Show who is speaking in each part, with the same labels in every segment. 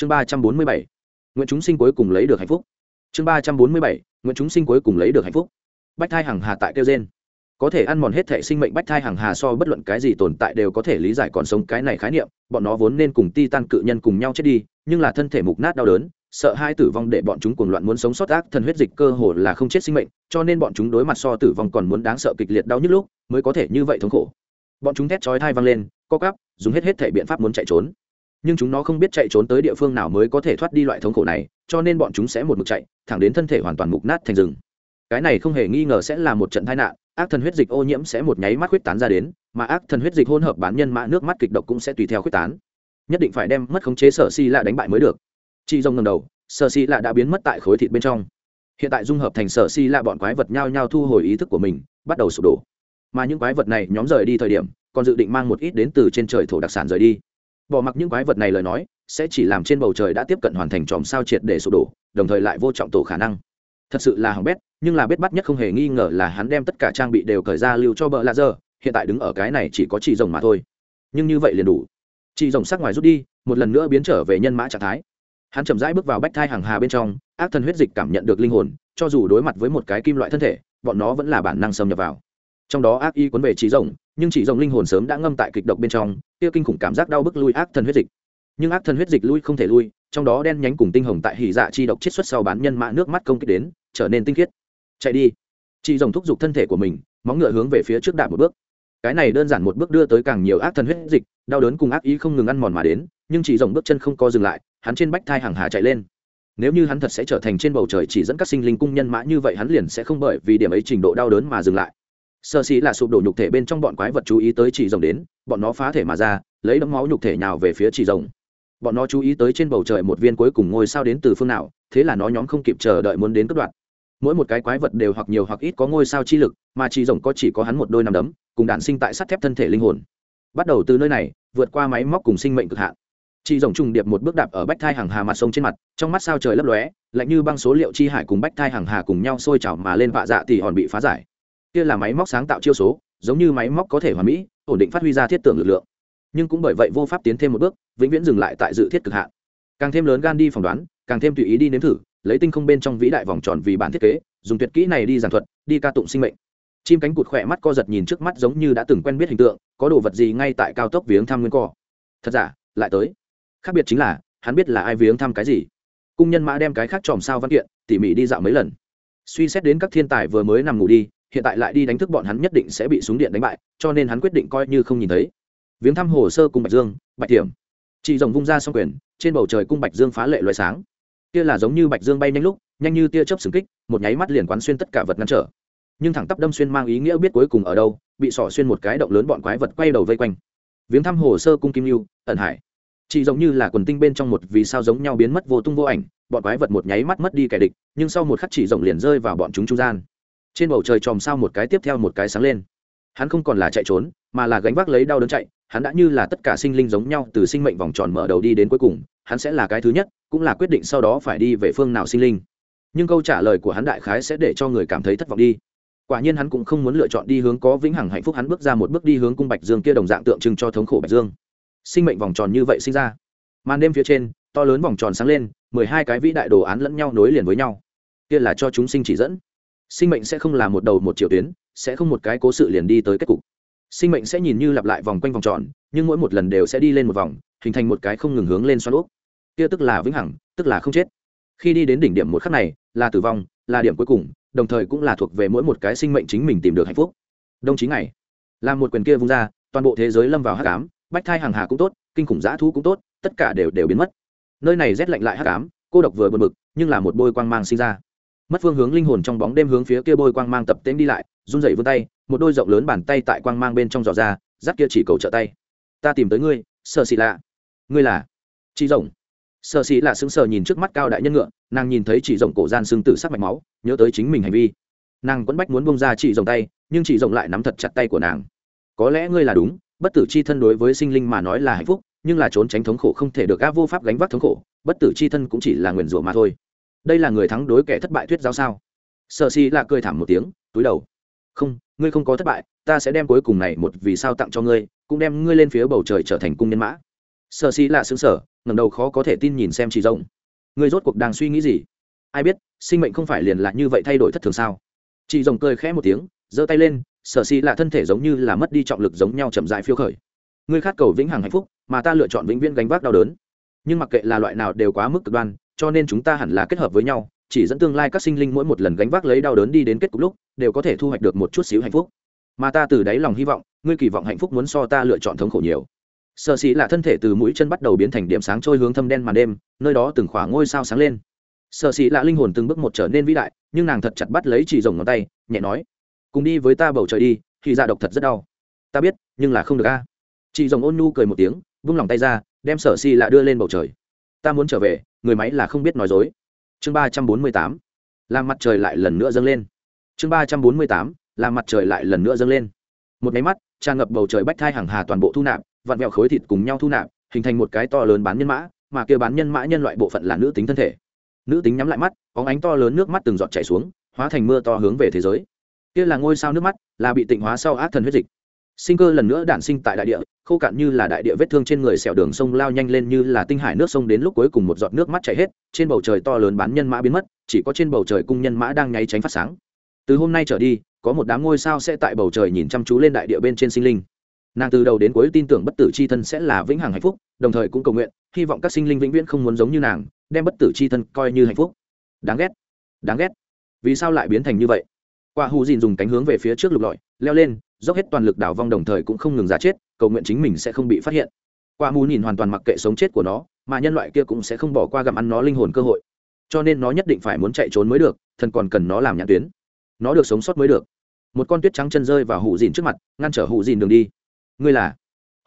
Speaker 1: chương ba trăm bốn mươi bảy, nguyễn chúng sinh cuối cùng lấy được hạnh phúc. Chương ba trăm bốn mươi bảy, nguyễn chúng sinh cuối cùng lấy được hạnh phúc. Bách thai hằng hà tại kêu gen có thể ăn mòn hết thể sinh mệnh bách thai hằng hà so bất luận cái gì tồn tại đều có thể lý giải còn sống cái này khái niệm, bọn nó vốn nên cùng ti tan cự nhân cùng nhau chết đi, nhưng là thân thể mục nát đau đớn, sợ hai tử vong để bọn chúng cuồng loạn muốn sống sót ác thần huyết dịch cơ hồ là không chết sinh mệnh, cho nên bọn chúng đối mặt so tử vong còn muốn đáng sợ kịch liệt đau nhức lúc, mới có thể như vậy thống khổ. Bọn chúng thét chói thai văng lên, co cắp dùng hết hết thể biện pháp muốn chạy trốn nhưng chúng nó không biết chạy trốn tới địa phương nào mới có thể thoát đi loại thống khổ này, cho nên bọn chúng sẽ một mực chạy, thẳng đến thân thể hoàn toàn mục nát thành rừng. Cái này không hề nghi ngờ sẽ là một trận tai nạn, ác thần huyết dịch ô nhiễm sẽ một nháy mắt huyết tán ra đến, mà ác thần huyết dịch hỗn hợp bán nhân mã nước mắt kịch độc cũng sẽ tùy theo huyết tán. Nhất định phải đem mất khống chế sở si lạ đánh bại mới được. Chị rồng ngầm đầu, sở si lạ đã biến mất tại khối thịt bên trong. Hiện tại dung hợp thành sở si lạ bọn quái vật nhao nhao thu hồi ý thức của mình, bắt đầu sụp đổ. Mà những quái vật này nhóm rời đi thời điểm, còn dự định mang một ít đến từ trên trời thổ đặc sản rời đi bỏ mặc những quái vật này lời nói, sẽ chỉ làm trên bầu trời đã tiếp cận hoàn thành tròm sao triệt để sụp đổ, đồng thời lại vô trọng tổ khả năng. Thật sự là hỏng bét, nhưng là bết bắt nhất không hề nghi ngờ là hắn đem tất cả trang bị đều cởi ra lưu cho bờ lạ giờ, hiện tại đứng ở cái này chỉ có chị rồng mà thôi. Nhưng như vậy liền đủ. Chị rồng sắc ngoài rút đi, một lần nữa biến trở về nhân mã trạng thái. Hắn chậm rãi bước vào bách thai hàng hà bên trong, ác thần huyết dịch cảm nhận được linh hồn, cho dù đối mặt với một cái kim loại thân thể, bọn nó vẫn là bản năng xâm nhập vào. Trong đó ác y cuốn về trí rồng nhưng chỉ rồng linh hồn sớm đã ngâm tại kịch độc bên trong, kia kinh khủng cảm giác đau bức lui ác thần huyết dịch. Nhưng ác thần huyết dịch lui không thể lui, trong đó đen nhánh cùng tinh hồng tại hỉ dạ chi độc chết xuất sau bán nhân mã nước mắt công kích đến, trở nên tinh khiết. Chạy đi. Chị rồng thúc giục thân thể của mình, móng ngựa hướng về phía trước đạp một bước. Cái này đơn giản một bước đưa tới càng nhiều ác thần huyết dịch, đau đớn cùng ác ý không ngừng ăn mòn mà đến, nhưng chị rồng bước chân không co dừng lại, hắn trên bách thai hàng hà chạy lên. Nếu như hắn thật sẽ trở thành trên bầu trời chỉ dẫn các sinh linh cung nhân mã như vậy, hắn liền sẽ không bởi vì điểm ấy trình độ đau đớn mà dừng lại sơ xí là sụp đổ nhục thể bên trong bọn quái vật chú ý tới chỉ rồng đến, bọn nó phá thể mà ra, lấy đấm máu nhục thể nào về phía chỉ rồng. Bọn nó chú ý tới trên bầu trời một viên cuối cùng ngôi sao đến từ phương nào, thế là nó nhóm không kịp chờ đợi muốn đến cất đoạn. Mỗi một cái quái vật đều hoặc nhiều hoặc ít có ngôi sao chi lực, mà chỉ rồng có chỉ có hắn một đôi nằm đấm, cùng đản sinh tại sắt thép thân thể linh hồn. Bắt đầu từ nơi này, vượt qua máy móc cùng sinh mệnh cực hạn. Chị rồng trùng điệp một bước đạp ở bách thai hàng hà mặt sông trên mặt, trong mắt sao trời lấp lóe, lạnh như băng số liệu chi hải cùng bách thai hàng hà cùng nhau sôi trào mà lên vạ dạ thì hòn bị phá giải kia là máy móc sáng tạo chiêu số, giống như máy móc có thể hoàn mỹ, ổn định phát huy ra thiết tưởng lực lượng. Nhưng cũng bởi vậy vô pháp tiến thêm một bước, vĩnh viễn dừng lại tại dự thiết cực hạn. Càng thêm lớn gan đi phỏng đoán, càng thêm tùy ý đi nếm thử, lấy tinh không bên trong vĩ đại vòng tròn vì bản thiết kế, dùng tuyệt kỹ này đi giảng thuật, đi ca tụng sinh mệnh. Chim cánh cụt khỏe mắt co giật nhìn trước mắt giống như đã từng quen biết hình tượng, có đồ vật gì ngay tại cao tốc viếng thăm nguyên co. Thật giả, lại tới. Khác biệt chính là, hắn biết là ai viếng thăm cái gì. Cung nhân mã đem cái khác chòm sao văn kiện, tỉ mỉ đi dạo mấy lần. Suy xét đến các thiên tài vừa mới nằm ngủ đi hiện tại lại đi đánh thức bọn hắn nhất định sẽ bị súng điện đánh bại, cho nên hắn quyết định coi như không nhìn thấy. Viếng thăm hồ sơ cung bạch dương, bạch tiệm chị rồng vung ra song quyền, trên bầu trời cung bạch dương phá lệ loại sáng. Kia là giống như bạch dương bay nhanh lúc, nhanh như tia chớp sừng kích, một nháy mắt liền quán xuyên tất cả vật ngăn trở. Nhưng thẳng tắp đâm xuyên mang ý nghĩa biết cuối cùng ở đâu, bị sỏ xuyên một cái động lớn bọn quái vật quay đầu vây quanh. Viếng thăm hồ sơ cung kim lưu ẩn hải. Chị giống như là quần tinh bên trong một vì sao giống nhau biến mất vô tung vô ảnh, bọn quái vật một nháy mắt mất đi kẻ địch, nhưng sau một khắc chỉ rộng liền rơi vào bọn chúng trung gian trên bầu trời chòm sao một cái tiếp theo một cái sáng lên. Hắn không còn là chạy trốn, mà là gánh vác lấy đau đớn chạy. Hắn đã như là tất cả sinh linh giống nhau, từ sinh mệnh vòng tròn mở đầu đi đến cuối cùng, hắn sẽ là cái thứ nhất, cũng là quyết định sau đó phải đi về phương nào sinh linh. Nhưng câu trả lời của hắn đại khái sẽ để cho người cảm thấy thất vọng đi. Quả nhiên hắn cũng không muốn lựa chọn đi hướng có vĩnh hằng hạnh phúc, hắn bước ra một bước đi hướng cung bạch dương kia đồng dạng tượng trưng cho thống khổ bạch dương. Sinh mệnh vòng tròn như vậy sinh ra. Màn đêm phía trên, to lớn vòng tròn sáng lên, mười hai cái vĩ đại đồ án lẫn nhau nối liền với nhau. Kia là cho chúng sinh chỉ dẫn sinh mệnh sẽ không là một đầu một chiều tuyến, sẽ không một cái cố sự liền đi tới kết cục. Sinh mệnh sẽ nhìn như lặp lại vòng quanh vòng tròn, nhưng mỗi một lần đều sẽ đi lên một vòng, hình thành một cái không ngừng hướng lên xoắn úp kia tức là vĩnh hằng, tức là không chết. Khi đi đến đỉnh điểm một khắc này, là tử vong, là điểm cuối cùng, đồng thời cũng là thuộc về mỗi một cái sinh mệnh chính mình tìm được hạnh phúc. Đồng chí này là một quyền kia vung ra, toàn bộ thế giới lâm vào hắc ám, bách thai hàng hà cũng tốt, kinh khủng dã thú cũng tốt, tất cả đều đều biến mất. Nơi này rét lạnh lại hắc ám, cô độc vừa bật mực nhưng là một bôi quang mang sinh ra mất phương hướng linh hồn trong bóng đêm hướng phía kia bôi quang mang tập tễnh đi lại, run rẩy vươn tay, một đôi rộng lớn bàn tay tại quang mang bên trong giò ra, dắt kia chỉ cầu trợ tay. Ta tìm tới ngươi sợ xị lạ. Ngươi là? Chị rồng. Sợ xị lạ sững sờ nhìn trước mắt cao đại nhân ngựa, nàng nhìn thấy chị rồng cổ gian xương tử sắc mạch máu, nhớ tới chính mình hành vi. Nàng quẫn bách muốn bông ra chị rồng tay, nhưng chị rồng lại nắm thật chặt tay của nàng. Có lẽ ngươi là đúng, bất tử chi thân đối với sinh linh mà nói là hạnh phúc, nhưng là trốn tránh thống khổ không thể được gác vô pháp gánh vác thống khổ, bất tử chi thân cũng chỉ là nguyền rủa mà thôi đây là người thắng đối kẻ thất bại thuyết giáo sao? Sợ xì lạ cười thảm một tiếng, túi đầu. Không, ngươi không có thất bại, ta sẽ đem cuối cùng này một vì sao tặng cho ngươi, cũng đem ngươi lên phía bầu trời trở thành cung nhân mã. Sợ xì lạ xứng sở ngầm đầu khó có thể tin nhìn xem chị rồng Ngươi rốt cuộc đang suy nghĩ gì? Ai biết, sinh mệnh không phải liền là như vậy thay đổi thất thường sao? Chị rồng cười khẽ một tiếng, giơ tay lên sợ xì lạ thân thể giống như là mất đi trọng lực giống nhau chậm dại phiêu khởi. Ngươi khát cầu vĩnh hằng hạnh phúc, mà ta lựa chọn vĩnh viễn gánh vác đau đớn. Nhưng mặc kệ là loại nào đều quá mức cực đoan cho nên chúng ta hẳn là kết hợp với nhau, chỉ dẫn tương lai các sinh linh mỗi một lần gánh vác lấy đau đớn đi đến kết cục lúc, đều có thể thu hoạch được một chút xíu hạnh phúc. Mà ta từ đáy lòng hy vọng, ngươi kỳ vọng hạnh phúc muốn so ta lựa chọn thống khổ nhiều. Sợ Sĩ là thân thể từ mũi chân bắt đầu biến thành điểm sáng trôi hướng thâm đen màn đêm, nơi đó từng khỏa ngôi sao sáng lên. Sợ Sĩ là linh hồn từng bước một trở nên vĩ đại, nhưng nàng thật chặt bắt lấy chỉ rồng ngón tay, nhẹ nói, cùng đi với ta bầu trời đi khi ra độc thật rất đau. Ta biết, nhưng là không được a. Chị rồng ôn nhu cười một tiếng, vung lòng tay ra, đem sở Sĩ lạ đưa lên bầu trời. Ta muốn trở về người máy là không biết nói dối. Chương ba trăm bốn mươi tám làm mặt trời lại lần nữa dâng lên. Chương ba trăm bốn mươi tám làm mặt trời lại lần nữa dâng lên. Một máy mắt, tràn ngập bầu trời bách thai hàng hà toàn bộ thu nạp, vặn vẹo khối thịt cùng nhau thu nạp, hình thành một cái to lớn bán nhân mã, mà kia bán nhân mã nhân loại bộ phận là nữ tính thân thể. Nữ tính nhắm lại mắt, có ánh to lớn nước mắt từng giọt chảy xuống, hóa thành mưa to hướng về thế giới. Kia là ngôi sao nước mắt, là bị tịnh hóa sau ác thần huyết dịch. Sinh cơ lần nữa đản sinh tại đại địa khô cạn như là đại địa vết thương trên người xẻo đường sông lao nhanh lên như là tinh hải nước sông đến lúc cuối cùng một giọt nước mắt chảy hết, trên bầu trời to lớn bán nhân mã biến mất, chỉ có trên bầu trời cung nhân mã đang nháy tránh phát sáng. Từ hôm nay trở đi, có một đám ngôi sao sẽ tại bầu trời nhìn chăm chú lên đại địa bên trên sinh linh. Nàng từ đầu đến cuối tin tưởng bất tử c h i thân sẽ là vĩnh hằng hạnh phúc, đồng thời cũng cầu nguyện, hy vọng các sinh linh vĩnh viễn không muốn giống như nàng, đem bất tử c h i thân coi như hạnh phúc. Đáng ghét. Đáng ghét. Vì sao lại biến thành như vậy? Qua hù dìn dùng cánh hướng về phía trước lục lọi, leo lên dốc hết toàn lực đảo vong đồng thời cũng không ngừng ra chết, cầu nguyện chính mình sẽ không bị phát hiện. Qua mù nhìn hoàn toàn mặc kệ sống chết của nó, mà nhân loại kia cũng sẽ không bỏ qua gặm ăn nó linh hồn cơ hội. Cho nên nó nhất định phải muốn chạy trốn mới được, thần còn cần nó làm nhãn tuyến. Nó được sống sót mới được. Một con tuyết trắng chân rơi vào hụ dìn trước mặt, ngăn trở hụ dìn đường đi. Ngươi là?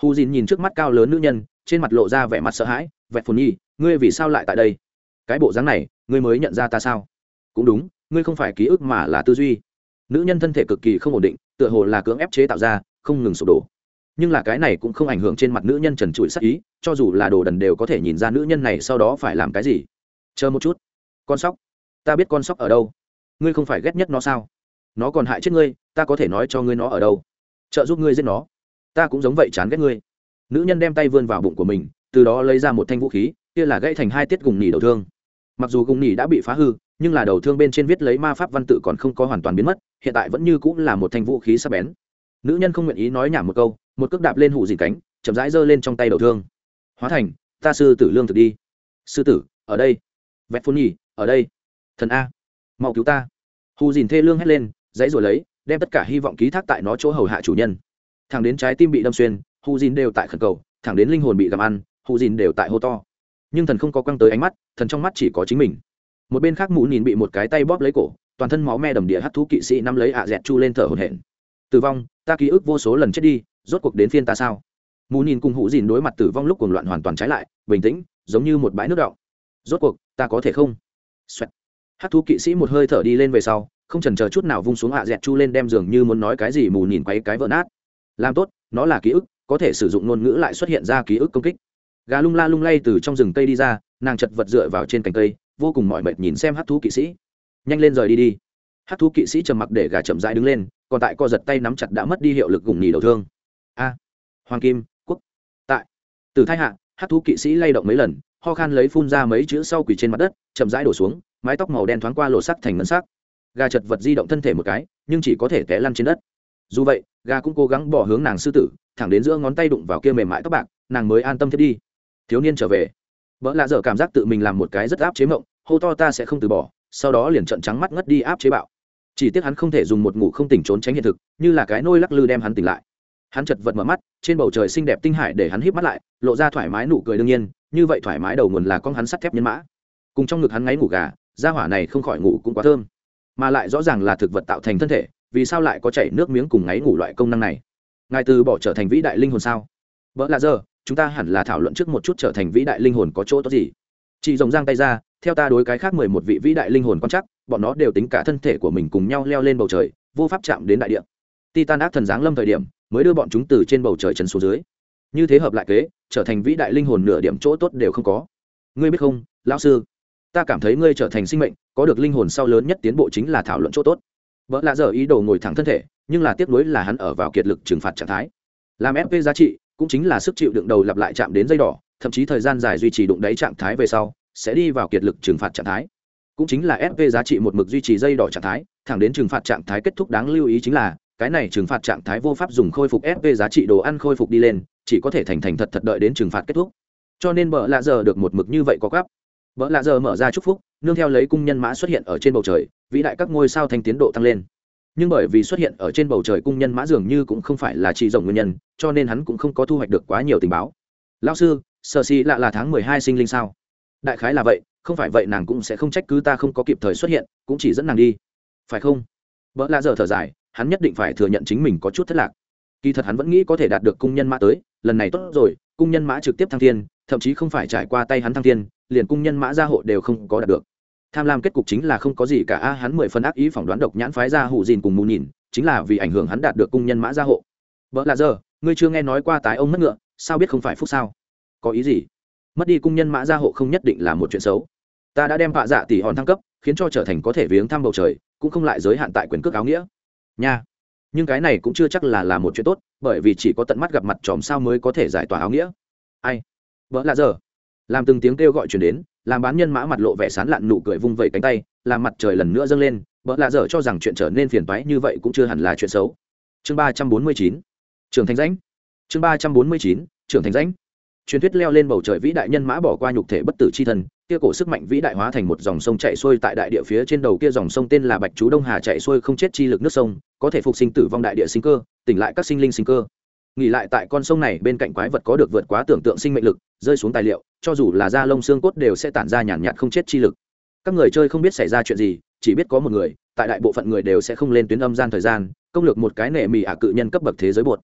Speaker 1: Hụ dìn nhìn trước mắt cao lớn nữ nhân, trên mặt lộ ra vẻ mặt sợ hãi, vẹt phồn nhi, ngươi vì sao lại tại đây? Cái bộ dáng này, ngươi mới nhận ra ta sao? Cũng đúng, ngươi không phải ký ức mà là tư duy. Nữ nhân thân thể cực kỳ không ổn định tựa hồ là cưỡng ép chế tạo ra, không ngừng sụp đổ. Nhưng là cái này cũng không ảnh hưởng trên mặt nữ nhân trần trụi sắc ý, cho dù là đồ đần đều có thể nhìn ra nữ nhân này sau đó phải làm cái gì. Chờ một chút. Con sóc. Ta biết con sóc ở đâu. Ngươi không phải ghét nhất nó sao? Nó còn hại chết ngươi, ta có thể nói cho ngươi nó ở đâu. Trợ giúp ngươi giết nó. Ta cũng giống vậy chán ghét ngươi. Nữ nhân đem tay vươn vào bụng của mình, từ đó lấy ra một thanh vũ khí, kia là gãy thành hai tiết gùng nhỉ đầu thương. Mặc dù gùng nhỉ đã bị phá hư nhưng là đầu thương bên trên viết lấy ma pháp văn tự còn không có hoàn toàn biến mất, hiện tại vẫn như cũng là một thanh vũ khí sắc bén. Nữ nhân không nguyện ý nói nhảm một câu, một cước đạp lên hụ dìn cánh, chậm rãi giơ lên trong tay đầu thương. Hóa thành, ta sư tử lương thực đi. Sư tử, ở đây. Vẹt phun nhỉ, ở đây. Thần a, mau cứu ta. Hù dìn thê lương hét lên dãy rồi lấy, đem tất cả hy vọng ký thác tại nó chỗ hầu hạ chủ nhân. Thẳng đến trái tim bị đâm xuyên hù dìn đều tại khẩn cầu, thẳng đến linh hồn bị gặm ăn hù dìn đều tại hô to. Nhưng thần không có quăng tới ánh mắt, thần trong mắt chỉ có chính mình một bên khác mũ nhìn bị một cái tay bóp lấy cổ, toàn thân máu me đầm địa hắt thú kỵ sĩ nắm lấy ạ dẹt chu lên thở hổn hển. Tử vong, ta ký ức vô số lần chết đi, rốt cuộc đến phiên ta sao? Mù nhìn cùng hụ dìn đối mặt tử vong lúc cuồng loạn hoàn toàn trái lại, bình tĩnh, giống như một bãi nước đọng. Rốt cuộc, ta có thể không? Xoẹt. hát thú kỵ sĩ một hơi thở đi lên về sau, không chần chờ chút nào vung xuống hạ dẹt chu lên đem giường như muốn nói cái gì mù nhìn quay cái vỡ nát. Làm tốt, nó là ký ức, có thể sử dụng ngôn ngữ lại xuất hiện ra ký ức công kích. Gà lung la lung lay từ trong rừng cây đi ra, nàng chật vật dựa vào trên cành cây vô cùng mỏi mệt nhìn xem hát thú kỵ sĩ. Nhanh lên rời đi đi. Hát thú kỵ sĩ trầm mặc để gà chậm rãi đứng lên, còn tại co giật tay nắm chặt đã mất đi hiệu lực gùng nhì đầu thương. A. Hoàng kim, quốc. Tại. Từ thái hạ, hát thú kỵ sĩ lay động mấy lần, ho khan lấy phun ra mấy chữ sau quỳ trên mặt đất, chậm rãi đổ xuống, mái tóc màu đen thoáng qua lộ sắc thành ngân sắc. Gà chật vật di động thân thể một cái, nhưng chỉ có thể té lăn trên đất. Dù vậy, gà cũng cố gắng bỏ hướng nàng sư tử, thẳng đến giữa ngón tay đụng vào kia mềm mại tóc bạc, nàng mới an tâm thiết đi. Thiếu niên trở về. Vợ lạ dở cảm giác tự mình làm một cái rất áp chế mộng hô to ta sẽ không từ bỏ, sau đó liền trận trắng mắt ngất đi áp chế bạo. Chỉ tiếc hắn không thể dùng một ngủ không tỉnh trốn tránh hiện thực, như là cái nôi lắc lư đem hắn tỉnh lại. Hắn chật vật mở mắt, trên bầu trời xinh đẹp tinh hải để hắn híp mắt lại, lộ ra thoải mái nụ cười đương nhiên, như vậy thoải mái đầu nguồn là con hắn sắt thép nhân mã. Cùng trong ngực hắn ngáy ngủ gà da hỏa này không khỏi ngủ cũng quá thơm. Mà lại rõ ràng là thực vật tạo thành thân thể, vì sao lại có chảy nước miếng cùng ngáy ngủ loại công năng này? Ngài từ bỏ trở thành vĩ đại linh hồn sao? Vợ là giờ, chúng ta hẳn là thảo luận trước một chút trở thành vĩ đại linh hồn có chỗ tốt gì. Chị rồng giang tay ra theo ta đối cái khác mười một vị vĩ đại linh hồn quan chắc bọn nó đều tính cả thân thể của mình cùng nhau leo lên bầu trời, vô pháp chạm đến đại địa. Titan ác thần giáng lâm thời điểm, mới đưa bọn chúng từ trên bầu trời trần xuống dưới. Như thế hợp lại kế, trở thành vĩ đại linh hồn nửa điểm chỗ tốt đều không có. Ngươi biết không, lão sư? Ta cảm thấy ngươi trở thành sinh mệnh, có được linh hồn sau lớn nhất tiến bộ chính là thảo luận chỗ tốt. Vợ lạ giờ ý đồ ngồi thẳng thân thể, nhưng là tiếc nuối là hắn ở vào kiệt lực trừng phạt trạng thái. Làm fp giá trị, cũng chính là sức chịu đựng đầu lặp lại chạm đến dây đỏ, thậm chí thời gian dài duy trì đụng đáy trạng thái về sau sẽ đi vào kiệt lực trừng phạt trạng thái. Cũng chính là SV giá trị một mực duy trì dây đỏ trạng thái, thẳng đến trừng phạt trạng thái kết thúc đáng lưu ý chính là, cái này trừng phạt trạng thái vô pháp dùng khôi phục SV giá trị đồ ăn khôi phục đi lên, chỉ có thể thành thành thật thật đợi đến trừng phạt kết thúc. Cho nên bợ lạ giờ được một mực như vậy có gấp. Bợ lạ giờ mở ra chúc phúc, nương theo lấy cung nhân mã xuất hiện ở trên bầu trời, vĩ đại các ngôi sao thành tiến độ tăng lên. Nhưng bởi vì xuất hiện ở trên bầu trời cung nhân mã dường như cũng không phải là chỉ rộng nguyên nhân, cho nên hắn cũng không có thu hoạch được quá nhiều tình báo. Lao sư, sở xì lạ là tháng mười hai sinh linh sao? Đại khái là vậy, không phải vậy nàng cũng sẽ không trách cứ ta không có kịp thời xuất hiện, cũng chỉ dẫn nàng đi. Phải không? Vợ lạ giờ thở dài, hắn nhất định phải thừa nhận chính mình có chút thất lạc. Kỳ thật hắn vẫn nghĩ có thể đạt được cung nhân mã tới, lần này tốt rồi, cung nhân mã trực tiếp thăng thiên, thậm chí không phải trải qua tay hắn thăng thiên, liền cung nhân mã gia hộ đều không có đạt được. Tham lam kết cục chính là không có gì cả, a, hắn mười phần ác ý phỏng đoán độc nhãn phái ra hủ dìn cùng mù nhìn, chính là vì ảnh hưởng hắn đạt được cung nhân mã gia hộ. Vợ là giờ, ngươi chưa nghe nói qua tái ông mất ngựa, sao biết không phải phúc sao? Có ý gì? Mất đi cung nhân mã gia hộ không nhất định là một chuyện xấu. Ta đã đem vạ dạ tỷ hòn thăng cấp, khiến cho trở thành có thể viếng thăm bầu trời, cũng không lại giới hạn tại quyền cước áo nghĩa. Nha. Nhưng cái này cũng chưa chắc là là một chuyện tốt, bởi vì chỉ có tận mắt gặp mặt chòm sao mới có thể giải tỏa áo nghĩa. Ai? Vợ lạ giờ. Làm từng tiếng kêu gọi chuyển đến, làm bán nhân mã mặt lộ vẻ sán lạn nụ cười vung vẩy cánh tay, làm mặt trời lần nữa dâng lên, vợ lạ dở cho rằng chuyện trở nên phiền toái như vậy cũng chưa hẳn là chuyện xấu. Chương ba trăm bốn mươi chín. Trưởng thành danh chương ba trăm bốn mươi chín. Trưởng thành danh truyền thuyết leo lên bầu trời vĩ đại nhân mã bỏ qua nhục thể bất tử c h i thân, kia cổ sức mạnh vĩ đại hóa thành một dòng sông chạy xuôi tại đại địa phía trên đầu kia dòng sông tên là bạch chú đông hà chạy xuôi không chết chi lực nước sông, có thể phục sinh tử vong đại địa sinh cơ, tỉnh lại các sinh linh sinh cơ. Nghỉ lại tại con sông này bên cạnh quái vật có được vượt quá tưởng tượng sinh mệnh lực, rơi xuống tài liệu, cho dù là da lông xương cốt đều sẽ tản ra nhàn nhạt không chết chi lực. Các người chơi không biết xảy ra chuyện gì, chỉ biết có một người, tại đại bộ phận người đều sẽ không lên tuyến âm gian thời gian, công lược một cái nệ mì ả cự nhân cấp bậc thế giới bột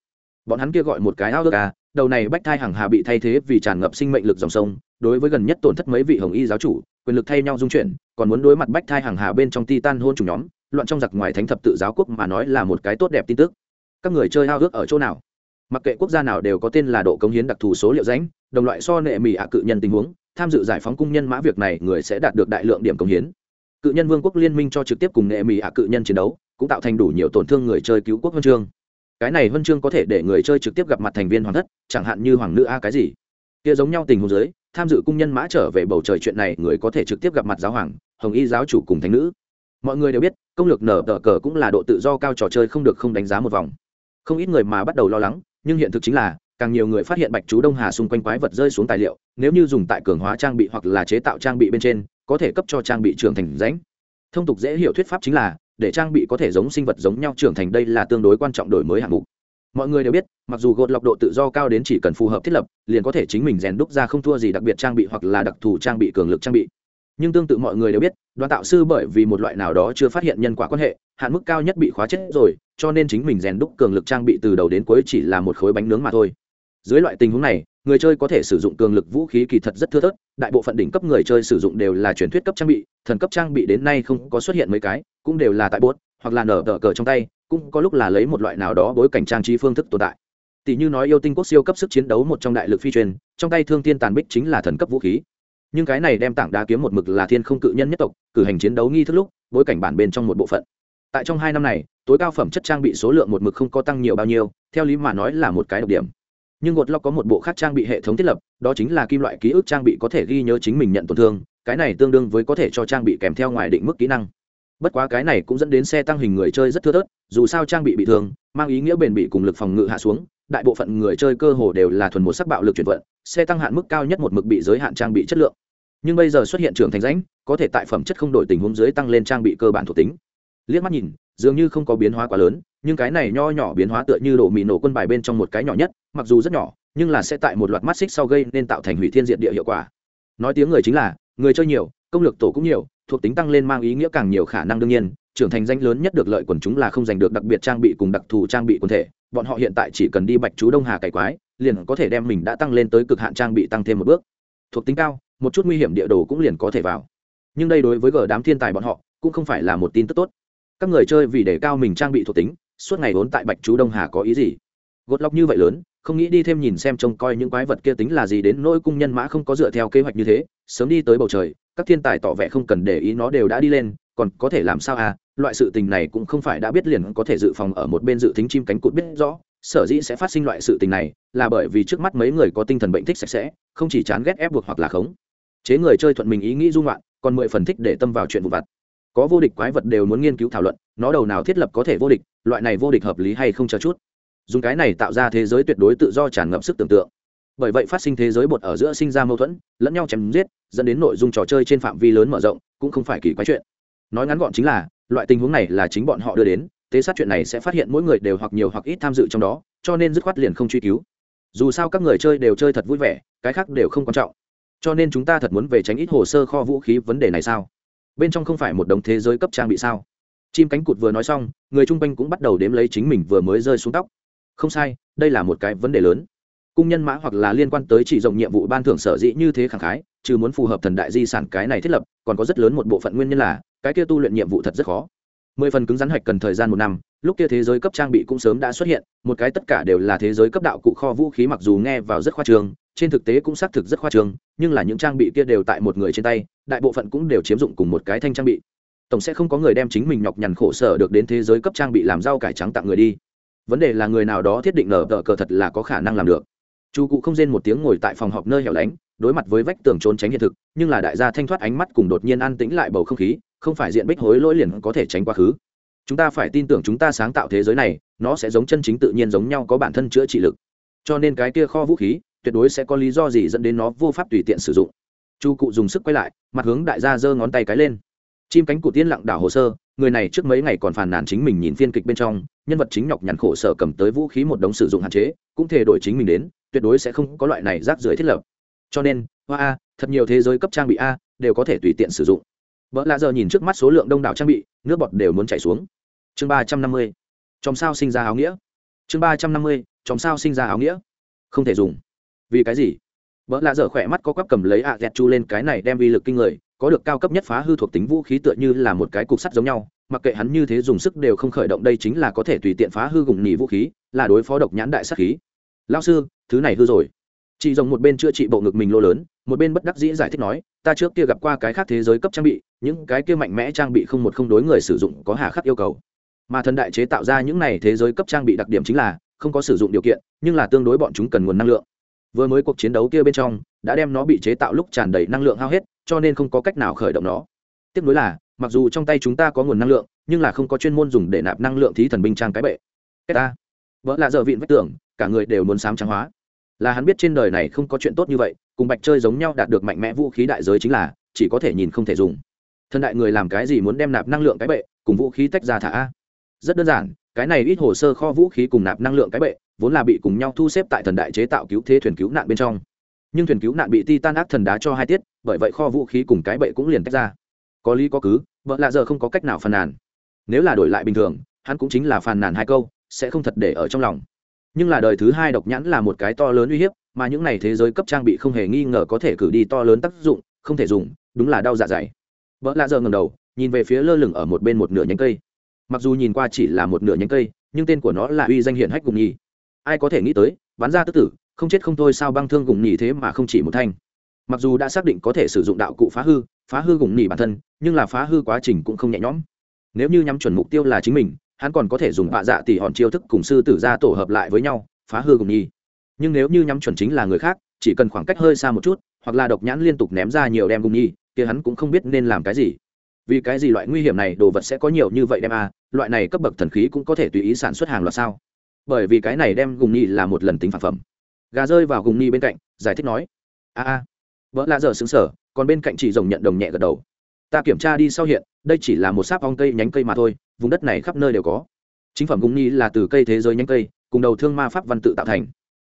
Speaker 1: bọn hắn kia gọi một cái ao ước à đầu này bách thai hằng hà bị thay thế vì tràn ngập sinh mệnh lực dòng sông đối với gần nhất tổn thất mấy vị hồng y giáo chủ quyền lực thay nhau dung chuyển còn muốn đối mặt bách thai hằng hà bên trong titan hôn chủ nhóm loạn trong giặc ngoài thánh thập tự giáo quốc mà nói là một cái tốt đẹp tin tức. Các người chơi ao ước ở chỗ nào? Mặc kệ quốc gia nào đều có tên là độ cống hiến đặc thù số liệu ránh, đồng loại so nệ mỹ ạ cự nhân tình huống tham dự giải phóng cung nhân mã việc này người sẽ đạt được đại lượng điểm cống hiến. Cự nhân vương quốc liên minh cho trực tiếp cùng nệ mỹ ạ cự nhân chiến đấu cũng tạo thành đủ nhiều tổn thương người chơi cứu quốc huân chương cái này huân chương có thể để người chơi trực tiếp gặp mặt thành viên hoàng thất, chẳng hạn như hoàng nữ a cái gì. Kia giống nhau tình huống giới tham dự cung nhân mã trở về bầu trời chuyện này người có thể trực tiếp gặp mặt giáo hoàng, hồng y giáo chủ cùng thánh nữ. Mọi người đều biết, công lược nở tờ cờ cũng là độ tự do cao trò chơi không được không đánh giá một vòng. Không ít người mà bắt đầu lo lắng, nhưng hiện thực chính là, càng nhiều người phát hiện bạch chú đông hà xung quanh quái vật rơi xuống tài liệu, nếu như dùng tại cường hóa trang bị hoặc là chế tạo trang bị bên trên, có thể cấp cho trang bị trưởng thành rãnh. Thông tục dễ hiểu thuyết pháp chính là để trang bị có thể giống sinh vật giống nhau trưởng thành đây là tương đối quan trọng đổi mới hạng mục. Mọi người đều biết, mặc dù gột lọc độ tự do cao đến chỉ cần phù hợp thiết lập, liền có thể chính mình rèn đúc ra không thua gì đặc biệt trang bị hoặc là đặc thù trang bị cường lực trang bị. Nhưng tương tự mọi người đều biết, đoàn tạo sư bởi vì một loại nào đó chưa phát hiện nhân quả quan hệ, hạn mức cao nhất bị khóa chết rồi, cho nên chính mình rèn đúc cường lực trang bị từ đầu đến cuối chỉ là một khối bánh nướng mà thôi dưới loại tình huống này, người chơi có thể sử dụng cường lực vũ khí kỳ thật rất thưa thớt, đại bộ phận đỉnh cấp người chơi sử dụng đều là truyền thuyết cấp trang bị, thần cấp trang bị đến nay không có xuất hiện mấy cái, cũng đều là tại bốt hoặc là nở tờ cờ trong tay, cũng có lúc là lấy một loại nào đó bối cảnh trang trí phương thức tồn tại. Tỷ như nói yêu tinh quốc siêu cấp sức chiến đấu một trong đại lực phi truyền, trong tay thương tiên tàn bích chính là thần cấp vũ khí. Nhưng cái này đem tảng đá kiếm một mực là thiên không cự nhân nhất tộc, cử hành chiến đấu nghi thức lúc, bối cảnh bản bên trong một bộ phận. Tại trong hai năm này, tối cao phẩm chất trang bị số lượng một mực không có tăng nhiều bao nhiêu, theo lý mà nói là một cái độc điểm nhưng gột lọc có một bộ khác trang bị hệ thống thiết lập, đó chính là kim loại ký ức trang bị có thể ghi nhớ chính mình nhận tổn thương, cái này tương đương với có thể cho trang bị kèm theo ngoài định mức kỹ năng. Bất quá cái này cũng dẫn đến xe tăng hình người chơi rất thưa thớt, dù sao trang bị bị thương, mang ý nghĩa bền bị cùng lực phòng ngự hạ xuống, đại bộ phận người chơi cơ hồ đều là thuần một sắc bạo lực chuyển vận, xe tăng hạn mức cao nhất một mực bị giới hạn trang bị chất lượng. Nhưng bây giờ xuất hiện trường thành rãnh, có thể tại phẩm chất không đổi tình huống dưới tăng lên trang bị cơ bản thuộc tính. Liếc mắt nhìn, dường như không có biến hóa quá lớn nhưng cái này nho nhỏ biến hóa tựa như đổ mì nổ quân bài bên trong một cái nhỏ nhất, mặc dù rất nhỏ, nhưng là sẽ tại một loạt mắt xích sau gây nên tạo thành hủy thiên diện địa hiệu quả. Nói tiếng người chính là, người chơi nhiều, công lược tổ cũng nhiều, thuộc tính tăng lên mang ý nghĩa càng nhiều khả năng đương nhiên, trưởng thành danh lớn nhất được lợi quần chúng là không giành được đặc biệt trang bị cùng đặc thù trang bị quần thể, bọn họ hiện tại chỉ cần đi bạch chú đông hà cày quái, liền có thể đem mình đã tăng lên tới cực hạn trang bị tăng thêm một bước. Thuộc tính cao, một chút nguy hiểm địa đồ cũng liền có thể vào. Nhưng đây đối với g đám thiên tài bọn họ, cũng không phải là một tin tức tốt. Các người chơi vì để cao mình trang bị thuộc tính suốt ngày vốn tại bạch chú đông hà có ý gì? Gột lọc như vậy lớn, không nghĩ đi thêm nhìn xem trông coi những quái vật kia tính là gì đến nỗi cung nhân mã không có dựa theo kế hoạch như thế, sớm đi tới bầu trời, các thiên tài tỏ vẻ không cần để ý nó đều đã đi lên, còn có thể làm sao à? Loại sự tình này cũng không phải đã biết liền có thể dự phòng ở một bên dự tính chim cánh cụt biết rõ, sở dĩ sẽ phát sinh loại sự tình này là bởi vì trước mắt mấy người có tinh thần bệnh thích sạch sẽ, không chỉ chán ghét ép buộc hoặc là khống. Chế người chơi thuận mình ý nghĩ dung loạn còn mười phần thích để tâm vào chuyện vụ vặt có vô địch quái vật đều muốn nghiên cứu thảo luận, nó đầu nào thiết lập có thể vô địch, loại này vô địch hợp lý hay không cho chút. Dùng cái này tạo ra thế giới tuyệt đối tự do tràn ngập sức tưởng tượng. Bởi vậy phát sinh thế giới bột ở giữa sinh ra mâu thuẫn, lẫn nhau chém giết, dẫn đến nội dung trò chơi trên phạm vi lớn mở rộng, cũng không phải kỳ quái chuyện. Nói ngắn gọn chính là, loại tình huống này là chính bọn họ đưa đến, thế sát chuyện này sẽ phát hiện mỗi người đều hoặc nhiều hoặc ít tham dự trong đó, cho nên dứt khoát liền không truy cứu. Dù sao các người chơi đều chơi thật vui vẻ, cái khác đều không quan trọng. Cho nên chúng ta thật muốn về tránh ít hồ sơ kho vũ khí vấn đề này sao? Bên trong không phải một đồng thế giới cấp trang bị sao? Chim cánh cụt vừa nói xong, người chung quanh cũng bắt đầu đếm lấy chính mình vừa mới rơi xuống tóc. Không sai, đây là một cái vấn đề lớn. Cung nhân mã hoặc là liên quan tới chỉ rộng nhiệm vụ ban thưởng sở dĩ như thế khẳng khái, trừ muốn phù hợp thần đại di sản cái này thiết lập, còn có rất lớn một bộ phận nguyên nhân là, cái kia tu luyện nhiệm vụ thật rất khó. Mười phần cứng rắn hạch cần thời gian một năm, lúc kia thế giới cấp trang bị cũng sớm đã xuất hiện, một cái tất cả đều là thế giới cấp đạo cụ kho vũ khí mặc dù nghe vào rất khoa trường trên thực tế cũng xác thực rất khoa trương, nhưng là những trang bị kia đều tại một người trên tay, đại bộ phận cũng đều chiếm dụng cùng một cái thanh trang bị. Tổng sẽ không có người đem chính mình nhọc nhằn khổ sở được đến thế giới cấp trang bị làm rau cải trắng tặng người đi. Vấn đề là người nào đó thiết định nở tờ cờ thật là có khả năng làm được. Chu cụ không rên một tiếng ngồi tại phòng họp nơi hẻo lánh, đối mặt với vách tường trốn tránh hiện thực, nhưng là đại gia thanh thoát ánh mắt cùng đột nhiên an tĩnh lại bầu không khí, không phải diện bích hối lỗi liền có thể tránh quá khứ. Chúng ta phải tin tưởng chúng ta sáng tạo thế giới này, nó sẽ giống chân chính tự nhiên giống nhau có bản thân chữa trị lực. Cho nên cái kia kho vũ khí tuyệt đối sẽ có lý do gì dẫn đến nó vô pháp tùy tiện sử dụng. Chu cụ dùng sức quay lại, mặt hướng đại gia giơ ngón tay cái lên. Chim cánh cụ tiên lặng đảo hồ sơ, người này trước mấy ngày còn phàn nàn chính mình nhìn phiên kịch bên trong, nhân vật chính nhọc nhằn khổ sở cầm tới vũ khí một đống sử dụng hạn chế, cũng thể đổi chính mình đến, tuyệt đối sẽ không có loại này rác rưởi thiết lập. Cho nên, hoa a, thật nhiều thế giới cấp trang bị a, đều có thể tùy tiện sử dụng. Vợ lạ giờ nhìn trước mắt số lượng đông đảo trang bị, nước bọt đều muốn chảy xuống. Chương ba trăm năm mươi. Chòm sao sinh ra áo nghĩa. Chương ba trăm năm mươi. Chòm sao sinh ra áo nghĩa. Không thể dùng vì cái gì? Vợ lạ dở khỏe mắt có quắp cầm lấy ạ dẹt chu lên cái này đem vi lực kinh người, có được cao cấp nhất phá hư thuộc tính vũ khí tựa như là một cái cục sắt giống nhau, mặc kệ hắn như thế dùng sức đều không khởi động đây chính là có thể tùy tiện phá hư gùng nỉ vũ khí, là đối phó độc nhãn đại sát khí. Lao sư, thứ này hư rồi. Chị rồng một bên chữa trị bộ ngực mình lô lớn, một bên bất đắc dĩ giải thích nói, ta trước kia gặp qua cái khác thế giới cấp trang bị, những cái kia mạnh mẽ trang bị không một không đối người sử dụng có hà khắc yêu cầu. Mà thần đại chế tạo ra những này thế giới cấp trang bị đặc điểm chính là, không có sử dụng điều kiện, nhưng là tương đối bọn chúng cần nguồn năng lượng vừa mới cuộc chiến đấu kia bên trong, đã đem nó bị chế tạo lúc tràn đầy năng lượng hao hết, cho nên không có cách nào khởi động nó. Tiếp nối là, mặc dù trong tay chúng ta có nguồn năng lượng, nhưng là không có chuyên môn dùng để nạp năng lượng thí thần binh trang cái bệ. Ta. Vợ lạ dở vịn vách tưởng cả người đều muốn sám trắng hóa. Là hắn biết trên đời này không có chuyện tốt như vậy, cùng bạch chơi giống nhau đạt được mạnh mẽ vũ khí đại giới chính là, chỉ có thể nhìn không thể dùng. Thân đại người làm cái gì muốn đem nạp năng lượng cái bệ, cùng vũ khí tách ra thả a? Rất đơn giản, cái này ít hồ sơ kho vũ khí cùng nạp năng lượng cái bệ vốn là bị cùng nhau thu xếp tại thần đại chế tạo cứu thế thuyền cứu nạn bên trong. Nhưng thuyền cứu nạn bị ti tan ác thần đá cho hai tiết, bởi vậy kho vũ khí cùng cái bệ cũng liền tách ra. Có lý có cứ, vợ lạ giờ không có cách nào phàn nàn. Nếu là đổi lại bình thường, hắn cũng chính là phàn nàn hai câu, sẽ không thật để ở trong lòng. Nhưng là đời thứ hai độc nhãn là một cái to lớn uy hiếp, mà những n à y thế giới cấp trang bị không hề nghi ngờ có thể cử đi to lớn tác dụng, không thể dùng, đúng là đau dạ dày. Vợ lạ giờ ngầm đầu, nhìn về phía lơ lửng ở một bên một nửa nhánh cây. Mặc dù nhìn qua chỉ là một nửa nhánh cây, nhưng tên của nó là uy danh hiển hách cùng nhì ai có thể nghĩ tới bắn ra tức tử không chết không thôi sao băng thương gùng nhì thế mà không chỉ một thanh. Mặc dù đã xác định có thể sử dụng đạo cụ phá hư phá hư gùng nhì bản thân nhưng là phá hư quá trình cũng không nhẹ nhõm. Nếu như nhắm chuẩn mục tiêu là chính mình hắn còn có thể dùng bạ dạ tỉ hòn chiêu thức cùng sư tử ra tổ hợp lại với nhau phá hư gùng nhì nhưng nếu như nhắm chuẩn chính là người khác chỉ cần khoảng cách hơi xa một chút hoặc là độc nhãn liên tục ném ra nhiều đem gùng nhì thì hắn cũng không biết nên làm cái gì. Vì cái gì loại nguy hiểm này đồ vật sẽ có nhiều như vậy đem a à, loại này cấp bậc thần khí cũng có thể tùy ý sản xuất hàng loạt sao? Bởi vì cái này đem gùng nhi là một lần tính phản phẩm. Gà rơi vào gùng nhi bên cạnh, giải thích nói, a a, vợ lạ dở xứng sở còn bên cạnh chỉ rồng nhận đồng nhẹ gật đầu. Ta kiểm tra đi sau hiện, đây chỉ là một sáp ong cây nhánh cây mà thôi, vùng đất này khắp nơi đều có. Chính phẩm gùng nhi là từ cây thế giới nhánh cây, cùng đầu thương ma pháp văn tự tạo thành.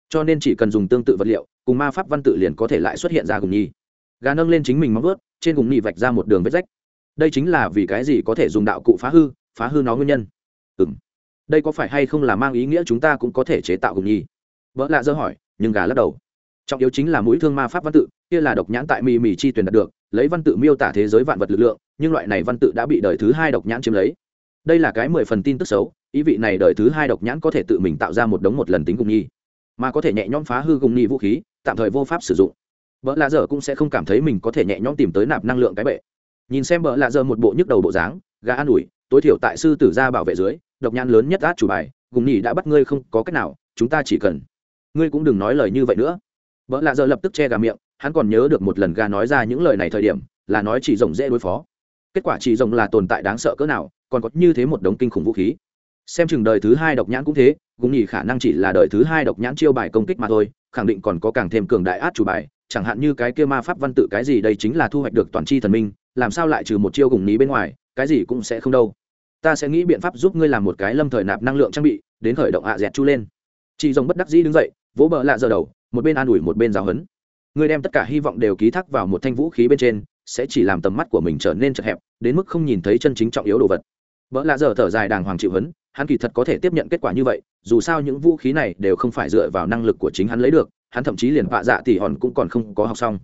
Speaker 1: Cho nên chỉ cần dùng tương tự vật liệu, cùng ma pháp văn tự liền có thể lại xuất hiện ra gùng nhi. Gà nâng lên chính mình móng vớt trên gùng nhi vạch ra một đường vết rách. Đây chính là vì cái gì có thể dùng đạo cụ phá hư phá hư nó nguyên nhân. Ừ m đây có phải hay không là mang ý nghĩa chúng ta cũng có thể chế tạo gùng nhi? Vợ lạ dơ hỏi, nhưng gà lắc đầu. Trọng yếu chính là mũi thương ma pháp văn tự, kia là độc nhãn tại mì mì chi tuyển đạt được, lấy văn tự miêu tả thế giới vạn vật lực lượng, nhưng loại này văn tự đã bị đời thứ hai độc nhãn chiếm lấy. Đây là cái mười phần tin tức xấu, ý vị này đời thứ hai độc nhãn có thể tự mình tạo ra một đống một lần tính cùng nhi, mà có thể nhẹ nhõm phá hư cùng nhi vũ khí, tạm thời vô pháp sử dụng. Vợ lạ dở cũng sẽ không cảm thấy mình có thể nhẹ nhõm tìm tới nạp năng lượng cái bệ. Nhìn xem vợ lạ dở một bộ nhức đầu bộ dáng, gà an ủi, tối thiểu tại sư tử gia bảo vệ dưới độc nhãn lớn nhất át chủ bài, gùng nhỉ đã bắt ngươi không có cách nào, chúng ta chỉ cần. Ngươi cũng đừng nói lời như vậy nữa. Vợ lạ giờ lập tức che gà miệng, hắn còn nhớ được một lần gà nói ra những lời này thời điểm, là nói chỉ rồng dễ đối phó. Kết quả chỉ rồng là tồn tại đáng sợ cỡ nào, còn có như thế một đống kinh khủng vũ khí. Xem chừng đời thứ hai độc nhãn cũng thế, gùng nhỉ khả năng chỉ là đời thứ hai độc nhãn chiêu bài công kích mà thôi, khẳng định còn có càng thêm cường đại át chủ bài, chẳng hạn như cái kia ma pháp văn tự cái gì đây chính là thu hoạch được toàn c h i thần minh, làm sao lại trừ một chiêu gùng ní bên ngoài, cái gì cũng sẽ không đâu ta sẽ nghĩ biện pháp giúp ngươi làm một cái lâm thời nạp năng lượng trang bị, đến khởi động ạ dẹt chu lên. Chị rồng bất đắc dĩ đứng dậy, vỗ bờ lạ giờ đầu, một bên an ủi một bên giáo hấn ngươi đem tất cả hy vọng đều ký thác vào một thanh vũ khí bên trên, sẽ chỉ làm tầm mắt của mình trở nên chật hẹp, đến mức không nhìn thấy chân chính trọng yếu đồ vật. Vợ lạ giờ thở dài đàng hoàng chịu hấn hắn kỳ thật có thể tiếp nhận kết quả như vậy, dù sao những vũ khí này đều không phải dựa vào năng lực của chính hắn lấy được, hắn thậm chí liền vạ dạ tỉ hòn cũng còn không có học xong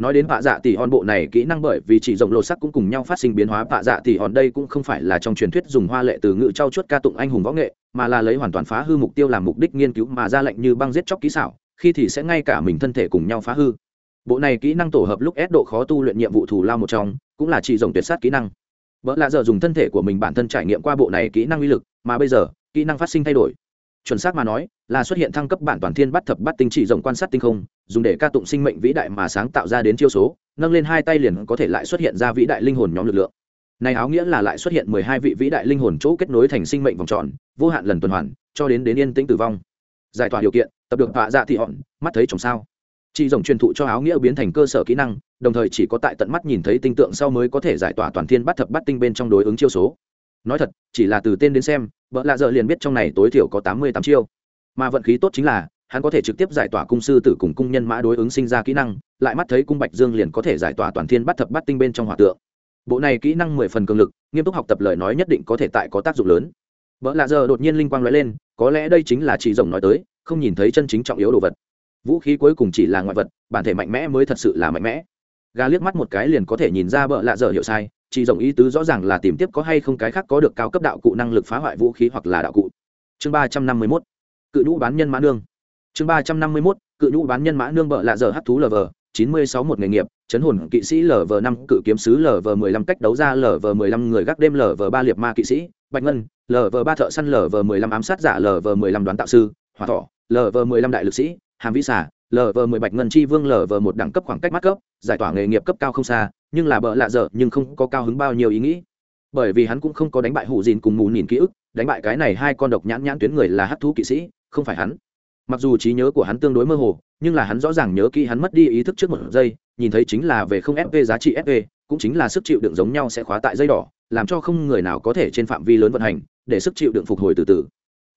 Speaker 1: nói đến vạ dạ tỷ hòn bộ này, kỹ năng bởi vì chỉ rộng lột sắc cũng cùng nhau phát sinh biến hóa, vạ dạ tỷ hòn đây cũng không phải là trong truyền thuyết dùng hoa lệ từ ngữ trau chuốt ca tụng anh hùng võ nghệ, mà là lấy hoàn toàn phá hư mục tiêu làm mục đích nghiên cứu mà ra lệnh như băng giết chóc kỹ xảo, khi thì sẽ ngay cả mình thân thể cùng nhau phá hư. Bộ này kỹ năng tổ hợp lúc ép độ khó tu luyện nhiệm vụ thù lao một trong, cũng là chỉ rộng tuyệt sát kỹ năng. Vợ lạ giờ dùng thân thể của mình bản thân trải nghiệm qua bộ này kỹ năng uy lực, mà bây giờ, kỹ năng phát sinh thay đổi chuẩn xác mà nói, là xuất hiện thăng cấp bản toàn thiên bắt thập bắt tinh chỉ rộng quan sát tinh không, dùng để ca tụng sinh mệnh vĩ đại mà sáng tạo ra đến chiêu số, nâng lên hai tay liền có thể lại xuất hiện ra vĩ đại linh hồn nhóm lực lượng. Này áo nghĩa là lại xuất hiện mười hai vị vĩ đại linh hồn chỗ kết nối thành sinh mệnh vòng tròn, vô hạn lần tuần hoàn, cho đến đến yên tĩnh tử vong. Giải tỏa điều kiện, tập được tọa dạ thị hòn, mắt thấy chồng sao. Chị rồng truyền thụ cho áo nghĩa biến thành cơ sở kỹ năng, đồng thời chỉ có tại tận mắt nhìn thấy tinh tượng sau mới có thể giải tỏa toàn thiên bắt thập bắt tinh bên trong đối ứng chiêu số. Nói thật, chỉ là từ tên đến xem vợ lạ dợ liền biết trong này tối thiểu có tám mươi tám chiêu. Mà vận khí tốt chính là, hắn có thể trực tiếp giải tỏa cung sư tử cùng cung nhân mã đối ứng sinh ra kỹ năng, lại mắt thấy cung bạch dương liền có thể giải tỏa toàn thiên bắt thập bắt tinh bên trong hỏa tượng. Bộ này kỹ năng mười phần cường lực, nghiêm túc học tập lời nói nhất định có thể tại có tác dụng lớn. Vợ lạ giờ đột nhiên linh quang nói lên, có lẽ đây chính là chị rồng nói tới, không nhìn thấy chân chính trọng yếu đồ vật. Vũ khí cuối cùng chỉ là ngoại vật, bản thể mạnh mẽ mới thật sự là mạnh mẽ. Gà liếc mắt một cái liền có thể nhìn ra vợ lạ giờ hiểu sai chỉ rộng ý tứ rõ ràng là tìm tiếp có hay không cái khác có được cao cấp đạo cụ năng lực phá hoại vũ khí hoặc là đạo cụ chương ba trăm năm mươi mốt cự nhũ bán nhân mã nương chương ba trăm năm mươi mốt cự nhũ bán nhân mã nương bợ lạ dở hấp thú lv chín mươi sáu một nghề nghiệp chấn hồn kỵ sĩ lv năm cự kiếm sứ lv mười lăm cách đấu ra lv mười lăm người gác đêm lv ba liệt ma kỵ sĩ bạch ngân lv ba thợ săn lv mười lăm ám sát giả lv mười lăm đoán tạo sư hỏa thọ lv mười lăm đại lực sĩ hàm vĩ xả lv mười bạch ngân chi vương lv một đẳng cấp khoảng cách mắt cấp giải tỏa nghề nghiệp cấp cao không xa nhưng là bợ lạ dở, nhưng không có cao hứng bao nhiêu ý nghĩ. Bởi vì hắn cũng không có đánh bại hủ dìn cùng mù nhìn ký ức, đánh bại cái này hai con độc nhãn nhãn tuyến người là hát thú kỵ sĩ, không phải hắn. Mặc dù trí nhớ của hắn tương đối mơ hồ, nhưng là hắn rõ ràng nhớ kỹ hắn mất đi ý thức trước một giây, nhìn thấy chính là về không fv giá trị fv cũng chính là sức chịu đựng giống nhau sẽ khóa tại dây đỏ, làm cho không người nào có thể trên phạm vi lớn vận hành, để sức chịu đựng phục hồi từ từ.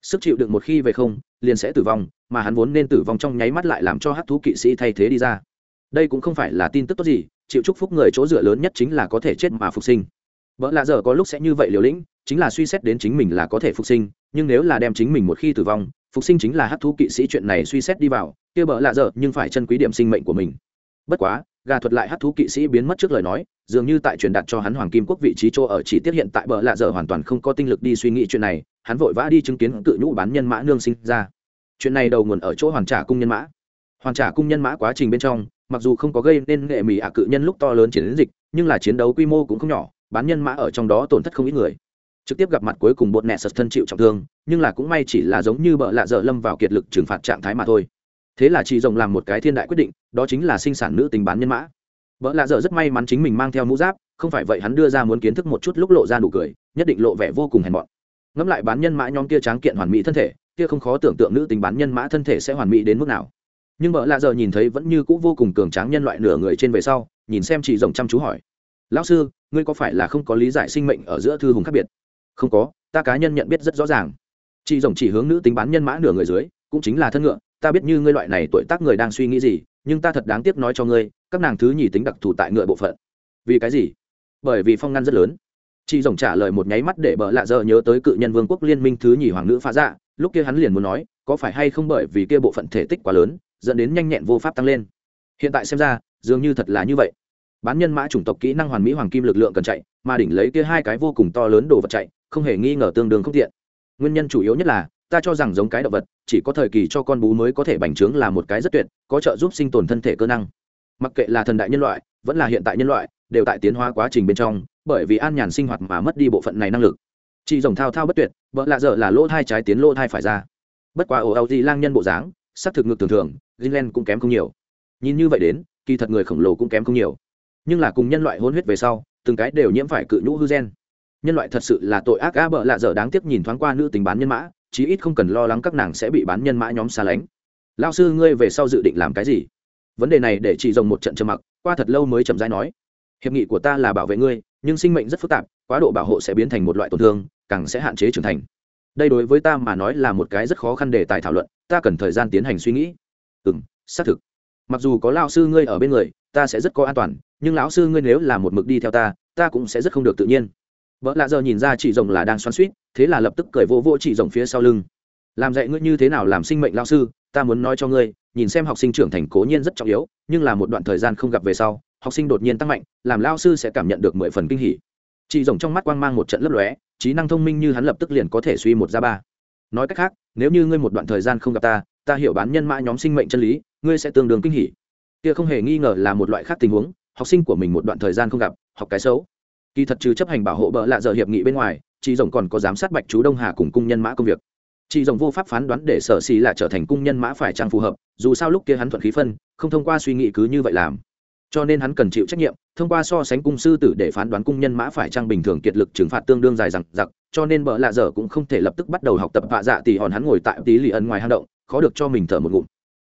Speaker 1: Sức chịu đựng một khi về không, liền sẽ tử vong, mà hắn vốn nên tử vong trong nháy mắt lại làm cho hát thú kỵ sĩ thay thế đi ra. Đây cũng không phải là tin tức tốt gì chịu chúc phúc người chỗ dựa lớn nhất chính là có thể chết mà phục sinh. Vợ lạ giờ có lúc sẽ như vậy liều lĩnh, chính là suy xét đến chính mình là có thể phục sinh, nhưng nếu là đem chính mình một khi tử vong, phục sinh chính là hát thú kỵ sĩ chuyện này suy xét đi vào, kia bỡ lạ giờ nhưng phải chân quý điểm sinh mệnh của mình. Bất quá, gà thuật lại hát thú kỵ sĩ biến mất trước lời nói, dường như tại truyền đạt cho hắn hoàng kim quốc vị trí chỗ ở chỉ tiết hiện tại bờ lạ giờ hoàn toàn không có tinh lực đi suy nghĩ chuyện này, hắn vội vã đi chứng kiến cự nhũ bán nhân mã nương sinh ra. Chuyện này đầu nguồn ở chỗ hoàn trả cung nhân mã. Hoàn trả cung nhân mã quá trình bên trong mặc dù không có gây nên nghệ mỹ ạ cự nhân lúc to lớn chiến dịch, nhưng là chiến đấu quy mô cũng không nhỏ, bán nhân mã ở trong đó tổn thất không ít người. Trực tiếp gặp mặt cuối cùng bột nẹ sật thân chịu trọng thương, nhưng là cũng may chỉ là giống như bợ lạ dở lâm vào kiệt lực trừng phạt trạng thái mà thôi. Thế là chị rồng làm một cái thiên đại quyết định, đó chính là sinh sản nữ tính bán nhân mã. Vợ lạ dở rất may mắn chính mình mang theo mũ giáp, không phải vậy hắn đưa ra muốn kiến thức một chút lúc lộ ra nụ cười, nhất định lộ vẻ vô cùng hèn mọn. Ngẫm lại bán nhân mã nhóm kia tráng kiện hoàn mỹ thân thể, kia không khó tưởng tượng nữ tính bán nhân mã thân thể sẽ hoàn mỹ đến mức nào nhưng vợ lạ giờ nhìn thấy vẫn như cũ vô cùng cường tráng nhân loại nửa người trên về sau, nhìn xem chị rồng chăm chú hỏi. Lão sư, ngươi có phải là không có lý giải sinh mệnh ở giữa thư hùng khác biệt? Không có, ta cá nhân nhận biết rất rõ ràng. Chị rồng chỉ hướng nữ tính bán nhân mã nửa người dưới, cũng chính là thân ngựa, ta biết như ngươi loại này tuổi tác người đang suy nghĩ gì, nhưng ta thật đáng tiếc nói cho ngươi, các nàng thứ nhì tính đặc thù tại ngựa bộ phận. Vì cái gì? Bởi vì phong ngăn rất lớn. Chị rồng trả lời một nháy mắt để bợ lạ giờ nhớ tới cự nhân vương quốc liên minh thứ nhì hoàng nữ phá dạ lúc kia hắn liền muốn nói, có phải hay không bởi vì kia bộ phận thể tích quá lớn dẫn đến nhanh nhẹn vô pháp tăng lên. Hiện tại xem ra, dường như thật là như vậy. Bán nhân mã chủng tộc kỹ năng hoàn mỹ hoàng kim lực lượng cần chạy, mà đỉnh lấy kia hai cái vô cùng to lớn đồ vật chạy, không hề nghi ngờ tương đương không tiện. Nguyên nhân chủ yếu nhất là, ta cho rằng giống cái động vật, chỉ có thời kỳ cho con bú mới có thể bành trướng là một cái rất tuyệt, có trợ giúp sinh tồn thân thể cơ năng. Mặc kệ là thần đại nhân loại, vẫn là hiện tại nhân loại, đều tại tiến hóa quá trình bên trong, bởi vì an nhàn sinh hoạt mà mất đi bộ phận này năng lực. Chị rồng thao thao bất tuyệt, vợ lạ dở là lỗ thai trái tiến lỗ thai phải ra. Bất quá ồ âu Di lang nhân bộ dáng, sắc thực ngược thường thường greenland cũng kém không nhiều. Nhìn như vậy đến, kỳ thật người khổng lồ cũng kém không nhiều. Nhưng là cùng nhân loại hôn huyết về sau, từng cái đều nhiễm phải cự nhũ hư gen. Nhân loại thật sự là tội ác á bợ lạ dở đáng tiếc nhìn thoáng qua nữ tính bán nhân mã, chí ít không cần lo lắng các nàng sẽ bị bán nhân mã nhóm xa lánh. Lao sư ngươi về sau dự định làm cái gì? Vấn đề này để chị rồng một trận trầm mặc, qua thật lâu mới chậm rãi nói. Hiệp nghị của ta là bảo vệ ngươi, nhưng sinh mệnh rất phức tạp, quá độ bảo hộ sẽ biến thành một loại tổn thương, càng sẽ hạn chế trưởng thành. Đây đối với ta mà nói là một cái rất khó khăn để tài thảo luận, ta cần thời gian tiến hành suy nghĩ ừ m xác thực. Mặc dù có lao sư ngươi ở bên người, ta sẽ rất có an toàn, nhưng lão sư ngươi nếu là một mực đi theo ta ta cũng sẽ rất không được tự nhiên. Vợ lạ giờ nhìn ra chị rồng là đang xoắn suýt thế là lập tức cười vô vô chị rồng phía sau lưng. Làm dạy ngươi như thế nào làm sinh mệnh lao sư, ta muốn nói cho ngươi, nhìn xem học sinh trưởng thành cố nhiên rất trọng yếu, nhưng là một đoạn thời gian không gặp về sau, học sinh đột nhiên tăng mạnh, làm lao sư sẽ cảm nhận được mười phần kinh hỉ. Chị rồng trong mắt quang mang một trận lấp lóe, trí năng thông minh như hắn lập tức liền có thể suy một ra ba. Nói cách khác, nếu như ngươi một đoạn thời gian không gặp ta ta hiểu bán nhân mã nhóm sinh mệnh chân lý, ngươi sẽ tương đương kinh hỉ. Kia không hề nghi ngờ là một loại khác tình huống, học sinh của mình một đoạn thời gian không gặp, học cái xấu. Kỳ thật trừ chấp hành bảo hộ bợ lạ giờ hiệp nghị bên ngoài, chị rồng còn có giám sát bạch chú đông hà cùng cung nhân mã công việc. Chị rồng vô pháp phán đoán để sở xì là trở thành cung nhân mã phải trang phù hợp, dù sao lúc kia hắn thuận khí phân, không thông qua suy nghĩ cứ như vậy làm. Cho nên hắn cần chịu trách nhiệm, thông qua so sánh cung sư tử để phán đoán cung nhân mã phải trang bình thường kiệt lực trừng phạt tương đương dài rằng giặc cho nên bợ lạ dở cũng không thể lập tức bắt đầu học tập vạ dạ thì hòn hắn ngồi tại tí lì ân ngoài hang động khó được cho mình thở một ngụm.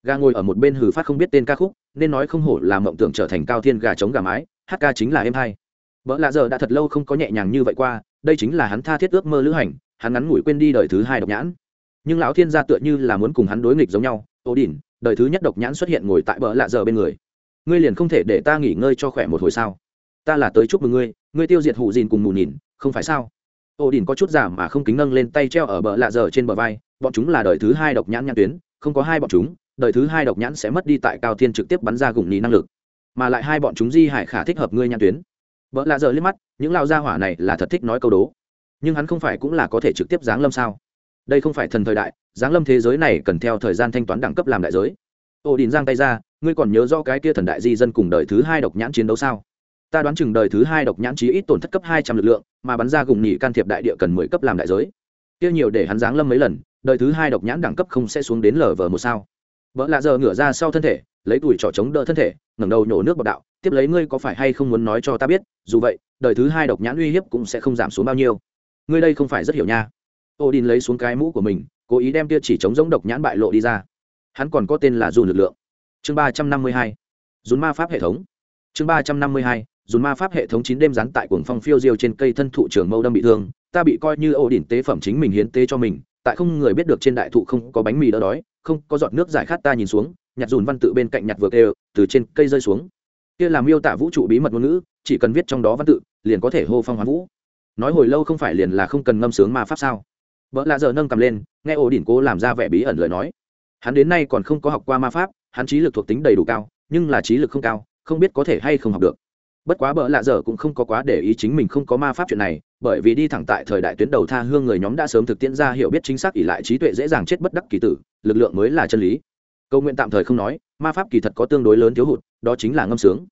Speaker 1: Gà ngồi ở một bên hừ phát không biết tên ca khúc, nên nói không hổ là mộng tưởng trở thành cao thiên gà chống gà mái, hát ca chính là em hai. Vợ lạ giờ đã thật lâu không có nhẹ nhàng như vậy qua, đây chính là hắn tha thiết ước mơ lữ hành, hắn ngắn ngủi quên đi đời thứ hai độc nhãn. Nhưng lão thiên gia tựa như là muốn cùng hắn đối nghịch giống nhau, ô đỉnh, đời thứ nhất độc nhãn xuất hiện ngồi tại bờ lạ giờ bên người. Ngươi liền không thể để ta nghỉ ngơi cho khỏe một hồi sao? Ta là tới chúc mừng ngươi ngươi tiêu diệt hụ dìn cùng mù nhìn, không phải sao? Ô đỉnh có chút giả mà không kính nâng lên tay treo ở bờ lạ dở trên bờ vai, bọn chúng là đời thứ hai độc nhãn nhãn tuyến, không có hai bọn chúng, đời thứ hai độc nhãn sẽ mất đi tại cao thiên trực tiếp bắn ra gùng nhì năng lực. Mà lại hai bọn chúng di hải khả thích hợp ngươi nhãn tuyến. Vợ lạ dở liếc mắt, những lao gia hỏa này là thật thích nói câu đố. Nhưng hắn không phải cũng là có thể trực tiếp giáng lâm sao? Đây không phải thần thời đại, giáng lâm thế giới này cần theo thời gian thanh toán đẳng cấp làm đại giới. Ô đình giang tay ra, ngươi còn nhớ rõ cái kia thần đại di dân cùng đời thứ hai độc nhãn chiến đấu sao? Ta đoán chừng đời thứ hai độc nhãn chí ít tổn thất cấp hai trăm lực lượng, mà bắn ra gùng nhị can thiệp đại địa cần mười cấp làm đại giới. Kia nhiều để hắn giáng lâm mấy lần, đời thứ hai độc nhãn đẳng cấp không sẽ xuống đến lở vờ một sao. Vợ lạ giờ ngửa ra sau thân thể, lấy tuổi trỏ chống đỡ thân thể, ngẩng đầu nhổ nước bọc đạo, tiếp lấy ngươi có phải hay không muốn nói cho ta biết, dù vậy, đời thứ hai độc nhãn uy hiếp cũng sẽ không giảm xuống bao nhiêu. Ngươi đây không phải rất hiểu nha. Ô đin lấy xuống cái mũ của mình, cố ý đem tia chỉ chống giống độc nhãn bại lộ đi ra. Hắn còn có tên là dùn lực lượng. Chương ba trăm năm mươi hai. Dùn ma pháp hệ thống. Chương ba trăm năm mươi hai dùng ma pháp hệ thống chín đêm rắn tại cuồng phong phiêu diêu trên cây thân thụ trường mâu đâm bị thương, ta bị coi như ô đỉnh tế phẩm chính mình hiến tế cho mình, tại không người biết được trên đại thụ không có bánh mì đỡ đói, không có giọt nước giải khát ta nhìn xuống, nhặt dùn văn tự bên cạnh nhặt vượt đều từ trên cây rơi xuống. Kia làm miêu tả vũ trụ bí mật ngôn ngữ, chỉ cần viết trong đó văn tự, liền có thể hô phong hoán vũ. Nói hồi lâu không phải liền là không cần ngâm sướng ma pháp sao? Vợ lạ giờ nâng cầm lên, nghe ổ đỉnh cố làm ra vẻ bí ẩn lời nói. Hắn đến nay còn không có học qua ma pháp, hắn trí lực thuộc tính đầy đủ cao, nhưng là trí lực không cao, không biết có thể hay không học được bất quá bỡ lạ giờ cũng không có quá để ý chính mình không có ma pháp chuyện này, bởi vì đi thẳng tại thời đại tuyến đầu tha hương người nhóm đã sớm thực tiễn ra hiểu biết chính xác ỷ lại trí tuệ dễ dàng chết bất đắc kỳ tử, lực lượng mới là chân lý. Câu nguyện tạm thời không nói, ma pháp kỳ thật có tương đối lớn thiếu hụt, đó chính là ngâm sướng.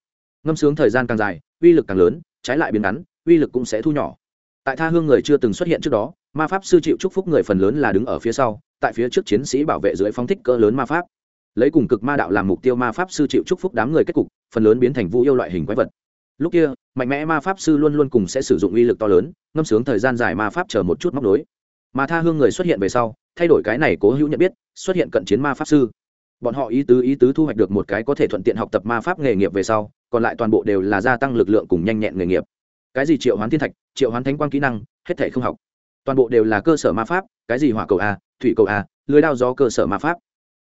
Speaker 1: Ngâm sướng thời gian càng dài, uy lực càng lớn, trái lại biến ngắn, uy lực cũng sẽ thu nhỏ. Tại tha hương người chưa từng xuất hiện trước đó, ma pháp sư chịu chúc phúc người phần lớn là đứng ở phía sau, tại phía trước chiến sĩ bảo vệ dưới phóng thích cỡ lớn ma pháp. Lấy cùng cực ma đạo làm mục tiêu ma pháp sư chịu chúc phúc đám người kết cục, phần lớn biến thành vũ yêu loại hình quái vật lúc kia, mạnh mẽ ma pháp sư luôn luôn cùng sẽ sử dụng uy lực to lớn, ngâm sướng thời gian dài ma pháp chờ một chút móc đối mà tha hương người xuất hiện về sau, thay đổi cái này cố hữu nhận biết, xuất hiện cận chiến ma pháp sư. Bọn họ ý tứ ý tứ thu hoạch được một cái có thể thuận tiện học tập ma pháp nghề nghiệp về sau, còn lại toàn bộ đều là gia tăng lực lượng cùng nhanh nhẹn nghề nghiệp. Cái gì triệu hoán thiên thạch, triệu hoán thánh quang kỹ năng, hết thể không học. Toàn bộ đều là cơ sở ma pháp, cái gì hỏa cầu a, thủy cầu a, lưới đao do cơ sở ma pháp.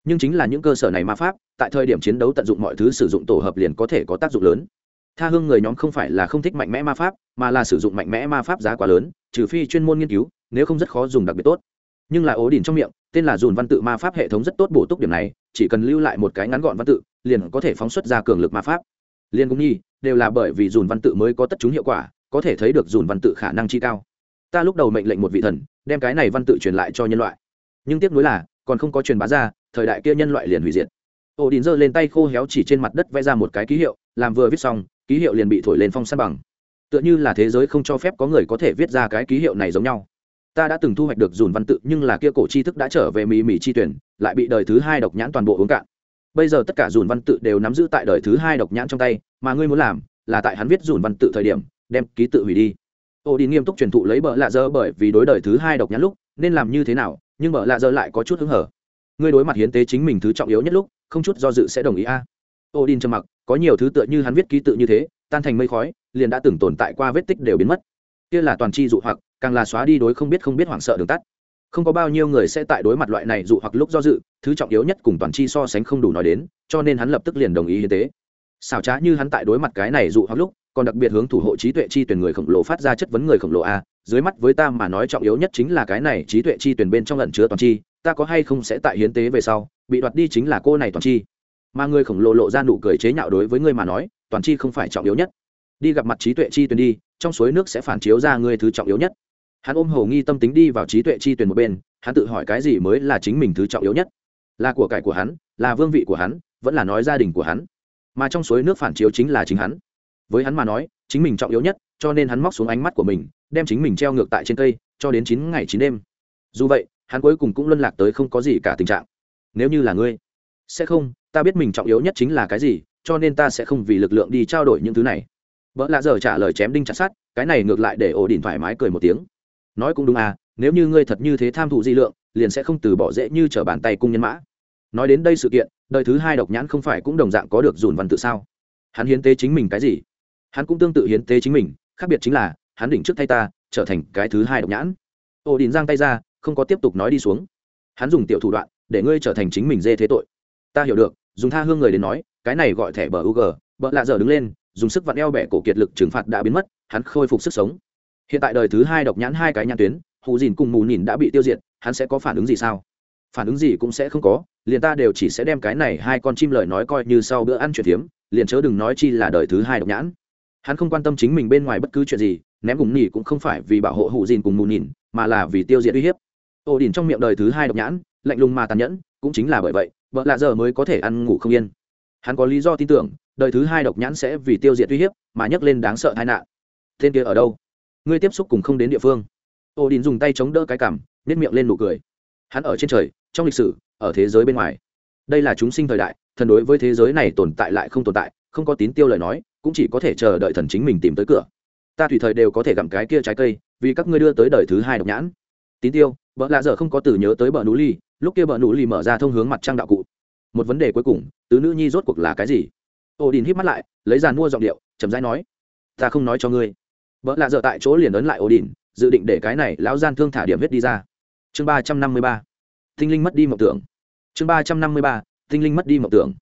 Speaker 1: Nhưng chính là những cơ sở này ma pháp, tại thời điểm chiến đấu tận dụng mọi thứ sử dụng tổ hợp liền có thể có tác dụng lớn tha hương người nhóm không phải là không thích mạnh mẽ ma pháp, mà là sử dụng mạnh mẽ ma pháp giá quá lớn, trừ phi chuyên môn nghiên cứu, nếu không rất khó dùng đặc biệt tốt. Nhưng là ố đỉnh trong miệng, tên là dùn văn tự ma pháp hệ thống rất tốt bổ túc điểm này, chỉ cần lưu lại một cái ngắn gọn văn tự, liền có thể phóng xuất ra cường lực ma pháp. Liên cũng nhi, đều là bởi vì dùn văn tự mới có tất chúng hiệu quả, có thể thấy được dùn văn tự khả năng chi cao. Ta lúc đầu mệnh lệnh một vị thần, đem cái này văn tự truyền lại cho nhân loại. Nhưng tiếc nuối là, còn không có truyền bá ra, thời đại kia nhân loại liền hủy diệt. Ổ đình giơ lên tay khô héo chỉ trên mặt đất vẽ ra một cái ký hiệu, làm vừa viết xong ký hiệu liền bị thổi lên phong san bằng. Tựa như là thế giới không cho phép có người có thể viết ra cái ký hiệu này giống nhau. Ta đã từng thu hoạch được dùn văn tự, nhưng là kia cổ tri thức đã trở về mì mì chi tuyển, lại bị đời thứ hai độc nhãn toàn bộ uống cạn. Bây giờ tất cả dùn văn tự đều nắm giữ tại đời thứ hai độc nhãn trong tay, mà ngươi muốn làm là tại hắn viết dùn văn tự thời điểm, đem ký tự hủy đi. Ô đi nghiêm túc truyền thụ lấy bợ lạ dơ bởi vì đối đời thứ hai độc nhãn lúc nên làm như thế nào, nhưng bợ lạ dơ lại có chút hứng hở. Ngươi đối mặt hiến tế chính mình thứ trọng yếu nhất lúc, không chút do dự sẽ đồng ý a. À. ô đi trầm mặc có nhiều thứ tựa như hắn viết ký tự như thế, tan thành mây khói, liền đã từng tồn tại qua vết tích đều biến mất. Kia là toàn chi dụ hoặc, càng là xóa đi đối không biết không biết hoảng sợ đường tắt. Không có bao nhiêu người sẽ tại đối mặt loại này dụ hoặc lúc do dự, thứ trọng yếu nhất cùng toàn chi so sánh không đủ nói đến, cho nên hắn lập tức liền đồng ý hiến tế. Xảo trá như hắn tại đối mặt cái này dụ hoặc lúc, còn đặc biệt hướng thủ hộ trí tuệ chi tuyển người khổng lồ phát ra chất vấn người khổng lồ a, dưới mắt với ta mà nói trọng yếu nhất chính là cái này trí tuệ chi tuyển bên trong lẩn chứa toàn chi, ta có hay không sẽ tại hiến tế về sau, bị đoạt đi chính là cô này toàn chi mà người khổng lồ lộ ra nụ cười chế nhạo đối với ngươi mà nói, toàn chi không phải trọng yếu nhất. Đi gặp mặt trí tuệ chi tuyển đi, trong suối nước sẽ phản chiếu ra ngươi thứ trọng yếu nhất. Hắn ôm hầu nghi tâm tính đi vào trí tuệ chi tuyển một bên, hắn tự hỏi cái gì mới là chính mình thứ trọng yếu nhất? Là của cải của hắn, là vương vị của hắn, vẫn là nói gia đình của hắn? Mà trong suối nước phản chiếu chính là chính hắn. Với hắn mà nói, chính mình trọng yếu nhất, cho nên hắn móc xuống ánh mắt của mình, đem chính mình treo ngược tại trên cây, cho đến chín ngày chín đêm. Dù vậy, hắn cuối cùng cũng luân lạc tới không có gì cả tình trạng. Nếu như là ngươi, sẽ không ta biết mình trọng yếu nhất chính là cái gì, cho nên ta sẽ không vì lực lượng đi trao đổi những thứ này. Vợ lạ giờ trả lời chém đinh chặt sát cái này ngược lại để ổ đỉnh thoải mái cười một tiếng. Nói cũng đúng à nếu như ngươi thật như thế tham thụ di lượng, liền sẽ không từ bỏ dễ như trở bàn tay cung nhân mã. Nói đến đây sự kiện, đời thứ hai độc nhãn không phải cũng đồng dạng có được dùn văn tự sao? Hắn hiến tế chính mình cái gì? Hắn cũng tương tự hiến tế chính mình, khác biệt chính là, hắn đỉnh trước thay ta, trở thành cái thứ hai độc nhãn. Ổ đỉnh giang tay ra, không có tiếp tục nói đi xuống. Hắn dùng tiểu thủ đoạn, để ngươi trở thành chính mình dê thế tội. Ta hiểu được dùng tha hương người đến nói, cái này gọi thẻ bờ u bợ lạ giờ đứng lên, dùng sức vặn eo bẻ cổ kiệt lực trừng phạt đã biến mất, hắn khôi phục sức sống. Hiện tại đời thứ hai độc nhãn hai cái nhãn tuyến, hù dìn cùng mù nhìn đã bị tiêu diệt, hắn sẽ có phản ứng gì sao? Phản ứng gì cũng sẽ không có, liền ta đều chỉ sẽ đem cái này hai con chim lời nói coi như sau bữa ăn chuyện tiếm liền chớ đừng nói chi là đời thứ hai độc nhãn. Hắn không quan tâm chính mình bên ngoài bất cứ chuyện gì, ném cùng nỉ cũng không phải vì bảo hộ hụ dìn cùng mù nhìn mà là vì tiêu diệt uy hiếp. Ổ đỉnh trong miệng đời thứ hai độc nhãn, lạnh lùng mà tàn nhẫn, cũng chính là bởi vậy vợ lạ giờ mới có thể ăn ngủ không yên. Hắn có lý do tin tưởng, đời thứ hai độc nhãn sẽ vì tiêu diệt uy hiếp mà nhấc lên đáng sợ tai nạn. Tên kia ở đâu? Ngươi tiếp xúc cùng không đến địa phương. Ô đình dùng tay chống đỡ cái cằm nếp miệng lên nụ cười. Hắn ở trên trời, trong lịch sử, ở thế giới bên ngoài. Đây là chúng sinh thời đại, thần đối với thế giới này tồn tại lại không tồn tại, không có tín tiêu lời nói, cũng chỉ có thể chờ đợi thần chính mình tìm tới cửa. Ta tùy thời đều có thể gặm cái kia trái cây, vì các ngươi đưa tới đời thứ hai độc nhãn. Tín tiêu vợ lạ dở không có từ nhớ tới bờ núi ly lúc kia bờ núi ly mở ra thông hướng mặt trăng đạo cụ một vấn đề cuối cùng, tứ nữ nhi rốt cuộc là cái gì? Ô đình hít mắt lại, lấy ra mua giọng điệu, chậm rãi nói, ta không nói cho ngươi. Vợ lạ dở tại chỗ liền ấn lại ô đình dự định để cái này lão gian thương thả điểm viết đi ra. Chương ba trăm năm mươi ba, tinh linh mất đi mộng tưởng. Chương ba trăm năm mươi ba, tinh linh mất đi mộng tưởng.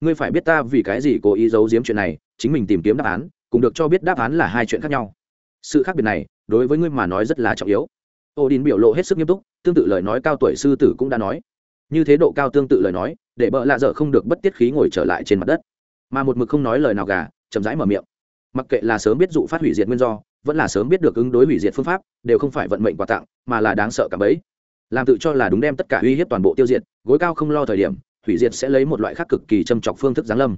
Speaker 1: Ngươi phải biết ta vì cái gì cố ý giấu giếm chuyện này, chính mình tìm kiếm đáp án cũng được cho biết đáp án là hai chuyện khác nhau. Sự khác biệt này, đối với ngươi mà nói rất là trọng yếu. Ô đình biểu lộ hết sức nghiêm túc, tương tự lời nói cao tuổi sư tử cũng đã nói như thế độ cao tương tự lời nói, để bợ lạ dở không được bất tiết khí ngồi trở lại trên mặt đất. Mà một mực không nói lời nào gà, chậm rãi mở miệng. Mặc kệ là sớm biết dụ phát hủy diệt nguyên do, vẫn là sớm biết được ứng đối hủy diệt phương pháp, đều không phải vận mệnh quà tặng, mà là đáng sợ cả bấy. Làm tự cho là đúng đem tất cả uy hiếp toàn bộ tiêu diệt, gối cao không lo thời điểm, hủy diệt sẽ lấy một loại khác cực kỳ châm trọc phương thức giáng lâm.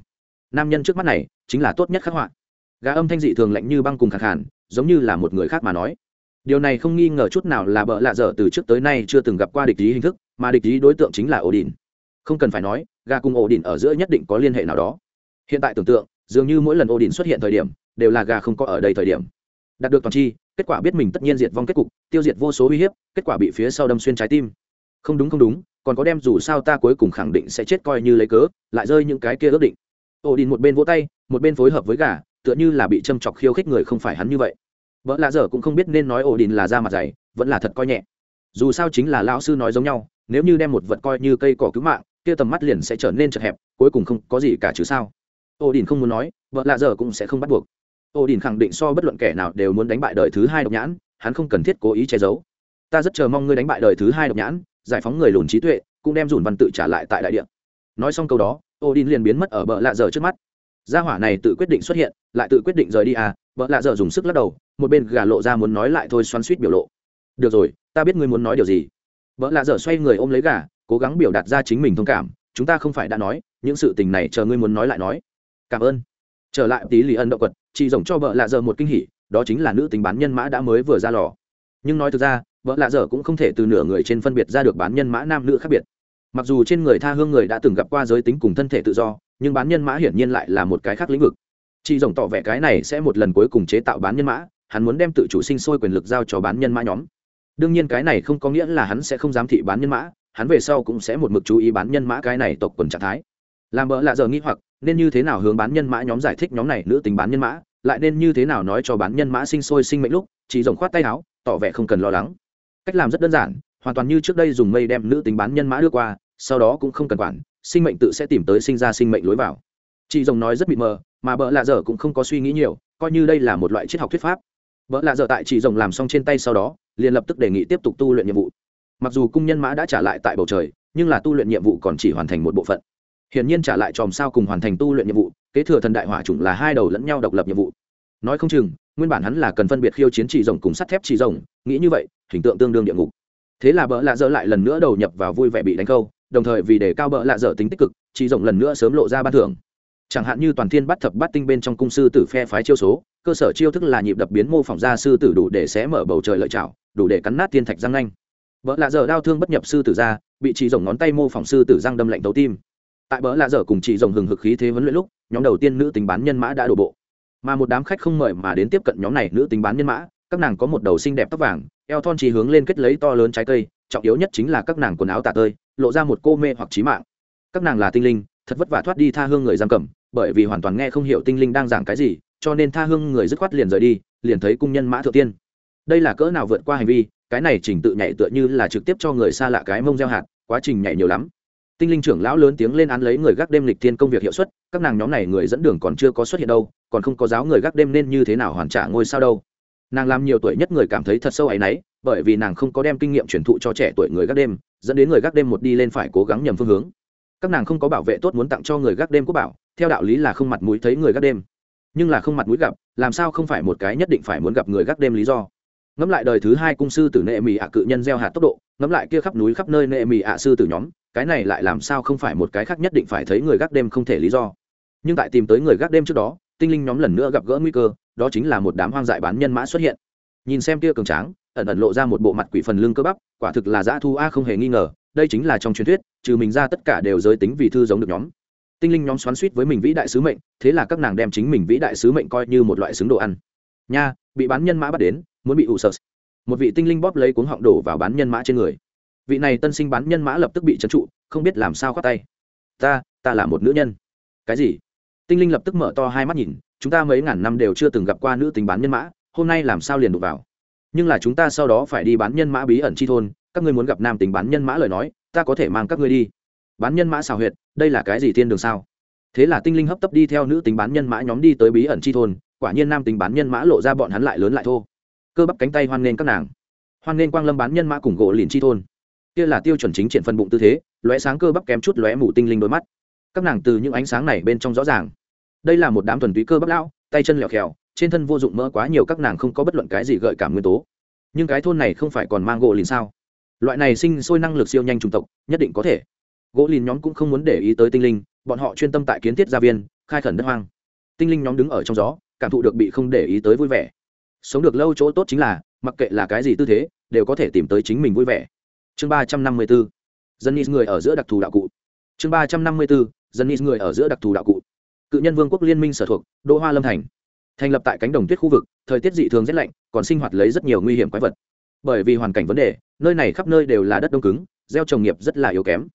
Speaker 1: Nam nhân trước mắt này, chính là tốt nhất khắc họa. Gà âm thanh dị thường lạnh như băng cùng khẳng hẳn giống như là một người khác mà nói điều này không nghi ngờ chút nào là bợ lạ dở từ trước tới nay chưa từng gặp qua địch ý hình thức, mà địch ý đối tượng chính là ổ đỉnh không cần phải nói, gà cùng ổ đỉnh ở giữa nhất định có liên hệ nào đó. Hiện tại tưởng tượng, dường như mỗi lần ổ đỉnh xuất hiện thời điểm, đều là gà không có ở đây thời điểm. Đạt được toàn chi, kết quả biết mình tất nhiên diệt vong kết cục, tiêu diệt vô số uy hiếp, kết quả bị phía sau đâm xuyên trái tim. Không đúng không đúng, còn có đem dù sao ta cuối cùng khẳng định sẽ chết coi như lấy cớ, lại rơi những cái kia ước định. Ổ đỉnh một bên vỗ tay, một bên phối hợp với gà, tựa như là bị châm chọc khiêu khích người không phải hắn như vậy vợ lạ dở cũng không biết nên nói ổ đình là da mặt dày, vẫn là thật coi nhẹ. Dù sao chính là lão sư nói giống nhau, nếu như đem một vật coi như cây cỏ cứu mạng, kia tầm mắt liền sẽ trở nên chật hẹp, cuối cùng không có gì cả chứ sao. Ổ đình không muốn nói, vợ lạ dở cũng sẽ không bắt buộc. Ổ đình khẳng định so bất luận kẻ nào đều muốn đánh bại đời thứ hai độc nhãn, hắn không cần thiết cố ý che giấu. Ta rất chờ mong ngươi đánh bại đời thứ hai độc nhãn, giải phóng người lùn trí tuệ, cũng đem dùn văn tự trả lại tại đại điện nói xong câu đó, ổ đình liền biến mất ở bờ lạ dở trước mắt gia hỏa này tự quyết định xuất hiện, lại tự quyết định rời đi à vợ lạ dở dùng sức lắc đầu, một bên gà lộ ra muốn nói lại thôi xoắn suýt biểu lộ. Được rồi, ta biết ngươi muốn nói điều gì. Vợ lạ dở xoay người ôm lấy gà, cố gắng biểu đạt ra chính mình thông cảm, chúng ta không phải đã nói, những sự tình này chờ ngươi muốn nói lại nói. Cảm ơn. Trở lại tí lì ân động quật, chị rồng cho vợ lạ dở một kinh hỉ, đó chính là nữ tính bán nhân mã đã mới vừa ra lò. Nhưng nói thực ra, vợ lạ dở cũng không thể từ nửa người trên phân biệt ra được bán nhân mã nam nữ khác biệt. Mặc dù trên người tha hương người đã từng gặp qua giới tính cùng thân thể tự do nhưng bán nhân mã hiển nhiên lại là một cái khác lĩnh vực. Chị rồng tỏ vẻ cái này sẽ một lần cuối cùng chế tạo bán nhân mã, hắn muốn đem tự chủ sinh sôi quyền lực giao cho bán nhân mã nhóm. Đương nhiên cái này không có nghĩa là hắn sẽ không dám thị bán nhân mã, hắn về sau cũng sẽ một mực chú ý bán nhân mã cái này tộc quần trạng thái. Làm bỡ lạ giờ nghĩ hoặc, nên như thế nào hướng bán nhân mã nhóm giải thích nhóm này nữ tính bán nhân mã, lại nên như thế nào nói cho bán nhân mã sinh sôi sinh mệnh lúc chị rồng khoát tay áo, tỏ vẻ không cần lo lắng. Cách làm rất đơn giản, hoàn toàn như trước đây dùng mây đem nữ tính bán nhân mã đưa qua, sau đó cũng không cần quản sinh mệnh tự sẽ tìm tới sinh ra sinh mệnh lối vào. Chị rồng nói rất bị mờ, mà bỡ lạ dở cũng không có suy nghĩ nhiều, coi như đây là một loại triết học thuyết pháp. Bỡ lạ dở tại chị rồng làm xong trên tay sau đó, liền lập tức đề nghị tiếp tục tu luyện nhiệm vụ. Mặc dù cung nhân mã đã trả lại tại bầu trời, nhưng là tu luyện nhiệm vụ còn chỉ hoàn thành một bộ phận. Hiển nhiên trả lại chòm sao cùng hoàn thành tu luyện nhiệm vụ, kế thừa thần đại hỏa chủng là hai đầu lẫn nhau độc lập nhiệm vụ. Nói không chừng, nguyên bản hắn là cần phân biệt khiêu chiến chỉ rồng cùng sắt thép chỉ rồng, nghĩ như vậy, hình tượng tương đương địa ngục. Thế là bỡ lạ dở lại lần nữa đầu nhập vào vui vẻ bị đánh câu đồng thời vì để cao bỡ lạ dở tính tích cực chỉ rộng lần nữa sớm lộ ra ban thưởng. Chẳng hạn như toàn thiên bắt thập bắt tinh bên trong cung sư tử phe phái chiêu số, cơ sở chiêu thức là nhịp đập biến mô phỏng ra sư tử đủ để xé mở bầu trời lợi chảo, đủ để cắn nát thiên thạch răng nanh. Vợ lạ dở đau thương bất nhập sư tử ra, bị chỉ rồng ngón tay mô phỏng sư tử răng đâm lạnh tấu tim. Tại bỡ lạ dở cùng chỉ rồng hừng hực khí thế vấn luyện lúc, nhóm đầu tiên nữ tính bán nhân mã đã đổ bộ. Mà một đám khách không mời mà đến tiếp cận nhóm này nữ tính bán nhân mã, các nàng có một đầu xinh đẹp tóc vàng, eo thon chỉ hướng lên kết lấy to lớn trái cây, trọng yếu nhất chính là các nàng quần áo tả tơi lộ ra một cô mê hoặc trí mạng. Các nàng là tinh linh, thật vất vả thoát đi tha hương người giam cầm, bởi vì hoàn toàn nghe không hiểu tinh linh đang giảng cái gì, cho nên tha hương người dứt khoát liền rời đi, liền thấy cung nhân mã thượng tiên. Đây là cỡ nào vượt qua hành vi, cái này trình tự nhảy tựa như là trực tiếp cho người xa lạ cái mông gieo hạt, quá trình nhảy nhiều lắm. Tinh linh trưởng lão lớn tiếng lên án lấy người gác đêm lịch thiên công việc hiệu suất, các nàng nhóm này người dẫn đường còn chưa có xuất hiện đâu, còn không có giáo người gác đêm nên như thế nào hoàn trả ngôi sao đâu. Nàng làm nhiều tuổi nhất người cảm thấy thật sâu ấ y n ấ y bởi vì nàng không có đem kinh nghiệm truyền thụ cho trẻ tuổi người gác đêm, dẫn đến người gác đêm một đi lên phải cố gắng nhầm phương hướng. Các nàng không có bảo vệ tốt muốn tặng cho người gác đêm quốc bảo, theo đạo lý là không mặt mũi thấy người gác đêm. Nhưng là không mặt mũi gặp, làm sao không phải một cái nhất định phải muốn gặp người gác đêm lý do? Ngẫm lại đời thứ hai cung sư tử nệ mì ạ cự nhân gieo hạt tốc độ, ngẫm lại kia khắp núi khắp nơi nệ mì ạ sư tử nhóm, cái này lại làm sao không phải một cái khác nhất định phải thấy người gác đêm không thể lý do? Nhưng tại tìm tới người gác đêm trước đó, tinh linh nhóm lần nữa gặp gỡ nguy cơ, đó chính là một đám hoang dại bán nhân mã xuất hiện. Nhìn xem kia cường tráng ẩn ẩn lộ ra một bộ mặt quỷ phần lưng cơ bắp, quả thực là dã thu a không hề nghi ngờ, đây chính là trong truyền thuyết, trừ mình ra tất cả đều giới tính vì thư giống được nhóm. Tinh linh nhóm xoắn suýt với mình vĩ đại sứ mệnh, thế là các nàng đem chính mình vĩ đại sứ mệnh coi như một loại xứng đồ ăn. Nha, bị bán nhân mã bắt đến, muốn bị ủ sờ một vị tinh linh bóp lấy cuống họng đổ vào bán nhân mã trên người. Vị này tân sinh bán nhân mã lập tức bị trấn trụ, không biết làm sao khoát tay. Ta ta là một nữ nhân. Cái gì? Tinh linh lập tức mở to hai mắt nhìn, chúng ta mấy ngàn năm đều chưa từng gặp qua nữ tính bán nhân mã, hôm nay làm sao liền đụng vào? Nhưng là chúng ta sau đó phải đi bán nhân mã bí ẩn chi thôn, các ngươi muốn gặp nam tính bán nhân mã lời nói, ta có thể mang các ngươi đi. Bán nhân mã xào huyệt, đây là cái gì thiên đường sao? Thế là tinh linh hấp tấp đi theo nữ tính bán nhân mã nhóm đi tới bí ẩn chi thôn, quả nhiên nam tính bán nhân mã lộ ra bọn hắn lại lớn lại thô. Cơ bắp cánh tay hoan nghênh các nàng. Hoan nghênh quang lâm bán nhân mã cùng gỗ liền chi thôn. Kia là tiêu chuẩn chính triển phân bụng tư thế, lóe sáng cơ bắp kém chút lóe mù tinh linh đôi mắt. Các nàng từ những ánh sáng này bên trong rõ ràng. Đây là một đám thuần túy cơ bắp lão, tay chân lẹo khèo trên thân vô dụng mỡ quá nhiều các nàng không có bất luận cái gì gợi cảm nguyên tố. Nhưng cái thôn này không phải còn mang gỗ liền sao? Loại này sinh sôi năng lực siêu nhanh chủng tộc, nhất định có thể. Gỗ lìn nhóm cũng không muốn để ý tới tinh linh, bọn họ chuyên tâm tại kiến thiết gia viên, khai khẩn đất hoang. Tinh linh nhóm đứng ở trong gió, cảm thụ được bị không để ý tới vui vẻ. Sống được lâu chỗ tốt chính là, mặc kệ là cái gì tư thế, đều có thể tìm tới chính mình vui vẻ. Chương ba trăm năm mươi bốn dân nít người ở giữa đặc thù đạo cụ. Chương ba trăm năm mươi bốn dân nít người ở giữa đặc thù đạo cụ. Cự nhân vương quốc liên minh sở thuộc, đỗ hoa lâm thành thành lập tại cánh đồng tuyết khu vực, thời tiết dị thường rét lạnh, còn sinh hoạt lấy rất nhiều nguy hiểm quái vật. Bởi vì hoàn cảnh vấn đề, nơi này khắp nơi đều là đất đông cứng, gieo trồng nghiệp rất là yếu kém.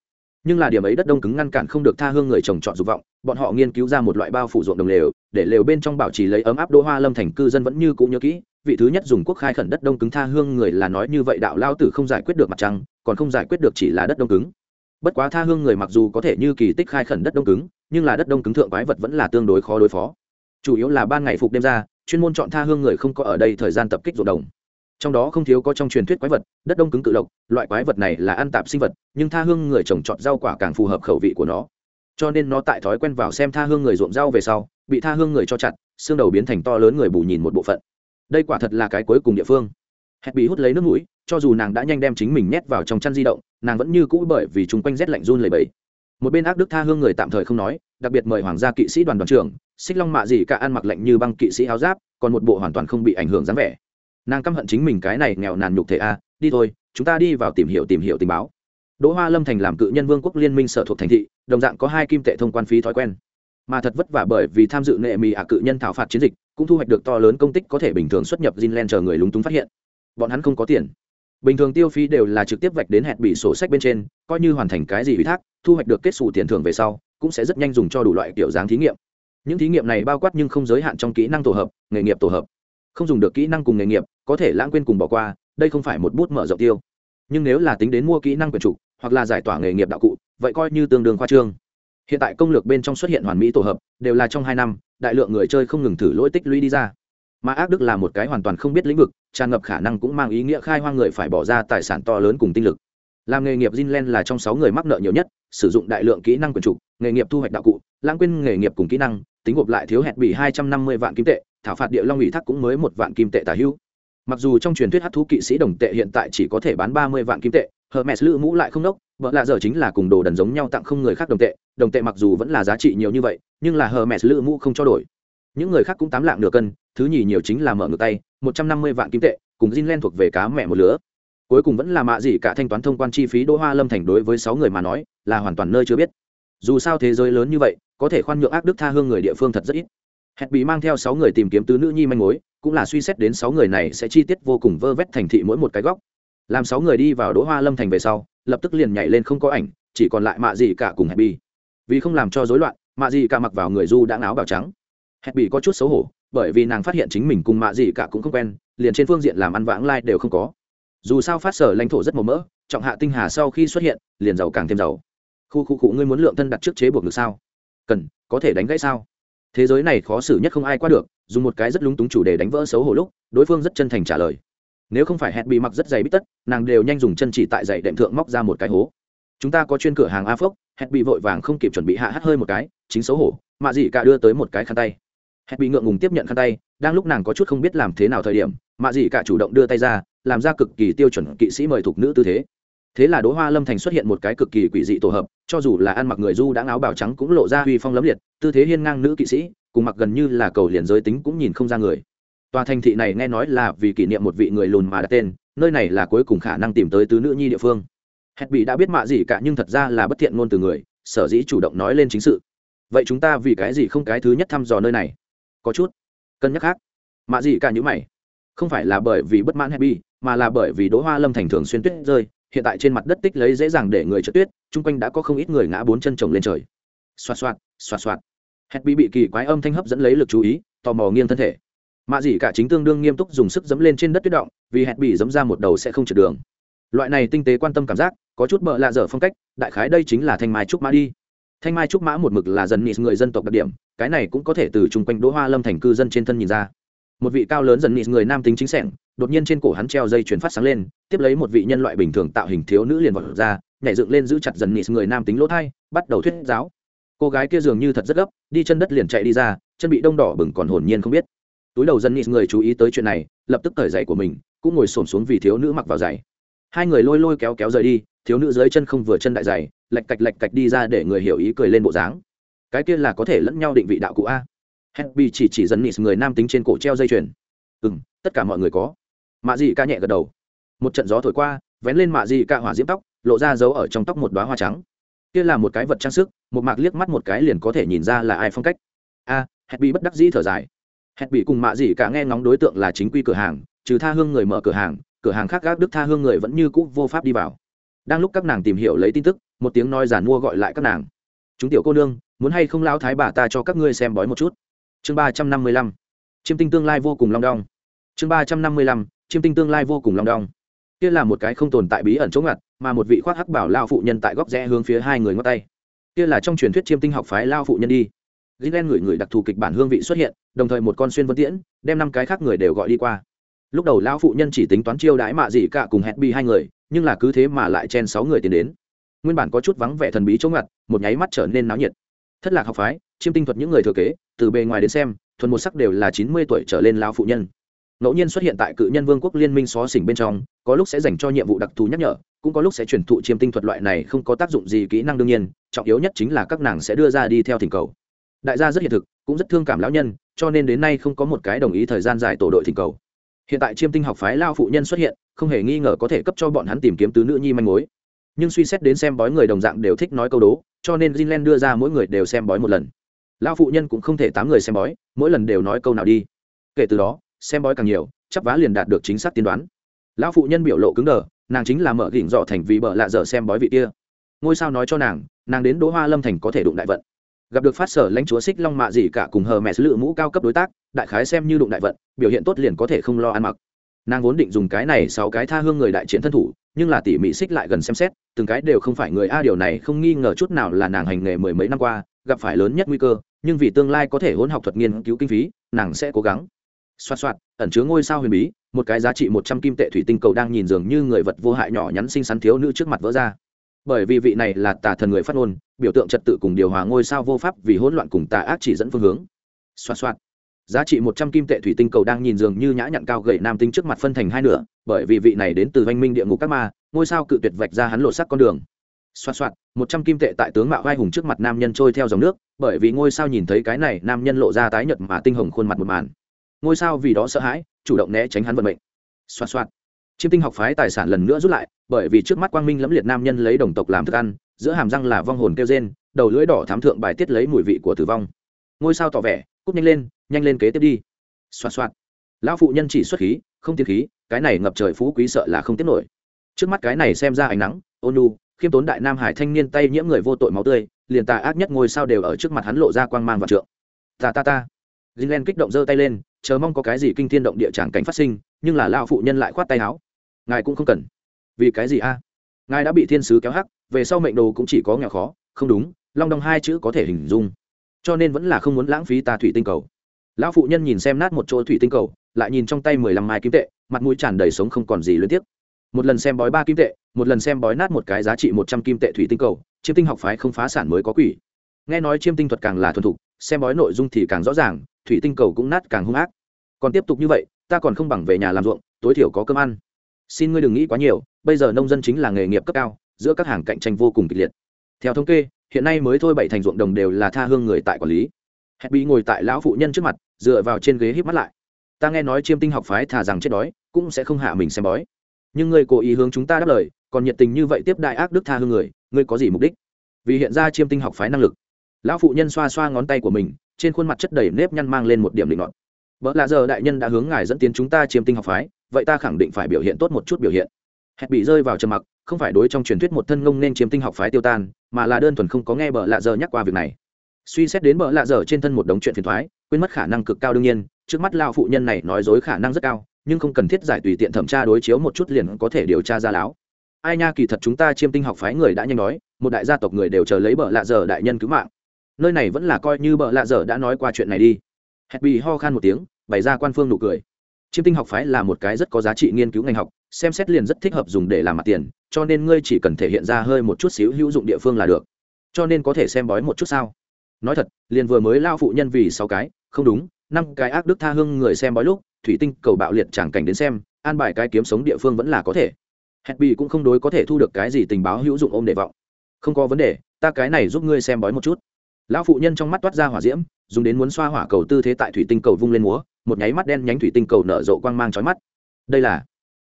Speaker 1: Nhưng là điểm ấy đất đông cứng ngăn cản không được tha hương người trồng trọt dục vọng, bọn họ nghiên cứu ra một loại bao phủ ruộng đồng lều, để lều bên trong bảo trì lấy ấm áp đô hoa lâm thành cư dân vẫn như cũ nhớ kỹ, vị thứ nhất dùng quốc khai khẩn đất đông cứng tha hương người là nói như vậy đạo lao tử không giải quyết được mặt trăng, còn không giải quyết được chỉ là đất đông cứng. Bất quá tha hương người mặc dù có thể như kỳ tích khai khẩn đất đông cứng, nhưng là đất đông cứng thượng quái vật vẫn là tương đối khó đối phó chủ yếu là ban ngày phục đêm ra, chuyên môn chọn tha hương người không có ở đây thời gian tập kích ruộng đồng. Trong đó không thiếu có trong truyền thuyết quái vật, đất đông cứng cự lộc, loại quái vật này là ăn tạp sinh vật, nhưng tha hương người trồng trọt rau quả càng phù hợp khẩu vị của nó. Cho nên nó tại thói quen vào xem tha hương người ruộng rau về sau, bị tha hương người cho chặt, xương đầu biến thành to lớn người bù nhìn một bộ phận. Đây quả thật là cái cuối cùng địa phương. Hẹn bị hút lấy nước mũi, cho dù nàng đã nhanh đem chính mình nhét vào trong chăn di động, nàng vẫn như cũ bởi vì chung quanh rét lạnh run lầy bẫy một bên ác đức tha hương người tạm thời không nói, đặc biệt mời hoàng gia kỵ sĩ đoàn đoàn trưởng xích long mạ gì cả ăn mặc lạnh như băng kỵ sĩ áo giáp, còn một bộ hoàn toàn không bị ảnh hưởng dáng vẻ. Nàng căm hận chính mình cái này nghèo nàn nhục thể a, đi thôi, chúng ta đi vào tìm hiểu tìm hiểu tình báo. Đỗ hoa lâm thành làm cự nhân vương quốc liên minh sở thuộc thành thị, đồng dạng có hai kim tệ thông quan phí thói quen. Mà thật vất vả bởi vì tham dự nệ mì ả cự nhân thảo phạt chiến dịch, cũng thu hoạch được to lớn công tích có thể bình thường xuất nhập Greenland chờ người lúng túng phát hiện. Bọn hắn không có tiền. Bình thường tiêu phí đều là trực tiếp vạch đến hẹn bị sổ sách bên trên, coi như hoàn thành cái gì ủy thác, thu hoạch được kết xù tiền thưởng về sau, cũng sẽ rất nhanh dùng cho đủ loại kiểu dáng thí nghiệm những thí nghiệm này bao quát nhưng không giới hạn trong kỹ năng tổ hợp, nghề nghiệp tổ hợp. Không dùng được kỹ năng cùng nghề nghiệp, có thể lãng quên cùng bỏ qua, đây không phải một bút mở rộng tiêu. Nhưng nếu là tính đến mua kỹ năng quyền trục, hoặc là giải tỏa nghề nghiệp đạo cụ, vậy coi như tương đương khoa trương. Hiện tại công lược bên trong xuất hiện hoàn mỹ tổ hợp, đều là trong hai năm, đại lượng người chơi không ngừng thử lỗi tích lũy đi ra. Mà ác đức là một cái hoàn toàn không biết lĩnh vực, tràn ngập khả năng cũng mang ý nghĩa khai hoang người phải bỏ ra tài sản to lớn cùng tinh lực. Làm nghề nghiệp Jinlen là trong sáu người mắc nợ nhiều nhất, sử dụng đại lượng kỹ năng quyền trục, nghề nghiệp thu hoạch đạo cụ, lãng quên nghề nghiệp cùng kỹ năng tính gộp lại thiếu hẹn bị hai trăm năm mươi vạn kim tệ, thảo phạt địa long ủy thác cũng mới một vạn kim tệ tả hữu. Mặc dù trong truyền thuyết hát thú kỵ sĩ đồng tệ hiện tại chỉ có thể bán ba mươi vạn kim tệ, hermes lữ mũ lại không đốc, vợ lạ giờ chính là cùng đồ đần giống nhau tặng không người khác đồng tệ đồng tệ mặc dù vẫn là giá trị nhiều như vậy, nhưng là hermes lữ mũ không cho đổi. Những người khác cũng tám lạng nửa cân, thứ nhì nhiều chính là mở ngược tay, một trăm năm mươi vạn kim tệ, cùng zin Len thuộc về cá mẹ một lứa. Cuối cùng vẫn là mạ gì cả thanh toán thông quan chi phí đỗ hoa lâm thành đối với sáu người mà nói, là hoàn toàn nơi chưa biết dù sao thế giới lớn như vậy, có thể khoan nhượng ác đức tha hương người địa phương thật rất ít. Hẹn bị mang theo sáu người tìm kiếm tứ nữ nhi manh mối, cũng là suy xét đến sáu người này sẽ chi tiết vô cùng vơ vét thành thị mỗi một cái góc. Làm sáu người đi vào đỗ hoa lâm thành về sau, lập tức liền nhảy lên không có ảnh, chỉ còn lại mạ gì cả cùng hẹn bị. Vì không làm cho rối loạn, mạ gì cả mặc vào người du đã áo bào trắng. Hẹn bị có chút xấu hổ, bởi vì nàng phát hiện chính mình cùng mạ gì cả cũng không quen, liền trên phương diện làm ăn vãng lai đều không có. Dù sao phát sở lãnh thổ rất màu mỡ, trọng hạ tinh hà sau khi xuất hiện, liền giàu càng thêm giàu khu khu cụ ngươi muốn lượng thân đặt trước chế buộc được sao? Cần, có thể đánh gãy sao? Thế giới này khó xử nhất không ai qua được, dùng một cái rất lúng túng chủ đề đánh vỡ xấu hổ lúc, đối phương rất chân thành trả lời. Nếu không phải hẹn bị mặc rất dày bít tất, nàng đều nhanh dùng chân chỉ tại dạy đệm thượng móc ra một cái hố. Chúng ta có chuyên cửa hàng a phốc, hẹn bị vội vàng không kịp chuẩn bị hạ hắt hơi một cái, chính xấu hổ, mạ dị cả đưa tới một cái khăn tay. Hẹn bị ngượng ngùng tiếp nhận khăn tay, đang lúc nàng có chút không biết làm thế nào thời điểm, mạ dị cả chủ động đưa tay ra, làm ra cực kỳ tiêu chuẩn kỵ sĩ mời thuộc nữ tư thế. Thế là đỗ hoa lâm thành xuất hiện một cái cực kỳ quỷ dị tổ hợp cho dù là ăn mặc người du đã áo bào trắng cũng lộ ra uy phong lấm liệt, tư thế hiên ngang nữ kỵ sĩ, cùng mặc gần như là cầu liền giới tính cũng nhìn không ra người. Tòa thành thị này nghe nói là vì kỷ niệm một vị người lùn mà đặt tên, nơi này là cuối cùng khả năng tìm tới tứ nữ nhi địa phương. Hẹn bị đã biết mạ gì cả nhưng thật ra là bất thiện ngôn từ người, sở dĩ chủ động nói lên chính sự. Vậy chúng ta vì cái gì không cái thứ nhất thăm dò nơi này? Có chút cân nhắc khác. Mạ gì cả những mày. Không phải là bởi vì bất mãn happy, mà là bởi vì đỗ hoa lâm thành thường xuyên tuyết rơi hiện tại trên mặt đất tích lấy dễ dàng để người trượt tuyết, chung quanh đã có không ít người ngã bốn chân trồng lên trời. Xoạt xoạt xoạt xoạt. Happy bị bị kỳ quái âm thanh hấp dẫn lấy lực chú ý, tò mò nghiêng thân thể. Mạ dĩ cả chính tương đương nghiêm túc dùng sức dẫm lên trên đất tuyết động, vì hẹn bị dẫm ra một đầu sẽ không trượt đường. Loại này tinh tế quan tâm cảm giác, có chút bợ lạ dở phong cách, đại khái đây chính là thanh mai trúc mã đi. Thanh mai trúc mã một mực là dần nịt người dân tộc đặc điểm, cái này cũng có thể từ chung quanh đỗ hoa lâm thành cư dân trên thân nhìn ra. Một vị cao lớn dần nịt người nam tính chính sẻng đột nhiên trên cổ hắn treo dây chuyển phát sáng lên, tiếp lấy một vị nhân loại bình thường tạo hình thiếu nữ liền vọt ra, nhảy dựng lên giữ chặt dần nịt người nam tính lỗ thai, bắt đầu thuyết giáo. Cô gái kia dường như thật rất gấp, đi chân đất liền chạy đi ra, chân bị đông đỏ bừng còn hồn nhiên không biết. Túi đầu dần nịt người chú ý tới chuyện này, lập tức cởi giày của mình, cũng ngồi xổm xuống vì thiếu nữ mặc vào giày. Hai người lôi lôi kéo kéo rời đi, thiếu nữ dưới chân không vừa chân đại giày lạch cạch lạch cạch đi ra để người hiểu ý cười lên bộ dáng. Cái kia là có thể lẫn nhau định vị đạo cụ a. Happy chỉ chỉ dần nịt người nam tính trên cổ treo dây chuyền. Ừ tất cả mọi người có mạ dị ca nhẹ gật đầu. Một trận gió thổi qua vén lên mạ dị ca hỏa diễm tóc lộ ra dấu ở trong tóc một đoá hoa trắng. Kia là một cái vật trang sức một mạc liếc mắt một cái liền có thể nhìn ra là ai phong cách. A à, bị bất đắc dĩ thở dài. Happy cùng mạ dị cả nghe ngóng đối tượng là chính quy cửa hàng trừ tha hương người mở cửa hàng cửa hàng khác gác đức tha hương người vẫn như cũ vô pháp đi vào. Đang lúc các nàng tìm hiểu lấy tin tức một tiếng nói giản mua gọi lại các nàng. Chúng tiểu cô nương muốn hay không lao thái bà ta cho các ngươi xem bói một chút? Chương ba trăm năm mươi lăm. Chiêm tinh tương lai vô cùng long đong. Chương ba trăm năm mươi lăm chiêm tinh tương lai vô cùng long đong. Kia là một cái không tồn tại bí ẩn chống ngặt, mà một vị khoác hắc bảo lao phụ nhân tại góc rẽ hướng phía hai người ngót tay. Kia là trong truyền thuyết chiêm tinh học phái lao phụ nhân đi. Gilen người người đặc thù kịch bản hương vị xuất hiện, đồng thời một con xuyên vân tiễn, đem năm cái khác người đều gọi đi qua. Lúc đầu lao phụ nhân chỉ tính toán chiêu đãi mạ dị cả cùng hẹn bi hai người, nhưng là cứ thế mà lại chen sáu người tiến đến. Nguyên bản có chút vắng vẻ thần bí chống ngặt, một nháy mắt trở nên náo nhiệt. Thất lạc học phái, chiêm tinh thuật những người thừa kế, từ bề ngoài đến xem, thuần một sắc đều là chín mươi tuổi trở lên lao phụ nhân ngẫu nhiên xuất hiện tại cự nhân vương quốc liên minh xó xỉnh bên trong, có lúc sẽ dành cho nhiệm vụ đặc thù nhắc nhở, cũng có lúc sẽ truyền thụ chiêm tinh thuật loại này không có tác dụng gì kỹ năng đương nhiên, trọng yếu nhất chính là các nàng sẽ đưa ra đi theo thỉnh cầu. Đại gia rất hiện thực, cũng rất thương cảm lão nhân, cho nên đến nay không có một cái đồng ý thời gian dài tổ đội thỉnh cầu. Hiện tại chiêm tinh học phái lao phụ nhân xuất hiện, không hề nghi ngờ có thể cấp cho bọn hắn tìm kiếm tứ nữ nhi manh mối. Nhưng suy xét đến xem bói người đồng dạng đều thích nói câu đố, cho nên Greenland đưa ra mỗi người đều xem bói một lần. Lão phụ nhân cũng không thể tám người xem bói, mỗi lần đều nói câu nào đi. Kể từ đó xem bói càng nhiều chắp vá liền đạt được chính xác tiên đoán. Lão phụ nhân biểu lộ cứng đờ, nàng chính là mở gỉnh dọ thành vì bợ lạ dở xem bói vị kia. Ngôi sao nói cho nàng nàng đến đỗ hoa lâm thành có thể đụng đại vận. Gặp được phát sở lãnh chúa xích long mạ gì cả cùng hờ mẹ sứ lự mũ cao cấp đối tác, đại khái xem như đụng đại vận, biểu hiện tốt liền có thể không lo ăn mặc. Nàng vốn định dùng cái này sáu cái tha hương người đại chiến thân thủ, nhưng là tỉ mỉ xích lại gần xem xét, từng cái đều không phải người a điều này không nghi ngờ chút nào là nàng hành nghề mười mấy năm qua, gặp phải lớn nhất nguy cơ, nhưng vì tương lai có thể hỗn học thuật nghiên cứu kinh phí, nàng sẽ cố gắng xoạt xoạt, ẩn chứa ngôi sao huyền bí, một cái giá trị một trăm kim tệ thủy tinh cầu đang nhìn dường như người vật vô hại nhỏ nhắn xinh xắn thiếu nữ trước mặt vỡ ra. Bởi vì vị này là tà thần người phát ngôn, biểu tượng trật tự cùng điều hòa ngôi sao vô pháp vì hỗn loạn cùng tà ác chỉ dẫn phương hướng. Xoạt xoạt. Giá trị một trăm kim tệ thủy tinh cầu đang nhìn dường như nhã nhặn cao gậy nam tinh trước mặt phân thành hai nửa, bởi vì vị này đến từ văn minh địa ngục các ma, ngôi sao cự tuyệt vạch ra hắn lộ sắc con đường. Xoạt xoạt, một trăm kim tệ tại tướng mạo vai hùng trước mặt nam nhân trôi theo dòng nước, bởi vì ngôi sao nhìn thấy cái này nam nhân lộ ra tái nhợt mà tinh hồng khuôn mặt một màn ngôi sao vì đó sợ hãi, chủ động né tránh hắn vận mệnh. Xoạt xoạt. Chiêm tinh học phái tài sản lần nữa rút lại, bởi vì trước mắt quang minh lẫm liệt nam nhân lấy đồng tộc làm thức ăn, giữa hàm răng là vong hồn kêu rên, đầu lưỡi đỏ thám thượng bài tiết lấy mùi vị của tử vong. Ngôi sao tỏ vẻ, cúp nhanh lên nhanh lên kế tiếp đi. Xoạt xoạt. Lão phụ nhân chỉ xuất khí, không tiết khí, cái này ngập trời phú quý sợ là không tiết nổi. Trước mắt cái này xem ra ánh nắng, ôn nu khiêm tốn đại nam hải thanh niên tay nhiễm người vô tội máu tươi, liền tà ác nhất ngôi sao đều ở trước mặt hắn lộ ra quang mang và trượng. Ta ta ta. Gilen kích động giơ tay lên, chờ mong có cái gì kinh thiên động địa tràng cảnh phát sinh, nhưng là lão phụ nhân lại khoát tay áo. Ngài cũng không cần. Vì cái gì a? Ngài đã bị thiên sứ kéo hắc, về sau mệnh đồ cũng chỉ có nghèo khó, không đúng, long đong hai chữ có thể hình dung. Cho nên vẫn là không muốn lãng phí ta thủy tinh cầu. Lão phụ nhân nhìn xem nát một chỗ thủy tinh cầu, lại nhìn trong tay mười lăm mai kim tệ, mặt mũi tràn đầy sống không còn gì luyến tiếc. một lần xem bói ba kim tệ, một lần xem bói nát một cái giá trị một trăm kim tệ thủy tinh cầu, chiêm tinh học phái không phá sản mới có quỷ. Nghe nói chiêm tinh thuật càng là thuần thục, xem bói nội dung thì càng rõ ràng thủy tinh cầu cũng nát càng hung ác. Còn tiếp tục như vậy, ta còn không bằng về nhà làm ruộng, tối thiểu có cơm ăn. Xin ngươi đừng nghĩ quá nhiều, bây giờ nông dân chính là nghề nghiệp cấp cao, giữa các hàng cạnh tranh vô cùng kịch liệt. Theo thống kê, hiện nay mới thôi bảy thành ruộng đồng đều là tha hương người tại quản lý. Hẹn bị ngồi tại lão phụ nhân trước mặt, dựa vào trên ghế hít mắt lại. Ta nghe nói chiêm tinh học phái thà rằng chết đói, cũng sẽ không hạ mình xem bói. Nhưng ngươi cố ý hướng chúng ta đáp lời, còn nhiệt tình như vậy tiếp đại ác đức tha hương người, ngươi có gì mục đích? Vì hiện ra chiêm tinh học phái năng lực. Lão phụ nhân xoa xoa ngón tay của mình trên khuôn mặt chất đầy nếp nhăn mang lên một điểm định ngọn vợ là giờ đại nhân đã hướng ngài dẫn tiến chúng ta chiêm tinh học phái, vậy ta khẳng định phải biểu hiện tốt một chút biểu hiện. Hẹn bị rơi vào trầm mặc, không phải đối trong truyền thuyết một thân ngông nên chiếm tinh học phái tiêu tan, mà là đơn thuần không có nghe bợ lạ giờ nhắc qua việc này. Suy xét đến bợ lạ giờ trên thân một đống chuyện phiền thoái quên mất khả năng cực cao đương nhiên, trước mắt lao phụ nhân này nói dối khả năng rất cao, nhưng không cần thiết giải tùy tiện thẩm tra đối chiếu một chút liền có thể điều tra ra láo ai nha, kỳ thật chúng ta chiêm tinh học phái người đã nhanh nói, một đại gia tộc người đều chờ lấy bợ lạ giờ đại nhân cứu mạng nơi này vẫn là coi như bợ lạ dở đã nói qua chuyện này đi. Hẹn bị ho khan một tiếng, bày ra quan phương nụ cười. Chiêm tinh học phái là một cái rất có giá trị nghiên cứu ngành học, xem xét liền rất thích hợp dùng để làm mặt tiền, cho nên ngươi chỉ cần thể hiện ra hơi một chút xíu hữu dụng địa phương là được. Cho nên có thể xem bói một chút sao? Nói thật, liền vừa mới lao phụ nhân vì sáu cái, không đúng, năm cái ác đức tha hương người xem bói lúc, thủy tinh, cầu bạo liệt chẳng cảnh đến xem, an bài cái kiếm sống địa phương vẫn là có thể. Hẹn bị cũng không đối có thể thu được cái gì tình báo hữu dụng ôm đề vọng. Không có vấn đề, ta cái này giúp ngươi xem bói một chút lão phụ nhân trong mắt toát ra hỏa diễm, dùng đến muốn xoa hỏa cầu tư thế tại thủy tinh cầu vung lên múa, một nháy mắt đen nhánh thủy tinh cầu nở rộ quang mang trói mắt. Đây là,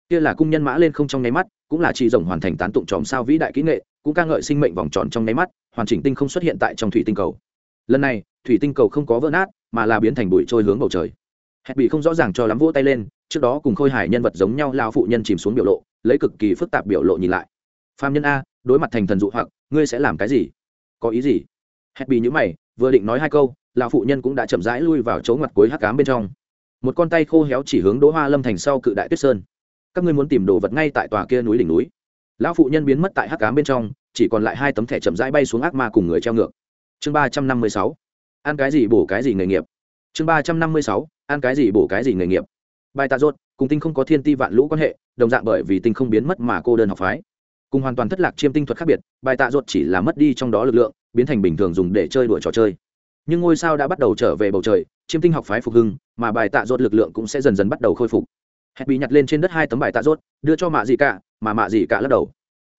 Speaker 1: kia là cung nhân mã lên không trong nháy mắt, cũng là chỉ rồng hoàn thành tán tụng tròm sao vĩ đại kỹ nghệ, cũng ca ngợi sinh mệnh vòng tròn trong nháy mắt, hoàn chỉnh tinh không xuất hiện tại trong thủy tinh cầu. Lần này, thủy tinh cầu không có vỡ nát, mà là biến thành bụi trôi hướng bầu trời. Hẹn bị không rõ ràng cho lắm vỗ tay lên, trước đó cùng khôi hải nhân vật giống nhau lao phụ nhân chìm xuống biểu lộ, lấy cực kỳ phức tạp biểu lộ nhìn lại. Phạm nhân a, đối mặt thành thần dụ hoặc, ngươi sẽ làm cái gì? Có ý gì? Hét bị nhữ mày, vừa định nói hai câu, lão phụ nhân cũng đã chậm rãi lui vào chỗ ngặt cuối hắc cám bên trong. Một con tay khô héo chỉ hướng đỗ hoa lâm thành sau cự đại tuyết sơn. Các ngươi muốn tìm đồ vật ngay tại tòa kia núi đỉnh núi. Lão phụ nhân biến mất tại hắc cám bên trong, chỉ còn lại hai tấm thẻ chậm rãi bay xuống ác ma cùng người treo ngược. Chương ba trăm năm mươi sáu. Ăn cái gì bổ cái gì nghề nghiệp. Chương ba trăm năm mươi sáu. Ăn cái gì bổ cái gì nghề nghiệp. Bài tạ rốt, cùng tinh không có thiên ti vạn lũ quan hệ, đồng dạng bởi vì tinh không biến mất mà cô đơn học phái. Cùng hoàn toàn thất lạc chiêm tinh thuật khác biệt, bài tạ rốt chỉ là mất đi trong đó lực lượng biến thành bình thường dùng để chơi đuổi trò chơi. Nhưng ngôi sao đã bắt đầu trở về bầu trời, chiêm tinh học phái phục hưng, mà bài tạ rốt lực lượng cũng sẽ dần dần bắt đầu khôi phục. Hẹn bị nhặt lên trên đất hai tấm bài tạ rốt, đưa cho mạ dị cả, mà mạ dị cả lắc đầu.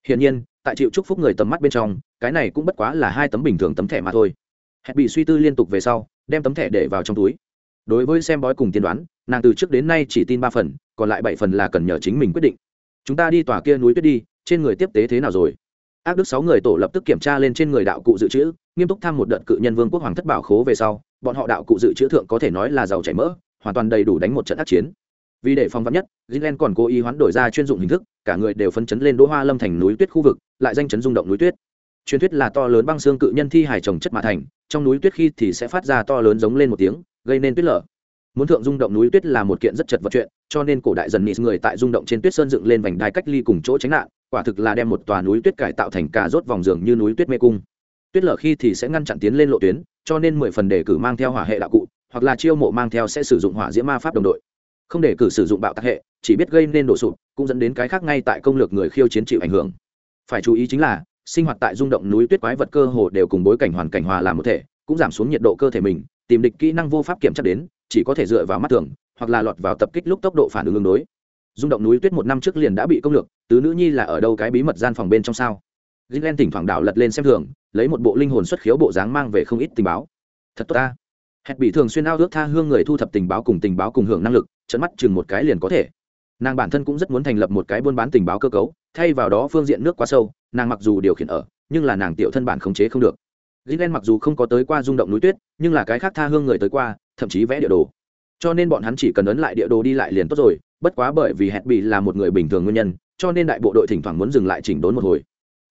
Speaker 1: Hiển nhiên, tại chịu chúc phúc người tầm mắt bên trong, cái này cũng bất quá là hai tấm bình thường tấm thẻ mà thôi. Hẹn bị suy tư liên tục về sau, đem tấm thẻ để vào trong túi. Đối với xem bói cùng tiên đoán, nàng từ trước đến nay chỉ tin ba phần, còn lại bảy phần là cần nhờ chính mình quyết định. Chúng ta đi tòa kia núi tuyết đi, trên người tiếp tế thế nào rồi? Ác đức sáu người tổ lập tức kiểm tra lên trên người đạo cụ dự trữ, nghiêm túc tham một đợt cự nhân vương quốc hoàng thất bảo khố về sau, bọn họ đạo cụ dự trữ thượng có thể nói là giàu chảy mỡ, hoàn toàn đầy đủ đánh một trận ác chiến. Vì để phòng vắn nhất gilen còn cố ý hoán đổi ra chuyên dụng hình thức, cả người đều phấn chấn lên đỗ hoa lâm thành núi tuyết khu vực, lại danh chấn rung động núi tuyết. Truyền thuyết là to lớn băng xương cự nhân thi hài trồng chất mã thành, trong núi tuyết khi thì sẽ phát ra to lớn giống lên một tiếng, gây nên tuyết lở. Muốn thượng rung động núi tuyết là một kiện rất chật vật chuyện, cho nên cổ đại dần nịt người tại rung động trên tuyết sơn dựng lên vành đai cách ly cùng chỗ tránh nạn quả thực là đem một tòa núi tuyết cải tạo thành cà rốt vòng giường như núi tuyết mê cung. Tuyết lở khi thì sẽ ngăn chặn tiến lên lộ tuyến, cho nên mười phần đề cử mang theo hỏa hệ đạo cụ, hoặc là chiêu mộ mang theo sẽ sử dụng hỏa diễm ma pháp đồng đội. Không để cử sử dụng bạo tạc hệ, chỉ biết gây nên đổ sụp, cũng dẫn đến cái khác ngay tại công lược người khiêu chiến chịu ảnh hưởng. Phải chú ý chính là, sinh hoạt tại rung động núi tuyết quái vật cơ hồ đều cùng bối cảnh hoàn cảnh hòa làm một thể, cũng giảm xuống nhiệt độ cơ thể mình, tìm địch kỹ năng vô pháp kiểm tra đến, chỉ có thể dựa vào mắt thường, hoặc là lọt vào tập kích lúc tốc độ phản ứng ứng đối rung động núi tuyết một năm trước liền đã bị công lược, tứ nữ nhi là ở đâu cái bí mật gian phòng bên trong sao? Gilen thỉnh thoảng đảo lật lên xem thường, lấy một bộ linh hồn xuất khiếu bộ dáng mang về không ít tình báo. Thật tốt ta. Hẹn bị thường xuyên ao ước tha hương người thu thập tình báo cùng tình báo cùng hưởng năng lực trận mắt chừng một cái liền có thể. Nàng bản thân cũng rất muốn thành lập một cái buôn bán tình báo cơ cấu, thay vào đó phương diện nước quá sâu, nàng mặc dù điều khiển ở, nhưng là nàng tiểu thân bản khống chế không được. Gilen mặc dù không có tới qua rung động núi tuyết, nhưng là cái khác tha hương người tới qua, thậm chí vẽ địa đồ. Cho nên bọn hắn chỉ cần ấn lại địa đồ đi lại liền tốt rồi bất quá bởi vì hẹn bị là một người bình thường nguyên nhân, cho nên đại bộ đội thỉnh thoảng muốn dừng lại chỉnh đốn một hồi.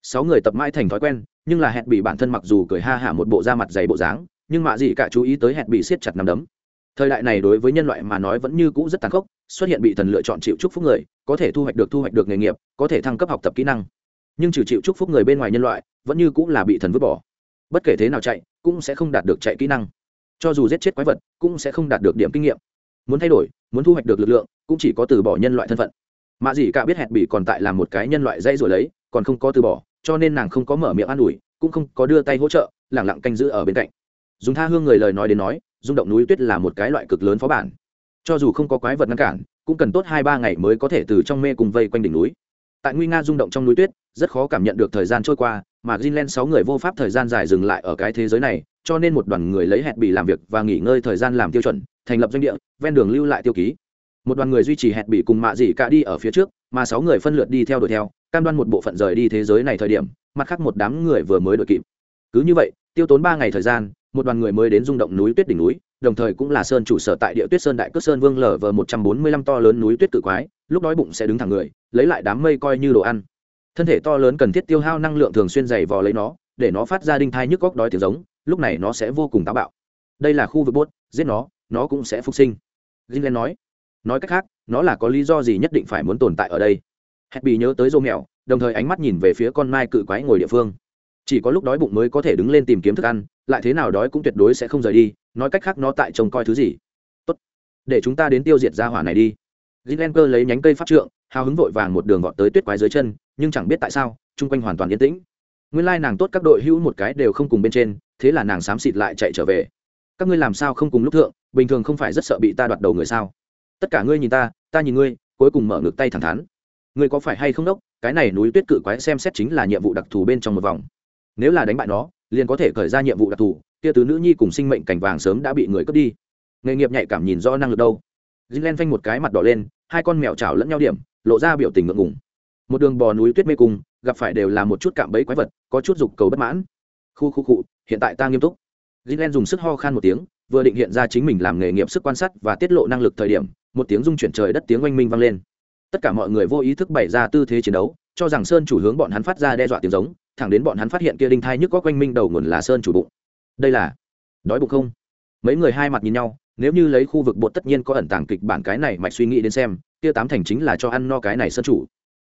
Speaker 1: Sáu người tập mãi thành thói quen, nhưng là hẹn bị bản thân mặc dù cười ha hả một bộ da mặt dày bộ dáng, nhưng mạ gì cả chú ý tới hẹn bị siết chặt nắm đấm. Thời đại này đối với nhân loại mà nói vẫn như cũ rất tàn khốc, xuất hiện bị thần lựa chọn chịu chúc phúc người, có thể thu hoạch được thu hoạch được nghề nghiệp, có thể thăng cấp học tập kỹ năng. Nhưng trừ chịu chúc phúc người bên ngoài nhân loại, vẫn như cũng là bị thần vứt bỏ. Bất kể thế nào chạy, cũng sẽ không đạt được chạy kỹ năng. Cho dù giết chết quái vật, cũng sẽ không đạt được điểm kinh nghiệm muốn thay đổi, muốn thu hoạch được lực lượng, cũng chỉ có từ bỏ nhân loại thân phận. Mạ dị cả biết hẹn bị còn tại là một cái nhân loại dây rồi lấy, còn không có từ bỏ, cho nên nàng không có mở miệng an ủi, cũng không có đưa tay hỗ trợ, lẳng lặng canh giữ ở bên cạnh. Dùng tha hương người lời nói đến nói, rung động núi tuyết là một cái loại cực lớn phó bản. Cho dù không có quái vật ngăn cản, cũng cần tốt hai ba ngày mới có thể từ trong mê cùng vây quanh đỉnh núi. Tại nguy nga rung động trong núi tuyết, rất khó cảm nhận được thời gian trôi qua, mà greenland sáu người vô pháp thời gian dài dừng lại ở cái thế giới này, cho nên một đoàn người lấy hẹn bị làm việc và nghỉ ngơi thời gian làm tiêu chuẩn thành lập doanh địa, ven đường lưu lại tiêu ký. Một đoàn người duy trì hẹn bị cùng mạ dị cả đi ở phía trước, mà sáu người phân lượt đi theo đuổi theo, cam đoan một bộ phận rời đi thế giới này thời điểm, mặt khác một đám người vừa mới đội kịp. Cứ như vậy, tiêu tốn ba ngày thời gian, một đoàn người mới đến rung động núi tuyết đỉnh núi, đồng thời cũng là sơn chủ sở tại địa tuyết sơn đại cước sơn vương lở vờ một trăm bốn mươi lăm to lớn núi tuyết cự quái, lúc đói bụng sẽ đứng thẳng người, lấy lại đám mây coi như đồ ăn. Thân thể to lớn cần thiết tiêu hao năng lượng thường xuyên dày vò lấy nó, để nó phát ra đinh thai nhức góc đói tiếng giống, lúc này nó sẽ vô cùng táo bạo. Đây là khu vực bốt, giết nó nó cũng sẽ phục sinh. Greenland nói nói cách khác, nó là có lý do gì nhất định phải muốn tồn tại ở đây? Hẹn bị nhớ tới rô mèo, đồng thời ánh mắt nhìn về phía con mai cự quái ngồi địa phương. Chỉ có lúc đói bụng mới có thể đứng lên tìm kiếm thức ăn, lại thế nào đói cũng tuyệt đối sẽ không rời đi, nói cách khác nó tại trông coi thứ gì? Tốt, để chúng ta đến tiêu diệt ra hỏa này đi. Gilen cơ lấy nhánh cây pháp trượng, hào hứng vội vàng một đường vọt tới tuyết quái dưới chân, nhưng chẳng biết tại sao, chung quanh hoàn toàn yên tĩnh. Nguyên lai nàng tốt các đội hữu một cái đều không cùng bên trên, thế là nàng xám xịt lại chạy trở về. Các ngươi làm sao không cùng lúc thượng? Bình thường không phải rất sợ bị ta đoạt đầu người sao? Tất cả ngươi nhìn ta ta nhìn ngươi, cuối cùng mở ngực tay thẳng thắn. Ngươi có phải hay không đốc? Cái này núi tuyết cự quái xem xét chính là nhiệm vụ đặc thù bên trong một vòng. Nếu là đánh bại nó, liền có thể khởi ra nhiệm vụ đặc thù, kia tứ nữ nhi cùng sinh mệnh cảnh vàng sớm đã bị người cướp đi. Nghề nghiệp nhạy cảm nhìn do năng lực đâu. Gilen phanh một cái mặt đỏ lên, hai con mèo chảo lẫn nhau điểm, lộ ra biểu tình ngượng ngùng. Một đường bò núi tuyết mê cung, gặp phải đều là một chút cạm bẫy quái vật, có chút dục cầu bất mãn. Khu khu cụ hiện tại ta nghiêm túc. Gilen dùng sức ho khan một tiếng vừa định hiện ra chính mình làm nghề nghiệp sức quan sát và tiết lộ năng lực thời điểm, một tiếng rung chuyển trời đất tiếng oanh minh vang lên. Tất cả mọi người vô ý thức bày ra tư thế chiến đấu, cho rằng sơn chủ hướng bọn hắn phát ra đe dọa tiếng giống, thẳng đến bọn hắn phát hiện kia đinh thai nhức có quanh minh đầu nguồn là sơn chủ bụng. Đây là, đói bụng không? Mấy người hai mặt nhìn nhau, nếu như lấy khu vực bột tất nhiên có ẩn tàng kịch bản cái này mạch suy nghĩ đến xem, kia tám thành chính là cho ăn no cái này sơn chủ.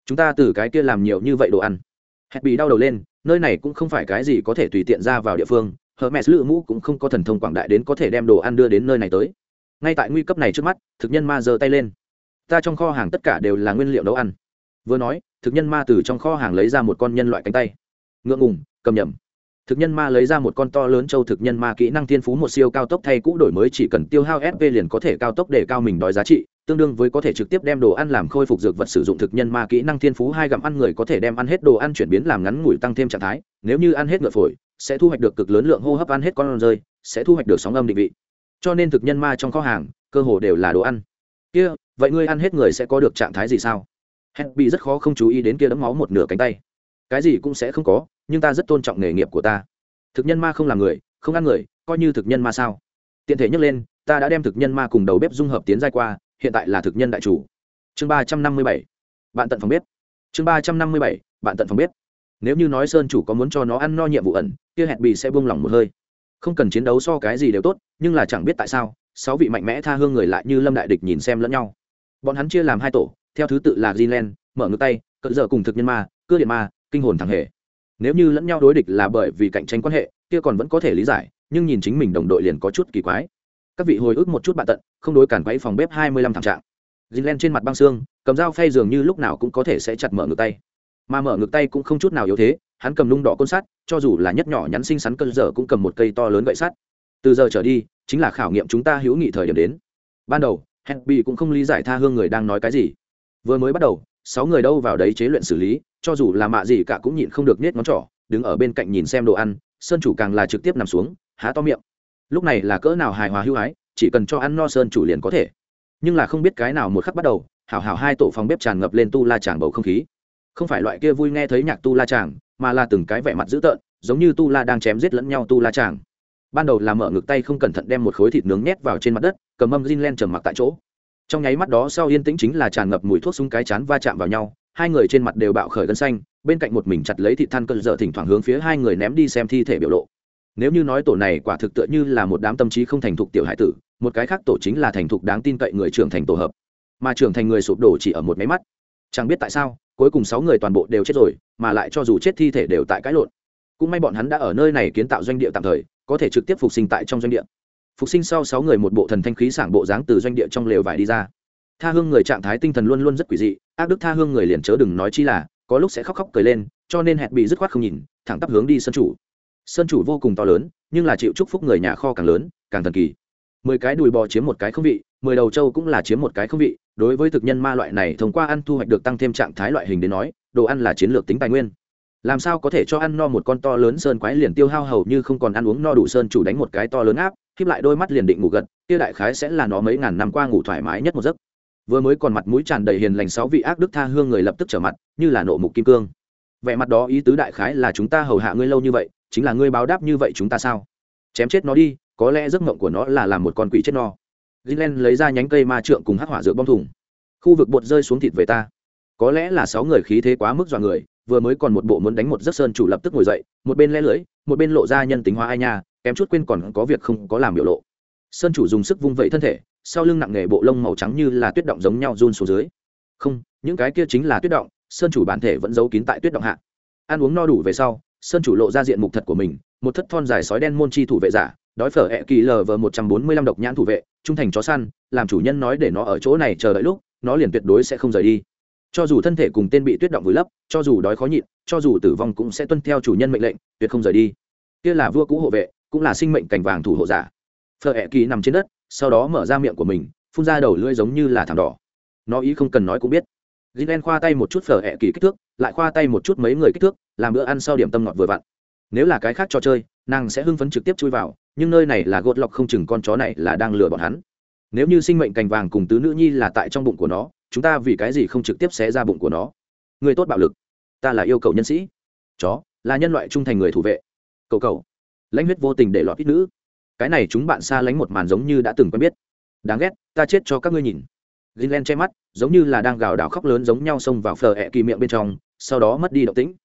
Speaker 1: Chúng ta từ cái kia làm nhiều như vậy đồ ăn. Hẹn bị đau đầu lên, nơi này cũng không phải cái gì có thể tùy tiện ra vào địa phương hermes lự mũ cũng không có thần thông quảng đại đến có thể đem đồ ăn đưa đến nơi này tới. Ngay tại nguy cấp này trước mắt, thực nhân ma giơ tay lên. Ta trong kho hàng tất cả đều là nguyên liệu nấu ăn. Vừa nói, thực nhân ma từ trong kho hàng lấy ra một con nhân loại cánh tay. Ngượng ngùng, cầm nhầm. Thực nhân ma lấy ra một con to lớn châu thực nhân ma kỹ năng thiên phú một siêu cao tốc thay cũ đổi mới chỉ cần tiêu hao sv liền có thể cao tốc để cao mình đói giá trị, tương đương với có thể trực tiếp đem đồ ăn làm khôi phục dược vật sử dụng thực nhân ma kỹ năng thiên phú hai gặm ăn người có thể đem ăn hết đồ ăn chuyển biến làm ngắn ngủi tăng thêm trạng thái, nếu như ăn hết ngựa phổi sẽ thu hoạch được cực lớn lượng hô hấp ăn hết con rơi, sẽ thu hoạch được sóng âm định vị. Cho nên thực nhân ma trong kho hàng, cơ hồ đều là đồ ăn. Kia, vậy ngươi ăn hết người sẽ có được trạng thái gì sao? Hẹn bị rất khó không chú ý đến kia đấm máu một nửa cánh tay. Cái gì cũng sẽ không có, nhưng ta rất tôn trọng nghề nghiệp của ta. Thực nhân ma không làm người, không ăn người, coi như thực nhân ma sao? Tiện thể nhắc lên, ta đã đem thực nhân ma cùng đầu bếp dung hợp tiến giai qua, hiện tại là thực nhân đại chủ. Chương ba trăm năm mươi bảy, bạn tận phòng bếp. Chương ba trăm năm mươi bảy, bạn tận phòng bếp nếu như nói sơn chủ có muốn cho nó ăn no nhiệm vụ ẩn kia hẹn bị sẽ buông lỏng một hơi không cần chiến đấu so cái gì đều tốt nhưng là chẳng biết tại sao sáu vị mạnh mẽ tha hương người lại như lâm đại địch nhìn xem lẫn nhau bọn hắn chia làm hai tổ theo thứ tự là Greenland, mở ngược tay, cỡ giờ cùng thực nhân ma, cưa điện ma, kinh hồn thằng hề. Nếu như lẫn nhau đối địch là bởi vì cạnh tranh quan hệ, kia còn vẫn có thể lý giải, nhưng nhìn chính mình đồng đội liền có chút kỳ quái. Các vị hồi ức một chút bạn tận, không đối cản quấy phòng bếp hai mươi lăm thảm trạng. Greenland trên mặt băng xương, cầm dao phay dường như lúc nào cũng có thể sẽ chặt mở ngược tay. Mà mở ngược tay cũng không chút nào yếu thế, hắn cầm nung đỏ côn sắt, cho dù là nhất nhỏ nhắn xinh xắn cơn giờ cũng cầm một cây to lớn gậy sắt. Từ giờ trở đi, chính là khảo nghiệm chúng ta hữu nghị thời điểm đến. Ban đầu, Henry cũng không lý giải tha hương người đang nói cái gì vừa mới bắt đầu sáu người đâu vào đấy chế luyện xử lý cho dù là mạ gì cả cũng nhịn không được nết ngón trỏ đứng ở bên cạnh nhìn xem đồ ăn sơn chủ càng là trực tiếp nằm xuống há to miệng lúc này là cỡ nào hài hòa hữu hái chỉ cần cho ăn no sơn chủ liền có thể nhưng là không biết cái nào một khắc bắt đầu hảo hảo hai tổ phòng bếp tràn ngập lên tu la tràng bầu không khí không phải loại kia vui nghe thấy nhạc tu la tràng mà là từng cái vẻ mặt dữ tợn, giống như tu la đang chém giết lẫn nhau tu la tràng ban đầu là mở ngực tay không cẩn thận đem một khối thịt nướng nhét vào trên mặt đất, cầm âm zin len trầm mặc tại chỗ. Trong nháy mắt đó sau yên tĩnh chính là tràn ngập mùi thuốc súng cái chán va chạm vào nhau, hai người trên mặt đều bạo khởi gân xanh, bên cạnh một mình chặt lấy thịt than cơn dở thỉnh thoảng hướng phía hai người ném đi xem thi thể biểu lộ. Nếu như nói tổ này quả thực tựa như là một đám tâm trí không thành thục tiểu hải tử, một cái khác tổ chính là thành thục đáng tin cậy người trưởng thành tổ hợp. Mà trưởng thành người sụp đổ chỉ ở một máy mắt. Chẳng biết tại sao cuối cùng sáu người toàn bộ đều chết rồi, mà lại cho dù chết thi thể đều tại cãi lộn. Cũng may bọn hắn đã ở nơi này kiến tạo doanh địa tạm thời, có thể trực tiếp phục sinh tại trong doanh địa. Phục sinh sau sáu người một bộ thần thanh khí sảng bộ dáng từ doanh địa trong lều vải đi ra. Tha hương người trạng thái tinh thần luôn luôn rất quỷ dị, ác đức tha hương người liền chớ đừng nói chi là, có lúc sẽ khóc khóc cười lên, cho nên hẹn bị dứt khoát không nhìn, thẳng tắp hướng đi sân chủ. Sân chủ vô cùng to lớn, nhưng là chịu chúc phúc người nhà kho càng lớn, càng thần kỳ. Mười cái đùi bò chiếm một cái không vị mười đầu trâu cũng là chiếm một cái không vị, đối với thực nhân ma loại này thông qua ăn thu hoạch được tăng thêm trạng thái loại hình đến nói, đồ ăn là chiến lược tính tài nguyên. Làm sao có thể cho ăn no một con to lớn sơn quái liền tiêu hao hầu như không còn ăn uống no đủ sơn chủ đánh một cái to lớn áp khiếp lại đôi mắt liền định ngủ gật, kia đại khái sẽ là nó mấy ngàn năm qua ngủ thoải mái nhất một giấc. Vừa mới còn mặt mũi tràn đầy hiền lành sáu vị ác đức tha hương người lập tức trở mặt, như là nộ mục kim cương. Vẻ mặt đó ý tứ đại khái là chúng ta hầu hạ ngươi lâu như vậy, chính là ngươi báo đáp như vậy chúng ta sao? Chém chết nó đi, có lẽ giấc mộng của nó là làm một con quỷ chết no gilen lấy ra nhánh cây ma trượng cùng hắc hỏa dược bom thùng. Khu vực bột rơi xuống thịt về ta. Có lẽ là sáu người khí thế quá mức dọa người, vừa mới còn một bộ muốn đánh một giấc sơn chủ lập tức ngồi dậy, một bên lẽ lưỡi, một bên lộ ra nhân tính hóa ai nha, kém chút quên còn có việc không có làm biểu lộ. Sơn chủ dùng sức vung vẩy thân thể, sau lưng nặng nghề bộ lông màu trắng như là tuyết động giống nhau run xuống dưới. Không, những cái kia chính là tuyết động, sơn chủ bản thể vẫn giấu kín tại tuyết động hạ. Ăn uống no đủ về sau, sơn chủ lộ ra diện mục thật của mình, một thất thon dài sói đen môn chi thủ vệ giả đói phở ẹ kỳ lờ vờ một trăm bốn mươi lăm độc nhãn thủ vệ, trung thành chó săn, làm chủ nhân nói để nó ở chỗ này chờ đợi lúc, nó liền tuyệt đối sẽ không rời đi. Cho dù thân thể cùng tên bị tuyết động vùi lấp, cho dù đói khó nhịn, cho dù tử vong cũng sẽ tuân theo chủ nhân mệnh lệnh, tuyệt không rời đi. Kia là vua cũ hộ vệ, cũng là sinh mệnh cảnh vàng thủ hộ giả. Phở ẹ kỳ nằm trên đất, sau đó mở ra miệng của mình, phun ra đầu lưỡi giống như là thảm đỏ. Nó ý không cần nói cũng biết. Gilen khoa tay một chút phở ẹ kỳ kích thước, lại khoa tay một chút mấy người kích thước, làm bữa ăn sau điểm tâm ngọt vừa vặn. Nếu là cái khác cho chơi, nàng sẽ hưng phấn trực tiếp chui vào nhưng nơi này là gột lọc không chừng con chó này là đang lừa bọn hắn. Nếu như sinh mệnh cành vàng cùng tứ nữ nhi là tại trong bụng của nó, chúng ta vì cái gì không trực tiếp xé ra bụng của nó? Người tốt bạo lực, ta là yêu cầu nhân sĩ. Chó, là nhân loại trung thành người thủ vệ. Cầu cầu lãnh huyết vô tình để lọt ít nữ. Cái này chúng bạn xa lánh một màn giống như đã từng quen biết. Đáng ghét, ta chết cho các ngươi nhìn. Greenland che mắt, giống như là đang gào đảo khóc lớn giống nhau xông vào phờ ẹ kỳ miệng bên trong, sau đó mất đi động tĩnh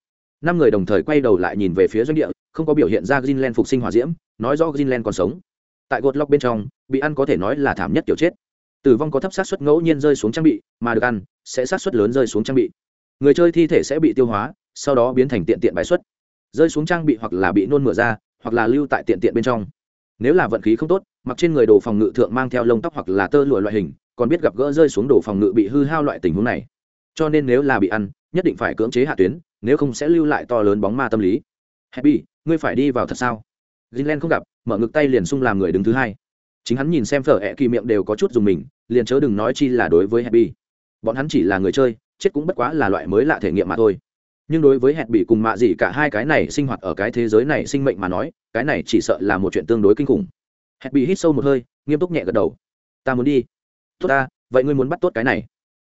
Speaker 1: năm người đồng thời quay đầu lại nhìn về phía doanh địa, không có biểu hiện ra Greenland phục sinh hỏa diễm, nói rõ Greenland còn sống. Tại gột lóc bên trong, bị ăn có thể nói là thảm nhất kiểu chết. Tử vong có thấp sát suất ngẫu nhiên rơi xuống trang bị, mà được ăn sẽ sát suất lớn rơi xuống trang bị. Người chơi thi thể sẽ bị tiêu hóa, sau đó biến thành tiện tiện bài xuất. Rơi xuống trang bị hoặc là bị nôn mửa ra hoặc là lưu tại tiện tiện bên trong. Nếu là vận khí không tốt, mặc trên người đồ phòng ngự thượng mang theo lông tóc hoặc là tơ lụa loại hình, còn biết gặp gỡ rơi xuống đồ phòng ngự bị hư hao loại tình huống này. Cho nên nếu là bị ăn, nhất định phải cưỡng chế hạ tuyến nếu không sẽ lưu lại to lớn bóng ma tâm lý. Happy, ngươi phải đi vào thật sao? Jinlen không gặp, mở ngực tay liền sung làm người đứng thứ hai. Chính hắn nhìn xem phở ẹ kỳ miệng đều có chút dùng mình, liền chớ đừng nói chi là đối với happy. Bọn hắn chỉ là người chơi, chết cũng bất quá là loại mới lạ thể nghiệm mà thôi. Nhưng đối với hẹn bị cùng mạ gì cả hai cái này sinh hoạt ở cái thế giới này sinh mệnh mà nói, cái này chỉ sợ là một chuyện tương đối kinh khủng. Hẹn bị hít sâu một hơi, nghiêm túc nhẹ gật đầu. Ta muốn đi. Tốt ta, vậy ngươi muốn bắt tốt cái này.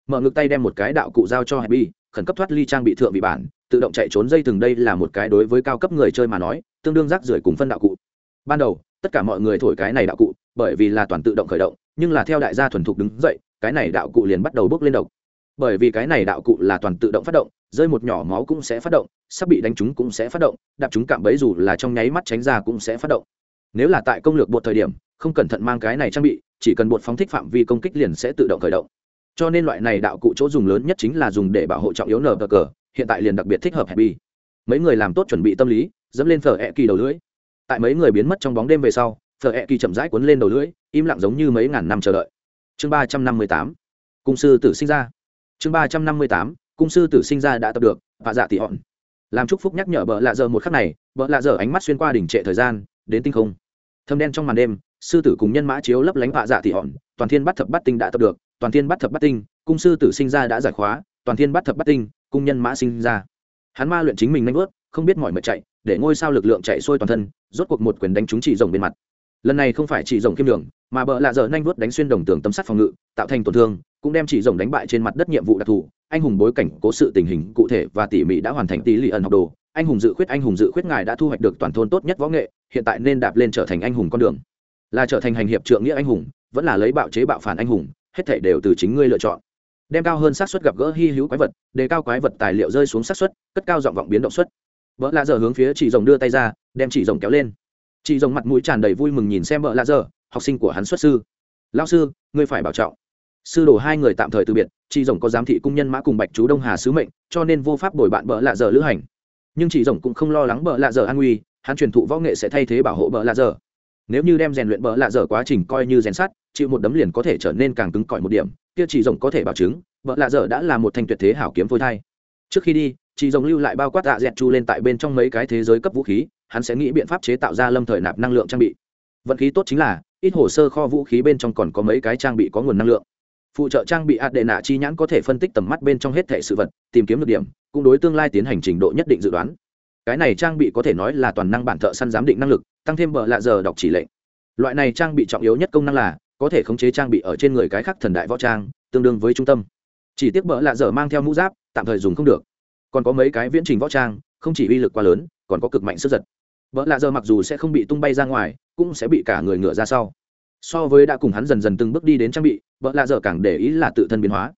Speaker 1: Mở ngực tay đem một cái đạo cụ giao cho happy, khẩn cấp thoát ly trang bị thượng vị bản tự động chạy trốn dây từng đây là một cái đối với cao cấp người chơi mà nói, tương đương rác rưởi cùng phân đạo cụ. Ban đầu, tất cả mọi người thổi cái này đạo cụ, bởi vì là toàn tự động khởi động, nhưng là theo đại gia thuần thục đứng dậy, cái này đạo cụ liền bắt đầu bước lên độc. Bởi vì cái này đạo cụ là toàn tự động phát động, rơi một nhỏ máu cũng sẽ phát động, sắp bị đánh trúng cũng sẽ phát động, đạp chúng cạm bẫy dù là trong nháy mắt tránh ra cũng sẽ phát động. Nếu là tại công lược bột thời điểm, không cẩn thận mang cái này trang bị, chỉ cần bột phóng thích phạm vi công kích liền sẽ tự động khởi động. Cho nên loại này đạo cụ chỗ dùng lớn nhất chính là dùng để bảo hộ trọng yếu nờ cờ hiện tại liền đặc biệt thích hợp happy. Mấy người làm tốt chuẩn bị tâm lý, dẫm lên phở ẹ kỳ đầu lưỡi. Tại mấy người biến mất trong bóng đêm về sau, phở ẹ kỳ chậm rãi cuốn lên đầu lưỡi, im lặng giống như mấy ngàn năm chờ đợi. Chương ba trăm năm mươi tám, cung sư tử sinh ra. Chương ba trăm năm mươi tám, cung sư tử sinh ra đã tập được, và dạ tỉ hòn. Làm chúc phúc nhắc nhở bợ lạ giờ một khắc này, bợ lạ giờ ánh mắt xuyên qua đỉnh trệ thời gian, đến tinh không. Thâm đen trong màn đêm, sư tử cùng nhân mã chiếu lấp lánh vạ dạ tỉ hòn, toàn thiên bắt thập bắt tinh đã tập được, toàn thiên bắt thập bắt tinh, cung sư tử sinh ra đã giải khóa, toàn thiên bắt thập bắt tinh cung nhân mã sinh ra. Hắn ma luyện chính mình nanh vớt, không biết mọi mệt chạy, để ngôi sao lực lượng chạy sôi toàn thân, rốt cuộc một quyền đánh trúng chỉ rồng bên mặt. Lần này không phải chỉ rồng kim đường mà bợ lạ dở nhanh vớt đánh xuyên đồng tường tấm sắt phòng ngự, tạo thành tổn thương, cũng đem chỉ rồng đánh bại trên mặt đất nhiệm vụ đặc thù. Anh hùng bối cảnh, cố sự tình hình cụ thể và tỉ mỉ đã hoàn thành tỷ lệ ẩn học đồ. Anh hùng dự khuyết, anh hùng dự khuyết ngài đã thu hoạch được toàn thôn tốt nhất võ nghệ, hiện tại nên đạp lên trở thành anh hùng con đường. Là trở thành hành hiệp trượng nghĩa anh hùng, vẫn là lấy bạo chế bạo phản anh hùng, hết thể đều từ chính ngươi lựa chọn đem cao hơn xác suất gặp gỡ hy hữu quái vật đề cao quái vật tài liệu rơi xuống xác suất, cất cao giọng vọng biến động suất. Vợ lạ dở hướng phía chị rồng đưa tay ra, đem chị rồng kéo lên. Chị rồng mặt mũi tràn đầy vui mừng nhìn xem vợ lạ dở, học sinh của hắn xuất sư. Lao sư, ngươi phải bảo trọng. Sư đồ hai người tạm thời từ biệt chị rồng có giám thị cung nhân mã cùng bạch chú đông hà sứ mệnh, cho nên vô pháp đổi bạn vợ lạ dở lữ hành. Nhưng chị rồng cũng không lo lắng vợ lạ dở an nguy, hắn truyền thụ võ nghệ sẽ thay thế bảo hộ vợ lạ dở nếu như đem rèn luyện bỡ lạ dở quá trình coi như rèn sắt, chịu một đấm liền có thể trở nên càng cứng cỏi một điểm. Kia Chỉ rồng có thể bảo chứng bỡ lạ dở đã là một thành tuyệt thế hảo kiếm phôi thai. Trước khi đi chỉ rồng lưu lại bao quát dạ dẹt chu lên tại bên trong mấy cái thế giới cấp vũ khí, hắn sẽ nghĩ biện pháp chế tạo ra lâm thời nạp năng lượng trang bị. Vận khí tốt chính là, ít hồ sơ kho vũ khí bên trong còn có mấy cái trang bị có nguồn năng lượng. Phụ trợ trang bị hạt đệ nạ chi nhãn có thể phân tích tầm mắt bên trong hết thể sự vật, tìm kiếm được điểm, cũng đối tương lai tiến hành trình độ nhất định dự đoán cái này trang bị có thể nói là toàn năng bản thợ săn giám định năng lực, tăng thêm bờ lạ giờ đọc chỉ lệnh. Loại này trang bị trọng yếu nhất công năng là, có thể khống chế trang bị ở trên người cái khác thần đại võ trang, tương đương với trung tâm. Chỉ tiếc bờ lạ giờ mang theo mũ giáp, tạm thời dùng không được. Còn có mấy cái viễn trình võ trang, không chỉ uy lực quá lớn, còn có cực mạnh sức giật. Bỡ lạ giờ mặc dù sẽ không bị tung bay ra ngoài, cũng sẽ bị cả người ngựa ra sau. So với đã cùng hắn dần dần từng bước đi đến trang bị bỡ lạ dở càng để ý là tự thân biến hóa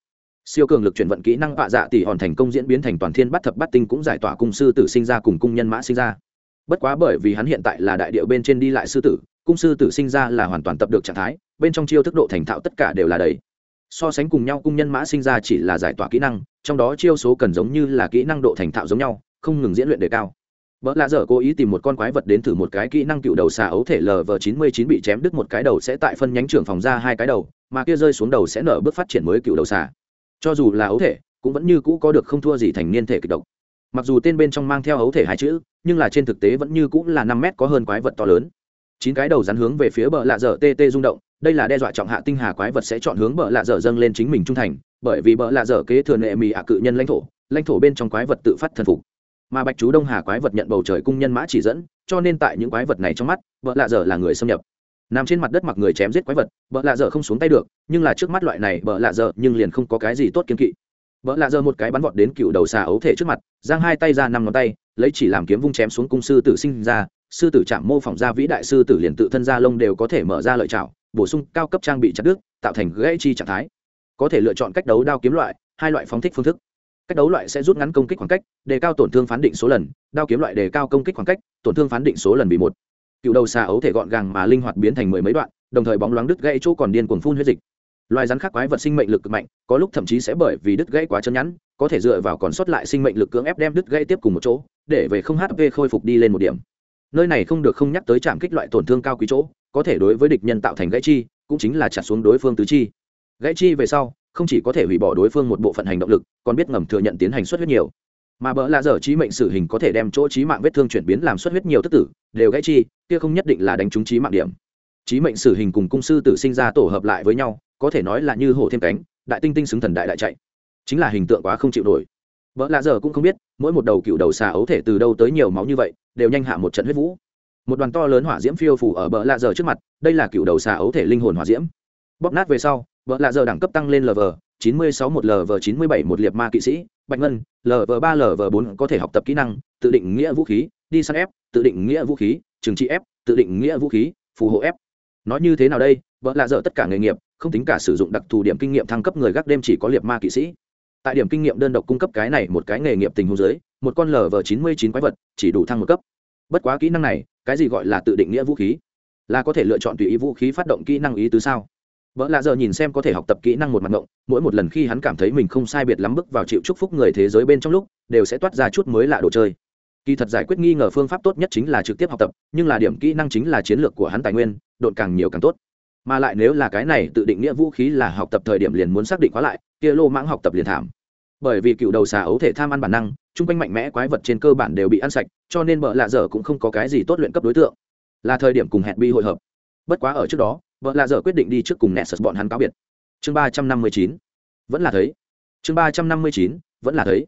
Speaker 1: siêu cường lực chuyển vận kỹ năng vạ dạ tỷ hòn thành công diễn biến thành toàn thiên bắt thập bắt tinh cũng giải tỏa cung sư tử sinh ra cùng cung nhân mã sinh ra. Bất quá bởi vì hắn hiện tại là đại điệu bên trên đi lại sư tử, cung sư tử sinh ra là hoàn toàn tập được trạng thái, bên trong chiêu thức độ thành thạo tất cả đều là đầy. So sánh cùng nhau cung nhân mã sinh ra chỉ là giải tỏa kỹ năng, trong đó chiêu số cần giống như là kỹ năng độ thành thạo giống nhau, không ngừng diễn luyện đề cao. Vợ lạ dở cố ý tìm một con quái vật đến thử một cái kỹ năng cựu đầu xà ấu thể lv chín mươi chín bị chém đứt một cái đầu sẽ tại phân nhánh trưởng phòng ra hai cái đầu, mà kia rơi xuống đầu sẽ nở bước phát triển mới cựu đầu xà cho dù là ấu thể, cũng vẫn như cũ có được không thua gì thành niên thể kịch độc. Mặc dù tên bên trong mang theo ấu thể hai chữ, nhưng là trên thực tế vẫn như cũng là năm mét có hơn quái vật to lớn. Chín cái đầu rắn hướng về phía bờ lạ dở tê tê rung động, đây là đe dọa trọng hạ tinh hà quái vật sẽ chọn hướng bờ lạ dở dâng lên chính mình trung thành, bởi vì bờ lạ dở kế thừa nệ mì ạ cự nhân lãnh thổ lãnh thổ bên trong quái vật tự phát thần phục. Mà bạch chú đông hà quái vật nhận bầu trời cung nhân mã chỉ dẫn, cho nên tại những quái vật này trong mắt vợ lạ dở là người xâm nhập nằm trên mặt đất mặc người chém giết quái vật vợ lạ dở không xuống tay được, nhưng là trước mắt loại này vợ lạ dở nhưng liền không có cái gì tốt kiên kỵ. Vợ lạ dở một cái bắn vọt đến cựu đầu xà ấu thể trước mặt, giang hai tay ra năm ngón tay, lấy chỉ làm kiếm vung chém xuống cung sư tử sinh ra, sư tử chạm mô phỏng ra vĩ đại sư tử liền tự thân ra lông đều có thể mở ra lợi chảo bổ sung cao cấp trang bị chặt đứt, tạo thành gãy chi trạng thái. Có thể lựa chọn cách đấu đao kiếm loại, hai loại phóng thích phương thức. Cách đấu loại sẽ rút ngắn công kích khoảng cách, đề cao tổn thương phán định số lần, đao kiếm loại đề cao công kích khoảng cách, tổn thương phán định số lần bị một cựu đầu xà ấu thể gọn gàng mà linh hoạt biến thành mười mấy đoạn, đồng thời bóng loáng đứt gãy chỗ còn điên cuồng phun huyết dịch. Loài rắn khác quái vật sinh mệnh lực cực mạnh, có lúc thậm chí sẽ bởi vì đứt gãy quá chân nhắn có thể dựa vào còn sót lại sinh mệnh lực cưỡng ép đem đứt gãy tiếp cùng một chỗ, để về không hp khôi phục đi lên một điểm. Nơi này không được không nhắc tới trạm kích loại tổn thương cao quý chỗ, có thể đối với địch nhân tạo thành gãy chi, cũng chính là chặt xuống đối phương tứ chi. Gãy chi về sau, không chỉ có thể hủy bỏ đối phương một bộ phận hành động lực, còn biết ngầm thừa nhận tiến hành xuất huyết nhiều mà bỡ là dở trí mệnh sử hình có thể đem chỗ trí mạng vết thương chuyển biến làm xuất huyết nhiều tức tử, đều gãy chi, kia không nhất định là đánh trúng trí mạng điểm. Trí mệnh sử hình cùng cung sư tử sinh ra tổ hợp lại với nhau, có thể nói là như hổ thêm cánh, đại tinh tinh xứng thần đại đại chạy. Chính là hình tượng quá không chịu nổi. Vợ lạ giờ cũng không biết, mỗi một đầu cựu đầu xà ấu thể từ đâu tới nhiều máu như vậy, đều nhanh hạ một trận huyết vũ. Một đoàn to lớn hỏa diễm phiêu phủ ở bờ lạ giờ trước mặt, đây là cựu đầu xà ấu thể linh hồn hỏa diễm. Bóp nát về sau vợ lạ giờ đẳng cấp tăng lên lờ vờ 96 một LV97 một liệt ma kỵ sĩ, Bạch Ngân, LV3 LV4 có thể học tập kỹ năng, tự định nghĩa vũ khí, đi săn ép, tự định nghĩa vũ khí, trường trị ép, tự định nghĩa vũ khí, phù hộ ép. Nói như thế nào đây, vợ lạ dở tất cả nghề nghiệp, không tính cả sử dụng đặc thù điểm kinh nghiệm thăng cấp người gác đêm chỉ có liệp ma kỵ sĩ. Tại điểm kinh nghiệm đơn độc cung cấp cái này một cái nghề nghiệp tình huống dưới, một con LV99 quái vật chỉ đủ thăng một cấp. Bất quá kỹ năng này, cái gì gọi là tự định nghĩa vũ khí? Là có thể lựa chọn tùy ý vũ khí phát động kỹ năng ý tứ sao? Vợ lạ giờ nhìn xem có thể học tập kỹ năng một mặt ngộng, mỗi một lần khi hắn cảm thấy mình không sai biệt lắm bước vào chịu chúc phúc người thế giới bên trong lúc, đều sẽ toát ra chút mới lạ đồ chơi. Kỳ thật giải quyết nghi ngờ phương pháp tốt nhất chính là trực tiếp học tập, nhưng là điểm kỹ năng chính là chiến lược của hắn tài nguyên, độn càng nhiều càng tốt. Mà lại nếu là cái này tự định nghĩa vũ khí là học tập thời điểm liền muốn xác định khóa lại, kia lô mãng học tập liền thảm. Bởi vì cựu đầu xà ấu thể tham ăn bản năng, chung quanh mạnh mẽ quái vật trên cơ bản đều bị ăn sạch, cho nên bợ lạ dở cũng không có cái gì tốt luyện cấp đối tượng. Là thời điểm cùng hẹn bi hội hợp. Bất quá ở trước đó vợ lạ dở quyết định đi trước cùng nẹt bọn hắn cáo biệt. Chương ba trăm năm mươi chín. Vẫn là thấy. Chương ba trăm năm mươi chín, vẫn là thấy.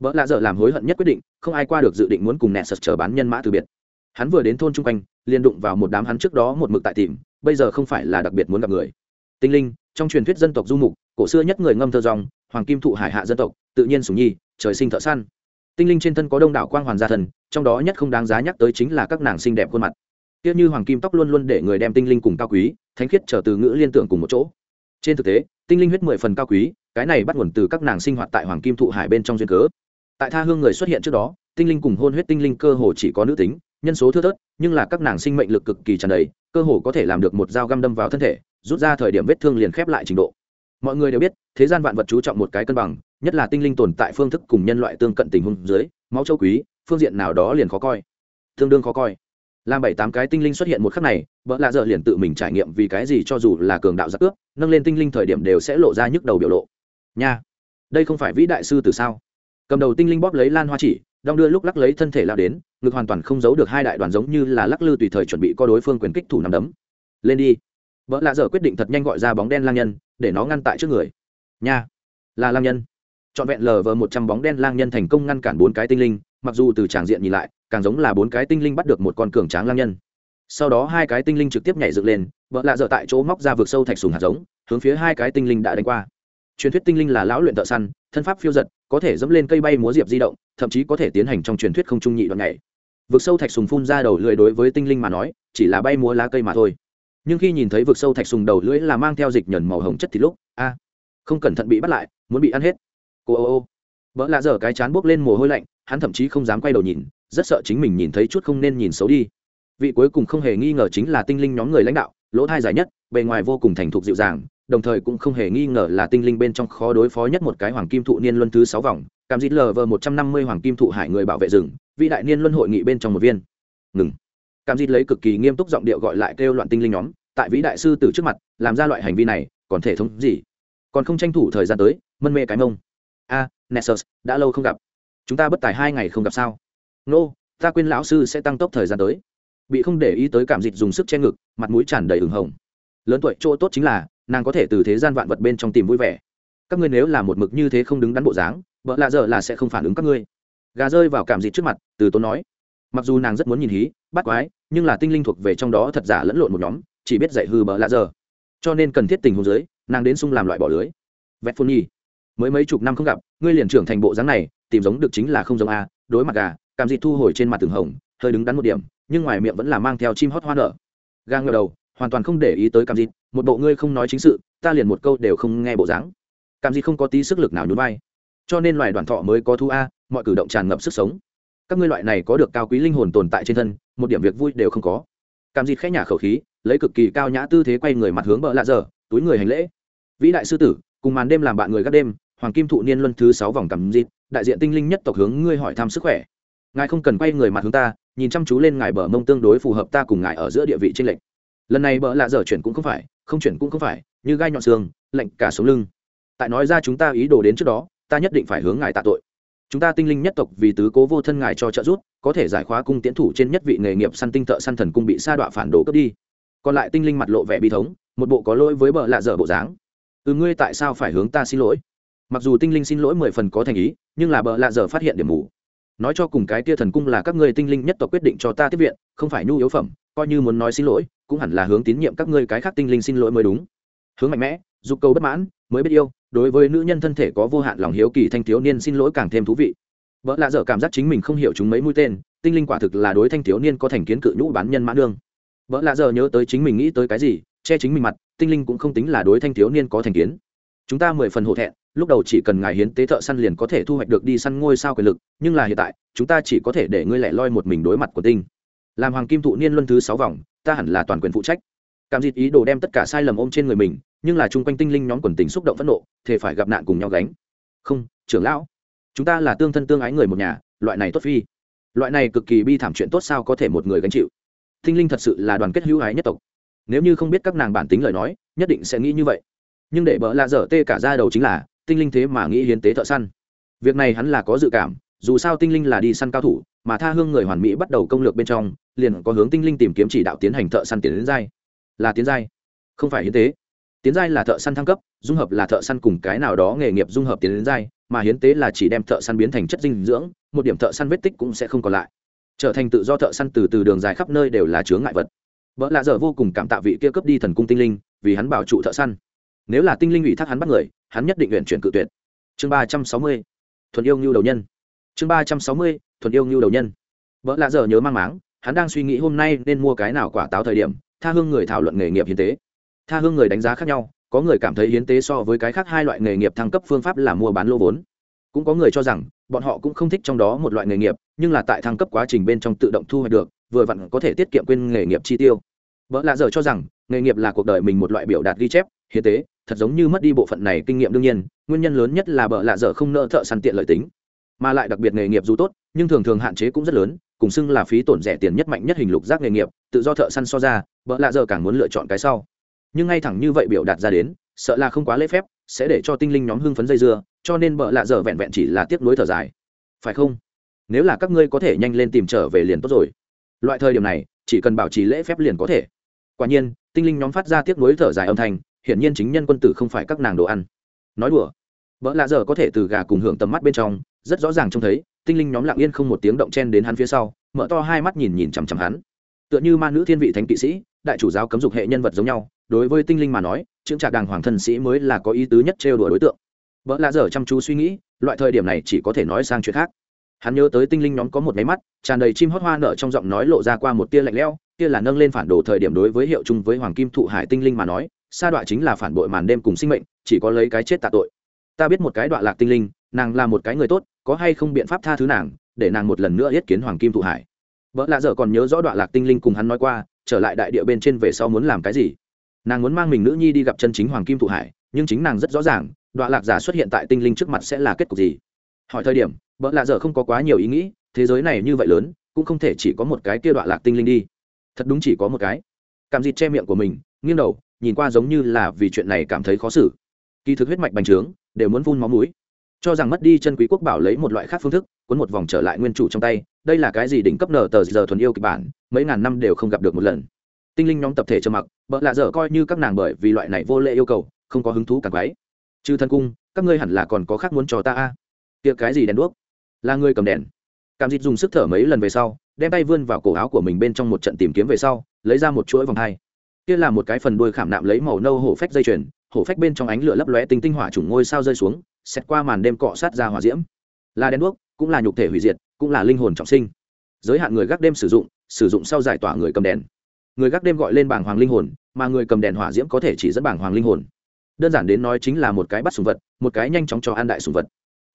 Speaker 1: Vợ lạ dở làm hối hận nhất quyết định, không ai qua được dự định muốn cùng nẹt chờ bán nhân mã từ biệt. Hắn vừa đến thôn chung quanh, liền đụng vào một đám hắn trước đó một mực tại tìm, bây giờ không phải là đặc biệt muốn gặp người. Tinh linh, trong truyền thuyết dân tộc du mục, cổ xưa nhất người ngâm thơ dòng, hoàng kim thụ hải hạ dân tộc, tự nhiên sùng nhi, trời sinh thợ săn. Tinh linh trên thân có đông đảo quang hoàn gia thần, trong đó nhất không đáng giá nhắc tới chính là các nàng xinh đẹp khuôn mặt. Tiếc như hoàng kim tóc luôn luôn để người đem tinh linh cùng cao quý thánh khiết trở từ ngữ liên tưởng cùng một chỗ. Trên thực tế, tinh linh huyết mười phần cao quý, cái này bắt nguồn từ các nàng sinh hoạt tại hoàng kim thụ hải bên trong duyên cớ. Tại tha hương người xuất hiện trước đó, tinh linh cùng hôn huyết tinh linh cơ hồ chỉ có nữ tính, nhân số thưa thớt, nhưng là các nàng sinh mệnh lực cực kỳ tràn đầy, cơ hồ có thể làm được một dao găm đâm vào thân thể, rút ra thời điểm vết thương liền khép lại trình độ. Mọi người đều biết, thế gian vạn vật chú trọng một cái cân bằng, nhất là tinh linh tồn tại phương thức cùng nhân loại tương cận tình huống dưới, máu châu quý, phương diện nào đó liền khó coi. Tương đương khó coi làm bảy tám cái tinh linh xuất hiện một khắc này vợ lạ dợ liền tự mình trải nghiệm vì cái gì cho dù là cường đạo giặc ước, nâng lên tinh linh thời điểm đều sẽ lộ ra nhức đầu biểu lộ. Nha đây không phải vĩ đại sư từ sao? Cầm đầu tinh linh bóp lấy lan hoa chỉ đong đưa lúc lắc lấy thân thể lao đến ngực hoàn toàn không giấu được hai đại đoàn giống như là lắc lư tùy thời chuẩn bị co đối phương quyền kích thủ nằm đấm. Lên đi. Vợ lạ dở quyết định thật nhanh gọi ra bóng đen lang nhân để nó ngăn tại trước người. Nha là lang nhân. Trọn vẹn lờ vờ một trăm bóng đen lang nhân thành công ngăn cản bốn cái tinh linh mặc dù từ tràng diện nhìn lại càng giống là bốn cái tinh linh bắt được một con cường tráng lang nhân. Sau đó hai cái tinh linh trực tiếp nhảy dựng lên, vợ lạ dở tại chỗ móc ra vực sâu thạch sùng hạt giống, hướng phía hai cái tinh linh đã đánh qua. Truyền thuyết tinh linh là lão luyện thợ săn, thân pháp phiêu giật, có thể dẫm lên cây bay múa diệp di động, thậm chí có thể tiến hành trong truyền thuyết không trung nhị đoạn nhảy. Vực sâu thạch sùng phun ra đầu lưỡi đối với tinh linh mà nói, chỉ là bay múa lá cây mà thôi. Nhưng khi nhìn thấy vực sâu thạch sùng đầu lưỡi là mang theo dịch nhẩn màu hồng chất thì lúc, a, không cẩn thận bị bắt lại, muốn bị ăn hết. Cô ô ô. Vợ lạ dở cái chán buốc lên mồ hôi lạnh, hắn thậm chí không dám quay đầu nhìn rất sợ chính mình nhìn thấy chút không nên nhìn xấu đi. Vị cuối cùng không hề nghi ngờ chính là tinh linh nhóm người lãnh đạo lỗ thai dài nhất bề ngoài vô cùng thành thục dịu dàng đồng thời cũng không hề nghi ngờ là tinh linh bên trong khó đối phó nhất một cái hoàng kim thụ niên luân thứ sáu vòng cảm dịt lờ vờ một trăm năm mươi hoàng kim thụ hải người bảo vệ rừng vị đại niên luân hội nghị bên trong một viên. Ngừng. Cảm dịt lấy cực kỳ nghiêm túc giọng điệu gọi lại kêu loạn tinh linh nhóm tại vĩ đại sư từ trước mặt làm ra loại hành vi này còn thể thống gì? Còn không tranh thủ thời gian tới mân mê cái mông. A à, nessus đã lâu không gặp. Chúng ta bất tài hai ngày không gặp sao? Nô、no, ta quên lão sư sẽ tăng tốc thời gian tới. Bị không để ý tới cảm dịch dùng sức che ngực mặt mũi tràn đầy ửng hồng. Lớn tuổi chỗ tốt chính là nàng có thể từ thế gian vạn vật bên trong tìm vui vẻ. Các ngươi nếu là một mực như thế không đứng đắn bộ dáng vợ lạ giờ là sẽ không phản ứng các ngươi. Gà rơi vào cảm dịch trước mặt từ tốn nói. Mặc dù nàng rất muốn nhìn hí bắt quái nhưng là tinh linh thuộc về trong đó thật giả lẫn lộn một nhóm chỉ biết dạy hư bờ lạ giờ cho nên cần thiết tình huống dưới nàng đến sung làm loại bỏ lưới. Vẹt phun nhi mới mấy chục năm không gặp ngươi liền trưởng thành bộ dáng này tìm giống được chính là không giống a đối mặt gà cảm dị thu hồi trên mặt tường hồng, hơi đứng đắn một điểm, nhưng ngoài miệng vẫn là mang theo chim hót hoa nở. Gang ngờ đầu, hoàn toàn không để ý tới cảm dị, một bộ ngươi không nói chính sự, ta liền một câu đều không nghe bộ dáng. Cảm dị không có tí sức lực nào nhún vai. Cho nên loài đoàn thọ mới có thu a, mọi cử động tràn ngập sức sống. Các ngươi loại này có được cao quý linh hồn tồn tại trên thân, một điểm việc vui đều không có. Cảm dị khẽ nhả khẩu khí, lấy cực kỳ cao nhã tư thế quay người mặt hướng bờ lạ giờ, túi người hành lễ. Vĩ đại sư tử, cùng màn đêm làm bạn người gác đêm, hoàng kim thụ niên luân thứ sáu vòng cảm dị, đại diện tinh linh nhất tộc hướng ngươi hỏi thăm sức khỏe ngài không cần quay người mặt hướng ta, nhìn chăm chú lên ngài bờ mông tương đối phù hợp ta cùng ngài ở giữa địa vị tranh lệch. Lần này bờ lạ dở chuyển cũng không phải, không chuyển cũng không phải, như gai nhọn xương, lạnh cả sống lưng. Tại nói ra chúng ta ý đồ đến trước đó, ta nhất định phải hướng ngài tạ tội. Chúng ta tinh linh nhất tộc vì tứ cố vô thân ngài cho trợ giúp, có thể giải khóa cung tiến thủ trên nhất vị nghề nghiệp săn tinh thợ săn thần cung bị sa đọa phản đồ cướp đi. Còn lại tinh linh mặt lộ vẻ bi thống, một bộ có lỗi với bờ lạ dở bộ dáng. Ừ ngươi tại sao phải hướng ta xin lỗi? Mặc dù tinh linh xin lỗi mười phần có thành ý, nhưng là bờ lạ dở phát hiện điểm mù nói cho cùng cái tia thần cung là các ngươi tinh linh nhất tộc quyết định cho ta tiếp viện, không phải nhu yếu phẩm, coi như muốn nói xin lỗi, cũng hẳn là hướng tín nhiệm các ngươi cái khác tinh linh xin lỗi mới đúng. Hướng mạnh mẽ, dục cầu bất mãn, mới biết yêu, đối với nữ nhân thân thể có vô hạn lòng hiếu kỳ thanh thiếu niên xin lỗi càng thêm thú vị. Vợ lạ dở cảm giác chính mình không hiểu chúng mấy mũi tên, tinh linh quả thực là đối thanh thiếu niên có thành kiến cự nhũ bán nhân mã đương. vợ lạ dở nhớ tới chính mình nghĩ tới cái gì, che chính mình mặt, tinh linh cũng không tính là đối thanh thiếu niên có thành kiến. Chúng ta mười phần hổ thẹn lúc đầu chỉ cần ngài hiến tế thợ săn liền có thể thu hoạch được đi săn ngôi sao quyền lực, nhưng là hiện tại, chúng ta chỉ có thể để ngươi lẻ loi một mình đối mặt của tinh. Làm hoàng kim thụ niên luân thứ sáu vòng, ta hẳn là toàn quyền phụ trách. Cảm dịt ý đồ đem tất cả sai lầm ôm trên người mình, nhưng là chung quanh tinh linh nhóm quần tình xúc động phẫn nộ thì phải gặp nạn cùng nhau gánh. Không, trưởng lão, chúng ta là tương thân tương ái người một nhà, loại này tốt phi. Loại này cực kỳ bi thảm chuyện tốt sao có thể một người gánh chịu? Tinh linh thật sự là đoàn kết hữu ái nhất tộc. Nếu như không biết các nàng bản tính lời nói, nhất định sẽ nghĩ như vậy. Nhưng để bỡ lạ dở tê cả ra đầu chính là tinh linh thế mà nghĩ hiến tế thợ săn. Việc này hắn là có dự cảm, dù sao tinh linh là đi săn cao thủ, mà tha hương người hoàn mỹ bắt đầu công lược bên trong, liền có hướng tinh linh tìm kiếm chỉ đạo tiến hành thợ săn tiến đến giai. Là tiến giai, không phải hiến tế. Tiến giai là thợ săn thăng cấp, dung hợp là thợ săn cùng cái nào đó nghề nghiệp dung hợp tiến đến giai, mà hiến tế là chỉ đem thợ săn biến thành chất dinh dưỡng, một điểm thợ săn vết tích cũng sẽ không còn lại. Trở thành tự do thợ săn từ từ đường dài khắp nơi đều là chướng ngại vật. Vợ lạ dở vô cùng cảm tạ vị kia cướp đi thần cung tinh linh, vì hắn bảo trụ thợ săn. Nếu là tinh linh ủy thác hắn bắt người hắn nhất định nguyện chuyển cự tuyệt. Chương ba trăm sáu mươi, thuần yêu ngưu đầu nhân. Chương ba trăm sáu mươi, thuần yêu ngưu đầu nhân. Vợ lạ dở nhớ mang máng, hắn đang suy nghĩ hôm nay nên mua cái nào quả táo thời điểm, tha hương người thảo luận nghề nghiệp hiến tế. Tha hương người đánh giá khác nhau, có người cảm thấy hiến tế so với cái khác hai loại nghề nghiệp thăng cấp phương pháp là mua bán lô vốn. Cũng có người cho rằng, bọn họ cũng không thích trong đó một loại nghề nghiệp, nhưng là tại thăng cấp quá trình bên trong tự động thu hoạch được, vừa vặn có thể tiết kiệm quên nghề nghiệp chi tiêu. Vợ lạ dở cho rằng, nghề nghiệp là cuộc đời mình một loại biểu đạt ghi chép, hiến tế thật giống như mất đi bộ phận này kinh nghiệm đương nhiên, nguyên nhân lớn nhất là bợ lạ dở không nợ thợ săn tiện lợi tính. Mà lại đặc biệt nghề nghiệp dù tốt, nhưng thường thường hạn chế cũng rất lớn, cùng xưng là phí tổn rẻ tiền nhất mạnh nhất hình lục giác nghề nghiệp, tự do thợ săn so ra, bợ lạ dở càng muốn lựa chọn cái sau. Nhưng ngay thẳng như vậy biểu đạt ra đến, sợ là không quá lễ phép, sẽ để cho tinh linh nhóm hưng phấn dây dưa, cho nên bợ lạ dở vẹn vẹn chỉ là tiếc nối thở dài. Phải không? Nếu là các ngươi có thể nhanh lên tìm trở về liền tốt rồi. Loại thời điểm này, chỉ cần bảo trì lễ phép liền có thể. Quả nhiên, tinh linh nhóm phát ra tiếc nối thở dài âm thanh hiển nhiên chính nhân quân tử không phải các nàng đồ ăn. Nói đùa, vợ lạ giờ có thể từ gà cùng hưởng tầm mắt bên trong, rất rõ ràng trông thấy, tinh linh nhóm lặng yên không một tiếng động chen đến hắn phía sau, mở to hai mắt nhìn nhìn chằm chằm hắn. Tựa như ma nữ thiên vị thánh kỵ sĩ, đại chủ giáo cấm dục hệ nhân vật giống nhau, đối với tinh linh mà nói, chững trạc đàng hoàng thân sĩ mới là có ý tứ nhất trêu đùa đối tượng. Vợ lạ dở chăm chú suy nghĩ, loại thời điểm này chỉ có thể nói sang chuyện khác. Hắn nhớ tới tinh linh nhóm có một máy mắt, tràn đầy chim hót hoa nở trong giọng nói lộ ra qua một tia lạnh lẽo, kia là nâng lên phản đồ thời điểm đối với hiệu chung với hoàng kim thụ hải tinh linh mà nói sa đọa chính là phản bội màn đêm cùng sinh mệnh, chỉ có lấy cái chết tạ tội. Ta biết một cái đoạn lạc tinh linh, nàng là một cái người tốt, có hay không biện pháp tha thứ nàng, để nàng một lần nữa yết kiến hoàng kim thụ hải. Vợ lạ dở còn nhớ rõ đoạn lạc tinh linh cùng hắn nói qua, trở lại đại địa bên trên về sau muốn làm cái gì. Nàng muốn mang mình nữ nhi đi gặp chân chính hoàng kim thụ hải, nhưng chính nàng rất rõ ràng đoạn lạc giả xuất hiện tại tinh linh trước mặt sẽ là kết cục gì. Hỏi thời điểm, vợ lạ dở không có quá nhiều ý nghĩ, thế giới này như vậy lớn, cũng không thể chỉ có một cái kia đoạn lạc tinh linh đi. Thật đúng chỉ có một cái. Cảm dịt che miệng của mình, nghiêng đầu nhìn qua giống như là vì chuyện này cảm thấy khó xử. Kỳ thực huyết mạch bành trướng, đều muốn phun máu mũi. Cho rằng mất đi chân quý quốc bảo lấy một loại khác phương thức, cuốn một vòng trở lại nguyên chủ trong tay, đây là cái gì đỉnh cấp nở tờ giờ thuần yêu kịch bản, mấy ngàn năm đều không gặp được một lần. Tinh linh nhóm tập thể trầm mặc, bợ lạ dở coi như các nàng bởi vì loại này vô lệ yêu cầu, không có hứng thú càng quái trừ thân cung, các ngươi hẳn là còn có khác muốn cho ta a. À? cái gì đèn đuốc? Là người cầm đèn. Cảm dịch dùng sức thở mấy lần về sau, đem tay vươn vào cổ áo của mình bên trong một trận tìm kiếm về sau, lấy ra một chuỗi vòng hai kia là một cái phần đuôi khảm nạm lấy màu nâu hổ phách dây chuyền, hổ phách bên trong ánh lửa lấp lóe tinh tinh hỏa trùng ngôi sao rơi xuống xét qua màn đêm cọ sát ra hỏa diễm. Là đen đuốc, cũng là nhục thể hủy diệt, cũng là linh hồn trọng sinh. Giới hạn người gác đêm sử dụng sử dụng sau giải tỏa người cầm đèn. Người gác đêm gọi lên bảng hoàng linh hồn, mà người cầm đèn hỏa diễm có thể chỉ dẫn bảng hoàng linh hồn. Đơn giản đến nói chính là một cái bắt sùng vật, một cái nhanh chóng cho an đại sùng vật.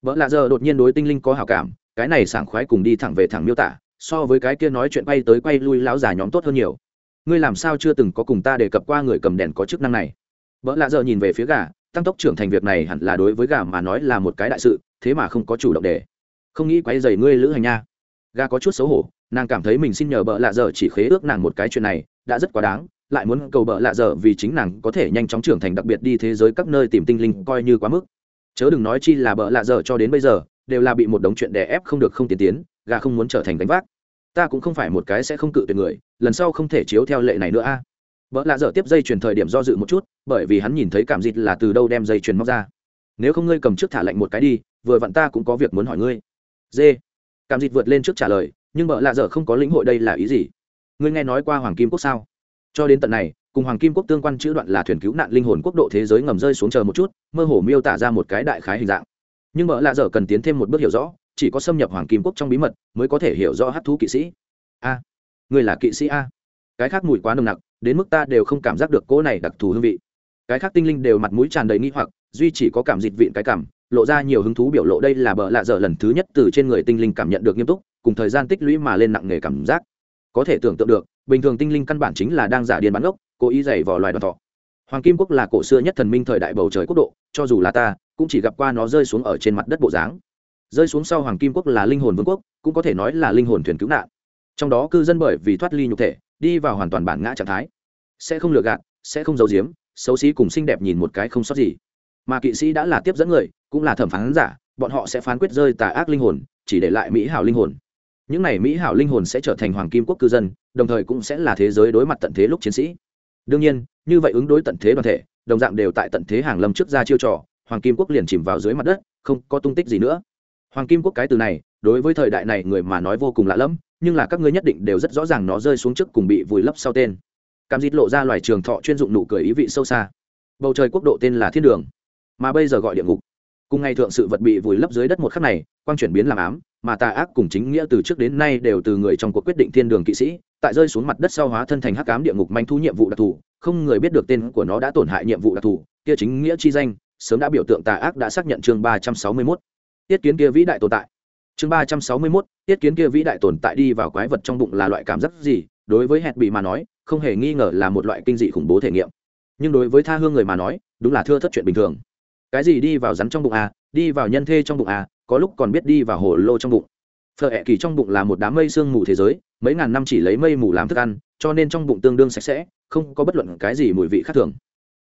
Speaker 1: Vợ lạ giờ đột nhiên đối tinh linh có hào cảm, cái này sảng khoái cùng đi thẳng về thẳng miêu tả, so với cái kia nói chuyện bay tới quay lui lão già nhóm tốt hơn nhiều ngươi làm sao chưa từng có cùng ta đề cập qua người cầm đèn có chức năng này? Vợ lạ giờ nhìn về phía gà, tăng tốc trưởng thành việc này hẳn là đối với gà mà nói là một cái đại sự, thế mà không có chủ động để. Không nghĩ quay dày ngươi lữ hành nha. Gà có chút xấu hổ, nàng cảm thấy mình xin nhờ bợ lạ giờ chỉ khế ước nàng một cái chuyện này, đã rất quá đáng, lại muốn cầu bợ lạ giờ vì chính nàng có thể nhanh chóng trưởng thành đặc biệt đi thế giới các nơi tìm tinh linh coi như quá mức. Chớ đừng nói chi là bợ lạ giờ cho đến bây giờ, đều là bị một đống chuyện đè ép không được không tiến tiến, gà không muốn trở thành đánh vác ta cũng không phải một cái sẽ không cự tuyệt người, lần sau không thể chiếu theo lệ này nữa a. À. vợ lạ dở tiếp dây chuyền thời điểm do dự một chút, bởi vì hắn nhìn thấy cảm dịch là từ đâu đem dây chuyền móc ra. Nếu không ngươi cầm trước thả lệnh một cái đi, vừa vặn ta cũng có việc muốn hỏi ngươi. Dê cảm dịch vượt lên trước trả lời, nhưng vợ lạ dở không có lĩnh hội đây là ý gì? Ngươi nghe nói qua hoàng kim quốc sao? Cho đến tận này, cùng hoàng kim quốc tương quan chữ đoạn là thuyền cứu nạn linh hồn quốc độ thế giới ngầm rơi xuống chờ một chút, mơ hồ miêu tả ra một cái đại khái hình dạng. Nhưng vợ lạ dở cần tiến thêm một bước hiểu rõ chỉ có xâm nhập hoàng kim quốc trong bí mật mới có thể hiểu rõ hát thú kỵ sĩ. A, người là kỵ sĩ a. Cái khác mùi quá nồng nặc, đến mức ta đều không cảm giác được cỗ này đặc thù hương vị. Cái khác tinh linh đều mặt mũi tràn đầy nghi hoặc, duy chỉ có cảm dịch vịn cái cảm, lộ ra nhiều hứng thú biểu lộ đây là bợ lạ dở lần thứ nhất từ trên người tinh linh cảm nhận được nghiêm túc, cùng thời gian tích lũy mà lên nặng nề cảm giác. Có thể tưởng tượng được, bình thường tinh linh căn bản chính là đang giả điên bán ốc cố ý dày vò loài đoàn thọ. Hoàng kim quốc là cổ xưa nhất thần minh thời đại bầu trời quốc độ, cho dù là ta, cũng chỉ gặp qua nó rơi xuống ở trên mặt đất bộ dáng rơi xuống sau hoàng kim quốc là linh hồn vương quốc, cũng có thể nói là linh hồn thuyền cứu nạn. Trong đó cư dân bởi vì thoát ly nhục thể, đi vào hoàn toàn bản ngã trạng thái. Sẽ không lừa gạt, sẽ không giấu giếm, xấu xí cùng xinh đẹp nhìn một cái không sót gì. Mà kỵ sĩ đã là tiếp dẫn người, cũng là thẩm phán giả, bọn họ sẽ phán quyết rơi tà ác linh hồn, chỉ để lại mỹ hảo linh hồn. Những này mỹ hảo linh hồn sẽ trở thành hoàng kim quốc cư dân, đồng thời cũng sẽ là thế giới đối mặt tận thế lúc chiến sĩ. Đương nhiên, như vậy ứng đối tận thế đoàn thể, đồng dạng đều tại tận thế hàng lâm trước ra chiêu trò, hoàng kim quốc liền chìm vào dưới mặt đất, không có tung tích gì nữa hoàng kim quốc cái từ này, đối với thời đại này người mà nói vô cùng lạ lẫm, nhưng là các ngươi nhất định đều rất rõ ràng nó rơi xuống trước cùng bị vùi lấp sau tên. Cảm dịt lộ ra loài trường thọ chuyên dụng nụ cười ý vị sâu xa. Bầu trời quốc độ tên là thiên đường, mà bây giờ gọi địa ngục. Cùng ngày thượng sự vật bị vùi lấp dưới đất một khắc này, quang chuyển biến làm ám, mà tà ác cùng chính nghĩa từ trước đến nay đều từ người trong cuộc quyết định thiên đường kỵ sĩ, tại rơi xuống mặt đất sau hóa thân thành hắc ám địa ngục manh thu nhiệm vụ đặc thù, không người biết được tên của nó đã tổn hại nhiệm vụ đặc thù, kia chính nghĩa chi danh, sớm đã biểu tượng tà ác đã xác nhận chương ba trăm sáu mươi mốt tiết kiến kia vĩ đại tồn tại. Chương ba trăm sáu mươi mốt, tiết kiến kia vĩ đại tồn tại đi vào quái vật trong bụng là loại cảm giác gì? Đối với hẹn bị mà nói, không hề nghi ngờ là một loại kinh dị khủng bố thể nghiệm. Nhưng đối với tha hương người mà nói, đúng là thưa thất chuyện bình thường. Cái gì đi vào rắn trong bụng à? Đi vào nhân thê trong bụng à? Có lúc còn biết đi vào hồ lô trong bụng. Phở ẹ kỳ trong bụng là một đám mây sương mù thế giới, mấy ngàn năm chỉ lấy mây mù làm thức ăn, cho nên trong bụng tương đương sạch sẽ, không có bất luận cái gì mùi vị khác thường.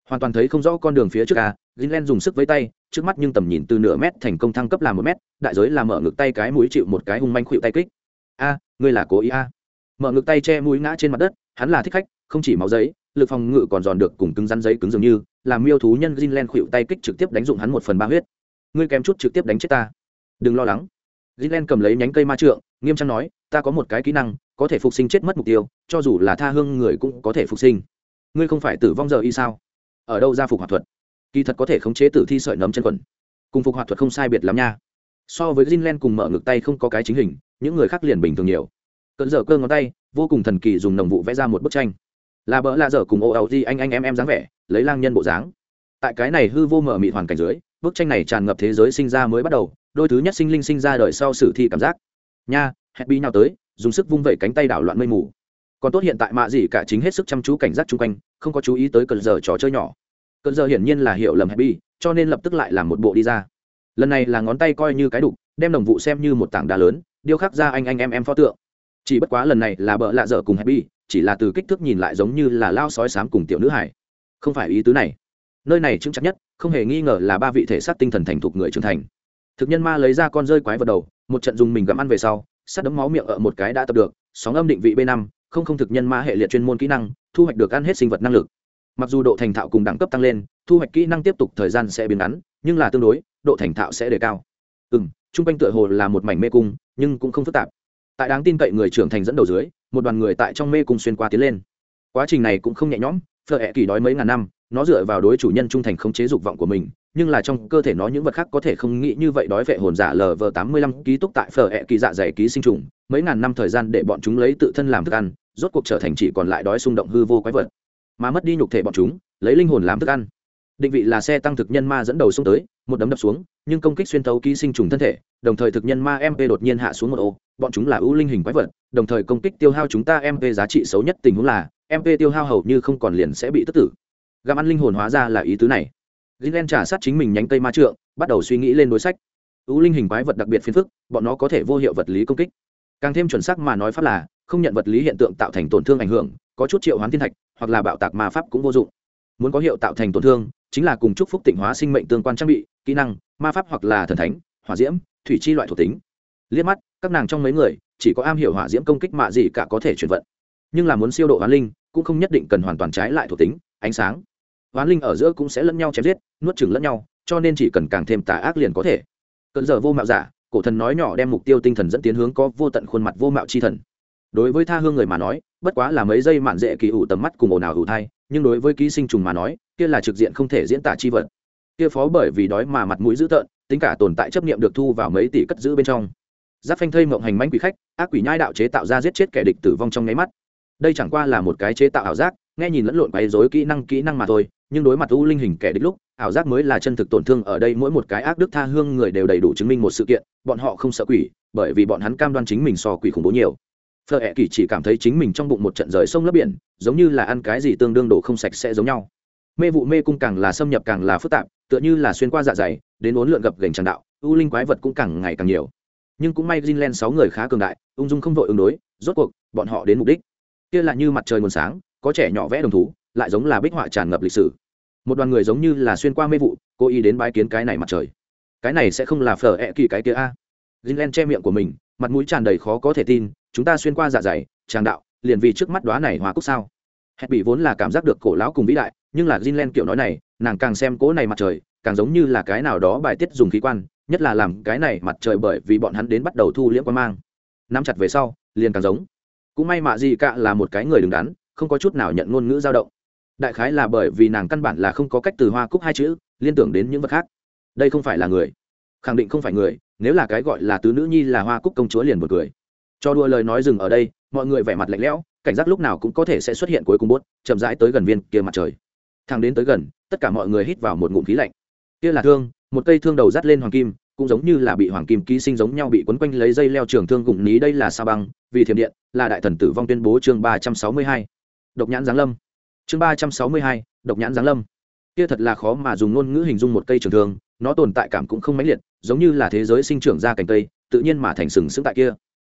Speaker 1: Hoàn toàn thấy không rõ con đường phía trước à? Greenland dùng sức với tay trước mắt nhưng tầm nhìn từ nửa mét thành công thăng cấp là một mét, đại giới là mở ngực tay cái mũi chịu một cái hung manh khuỵu tay kích. A, ngươi là cố ý a? Mở ngực tay che mũi ngã trên mặt đất, hắn là thích khách, không chỉ máu giấy, lực phòng ngự còn giòn được cùng cứng rắn giấy cứng dường như làm miêu thú nhân Greenland khuỵu tay kích trực tiếp đánh dụng hắn một phần ba huyết. Ngươi kém chút trực tiếp đánh chết ta. Đừng lo lắng. Greenland cầm lấy nhánh cây ma trượng, nghiêm trang nói, ta có một cái kỹ năng, có thể phục sinh chết mất mục tiêu, cho dù là tha hương người cũng có thể phục sinh. Ngươi không phải tử vong giờ y sao? Ở đâu ra phục hỏa thuật? Kỳ thật có thể khống chế tử thi sợi nấm chân quần. Cùng phục hoạt thuật không sai biệt lắm nha. So với Greenland cùng mở ngực tay không có cái chính hình, những người khác liền bình thường nhiều. Cận dở cơ ngón tay, vô cùng thần kỳ dùng nồng vụ vẽ ra một bức tranh. Là bỡ lạ dở cùng ô ẩu di anh anh em em dáng vẻ, lấy lang nhân bộ dáng. Tại cái này hư vô mở mị hoàn cảnh dưới, bức tranh này tràn ngập thế giới sinh ra mới bắt đầu, đôi thứ nhất sinh linh sinh ra đời sau sử thi cảm giác. Nha, hẹn bi nhau tới, dùng sức vung vẩy cánh tay đảo loạn mây mù. Còn tốt hiện tại mạ gì cả chính hết sức chăm chú cảnh giác chung quanh, không có chú ý tới cơn giờ trò chơi nhỏ cơn giờ hiển nhiên là hiểu lầm happy, cho nên lập tức lại làm một bộ đi ra. Lần này là ngón tay coi như cái đục, đem đồng vụ xem như một tảng đá lớn, điêu khắc ra anh anh em em pho tượng. Chỉ bất quá lần này là bợ lạ dở cùng happy, chỉ là từ kích thước nhìn lại giống như là lao sói sám cùng tiểu nữ hải không phải ý tứ này. Nơi này chứng chắc nhất, không hề nghi ngờ là ba vị thể xác tinh thần thành thục người trưởng thành. Thực nhân ma lấy ra con rơi quái vật đầu, một trận dùng mình gặm ăn về sau, sắt đấm máu miệng ở một cái đã tập được, sóng âm định vị b năm, không không thực nhân ma hệ liệt chuyên môn kỹ năng, thu hoạch được ăn hết sinh vật năng lực mặc dù độ thành thạo cùng đẳng cấp tăng lên, thu hoạch kỹ năng tiếp tục thời gian sẽ biến ngắn, nhưng là tương đối, độ thành thạo sẽ đề cao. Ừ m t r u n g quanh tựa hồ là một mảnh mê cung, nhưng cũng không phức tạp. Tại đáng tin cậy người trưởng thành dẫn đầu dưới, một đoàn người tại trong mê cung xuyên qua tiến lên. Quá trình này cũng không nhẹ nhõm, phở hẹ kỳ đói mấy ngàn năm, nó dựa vào đối chủ nhân trung thành khống chế dục vọng của mình, nhưng là trong cơ thể nó những vật khác có thể không nghĩ như vậy đói vệ hồn giả lv tám mươi lăm ký túc tại phở hẹ kỳ dạ dày ký sinh trùng, mấy ngàn năm thời gian để bọn chúng lấy tự thân làm thức ăn, rốt cuộc trở thành chỉ còn lại đói xung động hư vô quái vật mà mất đi nhục thể bọn chúng, lấy linh hồn làm thức ăn. Định vị là xe tăng thực nhân ma dẫn đầu xuống tới, một đấm đập xuống, nhưng công kích xuyên thấu ký sinh trùng thân thể, đồng thời thực nhân ma mp đột nhiên hạ xuống một ô, bọn chúng là ưu linh hình quái vật, đồng thời công kích tiêu hao chúng ta mp giá trị xấu nhất tình huống là mp tiêu hao hầu như không còn liền sẽ bị tức tử. Gặm ăn linh hồn hóa ra là ý tứ này. Gilen trả sát chính mình nhánh cây ma trượng, bắt đầu suy nghĩ lên đối sách. Ưu linh hình quái vật đặc biệt phiền phức, bọn nó có thể vô hiệu vật lý công kích. Càng thêm chuẩn xác mà nói pháp là, không nhận vật lý hiện tượng tạo thành tổn thương ảnh hưởng có chút triệu hoán thiên thạch, hoặc là bạo tạc ma pháp cũng vô dụng. Muốn có hiệu tạo thành tổn thương, chính là cùng chúc phúc tịnh hóa sinh mệnh tương quan trang bị, kỹ năng, ma pháp hoặc là thần thánh, hỏa diễm, thủy chi loại thuộc tính. Liếc mắt, các nàng trong mấy người, chỉ có am hiểu hỏa diễm công kích mạ gì cả có thể chuyển vận. Nhưng là muốn siêu độ hoán linh, cũng không nhất định cần hoàn toàn trái lại thuộc tính, ánh sáng. Hoán linh ở giữa cũng sẽ lẫn nhau chém giết, nuốt chừng lẫn nhau, cho nên chỉ cần càng thêm tà ác liền có thể. Cận giờ vô mạo giả, cổ thần nói nhỏ đem mục tiêu tinh thần dẫn tiến hướng có vô tận khuôn mặt vô mạo chi thần. Đối với tha hương người mà nói bất quá là mấy giây mạn dễ kỳ ủ tầm mắt cùng ồn ào ủ thai, nhưng đối với ký sinh trùng mà nói, kia là trực diện không thể diễn tả chi vật. Kia phó bởi vì đói mà mặt mũi dữ tợn, tính cả tồn tại chấp niệm được thu vào mấy tỷ cất giữ bên trong. Giáp phanh thây mộng hành mánh quỷ khách, ác quỷ nhai đạo chế tạo ra giết chết kẻ địch tử vong trong nháy mắt. Đây chẳng qua là một cái chế tạo ảo giác, nghe nhìn lẫn lộn quấy rối kỹ năng kỹ năng mà thôi, nhưng đối mặt u linh hình kẻ địch lúc, ảo giác mới là chân thực tổn thương ở đây mỗi một cái ác đức tha hương người đều đầy đủ chứng minh một sự kiện, bọn họ không sợ quỷ, bởi vì bọn hắn cam đoan chính mình so quỷ khủng bố nhiều phở ẹ kỳ chỉ cảm thấy chính mình trong bụng một trận rời sông lấp biển, giống như là ăn cái gì tương đương đổ không sạch sẽ giống nhau. Mê vụ mê cung càng là xâm nhập càng là phức tạp, tựa như là xuyên qua dạ dày, đến uốn lượn gập gành tràn đạo, u linh quái vật cũng càng ngày càng nhiều. Nhưng cũng may Greenland sáu người khá cường đại, ung dung không vội ứng đối, rốt cuộc, bọn họ đến mục đích. Kia là như mặt trời nguồn sáng, có trẻ nhỏ vẽ đồng thú, lại giống là bích họa tràn ngập lịch sử. Một đoàn người giống như là xuyên qua mê vụ, cố ý đến bái kiến cái này mặt trời. Cái này sẽ không là phở ẹ kỳ cái kia a. Greenland che miệng của mình, mặt mũi tràn đầy khó có thể tin chúng ta xuyên qua dạ dày, tràng đạo, liền vì trước mắt đoá này hoa cúc sao. Hẹn bị vốn là cảm giác được cổ lão cùng vĩ đại, nhưng là Greenland kiểu nói này, nàng càng xem cố này mặt trời, càng giống như là cái nào đó bài tiết dùng khí quan, nhất là làm cái này mặt trời bởi vì bọn hắn đến bắt đầu thu liễm quan mang. Nắm chặt về sau, liền càng giống. Cũng may mạ gì cả là một cái người đứng đắn, không có chút nào nhận ngôn ngữ dao động. Đại khái là bởi vì nàng căn bản là không có cách từ hoa cúc hai chữ, liên tưởng đến những vật khác. Đây không phải là người. Khẳng định không phải người, nếu là cái gọi là tứ nữ nhi là hoa cúc công chúa liền một người cho đua lời nói dừng ở đây, mọi người vẻ mặt lạnh lẽo, cảnh giác lúc nào cũng có thể sẽ xuất hiện cuối cùng bốt chậm rãi tới gần viên kia mặt trời. Thang đến tới gần, tất cả mọi người hít vào một ngụm khí lạnh. Kia là thương, một cây thương đầu dắt lên hoàng kim, cũng giống như là bị hoàng kim ký sinh giống nhau bị quấn quanh lấy dây leo trường thương gụng ní đây là sa băng, vì thiểm điện, là đại thần tử vong tuyên bố chương ba trăm sáu mươi hai. Độc nhãn giáng lâm. Chương ba trăm sáu mươi hai, độc nhãn giáng lâm. Kia thật là khó mà dùng ngôn ngữ hình dung một cây trường thương, nó tồn tại cảm cũng không mãnh liệt, giống như là thế giới sinh trưởng ra cành cây, tự nhiên mà thành sừng sững tại kia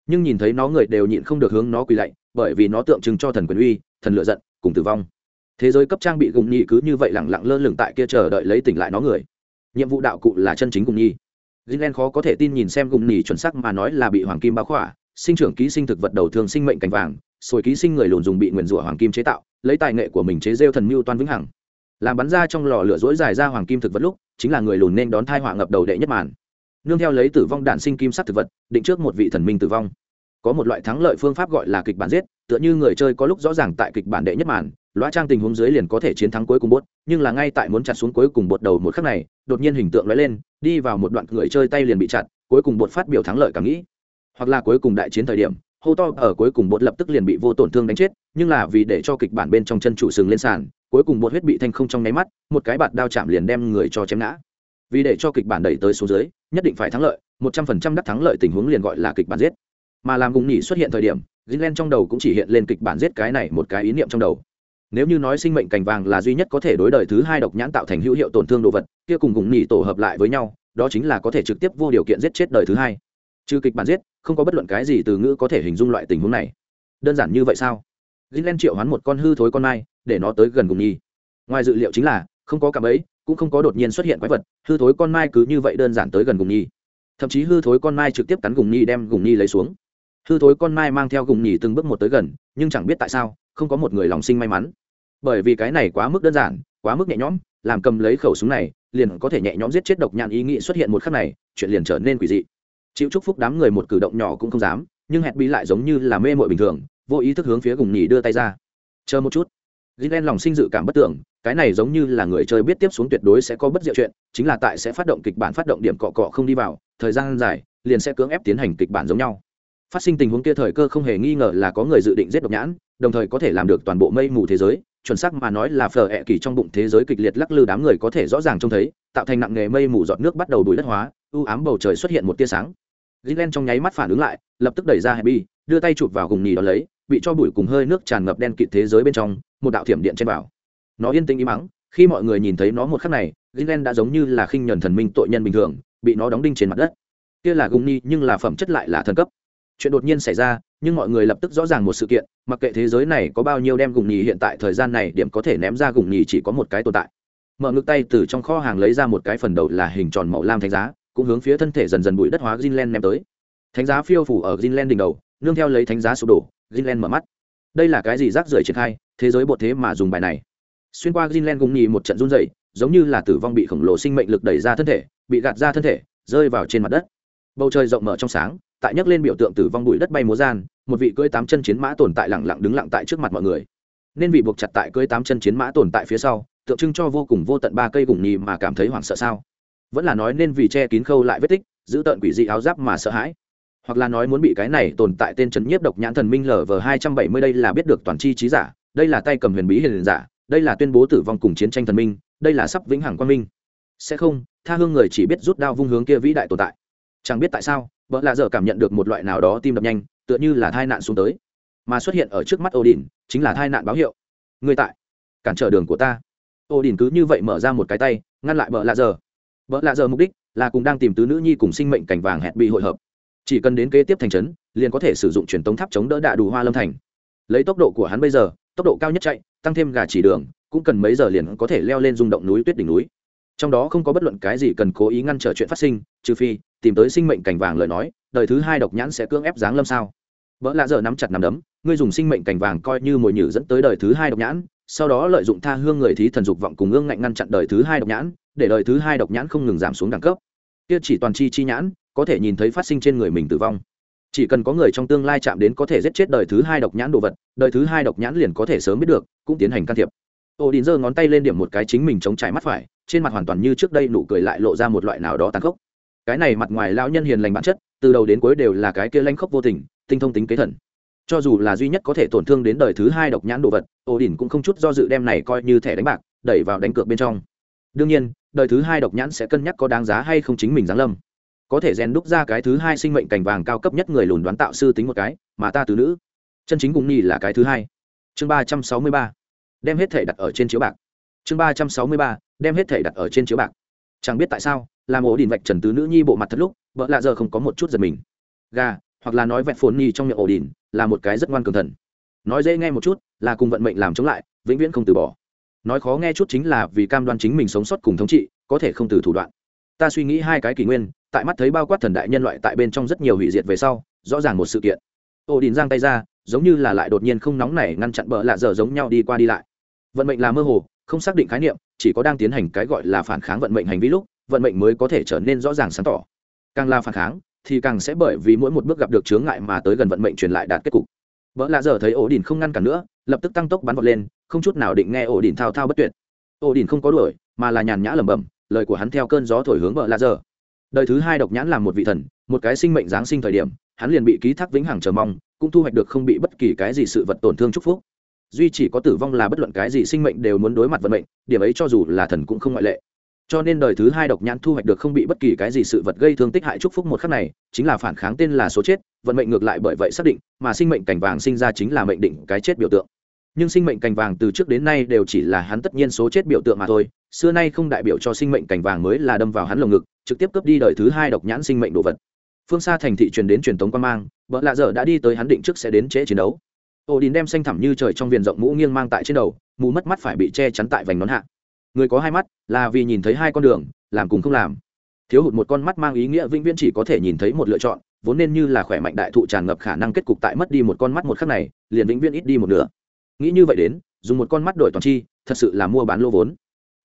Speaker 1: nhưng nhìn thấy nó người đều nhịn không được hướng nó quỳ lạy, bởi vì nó tượng trưng cho thần quyền uy, thần lựa giận, cùng tử vong. Thế giới cấp trang bị gùng nhi cứ như vậy lẳng lặng lơ lửng tại kia chờ đợi lấy tỉnh lại nó người. Nhiệm vụ đạo cụ là chân chính gùng nhi gilen khó có thể tin nhìn xem gùng nhi chuẩn sắc mà nói là bị hoàng kim báo khỏa, sinh trưởng ký sinh thực vật đầu thường sinh mệnh cành vàng, sồi ký sinh người lùn dùng bị nguyền rủa hoàng kim chế tạo, lấy tài nghệ của mình chế rêu thần mưu toan vĩnh hằng. Làm bắn ra trong lò lửa rỗi dài ra hoàng kim thực vật lúc, chính là người lùn nên đón thai họa ngập đầu đệ nhất màn nương theo lấy tử vong đạn sinh kim sắc thực vật, định trước một vị thần minh tử vong. Có một loại thắng lợi phương pháp gọi là kịch bản giết, tựa như người chơi có lúc rõ ràng tại kịch bản đệ nhất màn loa trang tình huống dưới liền có thể chiến thắng cuối cùng bốt nhưng là ngay tại muốn chặt xuống cuối cùng bột đầu một khắc này, đột nhiên hình tượng lóe lên, đi vào một đoạn người chơi tay liền bị chặt, cuối cùng bột phát biểu thắng lợi cảm nghĩ. Hoặc là cuối cùng đại chiến thời điểm, hô to ở cuối cùng bột lập tức liền bị vô tổn thương đánh chết, nhưng là vì để cho kịch bản bên trong chân chủ sừng lên sàn, cuối cùng bột huyết bị thanh không trong nháy mắt, một cái bạt đao chạm liền đem người cho chém ngã vì để cho kịch bản đẩy tới số dưới, nhất định phải thắng lợi, một trăm phần trăm đắc thắng lợi tình huống liền gọi là kịch bản giết. Mà làm gùng nhỉ xuất hiện thời điểm gilen trong đầu cũng chỉ hiện lên kịch bản giết cái này một cái ý niệm trong đầu. Nếu như nói sinh mệnh cành vàng là duy nhất có thể đối đời thứ hai độc nhãn tạo thành hữu hiệu tổn thương đồ vật, kia cùng gùng nhỉ tổ hợp lại với nhau, đó chính là có thể trực tiếp vô điều kiện giết chết đời thứ hai. Trừ kịch bản giết, không có bất luận cái gì từ ngữ có thể hình dung loại tình huống này. Đơn giản như vậy sao? Gilen triệu hoán một con hư thối con mai, để nó tới gần gùng nhỉ ngoài dự liệu chính là, không có cảm ấy cũng không có đột nhiên xuất hiện quái vật hư thối con mai cứ như vậy đơn giản tới gần gùng nhi. Thậm chí hư thối con mai trực tiếp cắn gùng nhi đem gùng nhi lấy xuống. Hư thối con mai mang theo gùng nhi từng bước một tới gần nhưng chẳng biết tại sao không có một người lòng sinh may mắn. Bởi vì cái này quá mức đơn giản quá mức nhẹ nhõm làm cầm lấy khẩu súng này liền có thể nhẹ nhõm giết chết độc nhạn ý nghĩ xuất hiện một khắc này chuyện liền trở nên quỷ dị. Chịu chúc phúc đám người một cử động nhỏ cũng không dám nhưng hẹn bị lại giống như là mê mội bình thường vô ý thức hướng phía gùng nhì đưa tay ra. Chờ một chút. Gilen lòng sinh dự cảm bất tưởng, cái này giống như là người chơi biết tiếp xuống tuyệt đối sẽ có bất diệu chuyện, chính là tại sẽ phát động kịch bản phát động điểm cọ cọ không đi vào, thời gian dài, liền sẽ cưỡng ép tiến hành kịch bản giống nhau. Phát sinh tình huống kia thời cơ không hề nghi ngờ là có người dự định giết độc nhãn, đồng thời có thể làm được toàn bộ mây mù thế giới, chuẩn xác mà nói là phở ẹ kỳ trong bụng thế giới kịch liệt lắc lư đám người có thể rõ ràng trông thấy, tạo thành nặng nghề mây mù giọt nước bắt đầu đuổi đất hóa, u ám bầu trời xuất hiện một tia sáng. Gilen trong nháy mắt phản ứng lại, lập tức đẩy ra Happy, đưa tay chụp vào gùng nhì đó lấy, bị cho bụi cùng hơi nước tràn ngập đen kịt thế giới bên trong một đạo thiểm điện trên bảo nó yên tĩnh im mắng khi mọi người nhìn thấy nó một khắc này gilen đã giống như là khinh nhuần thần minh tội nhân bình thường bị nó đóng đinh trên mặt đất kia là gùng ni nhưng là phẩm chất lại là thần cấp chuyện đột nhiên xảy ra nhưng mọi người lập tức rõ ràng một sự kiện mặc kệ thế giới này có bao nhiêu đem gùng nhì hiện tại thời gian này điểm có thể ném ra gùng nhì chỉ có một cái tồn tại mở ngực tay từ trong kho hàng lấy ra một cái phần đầu là hình tròn màu lam thánh giá cũng hướng phía thân thể dần dần bụi đất hóa Greenland ném tới. Thánh giá phiêu phủ ở Greenland đỉnh đầu, nương theo lấy thánh giá sụp đổ, Greenland mở mắt. Đây là cái gì rác rưởi triển khai, thế giới bột thế mà dùng bài này. Xuyên qua Greenland gùng nhì một trận run rẩy, giống như là tử vong bị khổng lồ sinh mệnh lực đẩy ra thân thể, bị gạt ra thân thể, rơi vào trên mặt đất. Bầu trời rộng mở trong sáng, tại nhấc lên biểu tượng tử vong bụi đất bay múa gian một vị cưỡi tám chân chiến mã tồn tại lẳng lặng đứng lặng tại trước mặt mọi người. Nên vị buộc chặt tại cưỡi tám chân chiến mã tồn tại phía sau tượng trưng cho vô cùng vô tận ba cây gùng nhì mà cảm thấy hoảng sợ sao. Vẫn là nói nên vì che kín khâu lại vết tích giữ tận quỷ dị áo giáp mà sợ hãi. Hoặc là nói muốn bị cái này tồn tại tên trấn nhiếp độc nhãn thần minh lở vờ hai trăm bảy mươi đây là biết được toàn chi trí giả đây là tay cầm huyền bí hiền giả đây là tuyên bố tử vong cùng chiến tranh thần minh, đây là sắp vĩnh hằng quang minh. Sẽ không, tha hương người chỉ biết rút đao vung hướng kia vĩ đại tồn tại. Chẳng biết tại sao, vợ lạ dở cảm nhận được một loại nào đó tim đập nhanh, tựa như là tai nạn xuống tới. Mà xuất hiện ở trước mắt Odin, chính là tai nạn báo hiệu. Người tại, cản trở đường của ta. Odin cứ như vậy mở ra một cái tay, ngăn lại vợ lạ dở. Vợ lạ dở mục đích là cùng đang tìm tứ nữ nhi cùng sinh mệnh cảnh vàng hẹn bị hội hợp. Chỉ cần đến kế tiếp thành trấn, liền có thể sử dụng truyền tống tháp chống đỡ đạ đủ hoa lâm thành. Lấy tốc độ của hắn bây giờ, tốc độ cao nhất chạy tăng thêm gà chỉ đường, cũng cần mấy giờ liền có thể leo lên rung động núi tuyết đỉnh núi. Trong đó không có bất luận cái gì cần cố ý ngăn trở chuyện phát sinh, trừ phi, tìm tới sinh mệnh cảnh vàng lời nói, đời thứ hai độc nhãn sẽ cưỡng ép giáng lâm sao? Vợ lạ giờ nắm chặt nắm đấm, ngươi dùng sinh mệnh cảnh vàng coi như mồi nhử dẫn tới đời thứ hai độc nhãn, sau đó lợi dụng tha hương người thí thần dục vọng cùng ương ngạnh ngăn chặn đời thứ hai độc nhãn, để đời thứ hai độc nhãn không ngừng giảm xuống đẳng cấp. Kia chỉ toàn chi chi nhãn, có thể nhìn thấy phát sinh trên người mình tử vong chỉ cần có người trong tương lai chạm đến có thể giết chết đời thứ hai độc nhãn đồ vật, đời thứ hai độc nhãn liền có thể sớm biết được, cũng tiến hành can thiệp. Ô đình giơ ngón tay lên điểm một cái chính mình chống trái mắt phải, trên mặt hoàn toàn như trước đây nụ cười lại lộ ra một loại nào đó tàn khốc. Cái này mặt ngoài lão nhân hiền lành bản chất, từ đầu đến cuối đều là cái kia lanh khốc vô tình, tinh thông tính kế thần. Cho dù là duy nhất có thể tổn thương đến đời thứ hai độc nhãn đồ vật ô đình cũng không chút do dự đem này coi như thẻ đánh bạc, đẩy vào đánh cược bên trong. Đương nhiên, đời thứ hai độc nhãn sẽ cân nhắc có đáng giá hay không chính mình giáng lâm có thể rèn đúc ra cái thứ hai sinh mệnh cảnh vàng cao cấp nhất người lùn đoán tạo sư tính một cái, mà ta từ nữ. Chân chính cùng nhì là cái thứ hai. Chương ba trăm sáu mươi ba. Đem hết thể đặt ở trên chiếu bạc. Chương ba trăm sáu mươi ba. Đem hết thể đặt ở trên chiếu bạc. Chẳng biết tại sao, làm ổ đình vạch trần tứ nữ nhi bộ mặt thật lúc, vợ lạ giờ không có một chút giật mình. Gà, hoặc là nói vẹn phồn nhi trong miệng ổ đình là một cái rất ngoan cường thần. Nói dễ nghe một chút, là cùng vận mệnh làm chống lại, vĩnh viễn không từ bỏ. Nói khó nghe chút chính là vì cam đoan chính mình sống sót cùng thống trị, có thể không từ thủ đoạn. Ta suy nghĩ hai cái kỷ nguyên tại mắt thấy bao quát thần đại nhân loại tại bên trong rất nhiều hủy diệt về sau, rõ ràng một sự kiện. Ô đình giang tay ra, giống như là lại đột nhiên không nóng nảy ngăn chặn bỡ lạ dở giống nhau đi qua đi lại. Vận mệnh là mơ hồ, không xác định khái niệm, chỉ có đang tiến hành cái gọi là phản kháng vận mệnh hành vi lúc, vận mệnh mới có thể trở nên rõ ràng sáng tỏ. Càng là phản kháng, thì càng sẽ bởi vì mỗi một bước gặp được chướng ngại mà tới gần vận mệnh truyền lại đạt kết cục. Vợ lạ dở thấy ổ đỉnh không ngăn cản nữa, lập tức tăng tốc bắn vọt lên, không chút nào định nghe ổ đỉnh thao thao bất tuyệt. Ổ đỉnh không có đuổi, mà là nhàn nhã lẩm bẩm, lời của hắn theo cơn gió thổi hướng vợ lạ dở đời thứ hai độc nhãn làm một vị thần, một cái sinh mệnh giáng sinh thời điểm, hắn liền bị ký thác vĩnh hằng chờ mong, cũng thu hoạch được không bị bất kỳ cái gì sự vật tổn thương chúc phúc. Duy chỉ có tử vong là bất luận cái gì sinh mệnh đều muốn đối mặt vận mệnh, điểm ấy cho dù là thần cũng không ngoại lệ. Cho nên đời thứ hai độc nhãn thu hoạch được không bị bất kỳ cái gì sự vật gây thương tích hại chúc phúc một khắc này, chính là phản kháng tên là số chết, vận mệnh ngược lại bởi vậy xác định, mà sinh mệnh cảnh vàng sinh ra chính là mệnh định cái chết biểu tượng nhưng sinh mệnh cảnh vàng từ trước đến nay đều chỉ là hắn tất nhiên số chết biểu tượng mà thôi. Xưa nay không đại biểu cho sinh mệnh cảnh vàng mới là đâm vào hắn lồng ngực, trực tiếp cướp đi đời thứ hai độc nhãn sinh mệnh đồ vật. Phương xa thành thị truyền đến truyền tống quan mang, vợ lạ dở đã đi tới hắn định trước sẽ đến trễ chiến đấu. Ổ đình đem xanh thẳm như trời trong viền rộng mũ nghiêng mang tại trên đầu, mù mất mắt phải bị che chắn tại vành nón hạ. Người có hai mắt, là vì nhìn thấy hai con đường, làm cùng không làm. Thiếu hụt một con mắt mang ý nghĩa vĩnh viễn chỉ có thể nhìn thấy một lựa chọn, vốn nên như là khỏe mạnh đại thụ tràn ngập khả năng kết cục tại mất đi một con mắt một khắc này, liền vĩnh viễn ít đi một nửa nghĩ như vậy đến, dùng một con mắt đổi toàn chi, thật sự là mua bán lô vốn.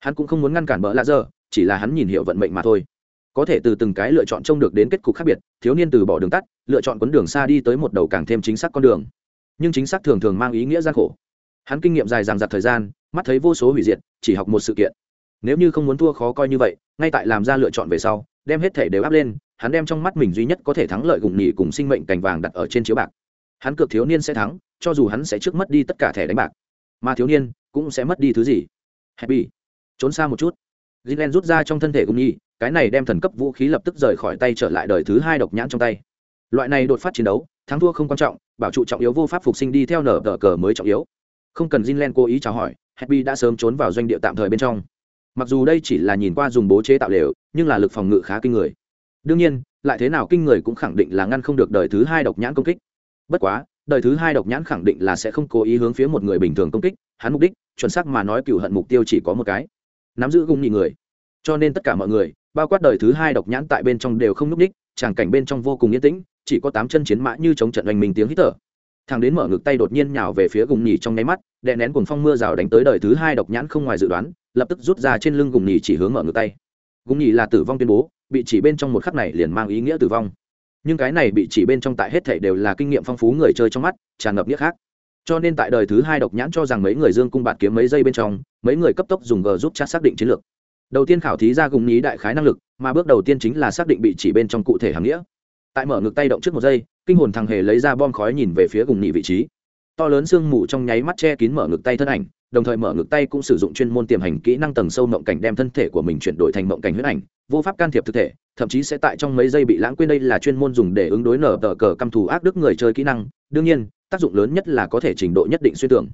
Speaker 1: Hắn cũng không muốn ngăn cản bỡ lạ dơ chỉ là hắn nhìn hiệu vận mệnh mà thôi. Có thể từ từng cái lựa chọn trông được đến kết cục khác biệt, thiếu niên từ bỏ đường tắt, lựa chọn quấn đường xa đi tới một đầu càng thêm chính xác con đường. Nhưng chính xác thường thường mang ý nghĩa gian khổ. Hắn kinh nghiệm dài dằng dặc thời gian, mắt thấy vô số hủy diệt, chỉ học một sự kiện. Nếu như không muốn thua khó coi như vậy, ngay tại làm ra lựa chọn về sau, đem hết thể đều áp lên, hắn đem trong mắt mình duy nhất có thể thắng lợi gụng nghỉ cùng sinh mệnh cành vàng đặt ở trên chiếu bạc hắn cược thiếu niên sẽ thắng, cho dù hắn sẽ trước mất đi tất cả thẻ đánh bạc, mà thiếu niên cũng sẽ mất đi thứ gì? Happy. Trốn xa một chút. Gilen rút ra trong thân thể gụng nhi cái này đem thần cấp vũ khí lập tức rời khỏi tay trở lại đời thứ hai độc nhãn trong tay. Loại này đột phát chiến đấu, thắng thua không quan trọng, bảo trụ trọng yếu vô pháp phục sinh đi theo nở tờ cờ mới trọng yếu. Không cần Jinlen cố ý chào hỏi, happy đã sớm trốn vào doanh địa tạm thời bên trong. Mặc dù đây chỉ là nhìn qua dùng bố chế tạo lều, nhưng là lực phòng ngự khá kinh người. Đương nhiên, lại thế nào kinh người cũng khẳng định là ngăn không được đời thứ hai độc nhãn công kích bất quá, đời thứ hai độc nhãn khẳng định là sẽ không cố ý hướng phía một người bình thường công kích, hắn mục đích, chuẩn xác mà nói cựu hận mục tiêu chỉ có một cái. Nắm giữ gung nhị người. Cho nên tất cả mọi người, bao quát đời thứ hai độc nhãn tại bên trong đều không núp đích, tràng cảnh bên trong vô cùng yên tĩnh, chỉ có tám chân chiến mã như chống trận oanh mình tiếng hít thở. Thằng đến mở ngực tay đột nhiên nhào về phía gùng nhì trong nháy mắt, đè nén cuồng phong mưa rào đánh tới đời thứ hai độc nhãn không ngoài dự đoán, lập tức rút ra trên lưng gùng nhì chỉ hướng mở ngực tay. Gùng nhì là tử vong tuyên bố, bị chỉ bên trong một khắc này liền mang ý nghĩa tử vong nhưng cái này bị chỉ bên trong tại hết thể đều là kinh nghiệm phong phú người chơi trong mắt, tràn ngập nghĩa khác. Cho nên tại đời thứ hai độc nhãn cho rằng mấy người dương cung bạt kiếm mấy giây bên trong, mấy người cấp tốc dùng g giúp chat xác định chiến lược. Đầu tiên khảo thí ra gùng nhí đại khái năng lực, mà bước đầu tiên chính là xác định bị chỉ bên trong cụ thể hàm nghĩa. Tại mở ngực tay động trước một giây, kinh hồn thằng hề lấy ra bom khói nhìn về phía gùng nhị vị trí. To lớn sương mù trong nháy mắt che kín mở ngực tay thân ảnh đồng thời mở ngực tay cũng sử dụng chuyên môn tiềm hành kỹ năng tầng sâu mộng cảnh đem thân thể của mình chuyển đổi thành mộng cảnh huyết ảnh, vô pháp can thiệp thực thể, thậm chí sẽ tại trong mấy giây bị lãng quên. Đây là chuyên môn dùng để ứng đối nở tờ cờ căm thù ác đức người chơi kỹ năng. Đương nhiên, tác dụng lớn nhất là có thể trình độ nhất định xuyên tưởng.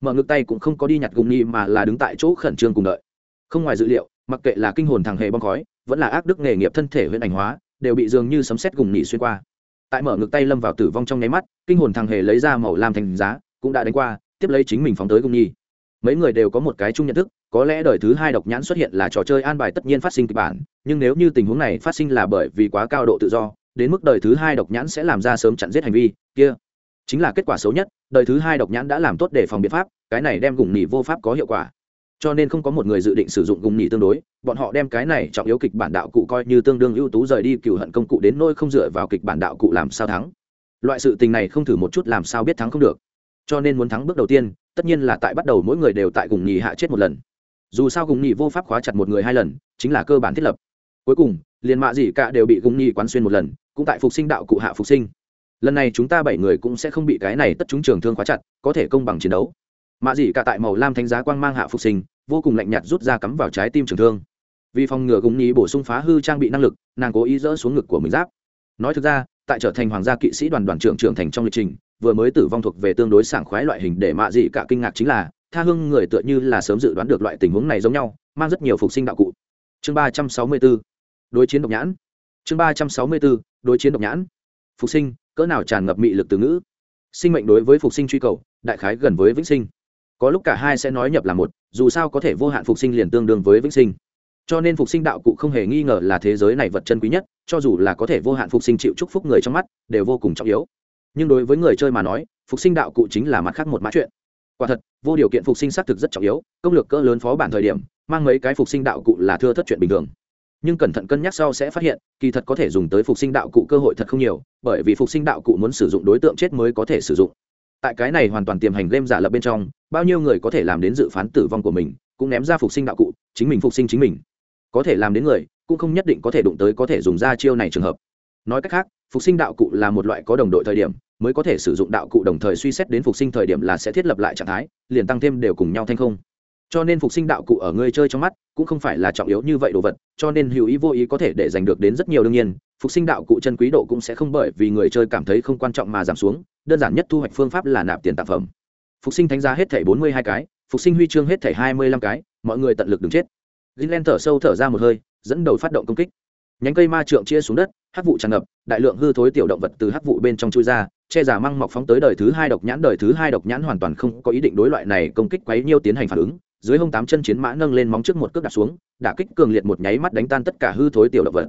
Speaker 1: Mở ngực tay cũng không có đi nhặt gùng nghi mà là đứng tại chỗ khẩn trương cùng đợi. Không ngoài dự liệu, mặc kệ là kinh hồn thằng hề bong khói, vẫn là ác đức nghề nghiệp thân thể huyễn ảnh hóa, đều bị dường như sấm xét gùng nhị xuyên qua. Tại mở ngực tay lâm vào tử vong trong nháy mắt, kinh hồn thằng hề lấy ra màu lam thành giá, cũng đã đánh qua, tiếp lấy chính mình phóng tới gùng nhi mấy người đều có một cái chung nhận thức, có lẽ đời thứ hai độc nhãn xuất hiện là trò chơi an bài tất nhiên phát sinh kịch bản, nhưng nếu như tình huống này phát sinh là bởi vì quá cao độ tự do, đến mức đời thứ hai độc nhãn sẽ làm ra sớm chặn giết hành vi, kia chính là kết quả xấu nhất, đời thứ hai độc nhãn đã làm tốt để phòng biện pháp, cái này đem gùng nỉ vô pháp có hiệu quả. Cho nên không có một người dự định sử dụng gùng nỉ tương đối, bọn họ đem cái này trọng yếu kịch bản đạo cụ coi như tương đương ưu tú rời đi cựu hận công cụ đến nôi không dựa vào kịch bản đạo cụ làm sao thắng. Loại sự tình này không thử một chút làm sao biết thắng không được. Cho nên muốn thắng bước đầu tiên tất nhiên là tại bắt đầu mỗi người đều tại cùng nhị hạ chết một lần. Dù sao cùng nhị vô pháp khóa chặt một người hai lần, chính là cơ bản thiết lập. Cuối cùng, liền mạ gì cả đều bị cùng nhị quán xuyên một lần, cũng tại phục sinh đạo cụ hạ phục sinh. Lần này chúng ta bảy người cũng sẽ không bị cái này tất chúng trường thương khóa chặt, có thể công bằng chiến đấu. Mạ dị cả tại màu lam thánh giá quang mang hạ phục sinh, vô cùng lạnh nhạt rút ra cắm vào trái tim trường thương. Vì phòng ngừa gúng nhí bổ sung phá hư trang bị năng lực, nàng cố ý dỡ xuống ngực của mình giáp. Nói thực ra, tại trở thành hoàng gia kỵ sĩ đoàn đoàn trưởng trưởng thành trong lịch trình vừa mới tử vong thuộc về tương đối sảng khoái loại hình để mạ dị cả kinh ngạc chính là, tha hương người tựa như là sớm dự đoán được loại tình huống này giống nhau, mang rất nhiều phục sinh đạo cụ. Chương ba trăm sáu mươi b ố đối chiến độc nhãn. Chương ba trăm sáu mươi b ố đối chiến độc nhãn. Phục sinh, cỡ nào tràn ngập mị lực từ ngữ. Sinh mệnh đối với phục sinh truy cầu, đại khái gần với vĩnh sinh. Có lúc cả hai sẽ nói nhập là một, dù sao có thể vô hạn phục sinh liền tương đương với vĩnh sinh. Cho nên phục sinh đạo cụ không hề nghi ngờ là thế giới này vật chân quý nhất, cho dù là có thể vô hạn phục sinh chịu chúc phúc người trong mắt, đều vô cùng trọng yếu nhưng đối với người chơi mà nói, phục sinh đạo cụ chính là mặt khác một mã chuyện. Quả thật, vô điều kiện phục sinh xác thực rất trọng yếu, công lược cỡ lớn phó bản thời điểm, mang mấy cái phục sinh đạo cụ là thưa thất chuyện bình thường. Nhưng cẩn thận cân nhắc sau sẽ phát hiện, kỳ thật có thể dùng tới phục sinh đạo cụ cơ hội thật không nhiều, bởi vì phục sinh đạo cụ muốn sử dụng đối tượng chết mới có thể sử dụng. Tại cái này hoàn toàn tiềm hành game giả lập bên trong, bao nhiêu người có thể làm đến dự phán tử vong của mình, cũng ném ra phục sinh đạo cụ, chính mình phục sinh chính mình. Có thể làm đến người, cũng không nhất định có thể đụng tới có thể dùng ra chiêu này trường hợp. Nói cách khác, phục sinh đạo cụ là một loại có đồng đội thời điểm mới có thể sử dụng đạo cụ đồng thời suy xét đến phục sinh thời điểm là sẽ thiết lập lại trạng thái, liền tăng thêm đều cùng nhau thanh không. Cho nên phục sinh đạo cụ ở người chơi trong mắt cũng không phải là trọng yếu như vậy đồ vật, cho nên hữu ý vô ý có thể để giành được đến rất nhiều đương nhiên, phục sinh đạo cụ chân quý độ cũng sẽ không bởi vì người chơi cảm thấy không quan trọng mà giảm xuống, đơn giản nhất thu hoạch phương pháp là nạp tiền tạp phẩm. Phục sinh thánh giá hết thảy bốn mươi hai cái, phục sinh huy chương hết thảy hai mươi lăm cái, mọi người tận lực đừng chết. Greenland thở sâu thở ra một hơi, dẫn đầu phát động công kích nhánh cây ma trượng chia xuống đất, hắc vụ tràn ngập, đại lượng hư thối tiểu động vật từ hắc vụ bên trong chui ra, che giả măng mọc phóng tới đời thứ hai độc nhãn, đời thứ hai độc nhãn hoàn toàn không có ý định đối loại này công kích quấy nhiêu tiến hành phản ứng. Dưới hông tám chân chiến mã nâng lên móng trước một cước đặt xuống, đả kích cường liệt một nháy mắt đánh tan tất cả hư thối tiểu động vật.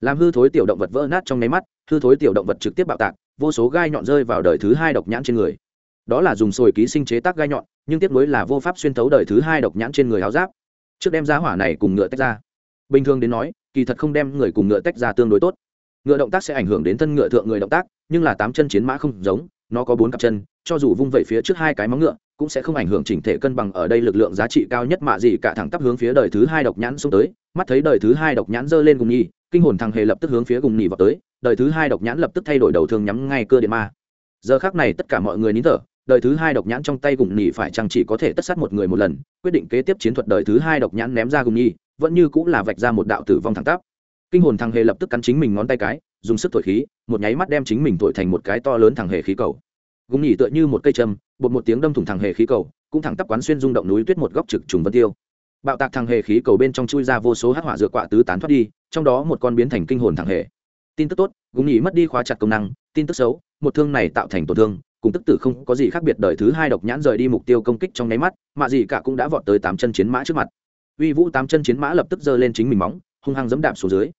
Speaker 1: Làm hư thối tiểu động vật vỡ nát trong nháy mắt, hư thối tiểu động vật trực tiếp bạo tạc, vô số gai nhọn rơi vào đời thứ hai độc nhãn trên người. Đó là dùng sồi ký sinh chế tác gai nhọn, nhưng tiếp nối là vô pháp xuyên thấu đời thứ hai độc nhãn trên người áo giáp. Trước đem giá hỏa này cùng ngựa tách ra. Bình thường đến nói kỳ thật không đem người cùng ngựa tách ra tương đối tốt. Ngựa động tác sẽ ảnh hưởng đến thân ngựa thượng người động tác, nhưng là tám chân chiến mã không giống, nó có bốn cặp chân, cho dù vung vẩy phía trước hai cái móng ngựa, cũng sẽ không ảnh hưởng chỉnh thể cân bằng ở đây lực lượng giá trị cao nhất mạ gì cả thẳng tắp hướng phía đời thứ hai độc nhãn xuống tới. Mắt thấy đời thứ hai độc nhãn giơ lên cùng nhì, kinh hồn thằng hề lập tức hướng phía cùng nhì vào tới, đời thứ hai độc nhãn lập tức thay đổi đầu thương nhắm ngay cơ điện ma. Giờ khác này tất cả mọi người nín thở, đời thứ hai độc nhãn trong tay cùng nhì phải chăng chỉ có thể tất sát một người một lần, quyết định kế tiếp chiến thuật đời thứ hai độc nhãn ném ra cùng nhì vẫn như cũng là vạch ra một đạo tử vong thẳng tắp. Kinh hồn thằng hề lập tức cắn chính mình ngón tay cái, dùng sức thổi khí, một nháy mắt đem chính mình thổi thành một cái to lớn thằng hề khí cầu. Gùng nhỉ tựa như một cây châm, bột một tiếng đâm thủng thằng hề khí cầu, cũng thẳng tắp quán xuyên rung động núi tuyết một góc trực trùng vân tiêu. Bạo tạc thằng hề khí cầu bên trong chui ra vô số hắc hỏa dược quạ tứ tán thoát đi, trong đó một con biến thành kinh hồn thằng hề. Tin tức tốt, gùng nhỉ mất đi khóa chặt công năng, tin tức xấu, một thương này tạo thành tổn thương, cùng tức tử không có gì khác biệt đời thứ hai độc nhãn rời đi mục tiêu công kích trong nháy mắt, mà gì cả cũng đã vọt tới tám chân chiến mã trước mặt uy vũ tám chân chiến mã lập tức giơ lên chính mình móng, hung hăng dẫm đạp xuống dưới.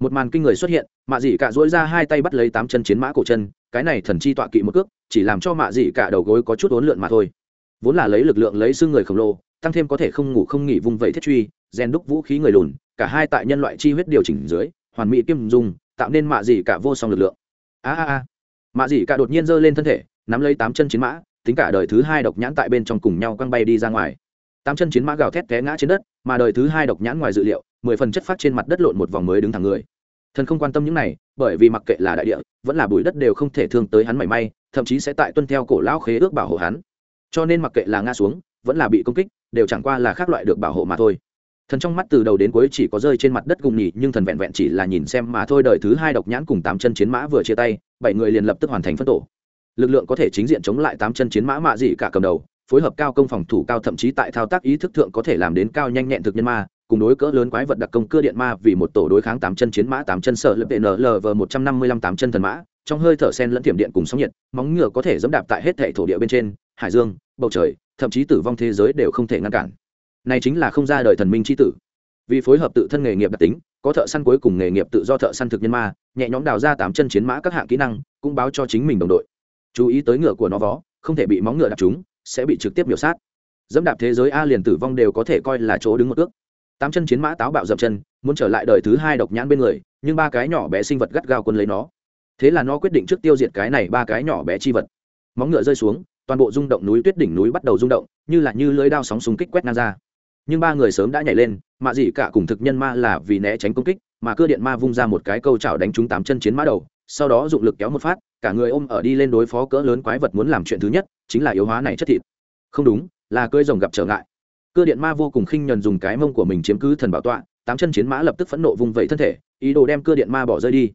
Speaker 1: Một màn kinh người xuất hiện, mạ dị cả dỗi ra hai tay bắt lấy tám chân chiến mã cổ chân, cái này thần chi tọa kỵ một cước, chỉ làm cho mạ dị cả đầu gối có chút ốn lượn mà thôi. Vốn là lấy lực lượng lấy xương người khổng lồ, tăng thêm có thể không ngủ không nghỉ vung vẩy thiết truy, rèn đúc vũ khí người lùn, cả hai tại nhân loại chi huyết điều chỉnh dưới, hoàn mỹ kim dung, tạo nên mạ dị cả vô song lực lượng. A a a. Mạ dị cả đột nhiên giơ lên thân thể, nắm lấy tám chân chiến mã, tính cả đời thứ hai độc nhãn tại bên trong cùng nhau quăng bay đi ra ngoài. Tám chân chiến mã gào thét té ngã trên đất mà đời thứ hai độc nhãn ngoài dự liệu, mười phần chất phát trên mặt đất lộn một vòng mới đứng thẳng người. Thần không quan tâm những này, bởi vì mặc kệ là đại địa, vẫn là bụi đất đều không thể thương tới hắn mảy may, thậm chí sẽ tại tuân theo cổ lão khế ước bảo hộ hắn. Cho nên mặc kệ là ngã xuống, vẫn là bị công kích, đều chẳng qua là khác loại được bảo hộ mà thôi. Thần trong mắt từ đầu đến cuối chỉ có rơi trên mặt đất gùng nhỉ nhưng thần vẹn vẹn chỉ là nhìn xem mà thôi, đời thứ hai độc nhãn cùng tám chân chiến mã vừa chia tay, bảy người liền lập tức hoàn thành phân tổ. Lực lượng có thể chính diện chống lại tám chân chiến mã mạ dị cả cầm đầu phối hợp cao công phòng thủ cao thậm chí tại thao tác ý thức thượng có thể làm đến cao nhanh nhẹn thực nhân ma, cùng đối cỡ lớn quái vật đặc công cưa điện ma vì một tổ đối kháng tám chân chiến mã, tám chân sợ lập nlv một trăm năm mươi lăm tám chân thần mã, trong hơi thở sen lẫn tiềm điện cùng sóng nhiệt, móng ngựa có thể dẫm đạp tại hết thể thổ địa bên trên, hải dương, bầu trời, thậm chí tử vong thế giới đều không thể ngăn cản. Này chính là không ra đời thần minh c tử. Vì phối hợp tự thân nghề nghiệp đặc tính, có thợ săn cuối cùng nghề nghiệp tự do thợ săn thực nhân ma, nhẹ nhõm đào ra tám chân chiến mã các hạng kỹ năng, cũng báo cho chính mình đồng đội. Chú ý tới ngựa của nó vó, không thể bị móng ngựa đặc chúng sẽ bị trực tiếp biểu sát. Dẫm đạp thế giới a liền tử vong đều có thể coi là chỗ đứng một ước tám chân chiến mã táo bạo dậm chân, muốn trở lại đời thứ hai độc nhãn bên người, nhưng ba cái nhỏ bé sinh vật gắt gao quân lấy nó. Thế là nó quyết định trước tiêu diệt cái này ba cái nhỏ bé chi vật. Móng ngựa rơi xuống, toàn bộ rung động núi tuyết đỉnh núi bắt đầu rung động, như là như lưới đao sóng súng kích quét ngang ra. Nhưng ba người sớm đã nhảy lên mạ dị cả cùng thực nhân ma là vì né tránh công kích, mà cưa điện ma vung ra một cái câu chảo đánh trúng tám chân chiến mã đầu sau đó dụng lực kéo một phát, cả người ôm ở đi lên đối phó cỡ lớn quái vật muốn làm chuyện thứ nhất, chính là yếu hóa này chất thịt. Không đúng, là cơi rồng gặp trở ngại. Cưa điện ma vô cùng khinh nhuần dùng cái mông của mình chiếm cứ thần bảo tọa, tám chân chiến mã lập tức phẫn nộ vung vẩy thân thể, ý đồ đem cưa điện ma bỏ rơi đi.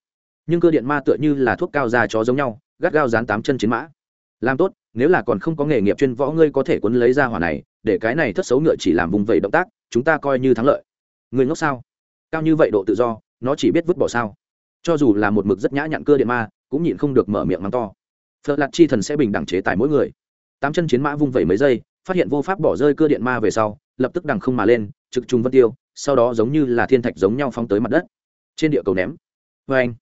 Speaker 1: Nhưng cưa điện ma tựa như là thuốc cao da chó giống nhau, gắt gao dán tám chân chiến mã. Làm tốt, nếu là còn không có nghề nghiệp chuyên võ ngươi có thể quấn lấy ra hỏa này, để cái này thất xấu ngựa chỉ làm vùng vẩy động tác, chúng ta coi như thắng lợi. Người ngốc sao? Cao như vậy độ tự do, nó chỉ biết vứt bỏ sao? Cho dù là một mực rất nhã nhặn cưa điện ma, cũng nhịn không được mở miệng mắng to. Phật lạt chi thần sẽ bình đẳng chế tài mỗi người. Tám chân chiến mã vung vẩy mấy giây, phát hiện vô pháp bỏ rơi cưa điện ma về sau, lập tức đằng không mà lên, trực trung vân tiêu, sau đó giống như là thiên thạch giống nhau phóng tới mặt đất. Trên địa cầu ném. Vê anh,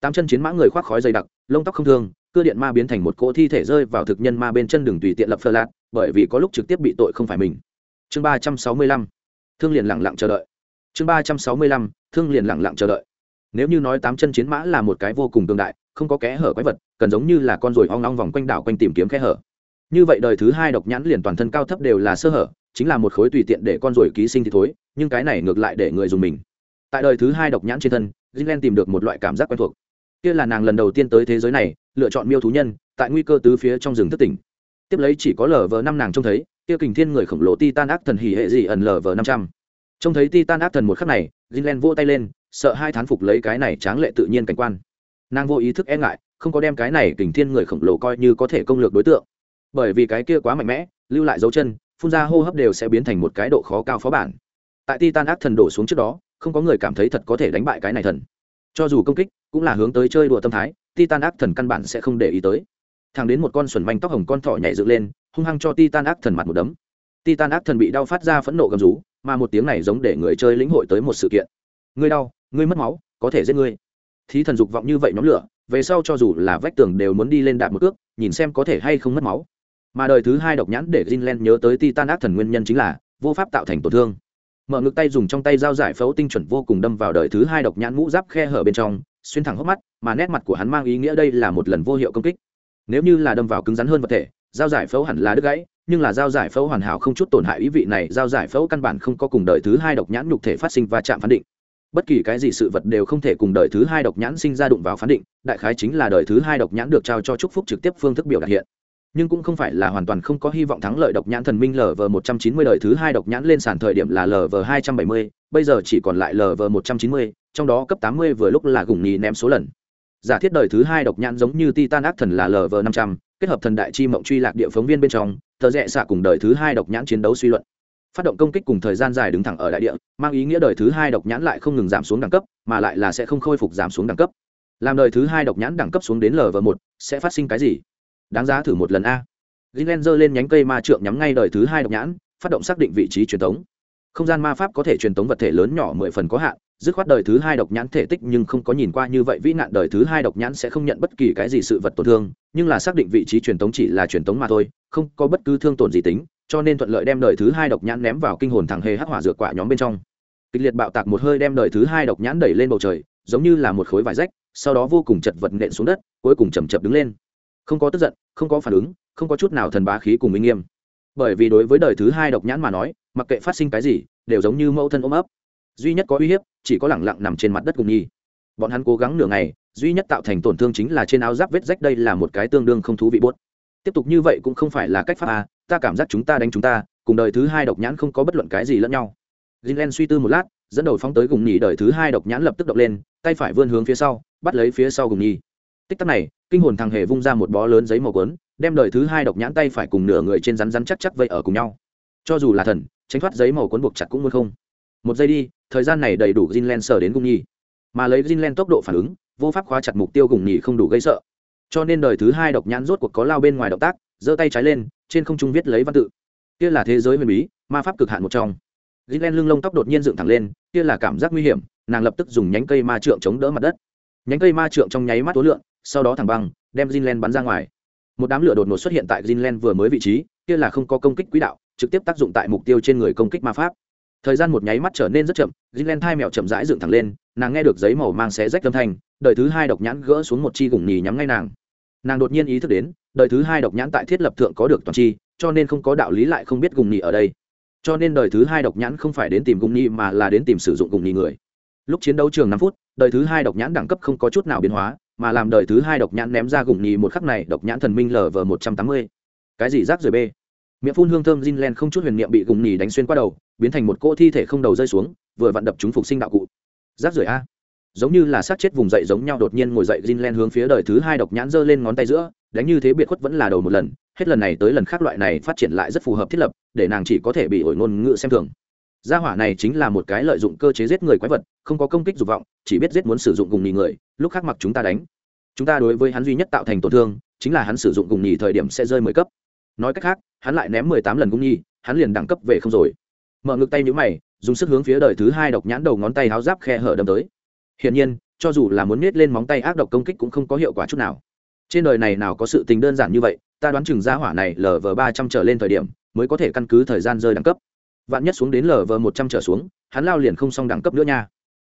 Speaker 1: tám chân chiến mã người khoác khói dày đặc, lông tóc không thương cưa điện ma biến thành một cỗ thi thể rơi vào thực nhân ma bên chân đường tùy tiện lập phơ lạc bởi vì có lúc trực tiếp bị tội không phải mình. Chương ba trăm sáu mươi lăm, thương liền lẳng lặng chờ đợi. Chương ba trăm sáu mươi lăm, thương liền lẳng lặng chờ đợi nếu như nói tám chân chiến mã là một cái vô cùng tương đại, không có kẽ hở quái vật, cần giống như là con ruồi ong ong vòng quanh đảo quanh tìm kiếm kẽ hở. Như vậy đời thứ hai độc nhãn liền toàn thân cao thấp đều là sơ hở, chính là một khối tùy tiện để con ruồi ký sinh thì thối, nhưng cái này ngược lại để người dùng mình. Tại đời thứ hai độc nhãn trên thân, Jinlen tìm được một loại cảm giác quen thuộc. Kia là nàng lần đầu tiên tới thế giới này, lựa chọn miêu thú nhân, tại nguy cơ tứ phía trong rừng thất tỉnh. Tiếp lấy chỉ có lờ vờ năm nàng trông thấy, kia kình thiên người khổng lồ titan ác thần hỉ hệ gì ẩn lờ vờ năm trăm. Trông thấy titan ác thần một khắc này, Jinlen vỗ tay lên sợ hai thán phục lấy cái này tráng lệ tự nhiên cảnh quan. Nàng vô ý thức e ngại, không có đem cái này kình thiên người khổng lồ coi như có thể công lược đối tượng. Bởi vì cái kia quá mạnh mẽ, lưu lại dấu chân, phun ra hô hấp đều sẽ biến thành một cái độ khó cao phó bản. Tại titan ác thần đổ xuống trước đó, không có người cảm thấy thật có thể đánh bại cái này thần. Cho dù công kích, cũng là hướng tới chơi đùa tâm thái, titan ác thần căn bản sẽ không để ý tới. Thàng đến một con xuẩn manh tóc hồng con thỏ nhảy dựng lên, hung hăng cho titan ác thần mặt một đấm. Titan ác thần bị đau phát ra phẫn nộ gầm rú, mà một tiếng này giống để người chơi lĩnh hội tới một sự kiện. Ngươi đau ngươi mất máu có thể giết ngươi thí thần dục vọng như vậy nhóm lửa về sau cho dù là vách tường đều muốn đi lên đạp một cước nhìn xem có thể hay không mất máu mà đời thứ hai độc nhãn để Jinlen nhớ tới Titan ác thần nguyên nhân chính là vô pháp tạo thành tổn thương. Mở ngực tay dùng trong tay dao giải phẫu tinh chuẩn vô cùng đâm vào đời thứ hai độc nhãn mũ giáp khe hở bên trong, xuyên thẳng hốc mắt, mà nét mặt của hắn mang ý nghĩa đây là một lần vô hiệu công kích. Nếu như là đâm vào cứng rắn hơn vật thể, dao giải phẫu hẳn là đứt gãy, nhưng là dao giải phẫu hoàn hảo không chút tổn hại ý vị này, dao giải phẫu căn bản không có cùng đời thứ hai độc nhãn nhục thể phát sinh và chạm phán định. Bất kỳ cái gì sự vật đều không thể cùng đời thứ hai độc nhãn sinh ra đụng vào phán định, đại khái chính là đời thứ hai độc nhãn được trao cho chúc phúc trực tiếp phương thức biểu đạt hiện. Nhưng cũng không phải là hoàn toàn không có hy vọng thắng lợi độc nhãn thần minh lv một trăm chín mươi đời thứ hai độc nhãn lên sàn thời điểm là lv hai trăm bảy mươi bây giờ chỉ còn lại lv một trăm chín mươi trong đó cấp tám mươi vừa lúc là gùng nhì ném số lần. Giả thiết đời thứ hai độc nhãn giống như titan ác thần là lv năm trăm kết hợp thần đại chi mộng truy lạc địa phóng viên bên trong thợ rẽ xạ cùng đời thứ hai độc nhãn chiến đấu suy luận phát động công kích cùng thời gian dài đứng thẳng ở đại địa, mang ý nghĩa đời thứ hai độc nhãn lại không ngừng giảm xuống đẳng cấp, mà lại là sẽ không khôi phục giảm xuống đẳng cấp. Làm đời thứ hai độc nhãn đẳng cấp xuống đến lv một, sẽ phát sinh cái gì? Đáng giá thử một lần a. Gilen giơ lên nhánh cây ma trượng nhắm ngay đời thứ hai độc nhãn, phát động xác định vị trí truyền tống không gian ma pháp có thể truyền tống vật thể lớn nhỏ mười phần có hạn, dứt khoát đời thứ hai độc nhãn thể tích nhưng không có nhìn qua như vậy vĩ nạn đời thứ hai độc nhãn sẽ không nhận bất kỳ cái gì sự vật tổn thương, nhưng là xác định vị trí truyền tống chỉ là truyền tống mà thôi, không có bất cứ thương tổn gì tính cho nên thuận lợi đem đời thứ hai độc nhãn ném vào kinh hồn thẳng hề hắc hỏa dược quả nhóm bên trong. Kịch liệt bạo tạc một hơi đem đời thứ hai độc nhãn đẩy lên bầu trời, giống như là một khối vải rách, sau đó vô cùng chật vật nện xuống đất, cuối cùng chầm chập đứng lên. Không có tức giận, không có phản ứng, không có chút nào thần bá khí cùng minh nghiêm. Bởi vì đối với đời thứ hai độc nhãn mà nói, mặc kệ phát sinh cái gì, đều giống như mẫu thân ôm ấp. Duy nhất có uy hiếp, chỉ có lẳng lặng nằm trên mặt đất cùng nhi bọn hắn cố gắng nửa ngày, duy nhất tạo thành tổn thương chính là trên áo giáp vết rách đây là một cái tương đương không thú vị bốt tiếp tục như vậy cũng không phải là cách pháp a, ta cảm giác chúng ta đánh chúng ta, cùng đời thứ hai độc nhãn không có bất luận cái gì lẫn nhau. Greenland suy tư một lát, dẫn đầu phóng tới gùng nhì, đời thứ hai độc nhãn lập tức động lên, tay phải vươn hướng phía sau, bắt lấy phía sau gùng nhì. Tích tắc này, kinh hồn thằng hề vung ra một bó lớn giấy màu quấn đem đời thứ hai độc nhãn tay phải cùng nửa người trên rắn rắn chắc chắc vậy ở cùng nhau. Cho dù là thần, tránh thoát giấy màu quấn buộc chặt cũng muốn không. Một giây đi, thời gian này đầy đủ Greenland sờ đến gùng nhì. Mà lấy Greenland tốc độ phản ứng, vô pháp khóa chặt mục tiêu gùng nhì không đủ gây sợ cho nên đời thứ hai độc nhãn rốt cuộc có lao bên ngoài động tác giơ tay trái lên trên không trung viết lấy văn tự. Kia là thế giới huyền bí ma pháp cực hạn một trong. Ghi len lưng lông tóc đột nhiên dựng thẳng lên kia là cảm giác nguy hiểm nàng lập tức dùng nhánh cây ma trượng chống đỡ mặt đất. Nhánh cây ma trượng trong nháy mắt tối lượn, sau đó thẳng băng đem Greenland bắn ra ngoài. Một đám lửa đột ngột xuất hiện tại Greenland vừa mới vị trí kia là không có công kích quỹ đạo trực tiếp tác dụng tại mục tiêu trên người công kích ma pháp. Thời gian một nháy mắt trở nên rất chậm Greenland thai mẹo chậm rãi dựng thẳng lên nàng nghe được giấy màu mang xé rách âm thanh đời thứ hai độc nhãn gỡ xuống một chi gủng nhì nhắm ngay nàng nàng đột nhiên ý thức đến, đời thứ hai độc nhãn tại thiết lập thượng có được toàn chi, cho nên không có đạo lý lại không biết gùng nhị ở đây. Cho nên đời thứ hai độc nhãn không phải đến tìm gùng nhị mà là đến tìm sử dụng gùng nhị người. Lúc chiến đấu trường năm phút, đời thứ hai độc nhãn đẳng cấp không có chút nào biến hóa, mà làm đời thứ hai độc nhãn ném ra gùng nhị một khắc này, độc nhãn thần minh lờ vờ một trăm tám mươi. Cái gì rác rời b miệng phun hương thơm Jinlen không chút huyền niệm bị gùng nhị đánh xuyên qua đầu, biến thành một cỗ thi thể không đầu rơi xuống, vừa vặn đập chúng phục sinh đạo cụ. Rác rời a giống như là sát chết vùng dậy giống nhau, đột nhiên ngồi dậy Jinlen hướng phía đời thứ hai độc nhãn giơ lên ngón tay giữa, đánh như thế biệt khuất vẫn là đầu một lần, hết lần này tới lần khác loại này phát triển lại rất phù hợp thiết lập, để nàng chỉ có thể bị ổi ngôn ngữ xem thường. Gia hỏa này chính là một cái lợi dụng cơ chế giết người quái vật, không có công kích dục vọng, chỉ biết giết muốn sử dụng cùng nhì người, lúc khác mặc chúng ta đánh. Chúng ta đối với hắn duy nhất tạo thành tổn thương, chính là hắn sử dụng cùng nhì thời điểm sẽ rơi mười cấp. Nói cách khác, hắn lại ném mười tám lần cung nhi hắn liền đẳng cấp về không rồi. Mở ngực tay nhũ mày, dùng sức hướng phía đời thứ hai độc nhãn đầu ngón tay háo giáp khe hở đâm tới hiển nhiên, cho dù là muốn nết lên móng tay ác độc công kích cũng không có hiệu quả chút nào. Trên đời này nào có sự tình đơn giản như vậy, ta đoán chừng gia hỏa này lv ba trăm trở lên thời điểm mới có thể căn cứ thời gian rơi đẳng cấp. Vạn nhất xuống đến lv một trăm trở xuống, hắn lao liền không xong đẳng cấp nữa nha.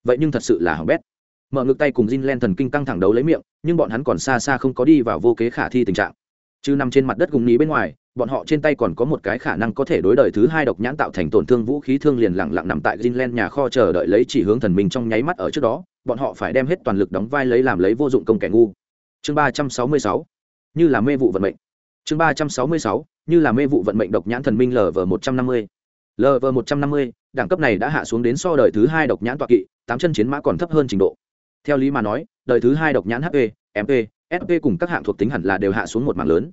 Speaker 1: Vậy nhưng thật sự là hỏng bét. Mở ngực tay cùng j len thần kinh căng thẳng đấu lấy miệng, nhưng bọn hắn còn xa xa không có đi vào vô kế khả thi tình trạng chứ nằm trên mặt đất gùng ní bên ngoài bọn họ trên tay còn có một cái khả năng có thể đối đời thứ hai độc nhãn tạo thành tổn thương vũ khí thương liền lặng lặng nằm tại Greenland nhà kho chờ đợi lấy chỉ hướng thần minh trong nháy mắt ở trước đó, bọn họ phải đem hết toàn lực đóng vai lấy làm lấy vô dụng công kẻ ngu. Chương ba trăm sáu mươi sáu như là mê vụ vận mệnh. Chương ba trăm sáu mươi sáu như là mê vụ vận mệnh độc nhãn thần minh LV một trăm năm mươi LV một trăm năm mươi đẳng cấp này đã hạ xuống đến so đời thứ hai độc nhãn tọa kỵ, tám chân chiến mã còn thấp hơn trình độ. Theo lý mà nói, đời thứ hai độc nhãn HP, MP, SP cùng các hạng thuộc tính hẳn là đều hạ xuống một mảng lớn.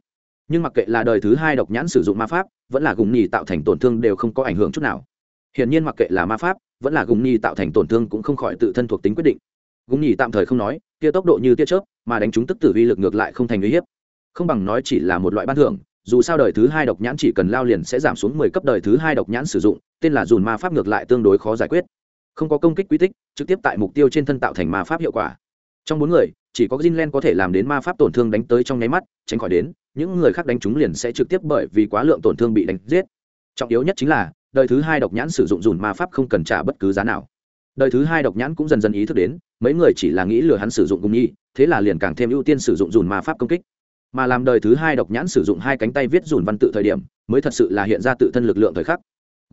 Speaker 1: Nhưng mặc kệ là đời thứ hai độc nhãn sử dụng ma pháp, vẫn là gùng nhì tạo thành tổn thương đều không có ảnh hưởng chút nào. Hiển nhiên mặc kệ là ma pháp, vẫn là gùng nhì tạo thành tổn thương cũng không khỏi tự thân thuộc tính quyết định. Gùng nhì tạm thời không nói, tia tốc độ như tia chớp, mà đánh chúng tức tử vi lực ngược lại không thành uy hiếp. Không bằng nói chỉ là một loại ban thưởng, dù sao đời thứ hai độc nhãn chỉ cần lao liền sẽ giảm xuống mười cấp đời thứ hai độc nhãn sử dụng, tên là dùn ma pháp ngược lại tương đối khó giải quyết. Không có công kích quy tích, trực tiếp tại mục tiêu trên thân tạo thành ma pháp hiệu quả. Trong bốn người chỉ có Jinlen có thể làm đến ma pháp tổn thương đánh tới trong nháy mắt, tránh khỏi đến, những người khác đánh chúng liền sẽ trực tiếp bởi vì quá lượng tổn thương bị đánh giết. Trọng yếu nhất chính là, đời thứ hai độc nhãn sử dụng dùn ma pháp không cần trả bất cứ giá nào. Đời thứ hai độc nhãn cũng dần dần ý thức đến, mấy người chỉ là nghĩ lừa hắn sử dụng cùng nhi, thế là liền càng thêm ưu tiên sử dụng dùn ma pháp công kích. Mà làm đời thứ hai độc nhãn sử dụng hai cánh tay viết dùn văn tự thời điểm, mới thật sự là hiện ra tự thân lực lượng thời khắc.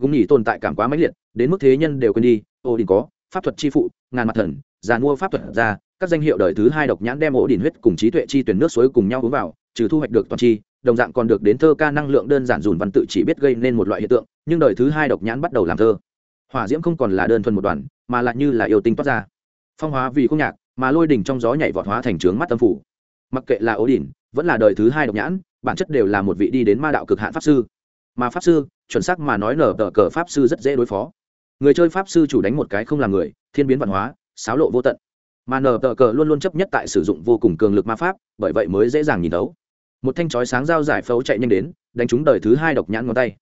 Speaker 1: Gùng nhỉ tồn tại cảm quá mãnh liệt, đến mức thế nhân đều quên đi, Odin có, pháp thuật chi phụ, ngàn mặt thần giàn mua pháp thuật ra các danh hiệu đời thứ hai độc nhãn đem ổ đỉnh huyết cùng trí tuệ chi tuyển nước suối cùng nhau uống vào, trừ thu hoạch được toàn chi, đồng dạng còn được đến thơ ca năng lượng đơn giản dùn văn tự chỉ biết gây nên một loại hiện tượng, nhưng đời thứ hai độc nhãn bắt đầu làm thơ. Hỏa diễm không còn là đơn thuần một đoàn, mà lại như là yêu tinh toát ra. Phong hóa vì không nhạc, mà lôi đỉnh trong gió nhảy vọt hóa thành trướng mắt tâm phủ. Mặc kệ là ổ đỉnh, vẫn là đời thứ hai độc nhãn, bản chất đều là một vị đi đến ma đạo cực hạn pháp sư. Mà pháp sư, chuẩn xác mà nói nở tờ cờ pháp sư rất dễ đối phó. Người chơi pháp sư chủ đánh một cái không là người, thiên biến văn hóa, xáo lộ vô tận mà nờ tờ cờ luôn luôn chấp nhất tại sử dụng vô cùng cường lực ma pháp, bởi vậy mới dễ dàng nhìn thấu. Một thanh chói sáng dao giải phẫu chạy nhanh đến, đánh trúng đời thứ hai độc nhãn ngón tay.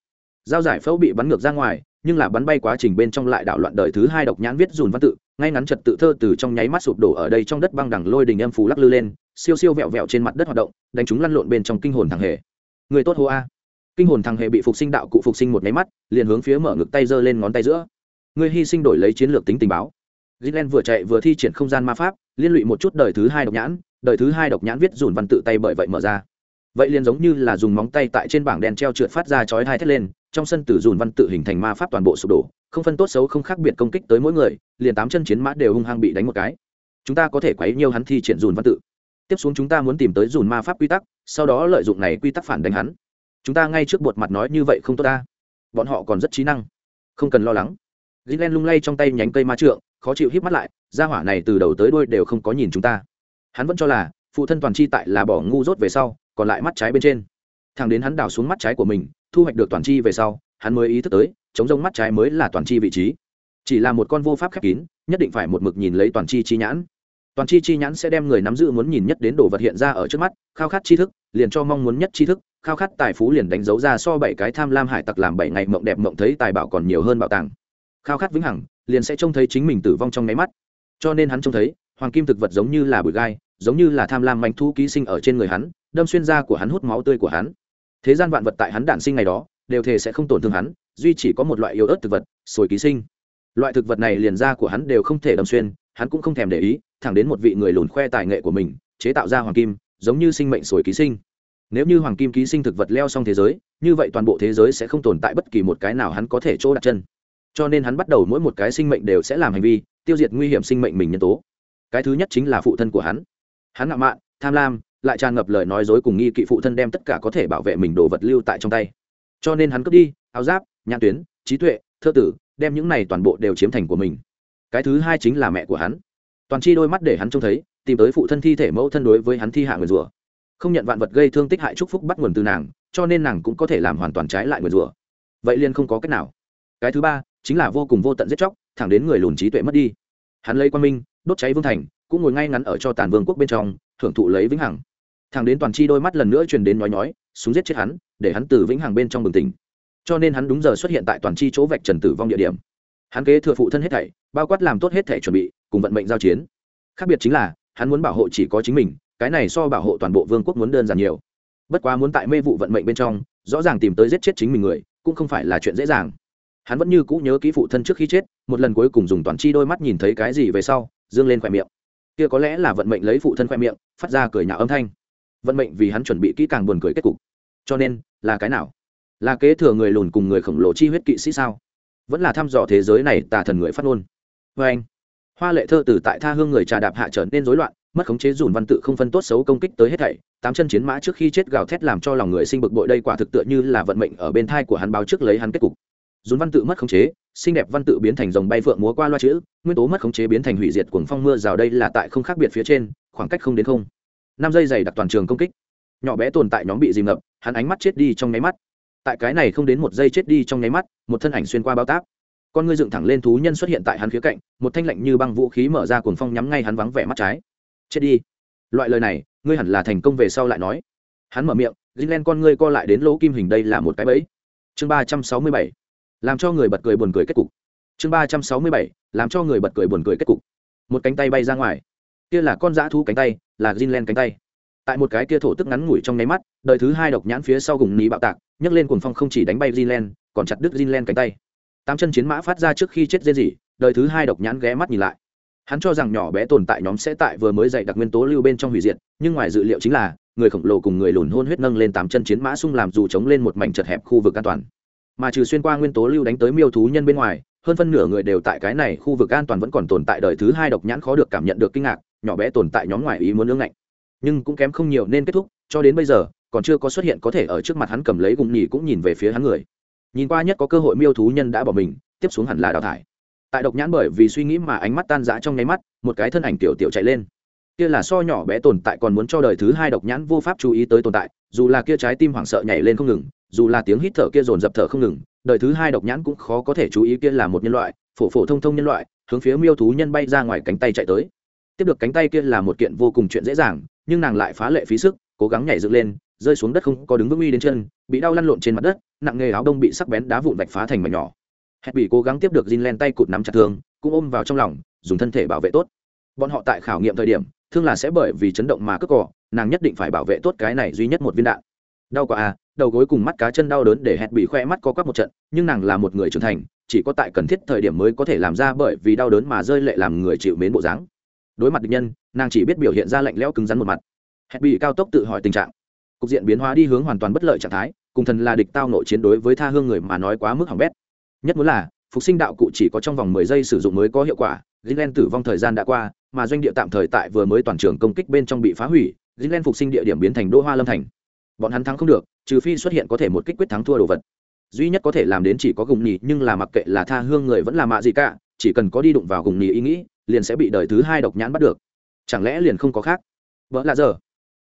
Speaker 1: Dao giải phẫu bị bắn ngược ra ngoài, nhưng là bắn bay quá trình bên trong lại đảo loạn đời thứ hai độc nhãn viết dùn văn tự, ngay ngắn trật tự thơ từ trong nháy mắt sụp đổ ở đây trong đất băng đằng lôi đình em phù lắc lư lên, siêu siêu vẹo vẹo trên mặt đất hoạt động, đánh chúng lăn lộn bên trong kinh hồn thằng hề. Người tốt hô a. Kinh hồn thằng hề bị phục sinh đạo cụ phục sinh một nháy mắt, liền hướng phía mở ngực tay giơ lên ngón tay giữa. Người hy sinh đổi lấy chiến lược tính tình báo gilen vừa chạy vừa thi triển không gian ma pháp, liên lụy một chút đời thứ hai độc nhãn, đời thứ hai độc nhãn viết dùn văn tự tay bởi vậy mở ra. Vậy liền giống như là dùng móng tay tại trên bảng đen treo trượt phát ra chói hai thét lên, trong sân tử dùn văn tự hình thành ma pháp toàn bộ sụp đổ, không phân tốt xấu không khác biệt công kích tới mỗi người, liền tám chân chiến mã đều hung hăng bị đánh một cái. Chúng ta có thể quấy nhiều hắn thi triển dùn văn tự. Tiếp xuống chúng ta muốn tìm tới dùn ma pháp quy tắc, sau đó lợi dụng này quy tắc phản đánh hắn. Chúng ta ngay trước buột mặt nói như vậy không tốt ta. Bọn họ còn rất trí năng. Không cần lo lắng. Gilen lung lay trong tay nhánh cây ma trượng khó chịu hít mắt lại, gia hỏa này từ đầu tới đuôi đều không có nhìn chúng ta. Hắn vẫn cho là, phụ thân toàn chi tại là bỏ ngu dốt về sau, còn lại mắt trái bên trên. Thằng đến hắn đào xuống mắt trái của mình, thu hoạch được toàn chi về sau, hắn mới ý thức tới, chống rông mắt trái mới là toàn chi vị trí. Chỉ là một con vô pháp khép kín, nhất định phải một mực nhìn lấy toàn chi chi nhãn. Toàn chi chi nhãn sẽ đem người nắm giữ muốn nhìn nhất đến đồ vật hiện ra ở trước mắt, khao khát tri thức, liền cho mong muốn nhất tri thức, khao khát tài phú liền đánh dấu ra so bảy cái tham lam hải tặc làm bảy ngày mộng đẹp mộng thấy tài bảo còn nhiều hơn bảo tàng khao khát vĩnh hằng, liền sẽ trông thấy chính mình tử vong trong nháy mắt. Cho nên hắn trông thấy, hoàng kim thực vật giống như là bụi gai, giống như là tham lam manh thu ký sinh ở trên người hắn, đâm xuyên da của hắn hút máu tươi của hắn. Thế gian vạn vật tại hắn đản sinh ngày đó, đều thể sẽ không tổn thương hắn, duy chỉ có một loại yếu ớt thực vật, sồi ký sinh. Loại thực vật này liền da của hắn đều không thể đâm xuyên, hắn cũng không thèm để ý, thẳng đến một vị người lùn khoe tài nghệ của mình, chế tạo ra hoàng kim, giống như sinh mệnh sồi ký sinh. Nếu như hoàng kim ký sinh thực vật leo xong thế giới, như vậy toàn bộ thế giới sẽ không tồn tại bất kỳ một cái nào hắn có thể chỗ đặt chân cho nên hắn bắt đầu mỗi một cái sinh mệnh đều sẽ làm hành vi, tiêu diệt nguy hiểm sinh mệnh mình nhân tố. Cái thứ nhất chính là phụ thân của hắn. Hắn ngạo mạn, tham lam, lại tràn ngập lời nói dối cùng nghi kỵ phụ thân đem tất cả có thể bảo vệ mình đồ vật lưu tại trong tay. Cho nên hắn cướp đi, áo giáp, nhãn tuyến, trí tuệ, thơ tử, đem những này toàn bộ đều chiếm thành của mình. Cái thứ hai chính là mẹ của hắn. Toàn chi đôi mắt để hắn trông thấy, tìm tới phụ thân thi thể mẫu thân đối với hắn thi hạ người rùa không nhận vạn vật gây thương tích hại chúc phúc bắt nguồn từ nàng, cho nên nàng cũng có thể làm hoàn toàn trái lại người rùa vậy liên không có cách nào. Cái thứ ba chính là vô cùng vô tận giết chóc thẳng đến người lùn trí tuệ mất đi. Hắn lấy quan minh đốt cháy vương thành cũng ngồi ngay ngắn ở cho tàn vương quốc bên trong thưởng thụ lấy vĩnh hằng. Thẳng đến toàn chi đôi mắt lần nữa truyền đến nói nói, súng giết chết hắn để hắn từ vĩnh hằng bên trong bừng tỉnh. Cho nên hắn đúng giờ xuất hiện tại toàn chi chỗ vạch trần tử vong địa điểm. Hắn kế thừa phụ thân hết thảy bao quát làm tốt hết thảy chuẩn bị cùng vận mệnh giao chiến. Khác biệt chính là hắn muốn bảo hộ chỉ có chính mình cái này so bảo hộ toàn bộ vương quốc muốn đơn giản nhiều. Bất quá muốn tại mê vụ vận mệnh bên trong rõ ràng tìm tới giết chết chính mình người cũng không phải là chuyện dễ dàng hắn vẫn như cũ nhớ kỹ phụ thân trước khi chết, một lần cuối cùng dùng toàn chi đôi mắt nhìn thấy cái gì về sau, dương lên khoe miệng. Kia có lẽ là vận mệnh lấy phụ thân khoe miệng, phát ra cười nhạo âm thanh. Vận mệnh vì hắn chuẩn bị kỹ càng buồn cười kết cục. Cho nên, là cái nào? Là kế thừa người lùn cùng người khổng lồ chi huyết kỵ sĩ sao? Vẫn là thăm dò thế giới này tà thần người phát ngôn. Vê anh, hoa lệ thơ từ tại tha hương người trà đạp hạ trở nên rối loạn, mất khống chế dùn văn tự không phân tốt xấu công kích tới hết thảy. Tám chân chiến mã trước khi chết gào thét làm cho lòng người sinh bực bội, đây quả thực tựa như là vận mệnh ở bên thai của hắn báo trước lấy hắn kết cục dùn văn tự mất khống chế, xinh đẹp văn tự biến thành dòng bay phượng múa qua loa chữ, nguyên tố mất khống chế biến thành hủy diệt cuồng phong mưa rào đây là tại không khác biệt phía trên, khoảng cách không đến không. Năm giây dày đặc toàn trường công kích. Nhỏ bé tồn tại nhóm bị dìm ngập, hắn ánh mắt chết đi trong nháy mắt. Tại cái này không đến một giây chết đi trong nháy mắt, một thân ảnh xuyên qua bao táp. Con ngươi dựng thẳng lên thú nhân xuất hiện tại hắn khía cạnh, một thanh lạnh như băng vũ khí mở ra cuồng phong nhắm ngay hắn vắng vẻ mắt trái. Chết đi. Loại lời này, ngươi hẳn là thành công về sau lại nói. Hắn mở miệng lên con ngươi co lại đến lỗ kim hình đây là một cái bẫy. Chương ba trăm sáu mươi bảy làm cho người bật cười buồn cười kết cục. Chương ba trăm sáu mươi bảy, làm cho người bật cười buồn cười kết cục. Một cánh tay bay ra ngoài. Kia là con dã thú cánh tay, là gilen cánh tay. Tại một cái kia thổ tức ngắn ngủi trong nháy mắt, đời thứ hai độc nhãn phía sau gùng ní bạo tạc, nhấc lên cuồng phong không chỉ đánh bay gilen còn chặt đứt gilen cánh tay. Tám chân chiến mã phát ra trước khi chết dê gì đời thứ hai độc nhãn ghé mắt nhìn lại. Hắn cho rằng nhỏ bé tồn tại nhóm sẽ tại vừa mới dạy đặc nguyên tố lưu bên trong hủy diệt, nhưng ngoài dự liệu chính là, người khổng lồ cùng người lùn hôn huyết nâng lên tám chân chiến mã xung làm dù chống lên một mảnh chật hẹp khu vực an toàn mà trừ xuyên qua nguyên tố lưu đánh tới miêu thú nhân bên ngoài, hơn phân nửa người đều tại cái này khu vực an toàn vẫn còn tồn tại đời thứ hai độc nhãn khó được cảm nhận được kinh ngạc, nhỏ bé tồn tại nhóm ngoài ý muốn nướng ngạnh. Nhưng cũng kém không nhiều nên kết thúc, cho đến bây giờ, còn chưa có xuất hiện có thể ở trước mặt hắn cầm lấy gùng nhì cũng nhìn về phía hắn người. Nhìn qua nhất có cơ hội miêu thú nhân đã bỏ mình, tiếp xuống hẳn là đào thải. Tại độc nhãn bởi vì suy nghĩ mà ánh mắt tan rã trong nháy mắt, một cái thân ảnh tiểu tiểu chạy lên kia là so nhỏ bé tồn tại còn muốn cho đời thứ hai độc nhãn vô pháp chú ý tới tồn tại, dù là kia trái tim hoảng sợ nhảy lên không ngừng, dù là tiếng hít thở kia dồn dập thở không ngừng, đời thứ hai độc nhãn cũng khó có thể chú ý kia là một nhân loại, phổ phổ thông thông nhân loại, hướng phía miêu thú nhân bay ra ngoài cánh tay chạy tới. Tiếp được cánh tay kia là một kiện vô cùng chuyện dễ dàng, nhưng nàng lại phá lệ phí sức, cố gắng nhảy dựng lên, rơi xuống đất không có đứng vững uy đến chân, bị đau lăn lộn trên mặt đất, nặng nghề áo đông bị sắc bén đá vụn vạch phá thành mảnh nhỏ. Hẹn bị cố gắng tiếp được Jin len tay cụt nắm chặt thương, cũng ôm vào trong lòng, dùng thân thể bảo vệ tốt. Bọn họ tại khảo nghiệm thời điểm thương là sẽ bởi vì chấn động mà cướp cỏ, nàng nhất định phải bảo vệ tốt cái này duy nhất một viên đạn. Đau quá à đầu gối cùng mắt cá chân đau đớn để hẹn bị khoe mắt có quắc một trận, nhưng nàng là một người trưởng thành, chỉ có tại cần thiết thời điểm mới có thể làm ra bởi vì đau đớn mà rơi lệ làm người chịu mến bộ dáng. Đối mặt địch nhân, nàng chỉ biết biểu hiện ra lạnh lẽo cứng rắn một mặt. Hẹn bị cao tốc tự hỏi tình trạng. Cục diện biến hóa đi hướng hoàn toàn bất lợi trạng thái, cùng thần là địch tao nội chiến đối với tha hương người mà nói quá mức hỏng bét. Nhất muốn là, phục sinh đạo cụ chỉ có trong vòng mười giây sử dụng mới có hiệu quả gilen tử vong thời gian đã qua mà doanh địa tạm thời tại vừa mới toàn trường công kích bên trong bị phá hủy Greenland phục sinh địa điểm biến thành đô hoa lâm thành. Bọn hắn thắng không được, trừ phi xuất hiện có thể một kích quyết thắng thua đồ vật. Duy nhất có thể làm đến chỉ có gùng nhì nhưng là mặc kệ là tha hương người vẫn là mạ gì cả, chỉ cần có đi đụng vào gùng nhì ý nghĩ, liền sẽ bị đời thứ hai độc nhãn bắt được. Chẳng lẽ liền không có khác? Vợ lạ giờ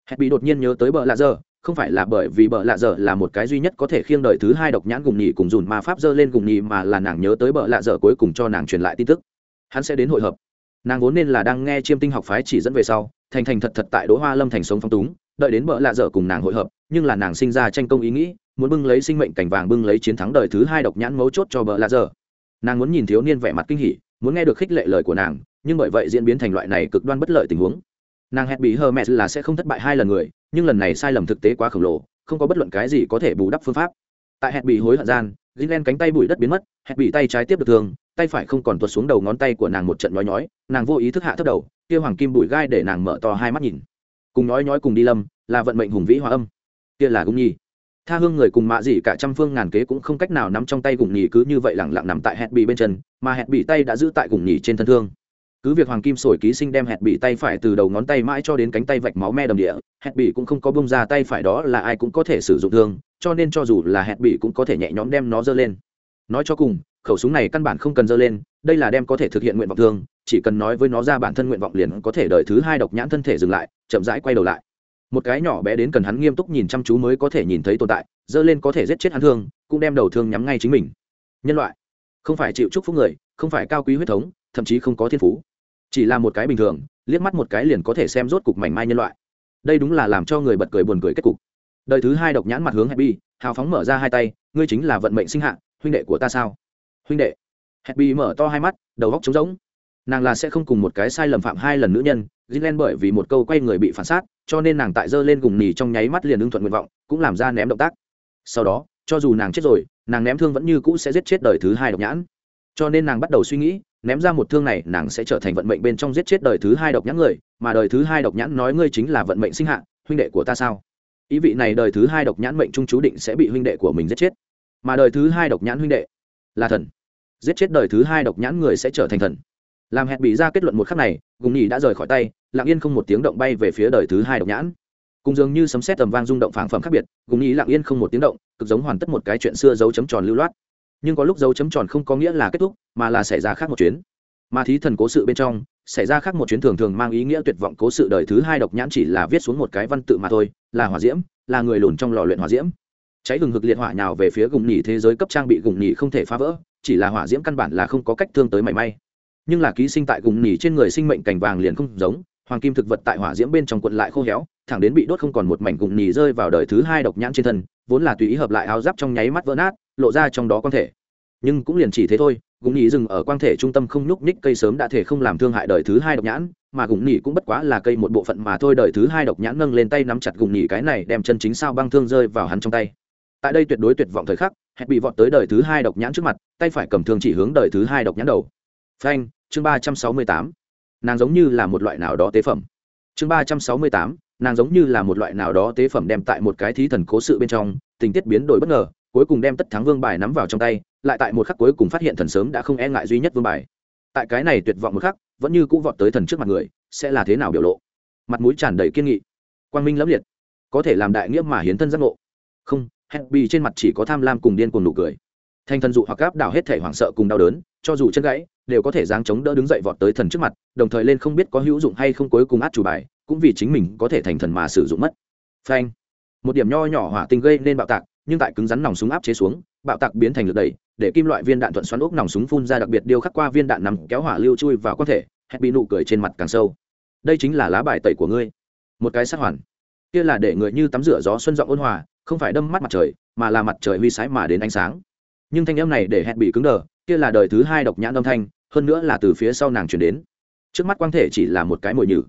Speaker 1: hẹn bị đột nhiên nhớ tới bờ lạ giờ không phải là bởi vì bờ lạ giờ là một cái duy nhất có thể khiêng đời thứ hai độc nhãn gùng nhì cùng dùn ma pháp dơ lên gùng nhì mà là nàng nhớ tới bờ lạ giờ cuối cùng cho nàng truyền lại tin tức. Hắn sẽ đến hội hợp nàng vốn nên là đang nghe chiêm tinh học phái chỉ dẫn về sau thành thành thật thật tại đỗ hoa lâm thành sống phong túng đợi đến bợ lạ dở cùng nàng hội hợp nhưng là nàng sinh ra tranh công ý nghĩ muốn bưng lấy sinh mệnh cảnh vàng bưng lấy chiến thắng đời thứ hai độc nhãn mấu chốt cho bợ lạ dở. Nàng muốn nhìn thiếu niên vẻ mặt kinh hỉ muốn nghe được khích lệ lời của nàng nhưng bởi vậy diễn biến thành loại này cực đoan bất lợi tình huống. Nàng hẹn bị hờ mẹ là sẽ không thất bại hai lần người nhưng lần này sai lầm thực tế quá khổng lồ không có bất luận cái gì có thể bù đắp phương pháp. Tại hẹn bị hối hận gian Gilen cánh tay bụi đất biến mất, hẹn bị tay trái tiếp được thương, tay phải không còn tuột xuống đầu ngón tay của nàng một trận nhói nhói, nàng vô ý thức hạ thấp đầu, kia hoàng kim bụi gai để nàng mở to hai mắt nhìn. Cùng nói nhói cùng đi lâm, là vận mệnh hùng vĩ hòa âm. Kia là Cung Nhi. Tha hương người cùng mạ gì cả trăm phương ngàn kế cũng không cách nào nắm trong tay Gùng Nhì cứ như vậy lặng lặng nằm tại hẹn bị bên chân, mà hẹn bị tay đã giữ tại Gùng Nhì trên thân thương cứ việc hoàng kim sổi ký sinh đem hẹn bị tay phải từ đầu ngón tay mãi cho đến cánh tay vạch máu me đầm địa hẹn bị cũng không có bông ra tay phải đó là ai cũng có thể sử dụng thương cho nên cho dù là hẹn bị cũng có thể nhẹ nhõm đem nó dơ lên nói cho cùng khẩu súng này căn bản không cần dơ lên, đây là đem có thể thực hiện nguyện vọng thương, chỉ cần nói với nó ra bản thân nguyện vọng liền có thể đợi thứ hai độc nhãn thân thể dừng lại, chậm rãi quay đầu lại. Một cái nhỏ bé đến cần hắn nghiêm túc nhìn chăm chú mới có thể nhìn thấy tồn tại, dơ lên có thể giết chết hắn thương, cũng đem đầu thương nhắm ngay chính mình. Nhân loại, không phải chịu chúc phúc người, không phải cao quý huyết thống, thậm chí không có thiên phú. Chỉ là một cái bình thường, liếc mắt một cái liền có thể xem rốt cục mảnh mai nhân loại. Đây đúng là làm cho người bật cười buồn cười kết cục. Đời thứ hai độc nhãn mặt hướng happy, hào phóng mở ra hai tay, ngươi chính là vận mệnh sinh hạ, huynh đệ của ta sao? Huynh đệ happy mở to hai mắt đầu góc trống rỗng nàng là sẽ không cùng một cái sai lầm phạm hai lần nữ nhân Gilen bởi vì một câu quay người bị phản sát, cho nên nàng tại giơ lên gùng nỉ trong nháy mắt liền ưng thuận nguyện vọng, cũng làm ra ném động tác. Sau đó, cho dù nàng chết rồi, nàng ném thương vẫn như cũ sẽ giết chết đời thứ hai độc nhãn. Cho nên nàng bắt đầu suy nghĩ, ném ra một thương này nàng sẽ trở thành vận mệnh bên trong giết chết đời thứ hai độc nhãn người mà đời thứ hai độc nhãn nói ngươi chính là vận mệnh sinh hạ huynh đệ của ta sao ý vị này đời thứ hai độc nhãn mệnh trung chú định sẽ bị huynh đệ của mình giết chết mà đời thứ hai độc nhãn huynh đệ là thần. Giết chết đời thứ hai độc nhãn người sẽ trở thành thần. Làm hẹn bị ra kết luận một khắc này, gùng nhì đã rời khỏi tay, lặng yên không một tiếng động bay về phía đời thứ hai độc nhãn. Cùng dường như sấm xét tầm vang rung động phảng phẩm khác biệt, gùng nhì lặng yên không một tiếng động, cực giống hoàn tất một cái chuyện xưa dấu chấm tròn lưu loát. Nhưng có lúc dấu chấm tròn không có nghĩa là kết thúc, mà là xảy ra khác một chuyến. Mà thí thần cố sự bên trong, xảy ra khác một chuyến thường thường mang ý nghĩa tuyệt vọng cố sự đời thứ hai độc nhãn chỉ là viết xuống một cái văn tự mà thôi, là hỏa diễm, là người lùn trong lò luyện hỏa diễm cháy hừng hực liệt hỏa nhào về phía gùng nhì thế giới cấp trang bị gùng nhì không thể phá vỡ, chỉ là hỏa diễm căn bản là không có cách thương tới mảy may. Nhưng là ký sinh tại gùng nhì trên người sinh mệnh cảnh vàng liền không giống, hoàng kim thực vật tại hỏa diễm bên trong quận lại khô héo, thẳng đến bị đốt không còn một mảnh gùng nhì rơi vào đời thứ hai độc nhãn trên thân, vốn là tùy ý hợp lại áo giáp trong nháy mắt vỡ nát, lộ ra trong đó quan thể. Nhưng cũng liền chỉ thế thôi, gùng nhì dừng ở quang thể trung tâm không nhúc nhích cây sớm đã thể không làm thương hại đời thứ hai độc nhãn, mà gùng nhì cũng bất quá là cây một bộ phận mà thôi đời thứ hai độc nhãn nâng lên tay nắm chặt gùng nhì cái này đem chân chính sao băng thương rơi vào hắn trong tay tại đây tuyệt đối tuyệt vọng thời khắc, hẹn bị vọt tới đời thứ hai độc nhãn trước mặt, tay phải cầm thương chỉ hướng đời thứ hai độc nhãn đầu. Phanh, chương ba trăm sáu mươi tám. Nàng giống như là một loại nào đó tế phẩm. Chương ba trăm sáu mươi tám, nàng giống như là một loại nào đó tế phẩm đem tại một cái thí thần cố sự bên trong, tình tiết biến đổi bất ngờ, cuối cùng đem tất thắng vương bài nắm vào trong tay, lại tại một khắc cuối cùng phát hiện thần sớm đã không e ngại duy nhất vương bài. Tại cái này tuyệt vọng một khắc, vẫn như cũ vọt tới thần trước mặt người, sẽ là thế nào biểu lộ? Mặt mũi tràn đầy kiên nghị. Quang minh lẫm liệt. Có thể làm đại nghĩa mà hiến thân giác ngộ. Không happy trên mặt chỉ có tham lam cùng điên cùng nụ cười. Thanh thần dụ hoặc áp đảo hết thể hoảng sợ cùng đau đớn, cho dù chân gãy, đều có thể giáng chống đỡ đứng dậy vọt tới thần trước mặt, đồng thời lên không biết có hữu dụng hay không cuối cùng át chủ bài, cũng vì chính mình có thể thành thần mà sử dụng mất. Phanh. Một điểm nho nhỏ hỏa tinh gây nên bạo tạc, nhưng tại cứng rắn nòng súng áp chế xuống, bạo tạc biến thành lực đẩy, để kim loại viên đạn thuận xoắn ốc nòng súng phun ra đặc biệt điêu khắc qua viên đạn nằm kéo hỏa lưu chui vào cơ thể, Happy bị nụ cười trên mặt càng sâu. Đây chính là lá bài tẩy của ngươi. Một cái sát hoàn. Kia là để người như tắm rửa gió xuân giọng ôn hòa không phải đâm mắt mặt trời, mà là mặt trời huy sái mà đến ánh sáng. Nhưng thanh âm này để hẹn bị cứng đờ, kia là đời thứ hai độc nhãn âm thanh, hơn nữa là từ phía sau nàng chuyển đến. Trước mắt quang thể chỉ là một cái mồi nhử.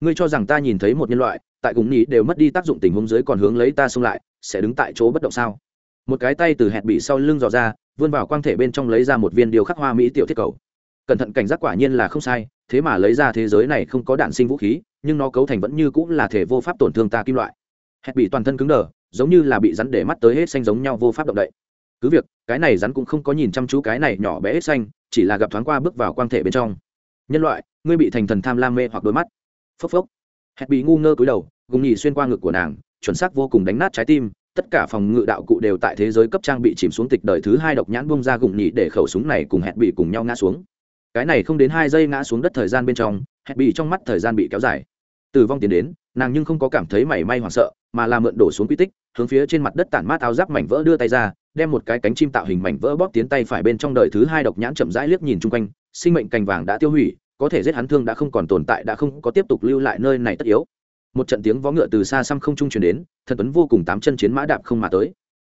Speaker 1: Ngươi cho rằng ta nhìn thấy một nhân loại, tại cùng nhị đều mất đi tác dụng tình huống dưới còn hướng lấy ta xông lại, sẽ đứng tại chỗ bất động sao? Một cái tay từ hẹn bị sau lưng dò ra, vươn vào quang thể bên trong lấy ra một viên điều khắc hoa mỹ tiểu thiết cầu. Cẩn thận cảnh giác quả nhiên là không sai, thế mà lấy ra thế giới này không có đạn sinh vũ khí, nhưng nó cấu thành vẫn như cũng là thể vô pháp tổn thương ta kim loại. Hẹn bị toàn thân cứng đờ giống như là bị rắn để mắt tới hết xanh giống nhau vô pháp động đậy. Cứ việc, cái này rắn cũng không có nhìn chăm chú cái này nhỏ bé hết xanh, chỉ là gặp thoáng qua bước vào quang thể bên trong. Nhân loại, ngươi bị thành thần tham lam mê hoặc đôi mắt. Phốc phốc. Hẹn bị ngu ngơ cúi đầu, gùng nhì xuyên qua ngực của nàng, chuẩn xác vô cùng đánh nát trái tim, tất cả phòng ngự đạo cụ đều tại thế giới cấp trang bị chìm xuống tịch đời thứ hai độc nhãn bung ra gùng nhì để khẩu súng này cùng hẹn bị cùng nhau ngã xuống. Cái này không đến hai giây ngã xuống đất thời gian bên trong, hẹn bị trong mắt thời gian bị kéo dài. Tử vong tiến đến nàng nhưng không có cảm thấy mảy may hoảng sợ, mà là mượn đổ xuống quy tích, hướng phía trên mặt đất tản mát áo giáp mảnh vỡ đưa tay ra, đem một cái cánh chim tạo hình mảnh vỡ bóp tiến tay phải bên trong đời thứ hai độc nhãn chậm rãi liếc nhìn chung quanh, sinh mệnh cành vàng đã tiêu hủy, có thể giết hắn thương đã không còn tồn tại, đã không có tiếp tục lưu lại nơi này tất yếu. Một trận tiếng vó ngựa từ xa xăm không trung truyền đến, thần tuấn vô cùng tám chân chiến mã đạp không mà tới.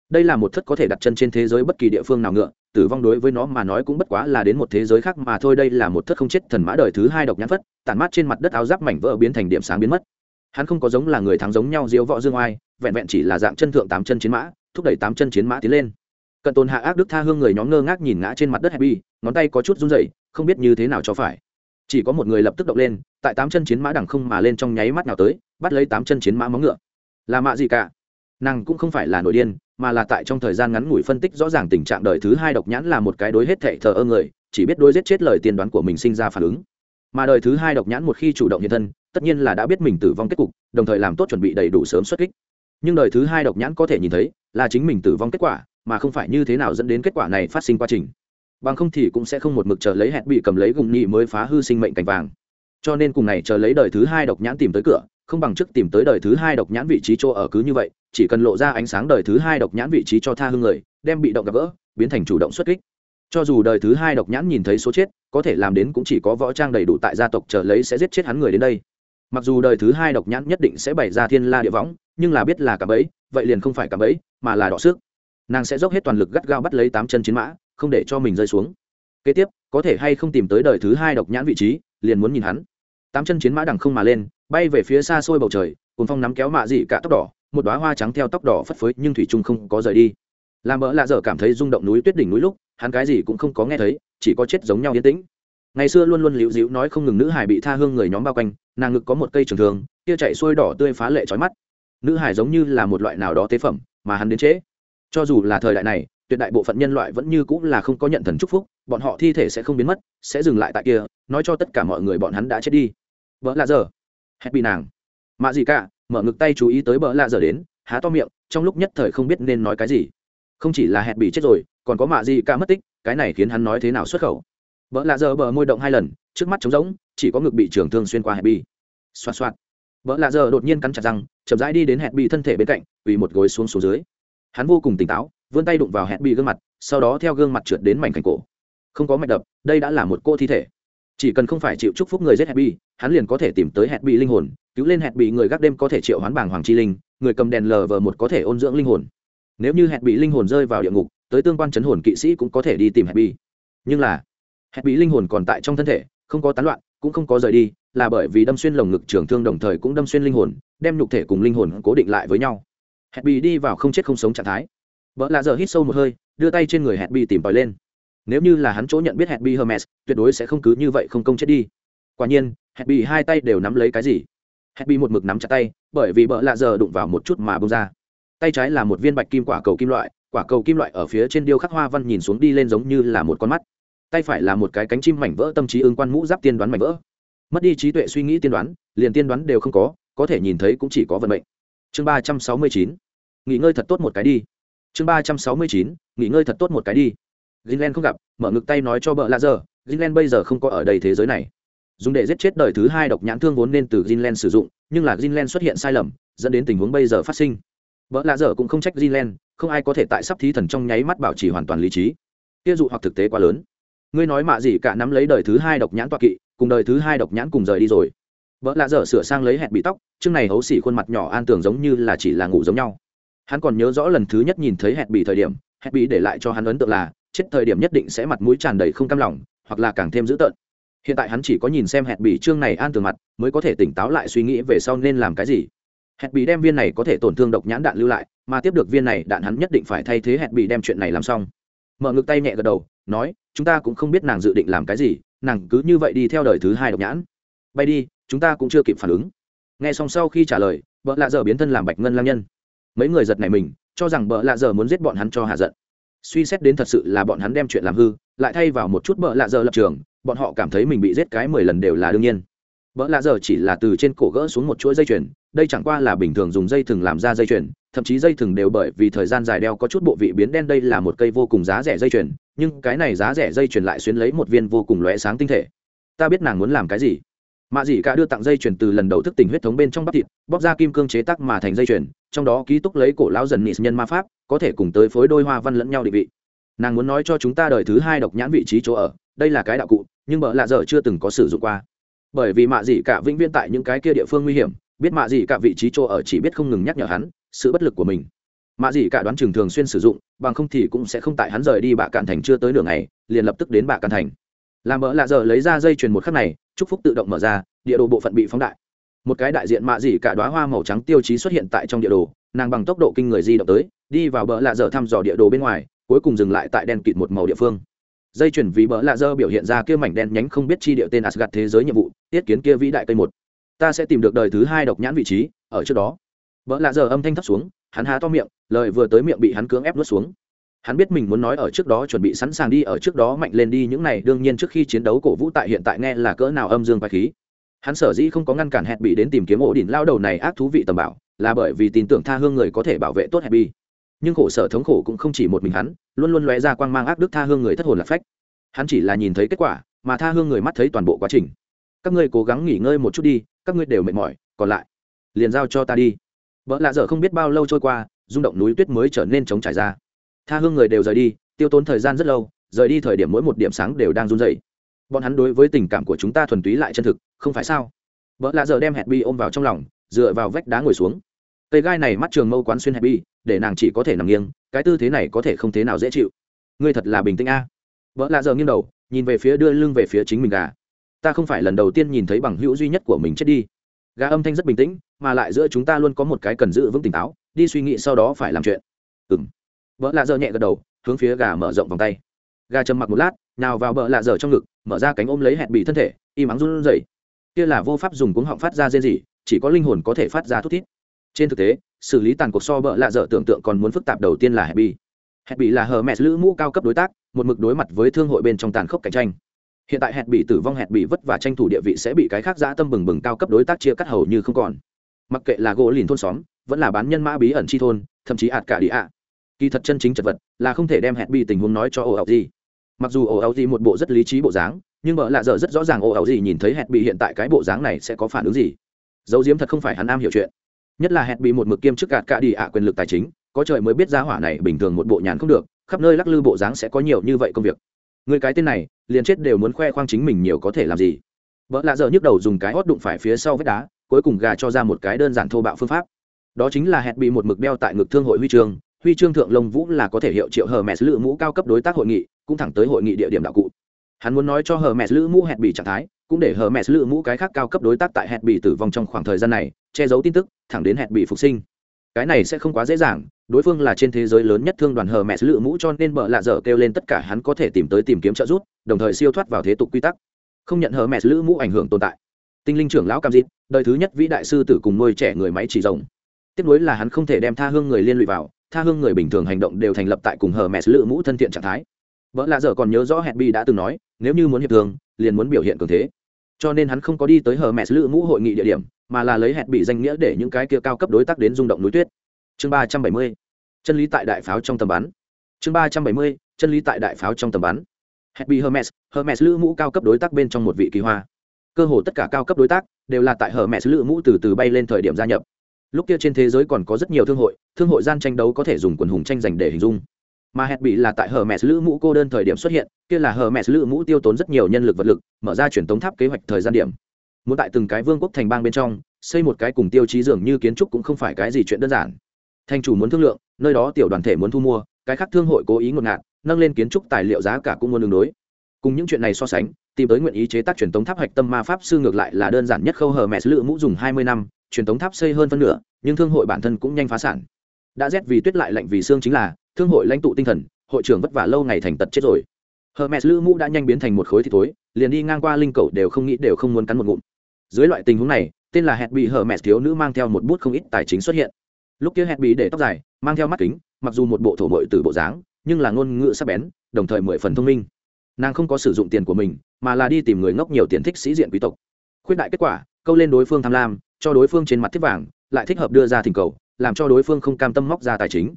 Speaker 1: Đây là một thất có thể đặt chân trên thế giới bất kỳ địa phương nào ngựa, tử vong đối với nó mà nói cũng bất quá là đến một thế giới khác mà thôi, đây là một thất không chết thần mã đời thứ hai độc nhãn phất, tản mát trên mặt đất áo giáp mảnh vỡ biến thành điểm sáng biến mất hắn không có giống là người thắng giống nhau diễu võ dương oai, vẹn vẹn chỉ là dạng chân thượng tám chân chiến mã, thúc đẩy tám chân chiến mã tiến lên. Cận tồn hạ ác đức tha hương người nhóm ngơ ngác nhìn ngã trên mặt đất happy, ngón tay có chút run rẩy, không biết như thế nào cho phải. Chỉ có một người lập tức động lên, tại tám chân chiến mã đằng không mà lên trong nháy mắt nào tới, bắt lấy tám chân chiến mã móng ngựa. Là mạ gì cả. Nàng cũng không phải là nội điên, mà là tại trong thời gian ngắn ngủi phân tích rõ ràng tình trạng đời thứ hai độc nhãn là một cái đối hết thệ thờ ơ người, chỉ biết đôi giết chết lời tiên đoán của mình sinh ra phản ứng mà đời thứ hai độc nhãn một khi chủ động hiện thân, tất nhiên là đã biết mình tử vong kết cục, đồng thời làm tốt chuẩn bị đầy đủ sớm xuất kích. Nhưng đời thứ hai độc nhãn có thể nhìn thấy, là chính mình tử vong kết quả, mà không phải như thế nào dẫn đến kết quả này phát sinh quá trình. Bằng không thì cũng sẽ không một mực chờ lấy hẹn bị cầm lấy gùng nhị mới phá hư sinh mệnh cảnh vàng. Cho nên cùng này chờ lấy đời thứ hai độc nhãn tìm tới cửa, không bằng trước tìm tới đời thứ hai độc nhãn vị trí chỗ ở cứ như vậy, chỉ cần lộ ra ánh sáng đời thứ hai độc nhãn vị trí cho tha hương người, đem bị động gặp gỡ, biến thành chủ động xuất kích. Cho dù đời thứ hai độc nhãn nhìn thấy số chết có thể làm đến cũng chỉ có võ trang đầy đủ tại gia tộc chờ lấy sẽ giết chết hắn người đến đây. Mặc dù đời thứ hai độc nhãn nhất định sẽ bày ra thiên la địa võng, nhưng là biết là cả bẫy, vậy liền không phải cả bẫy, mà là đọ sức nàng sẽ dốc hết toàn lực gắt gao bắt lấy tám chân chiến mã, không để cho mình rơi xuống. Kế tiếp, có thể hay không tìm tới đời thứ hai độc nhãn vị trí, liền muốn nhìn hắn. Tám chân chiến mã đằng không mà lên, bay về phía xa xôi bầu trời cùng phong nắm kéo mạ dị cả tóc đỏ, một đoá hoa trắng theo tóc đỏ phất phới nhưng thủy trung không có rời đi. Làm mỡ lạ dở cảm thấy rung động núi tuyết đỉnh núi lúc, hắn cái gì cũng không có nghe thấy chỉ có chết giống nhau yên tĩnh. Ngày xưa luôn luôn liễu dĩu nói không ngừng nữ hải bị tha hương người nhóm bao quanh, nàng ngực có một cây trường thường kia chạy xuôi đỏ tươi phá lệ trói mắt. Nữ hải giống như là một loại nào đó tế phẩm, mà hắn đến trễ cho dù là thời đại này, tuyệt đại bộ phận nhân loại vẫn như cũng là không có nhận thần chúc phúc, bọn họ thi thể sẽ không biến mất, sẽ dừng lại tại kia, nói cho tất cả mọi người bọn hắn đã chết đi. Vợ lạ giờ. Hét bị nàng. Mạ gì cả, mở ngực tay chú ý tới bỡ lạ giờ đến, há to miệng, trong lúc nhất thời không biết nên nói cái gì. Không chỉ là hẹn bị chết rồi, còn có mạ gì cả mất tích cái này khiến hắn nói thế nào xuất khẩu? Vợ lạ giờ bờ môi động hai lần, trước mắt trống rỗng, chỉ có ngực bị trường thương xuyên qua hẹp bi. Xoạt xoạt. Vợ lạ giờ đột nhiên cắn chặt răng, chậm rãi đi đến hẹp bi thân thể bên cạnh ủy một gối xuống xuống dưới. Hắn vô cùng tỉnh táo, vươn tay đụng vào hẹp bi gương mặt, sau đó theo gương mặt trượt đến mảnh cành cổ. Không có mạch đập, đây đã là một cô thi thể. Chỉ cần không phải chịu chúc phúc người giết hẹp bi, hắn liền có thể tìm tới hẹp bi linh hồn, cứu lên hẹp bị người gác đêm có thể triệu hoán bảng hoàng chi linh, người cầm đèn lờ vờ một có thể ôn dưỡng linh hồn. Nếu như hẹn bị linh hồn rơi vào địa ngục tới tương quan chấn hồn kỵ sĩ cũng có thể đi tìm hẹp bi nhưng là hẹp bị linh hồn còn tại trong thân thể, không có tán loạn, cũng không có rời đi, là bởi vì đâm xuyên lồng ngực trường thương đồng thời cũng đâm xuyên linh hồn, đem nhục thể cùng linh hồn cố định lại với nhau. Hẹp bị đi vào không chết không sống trạng thái. Vợ lạ giờ hít sâu một hơi, đưa tay trên người hẹp bị tìm tòi lên. Nếu như là hắn chỗ nhận biết hẹp bị hermes, tuyệt đối sẽ không cứ như vậy không công chết đi. Quả nhiên hẹp bị hai tay đều nắm lấy cái gì? Hẹp bị một mực nắm chặt tay, bởi vì vợ lạ giờ đụng vào một chút mà bông ra. Tay trái là một viên bạch kim quả cầu kim loại quả cầu kim loại ở phía trên điêu khắc hoa văn nhìn xuống đi lên giống như là một con mắt. Tay phải là một cái cánh chim mảnh vỡ, tâm trí ương quan mũ giáp tiên đoán mảnh vỡ. Mất đi trí tuệ suy nghĩ tiên đoán, liền tiên đoán đều không có có thể nhìn thấy cũng chỉ có vận mệnh. Chương ba trăm sáu mươi chín, nghỉ ngơi thật tốt một cái đi. Chương ba trăm sáu mươi chín, nghỉ ngơi thật tốt một cái đi. Greenland không gặp, mở ngực tay nói cho bợ lạ giờ, Greenland bây giờ không có ở đây thế giới này. Dùng để giết chết đời thứ hai độc nhãn thương vốn nên từ Greenland sử dụng, nhưng là Greenland xuất hiện sai lầm, dẫn đến tình huống bây giờ phát sinh. Bợ lạ giờ cũng không trách Greenland không ai có thể tại sắp thí thần trong nháy mắt bảo trì hoàn toàn lý trí. Tiêu dụ hoặc thực tế quá lớn. Ngươi nói mạ gì cả nắm lấy đời thứ hai độc nhãn toa kỵ, cùng đời thứ hai độc nhãn cùng rời đi rồi. Vợ lạ dở sửa sang lấy hẹn bị tóc, chương này hấu xỉ khuôn mặt nhỏ an tưởng giống như là chỉ là ngủ giống nhau. Hắn còn nhớ rõ lần thứ nhất nhìn thấy hẹn bị thời điểm, hẹn bị để lại cho hắn ấn tượng là, chết thời điểm nhất định sẽ mặt mũi tràn đầy không cam lòng, hoặc là càng thêm dữ tợn. Hiện tại hắn chỉ có nhìn xem hẹn bị chương này an tường mặt, mới có thể tỉnh táo lại suy nghĩ về sau nên làm cái gì hẹn bị đem viên này có thể tổn thương độc nhãn đạn lưu lại, mà tiếp được viên này đạn hắn nhất định phải thay thế hẹn bị đem chuyện này làm xong. Mở ngực tay nhẹ gật đầu, nói, chúng ta cũng không biết nàng dự định làm cái gì, nàng cứ như vậy đi theo đời thứ hai độc nhãn. Bay đi, chúng ta cũng chưa kịp phản ứng. Nghe xong sau khi trả lời vợ lạ giờ biến thân làm bạch ngân lang nhân. Mấy người giật này mình, cho rằng vợ lạ giờ muốn giết bọn hắn cho hạ giận. Suy xét đến thật sự là bọn hắn đem chuyện làm hư, lại thay vào một chút vợ lạ giờ lập trường, bọn họ cảm thấy mình bị giết cái mười lần đều là đương nhiên vợ lạ giờ chỉ là từ trên cổ gỡ xuống một chuỗi dây chuyền, đây chẳng qua là bình thường dùng dây thừng làm ra dây chuyền, thậm chí dây thừng đều bởi vì thời gian dài đeo có chút bộ vị biến đen đây là một cây vô cùng giá rẻ dây chuyền, nhưng cái này giá rẻ dây chuyền lại xuyên lấy một viên vô cùng lóe sáng tinh thể. Ta biết nàng muốn làm cái gì. Mạ dị cả đưa tặng dây chuyền từ lần đầu thức tỉnh huyết thống bên trong bắp thịt, bóc ra kim cương chế tác mà thành dây chuyền, trong đó ký túc lấy cổ lão dần nịt nhân ma pháp, có thể cùng tới phối đôi hoa văn lẫn nhau định vị. Nàng muốn nói cho chúng ta đời thứ hai độc nhãn vị trí chỗ ở, đây là cái đạo cụ, nhưng bợ lạ dở chưa từng có sử dụng qua bởi vì mạ dị cả vĩnh viễn tại những cái kia địa phương nguy hiểm, biết mạ dị cả vị trí chỗ ở chỉ biết không ngừng nhắc nhở hắn sự bất lực của mình. Mạ dị cả đoán chừng thường xuyên sử dụng, bằng không thì cũng sẽ không tại hắn rời đi bạ cạn thành chưa tới nửa ngày, liền lập tức đến bạ cạn thành. Làm mỡ lạ giờ lấy ra dây chuyền một khắc này, chúc phúc tự động mở ra, địa đồ bộ phận bị phóng đại. Một cái đại diện mạ dị cả đoá hoa màu trắng tiêu chí xuất hiện tại trong địa đồ, nàng bằng tốc độ kinh người di động tới, đi vào bờ lạ dở thăm dò địa đồ bên ngoài, cuối cùng dừng lại tại đen kịt một màu địa phương dây chuyển vì bỡ lạ dơ biểu hiện ra kia mảnh đen nhánh không biết chi địa tên asgad thế giới nhiệm vụ, tiết kiến kia vĩ đại cây một. Ta sẽ tìm được đời thứ hai độc nhãn vị trí, ở trước đó. Bỡ lạ dơ âm thanh thấp xuống, hắn há to miệng, lời vừa tới miệng bị hắn cưỡng ép nuốt xuống. Hắn biết mình muốn nói ở trước đó chuẩn bị sẵn sàng đi, ở trước đó mạnh lên đi, những này đương nhiên trước khi chiến đấu cổ vũ tại hiện tại nghe là cỡ nào âm dương vai khí. Hắn sở dĩ không có ngăn cản hẹn bị đến tìm kiếm ổ đỉnh lao đầu này ác thú vị tầm bảo, là bởi vì tin tưởng tha hương người có thể bảo vệ tốt hẹn bi nhưng khổ sở thống khổ cũng không chỉ một mình hắn, luôn luôn lóe ra quang mang ác đức tha hương người thất hồn lạc phách. Hắn chỉ là nhìn thấy kết quả, mà tha hương người mắt thấy toàn bộ quá trình. Các ngươi cố gắng nghỉ ngơi một chút đi, các ngươi đều mệt mỏi, còn lại, liền giao cho ta đi. Vợ lạ dở không biết bao lâu trôi qua, rung động núi tuyết mới trở nên trống trải ra. Tha hương người đều rời đi, tiêu tốn thời gian rất lâu, rời đi thời điểm mỗi một điểm sáng đều đang run dậy bọn hắn đối với tình cảm của chúng ta thuần túy lại chân thực, không phải sao? Vợ lạ giờ đem hẹn bi ôm vào trong lòng, dựa vào vách đá ngồi xuống cây gai này mắt trường mâu quán xuyên hẹp bi, để nàng chỉ có thể nằm nghiêng, cái tư thế này có thể không thế nào dễ chịu. Ngươi thật là bình tĩnh a. Vợ lạ giờ nghiêng đầu, nhìn về phía đưa lưng về phía chính mình gà. Ta không phải lần đầu tiên nhìn thấy bằng hữu duy nhất của mình chết đi. Gà âm thanh rất bình tĩnh, mà lại giữa chúng ta luôn có một cái cần giữ vững tỉnh táo, đi suy nghĩ sau đó phải làm chuyện. Ừng vợ lạ giờ nhẹ gật đầu, hướng phía gà mở rộng vòng tay. Gà trầm mặc một lát, nào vào vợ lạ giờ trong ngực, mở ra cánh ôm lấy hẹn bị thân thể, im ắng run rẩy. Kia là vô pháp dùng cuống họng phát ra rên gì chỉ có linh hồn có thể phát ra thút thít trên thực tế, xử lý tàn cuộc so bợ lạ dở tưởng tượng còn muốn phức tạp đầu tiên là happy. Bị bị là hờ mẹ lữ mũ cao cấp đối tác, một mực đối mặt với thương hội bên trong tàn khốc cạnh tranh. Hiện tại hẹn bị tử vong hẹn bị vất và tranh thủ địa vị sẽ bị cái khác giã tâm bừng bừng cao cấp đối tác chia cắt hầu như không còn. Mặc kệ là gỗ lìn thôn xóm, vẫn là bán nhân mã bí ẩn chi thôn, thậm chí ạt cả địa ạ. Kỳ thật chân chính chật vật là không thể đem hẹn bị tình huống nói cho ồ ảo gì. Mặc dù ồ ảo gì một bộ rất lý trí bộ dáng, nhưng vợ lạ dở rất rõ ràng ồ ảo gì nhìn thấy hẹn bị hiện tại cái bộ dáng này sẽ có phản ứng gì. Dấu diếm thật không phải hắn am hiểu chuyện nhất là hẹn bị một mực kiêm chức gạt cả đi ạ quyền lực tài chính, có trời mới biết giá hỏa này bình thường một bộ nhàn không được, khắp nơi lắc lư bộ dáng sẽ có nhiều như vậy công việc. Người cái tên này, liền chết đều muốn khoe khoang chính mình nhiều có thể làm gì. Vợ lạ dở nhức đầu dùng cái hót đụng phải phía sau vết đá, cuối cùng gà cho ra một cái đơn giản thô bạo phương pháp. Đó chính là hẹn bị một mực đeo tại ngực thương hội huy chương huy chương thượng lông vũ là có thể hiệu triệu hờ mẹ lữ mũ cao cấp đối tác hội nghị, cũng thẳng tới hội nghị địa điểm đạo cụ. Hắn muốn nói cho hờ mẹ lữ mũ hẹn bị trạng thái cũng để hờ mẹ lựa mũ cái khác cao cấp đối tác tại hẹn bị tử vong trong khoảng thời gian này, che giấu tin tức, thẳng đến hẹn bị phục sinh. Cái này sẽ không quá dễ dàng, đối phương là trên thế giới lớn nhất thương đoàn hờ mẹ lựa mũ cho nên bợ lạ dở kêu lên tất cả hắn có thể tìm tới tìm kiếm trợ giúp, đồng thời siêu thoát vào thế tục quy tắc. Không nhận hờ mẹ lựa mũ ảnh hưởng tồn tại. Tinh linh trưởng lão cam dịt đời thứ nhất vĩ đại sư tử cùng nuôi trẻ người máy chỉ rồng. Tiếp nối là hắn không thể đem tha hương người liên lụy vào, tha hương người bình thường hành động đều thành lập tại cùng hờ mẹ lựa mũ thân thiện trạng thái. Vợ lạ dở còn nhớ rõ hẹn bi đã từng nói, nếu như muốn hiệp thương, liền muốn biểu hiện cường thế cho nên hắn không có đi tới hờ mẹ lữ mũ hội nghị địa điểm, mà là lấy hẹn bị danh nghĩa để những cái kia cao cấp đối tác đến rung động núi tuyết. Chương ba trăm bảy mươi, chân lý tại đại pháo trong tầm bắn. Chương ba trăm bảy mươi, chân lý tại đại pháo trong tầm bắn. Hẹn bị hermes hermes lữ mũ cao cấp đối tác bên trong một vị kỳ hoa. Cơ hồ tất cả cao cấp đối tác đều là tại hermes lữ mũ từ từ bay lên thời điểm gia nhập. Lúc kia trên thế giới còn có rất nhiều thương hội thương hội gian tranh đấu có thể dùng quần hùng tranh giành để hình dung mà hẹn bị là tại hờ mẹ lữ mũ cô đơn thời điểm xuất hiện, kia là hờ mẹ lữ mũ tiêu tốn rất nhiều nhân lực vật lực, mở ra truyền tống tháp kế hoạch thời gian điểm. Muốn tại từng cái vương quốc thành bang bên trong, xây một cái cùng tiêu chí dường như kiến trúc cũng không phải cái gì chuyện đơn giản. Thành chủ muốn thương lượng, nơi đó tiểu đoàn thể muốn thu mua, cái khác thương hội cố ý ngột ngạt, nâng lên kiến trúc tài liệu giá cả cũng muốn đường đối. Cùng những chuyện này so sánh, tìm tới nguyện ý chế tác truyền tống tháp hạch tâm ma pháp sư ngược lại là đơn giản nhất khâu hờ mẹ lữ mũ dùng hai mươi năm, truyền tống tháp xây hơn phân nửa, nhưng thương hội bản thân cũng nhanh phá sản. Đã rét vì tuyết lại lạnh vì xương chính là thương hội lãnh tụ tinh thần, hội trưởng vất vả lâu ngày thành tật chết rồi. Hermes lữ mũ đã nhanh biến thành một khối thịt thối, liền đi ngang qua linh cầu đều không nghĩ đều không muốn cắn một ngụm. Dưới loại tình huống này, tên là hẹn bị hermes thiếu nữ mang theo một bút không ít tài chính xuất hiện. Lúc kia hẹn bị để tóc dài, mang theo mắt kính, mặc dù một bộ thổ mội từ bộ dáng, nhưng là ngôn ngữ sắc bén, đồng thời mười phần thông minh. Nàng không có sử dụng tiền của mình, mà là đi tìm người ngốc nhiều tiền thích sĩ diện quý tộc. Khuyết đại kết quả, câu lên đối phương tham lam, cho đối phương trên mặt thiết vàng, lại thích hợp đưa ra thỉnh cầu, làm cho đối phương không cam tâm móc ra tài chính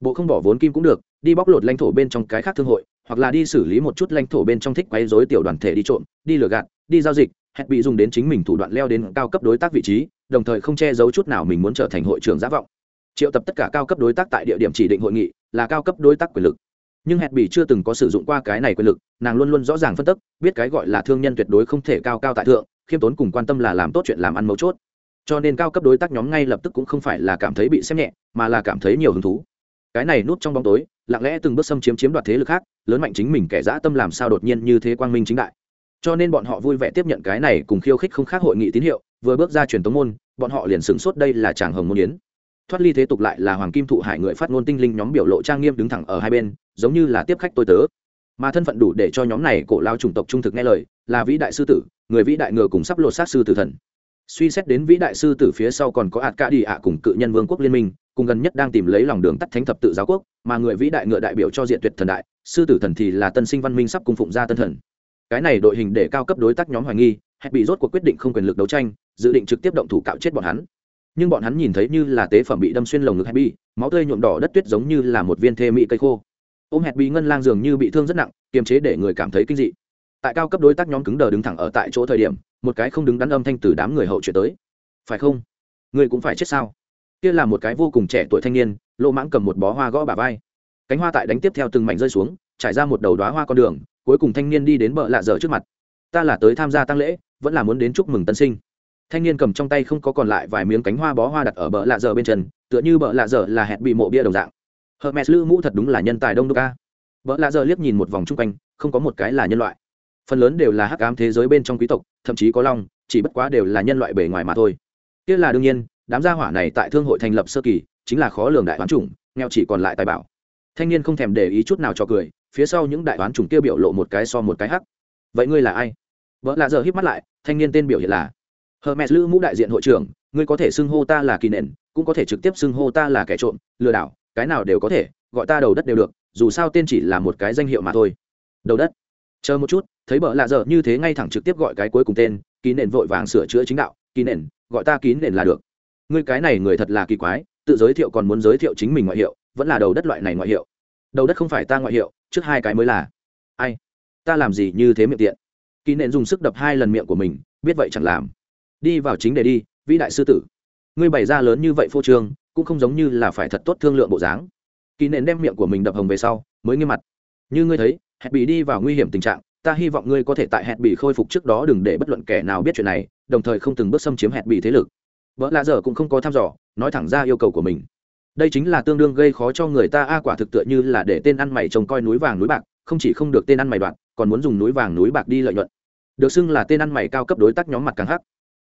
Speaker 1: bộ không bỏ vốn kim cũng được, đi bóc lột lãnh thổ bên trong cái khác thương hội, hoặc là đi xử lý một chút lãnh thổ bên trong thích quấy rối tiểu đoàn thể đi trộm, đi lừa gạt, đi giao dịch, hẹn bị dùng đến chính mình thủ đoạn leo đến cao cấp đối tác vị trí, đồng thời không che giấu chút nào mình muốn trở thành hội trưởng giả vọng. Triệu tập tất cả cao cấp đối tác tại địa điểm chỉ định hội nghị, là cao cấp đối tác quyền lực. Nhưng hẹn bị chưa từng có sử dụng qua cái này quyền lực, nàng luôn luôn rõ ràng phân tích, biết cái gọi là thương nhân tuyệt đối không thể cao cao tại thượng, khiêm tốn cùng quan tâm là làm tốt chuyện làm ăn mấu chốt. Cho nên cao cấp đối tác nhóm ngay lập tức cũng không phải là cảm thấy bị xem nhẹ, mà là cảm thấy nhiều hứng thú cái này nút trong bóng tối, lặng lẽ từng bước xâm chiếm chiếm đoạt thế lực khác, lớn mạnh chính mình kẻ dã tâm làm sao đột nhiên như thế quang minh chính đại. Cho nên bọn họ vui vẻ tiếp nhận cái này cùng khiêu khích không khác hội nghị tín hiệu, vừa bước ra truyền tống môn, bọn họ liền sửng sốt đây là tràng hồng môn yến. Thoát ly thế tục lại là hoàng kim thụ hải người phát ngôn tinh linh nhóm biểu lộ trang nghiêm đứng thẳng ở hai bên, giống như là tiếp khách tôi tớ. Mà thân phận đủ để cho nhóm này cổ lao chủng tộc trung thực nghe lời, là vĩ đại sư tử, người vĩ đại ngựa cùng sắp lột sát sư tử thần. Suy xét đến vĩ đại sư tử phía sau còn có ạt ca đi ạ cùng cự nhân vương quốc liên minh cùng gần nhất đang tìm lấy lòng đường tắt thánh thập tự giáo quốc mà người vĩ đại ngựa đại biểu cho diện tuyệt thần đại sư tử thần thì là tân sinh văn minh sắp cung phụng gia tân thần. Cái này đội hình để cao cấp đối tác nhóm hoài nghi hẹp bị rốt cuộc quyết định không quyền lực đấu tranh dự định trực tiếp động thủ cạo chết bọn hắn. Nhưng bọn hắn nhìn thấy như là tế phẩm bị đâm xuyên lồng ngực hẹp bị, máu tươi nhuộm đỏ đất tuyết giống như là một viên thê mỹ cây khô. Ôm hẹp bị ngân lang dường như bị thương rất nặng kiềm chế để người cảm thấy kinh dị. Tại cao cấp đối tác nhóm cứng đờ đứng thẳng ở tại chỗ thời điểm một cái không đứng đắn âm thanh từ đám người hậu chuyển tới. Phải không? Người cũng phải chết sao? Kia là một cái vô cùng trẻ tuổi thanh niên, lỗ mãng cầm một bó hoa gõ bà vai. Cánh hoa tại đánh tiếp theo từng mảnh rơi xuống, trải ra một đầu đoá hoa con đường, cuối cùng thanh niên đi đến bờ lạ dở trước mặt. Ta là tới tham gia tăng lễ, vẫn là muốn đến chúc mừng tân sinh. Thanh niên cầm trong tay không có còn lại vài miếng cánh hoa bó hoa đặt ở bờ lạ dở bên chân, tựa như bờ lạ dở là hẹn bị mộ bia đồng dạng. Hermes lữ mũ thật đúng là nhân tài đông đô ca bờ lạ dở liếc nhìn một vòng chung quanh, không có một cái là nhân loại. Phần lớn đều là hắc ám thế giới bên trong quý tộc, thậm chí có long, chỉ bất quá đều là nhân loại bề ngoài mà thôi. Kia là đương nhiên đám gia hỏa này tại thương hội thành lập sơ kỳ, chính là khó lường đại toán chủng, nghèo chỉ còn lại tài bảo. Thanh niên không thèm để ý chút nào cho cười, phía sau những đại toán chủng kia biểu lộ một cái so một cái hắc. Vậy ngươi là ai? Vợ lạ giờ hít mắt lại, thanh niên tên biểu hiện là hermes lữ mũ đại diện hội trưởng, ngươi có thể xưng hô ta là kỳ nền cũng có thể trực tiếp xưng hô ta là kẻ trộm, lừa đảo, cái nào đều có thể, gọi ta đầu đất đều được, dù sao tên chỉ là một cái danh hiệu mà thôi. Đầu đất? Chờ một chút, thấy bợ lạ dở như thế ngay thẳng trực tiếp gọi cái cuối cùng tên ký nền vội vàng sửa chữa chính đạo ký nền gọi ta ký nền là được ngươi cái này người thật là kỳ quái, tự giới thiệu còn muốn giới thiệu chính mình ngoại hiệu, vẫn là đầu đất loại này ngoại hiệu. Đầu đất không phải ta ngoại hiệu, trước hai cái mới là. Ai? Ta làm gì như thế miệng tiện? Kỳ nện dùng sức đập hai lần miệng của mình, biết vậy chẳng làm. Đi vào chính để đi, vĩ đại sư tử. Ngươi bày ra lớn như vậy phô trương, cũng không giống như là phải thật tốt thương lượng bộ dáng. Kỳ nện đem miệng của mình đập hồng về sau, mới nghiêm mặt. Như ngươi thấy, hẹn bị đi vào nguy hiểm tình trạng, ta hy vọng ngươi có thể tại hẹn bị khôi phục trước đó đừng để bất luận kẻ nào biết chuyện này, đồng thời không từng bước xâm chiếm hẹn bị thế lực vợ lạ dở cũng không có thăm dò, nói thẳng ra yêu cầu của mình. Đây chính là tương đương gây khó cho người ta, a, quả thực tựa như là để tên ăn mày trông coi núi vàng núi bạc, không chỉ không được tên ăn mày đoạn, còn muốn dùng núi vàng núi bạc đi lợi nhuận. Được xưng là tên ăn mày cao cấp đối tác nhóm mặt càng hắc.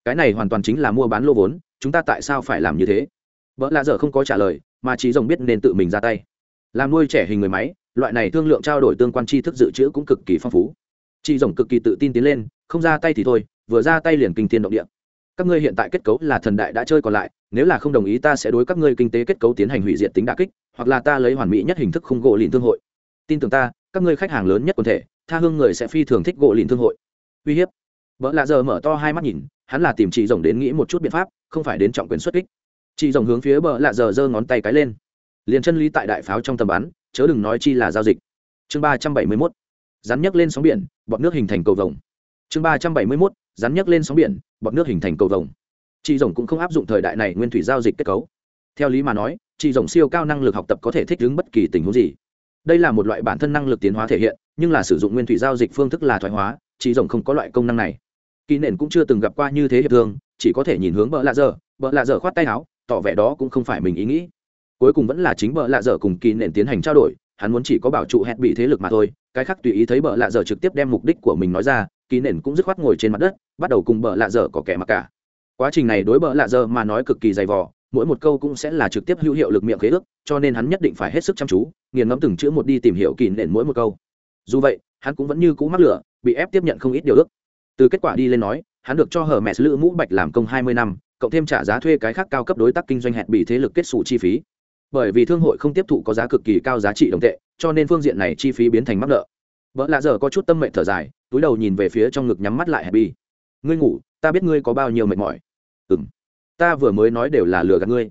Speaker 1: Cái này hoàn toàn chính là mua bán lô vốn, chúng ta tại sao phải làm như thế? Vợ lạ dở không có trả lời, mà trí rồng biết nên tự mình ra tay. Làm nuôi trẻ hình người máy, loại này thương lượng trao đổi tương quan tri thức dự trữ cũng cực kỳ phong phú. Chị rồng cực kỳ tự tin tiến lên, không ra tay thì thôi, vừa ra tay liền kinh thiên động địa các ngươi hiện tại kết cấu là thần đại đã chơi còn lại, nếu là không đồng ý ta sẽ đối các ngươi kinh tế kết cấu tiến hành hủy diệt tính đà kích, hoặc là ta lấy hoàn mỹ nhất hình thức khung gỗ lìn thương hội. Tin tưởng ta, các ngươi khách hàng lớn nhất quần thể, tha hương người sẽ phi thường thích gỗ lìn thương hội. Uy hiếp. Vợ lạ giờ mở to hai mắt nhìn, hắn là tìm chị rồng đến nghĩ một chút biện pháp, không phải đến trọng quyền xuất kích. Chị rồng hướng phía bờ lạ giờ giơ ngón tay cái lên. Liền chân lý tại đại pháo trong tầm bắn, chớ đừng nói chi là giao dịch. Chương ba trăm bảy mươi mốt. Rắn nhấc lên sóng biển, bọt nước hình thành cầu vồng. Chương ba trăm bảy mươi mốt rắn nhấc lên sóng biển, bọt nước hình thành cầu vồng. Chị rồng cũng không áp dụng thời đại này nguyên thủy giao dịch kết cấu. Theo lý mà nói chị rồng siêu cao năng lực học tập có thể thích ứng bất kỳ tình huống gì. Đây là một loại bản thân năng lực tiến hóa thể hiện, nhưng là sử dụng nguyên thủy giao dịch phương thức là thoái hóa chị rồng không có loại công năng này. Kỳ nền cũng chưa từng gặp qua như thế hiệp thương, chỉ có thể nhìn hướng bợ lạ dở bợ lạ dở khoát tay áo, tỏ vẻ đó cũng không phải mình ý nghĩ. Cuối cùng vẫn là chính bợ lạ dở cùng kỳ nền tiến hành trao đổi, hắn muốn chỉ có bảo trụ hẹn bị thế lực mà thôi, cái khác tùy ý thấy bợ lạ dở trực tiếp đem mục đích của mình nói ra kỳ nền cũng dứt khoát ngồi trên mặt đất, bắt đầu cùng bợ lạ dở có kẻ mặc cả. Quá trình này đối bợ lạ dở mà nói cực kỳ dày vò, mỗi một câu cũng sẽ là trực tiếp hữu hiệu lực miệng khế ước, cho nên hắn nhất định phải hết sức chăm chú, nghiền ngẫm từng chữ một đi tìm hiểu kỳ nền mỗi một câu. Dù vậy, hắn cũng vẫn như cũ mắc lửa, bị ép tiếp nhận không ít điều ước. Từ kết quả đi lên nói, hắn được cho hờ mẹ lữ mũ bạch làm công hai mươi năm, cộng thêm trả giá thuê cái khác cao cấp đối tác kinh doanh hẹn bị thế lực kết xù chi phí. Bởi vì thương hội không tiếp thụ có giá cực kỳ cao giá trị đồng tệ, cho nên phương diện này chi phí biến thành mắc nợ. Vợ lạ giờ có chút tâm mệnh thở dài túi đầu nhìn về phía trong ngực nhắm mắt lại hẹp bi ngươi ngủ, ta biết ngươi có bao nhiêu mệt mỏi. Ừ m ta vừa mới nói đều là lừa gạt ngươi.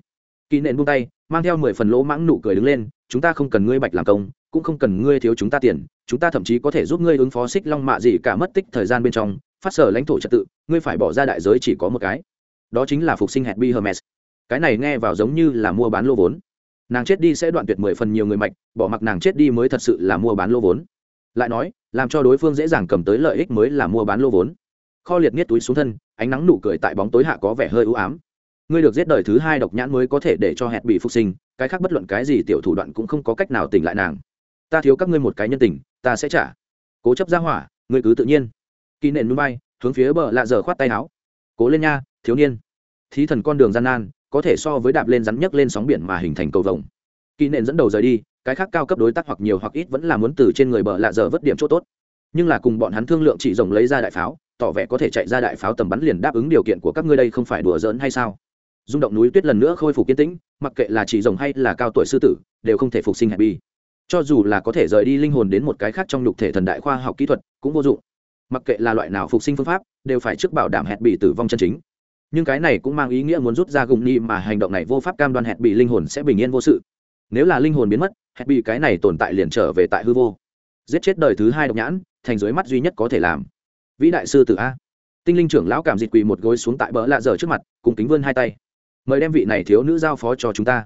Speaker 1: Kỳ nện buông tay, mang theo mười phần lỗ mãng nụ cười đứng lên, chúng ta không cần ngươi bạch làm công, cũng không cần ngươi thiếu chúng ta tiền, chúng ta thậm chí có thể giúp ngươi ứng phó xích long mạ gì cả mất tích thời gian bên trong, phát sở lãnh thổ trật tự, ngươi phải bỏ ra đại giới chỉ có một cái. Đó chính là phục sinh hẹn bi hermes. Cái này nghe vào giống như là mua bán lô vốn. Nàng chết đi sẽ đoạn tuyệt mười phần nhiều người mạch, bỏ mặc nàng chết đi mới thật sự là mua bán lô vốn lại nói, làm cho đối phương dễ dàng cầm tới lợi ích mới là mua bán lô vốn. Kho liệt nghiết túi xuống thân, ánh nắng nụ cười tại bóng tối hạ có vẻ hơi ưu ám. Ngươi được giết đời thứ hai độc nhãn mới có thể để cho hẹn bị phục sinh, cái khác bất luận cái gì tiểu thủ đoạn cũng không có cách nào tỉnh lại nàng. Ta thiếu các ngươi một cái nhân tình, ta sẽ trả. Cố chấp ra hỏa, ngươi cứ tự nhiên. Kỳ nện núi bay, hướng phía bờ lạ giờ khoát tay áo. Cố lên nha, thiếu niên. Thí thần con đường gian nan, có thể so với đạp lên rắn nhấc lên sóng biển mà hình thành cầu vồng. Kỳ nện dẫn đầu rời đi cái khác cao cấp đối tác hoặc nhiều hoặc ít vẫn là muốn từ trên người bờ lạ giờ vớt điểm chỗ tốt. Nhưng là cùng bọn hắn thương lượng chỉ rồng lấy ra đại pháo, tỏ vẻ có thể chạy ra đại pháo tầm bắn liền đáp ứng điều kiện của các ngươi đây không phải đùa giỡn hay sao? Rung động núi tuyết lần nữa khôi phục kiên tĩnh, mặc kệ là chỉ rồng hay là cao tuổi sư tử, đều không thể phục sinh hẹp bi. Cho dù là có thể rời đi linh hồn đến một cái khác trong nhục thể thần đại khoa học kỹ thuật, cũng vô dụng. Mặc kệ là loại nào phục sinh phương pháp, đều phải trước bảo đảm hẹn bị tử vong chân chính. Nhưng cái này cũng mang ý nghĩa muốn rút ra gùng ni mà hành động này vô pháp cam đoan hẹn bị linh hồn sẽ bình yên vô sự nếu là linh hồn biến mất, hẹn bị cái này tồn tại liền trở về tại hư vô. Giết chết đời thứ hai độc nhãn, thành dưới mắt duy nhất có thể làm. Vĩ đại sư tử a. Tinh linh trưởng lão cảm dịch quỳ một gối xuống tại bờ lạ dở trước mặt, cùng kính vươn hai tay. Mời đem vị này thiếu nữ giao phó cho chúng ta.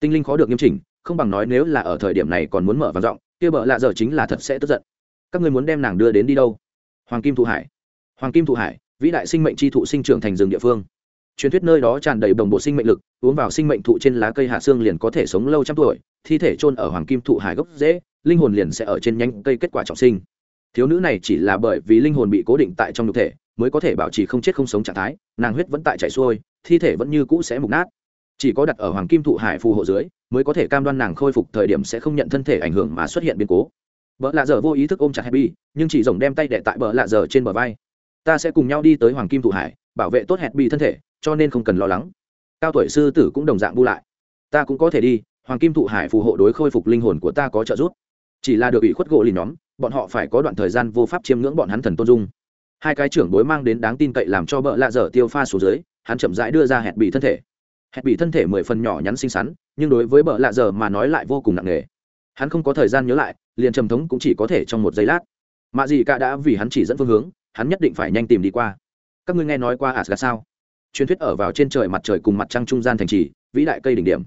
Speaker 1: Tinh linh khó được nghiêm chỉnh, không bằng nói nếu là ở thời điểm này còn muốn mở vàng giọng, kia bỡ lạ dở chính là thật sẽ tức giận. Các người muốn đem nàng đưa đến đi đâu? Hoàng kim thụ hải. Hoàng kim thụ hải, vĩ đại sinh mệnh tri thụ sinh trưởng thành rừng địa phương truyền thuyết nơi đó tràn đầy đồng bộ sinh mệnh lực, uống vào sinh mệnh thụ trên lá cây hạ xương liền có thể sống lâu trăm tuổi, thi thể chôn ở hoàng kim thụ hải gốc dễ linh hồn liền sẽ ở trên nhánh cây kết quả trọng sinh. Thiếu nữ này chỉ là bởi vì linh hồn bị cố định tại trong nhục thể, mới có thể bảo trì không chết không sống trạng thái, nàng huyết vẫn tại chảy xuôi, thi thể vẫn như cũ sẽ mục nát. Chỉ có đặt ở hoàng kim thụ hải phù hộ dưới, mới có thể cam đoan nàng khôi phục thời điểm sẽ không nhận thân thể ảnh hưởng mà xuất hiện biến cố. Vợ lạ dở vô ý thức ôm chặt happy, nhưng chỉ rồng đem tay đệ tại vợ lạ dở trên bờ vai. Ta sẽ cùng nhau đi tới hoàng kim thụ hải, bảo vệ tốt happy thân thể cho nên không cần lo lắng. Cao tuổi sư tử cũng đồng dạng bu lại. Ta cũng có thể đi, hoàng kim thụ hải phù hộ đối khôi phục linh hồn của ta có trợ giúp. Chỉ là được ủy khuất gỗ lì nhóm, bọn họ phải có đoạn thời gian vô pháp chiêm ngưỡng bọn hắn thần tôn dung. Hai cái trưởng bối mang đến đáng tin cậy làm cho bợ lạ dở tiêu pha xuống dưới, hắn chậm rãi đưa ra hẹn bị thân thể. Hẹn bị thân thể mười phần nhỏ nhắn xinh xắn, nhưng đối với bợ lạ dở mà nói lại vô cùng nặng nề. Hắn không có thời gian nhớ lại, liền trầm thống cũng chỉ có thể trong một giây lát. Mạ gì cả đã vì hắn chỉ dẫn phương hướng, hắn nhất định phải nhanh tìm đi qua. Các ngươi nghe nói qua asgad sao? Truyền thuyết ở vào trên trời mặt trời cùng mặt trăng trung gian thành trì, vĩ đại cây đỉnh điểm.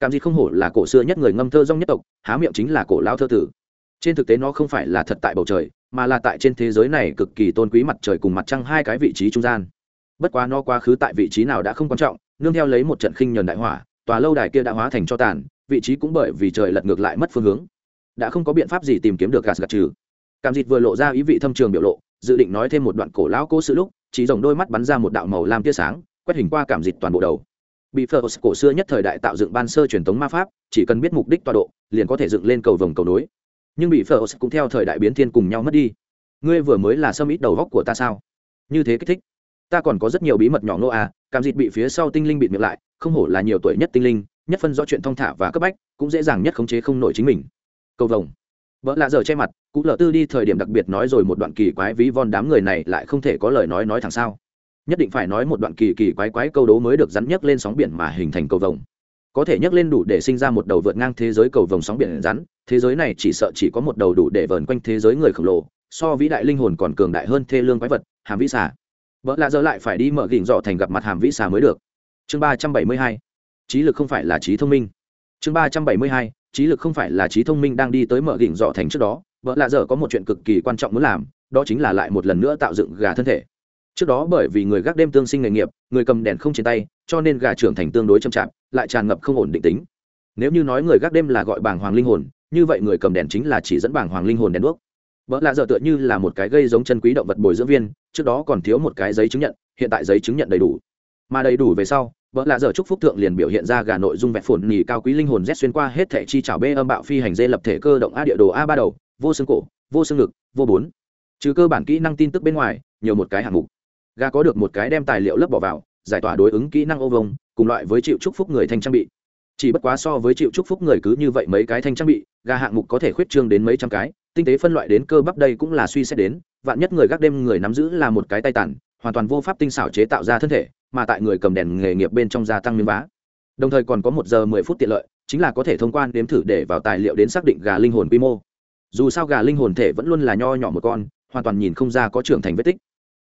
Speaker 1: Cảm gì không hổ là cổ xưa nhất người ngâm thơ rong nhất tộc, há miệng chính là cổ lao thơ tử. Trên thực tế nó không phải là thật tại bầu trời, mà là tại trên thế giới này cực kỳ tôn quý mặt trời cùng mặt trăng hai cái vị trí trung gian. Bất quá nó quá khứ tại vị trí nào đã không quan trọng, nương theo lấy một trận khinh nhờn đại hỏa, tòa lâu đài kia đã hóa thành cho tàn, vị trí cũng bởi vì trời lật ngược lại mất phương hướng. Đã không có biện pháp gì tìm kiếm được gạt gạt trừ. Cảm dịt vừa lộ ra ý vị thâm trường biểu lộ, dự định nói thêm một đoạn cổ lão cố sự lúc chỉ rồng đôi mắt bắn ra một đạo màu lam tia sáng, quét hình qua cảm dịch toàn bộ đầu. Bị phở cổ xưa nhất thời đại tạo dựng ban sơ truyền thống ma pháp, chỉ cần biết mục đích tọa độ, liền có thể dựng lên cầu vồng cầu nối. Nhưng bị phở cũng theo thời đại biến thiên cùng nhau mất đi. Ngươi vừa mới là sâm ít đầu góc của ta sao? Như thế kích thích. Ta còn có rất nhiều bí mật nhỏ nô à cảm dịch bị phía sau tinh linh bịt miệng lại, không hổ là nhiều tuổi nhất tinh linh, nhất phân rõ chuyện thong thả và cấp bách, cũng dễ dàng nhất khống chế không nổi chính mình. Cầu vồng vợ lạ giờ che mặt cụ lờ tư đi thời điểm đặc biệt nói rồi một đoạn kỳ quái ví von đám người này lại không thể có lời nói nói thẳng sao. Nhất định phải nói một đoạn kỳ kỳ quái quái câu đố mới được rắn nhấc lên sóng biển mà hình thành cầu vồng. Có thể nhấc lên đủ để sinh ra một đầu vượt ngang thế giới cầu vồng sóng biển rắn, thế giới này chỉ sợ chỉ có một đầu đủ để vờn quanh thế giới người khổng lồ, so vĩ đại linh hồn còn cường đại hơn thê lương quái vật, hàm vĩ xà. Vợ lạ giờ lại phải đi mở gỉnh dọ thành gặp mặt hàm vĩ xà mới được. Chương ba trăm bảy mươi hai, trí lực không phải là trí thông minh. Chương ba trăm bảy mươi hai trí lực không phải là trí thông minh đang đi tới mở đỉnh dọ thành trước đó, vợ lạ giờ có một chuyện cực kỳ quan trọng muốn làm, đó chính là lại một lần nữa tạo dựng gà thân thể. Trước đó bởi vì người gác đêm tương sinh nghề nghiệp, người cầm đèn không trên tay, cho nên gà trưởng thành tương đối chậm chạp, lại tràn ngập không ổn định tính. Nếu như nói người gác đêm là gọi bảng hoàng linh hồn, như vậy người cầm đèn chính là chỉ dẫn bảng hoàng linh hồn đèn đuốc. Vợ lạ dở tựa như là một cái gây giống chân quý động vật bồi dưỡng viên, trước đó còn thiếu một cái giấy chứng nhận, hiện tại giấy chứng nhận đầy đủ. Mà đầy đủ về sau vợ lạ giờ chúc phúc thượng liền biểu hiện ra gà nội dung vẹn phồn nhì cao quý linh hồn rét xuyên qua hết thẻ chi trào bê âm bạo phi hành dê lập thể cơ động a địa đồ a ba đầu, vô xương cổ, vô xương ngực, vô bốn. Trừ cơ bản kỹ năng tin tức bên ngoài, nhiều một cái hạng mục. Gà có được một cái đem tài liệu lớp bỏ vào, giải tỏa đối ứng kỹ năng ô vông cùng loại với chịu chúc phúc người thanh trang bị. Chỉ bất quá so với chịu chúc phúc người cứ như vậy mấy cái thanh trang bị, gà hạng mục có thể khuyết trương đến mấy trăm cái, tinh tế phân loại đến cơ bắp đây cũng là suy xét đến, vạn nhất người gác đêm người nắm giữ là một cái tay tàn, hoàn toàn vô pháp tinh xảo chế tạo ra thân thể mà tại người cầm đèn nghề nghiệp bên trong gia tăng miếng vá. Đồng thời còn có một giờ mười phút tiện lợi, chính là có thể thông quan đếm thử để vào tài liệu đến xác định gà linh hồn quy mô. Dù sao gà linh hồn thể vẫn luôn là nho nhỏ một con, hoàn toàn nhìn không ra có trưởng thành vết tích.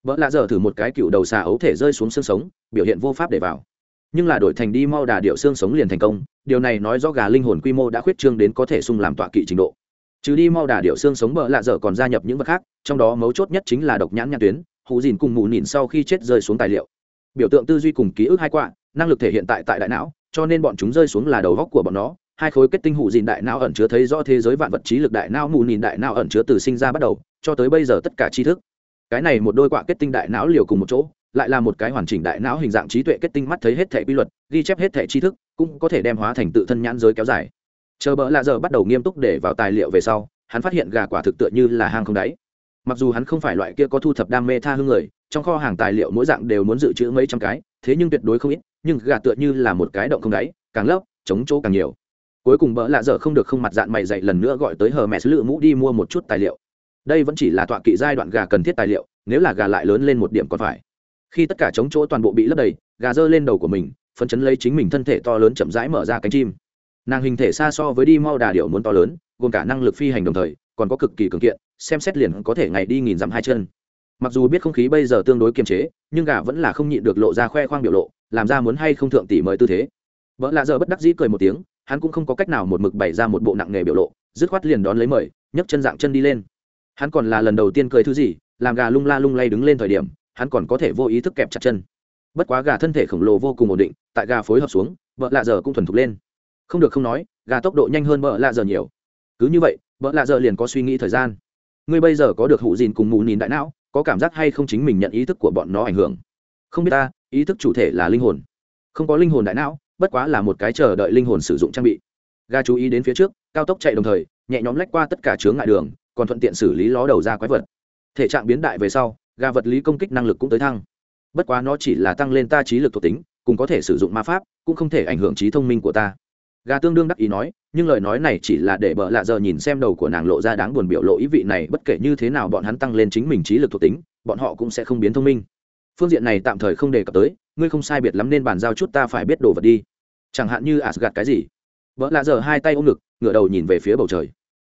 Speaker 1: Vợ lạ dở thử một cái cựu đầu xà ấu thể rơi xuống xương sống, biểu hiện vô pháp để vào. Nhưng là đổi thành đi mau đà điệu xương sống liền thành công, điều này nói do gà linh hồn quy mô đã khuyết trương đến có thể sung làm tọa kỵ trình độ. Trừ đi mau đà điệu xương sống bợ lạ dở còn gia nhập những vật khác, trong đó mấu chốt nhất chính là độc nhãn nhãn tuyến hụ dìn cùng mù nhìn sau khi chết rơi xuống tài liệu biểu tượng tư duy cùng ký ức hai quạ, năng lực thể hiện tại tại đại não, cho nên bọn chúng rơi xuống là đầu góc của bọn nó. Hai khối kết tinh hụ dìn đại não ẩn chứa thấy rõ thế giới vạn vật trí lực đại não, mù nhìn đại não ẩn chứa từ sinh ra bắt đầu, cho tới bây giờ tất cả tri thức. Cái này một đôi quạ kết tinh đại não liều cùng một chỗ, lại là một cái hoàn chỉnh đại não hình dạng trí tuệ kết tinh mắt thấy hết thể quy luật, ghi chép hết thể tri thức, cũng có thể đem hóa thành tự thân nhãn giới kéo dài. Chờ bỡ lạ giờ bắt đầu nghiêm túc để vào tài liệu về sau, hắn phát hiện gà quả thực tựa như là hang không đáy mặc dù hắn không phải loại kia có thu thập đam mê tha hương người, trong kho hàng tài liệu mỗi dạng đều muốn dự trữ mấy trăm cái, thế nhưng tuyệt đối không ít, nhưng gà tựa như là một cái động không đáy, càng lấp, chống chỗ càng nhiều. Cuối cùng bỡ lạ dở không được không mặt dạng mày dậy lần nữa gọi tới hờ mẹ sứ lự mũ đi mua một chút tài liệu. Đây vẫn chỉ là tọa kỵ giai đoạn gà cần thiết tài liệu, nếu là gà lại lớn lên một điểm còn phải. Khi tất cả chống chỗ toàn bộ bị lấp đầy, gà giơ lên đầu của mình, phấn chấn lấy chính mình thân thể to lớn chậm rãi mở ra cánh chim. Nàng hình thể xa so với đi mau đà điệu muốn to lớn, gồm cả năng lực phi hành đồng thời còn có cực kỳ cường kiện, xem xét liền có thể ngày đi nghìn dặm hai chân. Mặc dù biết không khí bây giờ tương đối kiềm chế, nhưng gà vẫn là không nhịn được lộ ra khoe khoang biểu lộ, làm ra muốn hay không thượng tỷ mời tư thế. Vợ lạ giờ bất đắc dĩ cười một tiếng, hắn cũng không có cách nào một mực bày ra một bộ nặng nghề biểu lộ, dứt khoát liền đón lấy mời, nhấc chân dạng chân đi lên. Hắn còn là lần đầu tiên cười thứ gì, làm gà lung la lung lay đứng lên thời điểm, hắn còn có thể vô ý thức kẹp chặt chân. Bất quá gà thân thể khổng lồ vô cùng ổn định, tại gà phối hợp xuống, vợ lạ giờ cũng thuần thục lên. Không được không nói, gà tốc độ nhanh hơn vợ lạ giờ nhiều. Cứ như vậy vợ lạ giờ liền có suy nghĩ thời gian. Ngươi bây giờ có được hụ dìn cùng mù nhìn đại não, có cảm giác hay không chính mình nhận ý thức của bọn nó ảnh hưởng? Không biết ta, ý thức chủ thể là linh hồn. Không có linh hồn đại não, bất quá là một cái chờ đợi linh hồn sử dụng trang bị. Ga chú ý đến phía trước, cao tốc chạy đồng thời, nhẹ nhóm lách qua tất cả chướng ngại đường, còn thuận tiện xử lý ló đầu ra quái vật. Thể trạng biến đại về sau ga vật lý công kích năng lực cũng tới thăng. Bất quá nó chỉ là tăng lên ta trí lực thuộc tính cùng có thể sử dụng ma pháp, cũng không thể ảnh hưởng trí thông minh của ta gà tương đương đắc ý nói, nhưng lời nói này chỉ là để bợ lạ giờ nhìn xem đầu của nàng lộ ra đáng buồn biểu lộ ý vị này, bất kể như thế nào bọn hắn tăng lên chính mình trí lực thuộc tính, bọn họ cũng sẽ không biến thông minh. Phương diện này tạm thời không đề cập tới, ngươi không sai biệt lắm nên bàn giao chút ta phải biết đồ vật đi. Chẳng hạn như asgad cái gì? Vợ lạ giờ hai tay ôm ngực, ngửa đầu nhìn về phía bầu trời.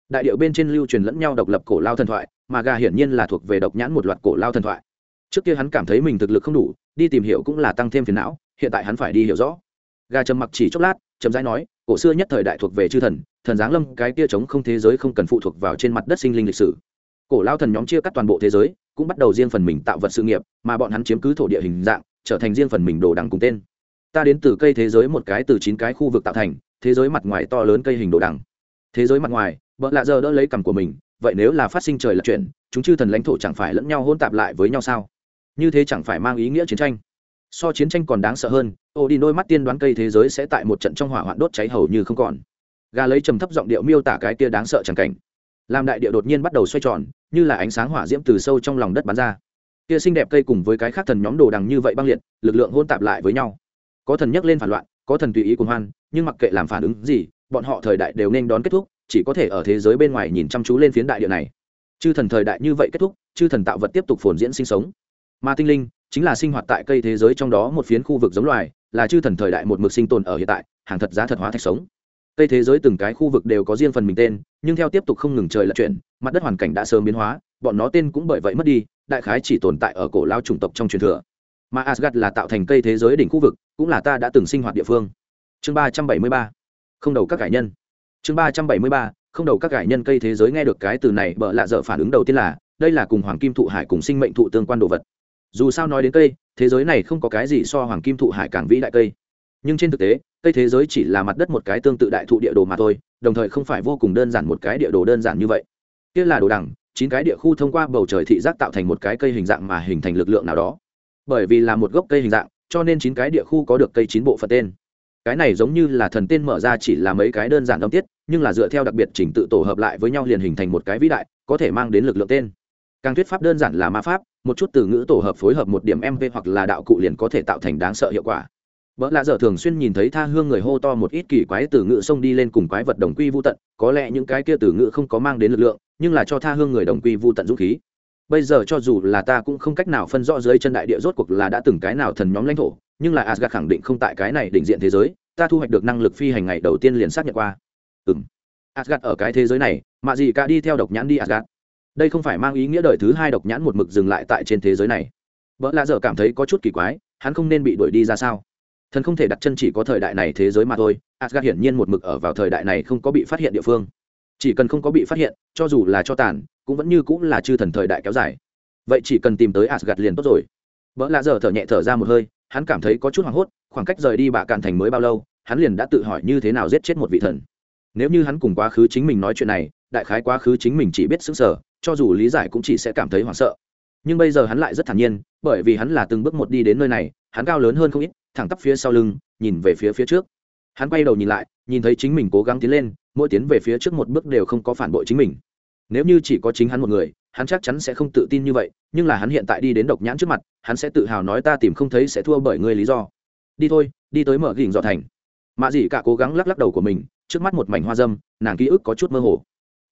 Speaker 1: Đại điệu bên trên lưu truyền lẫn nhau độc lập cổ lao thần thoại, mà gà hiển nhiên là thuộc về độc nhãn một loạt cổ lao thần thoại. Trước kia hắn cảm thấy mình thực lực không đủ, đi tìm hiểu cũng là tăng thêm phiền não, hiện tại hắn phải đi hiểu rõ gà trầm mặc chỉ chốc lát trầm rãi nói, cổ xưa nhất thời đại thuộc về chư thần thần giáng lâm, cái kia chống không thế giới không cần phụ thuộc vào trên mặt đất sinh linh lịch sử. Cổ lao thần nhóm chia cắt toàn bộ thế giới, cũng bắt đầu riêng phần mình tạo vật sự nghiệp, mà bọn hắn chiếm cứ thổ địa hình dạng, trở thành riêng phần mình đồ đằng cùng tên. Ta đến từ cây thế giới một cái từ chín cái khu vực tạo thành, thế giới mặt ngoài to lớn cây hình đồ đằng. Thế giới mặt ngoài vợ lạ giờ đỡ lấy cằm của mình, vậy nếu là phát sinh trời là chuyện chúng chư thần lãnh thổ chẳng phải lẫn nhau hôn tạp lại với nhau sao? Như thế chẳng phải mang ý nghĩa chiến tranh so chiến tranh còn đáng sợ hơn, ô đi đôi mắt tiên đoán cây thế giới sẽ tại một trận trong hỏa hoạn đốt cháy hầu như không còn. Gà lấy trầm thấp giọng điệu miêu tả cái kia đáng sợ chẳng cảnh. Làm đại địa đột nhiên bắt đầu xoay tròn, như là ánh sáng hỏa diễm từ sâu trong lòng đất bắn ra. Kia xinh đẹp cây cùng với cái khác thần nhóm đồ đằng như vậy băng liệt, lực lượng hôn tạp lại với nhau. Có thần nhấc lên phản loạn, có thần tùy ý cuồng hoan, nhưng mặc kệ làm phản ứng gì, bọn họ thời đại đều nên đón kết thúc, chỉ có thể ở thế giới bên ngoài nhìn chăm chú lên phiến đại địa này. Chư thần thời đại như vậy kết thúc, chư thần tạo vật tiếp tục phồn diễn sinh sống. Mà tinh linh chính là sinh hoạt tại cây thế giới trong đó một phiến khu vực giống loài, là chư thần thời đại một mực sinh tồn ở hiện tại, hàng thật giá thật hóa thạch sống. Cây thế giới từng cái khu vực đều có riêng phần mình tên, nhưng theo tiếp tục không ngừng trời lật chuyển, mặt đất hoàn cảnh đã sớm biến hóa, bọn nó tên cũng bởi vậy mất đi, đại khái chỉ tồn tại ở cổ lao chủng tộc trong truyền thừa. Mà asgad là tạo thành cây thế giới đỉnh khu vực, cũng là ta đã từng sinh hoạt địa phương. Chương ba trăm bảy mươi ba. Không đầu các cải nhân. Chương ba trăm bảy mươi ba. Không đầu các cải nhân cây thế giới nghe được cái từ này, bợ lạ dở phản ứng đầu tiên là, đây là cùng hoàng kim thụ hải cùng sinh mệnh thụ tương quan đồ vật dù sao nói đến cây, thế giới này không có cái gì so hoàng kim thụ hải càng vĩ đại cây. Nhưng trên thực tế, cây thế giới chỉ là mặt đất một cái tương tự đại thụ địa đồ mà thôi, đồng thời không phải vô cùng đơn giản một cái địa đồ đơn giản như vậy. Kia là đồ đằng, chín cái địa khu thông qua bầu trời thị giác tạo thành một cái cây hình dạng mà hình thành lực lượng nào đó. Bởi vì là một gốc cây hình dạng, cho nên chín cái địa khu có được cây chín bộ phận tên. Cái này giống như là thần tên mở ra chỉ là mấy cái đơn giản âm tiết, nhưng là dựa theo đặc biệt chỉnh tự tổ hợp lại với nhau liền hình thành một cái vĩ đại, có thể mang đến lực lượng tên. Càng thuyết pháp đơn giản là ma pháp một chút từ ngữ tổ hợp phối hợp một điểm mv hoặc là đạo cụ liền có thể tạo thành đáng sợ hiệu quả. Vợ lạ dở thường xuyên nhìn thấy tha hương người hô to một ít kỳ quái từ ngữ xông đi lên cùng quái vật đồng quy vô tận, có lẽ những cái kia từ ngữ không có mang đến lực lượng, nhưng là cho tha hương người đồng quy vô tận dũng khí. Bây giờ cho dù là ta cũng không cách nào phân rõ dưới chân đại địa rốt cuộc là đã từng cái nào thần nhóm lãnh thổ, nhưng là asgard khẳng định không tại cái này đỉnh diện thế giới, ta thu hoạch được năng lực phi hành ngày đầu tiên liền xác nhận qua. Ừ m ở cái thế giới này mạ gì cả đi theo độc nhãn đi asgard đây không phải mang ý nghĩa đời thứ hai độc nhãn một mực dừng lại tại trên thế giới này. Vợ lạ dở cảm thấy có chút kỳ quái, hắn không nên bị đuổi đi ra sao? Thần không thể đặt chân chỉ có thời đại này thế giới mà thôi asgad hiển nhiên một mực ở vào thời đại này không có bị phát hiện địa phương. Chỉ cần không có bị phát hiện, cho dù là cho tàn, cũng vẫn như cũng là chư thần thời đại kéo dài. Vậy chỉ cần tìm tới asgad liền tốt rồi. Vợ lạ dở thở nhẹ thở ra một hơi, hắn cảm thấy có chút hoảng hốt, khoảng cách rời đi bạ cạn thành mới bao lâu, hắn liền đã tự hỏi như thế nào giết chết một vị thần. Nếu như hắn cùng quá khứ chính mình nói chuyện này, đại khái quá khứ chính mình chỉ biết xứng sở cho dù lý giải cũng chỉ sẽ cảm thấy hoảng sợ. Nhưng bây giờ hắn lại rất thản nhiên, bởi vì hắn là từng bước một đi đến nơi này, hắn cao lớn hơn không ít, thẳng tắp phía sau lưng, nhìn về phía phía trước. Hắn quay đầu nhìn lại, nhìn thấy chính mình cố gắng tiến lên, mỗi tiến về phía trước một bước đều không có phản bội chính mình. Nếu như chỉ có chính hắn một người, hắn chắc chắn sẽ không tự tin như vậy, nhưng là hắn hiện tại đi đến độc nhãn trước mặt, hắn sẽ tự hào nói ta tìm không thấy sẽ thua bởi ngươi lý do. Đi thôi, đi tới mở gỉnh dọ thành. Mạ dị cả cố gắng lắc lắc đầu của mình, trước mắt một mảnh hoa dâm, nàng ký ức có chút mơ hồ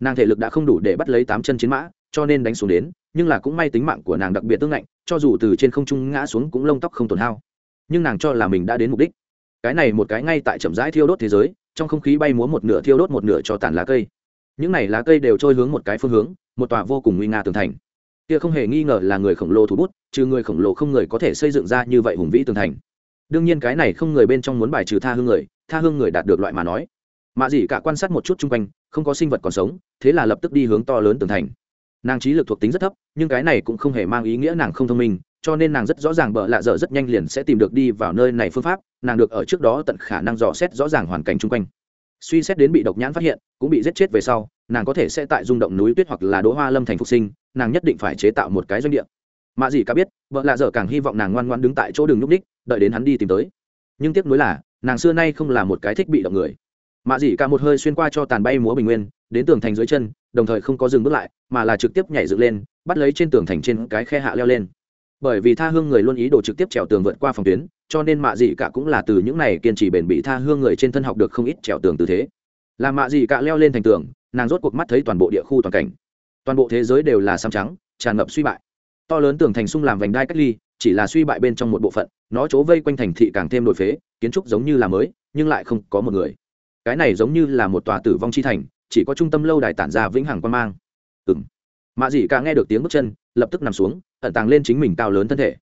Speaker 1: nàng thể lực đã không đủ để bắt lấy tám chân chiến mã, cho nên đánh xuống đến, nhưng là cũng may tính mạng của nàng đặc biệt tương ngạnh, cho dù từ trên không trung ngã xuống cũng lông tóc không tổn hao. Nhưng nàng cho là mình đã đến mục đích. Cái này một cái ngay tại chậm rãi thiêu đốt thế giới, trong không khí bay múa một nửa thiêu đốt một nửa cho tàn lá cây. Những này lá cây đều trôi hướng một cái phương hướng, một tòa vô cùng nguy nga tường thành. Kia không hề nghi ngờ là người khổng lồ thủ bút, trừ người khổng lồ không người có thể xây dựng ra như vậy hùng vĩ tường thành. Đương nhiên cái này không người bên trong muốn bài trừ tha hương người, tha hương người đạt được loại mà nói. Mạ dị cả quan sát một chút chung quanh không có sinh vật còn sống, thế là lập tức đi hướng to lớn tường thành. Nàng trí lực thuộc tính rất thấp, nhưng cái này cũng không hề mang ý nghĩa nàng không thông minh, cho nên nàng rất rõ ràng bợ lạ dở rất nhanh liền sẽ tìm được đi vào nơi này phương pháp, nàng được ở trước đó tận khả năng dò xét rõ ràng hoàn cảnh chung quanh. Suy xét đến bị độc nhãn phát hiện, cũng bị giết chết về sau, nàng có thể sẽ tại rung động núi tuyết hoặc là đỗ hoa lâm thành phục sinh, nàng nhất định phải chế tạo một cái doanh địa. Mạ gì cả biết vợ lạ dở càng hy vọng nàng ngoan ngoan đứng tại chỗ đường nhúc ních đợi đến hắn đi tìm tới. Nhưng tiếc nuối là, nàng xưa nay không là một cái thích bị động người mạ dị cả một hơi xuyên qua cho tàn bay múa bình nguyên, đến tường thành dưới chân, đồng thời không có dừng bước lại, mà là trực tiếp nhảy dựng lên, bắt lấy trên tường thành trên cái khe hạ leo lên. Bởi vì tha hương người luôn ý đồ trực tiếp trèo tường vượt qua phòng tuyến, cho nên mạ dị cả cũng là từ những này kiên trì bền bị tha hương người trên thân học được không ít trèo tường tư thế. Làm mạ dị cả leo lên thành tường, nàng rốt cuộc mắt thấy toàn bộ địa khu toàn cảnh. Toàn bộ thế giới đều là xám trắng, tràn ngập suy bại. To lớn tường thành sung làm vành đai cách ly, chỉ là suy bại bên trong một bộ phận, nó chỗ vây quanh thành thị càng thêm đổi phế, kiến trúc giống như là mới, nhưng lại không có một người cái này giống như là một tòa tử vong chi thành, chỉ có trung tâm lâu đài tản ra vĩnh hằng quan mang. Ừng mạ dị cả nghe được tiếng bước chân, lập tức nằm xuống, ẩn tàng lên chính mình cao lớn thân thể.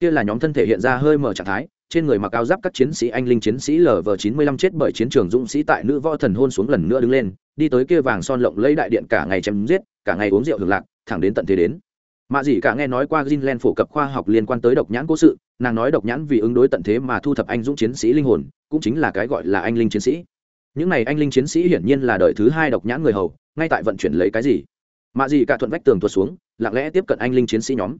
Speaker 1: Kia là nhóm thân thể hiện ra hơi mở trạng thái, trên người mặc áo giáp các chiến sĩ anh linh chiến sĩ lv chín mươi lăm chết bởi chiến trường dũng sĩ tại nữ võ thần hôn xuống lần nữa đứng lên, đi tới kia vàng son lộng lấy đại điện cả ngày chém giết, cả ngày uống rượu hưởng lạc, thẳng đến tận thế đến. Mạ dị cả nghe nói qua greenland phổ cập khoa học liên quan tới độc nhãn cố sự, nàng nói độc nhãn vì ứng đối tận thế mà thu thập anh dũng chiến sĩ linh hồn, cũng chính là cái gọi là anh linh chiến sĩ những này anh linh chiến sĩ hiển nhiên là đời thứ hai độc nhãn người hầu, ngay tại vận chuyển lấy cái gì? Mạ dị cả thuận vách tường tuột xuống, lặng lẽ tiếp cận anh linh chiến sĩ nhóm.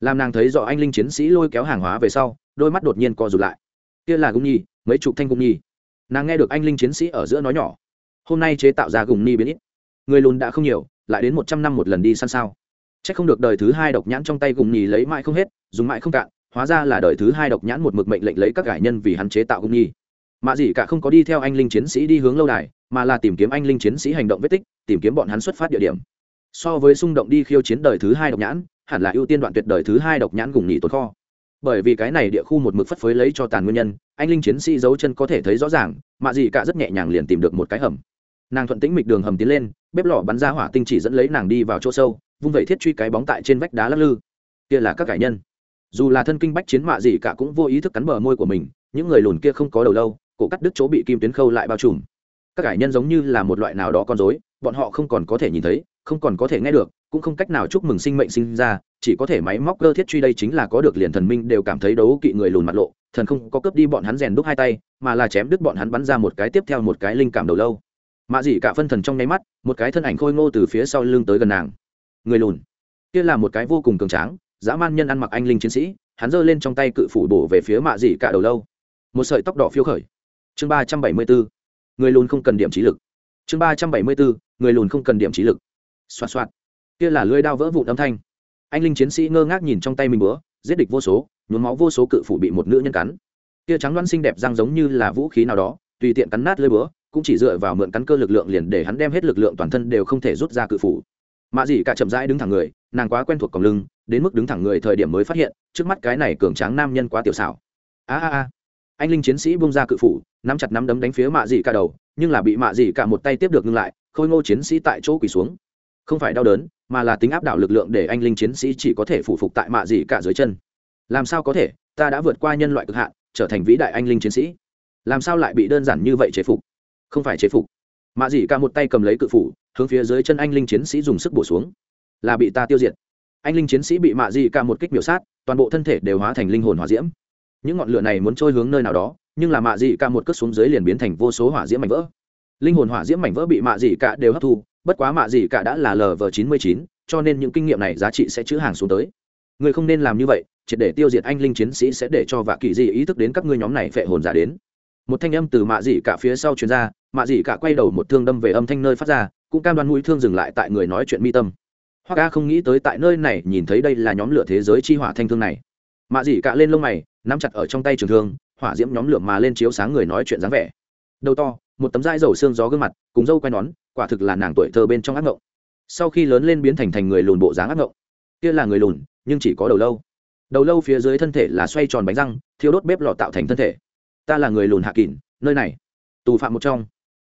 Speaker 1: Làm nàng thấy rõ anh linh chiến sĩ lôi kéo hàng hóa về sau, đôi mắt đột nhiên co rụt lại. Kia là gùng nhi, mấy chục thanh gùng nhi. Nàng nghe được anh linh chiến sĩ ở giữa nói nhỏ. Hôm nay chế tạo ra gùng nhi biến ít. Người lùn đã không nhiều, lại đến một trăm năm một lần đi săn sao. C h ắ c không được đời thứ hai độc nhãn trong tay gùng nhi lấy mãi không hết, dùng mãi không cạn, hóa ra là đời thứ hai độc nhãn một mực mệnh lệnh lấy các cải nhân vì hắn chế tạo gùng nhi mạ dị cả không có đi theo anh linh chiến sĩ đi hướng lâu đài, mà là tìm kiếm anh linh chiến sĩ hành động vết tích, tìm kiếm bọn hắn xuất phát địa điểm. So với xung động đi khiêu chiến đời thứ hai độc nhãn, hẳn là ưu tiên đoạn tuyệt đời thứ hai độc nhãn gùng nghỉ tồn kho. Bởi vì cái này địa khu một mực phất phới lấy cho tàn nguyên nhân, anh linh chiến sĩ giấu chân có thể thấy rõ ràng mạ dị cả rất nhẹ nhàng liền tìm được một cái hầm. Nàng thuận tĩnh mịch đường hầm tiến lên, bếp lò bắn ra hỏa tinh chỉ dẫn lấy nàng đi vào chỗ sâu, vung vẩy thiết truy cái bóng tại trên vách đá lắc lư. Kia là các cải nhân. Dù là thân kinh bách chiến mạ dị cả cũng vô ý thức cắn bờ môi của mình, những người lùn kia không có đầu lâu cổ cắt đứt chỗ bị kim tuyến khâu lại bao trùm. Các cải nhân giống như là một loại nào đó con dối bọn họ không còn có thể nhìn thấy, không còn có thể nghe được, cũng không cách nào chúc mừng sinh mệnh sinh ra, chỉ có thể máy móc cơ thiết truy đây chính là có được liền thần minh đều cảm thấy đấu kỵ người lùn mặt lộ, thần không có cướp đi bọn hắn rèn đúc hai tay, mà là chém đứt bọn hắn bắn ra một cái tiếp theo một cái linh cảm đầu lâu. Mạ dị cả phân thần trong nháy mắt, một cái thân ảnh khôi ngô từ phía sau lưng tới gần nàng. Người lùn. Kia là một cái vô cùng cường tráng, dã man nhân ăn mặc anh linh chiến sĩ, hắn giơ lên trong tay cự phủ bổ về phía mạ dị cả đầu lâu. Một sợi tóc đỏ phiêu khởi chương ba trăm bảy mươi bốn, người lùn không cần điểm trí lực. Chương ba trăm bảy mươi bốn, người lùn không cần điểm trí lực. Xoạt xoạt. Kia là lưới đao vỡ vụn âm thanh. Anh linh chiến sĩ ngơ ngác nhìn trong tay mình bữa giết địch vô số, nhuốm máu vô số cự phủ bị một nữ nhân cắn. Kia trắng loan xinh đẹp răng giống như là vũ khí nào đó, tùy tiện cắn nát lưới búa, cũng chỉ dựa vào mượn cắn cơ lực lượng liền để hắn đem hết lực lượng toàn thân đều không thể rút ra cự phủ. Mạ dị cả chậm rãi đứng thẳng người, nàng quá quen thuộc còng lưng, đến mức đứng thẳng người thời điểm mới phát hiện, trước mắt cái này cường tráng nam nhân quá tiểu xảo. A a a anh linh chiến sĩ bung ra cự phủ, nắm chặt nắm đấm đánh phía mạ dị cả đầu, nhưng là bị mạ dị cả một tay tiếp được ngưng lại, khôi ngô chiến sĩ tại chỗ quỳ xuống. Không phải đau đớn, mà là tính áp đảo lực lượng để anh linh chiến sĩ chỉ có thể phụ phục tại mạ dị cả dưới chân. Làm sao có thể? Ta đã vượt qua nhân loại cực hạn, trở thành vĩ đại anh linh chiến sĩ. Làm sao lại bị đơn giản như vậy chế phục? Không phải chế phục. Mạ dị cả một tay cầm lấy cự phủ, hướng phía dưới chân anh linh chiến sĩ dùng sức bổ xuống. Là bị ta tiêu diệt. Anh linh chiến sĩ bị mạ dị cả một kích biểu sát, toàn bộ thân thể đều hóa thành linh hồn hỏa diễm những ngọn lửa này muốn trôi hướng nơi nào đó, nhưng là mạ dị cả một cất xuống dưới liền biến thành vô số hỏa diễm mảnh vỡ. Linh hồn hỏa diễm mảnh vỡ bị mạ dị cả đều hấp thu, bất quá mạ dị cả đã là lv chín mươi chín, cho nên những kinh nghiệm này giá trị sẽ chữ hàng xuống tới. Người không nên làm như vậy, triệt để tiêu diệt anh linh chiến sĩ sẽ để cho vạ kỳ dị ý thức đến các ngươi nhóm này phệ hồn giả đến. Một thanh âm từ mạ dị cả phía sau chuyên ra, mạ dị cả quay đầu một thương đâm về âm thanh nơi phát ra, cũng cam đoan mũi thương dừng lại tại người nói chuyện mi tâm. Hoa ca không nghĩ tới tại nơi này, nhìn thấy đây là nhóm lửa thế giới chi hỏa thanh thương này. Mạ dị cả lên lông mày nắm chặt ở trong tay trường thương, hỏa diễm nhóm lửa mà lên chiếu sáng người nói chuyện dáng vẻ. Đầu to, một tấm dai dầu xương gió gương mặt, cùng dâu quai nón, quả thực là nàng tuổi thơ bên trong ác ngộng. Sau khi lớn lên biến thành thành người lùn bộ dáng ác ngộng. Kia là người lùn, nhưng chỉ có đầu lâu. Đầu lâu phía dưới thân thể là xoay tròn bánh răng thiếu đốt bếp lò tạo thành thân thể. Ta là người lùn hạ kỳn nơi này. Tù phạm một trong.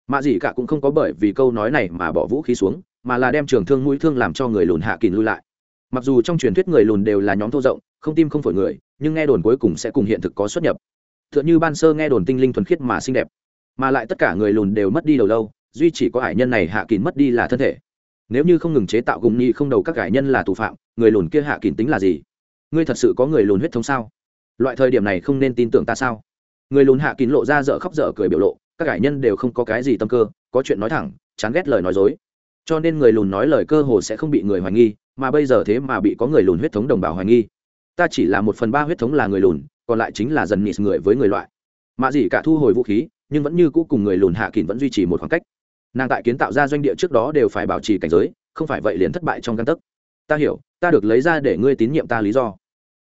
Speaker 1: Mạ dị cả cũng không có bởi vì câu nói này mà bỏ vũ khí xuống, mà là đem trường thương mũi thương làm cho người lùn hạ kỳn lui lại. Mặc dù trong truyền thuyết người lùn đều là nhóm thô rộng, không tim không phổi người nhưng nghe đồn cuối cùng sẽ cùng hiện thực có xuất nhập. T h ư ợ n h ư ban sơ nghe đồn tinh linh thuần khiết mà xinh đẹp, mà lại tất cả người lùn đều mất đi đầu lâu, duy chỉ có hải nhân này hạ kín mất đi là thân thể. Nếu như không ngừng chế tạo gùng nhi không đầu các hải nhân là tù phạm, người lùn kia hạ kín tính là gì? Ngươi thật sự có người lùn huyết thống sao? Loại thời điểm này không nên tin tưởng ta sao? Người lùn hạ kín lộ ra dở khóc dở cười biểu lộ, các hải nhân đều không có cái gì tâm cơ, có chuyện nói thẳng, chán ghét lời nói dối. Cho nên người lùn nói lời cơ hồ sẽ không bị người hoài nghi, mà bây giờ thế mà bị có người lùn huyết thống đồng bào hoài nghi ta chỉ là một phần ba huyết thống là người lùn, còn lại chính là dần nịt người với người loại. Mạ dị cả thu hồi vũ khí, nhưng vẫn như cũ cùng người lùn hạ kín vẫn duy trì một khoảng cách. Nàng tại kiến tạo ra doanh địa trước đó đều phải bảo trì cảnh giới, không phải vậy liền thất bại trong căn tấc. Ta hiểu, ta được lấy ra để ngươi tín nhiệm ta lý do.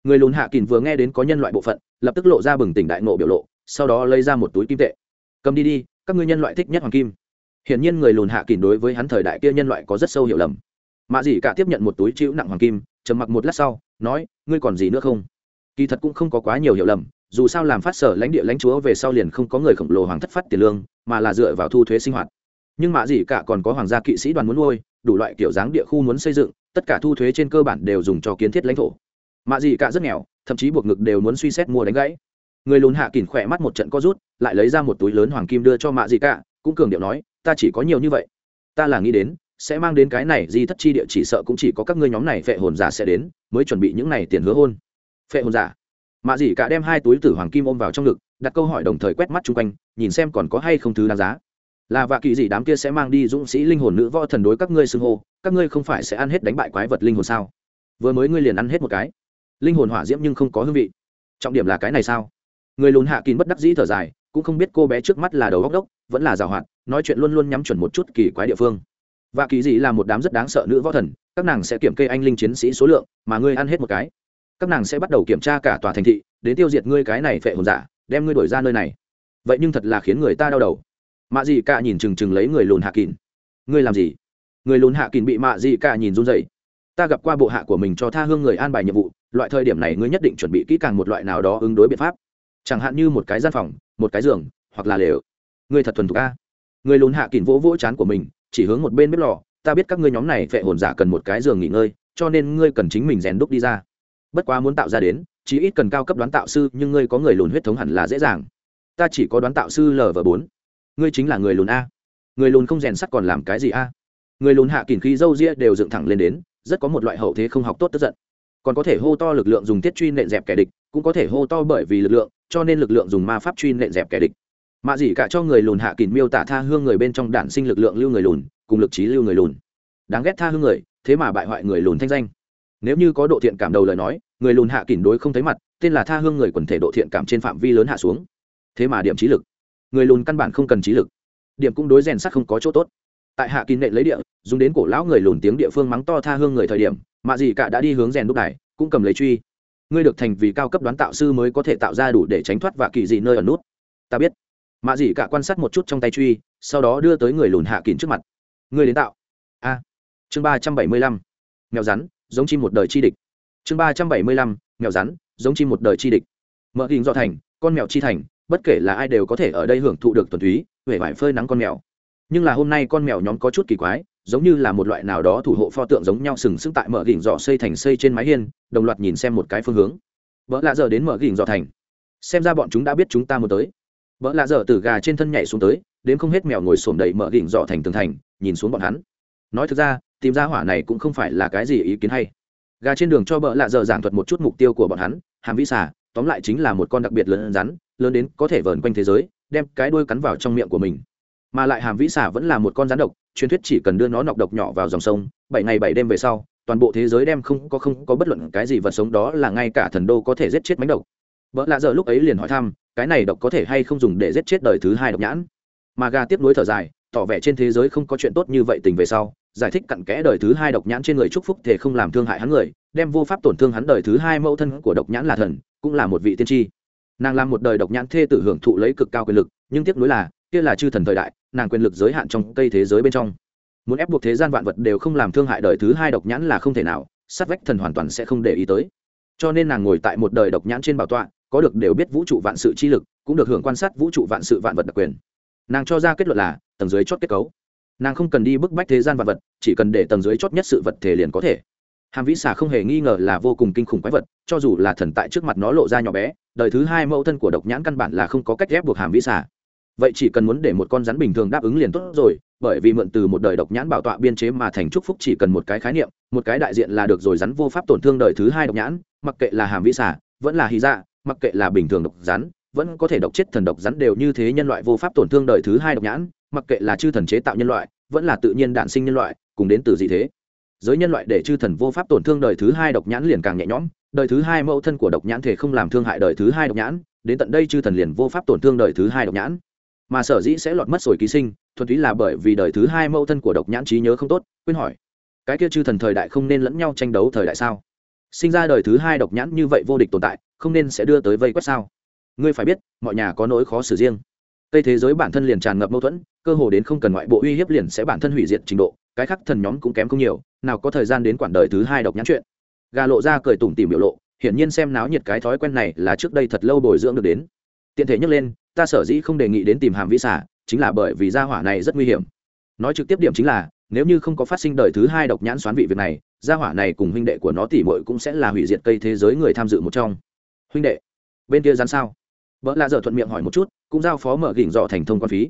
Speaker 1: Người lùn hạ kín vừa nghe đến có nhân loại bộ phận, lập tức lộ ra bừng tỉnh đại nộ biểu lộ, sau đó lấy ra một túi kim tệ. Cầm đi đi, các ngươi nhân loại thích nhất hoàng kim. Hiển nhiên người lùn hạ kín đối với hắn thời đại kia nhân loại có rất sâu hiểu lầm. Mạ dị cả tiếp nhận một túi chữ nặng hoàng kim, trầm mặc một lát sau nói, ngươi còn gì nữa không? Kỳ thật cũng không có quá nhiều hiểu lầm, dù sao làm phát sở lãnh địa lãnh chúa về sau liền không có người khổng lồ hoàng thất phát tiền lương, mà là dựa vào thu thuế sinh hoạt. Nhưng mạ gì cả còn có hoàng gia kỵ sĩ đoàn muốn nuôi, đủ loại kiểu dáng địa khu muốn xây dựng, tất cả thu thuế trên cơ bản đều dùng cho kiến thiết lãnh thổ. Mạ gì cả rất nghèo, thậm chí buộc ngực đều muốn suy xét mua đánh gãy. Người lùn hạ kỉn khỏe mắt một trận có rút, lại lấy ra một túi lớn hoàng kim đưa cho mạ gì cả, cũng cường điệu nói, ta chỉ có nhiều như vậy. Ta là nghĩ đến sẽ mang đến cái này di thất chi địa chỉ sợ cũng chỉ có các ngươi nhóm này phệ hồn giả sẽ đến, mới chuẩn bị những này tiền hứa hôn. Phệ hồn giả. Mạ dĩ cả đem hai túi tử hoàng kim ôm vào trong ngực, đặt câu hỏi đồng thời quét mắt chung quanh, nhìn xem còn có hay không thứ đáng giá. Là vạ kỳ gì đám kia sẽ mang đi dũng sĩ linh hồn nữ võ thần đối các ngươi xưng hô, các ngươi không phải sẽ ăn hết đánh bại quái vật linh hồn sao? Vừa mới ngươi liền ăn hết một cái. Linh hồn hỏa diễm nhưng không có hương vị. Trọng điểm là cái này sao? Người lùn hạ kín bất đắc dĩ thở dài, cũng không biết cô bé trước mắt là đầu góc đốc, vẫn là giàu hoạt, nói chuyện luôn luôn nhắm chuẩn một chút kỳ quái địa phương và kỳ dị là một đám rất đáng sợ nữ võ thần, các nàng sẽ kiểm kê anh linh chiến sĩ số lượng, mà ngươi ăn hết một cái. Các nàng sẽ bắt đầu kiểm tra cả tòa thành thị, đến tiêu diệt ngươi cái này phệ hồn giả, đem ngươi đổi ra nơi này. Vậy nhưng thật là khiến người ta đau đầu. Mạ dị cả nhìn chừng chừng lấy người lùn hạ kín ngươi làm gì? Người lùn hạ kín bị mạ dị cả nhìn run dậy ta gặp qua bộ hạ của mình cho tha hương người an bài nhiệm vụ, loại thời điểm này ngươi nhất định chuẩn bị kỹ càng một loại nào đó ứng đối biện pháp. Chẳng hạn như một cái gian phòng, một cái giường, hoặc là lều. Ngươi thật thuần thục a. Người lùn hạ kín vỗ vỗ chán của mình chỉ hướng một bên bếp lò, ta biết các ngươi nhóm này phệ hồn giả cần một cái giường nghỉ ngơi, cho nên ngươi cần chính mình rèn đúc đi ra. Bất quá muốn tạo ra đến chỉ ít cần cao cấp đoán tạo sư, nhưng ngươi có người lùn huyết thống hẳn là dễ dàng. Ta chỉ có đoán tạo sư lv bốn. Ngươi chính là người lùn a. Người lùn không rèn sắt còn làm cái gì a? Người lùn hạ kỉnh khí dâu ria đều dựng thẳng lên đến, rất có một loại hậu thế không học tốt tức giận. Còn có thể hô to lực lượng dùng tiết truy nện dẹp kẻ địch, cũng có thể hô to bởi vì lực lượng, cho nên lực lượng dùng ma pháp truy nện dẹp kẻ địch mạ gì cả cho người lùn hạ kín miêu tả tha hương người bên trong đản sinh lực lượng lưu người lùn, cùng lực trí lưu người lùn. Đáng ghét tha hương người, thế mà bại hoại người lùn thanh danh. Nếu như có độ thiện cảm đầu lời nói, người lùn hạ kín đối không thấy mặt, tên là tha hương người quần thể độ thiện cảm trên phạm vi lớn hạ xuống. Thế mà điểm trí lực. Người lùn căn bản không cần trí lực. Điểm cũng đối rèn sắt không có chỗ tốt. Tại hạ kín nệ lấy địa, dùng đến cổ lão người lùn tiếng địa phương mắng to tha hương người thời điểm, mạ gì cả đã đi hướng rèn đúc này cũng cầm lấy truy. Ngươi được thành vì cao cấp đoán tạo sư mới có thể tạo ra đủ để tránh thoát và kỳ dị nơi ở nút. Ta biết mạ gì cả quan sát một chút trong tay truy, sau đó đưa tới người lùn hạ kín trước mặt. Người đến tạo. A. Chương ba trăm bảy mươi lăm. Mèo rắn, giống chim một đời chi địch. Chương ba trăm bảy mươi lăm. Mèo rắn, giống chim một đời chi địch. Mở hình dọ thành, con mèo chi thành, bất kể là ai đều có thể ở đây hưởng thụ được tuần túy huệ vải phơi nắng con mèo. Nhưng là hôm nay con mèo nhóm có chút kỳ quái, giống như là một loại nào đó thủ hộ pho tượng giống nhau sừng sững tại mở gỉnh dọ xây thành xây trên mái hiên, đồng loạt nhìn xem một cái phương hướng. Vợ lạ giờ đến mở gỉnh dọ thành. Xem ra bọn chúng đã biết chúng ta muốn tới vợ lạ dở từ gà trên thân nhảy xuống tới, đến không hết mèo ngồi xổm đầy mở đỉnh dọ thành tường thành, nhìn xuống bọn hắn. Nói thực ra, tìm ra hỏa này cũng không phải là cái gì ý kiến hay. Gà trên đường cho bợ lạ dở giảng thuật một chút mục tiêu của bọn hắn, hàm vĩ xà, tóm lại chính là một con đặc biệt lớn rắn, lớn đến có thể vờn quanh thế giới, đem cái đuôi cắn vào trong miệng của mình. Mà lại hàm vĩ xà vẫn là một con rắn độc, truyền thuyết chỉ cần đưa nó nọc độc nhỏ vào dòng sông, bảy ngày bảy đêm về sau, toàn bộ thế giới đem không có không có bất luận cái gì vật sống đó là ngay cả thần đô có thể giết chết mánh độc vợ lạ giờ lúc ấy liền hỏi thăm, cái này độc có thể hay không dùng để giết chết đời thứ hai độc nhãn? Mà gà tiếp nối thở dài, tỏ vẻ trên thế giới không có chuyện tốt như vậy tình về sau, giải thích cặn kẽ đời thứ hai độc nhãn trên người chúc phúc thể không làm thương hại hắn người, đem vô pháp tổn thương hắn đời thứ hai mẫu thân của độc nhãn là thần, cũng là một vị tiên tri. Nàng làm một đời độc nhãn thê tử hưởng thụ lấy cực cao quyền lực, nhưng tiếc nuối là, kia là chư thần thời đại, nàng quyền lực giới hạn trong cây thế giới bên trong. Muốn ép buộc thế gian vạn vật đều không làm thương hại đời thứ hai độc nhãn là không thể nào, sát vách thần hoàn toàn sẽ không để ý tới. Cho nên nàng ngồi tại một đời độc nhãn trên bảo tọa có được đều biết vũ trụ vạn sự chi lực, cũng được hưởng quan sát vũ trụ vạn sự vạn vật đặc quyền. Nàng cho ra kết luận là, tầng dưới chót kết cấu. Nàng không cần đi bức bách thế gian vạn vật, chỉ cần để tầng dưới chót nhất sự vật thể liền có thể. Hàm vĩ xà không hề nghi ngờ là vô cùng kinh khủng quái vật, cho dù là thần tại trước mặt nó lộ ra nhỏ bé, đời thứ hai mẫu thân của độc nhãn căn bản là không có cách ghép buộc hàm vĩ xà. Vậy chỉ cần muốn để một con rắn bình thường đáp ứng liền tốt rồi, bởi vì mượn từ một đời độc nhãn bảo tọa biên chế mà thành trúc phúc chỉ cần một cái khái niệm, một cái đại diện là được rồi rắn vô pháp tổn thương đời thứ hai độc nhãn, mặc kệ là hàm vĩ xà, vẫn là hy dạ mặc kệ là bình thường độc rắn, vẫn có thể độc chết thần độc rắn đều như thế nhân loại vô pháp tổn thương đời thứ hai độc nhãn, mặc kệ là chư thần chế tạo nhân loại, vẫn là tự nhiên đản sinh nhân loại, cùng đến từ gì thế. Giới nhân loại để chư thần vô pháp tổn thương đời thứ hai độc nhãn liền càng nhẹ nhõm, đời thứ hai mẫu thân của độc nhãn thể không làm thương hại đời thứ hai độc nhãn, đến tận đây chư thần liền vô pháp tổn thương đời thứ hai độc nhãn. Mà sở dĩ sẽ lọt mất rồi ký sinh, thuần túy là bởi vì đời thứ hai mẫu thân của độc nhãn trí nhớ không tốt, quên hỏi. Cái kia chư thần thời đại không nên lẫn nhau tranh đấu thời đại sao? Sinh ra đời thứ hai độc nhãn như vậy vô địch tồn tại không nên sẽ đưa tới vây quét sao? Ngươi phải biết, mọi nhà có nỗi khó xử riêng. Tây thế giới bản thân liền tràn ngập mâu thuẫn, cơ hồ đến không cần ngoại bộ uy hiếp liền sẽ bản thân hủy diệt trình độ, cái khác thần nhóm cũng kém không nhiều, nào có thời gian đến quản đời thứ hai độc nhãn chuyện. Gà lộ ra cười tủm tỉm biểu lộ, hiển nhiên xem náo nhiệt cái thói quen này là trước đây thật lâu bồi dưỡng được đến. Tiện thể nhắc lên, ta sở dĩ không đề nghị đến tìm hàm vĩ xả chính là bởi vì gia hỏa này rất nguy hiểm. Nói trực tiếp điểm chính là, nếu như không có phát sinh đời thứ hai độc nhãn xoán vị việc này, gia hỏa này cùng huynh đệ của nó tỉ mội cũng sẽ là hủy diệt cây thế giới người tham dự một trong huynh đệ, bên kia rắn sao? Vợ lạ dở thuận miệng hỏi một chút, cũng giao phó mở gỉnh dọ thành thông quan phí.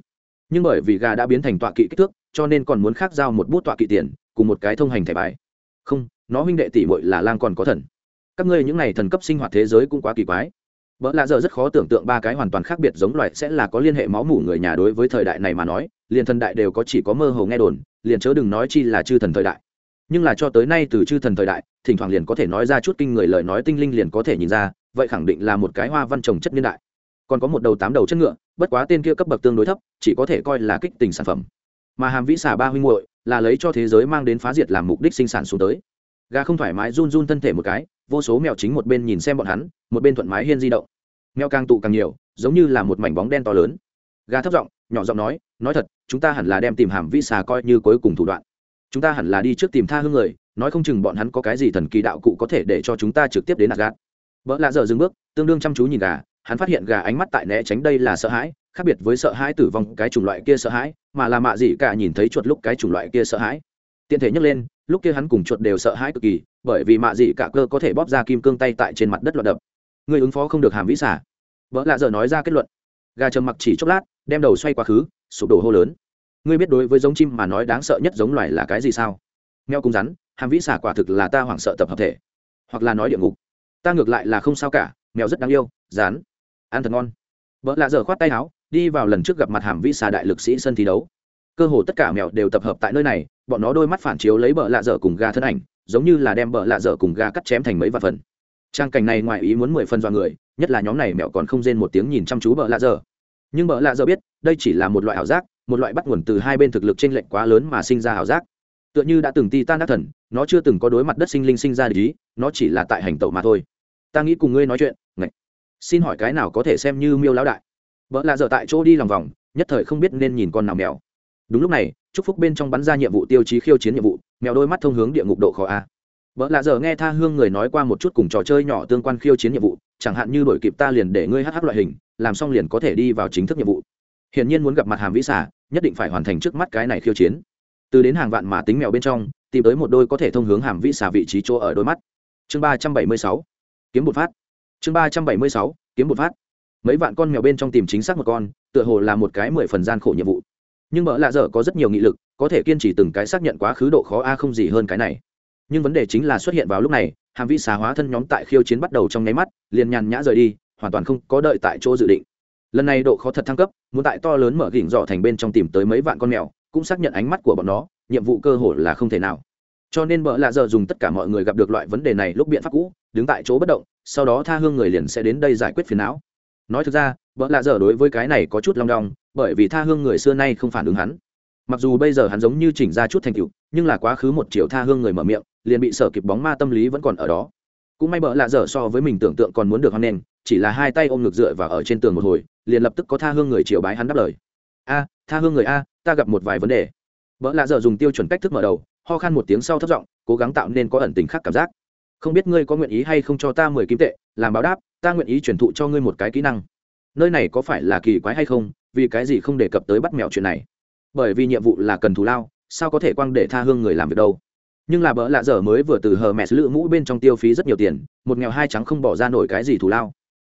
Speaker 1: Nhưng bởi vì gà đã biến thành tọa kỵ kích thước, cho nên còn muốn khác giao một bút tọa kỵ tiền, cùng một cái thông hành thẻ bài. Không, nó huynh đệ tỷ muội là lang còn có thần. Các ngươi những này thần cấp sinh hoạt thế giới cũng quá kỳ quái. Vợ lạ dở rất khó tưởng tượng ba cái hoàn toàn khác biệt giống loài sẽ là có liên hệ máu mủ người nhà đối với thời đại này mà nói, liền thần đại đều có chỉ có mơ hồ nghe đồn, liền chớ đừng nói chi là chư thần thời đại. Nhưng là cho tới nay từ chư thần thời đại, thỉnh thoảng liền có thể nói ra chút kinh người lời nói tinh linh liền có thể nhìn ra vậy khẳng định là một cái hoa văn trồng chất niên đại. Còn có một đầu tám đầu chất ngựa, bất quá tên kia cấp bậc tương đối thấp, chỉ có thể coi là kích tình sản phẩm. Mà hàm vĩ xà ba huynh muội là lấy cho thế giới mang đến phá diệt làm mục đích sinh sản xuống tới. Gà không thoải mái run run thân thể một cái, vô số mèo chính một bên nhìn xem bọn hắn, một bên thuận mái hiên di động. Mèo càng tụ càng nhiều, giống như là một mảnh bóng đen to lớn. Gà thấp giọng, nhỏ giọng nói nói thật, chúng ta hẳn là đem tìm hàm vĩ xà coi như cuối cùng thủ đoạn. Chúng ta hẳn là đi trước tìm tha hương người, nói không chừng bọn hắn có cái gì thần kỳ đạo cụ có thể để cho chúng ta trực tiếp đến nạt gạt vợ lạ dở dừng bước, tương đương chăm chú nhìn gà, hắn phát hiện gà ánh mắt tại né tránh đây là sợ hãi, khác biệt với sợ hãi tử vong, cái chủng loại kia sợ hãi, mà là mạ gì cả nhìn thấy chuột lúc cái chủng loại kia sợ hãi. Tiện thể nhắc lên, lúc kia hắn cùng chuột đều sợ hãi cực kỳ, bởi vì mạ gì cả cơ có thể bóp ra kim cương tay tại trên mặt đất loạt đập. Người ứng phó không được hàm vĩ xả. Vợ lạ giờ nói ra kết luận. Gà trầm mặc chỉ chốc lát, đem đầu xoay quá khứ, sụp đổ hô lớn. Ngươi biết đối với giống chim mà nói đáng sợ nhất giống loài là cái gì sao? Mèo cung rắn, hàm vĩ xả quả thực là ta hoảng sợ tập hợp thể. Hoặc là nói địa ngục ta ngược lại là không sao cả, mèo rất đáng yêu, rán, ăn thật ngon. Vợ lạ giờ khoát tay áo, đi vào lần trước gặp mặt hàm vĩ xà đại lực sĩ sân thi đấu. Cơ hồ tất cả mèo đều tập hợp tại nơi này, bọn nó đôi mắt phản chiếu lấy bờ lạ dở cùng gà thân ảnh, giống như là đem bợ lạ dở cùng gà cắt chém thành mấy vạn phần. Trang cảnh này ngoài ý muốn mười phần do người, nhất là nhóm này mẹo còn không rên một tiếng nhìn chăm chú bợ lạ dở. Nhưng bợ lạ dở biết, đây chỉ là một loại ảo giác, một loại bắt nguồn từ hai bên thực lực trên lệnh quá lớn mà sinh ra ảo giác tựa như đã từng ti tan đắc thần, nó chưa từng có đối mặt đất sinh linh sinh ra lý nó chỉ là tại hành tẩu mà thôi. Ta nghĩ cùng ngươi nói chuyện, ngạch. Xin hỏi cái nào có thể xem như miêu lão đại? Vợ là dở tại chỗ đi lòng vòng, nhất thời không biết nên nhìn con nào mèo. Đúng lúc này, chúc phúc bên trong bắn ra nhiệm vụ tiêu chí khiêu chiến nhiệm vụ, mèo đôi mắt thông hướng địa ngục độ khó a. Vợ lạ dở nghe tha hương người nói qua một chút cùng trò chơi nhỏ tương quan khiêu chiến nhiệm vụ, chẳng hạn như đổi kịp ta liền để ngươi hh loại hình, làm xong liền có thể đi vào chính thức nhiệm vụ. Hiển nhiên muốn gặp mặt hàm vĩ xả nhất định phải hoàn thành trước mắt cái này khiêu chiến từ đến hàng vạn mà tính mèo bên trong, tìm tới một đôi có thể thông hướng hàm vĩ xà vị trí chỗ ở đôi mắt. Chương ba trăm bảy mươi sáu, kiếm bột phát. Chương ba trăm bảy mươi sáu, kiếm bột phát. Mấy vạn con mèo bên trong tìm chính xác một con, tựa hồ là một cái mười phần gian khổ nhiệm vụ. Nhưng mợ lạ dở có rất nhiều nghị lực, có thể kiên trì từng cái xác nhận quá khứ độ khó a không gì hơn cái này. Nhưng vấn đề chính là xuất hiện vào lúc này, hàm vĩ xà hóa thân nhóm tại khiêu chiến bắt đầu trong nháy mắt, liền nhàn nhã rời đi, hoàn toàn không có đợi tại chỗ dự định. Lần này độ khó thật thăng cấp, muốn tại to lớn mở gỉnh dọ thành bên trong tìm tới mấy vạn con mèo cũng xác nhận ánh mắt của bọn nó, nhiệm vụ cơ hội là không thể nào. Cho nên bợ lạ giờ dùng tất cả mọi người gặp được loại vấn đề này lúc biện pháp cũ, đứng tại chỗ bất động, sau đó tha hương người liền sẽ đến đây giải quyết phiền não. Nói thực ra, bợ lạ giờ đối với cái này có chút long đong, bởi vì tha hương người xưa nay không phản ứng hắn. Mặc dù bây giờ hắn giống như chỉnh ra chút thành tựu, nhưng là quá khứ một triệu tha hương người mở miệng, liền bị sở kịp bóng ma tâm lý vẫn còn ở đó. Cũng may bợ lạ dở so với mình tưởng tượng còn muốn được hoan nên chỉ là hai tay ôm ngực dựa và ở trên tường một hồi, liền lập tức có tha hương người chiều bái hắn đáp lời. A tha hương người a, ta gặp một vài vấn đề. Vợ lạ dở dùng tiêu chuẩn cách thức mở đầu, ho khan một tiếng sau thất giọng, cố gắng tạo nên có ẩn tình khác cảm giác. Không biết ngươi có nguyện ý hay không cho ta mười kim tệ, làm báo đáp, ta nguyện ý truyền thụ cho ngươi một cái kỹ năng. Nơi này có phải là kỳ quái hay không, vì cái gì không đề cập tới bắt mèo chuyện này? Bởi vì nhiệm vụ là cần thù lao, sao có thể quang để tha hương người làm việc đâu? Nhưng là bỡ lạ dở mới vừa từ hờ mẹ lữ mũ bên trong tiêu phí rất nhiều tiền, một nghèo hai trắng không bỏ ra nổi cái gì thù lao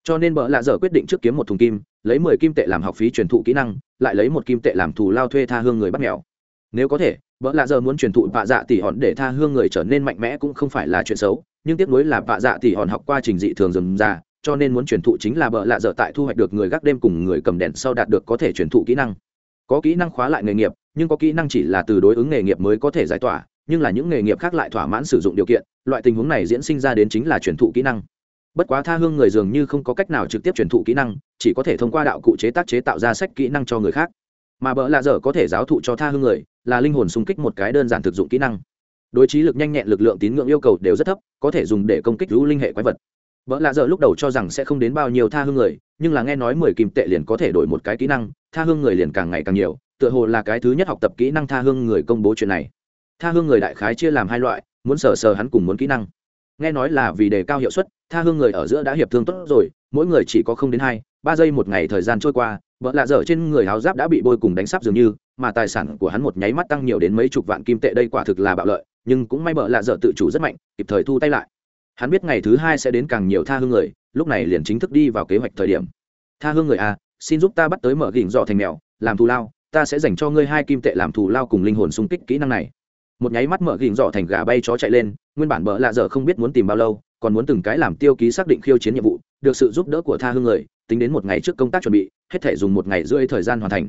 Speaker 1: cho nên bợ lạ dở quyết định trước kiếm một thùng kim, lấy mười kim tệ làm học phí truyền thụ kỹ năng, lại lấy một kim tệ làm thù lao thuê tha hương người bắt mèo. Nếu có thể, bợ lạ dở muốn truyền thụ vạ dạ tỉ hòn để tha hương người trở nên mạnh mẽ cũng không phải là chuyện xấu, nhưng tiếc nuối là vạ dạ tỉ hòn học qua trình dị thường dừng ra cho nên muốn truyền thụ chính là bợ lạ dở tại thu hoạch được người gác đêm cùng người cầm đèn sau đạt được có thể truyền thụ kỹ năng. Có kỹ năng khóa lại nghề nghiệp, nhưng có kỹ năng chỉ là từ đối ứng nghề nghiệp mới có thể giải tỏa, nhưng là những nghề nghiệp khác lại thỏa mãn sử dụng điều kiện, loại tình huống này diễn sinh ra đến chính là truyền thụ kỹ năng bất quá tha hương người dường như không có cách nào trực tiếp truyền thụ kỹ năng, chỉ có thể thông qua đạo cụ chế tác chế tạo ra sách kỹ năng cho người khác. Mà Bỡ lạ dở có thể giáo thụ cho tha hương người, là linh hồn xung kích một cái đơn giản thực dụng kỹ năng. Đối trí lực nhanh nhẹn, lực lượng tín ngưỡng yêu cầu đều rất thấp, có thể dùng để công kích lũ linh hệ quái vật. Vợ lạ dở lúc đầu cho rằng sẽ không đến bao nhiêu tha hương người, nhưng là nghe nói mười kim tệ liền có thể đổi một cái kỹ năng, tha hương người liền càng ngày càng nhiều, tựa hồ là cái thứ nhất học tập kỹ năng tha hương người công bố chuyện này. Tha hương người đại khái chia làm hai loại, muốn sờ sờ hắn cùng muốn kỹ năng nghe nói là vì đề cao hiệu suất tha hương người ở giữa đã hiệp thương tốt rồi mỗi người chỉ có không đến hai ba giây một ngày thời gian trôi qua vợ lạ dở trên người háo giáp đã bị bôi cùng đánh sắp dường như mà tài sản của hắn một nháy mắt tăng nhiều đến mấy chục vạn kim tệ đây quả thực là bạo lợi nhưng cũng may bợ lạ dở tự chủ rất mạnh kịp thời thu tay lại. Hắn biết ngày thứ hai sẽ đến càng nhiều tha hương người lúc này liền chính thức đi vào kế hoạch thời điểm. Tha hương người a, xin giúp ta bắt tới mở gỉnh dọ thành mèo làm thù lao ta sẽ dành cho ngươi hai kim tệ làm thù lao cùng linh hồn xung kích kỹ năng này một nháy mắt mở gỉnh dọ thành gà bay chó chạy lên, nguyên bản bỡ lạ dở không biết muốn tìm bao lâu, còn muốn từng cái làm tiêu ký xác định khiêu chiến nhiệm vụ, được sự giúp đỡ của tha hương người, tính đến một ngày trước công tác chuẩn bị, hết thể dùng một ngày rưỡi thời gian hoàn thành.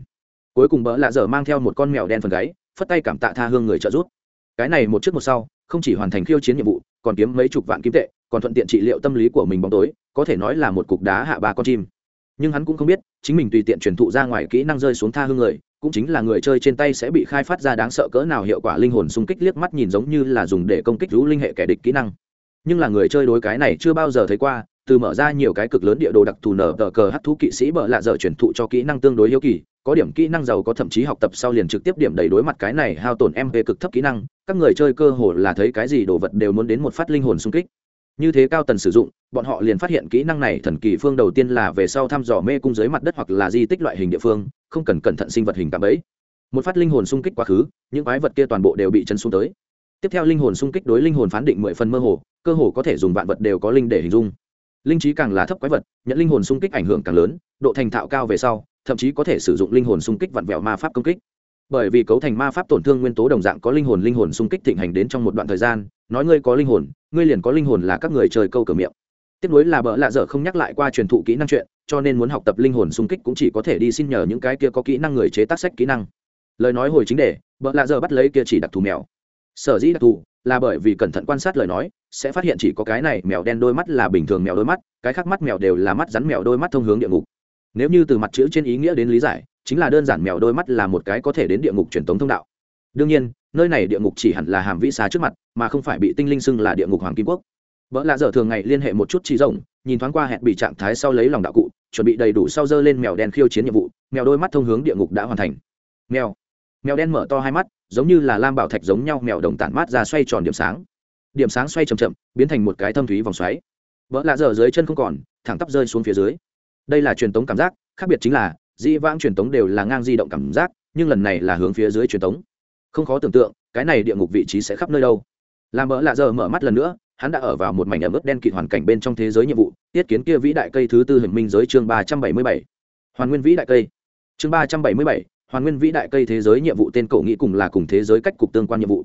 Speaker 1: Cuối cùng bỡ lạ dở mang theo một con mèo đen phần gáy, phất tay cảm tạ tha hương người trợ giúp. Cái này một trước một sau, không chỉ hoàn thành khiêu chiến nhiệm vụ, còn kiếm mấy chục vạn kim tệ, còn thuận tiện trị liệu tâm lý của mình bóng tối, có thể nói là một cục đá hạ ba con chim. Nhưng hắn cũng không biết, chính mình tùy tiện truyền thụ ra ngoài kỹ năng rơi xuống tha hương người cũng chính là người chơi trên tay sẽ bị khai phát ra đáng sợ cỡ nào hiệu quả linh hồn xung kích liếc mắt nhìn giống như là dùng để công kích rú linh hệ kẻ địch kỹ năng. Nhưng là người chơi đối cái này chưa bao giờ thấy qua, từ mở ra nhiều cái cực lớn địa đồ đặc thù nở tờ cờ hắc thú kỵ sĩ bợ lạ dở chuyển thụ cho kỹ năng tương đối hiếu kỳ, có điểm kỹ năng giàu có thậm chí học tập sau liền trực tiếp điểm đầy đối mặt cái này hao tổn em về cực thấp kỹ năng, các người chơi cơ hồ là thấy cái gì đồ vật đều muốn đến một phát linh hồn xung kích. Như thế cao tần sử dụng, bọn họ liền phát hiện kỹ năng này thần kỳ phương đầu tiên là về sau thăm dò mê cung dưới mặt đất hoặc là di tích loại hình địa phương không cần cẩn thận sinh vật hình cảm ấy một phát linh hồn xung kích quá khứ, những quái vật kia toàn bộ đều bị chân xuống tới. Tiếp theo linh hồn xung kích đối linh hồn phán định mười phần mơ hồ, cơ hồ có thể dùng vạn vật đều có linh để hình dung. Linh trí càng là thấp quái vật, nhận linh hồn xung kích ảnh hưởng càng lớn, độ thành thạo cao về sau, thậm chí có thể sử dụng linh hồn xung kích vặn vẹo ma pháp công kích. Bởi vì cấu thành ma pháp tổn thương nguyên tố đồng dạng có linh hồn linh hồn xung kích thịnh hành đến trong một đoạn thời gian, nói ngươi có linh hồn, ngươi liền có linh hồn là các người chơi câu cửa miệng. Tiếp nối là bỡ lạ dở không nhắc lại qua truyền thụ kỹ năng chuyện cho nên muốn học tập linh hồn xung kích cũng chỉ có thể đi xin nhờ những cái kia có kỹ năng người chế tác sách kỹ năng. Lời nói hồi chính để bợ lạ giờ bắt lấy kia chỉ đặc thù mèo. Sở dĩ đặc thù là bởi vì cẩn thận quan sát lời nói, sẽ phát hiện chỉ có cái này mèo đen đôi mắt là bình thường mèo đôi mắt, cái khác mắt mèo đều là mắt rắn mèo đôi mắt thông hướng địa ngục. Nếu như từ mặt chữ trên ý nghĩa đến lý giải, chính là đơn giản mèo đôi mắt là một cái có thể đến địa ngục truyền thống thông đạo. Đương nhiên, nơi này địa ngục chỉ hẳn là hàm vĩ xá trước mặt, mà không phải bị tinh linh xưng là địa ngục hoàng kim quốc. Vợ lạ dở thường ngày liên hệ một chút trí rộng nhìn thoáng qua hẹn bị trạng thái sau lấy lòng đạo cụ, chuẩn bị đầy đủ sau dơ lên mèo đen khiêu chiến nhiệm vụ, mèo đôi mắt thông hướng địa ngục đã hoàn thành. Mèo mèo đen mở to hai mắt, giống như là lam bảo thạch giống nhau, mèo đồng tản mát ra xoay tròn điểm sáng. Điểm sáng xoay chậm chậm, biến thành một cái thâm thúy vòng xoáy. Vỡ lạ dở dưới chân không còn, thẳng tắp rơi xuống phía dưới. Đây là truyền tống cảm giác, khác biệt chính là di vãng truyền tống đều là ngang di động cảm giác, nhưng lần này là hướng phía dưới truyền tống. Không khó tưởng tượng, cái này địa ngục vị trí sẽ khắp nơi đâu. Làm vỡ lạ dở mở mắt lần nữa hắn đã ở vào một mảnh ẩm ướt đen kịt hoàn cảnh bên trong thế giới nhiệm vụ, tiết kiến kia vĩ đại cây thứ tư hình minh giới chương ba trăm bảy mươi bảy. Hoàn nguyên vĩ đại cây. Chương ba trăm bảy mươi bảy, hoàn nguyên vĩ đại cây thế giới nhiệm vụ tên cậu nghĩ cùng là cùng thế giới cách cục tương quan nhiệm vụ.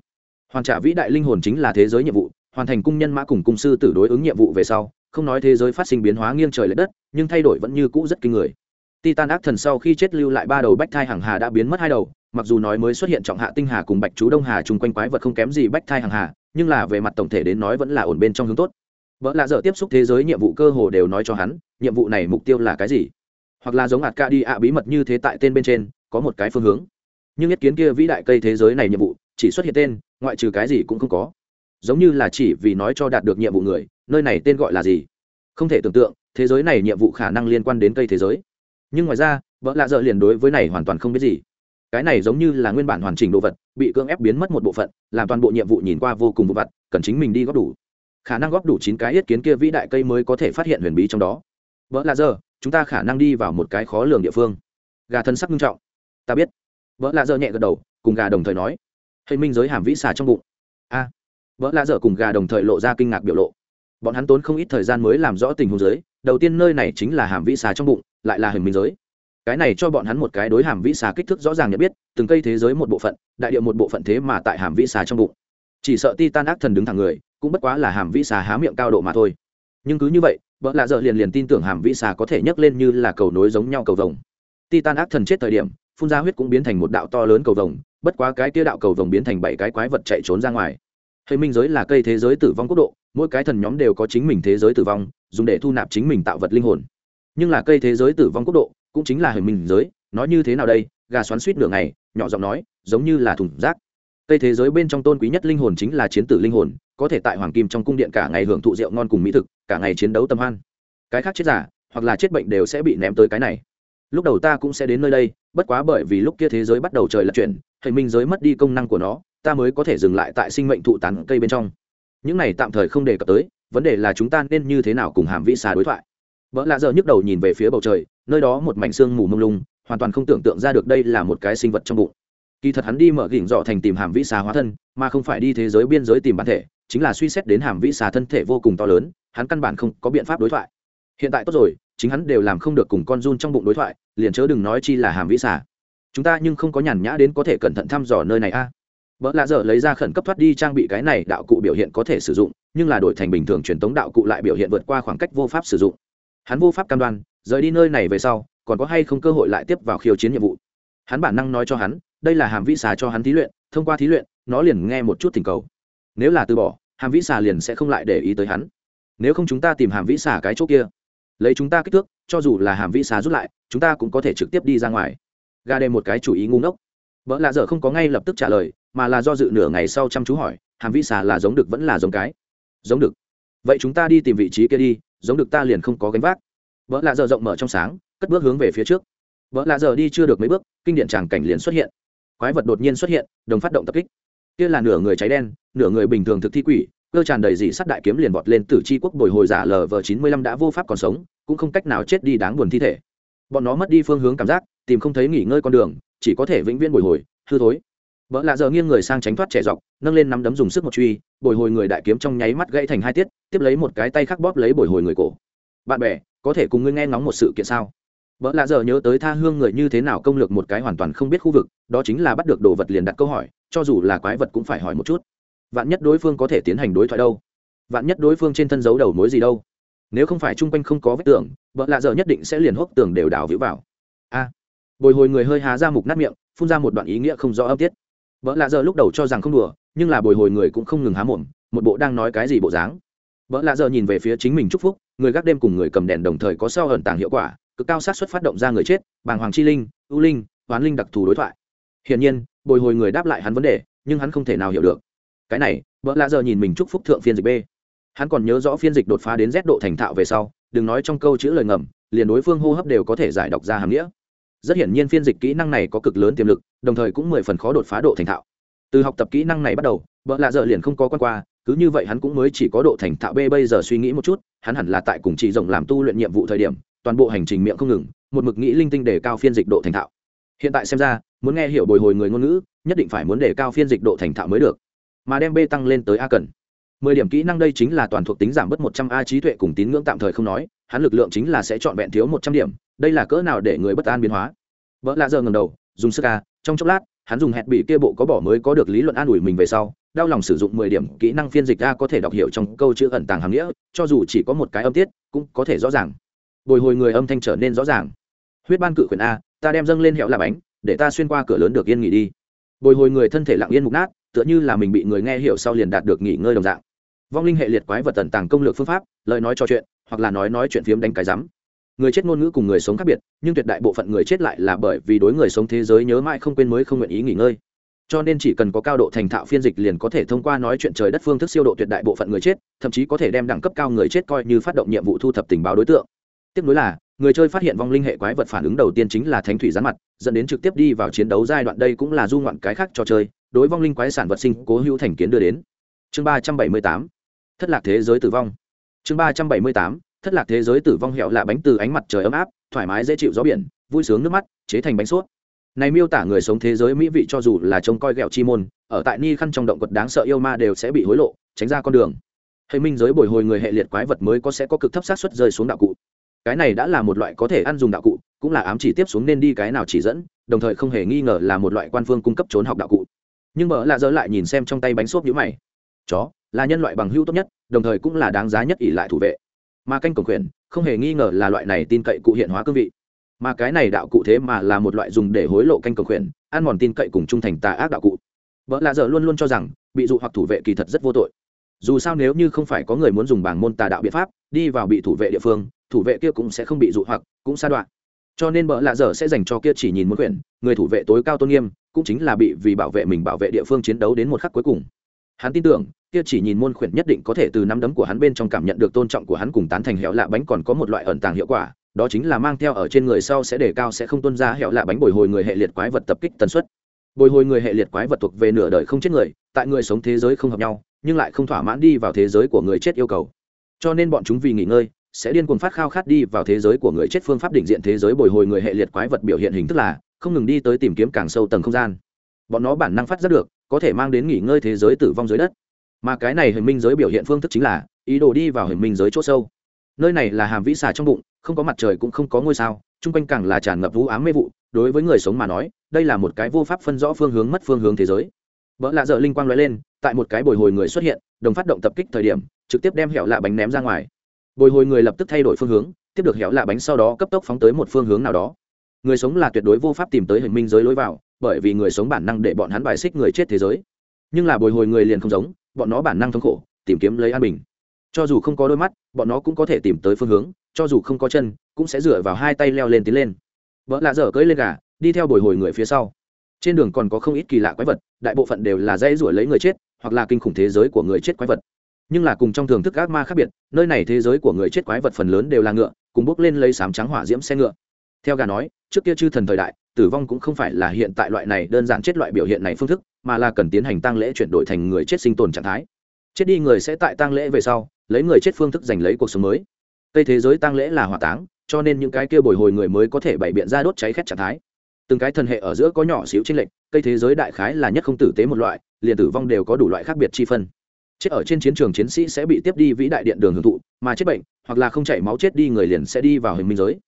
Speaker 1: Hoàn trả vĩ đại linh hồn chính là thế giới nhiệm vụ, hoàn thành cung nhân mã cùng cung sư tử đối ứng nhiệm vụ về sau, không nói thế giới phát sinh biến hóa nghiêng trời l ệ đất, nhưng thay đổi vẫn như cũ rất kinh người. Titan ác thần sau khi chết lưu lại ba đầu bách thai hàng hà đã biến mất hai đầu, mặc dù nói mới xuất hiện trọng hạ tinh hà cùng bạch chú đông hà chung quanh quái vật không kém gì bách thai hàng hà nhưng là về mặt tổng thể đến nói vẫn là ổn bên trong hướng tốt. Vợ lạ dở tiếp xúc thế giới nhiệm vụ cơ hồ đều nói cho hắn, nhiệm vụ này mục tiêu là cái gì? Hoặc là giống ạt ca đi ạ bí mật như thế tại tên bên trên, có một cái phương hướng. Nhưng nhất kiến kia vĩ đại cây thế giới này nhiệm vụ, chỉ xuất hiện tên, ngoại trừ cái gì cũng không có. Giống như là chỉ vì nói cho đạt được nhiệm vụ người, nơi này tên gọi là gì? Không thể tưởng tượng, thế giới này nhiệm vụ khả năng liên quan đến cây thế giới. Nhưng ngoài ra, vợ lạ dợ liền đối với này hoàn toàn không biết gì cái này giống như là nguyên bản hoàn chỉnh đồ vật bị cưỡng ép biến mất một bộ phận làm toàn bộ nhiệm vụ nhìn qua vô cùng vụ vặt cần chính mình đi góp đủ. Khả năng góp đủ chín cái yết kiến kia vĩ đại cây mới có thể phát hiện huyền bí trong đó. Vợ là giờ chúng ta khả năng đi vào một cái khó lường địa phương. Gà thân sắc nghiêm trọng. Ta biết. Vợ là giờ nhẹ gật đầu cùng gà đồng thời nói. Hệ minh giới hàm vĩ xà trong bụng. A. À, vợ là giờ cùng gà đồng thời lộ ra kinh ngạc biểu lộ. Bọn hắn tốn không ít thời gian mới làm rõ tình huống giới đầu tiên nơi này chính là hàm vĩ xà trong bụng lại là hình minh giới cái này cho bọn hắn một cái đối hàm vĩ xà kích thước rõ ràng nhận biết, từng cây thế giới một bộ phận, đại điệu một bộ phận thế mà tại hàm vĩ xà trong bụng. Chỉ sợ ti tan ác thần đứng thẳng người, cũng bất quá là hàm vĩ xà há miệng cao độ mà thôi. Nhưng cứ như vậy vợ lạ dợ liền liền tin tưởng hàm vĩ xà có thể nhấc lên như là cầu nối giống nhau cầu vồng. Ti tan ác thần chết thời điểm, phun ra huyết cũng biến thành một đạo to lớn cầu vồng, bất quá cái kia đạo cầu vồng biến thành bảy cái quái vật chạy trốn ra ngoài. Hệ minh giới là cây thế giới tử vong quốc độ, mỗi cái thần nhóm đều có chính mình thế giới tử vong, dùng để thu nạp chính mình tạo vật linh hồn. Nhưng là cây thế giới tử vong quốc độ cũng chính là hình minh giới, nói như thế nào đây? Gà xoắn suýt nửa ngày, nhỏ giọng nói, giống như là thùng rác. Tây thế giới bên trong tôn quý nhất linh hồn chính là chiến tử linh hồn, có thể tại hoàng kim trong cung điện cả ngày hưởng thụ rượu ngon cùng mỹ thực, cả ngày chiến đấu tâm hoan. Cái khác chết giả, hoặc là chết bệnh đều sẽ bị ném tới cái này. Lúc đầu ta cũng sẽ đến nơi đây, bất quá bởi vì lúc kia thế giới bắt đầu trời lật chuyển hệ minh giới mất đi công năng của nó, ta mới có thể dừng lại tại sinh mệnh thụ tán cây bên trong. Những này tạm thời không đề cập tới, vấn đề là chúng ta nên như thế nào cùng hàm vĩ xà đối thoại vợ lạ giờ nhức đầu nhìn về phía bầu trời, nơi đó một mảnh xương mù mông lung, hoàn toàn không tưởng tượng ra được đây là một cái sinh vật trong bụng. Kỳ thật hắn đi mở gỉnh dọ thành tìm hàm vĩ xà hóa thân, mà không phải đi thế giới biên giới tìm bản thể, chính là suy xét đến hàm vĩ xà thân thể vô cùng to lớn, hắn căn bản không có biện pháp đối thoại. Hiện tại tốt rồi, chính hắn đều làm không được cùng con run trong bụng đối thoại, liền chớ đừng nói chi là hàm vĩ xà. Chúng ta nhưng không có nhàn nhã đến có thể cẩn thận thăm dò nơi này a. À. vợ lạ dở lấy ra khẩn cấp thoát đi trang bị cái này đạo cụ biểu hiện có thể sử dụng, nhưng là đổi thành bình thường truyền tống đạo cụ lại biểu hiện vượt qua khoảng cách vô pháp sử dụng hắn vô pháp cam đoan, rời đi nơi này về sau, còn có hay không cơ hội lại tiếp vào khiêu chiến nhiệm vụ. Hắn bản năng nói cho hắn, đây là hàm vĩ xà cho hắn thí luyện, thông qua thí luyện, nó liền nghe một chút thỉnh cầu. Nếu là từ bỏ, hàm vĩ xà liền sẽ không lại để ý tới hắn. Nếu không chúng ta tìm hàm vĩ xà cái chỗ kia, lấy chúng ta kích thước, cho dù là hàm vĩ xà rút lại, chúng ta cũng có thể trực tiếp đi ra ngoài. Ga đề một cái chủ ý ngu ngốc. Vợ lạ dở không có ngay lập tức trả lời, mà là do dự nửa ngày sau chăm chú hỏi, hàm vĩ xà là giống được vẫn là giống cái? Giống được. Vậy chúng ta đi tìm vị trí kia đi giống được ta liền không có gánh vác. Vợ lạ giờ rộng mở trong sáng, cất bước hướng về phía trước. Vợ lạ giờ đi chưa được mấy bước, kinh điện tràng cảnh liền xuất hiện. Quái vật đột nhiên xuất hiện, đồng phát động tập kích. Kia là nửa người cháy đen, nửa người bình thường thực thi quỷ, cơ tràn đầy dị sắt đại kiếm liền vọt lên tử chi quốc bồi hồi giả lv chín mươi lăm đã vô pháp còn sống, cũng không cách nào chết đi đáng buồn thi thể. Bọn nó mất đi phương hướng cảm giác, tìm không thấy nghỉ ngơi con đường, chỉ có thể vĩnh viễn bồi hồi, hư thối vợ lạ giờ nghiêng người sang tránh thoát trẻ dọc, nâng lên nắm đấm dùng sức một truy, bồi hồi người đại kiếm trong nháy mắt gãy thành hai tiết, tiếp lấy một cái tay khắc bóp lấy bồi hồi người cổ. Bạn bè, có thể cùng ngươi nghe ngóng một sự kiện sao? Vợ lạ giờ nhớ tới tha hương người như thế nào công lược một cái hoàn toàn không biết khu vực, đó chính là bắt được đồ vật liền đặt câu hỏi, cho dù là quái vật cũng phải hỏi một chút. Vạn nhất đối phương có thể tiến hành đối thoại đâu? Vạn nhất đối phương trên thân giấu đầu mối gì đâu? Nếu không phải chung quanh không có vết tưởng vợ lạ giờ nhất định sẽ liền hốc tường đều đào vĩu vào. A. Bồi hồi người hơi há ra mục nát miệng, phun ra một đoạn ý nghĩa không rõ âm tiết vợ lạ giờ lúc đầu cho rằng không đùa, nhưng là bồi hồi người cũng không ngừng há mồm, một bộ đang nói cái gì bộ dáng. Vợ lạ giờ nhìn về phía chính mình chúc phúc, người gác đêm cùng người cầm đèn đồng thời có sao ẩn tàng hiệu quả, cực cao sát xuất phát động ra người chết, bàng hoàng chi linh, ưu linh, hoán linh đặc thù đối thoại. Hiển nhiên, bồi hồi người đáp lại hắn vấn đề, nhưng hắn không thể nào hiểu được. Cái này vợ lạ giờ nhìn mình chúc phúc thượng phiên dịch b. Hắn còn nhớ rõ phiên dịch đột phá đến rét độ thành thạo về sau, đừng nói trong câu chữ lời ngầm, liền đối phương hô hấp đều có thể giải đọc ra hàm nghĩa rất hiển nhiên phiên dịch kỹ năng này có cực lớn tiềm lực, đồng thời cũng mười phần khó đột phá độ thành thạo. Từ học tập kỹ năng này bắt đầu, vợ lạ dợ liền không có quan qua, cứ như vậy hắn cũng mới chỉ có độ thành thạo b bây giờ suy nghĩ một chút, hắn hẳn là tại cùng chị rộng làm tu luyện nhiệm vụ thời điểm, toàn bộ hành trình miệng không ngừng, một mực nghĩ linh tinh để cao phiên dịch độ thành thạo. Hiện tại xem ra, muốn nghe hiểu bồi hồi người ngôn ngữ, nhất định phải muốn để cao phiên dịch độ thành thạo mới được. Mà đem b tăng lên tới a cần. Mười điểm kỹ năng đây chính là toàn thuộc tính giảm bớt một trăm a trí tuệ cùng tín ngưỡng tạm thời không nói, hắn lực lượng chính là sẽ chọn vẹn thiếu một trăm điểm đây là cỡ nào để người bất an biến hóa? Vợ lạ giờ ngầm đầu, dùng sức ca, trong chốc lát, hắn dùng hẹn bị kia bộ có bỏ mới có được lý luận an ủi mình về sau, đau lòng sử dụng mười điểm kỹ năng phiên dịch a có thể đọc hiểu trong câu chữ ẩn tàng hàm nghĩa, cho dù chỉ có một cái âm tiết, cũng có thể rõ ràng. Bồi hồi người âm thanh trở nên rõ ràng. Huyết ban cự khuyển a, ta đem dâng lên hẹo làm bánh, để ta xuyên qua cửa lớn được yên nghỉ đi. Bồi hồi người thân thể lặng yên mục nát, tựa như là mình bị người nghe hiểu sau liền đạt được nghỉ ngơi đồng dạng. Vong linh hệ liệt quái vật tần tàng công lược phương pháp, lời nói trò chuyện, hoặc là nói nói chuyện phiếm đánh cái rắm người chết ngôn ngữ cùng người sống khác biệt, nhưng tuyệt đại bộ phận người chết lại là bởi vì đối người sống thế giới nhớ mãi không quên mới không nguyện ý nghỉ ngơi. Cho nên chỉ cần có cao độ thành thạo phiên dịch liền có thể thông qua nói chuyện trời đất phương thức siêu độ tuyệt đại bộ phận người chết, thậm chí có thể đem đẳng cấp cao người chết coi như phát động nhiệm vụ thu thập tình báo đối tượng. Tiếp nối là, người chơi phát hiện vong linh hệ quái vật phản ứng đầu tiên chính là thánh thủy rán mặt, dẫn đến trực tiếp đi vào chiến đấu giai đoạn đây cũng là du ngoạn cái khác cho chơi, đối vong linh quái sản vật sinh cố hữu thành kiến đưa đến. Chương ba trăm bảy mươi tám, thất lạc thế giới tử vong. Chương ba trăm bảy mươi tám thất lạc thế giới tử vong hẹo lạ bánh từ ánh mặt trời ấm áp, thoải mái dễ chịu gió biển, vui sướng nước mắt, chế thành bánh suốt này miêu tả người sống thế giới mỹ vị cho dù là trông coi ghẹo chi môn, ở tại ni khăn trong động vật đáng sợ yêu ma đều sẽ bị hối lộ, tránh ra con đường. Hệ minh giới bồi hồi người hệ liệt quái vật mới có sẽ có cực thấp sát xuất rơi xuống đạo cụ. Cái này đã là một loại có thể ăn dùng đạo cụ, cũng là ám chỉ tiếp xuống nên đi cái nào chỉ dẫn, đồng thời không hề nghi ngờ là một loại quan phương cung cấp trốn học đạo cụ. Nhưng mở lạ dỡ lại nhìn xem trong tay bánh xốp nhũ mày. Chó, là nhân loại bằng hữu tốt nhất, đồng thời cũng là đáng giá nhất ỷ lại thủ vệ mà canh cổng quyền không hề nghi ngờ là loại này tin cậy cụ hiện hóa cương vị. Mà cái này đạo cụ thế mà là một loại dùng để hối lộ canh cổng quyền ăn mòn tin cậy cùng trung thành tà ác đạo cụ. Vợ lạ dở luôn luôn cho rằng, bị dụ hoặc thủ vệ kỳ thật rất vô tội. Dù sao nếu như không phải có người muốn dùng bảng môn tà đạo biện pháp, đi vào bị thủ vệ địa phương, thủ vệ kia cũng sẽ không bị dụ hoặc, cũng sa đoạn cho nên bợ lạ dở sẽ dành cho kia chỉ nhìn muốn quyền người thủ vệ tối cao tôn nghiêm, cũng chính là bị vì bảo vệ mình bảo vệ địa phương chiến đấu đến một khắc cuối cùng hắn tin tưởng, kia chỉ nhìn môn khuyển nhất định có thể từ nắm đấm của hắn bên trong cảm nhận được tôn trọng của hắn cùng tán thành hẹo lạ bánh còn có một loại ẩn tàng hiệu quả, đó chính là mang theo ở trên người sau sẽ để cao sẽ không tuân ra hẹo lạ bánh bồi hồi người hệ liệt quái vật tập kích tần suất. Bồi hồi người hệ liệt quái vật thuộc về nửa đời không chết người, tại người sống thế giới không hợp nhau, nhưng lại không thỏa mãn đi vào thế giới của người chết yêu cầu. Cho nên bọn chúng vì nghỉ ngơi, sẽ điên cuồng phát khao khát đi vào thế giới của người chết phương pháp định diện thế giới bồi hồi người hệ liệt quái vật biểu hiện hình thức là, không ngừng đi tới tìm kiếm càng sâu tầng không gian. Bọn nó bản năng phát giác được có thể mang đến nghỉ ngơi thế giới tử vong dưới đất. Mà cái này hình minh giới biểu hiện phương thức chính là, ý đồ đi vào hình minh giới c h ỗ sâu. Nơi này là hàm vĩ xà trong bụng, không có mặt trời cũng không có ngôi sao, chung quanh càng là tràn ngập vũ ám mê vụ, đối với người sống mà nói, đây là một cái vô pháp phân rõ phương hướng mất phương hướng thế giới. Vợ lạ dợ linh quang l lên, tại một cái bồi hồi người xuất hiện, đồng phát động tập kích thời điểm, trực tiếp đem hẹo lạ bánh ném ra ngoài. Bồi hồi người lập tức thay đổi phương hướng, tiếp được hẹo lạ bánh sau đó cấp tốc phóng tới một phương hướng nào đó. Người sống là tuyệt đối vô pháp tìm tới hình minh giới lối vào bởi vì người sống bản năng để bọn hắn bài xích người chết thế giới. Nhưng là bồi hồi người liền không giống, bọn nó bản năng thống khổ, tìm kiếm lấy an bình. Cho dù không có đôi mắt, bọn nó cũng có thể tìm tới phương hướng, cho dù không có chân, cũng sẽ dựa vào hai tay leo lên tiến lên. Vợ lạ dở cưỡi lên gà, đi theo bồi hồi người phía sau. Trên đường còn có không ít kỳ lạ quái vật, đại bộ phận đều là dây ruổi lấy người chết, hoặc là kinh khủng thế giới của người chết quái vật. Nhưng là cùng trong thường thức ác ma khác biệt, nơi này thế giới của người chết quái vật phần lớn đều là ngựa, cùng bước lên lấy sám trắng hỏa diễm xe ngựa. Theo gà nói, trước kia chư thần thời đại tử vong cũng không phải là hiện tại loại này đơn giản chết loại biểu hiện này phương thức, mà là cần tiến hành tăng lễ chuyển đổi thành người chết sinh tồn trạng thái. Chết đi người sẽ tại tăng lễ về sau, lấy người chết phương thức giành lấy cuộc sống mới. Cây thế giới tăng lễ là hỏa táng, cho nên những cái kia bồi hồi người mới có thể bày biện ra đốt cháy khét trạng thái. Từng cái thần hệ ở giữa có nhỏ xíu chênh lệch cây thế giới đại khái là nhất không tử tế một loại, liền tử vong đều có đủ loại khác biệt chi phân. Chết ở trên chiến trường chiến sĩ sẽ bị tiếp đi vĩ đại điện đường hưởng thụ, mà chết bệnh hoặc là không chảy máu chết đi người liền sẽ đi vào hình minh giới.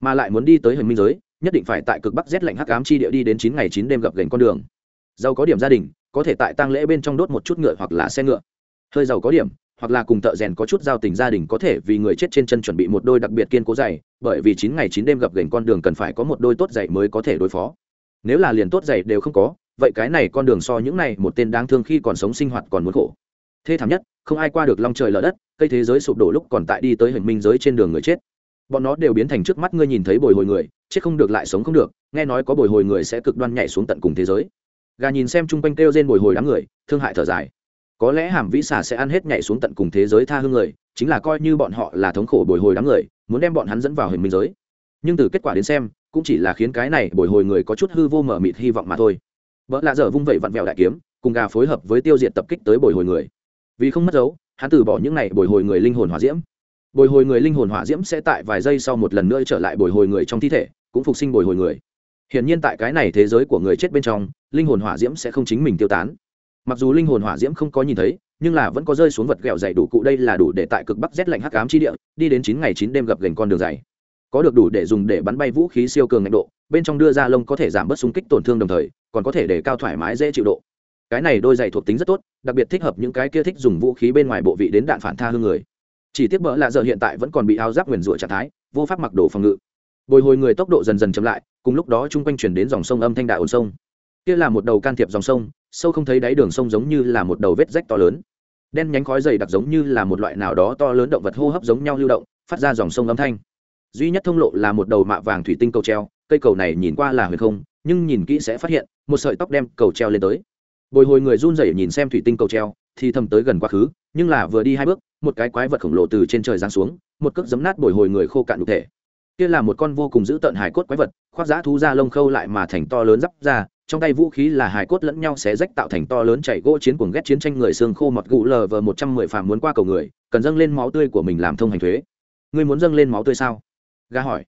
Speaker 1: Mà lại muốn đi tới hình minh giới nhất định phải tại cực bắc rét lạnh hắc ám chi địa đi đến chín ngày chín đêm gặp gành con đường. Giàu có điểm gia đình, có thể tại tang lễ bên trong đốt một chút ngựa hoặc là xe ngựa. Hơi giàu có điểm, hoặc là cùng thợ rèn có chút giao tình gia đình có thể vì người chết trên chân chuẩn bị một đôi đặc biệt kiên cố dày bởi vì chín ngày chín đêm gặp gành con đường cần phải có một đôi tốt dày mới có thể đối phó. Nếu là liền tốt dày đều không có, vậy cái này con đường so những này một tên đáng thương khi còn sống sinh hoạt còn muốn khổ. Thê thảm nhất, không ai qua được long trời lở đất, cây thế giới sụp đổ lúc còn tại đi tới hình minh giới trên đường người chết. Bọn nó đều biến thành trước mắt ngươi nhìn thấy bồi hồi người chết không được lại sống không được, nghe nói có bồi hồi người sẽ cực đoan nhảy xuống tận cùng thế giới. Gà nhìn xem chung quanh kêu trên bồi hồi đám người, thương hại thở dài. Có lẽ hàm vĩ xà sẽ ăn hết nhảy xuống tận cùng thế giới tha hương người, chính là coi như bọn họ là thống khổ bồi hồi đám người, muốn đem bọn hắn dẫn vào hình minh giới. Nhưng từ kết quả đến xem, cũng chỉ là khiến cái này bồi hồi người có chút hư vô mở mịt hy vọng mà thôi. Vợ lạ dở vung vẩy vặn vẹo đại kiếm, cùng gà phối hợp với tiêu diệt tập kích tới bồi hồi người. Vì không mất dấu, hắn từ bỏ những này bồi hồi người linh hồn hỏa diễm. Bồi hồi người linh hồn hỏa diễm sẽ tại vài giây sau một lần nữa trở lại bồi hồi người trong thi thể cũng phục sinh bồi hồi người. Hiển nhiên tại cái này thế giới của người chết bên trong, linh hồn hỏa diễm sẽ không chính mình tiêu tán. Mặc dù linh hồn hỏa diễm không có nhìn thấy, nhưng là vẫn có rơi xuống vật ghẹo dày đủ cụ đây là đủ để tại cực bắc rét lạnh hắc ám chi địa, đi đến chín ngày chín đêm gặp gành con đường dày. Có được đủ để dùng để bắn bay vũ khí siêu cường ngạch độ, bên trong đưa ra lông có thể giảm bớt xung kích tổn thương đồng thời, còn có thể để cao thoải mái dễ chịu độ. Cái này đôi giày thuộc tính rất tốt, đặc biệt thích hợp những cái kia thích dùng vũ khí bên ngoài bộ vị đến đạn phản tha hương người. Chỉ tiếc bỡ là giờ hiện tại vẫn còn bị áo giáp nguyền rủa trạng thái, vô pháp mặc đồ phòng ngự bồi hồi người tốc độ dần dần chậm lại, cùng lúc đó chung quanh chuyển đến dòng sông âm thanh đại ồn sông. Kia là một đầu can thiệp dòng sông, sâu không thấy đáy đường sông giống như là một đầu vết rách to lớn. Đen nhánh khói dày đặc giống như là một loại nào đó to lớn động vật hô hấp giống nhau lưu động, phát ra dòng sông âm thanh. Duy nhất thông lộ là một đầu mạ vàng thủy tinh cầu treo, cây cầu này nhìn qua là huyền không, nhưng nhìn kỹ sẽ phát hiện, một sợi tóc đem cầu treo lên tới. Bồi hồi người run rẩy nhìn xem thủy tinh cầu treo, thì thầm tới gần quá khứ, nhưng là vừa đi hai bước, một cái quái vật khổng lồ từ trên trời giáng xuống, một cước giấm nát bồi hồi người khô cạn nhục thể kia là một con vô cùng dữ tợn hải cốt quái vật, khoác giã thú ra lông khâu lại mà thành to lớn giáp ra, trong tay vũ khí là hải cốt lẫn nhau xé rách tạo thành to lớn chảy gỗ chiến cuồng ghét chiến tranh người xương khô mọt gụ lờ vờ một trăm mười phàm muốn qua cầu người, cần dâng lên máu tươi của mình làm thông hành thuế. Ngươi muốn dâng lên máu tươi sao? Gã hỏi.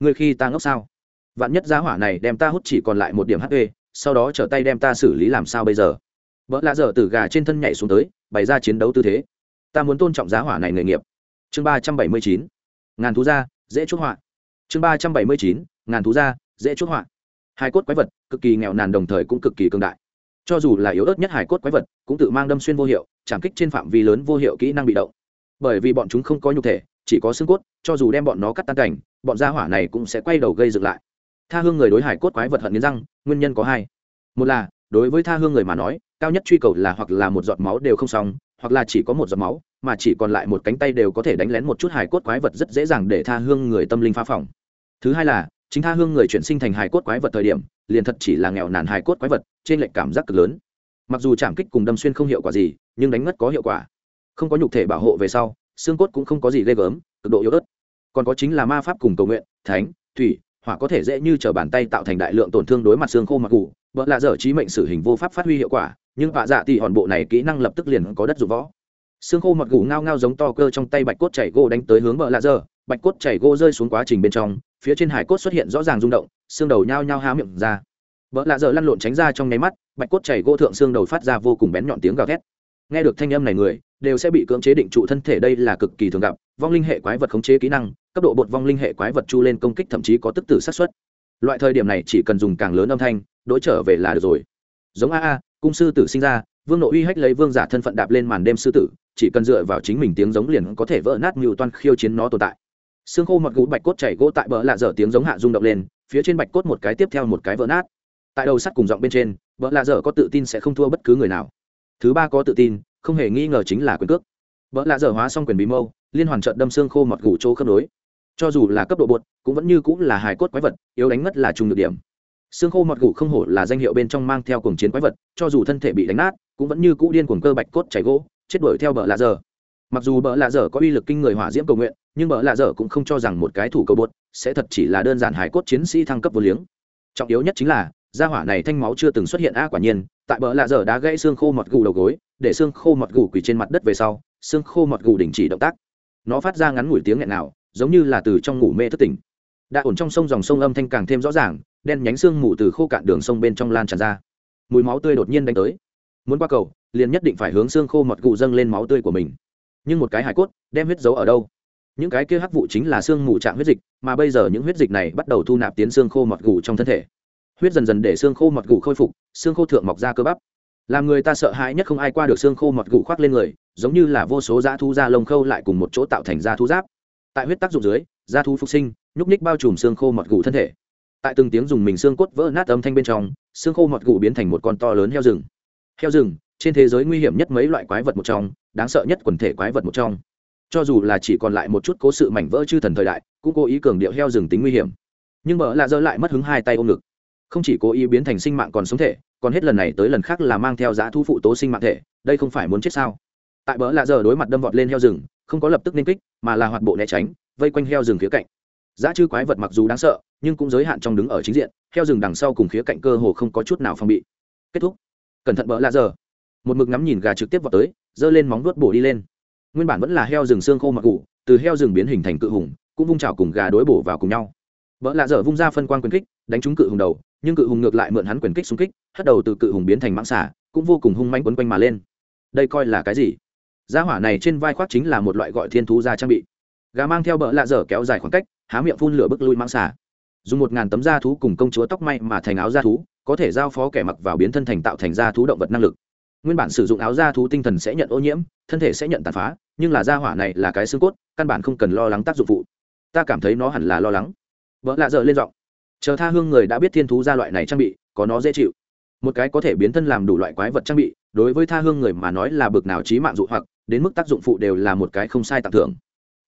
Speaker 1: Ngươi khi ta ngốc sao? Vạn nhất giá hỏa này đem ta hút chỉ còn lại một điểm hp sau đó trở tay đem ta xử lý làm sao bây giờ? Vợ lạ dở từ gà trên thân nhảy xuống tới, bày ra chiến đấu tư thế. Ta muốn tôn trọng giá hỏa này nghề nghiệp. Chương ba trăm bảy mươi chín. Ngàn thú ra dễ chốt họa chương ba trăm bảy mươi chín, ngàn thú ra dễ chốt họa. Hai cốt quái vật, cực kỳ nghèo nàn đồng thời cũng cực kỳ cương đại. Cho dù là yếu ớt nhất hải cốt quái vật, cũng tự mang đâm xuyên vô hiệu trảm kích trên phạm vi lớn vô hiệu kỹ năng bị động. Bởi vì bọn chúng không có nhục thể, chỉ có xương cốt, cho dù đem bọn nó cắt tan cảnh, bọn gia hỏa này cũng sẽ quay đầu gây dựng lại. Tha hương người đối hải cốt quái vật hận nghiến răng, nguyên nhân có hai. Một là, đối với tha hương người mà nói, cao nhất truy cầu là hoặc là một giọt máu đều không xong hoặc là chỉ có một giọt máu, mà chỉ còn lại một cánh tay đều có thể đánh lén một chút hải cốt quái vật rất dễ dàng để tha hương người tâm linh phá phỏng. Thứ hai là, chính tha hương người chuyển sinh thành hải cốt quái vật thời điểm, liền thật chỉ là nghèo nàn hải cốt quái vật, trên lệnh cảm giác cực lớn. Mặc dù chạm kích cùng đâm xuyên không hiệu quả gì, nhưng đánh ngất có hiệu quả. Không có nhục thể bảo hộ về sau, xương cốt cũng không có gì ghê gớm, cực độ yếu ớt. Còn có chính là ma pháp cùng cầu nguyện, thánh, thủy hỏa có thể dễ như t bàn tay tạo thành đại lượng tổn thương đối mặt xương khô mặc cụ vợ lạ dở trí mệnh sử hình vô pháp phát huy hiệu quả, nhưng vạ dạ thì hòn bộ này kỹ năng lập tức liền có đất dụng võ. Xương khô mặc gù ngao ngao giống to cơ trong tay bạch cốt chảy gỗ đánh tới hướng vợ lạ dở, bạch cốt chảy gỗ rơi xuống quá trình bên trong, phía trên hải cốt xuất hiện rõ ràng rung động, xương đầu nhao nhao há miệng ra. Vợ lạ dở lăn lộn tránh ra trong nháy mắt, bạch cốt chảy gỗ thượng xương đầu phát ra vô cùng bén nhọn tiếng gào thét. Nghe được thanh âm này người, đều sẽ bị cưỡng chế định trụ thân thể, đây là cực kỳ thường gặp, vong linh hệ quái vật khống chế kỹ năng cấp độ bột vong linh hệ quái vật chu lên công kích thậm chí có tức tử sát xuất loại thời điểm này chỉ cần dùng càng lớn âm thanh đỗi trở về là được rồi. Giống a a, cung sư tử sinh ra, vương nội uy hách lấy vương giả thân phận đạp lên màn đêm sư tử, chỉ cần dựa vào chính mình tiếng giống liền có thể vỡ nát mưu toan khiêu chiến nó tồn tại. Xương khô mọt gũ bạch cốt chảy gỗ tại bờ lạ dở tiếng giống hạ rung động lên, phía trên bạch cốt một cái tiếp theo một cái vỡ nát. Tại đầu sắt cùng giọng bên trên, bờ lạ dở có tự tin sẽ không thua bất cứ người nào. Thứ ba có tự tin, không hề nghi ngờ chính là quyền cước. Bờ lạ dở hóa xong quyền bí mâu, liên hoàn trận đâm xương khô mọt gù chỗ khớp nối cho dù là cấp độ bột, cũng vẫn như cũng là hài cốt quái vật, yếu đánh mất là trùng được điểm. Xương khô mọt gù không hổ là danh hiệu bên trong mang theo cuồng chiến quái vật, cho dù thân thể bị đánh nát, cũng vẫn như cũ điên cuồng cơ bạch cốt chảy gỗ, chết đuổi theo bờ lạ dở. Mặc dù bờ lạ dở có uy lực kinh người hỏa diễm cầu nguyện, nhưng bờ lạ dở cũng không cho rằng một cái thủ cầu bột sẽ thật chỉ là đơn giản hài cốt chiến sĩ thăng cấp vô liếng. Trọng yếu nhất chính là, gia hỏa này thanh máu chưa từng xuất hiện a, quả nhiên, tại bờ lạ dở đã gãy xương khô mọt gù đầu gối, để xương khô mọt gù quỳ trên mặt đất về sau, xương khô mọt gù đình chỉ động tác. Nó phát ra ngắn ngủi tiếng nghẹn nào giống như là từ trong ngủ mê thất tỉnh. Đã ổn trong sông dòng sông âm thanh càng thêm rõ ràng, đen nhánh xương mù từ khô cạn đường sông bên trong lan tràn ra. Mùi máu tươi đột nhiên đánh tới. Muốn qua cầu, liền nhất định phải hướng xương khô mọt gù dâng lên máu tươi của mình. Nhưng một cái hải cốt, đem huyết giấu ở đâu? Những cái kia hắc vụ chính là xương mù trạng huyết dịch, mà bây giờ những huyết dịch này bắt đầu thu nạp tiến xương khô mọt gù trong thân thể. Huyết dần dần để xương khô mọt gù khôi phục, xương khô thượng mọc ra cơ bắp. Làm người ta sợ hãi nhất không ai qua được xương khô mọt gù khoác lên người, giống như là vô số dã thu da lông khâu lại cùng một chỗ tạo thành da thu giáp tại huyết tác dụng dưới, da thu phục sinh, nhúc ních bao trùm xương khô mọt gù thân thể. Tại từng tiếng dùng mình xương cốt vỡ nát âm thanh bên trong, xương khô mọt gù biến thành một con to lớn heo rừng. Heo rừng, trên thế giới nguy hiểm nhất mấy loại quái vật một trong, đáng sợ nhất quần thể quái vật một trong. Cho dù là chỉ còn lại một chút cố sự mảnh vỡ chư thần thời đại, cũng cố ý cường điệu heo rừng tính nguy hiểm. Nhưng bỡ lạ dơ lại mất hứng hai tay ôm ngực. Không chỉ cố ý biến thành sinh mạng còn sống thể, còn hết lần này tới lần khác là mang theo giá thu phụ tố sinh mạng thể, đây không phải muốn chết sao? Tại bỡ lạ dơ đối mặt đâm vọt lên heo rừng, không có lập tức nên kích mà là hoạt bộ né tránh, vây quanh heo rừng khía cạnh. Giá chư quái vật mặc dù đáng sợ, nhưng cũng giới hạn trong đứng ở chính diện, heo rừng đằng sau cùng khía cạnh cơ hồ không có chút nào phòng bị. Kết thúc. Cẩn thận bỡ lạ giờ. Một mực ngắm nhìn gà trực tiếp vào tới, giơ lên móng vuốt bổ đi lên. Nguyên bản vẫn là heo rừng xương khô mặc cụ từ heo rừng biến hình thành cự hùng, cũng vung trào cùng gà đối bổ vào cùng nhau. Vợ lạ dở vung ra phân quan quyền kích, đánh trúng cự hùng đầu, nhưng cự hùng ngược lại mượn hắn quyền kích xung kích, hất đầu từ cự hùng biến thành mãng xả cũng vô cùng hung manh quấn quanh mà lên. Đây coi là cái gì? Gia hỏa này trên vai khoác chính là một loại gọi thiên thú gia trang bị. Gà mang theo bờ lạ dở kéo dài khoảng cách, há miệng phun lửa bức lui mãng xả dùng một ngàn tấm da thú cùng công chúa tóc may mà thành áo da thú, có thể giao phó kẻ mặc vào biến thân thành tạo thành da thú động vật năng lực. Nguyên bản sử dụng áo da thú tinh thần sẽ nhận ô nhiễm, thân thể sẽ nhận tàn phá, nhưng là da hỏa này là cái xương cốt, căn bản không cần lo lắng tác dụng phụ. Ta cảm thấy nó hẳn là lo lắng. Vợ lạ dở lên giọng. Chờ tha hương người đã biết thiên thú ra loại này trang bị, có nó dễ chịu. Một cái có thể biến thân làm đủ loại quái vật trang bị, đối với tha hương người mà nói là bực nào trí mạng dụ hoặc đến mức tác dụng phụ đều là một cái không sai tặng thưởng.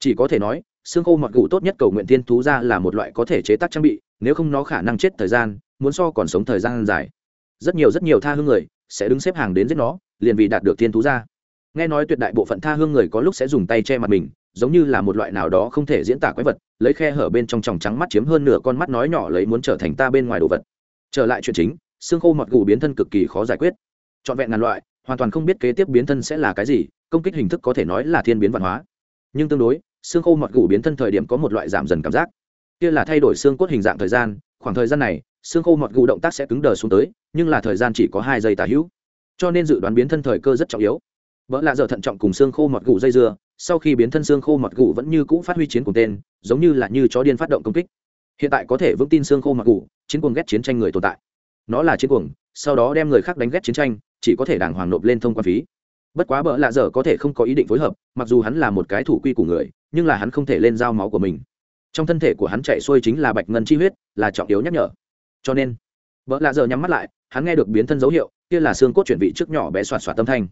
Speaker 1: Chỉ có thể nói, xương khô mặc gù tốt nhất cầu nguyện thiên thú ra là một loại có thể chế tác trang bị, nếu không nó khả năng chết thời gian, muốn so còn sống thời gian dài. Rất nhiều rất nhiều tha hương người sẽ đứng xếp hàng đến giết nó, liền vì đạt được thiên thú ra. Nghe nói tuyệt đại bộ phận tha hương người có lúc sẽ dùng tay che mặt mình, giống như là một loại nào đó không thể diễn tả quái vật, lấy khe hở bên trong tròng trắng mắt chiếm hơn nửa con mắt nói nhỏ lấy muốn trở thành ta bên ngoài đồ vật. Trở lại chuyện chính, xương khô mọt gù biến thân cực kỳ khó giải quyết. Trọn vẹn ngàn loại, hoàn toàn không biết kế tiếp biến thân sẽ là cái gì công kích hình thức có thể nói là thiên biến văn hóa. Nhưng tương đối, xương khô mọt gù biến thân thời điểm có một loại giảm dần cảm giác. Kia là thay đổi xương cốt hình dạng thời gian, khoảng thời gian này, xương khô mọt gù động tác sẽ cứng đờ xuống tới, nhưng là thời gian chỉ có hai giây tả hữu. Cho nên dự đoán biến thân thời cơ rất trọng yếu. Vợ lạ giờ thận trọng cùng xương khô mọt gù dây dưa, sau khi biến thân xương khô mọt gù vẫn như cũ phát huy chiến cùng tên, giống như là như chó điên phát động công kích. Hiện tại có thể vững tin xương khô mọt gù, chiến cuồng ghét chiến tranh người tồn tại. Nó là chiến cuồng, sau đó đem người khác đánh ghét chiến tranh, chỉ có thể đàng hoàng nộp lên thông quan phí bất quá bỡ lạ dở có thể không có ý định phối hợp, mặc dù hắn là một cái thủ quy của người, nhưng là hắn không thể lên dao máu của mình. Trong thân thể của hắn chạy xuôi chính là bạch ngân chi huyết, là trọng yếu nhắc nhở. Cho nên bỡ lạ dở nhắm mắt lại, hắn nghe được biến thân dấu hiệu, kia là xương cốt chuyển vị trước nhỏ bé xoạt xoạt tâm thanh.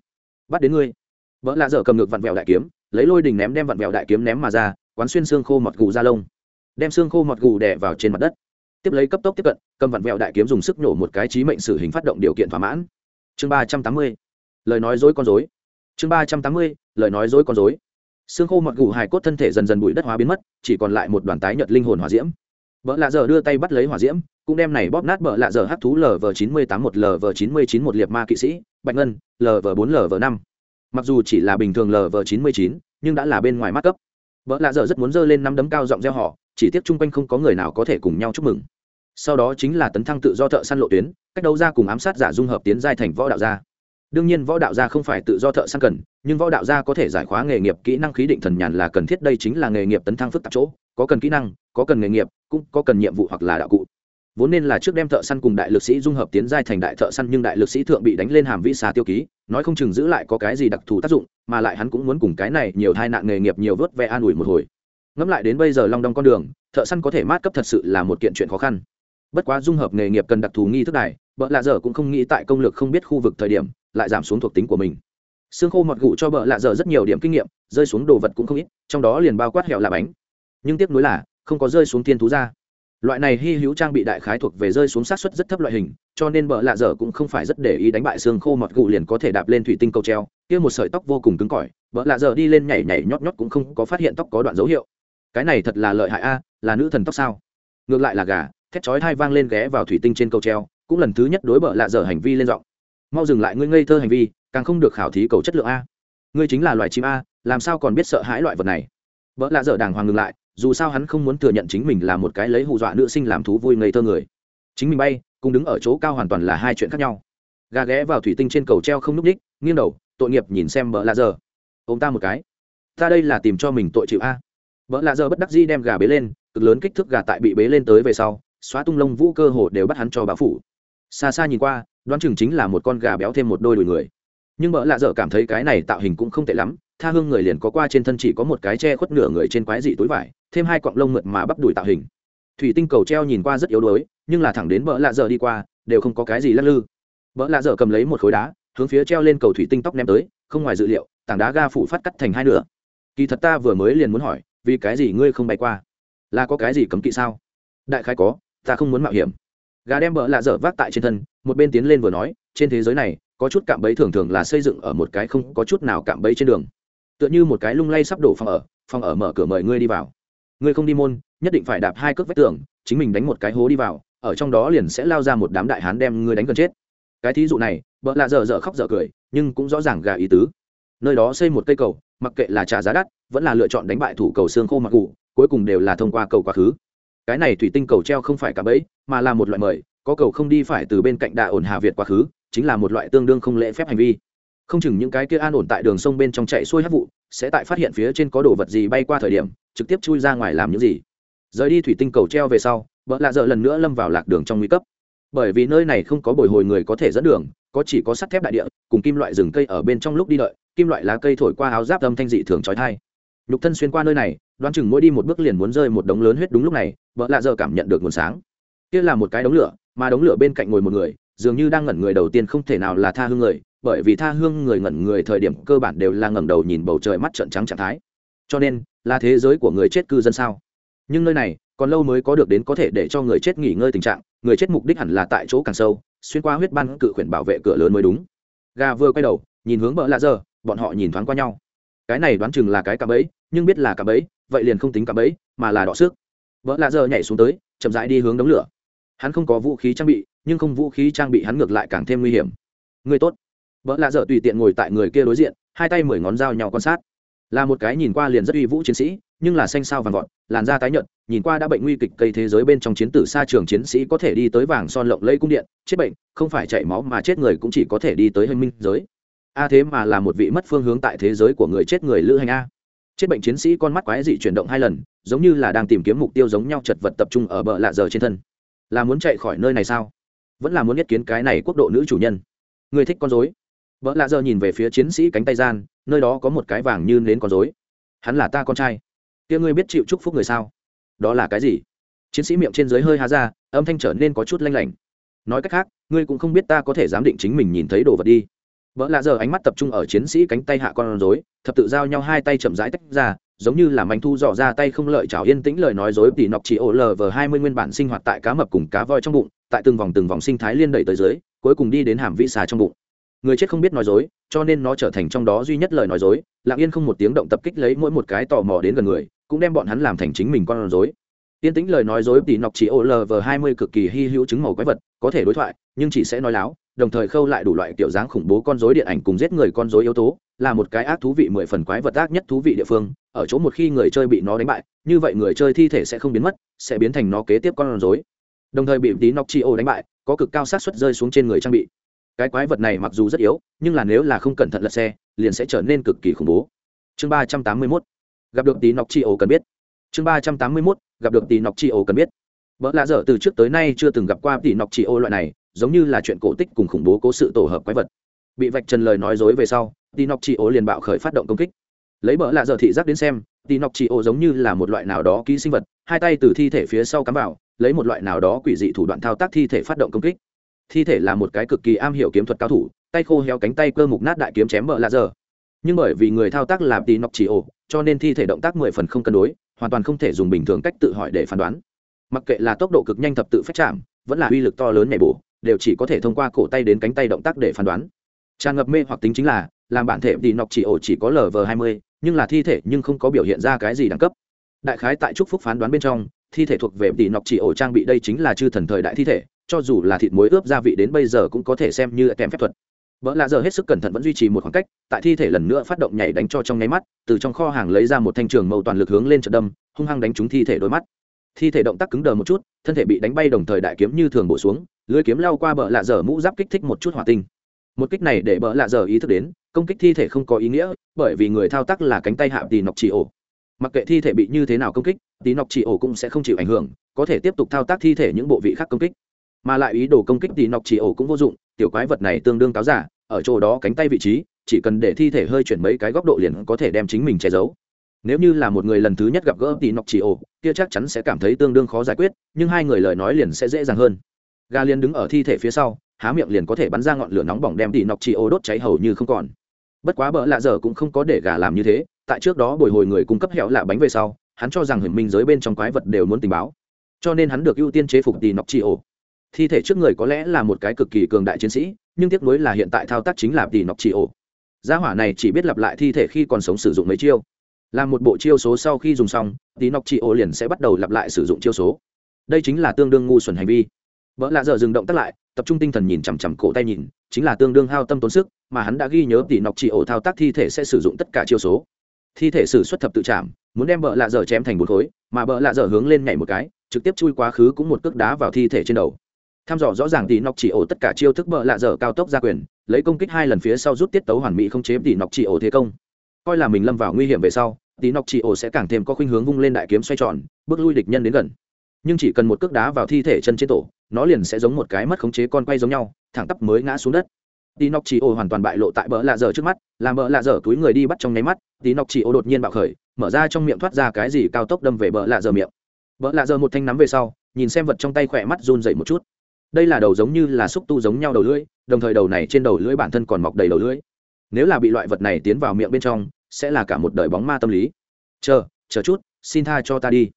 Speaker 1: Bắt đến ngươi. Vợ lạ dở cầm ngược vặn vẹo đại kiếm, lấy lôi đình ném đem vặn vẹo đại kiếm ném mà ra, quán xuyên xương khô mọt gù ra lông. Đem xương khô mọt gù đè vào trên mặt đất. Tiếp lấy cấp tốc tiếp cận, cầm vặn vẹo đại kiếm dùng sức nổ một cái trí mệnh sử hình phát động điều kiện thỏa mãn. Chương ba trăm tám mươi lời nói dối con dối. Chương ba trăm tám mươi, lời nói dối con dối. Xương khô mọt gù hài cốt thân thể dần dần bụi đất hóa biến mất, chỉ còn lại một đoàn tái nhợt linh hồn hỏa diễm. Vợ lạ dở đưa tay bắt lấy hỏa diễm, cũng đem này bóp nát vợ lạ dở hắc thú lv chín mươi tám một lv chín mươi chín một liệt ma kỵ sĩ, bạch ngân lv bốn lv năm. Mặc dù chỉ là bình thường lv chín mươi chín, nhưng đã là bên ngoài mắt cấp. Vợ lạ dở rất muốn dơ lên năm đấm cao giọng gieo họ chỉ tiếc chung quanh không có người nào có thể cùng nhau chúc mừng. Sau đó chính là tấn thăng tự do thợ săn lộ tuyến, cách đấu ra cùng ám sát giả dung hợp tiến giai thành võ đạo gia đương nhiên võ đạo gia không phải tự do thợ săn cần, nhưng võ đạo gia có thể giải khóa nghề nghiệp kỹ năng khí định thần nhàn là cần thiết, đây chính là nghề nghiệp tấn thăng phức tạp chỗ, có cần kỹ năng, có cần nghề nghiệp, cũng có cần nhiệm vụ hoặc là đạo cụ. Vốn nên là trước đem thợ săn cùng đại lực sĩ dung hợp tiến giai thành đại thợ săn, nhưng đại lực sĩ thượng bị đánh lên hàm vĩ xà tiêu ký, nói không chừng giữ lại có cái gì đặc thù tác dụng, mà lại hắn cũng muốn cùng cái này nhiều tai nạn nghề nghiệp nhiều vớt ve an ủi một hồi. Ngẫm lại đến bây giờ long đong con đường, thợ săn có thể mát cấp thật sự là một kiện chuyện khó khăn. Bất quá dung hợp nghề nghiệp cần đặc thù nghi thức này bợ lạ dở cũng không nghĩ tại công lược không biết khu vực thời điểm lại giảm xuống thuộc tính của mình. Xương khô mọt gụ cho bợ lạ dở rất nhiều điểm kinh nghiệm, rơi xuống đồ vật cũng không ít, trong đó liền bao quát hẹo là bánh. Nhưng tiếc nuối là, không có rơi xuống thiên thú ra. Loại này hy hữu trang bị đại khái thuộc về rơi xuống sát xuất rất thấp loại hình, cho nên bợ lạ dở cũng không phải rất để ý đánh bại xương khô mọt gụ liền có thể đạp lên thủy tinh cầu treo. Kia một sợi tóc vô cùng cứng cỏi, bợ lạ dở đi lên nhảy nhảy nhót nhót cũng không có phát hiện tóc có đoạn dấu hiệu. Cái này thật là lợi hại a, là nữ thần tóc sao? Ngược lại là gà, thét chói thai vang lên ghé vào thủy tinh trên cầu treo, cũng lần thứ nhất đối bợ lạ dở hành vi lên giọng mau dừng lại ngươi ngây thơ hành vi, càng không được khảo thí cầu chất lượng a. Ngươi chính là loài chim a, làm sao còn biết sợ hãi loại vật này? Vợ lạ dở đàng hoàng ngừng lại, dù sao hắn không muốn thừa nhận chính mình là một cái lấy hù dọa nữ sinh làm thú vui ngây thơ người. Chính mình bay, cùng đứng ở chỗ cao hoàn toàn là hai chuyện khác nhau. Gà ghé vào thủy tinh trên cầu treo không n ú c ních nghiêng đầu, tội nghiệp nhìn xem vợ lạ dở. Ô m ta một cái. Ta đây là tìm cho mình tội chịu a. Vợ lạ dở bất đắc di đem gà bế lên, cực lớn kích thước gà tại bị bế lên tới về sau, xóa tung lông vũ cơ hồ đều bắt hắn cho bà phủ. Xa xa nhìn qua đoán chừng chính là một con gà béo thêm một đôi đùi người. Nhưng vợ lạ dở cảm thấy cái này tạo hình cũng không tệ lắm, tha hương người liền có qua trên thân chỉ có một cái che khuất nửa người trên quái dị túi vải, thêm hai cọng lông mượt mà bắp đùi tạo hình. Thủy tinh cầu treo nhìn qua rất yếu đuối, nhưng là thẳng đến mợ lạ dở đi qua, đều không có cái gì lắc lư. Vợ lạ dở cầm lấy một khối đá, hướng phía treo lên cầu thủy tinh tóc ném tới, không ngoài dự liệu, tảng đá ga phủ phát cắt thành hai nửa. Kỳ thật ta vừa mới liền muốn hỏi, vì cái gì ngươi không bay qua? Là có cái gì cấm kỵ sao? Đại khái có, ta không muốn mạo hiểm gà đem bỡ lạ dở vác tại trên thân, một bên tiến lên vừa nói, trên thế giới này, có chút cạm bẫy thường thường là xây dựng ở một cái không có chút nào cạm bẫy trên đường. Tựa như một cái lung lay sắp đổ phòng ở phòng ở mở cửa mời ngươi đi vào. Ngươi không đi môn, nhất định phải đạp hai cước vách tường, chính mình đánh một cái hố đi vào, ở trong đó liền sẽ lao ra một đám đại hán đem ngươi đánh gần chết. Cái thí dụ này bợ lạ dở dở khóc dở cười, nhưng cũng rõ ràng gà ý tứ. Nơi đó xây một cây cầu, mặc kệ là trả giá đắt, vẫn là lựa chọn đánh bại thủ cầu xương khô mặc cụ cuối cùng đều là thông qua cầu quá khứ cái này thủy tinh cầu treo không phải cả bẫy, mà là một loại mời, có cầu không đi phải từ bên cạnh đà ổn hà việt quá khứ, chính là một loại tương đương không lễ phép hành vi. Không chừng những cái kia an ổn tại đường sông bên trong chạy xuôi hát vụ, sẽ tại phát hiện phía trên có đồ vật gì bay qua thời điểm, trực tiếp chui ra ngoài làm những gì. Rời đi thủy tinh cầu treo về sau vợ lạ dợ lần nữa lâm vào lạc đường trong nguy cấp. Bởi vì nơi này không có bồi hồi người có thể dẫn đường, có chỉ có sắt thép đại địa, cùng kim loại rừng cây ở bên trong lúc đi đợi, kim loại lá cây thổi qua áo giáp âm thanh dị thường trói thai nhục thân xuyên qua nơi này, đoán chừng mỗi đi một bước liền muốn rơi một đống lớn huyết đúng lúc này, vợ lạ giờ cảm nhận được nguồn sáng. Kia là một cái đống lửa, mà đống lửa bên cạnh ngồi một người, dường như đang ngẩn người đầu tiên không thể nào là tha hương người, bởi vì tha hương người ngẩn người thời điểm cơ bản đều là ngẩng đầu nhìn bầu trời mắt trợn trắng trạng thái. Cho nên, là thế giới của người chết cư dân sao? Nhưng nơi này, còn lâu mới có được đến có thể để cho người chết nghỉ ngơi tình trạng, người chết mục đích hẳn là tại chỗ càng sâu, xuyên qua huyết ban cự khuyển bảo vệ cửa lớn mới đúng. Gà vừa quay đầu, nhìn hướng bỡ lạ giờ, bọn họ nhìn thoáng qua nhau cái này đoán chừng là cái cạm bẫy, nhưng biết là cạm bẫy, vậy liền không tính cạm bẫy, mà là đọ sức vợ lạ giờ nhảy xuống tới, chậm rãi đi hướng đống lửa. Hắn không có vũ khí trang bị, nhưng không vũ khí trang bị hắn ngược lại càng thêm nguy hiểm. Người tốt. Vợ lạ dở tùy tiện ngồi tại người kia đối diện, hai tay mười ngón dao nhau quan sát. Là một cái nhìn qua liền rất uy vũ chiến sĩ, nhưng là xanh sao vàng vọt, làn da tái nhợt, nhìn qua đã bệnh nguy kịch cây thế giới bên trong chiến tử xa trường chiến sĩ có thể đi tới vàng son lộng lây cung điện, chết bệnh, không phải chảy máu mà chết người cũng chỉ có thể đi tới hình minh giới a thế mà là một vị mất phương hướng tại thế giới của người chết người lữ hành a. Chết bệnh chiến sĩ con mắt quái dị chuyển động hai lần, giống như là đang tìm kiếm mục tiêu giống nhau chật vật tập trung ở bờ lạ giờ trên thân. Là muốn chạy khỏi nơi này sao? Vẫn là muốn nhất kiến cái này quốc độ nữ chủ nhân. Người thích con dối vợ lạ giờ nhìn về phía chiến sĩ cánh tay gian, nơi đó có một cái vàng như nến con dối hắn là ta con trai. Tia ngươi biết chịu chúc phúc người sao? Đó là cái gì? Chiến sĩ miệng trên dưới hơi há ra, âm thanh trở nên có chút lanh lảnh. Nói cách khác, ngươi cũng không biết ta có thể giám định chính mình nhìn thấy đồ vật đi vợ lạ giờ ánh mắt tập trung ở chiến sĩ cánh tay hạ con rối, thập tự giao nhau hai tay chậm rãi tách ra, giống như là manh thu dò ra tay không lợi chảo yên tĩnh lời nói dối tỉ nọc chỉ ổ lờ vờ hai mươi nguyên bản sinh hoạt tại cá mập cùng cá voi trong bụng, tại từng vòng từng vòng sinh thái liên đẩy tới dưới, cuối cùng đi đến hàm vĩ xà trong bụng. Người chết không biết nói dối, cho nên nó trở thành trong đó duy nhất lời nói dối, lặng yên không một tiếng động tập kích lấy mỗi một cái tò mò đến gần người, cũng đem bọn hắn làm thành chính mình con rối. Yên tĩnh lời nói dối tỉ nọc chỉ ổ lờ vờ hai mươi cực kỳ hy hữu chứng màu quái vật, có thể đối thoại, nhưng chỉ sẽ nói láo đồng thời khâu lại đủ loại kiểu dáng khủng bố con rối điện ảnh cùng giết người con rối yếu tố, là một cái ác thú vị mười phần quái vật ác nhất thú vị địa phương, ở chỗ một khi người chơi bị nó đánh bại, như vậy người chơi thi thể sẽ không biến mất, sẽ biến thành nó kế tiếp con rối. Đồng thời bị tí nóc chi ô đánh bại, có cực cao xác suất rơi xuống trên người trang bị. Cái quái vật này mặc dù rất yếu, nhưng là nếu là không cẩn thận lật xe, liền sẽ trở nên cực kỳ khủng bố. Chương ba trăm tám mươi mốt. Gặp được tí nóc chi ô cần biết. Chương ba trăm tám mươi mốt. Gặp được tí nóc chi ô cần biết. Vợ lạ dở từ trước tới nay chưa từng gặp qua tí nóc chi ô loại này giống như là chuyện cổ tích cùng khủng bố cố sự tổ hợp quái vật. Bị vạch trần lời nói dối về sau tinok chi ô liền bạo khởi phát động công kích. Lấy bỡ lạ giờ thị giác đến xem tinok chi ô giống như là một loại nào đó ký sinh vật, hai tay từ thi thể phía sau cắm vào, lấy một loại nào đó quỷ dị thủ đoạn thao tác thi thể phát động công kích. Thi thể là một cái cực kỳ am hiểu kiếm thuật cao thủ, tay khô héo cánh tay cơ mục nát đại kiếm chém bỡ lạ giờ. Nhưng bởi vì người thao tác là tinok chi ô cho nên thi thể động tác mười phần không cân đối, hoàn toàn không thể dùng bình thường cách tự hỏi để phán đoán. Mặc kệ là tốc độ cực nhanh thập tự phép chạm, vẫn là uy lực to lớn nhảy bổ đều chỉ có thể thông qua cổ tay đến cánh tay động tác để phán đoán. Tràn ngập mê hoặc tính chính là, làm bản thể thì nọc chỉ ổ chỉ có lv hai mươi, nhưng là thi thể nhưng không có biểu hiện ra cái gì đẳng cấp. Đại khái tại trúc phúc phán đoán bên trong, thi thể thuộc về tỷ nọc chỉ ổ trang bị đây chính là chư thần thời đại thi thể, cho dù là thịt muối ướp gia vị đến bây giờ cũng có thể xem như kèm phép thuật. Vợ lạ giờ hết sức cẩn thận vẫn duy trì một khoảng cách, tại thi thể lần nữa phát động nhảy đánh cho trong nháy mắt, từ trong kho hàng lấy ra một thanh trường màu toàn lực hướng lên trận đâm, hung hăng đánh trúng thi thể đôi mắt thi thể động tác cứng đờ một chút, thân thể bị đánh bay đồng thời đại kiếm như thường bổ xuống, lưới kiếm lao qua bờ lạ dở mũ giáp kích thích một chút hỏa tinh. Một kích này để bờ lạ dở ý thức đến, công kích thi thể không có ý nghĩa, bởi vì người thao tác là cánh tay hạ tì nọc chỉ ổ. Mặc kệ thi thể bị như thế nào công kích tí nọc chỉ ổ cũng sẽ không chịu ảnh hưởng, có thể tiếp tục thao tác thi thể những bộ vị khác công kích. Mà lại ý đồ công kích tí nọc chỉ ổ cũng vô dụng, tiểu quái vật này tương đương cáo giả, ở chỗ đó cánh tay vị trí, chỉ cần để thi thể hơi chuyển mấy cái góc độ liền có thể đem chính mình che giấu nếu như là một người lần thứ nhất gặp gỡ tỷ nọc chỉ ổ kia chắc chắn sẽ cảm thấy tương đương khó giải quyết, nhưng hai người lời nói liền sẽ dễ dàng hơn Ga liền đứng ở thi thể phía sau, há miệng liền có thể bắn ra ngọn lửa nóng bỏng đem tỷ nọc Chỉ Ổ đốt cháy hầu như không còn bất quá bỡ lạ dở cũng không có để gà làm như thế, tại trước đó bồi hồi người cung cấp hẹo lạ bánh về sau, hắn cho rằng Huyền minh giới bên trong quái vật đều muốn tình báo cho nên hắn được ưu tiên chế phục tỷ nọc Chỉ Ổ. thi thể trước người có lẽ là một cái cực kỳ cường đại chiến sĩ, nhưng tiếc nuối là hiện tại thao tác chính là tỷ nọc Chỉ Ổ. gia hỏa này chỉ biết lặp lại thi thể khi còn sống sử dụng mấy chiêu làm một bộ chiêu số sau khi dùng xong, tí nọc chị ô liền sẽ bắt đầu lặp lại sử dụng chiêu số. Đây chính là tương đương ngu xuẩn hành vi. Vợ lạ giờ dừng động tắt lại, tập trung tinh thần nhìn chằm chằm cổ tay nhìn, chính là tương đương hao tâm tốn sức, mà hắn đã ghi nhớ tỷ nọc chị ổ thao tác thi thể sẽ sử dụng tất cả chiêu số. Thi thể sử xuất thập tự chạm muốn đem vợ lạ dở chém thành một khối, mà vợ lạ dở hướng lên nhảy một cái, trực tiếp chui quá khứ cũng một cước đá vào thi thể trên đầu. Tham dò rõ ràng tỷ nọc chị ổ tất cả chiêu thức vợ lạ dở cao tốc ra quyền, lấy công kích hai lần phía sau rút tiết tấu hoàn mỹ không chế tỷ nọc chị ổ thế công coi là mình lâm vào nguy hiểm về sau, tí nọc chị ổ sẽ càng thêm có khuynh hướng vung lên đại kiếm xoay tròn, bước lui địch nhân đến gần. Nhưng chỉ cần một cước đá vào thi thể chân trên tổ, nó liền sẽ giống một cái mất khống chế con quay giống nhau, thẳng tắp mới ngã xuống đất. Tí nọc chỉ ô hoàn toàn bại lộ tại bỡ lạ dở trước mắt, làm bỡ lạ dở túi người đi bắt trong nháy mắt, tí nọc chỉ ô đột nhiên bạo khởi, mở ra trong miệng thoát ra cái gì cao tốc đâm về bỡ lạ dở miệng. Bỡ lạ dở một thanh nắm về sau, nhìn xem vật trong tay khỏe mắt run dậy một chút. Đây là đầu giống như là xúc tu giống nhau đầu lưỡi, đồng thời đầu này trên đầu lưỡi bản thân còn mọc đầy đầu lưỡi. Nếu là bị loại vật này tiến vào miệng bên trong sẽ là cả một đời bóng ma tâm lý. Chờ chờ chút, xin tha cho ta đi.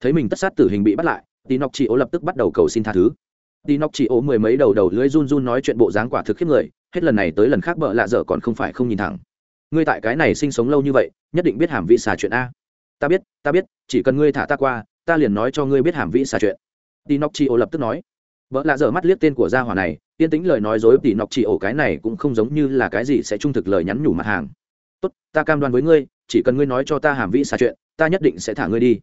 Speaker 1: Thấy mình tất sát tử hình bị bắt lại tí Nọc chị ô lập tức bắt đầu cầu xin tha thứ. Tí Nọc chị ô mười mấy đầu đầu lưỡi run run nói chuyện bộ dáng quả thực khiếp người, hết lần này tới lần khác bợ lạ dở còn không phải không nhìn thẳng. Ngươi tại cái này sinh sống lâu như vậy, nhất định biết hàm vị xà chuyện a. Ta biết ta biết, chỉ cần ngươi thả ta qua, ta liền nói cho ngươi biết hàm vị xà chuyện. Tí Nọc chị ô lập tức nói. Vợ lạ dở mắt liếc tên của gia hỏa này tiên tính lời nói dối tỉ nọc chị ổ cái này cũng không giống như là cái gì sẽ trung thực lời nhắn nhủ mặt hàng tốt, ta cam đoan với ngươi, chỉ cần ngươi nói cho ta hàm vĩ xà chuyện, ta nhất định sẽ thả ngươi đi.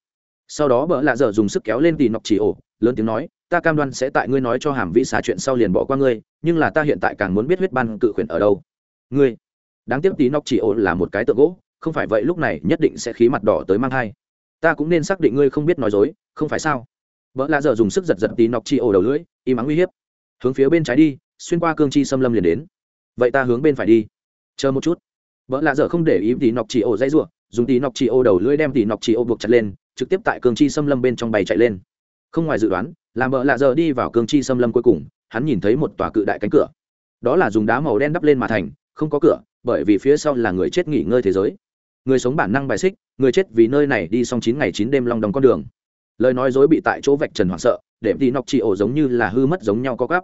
Speaker 1: Sau đó bỡ lạ dở dùng sức kéo lên tì nọc chỉ ổ, lớn tiếng nói, ta cam đoan sẽ tại ngươi nói cho hàm vĩ xà chuyện sau liền bỏ qua ngươi, nhưng là ta hiện tại càng muốn biết huyết ban cự khuyển ở đâu. Ngươi, đáng tiếc tí nọc chỉ ổ là một cái tượng gỗ, không phải vậy lúc này nhất định sẽ khí mặt đỏ tới mang thai. Ta cũng nên xác định ngươi không biết nói dối, không phải sao? Vợ lạ dở dùng sức giật giật tí nọc chi ổ đầu lưỡi, im ắng uy hiếp. Hướng phía bên trái đi, xuyên qua cương chi xâm lâm liền đến. Vậy ta hướng bên phải đi. Chờ một chút vợ lạ dở không để ý tí nọc chị ô dây ruộng dùng tí nọc chị ô đầu lưỡi đem tí nọc chị ô buộc chặt lên, trực tiếp tại cương chi xâm lâm bên trong bay chạy lên. Không ngoài dự đoán, làm vợ lạ dở đi vào cương chi xâm lâm cuối cùng, hắn nhìn thấy một tòa cự đại cánh cửa. Đó là dùng đá màu đen đắp lên mà thành, không có cửa, bởi vì phía sau là người chết nghỉ ngơi thế giới. Người sống bản năng bài xích, người chết vì nơi này đi xong chín ngày chín đêm long đồng con đường. Lời nói dối bị tại chỗ vạch trần hoảng sợ, để tỉ nọc chị ổ giống như là hư mất giống nhau có gắp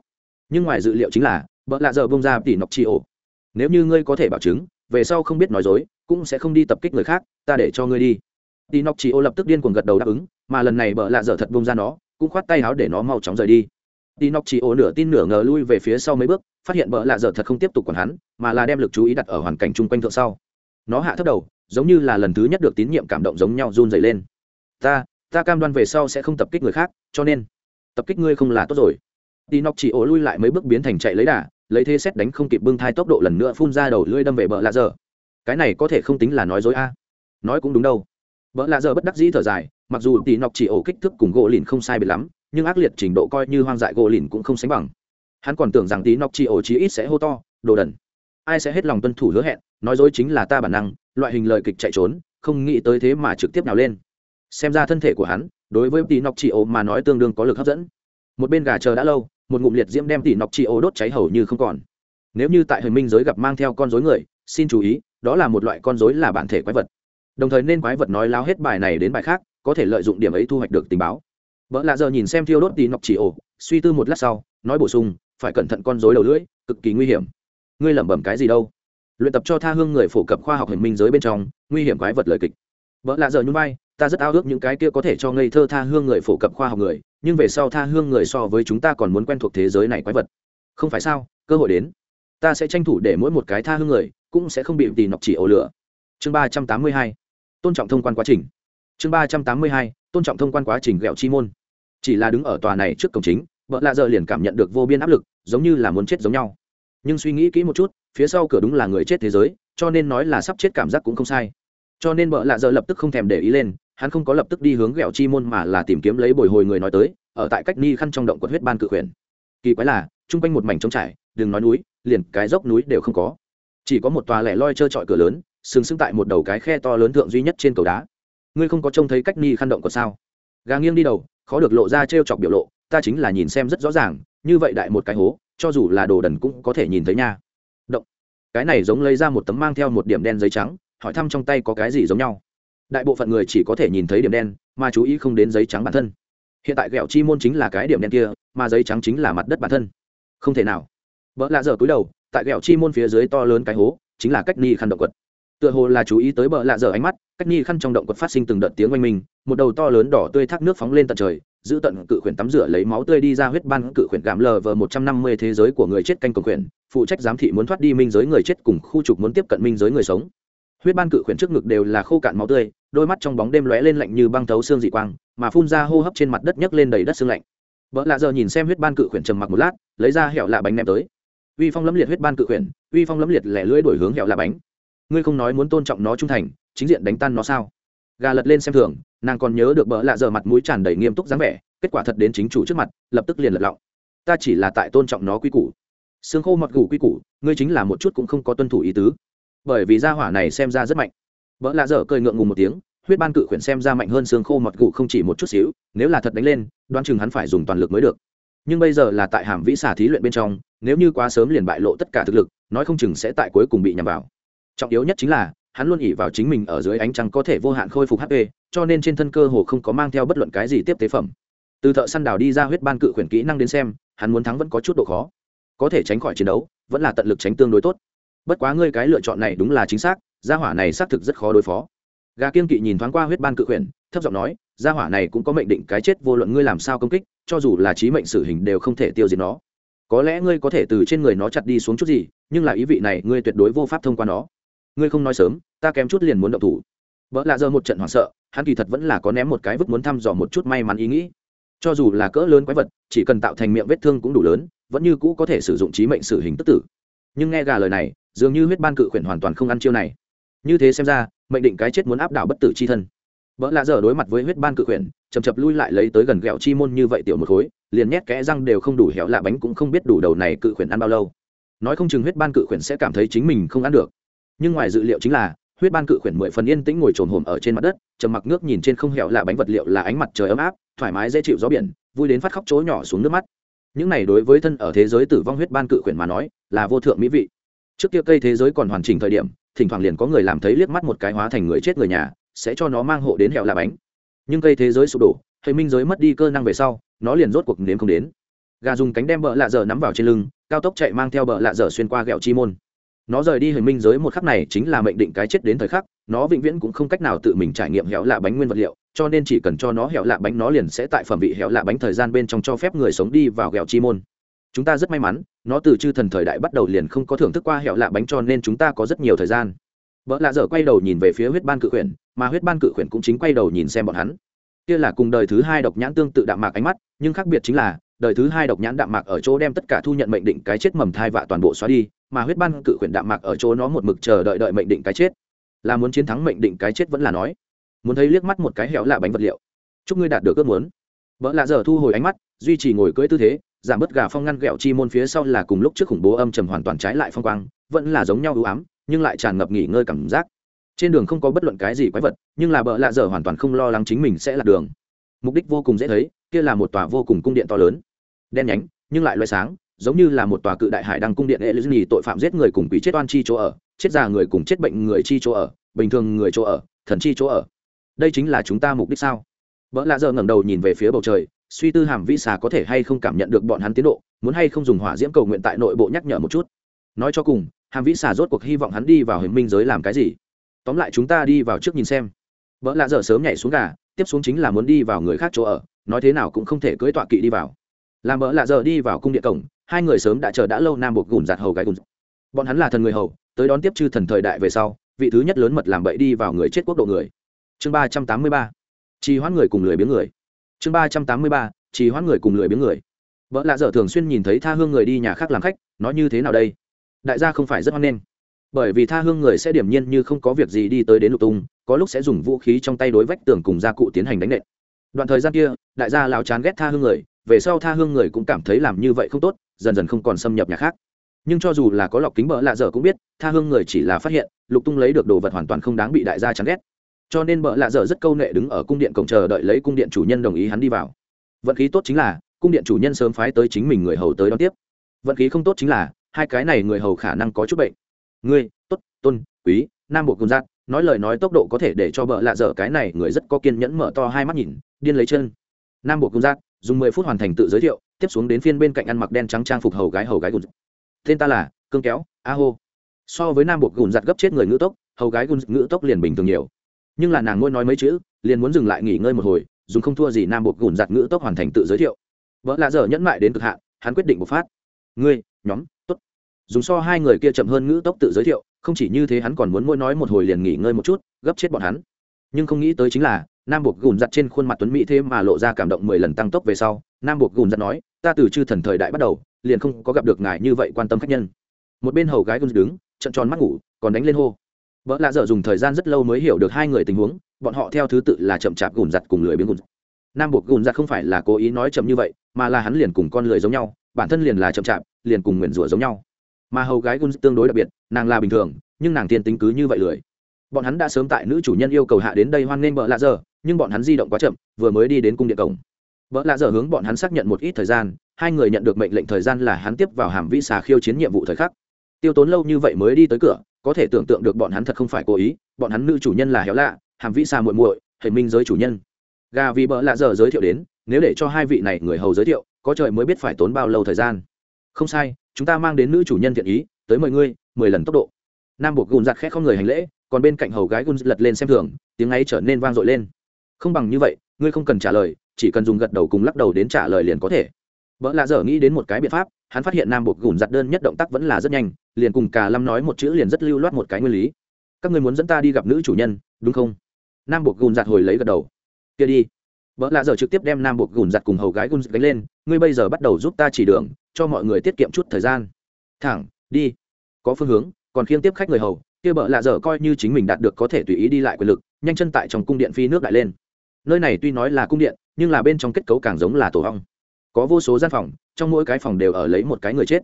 Speaker 1: nhưng ngoài dự liệu chính là vợ lạ giờ bông ra tỉ nọc chị ổ. Nếu như ngươi có thể bảo chứng về sau không biết nói dối, cũng sẽ không đi tập kích người khác, ta để cho ngươi đi. Tỉ nóc chị ô lập tức điên cuồng gật đầu đáp ứng, mà lần này bợ lạ dở thật bông ra nó, cũng khoát tay áo để nó mau chóng rời đi. Tỉ nóc chị ô nửa tin nửa ngờ lui về phía sau mấy bước, phát hiện bợ lạ dở thật không tiếp tục còn hắn, mà là đem lực chú ý đặt ở hoàn cảnh chung quanh thượng sau. Nó hạ thấp đầu, giống như là lần thứ nhất được tín nhiệm cảm động giống nhau run dày lên. Ta ta cam đoan về sau sẽ không tập kích người khác, cho nên, tập kích ngươi không là tốt rồi. Tì nóc chỉ ô lui lại mấy bước biến thành chạy lấy đà lấy thế xét đánh không kịp bưng thai tốc độ lần nữa phun ra đầu lưỡi đâm về bợ lạ dở. Cái này có thể không tính là nói dối a. Nói cũng đúng đâu. Bợ lạ dở bất đắc dĩ thở dài, mặc dù tỷ nọc chỉ ổ kích thước cùng gỗ lìn không sai biệt lắm, nhưng ác liệt trình độ coi như hoang dại gỗ lìn cũng không sánh bằng. Hắn còn tưởng rằng tí nọc chỉ ổ chí ít sẽ hô to, đồ đần. Ai sẽ hết lòng tuân thủ hứa hẹn, nói dối chính là ta bản năng, loại hình lời kịch chạy trốn, không nghĩ tới thế mà trực tiếp nào lên. Xem ra thân thể của hắn, đối với tỷ nọc chỉ ổ mà nói tương đương có lực hấp dẫn. Một bên gà chờ đã lâu một ngụm liệt diễm đem tỷ nọc chi ô đốt cháy hầu như không còn. Nếu như tại hình minh giới gặp mang theo con dối người, xin chú ý, đó là một loại con dối là bản thể quái vật. Đồng thời nên quái vật nói lao hết bài này đến bài khác, có thể lợi dụng điểm ấy thu hoạch được tình báo. Vợ lạ giờ nhìn xem thiêu đốt tỷ nọc chỉ ổ suy tư một lát sau, nói bổ sung, phải cẩn thận con dối đầu lưỡi, cực kỳ nguy hiểm. Ngươi lẩm bẩm cái gì đâu? Luyện tập cho tha hương người phổ cập khoa học hình minh giới bên trong, nguy hiểm quái vật lời kịch. Vợ lạ giờ nhún vai, ta rất ao ước những cái kia có thể cho ngây thơ tha hương người phổ cập khoa học người nhưng về sau tha hương người so với chúng ta còn muốn quen thuộc thế giới này quái vật. Không phải sao? Cơ hội đến. Ta sẽ tranh thủ để mỗi một cái tha hương người cũng sẽ không bị tì nọc chỉ ổ lửa. Chương ba trăm tám mươi hai. Tôn trọng thông quan quá trình. Chương ba trăm tám mươi hai. Tôn trọng thông quan quá trình ghẹo chi môn. Chỉ là đứng ở tòa này trước cổng chính, vợ lạ giờ liền cảm nhận được vô biên áp lực, giống như là muốn chết giống nhau. Nhưng suy nghĩ kỹ một chút, phía sau cửa đúng là người chết thế giới, cho nên nói là sắp chết cảm giác cũng không sai. Cho nên vợ lạ giờ lập tức không thèm để ý lên hắn không có lập tức đi hướng ghẹo chi môn mà là tìm kiếm lấy bồi hồi người nói tới, ở tại cách ni khăn trong động quật huyết ban cự khuyển. Kỳ quái là, chung quanh một mảnh trống trải, đừng nói núi, liền cái dốc núi đều không có. Chỉ có một tòa lẻ loi trơ trọi cửa lớn, sừng sững tại một đầu cái khe to lớn thượng duy nhất trên cầu đá. Ngươi không có trông thấy cách ni khăn động quật sao? Gà nghiêng đi đầu, khó được lộ ra t chọc biểu lộ, ta chính là nhìn xem rất rõ ràng, như vậy đại một cái hố, cho dù là đồ đần cũng có thể nhìn thấy nha. Động. Cái này giống lấy ra một tấm mang theo một điểm đen giấy trắng, hỏi thăm trong tay có cái gì giống nhau đại bộ phận người chỉ có thể nhìn thấy điểm đen, mà chú ý không đến giấy trắng bản thân. Hiện tại ghẹo chi môn chính là cái điểm đen kia, mà giấy trắng chính là mặt đất bản thân. Không thể nào. Vợ lạ dở cúi đầu, tại ghẹo chi môn phía dưới to lớn cái hố, chính là cách ni khăn động quật. Tựa hồ là chú ý tới bờ lạ dở ánh mắt, cách ni khăn trong động quật phát sinh từng đợt tiếng oanh mình. một đầu to lớn đỏ tươi thác nước phóng lên tận trời, giữ tận cự khuyển tắm rửa lấy máu tươi đi ra huyết ban cự khuyển gạm lờ vờ một trăm năm mươi thế giới của người chết canh cầu khuyển, phụ trách giám thị muốn thoát đi minh giới người chết cùng khu trục muốn tiếp cận minh giới người sống huyết ban cự khuyển trước ngực đều là khô cạn máu tươi, đôi mắt trong bóng đêm lóe lên lạnh như băng thấu xương dị quang, mà phun ra hô hấp trên mặt đất nhấc lên đầy đất xương lạnh. Vợ lạ giờ nhìn xem huyết ban cự khuyển trầm mặc một lát, lấy ra hẹo lạ bánh ném tới. Uy phong lấm liệt huyết ban cự khuyển, uy phong lấm liệt lẻ lưỡi đổi hướng hẹo lạ bánh. Ngươi không nói muốn tôn trọng nó trung thành, chính diện đánh tan nó sao? Gà lật lên xem thường, nàng còn nhớ được bỡ lạ giờ mặt mũi tràn đầy nghiêm túc dáng vẻ, kết quả thật đến chính chủ trước mặt, lập tức liền lật lọng. Ta chỉ là tại tôn trọng nó quy củ. Xương khô mọt gù quy củ, ngươi chính là một chút cũng không có tuân thủ ý tứ bởi vì gia hỏa này xem ra rất mạnh. Vợ lạ dở cười ngượng ngùng một tiếng, huyết ban cự khuyển xem ra mạnh hơn xương khô mọt cụ không chỉ một chút xíu, nếu là thật đánh lên, đoán chừng hắn phải dùng toàn lực mới được. Nhưng bây giờ là tại hàm vĩ xả thí luyện bên trong, nếu như quá sớm liền bại lộ tất cả thực lực, nói không chừng sẽ tại cuối cùng bị nhằm vào. Trọng yếu nhất chính là, hắn luôn ỉ vào chính mình ở dưới ánh trăng có thể vô hạn khôi phục hp cho nên trên thân cơ hồ không có mang theo bất luận cái gì tiếp tế phẩm. Từ thợ săn đào đi ra huyết ban cự khuyển kỹ năng đến xem, hắn muốn thắng vẫn có chút độ khó. Có thể tránh khỏi chiến đấu, vẫn là tận lực tránh tương đối tốt bất quá ngươi cái lựa chọn này đúng là chính xác, gia hỏa này xác thực rất khó đối phó. Gà kiên kỵ nhìn thoáng qua huyết ban cự khuyển, thấp giọng nói, gia hỏa này cũng có mệnh định cái chết vô luận ngươi làm sao công kích, cho dù là trí mệnh sử hình đều không thể tiêu diệt nó. Có lẽ ngươi có thể từ trên người nó chặt đi xuống chút gì, nhưng là ý vị này ngươi tuyệt đối vô pháp thông qua nó. Ngươi không nói sớm, ta kém chút liền muốn động thủ. Vợ lạ giờ một trận hoảng sợ, hắn kỳ thật vẫn là có ném một cái vứt muốn thăm dò một chút may mắn ý nghĩ. Cho dù là cỡ lớn quái vật, chỉ cần tạo thành miệng vết thương cũng đủ lớn, vẫn như cũ có thể sử dụng trí mệnh sử hình tức tử nhưng nghe gà lời này, dường như huyết ban cự khuyển hoàn toàn không ăn chiêu này. Như thế xem ra, mệnh định cái chết muốn áp đảo bất tử c h i thân. Vợ lạ dở đối mặt với huyết ban cự khuyển chầm chập lui lại lấy tới gần ghẹo chi môn như vậy tiểu một khối, liền nhét kẽ răng đều không đủ héo lạ bánh cũng không biết đủ đầu này cự khuyển ăn bao lâu. Nói không chừng huyết ban cự khuyển sẽ cảm thấy chính mình không ăn được. Nhưng ngoài dự liệu chính là, huyết ban cự khuyển mười phần yên tĩnh ngồi trồn hồm ở trên mặt đất, trầm mặc nước nhìn trên không hẹo lạ bánh vật liệu là ánh mặt trời ấm áp, thoải mái dễ chịu gió biển, vui đến phát khóc chỗ nhỏ xuống nước mắt. Những này đối với thân ở thế giới tử vong huyết ban cự khuyển mà nói là vô thượng mỹ vị. Trước kia cây thế giới còn hoàn chỉnh thời điểm, thỉnh thoảng liền có người làm thấy liếc mắt một cái hóa thành người chết người nhà, sẽ cho nó mang hộ đến hẹo lạ bánh. Nhưng cây thế giới sụp đổ thầy minh giới mất đi cơ năng về sau, nó liền rốt cuộc nếm không đến. Gà dùng cánh đem bờ lạ dở nắm vào trên lưng, cao tốc chạy mang theo bờ lạ dở xuyên qua ghẹo chi môn. Nó rời đi hình minh giới một khắc này chính là mệnh định cái chết đến thời khắc, nó vĩnh viễn cũng không cách nào tự mình trải nghiệm hẻo lạ bánh nguyên vật liệu, cho nên chỉ cần cho nó hẻo lạ bánh nó liền sẽ tại phẩm vị hẻo lạ bánh thời gian bên trong cho phép người sống đi vào ghẹo chi môn chúng ta rất may mắn, nó từ chư thần thời đại bắt đầu liền không có thưởng thức qua hẻo lạ bánh cho nên chúng ta có rất nhiều thời gian. Vợ lạ dở quay đầu nhìn về phía huyết ban cự khuyển, mà huyết ban cự khuyển cũng chính quay đầu nhìn xem bọn hắn. Kia là cùng đời thứ hai độc nhãn tương tự đạm mạc ánh mắt, nhưng khác biệt chính là, đời thứ hai độc nhãn đạm mạc ở chỗ đem tất cả thu nhận mệnh định cái chết mầm thai vạ toàn bộ xóa đi, mà huyết ban cự khuyển đạm mạc ở chỗ nó một mực chờ đợi đợi mệnh định cái chết. Là muốn chiến thắng mệnh định cái chết vẫn là nói. Muốn thấy liếc mắt một cái hẻo lạ bánh vật liệu. Chúc ngươi đạt được ước muốn. Vợ lạ dở thu hồi ánh mắt, duy trì ngồi cưỡi tư thế giảm bớt gà phong ngăn ghẹo chi môn phía sau là cùng lúc trước khủng bố âm trầm hoàn toàn trái lại phong quang, vẫn là giống nhau ưu ám, nhưng lại tràn ngập nghỉ ngơi cảm giác. Trên đường không có bất luận cái gì quái vật, nhưng là bợ lạ dở hoàn toàn không lo lắng chính mình sẽ lạc đường. Mục đích vô cùng dễ thấy, kia là một tòa vô cùng cung điện to lớn. Đen nhánh, nhưng lại loại sáng, giống như là một tòa cự đại hải đăng cung điện hệ tội phạm giết người cùng quỷ chết oan chi chỗ ở, chết già người cùng chết bệnh người chi chỗ ở, bình thường người chỗ ở, thần chi chỗ ở. Đây chính là chúng ta mục đích sao? Vợ lạ giờ ngẩng đầu nhìn về phía bầu trời suy tư hàm vĩ xà có thể hay không cảm nhận được bọn hắn tiến độ, muốn hay không dùng hỏa diễm cầu nguyện tại nội bộ nhắc nhở một chút. Nói cho cùng, hàm vĩ xà rốt cuộc hy vọng hắn đi vào hình minh giới làm cái gì? Tóm lại chúng ta đi vào trước nhìn xem. Vợ lạ dở sớm nhảy xuống gà, tiếp xuống chính là muốn đi vào người khác chỗ ở, nói thế nào cũng không thể cưỡi tọa kỵ đi vào. Làm vợ lạ dở đi vào cung điện cổng, hai người sớm đã chờ đã lâu nam buộc gùn giặt hầu gái gùn. Bọn hắn là thần người hầu, tới đón tiếp chư thần thời đại về sau, vị thứ nhất lớn mật làm bậy đi vào người chết quốc độ người. Chương ba trăm tám mươi ba. Trì hoãn người cùng lười biếng người chương ba trăm tám mươi ba, trì hoãn người cùng lười biếng người. Vợ lạ dở thường xuyên nhìn thấy tha hương người đi nhà khác làm khách, nó như thế nào đây? Đại gia không phải rất hoan nghênh. Bởi vì tha hương người sẽ điểm nhiên như không có việc gì đi tới đến lục tung, có lúc sẽ dùng vũ khí trong tay đối vách tường cùng gia cụ tiến hành đánh nện. Đoạn thời gian kia, đại gia lao chán ghét tha hương người, về sau tha hương người cũng cảm thấy làm như vậy không tốt, dần dần không còn xâm nhập nhà khác. Nhưng cho dù là có lọc kính bỡ lạ dở cũng biết, tha hương người chỉ là phát hiện, lục tung lấy được đồ vật hoàn toàn không đáng bị đại gia chán ghét cho nên bợ lạ dở rất câu nệ đứng ở cung điện cổng chờ đợi lấy cung điện chủ nhân đồng ý hắn đi vào. Vận khí tốt chính là, cung điện chủ nhân sớm phái tới chính mình người hầu tới đón tiếp. Vận khí không tốt chính là, hai cái này người hầu khả năng có chút bệnh. Ngươi, tốt, tôn, quý, nam bộ cung giác nói lời nói tốc độ có thể để cho bợ lạ dở cái này người rất có kiên nhẫn mở to hai mắt nhìn, điên lấy chân. Nam bộ cung giác dùng mười phút hoàn thành tự giới thiệu, tiếp xuống đến phiên bên cạnh ăn mặc đen trắng trang phục hầu gái hầu gái gùn tên ta là cương kéo, a hô. So với nam bộ gùn giặt gấp chết người ngữ tốc, hầu gái gùn ngữ tốc liền bình thường nhiều nhưng là nàng ngôi nói mấy chữ, liền muốn dừng lại nghỉ ngơi một hồi, dùng không thua gì nam Bột gùn giặt ngữ tốc hoàn thành tự giới thiệu. Vợ lạ dở nhẫn mại đến cực hạn, hắn quyết định bộc phát. Ngươi, nhóm, tốt. Dùng so hai người kia chậm hơn ngữ tốc tự giới thiệu, không chỉ như thế hắn còn muốn mỗi nói một hồi liền nghỉ ngơi một chút, gấp chết bọn hắn. Nhưng không nghĩ tới chính là, nam buộc gùn giặt trên khuôn mặt tuấn mỹ thế mà lộ ra cảm động mười lần tăng tốc về sau, nam buộc gùn giặt nói, ta từ chư thần thời đại bắt đầu, liền không có gặp được ngài như vậy quan tâm khách nhân. Một bên hầu gái gùn đứng trận tròn mắt ngủ, còn đánh lên hô vợ lạ dở dùng thời gian rất lâu mới hiểu được hai người tình huống, bọn họ theo thứ tự là chậm chạp gùn giặt cùng lười biếng gùn nam buộc gùn giặt không phải là cố ý nói chậm như vậy, mà là hắn liền cùng con lười giống nhau, bản thân liền là chậm chạp, liền cùng nguyền rủa giống nhau. Mà hầu gái gùn tương đối đặc biệt, nàng là bình thường, nhưng nàng tiên tính cứ như vậy lười. Bọn hắn đã sớm tại nữ chủ nhân yêu cầu hạ đến đây hoan nghênh vợ lạ dở, nhưng bọn hắn di động quá chậm, vừa mới đi đến cung điện cổng. Vợ lạ dở hướng bọn hắn xác nhận một ít thời gian, hai người nhận được mệnh lệnh thời gian là hắn tiếp vào hàm vĩ xà khiêu chiến nhiệm vụ thời khắc tiêu tốn lâu như vậy mới đi tới cửa, có thể tưởng tượng được bọn hắn thật không phải cố ý, bọn hắn nữ chủ nhân là héo lạ, hàm vĩ xa muội muội hệ minh giới chủ nhân. Gà vì bỡ lạ dở giới thiệu đến, nếu để cho hai vị này người hầu giới thiệu, có trời mới biết phải tốn bao lâu thời gian. Không sai, chúng ta mang đến nữ chủ nhân thiện ý, tới mười ngươi, mười lần tốc độ. Nam buộc gùn giặt khét không người hành lễ, còn bên cạnh hầu gái gùn lật lên xem thường, tiếng ấy trở nên vang dội lên. Không bằng như vậy, ngươi không cần trả lời, chỉ cần dùng gật đầu cùng lắc đầu đến trả lời liền có thể. Vợ lạ dở nghĩ đến một cái biện pháp hắn phát hiện nam buộc gùn giặt đơn nhất động tác vẫn là rất nhanh, liền cùng cả lâm nói một chữ liền rất lưu loát một cái nguyên lý. Các ngươi muốn dẫn ta đi gặp nữ chủ nhân, đúng không? Nam buộc gùn giặt hồi lấy gật đầu. Kia đi. Vợ lạ dở trực tiếp đem nam buộc gùn giặt cùng hầu gái gun gánh lên, ngươi bây giờ bắt đầu giúp ta chỉ đường, cho mọi người tiết kiệm chút thời gian. Thẳng, đi. Có phương hướng, còn khiêng tiếp khách người hầu, kia bợ lạ dở coi như chính mình đạt được có thể tùy ý đi lại quyền lực, nhanh chân tại trong cung điện phi nước đại lên. Nơi này tuy nói là cung điện, nhưng là bên trong kết cấu càng giống là tổ hong có vô số gian phòng trong mỗi cái phòng đều ở lấy một cái người chết.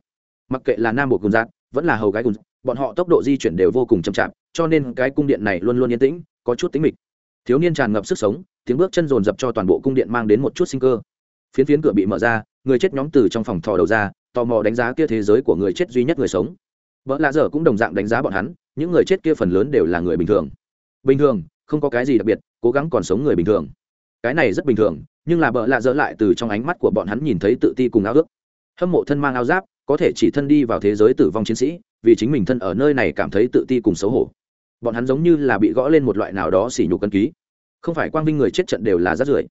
Speaker 1: Mặc kệ là nam bộ cùng giác vẫn là hầu gái cùng bọn họ tốc độ di chuyển đều vô cùng chậm chạp, cho nên cái cung điện này luôn luôn yên tĩnh, có chút tính mịch. Thiếu niên tràn ngập sức sống, tiếng bước chân dồn dập cho toàn bộ cung điện mang đến một chút sinh cơ. Phiến phiến cửa bị mở ra, người chết nhóm từ trong phòng thò đầu ra, tò mò đánh giá kia thế giới của người chết duy nhất người sống. Vợ lạ dở cũng đồng dạng đánh giá bọn hắn, những người chết kia phần lớn đều là người bình thường. Bình thường, không có cái gì đặc biệt, cố gắng còn sống người bình thường cái này rất bình thường, nhưng là bợ lạ dỡ lại từ trong ánh mắt của bọn hắn nhìn thấy tự ti cùng áo ước. Hâm mộ thân mang áo giáp, có thể chỉ thân đi vào thế giới tử vong chiến sĩ, vì chính mình thân ở nơi này cảm thấy tự ti cùng xấu hổ. Bọn hắn giống như là bị gõ lên một loại nào đó xỉ nhục cân ký. Không phải quang vinh người chết trận đều là rát rưởi.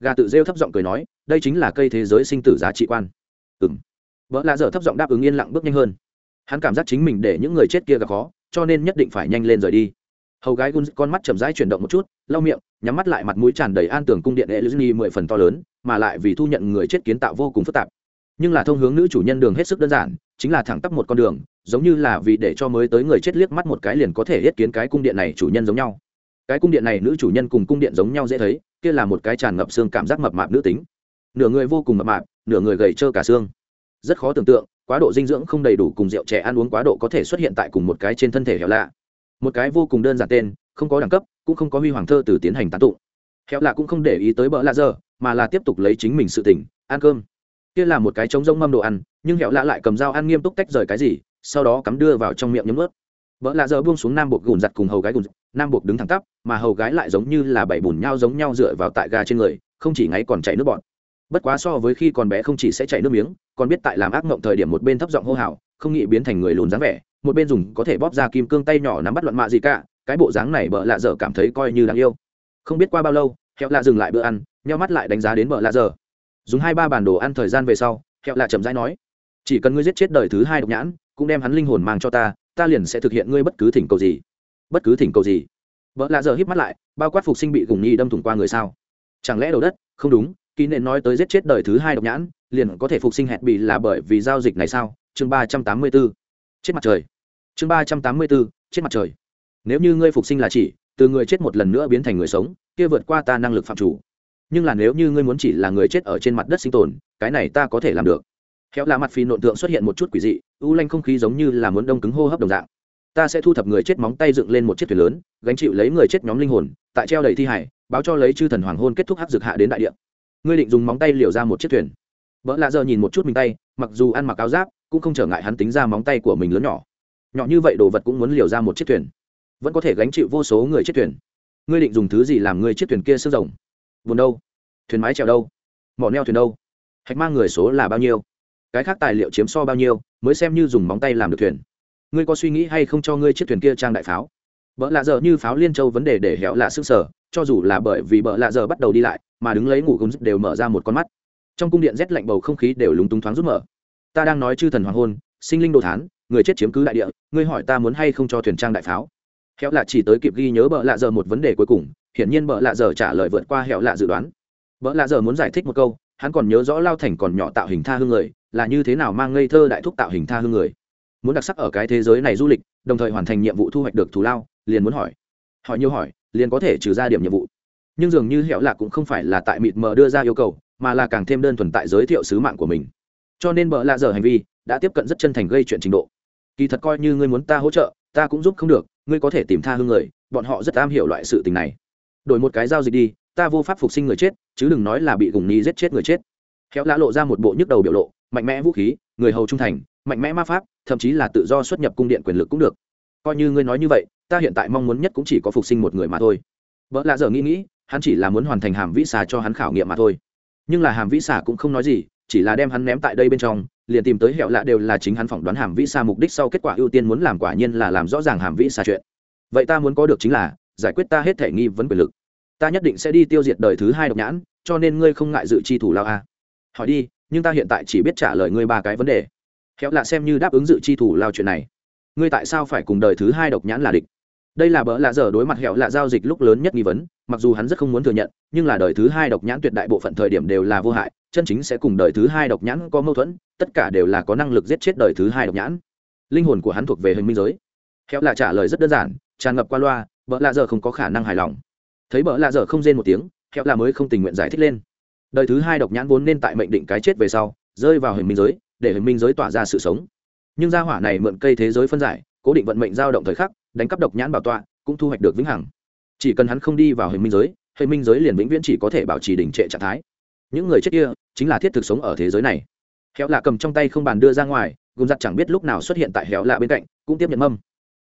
Speaker 1: Gà tự rêu thấp giọng cười nói, đây chính là cây thế giới sinh tử giá trị quan. Ừng vợ lạ dở thấp giọng đáp ứng yên lặng bước nhanh hơn. Hắn cảm giác chính mình để những người chết kia gặp khó, cho nên nhất định phải nhanh lên rời đi. Hầu gái gun con mắt chậm rãi chuyển động một chút lau miệng, nhắm mắt lại mặt mũi tràn đầy an tưởng cung điện e mười phần to lớn, mà lại vì thu nhận người chết kiến tạo vô cùng phức tạp. Nhưng là thông hướng nữ chủ nhân đường hết sức đơn giản, chính là thẳng tắp một con đường, giống như là vì để cho mới tới người chết liếc mắt một cái liền có thể hết kiến cái cung điện này chủ nhân giống nhau. Cái cung điện này nữ chủ nhân cùng cung điện giống nhau dễ thấy, kia là một cái tràn ngập xương cảm giác mập mạp nữ tính. Nửa người vô cùng mập mạp, nửa người gầy trơ cả xương. Rất khó tưởng tượng, quá độ dinh dưỡng không đầy đủ cùng rượu trẻ ăn uống quá độ có thể xuất hiện tại cùng một cái trên thân thể hẻo lạ. Một cái vô cùng đơn giản tên, không có đẳng cấp cũng không có huy hoàng thơ từ tiến hành tán tụng. Hẹo lạ cũng không để ý tới bỡ lạ giờ, mà là tiếp tục lấy chính mình sự tỉnh ăn cơm. Kia là một cái trống rông mâm đồ ăn, nhưng hẹo lạ lại cầm dao ăn nghiêm túc tách rời cái gì, sau đó cắm đưa vào trong miệng nhấm ướt vợ lạ giờ buông xuống nam buộc gùn giặt cùng hầu gái gùn nam buộc đứng thẳng tắp, mà hầu gái lại giống như là bảy bùn nhau giống nhau dựa vào tại ga trên người, không chỉ ngáy còn chảy nước bọt. Bất quá so với khi còn bé không chỉ sẽ chảy nước miếng, còn biết tại làm ác mộng thời điểm một bên thấp giọng hô hào, không nghĩ biến thành người lùn dáng vẻ, một bên dùng có thể bóp ra kim cương tay nhỏ nắm bắt loạn mạ gì cả cái bộ dáng này bợ lạ dở cảm thấy coi như đáng yêu. Không biết qua bao lâu, hẹo lạ dừng lại bữa ăn nhau mắt lại đánh giá đến bợ lạ dở. Dùng hai ba bản đồ ăn thời gian về sau, hẹo lạ chậm rãi nói, chỉ cần ngươi giết chết đời thứ hai độc nhãn, cũng đem hắn linh hồn mang cho ta ta liền sẽ thực hiện ngươi bất cứ thỉnh cầu gì. Bất cứ thỉnh cầu gì? Vợ lạ giờ híp mắt lại, bao quát phục sinh bị gùng nhi đâm thủng qua người sao? Chẳng lẽ đầu đất? Không đúng ký nện nói tới giết chết đời thứ hai độc nhãn, liền có thể phục sinh hẹn bị là bởi vì giao dịch này sao? Chương ba trăm tám mươi b ố chết mặt trời. Chương ba trăm tám mươi b ố chết mặt trời nếu như ngươi phục sinh là chỉ, từ người chết một lần nữa biến thành người sống, kia vượt qua ta năng lực phạm chủ. Nhưng là nếu như ngươi muốn chỉ là người chết ở trên mặt đất sinh tồn, cái này ta có thể làm được. Khéo là mặt phi nộn tượng xuất hiện một chút quỷ dị, u lanh không khí giống như là muốn đông cứng hô hấp đồng dạng. Ta sẽ thu thập người chết móng tay dựng lên một chiếc thuyền lớn, gánh chịu lấy người chết nhóm linh hồn, tại treo đầy thi hải, báo cho lấy chư thần hoàng hôn kết thúc hắc dược hạ đến đại địa. Ngươi định dùng móng tay liều ra một chiếc thuyền. Vợ lạ giờ nhìn một chút mình tay, mặc dù ăn mặc áo giáp, cũng không trở ngại hắn tính ra móng tay của mình lớn nhỏ. Nhỏ như vậy đồ vật cũng muốn liều ra một chiếc thuyền vẫn có thể gánh chịu vô số người chết thuyền. Ngươi định dùng thứ gì làm người chiếc thuyền kia sức rồng? Buồn đâu? Thuyền mái trèo đâu? Mỏ neo thuyền đâu? Hạch mang người số là bao nhiêu? Cái khác tài liệu chiếm so bao nhiêu, mới xem như dùng móng tay làm được thuyền. Ngươi có suy nghĩ hay không cho ngươi chiếc thuyền kia trang đại pháo? Vợ lạ giờ như pháo liên châu vấn đề để hẹo lạ sức sở, cho dù là bởi vì vợ lạ giờ bắt đầu đi lại, mà đứng lấy ngủ gống đều mở ra một con mắt. Trong cung điện rét lạnh bầu không khí đều lúng túng thoáng rút mở. Ta đang nói chư thần hoàng hôn, sinh linh đồ thán, người chết chiếm cứ đại địa, ngươi hỏi ta muốn hay không cho thuyền trang đại pháo? Héo lạ chỉ tới kịp ghi nhớ bợ lạ giờ một vấn đề cuối cùng, hiển nhiên bợ lạ giờ trả lời vượt qua héo lạ dự đoán. Bợ lạ giờ muốn giải thích một câu, hắn còn nhớ rõ lao thành còn nhỏ tạo hình tha hương người, là như thế nào mang ngây thơ đại thúc tạo hình tha hương người. Muốn đặc sắc ở cái thế giới này du lịch, đồng thời hoàn thành nhiệm vụ thu hoạch được thù lao, liền muốn hỏi. Hỏi nhiều hỏi, liền có thể trừ ra điểm nhiệm vụ. Nhưng dường như hẹo lạ cũng không phải là tại mịt mờ đưa ra yêu cầu, mà là càng thêm đơn thuần tại giới thiệu sứ mạng của mình. Cho nên bợ lạ giờ hành vi đã tiếp cận rất chân thành gây chuyện trình độ. Kỳ thật coi như ngươi muốn ta hỗ trợ, ta cũng giúp không được ngươi có thể tìm tha hương người, bọn họ rất am hiểu loại sự tình này. Đổi một cái giao dịch đi, ta vô pháp phục sinh người chết, chứ đừng nói là bị gùng ni giết chết người chết. Khéo lã lộ ra một bộ nhức đầu biểu lộ, mạnh mẽ vũ khí, người hầu trung thành, mạnh mẽ ma pháp, thậm chí là tự do xuất nhập cung điện quyền lực cũng được. Coi như ngươi nói như vậy, ta hiện tại mong muốn nhất cũng chỉ có phục sinh một người mà thôi. Vợ lạ giờ nghĩ nghĩ, hắn chỉ là muốn hoàn thành hàm vĩ xà cho hắn khảo nghiệm mà thôi. Nhưng là hàm vĩ xà cũng không nói gì, chỉ là đem hắn ném tại đây bên trong liền tìm tới hẹo lạ đều là chính hắn phỏng đoán hàm vĩ xa mục đích sau kết quả ưu tiên muốn làm quả nhiên là làm rõ ràng hàm vĩ xa chuyện. Vậy ta muốn có được chính là, giải quyết ta hết thể nghi vấn quyền lực. Ta nhất định sẽ đi tiêu diệt đời thứ hai độc nhãn, cho nên ngươi không ngại dự chi thủ lao a. Hỏi đi, nhưng ta hiện tại chỉ biết trả lời ngươi ba cái vấn đề. Hẹo lạ xem như đáp ứng dự chi thủ lao chuyện này. Ngươi tại sao phải cùng đời thứ hai độc nhãn là địch? Đây là bỡ lạ dở đối mặt hẹo lạ giao dịch lúc lớn nhất nghi vấn, mặc dù hắn rất không muốn thừa nhận, nhưng là đời thứ hai độc nhãn tuyệt đại bộ phận thời điểm đều là vô hại, chân chính sẽ cùng đời thứ hai độc nhãn có mâu thuẫn, tất cả đều là có năng lực giết chết đời thứ hai độc nhãn. Linh hồn của hắn thuộc về hình minh giới. Hẹo lạ trả lời rất đơn giản, tràn ngập qua loa, bỡ lạ dở không có khả năng hài lòng. Thấy bỡ lạ dở không rên một tiếng hẹo lạ mới không tình nguyện giải thích lên. Đời thứ hai độc nhãn vốn nên tại mệnh định cái chết về sau, rơi vào hình minh giới, để hình minh giới tỏa ra sự sống. Nhưng gia hỏa này mượn cây thế giới phân giải, cố định vận mệnh giao động thời khắc đánh cắp độc nhãn bảo tọa, cũng thu hoạch được vĩnh hằng. Chỉ cần hắn không đi vào hình minh giới hình minh giới liền vĩnh viễn chỉ có thể bảo trì đỉnh trệ trạng thái. Những người chết kia chính là thiết thực sống ở thế giới này. Hẹo lạ cầm trong tay không bàn đưa ra ngoài, gùn giặt chẳng biết lúc nào xuất hiện tại hẹo lạ bên cạnh, cũng tiếp nhận mâm.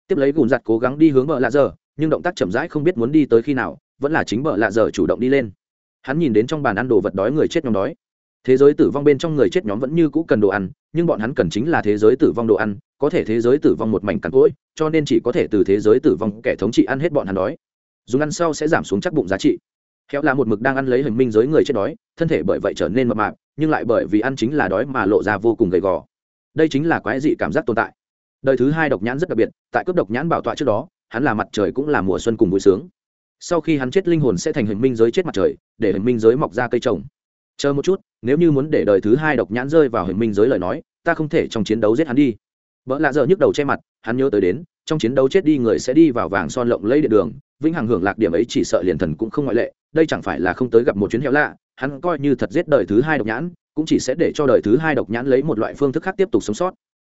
Speaker 1: Tiếp lấy gùn giặt cố gắng đi hướng bờ lạ giờ nhưng động tác chậm rãi không biết muốn đi tới khi nào, vẫn là chính bờ lạ giờ chủ động đi lên. Hắn nhìn đến trong bàn ăn đồ vật đói người chết nhóm đói thế giới tử vong bên trong người chết nhóm vẫn như cũ cần đồ ăn, nhưng bọn hắn cần chính là thế giới tử vong đồ ăn, có thể thế giới tử vong một mảnh cắn cỗi, cho nên chỉ có thể từ thế giới tử vong kẻ thống trị ăn hết bọn hắn đói. Dùng ăn sau sẽ giảm xuống chắc bụng giá trị. Khéo là một mực đang ăn lấy hình minh giới người chết đói, thân thể bởi vậy trở nên mập mạp, nhưng lại bởi vì ăn chính là đói mà lộ ra vô cùng gầy gò. Đây chính là quái dị cảm giác tồn tại. Đời thứ hai độc nhãn rất đặc biệt, tại cướp độc nhãn bảo tọa trước đó, hắn là mặt trời cũng là mùa xuân cùng vui sướng. Sau khi hắn chết linh hồn sẽ thành hình minh giới chết mặt trời, để hình minh giới mọc ra cây trồng chờ một chút, nếu như muốn để đời thứ hai độc nhãn rơi vào hình minh giới lời nói, ta không thể trong chiến đấu giết hắn đi. Vợ lạ dợ nhức đầu che mặt, hắn nhớ tới đến, trong chiến đấu chết đi người sẽ đi vào vàng son lộng lấy điện đường, vĩnh hằng hưởng lạc điểm ấy chỉ sợ liền thần cũng không ngoại lệ, đây chẳng phải là không tới gặp một chuyến heo lạ, hắn coi như thật giết đời thứ hai độc nhãn, cũng chỉ sẽ để cho đời thứ hai độc nhãn lấy một loại phương thức khác tiếp tục sống sót.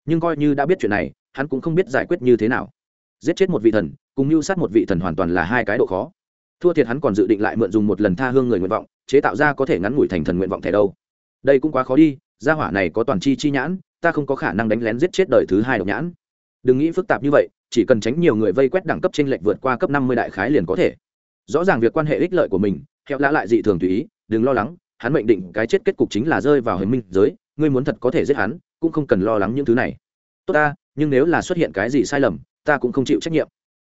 Speaker 1: Nhưng coi như đã biết chuyện này, hắn cũng không biết giải quyết như thế nào. Giết chết một vị thần, cùng mưu sát một vị thần hoàn toàn là hai cái độ khó thua thiệt hắn còn dự định lại mượn dùng một lần tha hương người nguyện vọng, chế tạo ra có thể ngắn ngủi thành thần nguyện vọng thẻ đâu. Đây cũng quá khó đi, gia hỏa này có toàn chi chi nhãn, ta không có khả năng đánh lén giết chết đời thứ hai độc nhãn. Đừng nghĩ phức tạp như vậy, chỉ cần tránh nhiều người vây quét đẳng cấp t r ê n lệch vượt qua cấp năm mươi đại khái liền có thể. Rõ ràng việc quan hệ ích lợi của mình theo lã lại dị thường tùy ý, đừng lo lắng, hắn mệnh định cái chết kết cục chính là rơi vào hình minh giới, ngươi muốn thật có thể giết hắn, cũng không cần lo lắng những thứ này. Tốt ta, nhưng nếu là xuất hiện cái gì sai lầm, ta cũng không chịu trách nhiệm.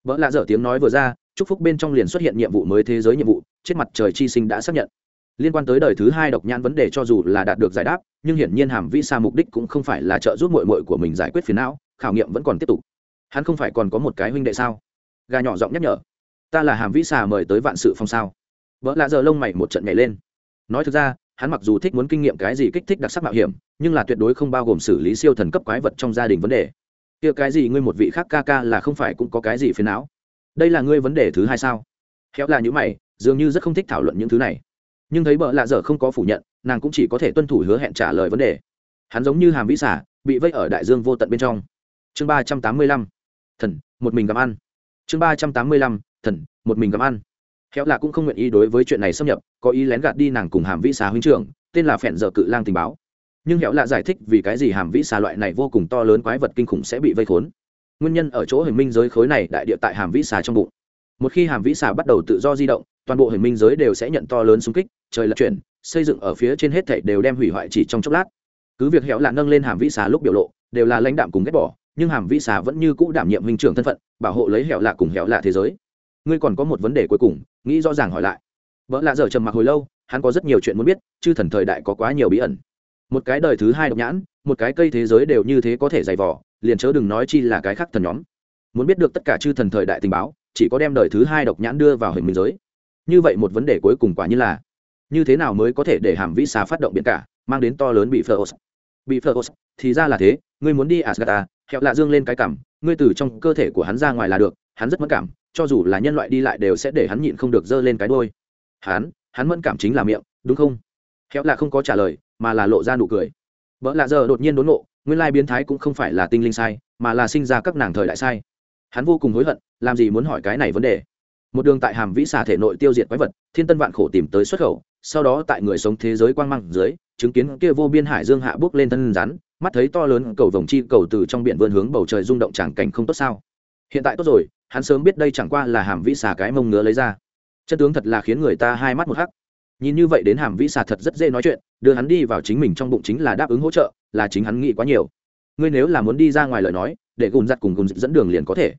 Speaker 1: Vợ lạ dở tiếng nói vừa ra chúc phúc bên trong liền xuất hiện nhiệm vụ mới thế giới nhiệm vụ trên mặt trời chi sinh đã xác nhận. Liên quan tới đời thứ hai độc nhãn vấn đề cho dù là đạt được giải đáp, nhưng hiển nhiên hàm vĩ sa mục đích cũng không phải là trợ giúp mội mội của mình giải quyết phiền não, khảo nghiệm vẫn còn tiếp tục. Hắn không phải còn có một cái huynh đệ sao? Gà nhỏ giọng nhắc nhở. Ta là hàm vĩ xà mời tới vạn sự phong sao? Vợ lạ giờ lông mày một trận nhảy lên. Nói thực ra, hắn mặc dù thích muốn kinh nghiệm cái gì kích thích đặc sắc mạo hiểm, nhưng là tuyệt đối không bao gồm xử lý siêu thần cấp quái vật trong gia đình vấn đề. Kia cái gì ngươi một vị khác ca ca là không phải cũng có cái gì phiền não? Đây là ngươi vấn đề thứ hai sao? Khéo là những mày, dường như rất không thích thảo luận những thứ này. Nhưng thấy bợ lạ dở không có phủ nhận, nàng cũng chỉ có thể tuân thủ hứa hẹn trả lời vấn đề. Hắn giống như hàm vĩ xả, bị vây ở đại dương vô tận bên trong. Chương ba trăm tám mươi lăm. Thần, một mình gặm ăn. Chương ba trăm tám mươi lăm. Thần, một mình gặm ăn. Khéo là cũng không nguyện ý đối với chuyện này xâm nhập, có ý lén gạt đi nàng cùng hàm vĩ xà huynh trưởng, tên là phèn dở cự lang tình báo. Nhưng khéo lạ giải thích vì cái gì hàm vĩ xà loại này vô cùng to lớn quái vật kinh khủng sẽ bị vây khốn nguyên nhân ở chỗ hình minh giới khối này đại địa tại hàm vĩ xà trong bụng. Một khi hàm vĩ xà bắt đầu tự do di động, toàn bộ hình minh giới đều sẽ nhận to lớn xung kích, trời lật chuyển, xây dựng ở phía trên hết thảy đều đem hủy hoại chỉ trong chốc lát. Cứ việc hẹo lạ nâng lên hàm vĩ xà lúc biểu lộ, đều là lãnh đạm cùng ghét bỏ, nhưng hàm vĩ xà vẫn như cũ đảm nhiệm huynh trưởng thân phận, bảo hộ lấy hẹo lạ cùng hẹo lạ thế giới. Ngươi còn có một vấn đề cuối cùng, nghĩ rõ ràng hỏi lại. Vợ lạ dở trầm mặc hồi lâu, hắn có rất nhiều chuyện muốn biết chứ thần thời đại có quá nhiều bí ẩn. Một cái đời thứ hai độc nhãn, một cái cây thế giới đều như thế có thể dày vỏ liền chớ đừng nói chi là cái khác thần nhóm. Muốn biết được tất cả chư thần thời đại tình báo, chỉ có đem đời thứ hai độc nhãn đưa vào hình minh giới. Như vậy một vấn đề cuối cùng quả như là, như thế nào mới có thể để hàm vĩ xà phát động biển cả, mang đến to lớn bị phơ bị phơ thì ra là thế, ngươi muốn đi asgata, hẹo lạ dương lên cái cảm, ngươi từ trong cơ thể của hắn ra ngoài là được, hắn rất mất cảm, cho dù là nhân loại đi lại đều sẽ để hắn nhịn không được giơ lên cái đôi hắn hắn mẫn cảm chính là miệng, đúng không? Hẹo lạ không có trả lời, mà là lộ ra nụ cười. Vợ lạ giờ đột nhiên đốn nộ nguyên lai biến thái cũng không phải là tinh linh sai, mà là sinh ra các nàng thời đại sai. Hắn vô cùng hối hận, làm gì muốn hỏi cái này vấn đề. Một đường tại hàm vĩ xà thể nội tiêu diệt quái vật, thiên tân vạn khổ tìm tới xuất khẩu, sau đó tại người sống thế giới quang măng dưới, chứng kiến kia vô biên hải dương hạ bước lên thân rắn, mắt thấy to lớn cầu vồng chi cầu từ trong biển vươn hướng bầu trời rung động tràng cảnh không tốt sao. Hiện tại tốt rồi, hắn sớm biết đây chẳng qua là hàm vĩ xà cái mông ngứa lấy ra. Chân tướng thật là khiến người ta hai mắt một hắc. Nhìn như vậy đến hàm vĩ xà thật rất dễ nói chuyện, đưa hắn đi vào chính mình trong bụng chính là đáp ứng hỗ trợ là chính hắn nghĩ quá nhiều. Ngươi nếu là muốn đi ra ngoài lời nói, để gùn giặt cùng gùn dẫn đường liền có thể.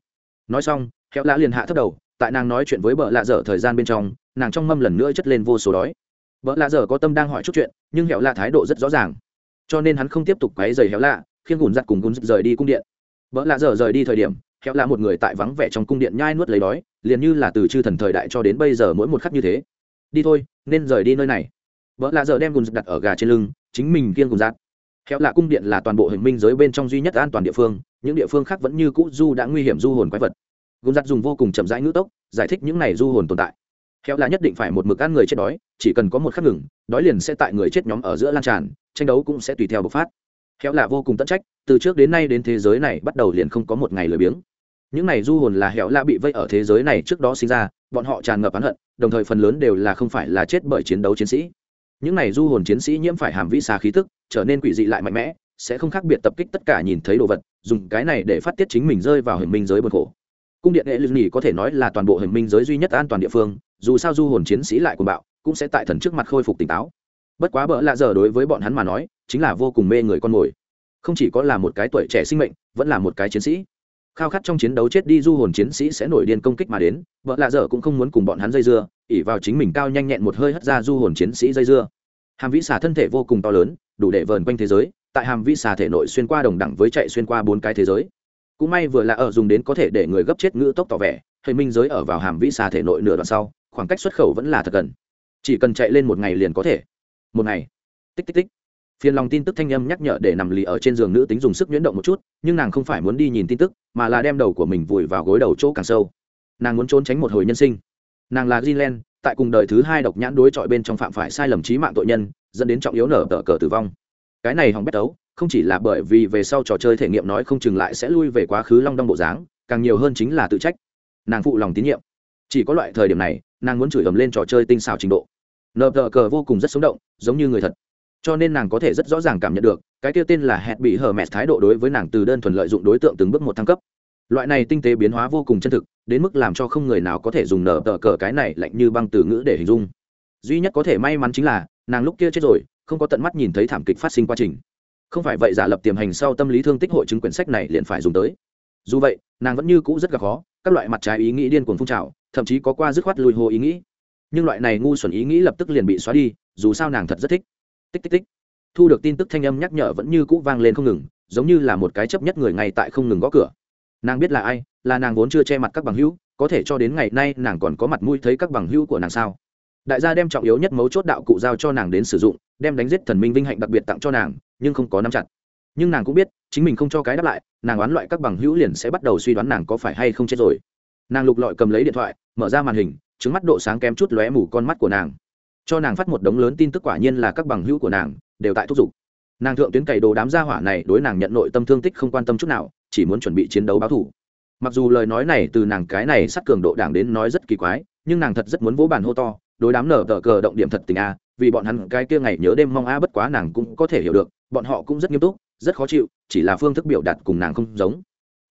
Speaker 1: Nói xong, khéo lã liền hạ thấp đầu, tại nàng nói chuyện với vợ lạ dở thời gian bên trong, nàng trong mâm lần nữa chất lên vô số đói. Vợ lạ dở có tâm đang hỏi chút chuyện, nhưng hẹo lạ thái độ rất rõ ràng. Cho nên hắn không tiếp tục quấy giày hẹo lạ khiến gùn giặt cùng gùn rời đi cung điện. Vợ lạ dở rời đi thời điểm hẹo lạ một người tại vắng vẻ trong cung điện nhai nuốt lấy đói, liền như là từ chư thần thời đại cho đến bây giờ mỗi một khắc như thế. Đi thôi, nên rời đi nơi này. Vợ lạ dở đem gùn đặt ở gà trên lưng, chính mình kiêng gùn giặt héo lạ cung điện là toàn bộ hình minh giới bên trong duy nhất an toàn địa phương, những địa phương khác vẫn như cũ du đã nguy hiểm du hồn quái vật. Gùn giặt dùng vô cùng chậm rãi ngữ tốc, giải thích những này du hồn tồn tại. Khéo lạ nhất định phải một mực ăn người chết đói, chỉ cần có một khắc ngừng, đói liền sẽ tại người chết nhóm ở giữa lan tràn, tranh đấu cũng sẽ tùy theo bộc phát. Khéo lạ vô cùng tận trách, từ trước đến nay đến thế giới này bắt đầu liền không có một ngày lười biếng. Những này du hồn là hẻo lạ bị vây ở thế giới này trước đó sinh ra, bọn họ tràn ngập oán hận, đồng thời phần lớn đều là không phải là chết bởi chiến đấu chiến sĩ những này du hồn chiến sĩ nhiễm phải hàm vĩ xà khí tức, trở nên quỷ dị lại mạnh mẽ, sẽ không khác biệt tập kích tất cả nhìn thấy đồ vật, dùng cái này để phát tiết chính mình rơi vào hình minh giới bực khổ. Cung điện hệ lưng nhì có thể nói là toàn bộ hình minh giới duy nhất an toàn địa phương, dù sao du hồn chiến sĩ lại cuồng bạo, cũng sẽ tại thần trước mặt khôi phục tỉnh táo. Bất quá bỡ lạ giờ đối với bọn hắn mà nói, chính là vô cùng mê người con mồi. Không chỉ có là một cái tuổi trẻ sinh mệnh, vẫn là một cái chiến sĩ khao khát trong chiến đấu chết đi du hồn chiến sĩ sẽ nổi điên công kích mà đến, vợ lạ dở cũng không muốn cùng bọn hắn dây dưa ỉ vào chính mình cao nhanh nhẹn một hơi hất ra du hồn chiến sĩ dây dưa. Hàm vĩ xà thân thể vô cùng to lớn, đủ để vờn quanh thế giới, tại hàm vĩ xà thể nội xuyên qua đồng đẳng với chạy xuyên qua bốn cái thế giới. Cũng may vừa là ở dùng đến có thể để người gấp chết ngữ tốc tỏ vẻ, hệ minh giới ở vào hàm vĩ xà thể nội nửa đoạn sau, khoảng cách xuất khẩu vẫn là thật gần. Chỉ cần chạy lên một ngày liền có thể. Một ngày. Tích tích tích phiền lòng tin tức thanh âm nhắc nhở để nằm lì ở trên giường nữ tính dùng sức nhuyễn động một chút nhưng nàng không phải muốn đi nhìn tin tức mà là đem đầu của mình vùi vào gối đầu chỗ càng sâu. Nàng muốn trốn tránh một hồi nhân sinh. Nàng là Greenland, tại cùng đời thứ hai độc nhãn đối chọi bên trong phạm phải sai lầm trí mạng tội nhân dẫn đến trọng yếu nở tờ cờ tử vong. Cái này hỏng bét tấu không chỉ là bởi vì về sau trò chơi thể nghiệm nói không chừng lại sẽ lui về quá khứ long đong bộ dáng càng nhiều hơn chính là tự trách. Nàng phụ lòng tín nhiệm. Chỉ có loại thời điểm này nàng muốn chửi ầm lên trò chơi tinh xào trình độ. Nợ tờ cờ vô cùng rất sống động giống như người thật cho nên nàng có thể rất rõ ràng cảm nhận được, cái tiêu tên là hẹn bị hờ mẹt thái độ đối với nàng từ đơn thuần lợi dụng đối tượng từng bước một thăng cấp. Loại này tinh tế biến hóa vô cùng chân thực, đến mức làm cho không người nào có thể dùng nở tờ cờ cái này lạnh như băng từ ngữ để hình dung. Duy nhất có thể may mắn chính là, nàng lúc kia chết rồi, không có tận mắt nhìn thấy thảm kịch phát sinh quá trình. Không phải vậy giả lập tiềm hành sau tâm lý thương tích hội chứng quyển sách này liền phải dùng tới. Dù vậy, nàng vẫn như cũ rất gặp khó, các loại mặt trái ý nghĩ điên cuồng phun trào, thậm chí có qua dứt khoát lùi hồ ý nghĩ. Nhưng loại này ngu xuẩn ý nghĩ lập tức liền bị xóa đi, dù sao nàng thật rất thích tích tích tích. Thu được tin tức thanh âm nhắc nhở vẫn như cũ vang lên không ngừng, giống như là một cái chấp nhất người ngay tại không ngừng gõ cửa. Nàng biết là ai, là nàng vốn chưa che mặt các bằng hữu, có thể cho đến ngày nay nàng còn có mặt mũi thấy các bằng hữu của nàng sao? Đại gia đem trọng yếu nhất mấu chốt đạo cụ giao cho nàng đến sử dụng, đem đánh giết thần minh vinh hạnh đặc biệt tặng cho nàng, nhưng không có nắm chặt. Nhưng nàng cũng biết, chính mình không cho cái đáp lại, nàng oán loại các bằng hữu liền sẽ bắt đầu suy đoán nàng có phải hay không chết rồi. Nàng lục lọi cầm lấy điện thoại, mở ra màn hình, trứng mắt độ sáng kém chút lóe mù con mắt của nàng cho nàng phát một đống lớn tin tức quả nhiên là các bằng hữu của nàng, đều tại thúc giục. Nàng thượng tuyến cày đồ đám gia hỏa này đối nàng nhận nội tâm thương tích không quan tâm chút nào, chỉ muốn chuẩn bị chiến đấu báo thủ. Mặc dù lời nói này từ nàng cái này sát cường độ đảng đến nói rất kỳ quái, nhưng nàng thật rất muốn vỗ bàn hô to, đối đám nở tờ cờ động điểm thật tình a, vì bọn hắn cái kia ngày nhớ đêm mong a bất quá nàng cũng có thể hiểu được, bọn họ cũng rất nghiêm túc, rất khó chịu, chỉ là phương thức biểu đạt cùng nàng không giống.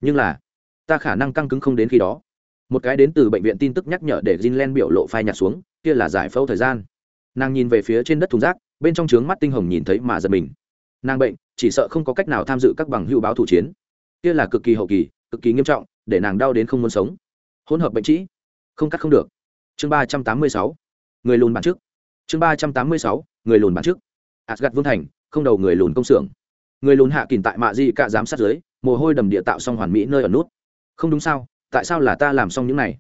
Speaker 1: Nhưng là, ta khả năng căng cứng không đến khi đó. Một cái đến từ bệnh viện tin tức nhắc nhở để Jinlen biểu lộ phai nhạt xuống, kia là giải phẫu thời gian nàng nhìn về phía trên đất thùng rác, bên trong trướng mắt tinh hồng nhìn thấy mà giật mình. Nàng bệnh, chỉ sợ không có cách nào tham dự các bằng hữu báo thủ chiến. Kia là cực kỳ hậu kỳ, cực kỳ nghiêm trọng, để nàng đau đến không muốn sống. Hỗn hợp bệnh trĩ, không cắt không được. Chương ba trăm tám mươi sáu, người lùn bản trước. Chương ba trăm tám mươi sáu, người lùn bản trước. Asgad vương thành, không đầu người lùn công xưởng. Người lùn hạ kìn tại mạ di cạ giám sát dưới, mồ hôi đầm địa tạo xong hoàn mỹ nơi ở nút. Không đúng sao, tại sao là ta làm xong những này?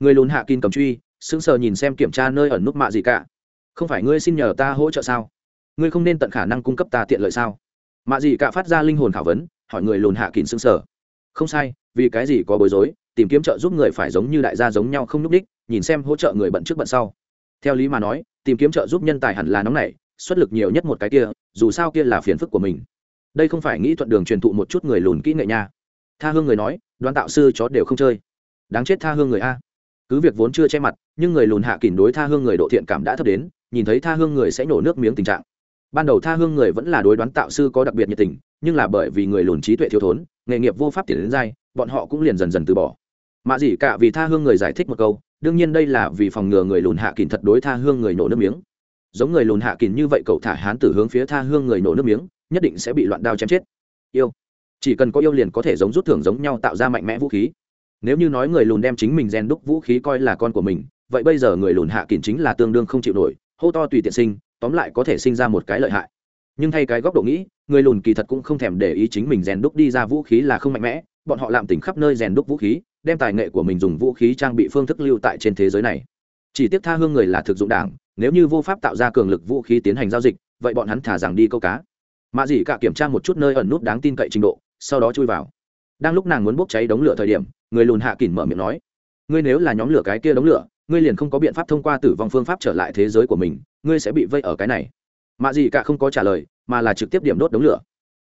Speaker 1: Người lùn hạ kín cầm truy, sững sờ nhìn xem kiểm tra nơi ẩn nút mạ gì cả không phải ngươi xin nhờ ta hỗ trợ sao? Ngươi không nên tận khả năng cung cấp ta tiện lợi sao? Mạ gì cả phát ra linh hồn thảo vấn, hỏi người lùn hạ kín xương sở không sai, vì cái gì có bối rối, tìm kiếm trợ giúp người phải giống như đại gia giống nhau không núp đích, nhìn xem hỗ trợ người bận trước bận sau. Theo lý mà nói, tìm kiếm trợ giúp nhân tài hẳn là nóng nảy, xuất lực nhiều nhất một cái kia, dù sao kia là phiền phức của mình. Đây không phải nghĩ thuận đường truyền thụ một chút người lùn kỹ nghệ nha. Tha hương người nói, đoán tạo sư chó đều không chơi. Đáng chết tha hương người a. Cứ việc vốn chưa che mặt, nhưng người lùn hạ kỳn đối tha hương người độ thiện cảm đã thấp đến nhìn thấy tha hương người sẽ nổ nước miếng tình trạng. Ban đầu tha hương người vẫn là đối đoán tạo sư có đặc biệt nhiệt tình, nhưng là bởi vì người lùn trí tuệ thiếu thốn, nghề nghiệp vô pháp tiền đến dai bọn họ cũng liền dần dần từ bỏ. Mạ gì cả vì tha hương người giải thích một câu, đương nhiên đây là vì phòng ngừa người lùn hạ kỳn thật đối tha hương người nổ nước miếng. Giống người lùn hạ kỳn như vậy cậu thả hán tử hướng phía tha hương người nổ nước miếng, nhất định sẽ bị loạn đao chém chết. Yêu. Chỉ cần có yêu liền có thể giống rút thưởng giống nhau tạo ra mạnh mẽ vũ khí. Nếu như nói người lùn đem chính mình rèn đúc vũ khí coi là con của mình, vậy bây giờ người lùn hạ kỳn chính là tương đương không chịu nổi hô to tùy tiện sinh, tóm lại có thể sinh ra một cái lợi hại. Nhưng thay cái góc độ nghĩ, người lùn kỳ thật cũng không thèm để ý chính mình rèn đúc đi ra vũ khí là không mạnh mẽ, bọn họ làm tỉnh khắp nơi rèn đúc vũ khí, đem tài nghệ của mình dùng vũ khí trang bị phương thức lưu tại trên thế giới này. Chỉ tiếp tha hương người là thực dụng đảng, nếu như vô pháp tạo ra cường lực vũ khí tiến hành giao dịch, vậy bọn hắn thả rằng đi câu cá. Mạ dĩ cả kiểm tra một chút nơi ẩn nút đáng tin cậy trình độ, sau đó chui vào. Đang lúc nàng muốn bốc cháy đống lửa thời điểm, người lùn hạ kỉnh mở miệng nói, ngươi nếu là nhóm lửa cái kia đống lửa ngươi liền không có biện pháp thông qua tử vong phương pháp trở lại thế giới của mình, ngươi sẽ bị vây ở cái này. Mạ Dị cả không có trả lời, mà là trực tiếp điểm đốt đống lửa.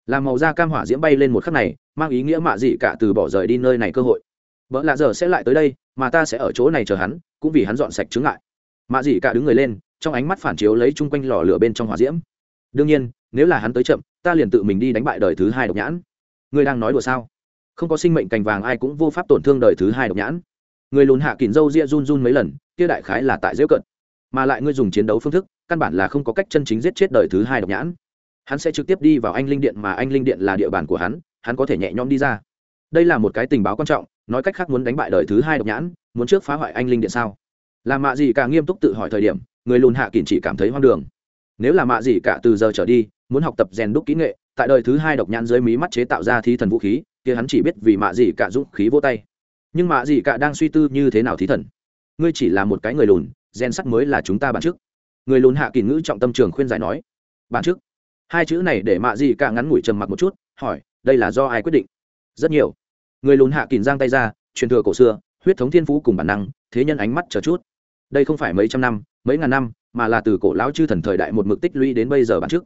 Speaker 1: Làm màu da cam hỏa diễm bay lên một khắc này, mang ý nghĩa mạ Dị cả từ bỏ rời đi nơi này cơ hội. Vợ lạ giờ sẽ lại tới đây, mà ta sẽ ở chỗ này chờ hắn, cũng vì hắn dọn sạch chứng lại mạ Dị cả đứng người lên, trong ánh mắt phản chiếu lấy chung quanh lò lửa bên trong hỏa diễm. Đương nhiên, nếu là hắn tới chậm, ta liền tự mình đi đánh bại đời thứ hai độc nhãn. Ngươi đang nói đùa sao? Không có sinh mệnh cành vàng ai cũng vô pháp tổn thương đời thứ hai độc nhãn người lùn hạ kín dâu ria run run mấy lần, kia đại khái là tại dễu cận. Mà lại ngươi dùng chiến đấu phương thức, căn bản là không có cách chân chính giết chết đời thứ hai độc nhãn. Hắn sẽ trực tiếp đi vào anh linh điện mà anh linh điện là địa bàn của hắn hắn có thể nhẹ nhõm đi ra. Đây là một cái tình báo quan trọng, nói cách khác muốn đánh bại đời thứ hai độc nhãn, muốn trước phá hoại anh linh điện sao? Là mạ gì cả nghiêm túc tự hỏi thời điểm, người lùn hạ kín chỉ cảm thấy hoang đường. Nếu là mạ gì cả từ giờ trở đi, muốn học tập rèn đúc kỹ nghệ, tại đời thứ hai độc nhãn dưới mí mắt chế tạo ra thí thần vũ khí, kia hắn chỉ biết vì mạ gì cả dũng khí vô tay nhưng mạ dị cả đang suy tư như thế nào thí thần? Ngươi chỉ là một cái người lùn, gen sắt mới là chúng ta bản trước người lùn hạ kỳ ngữ trọng tâm trường khuyên giải nói. Bản trước hai chữ này để mạ dị cả ngắn ngủi trầm mặc một chút, hỏi, đây là do ai quyết định? Rất nhiều. Người lùn hạ kỳ giang tay ra, truyền thừa cổ xưa, huyết thống thiên phú cùng bản năng, thế nhân ánh mắt chờ chút. Đây không phải mấy trăm năm, mấy ngàn năm, mà là từ cổ lão chư thần thời đại một mực tích lũy đến bây giờ bản trước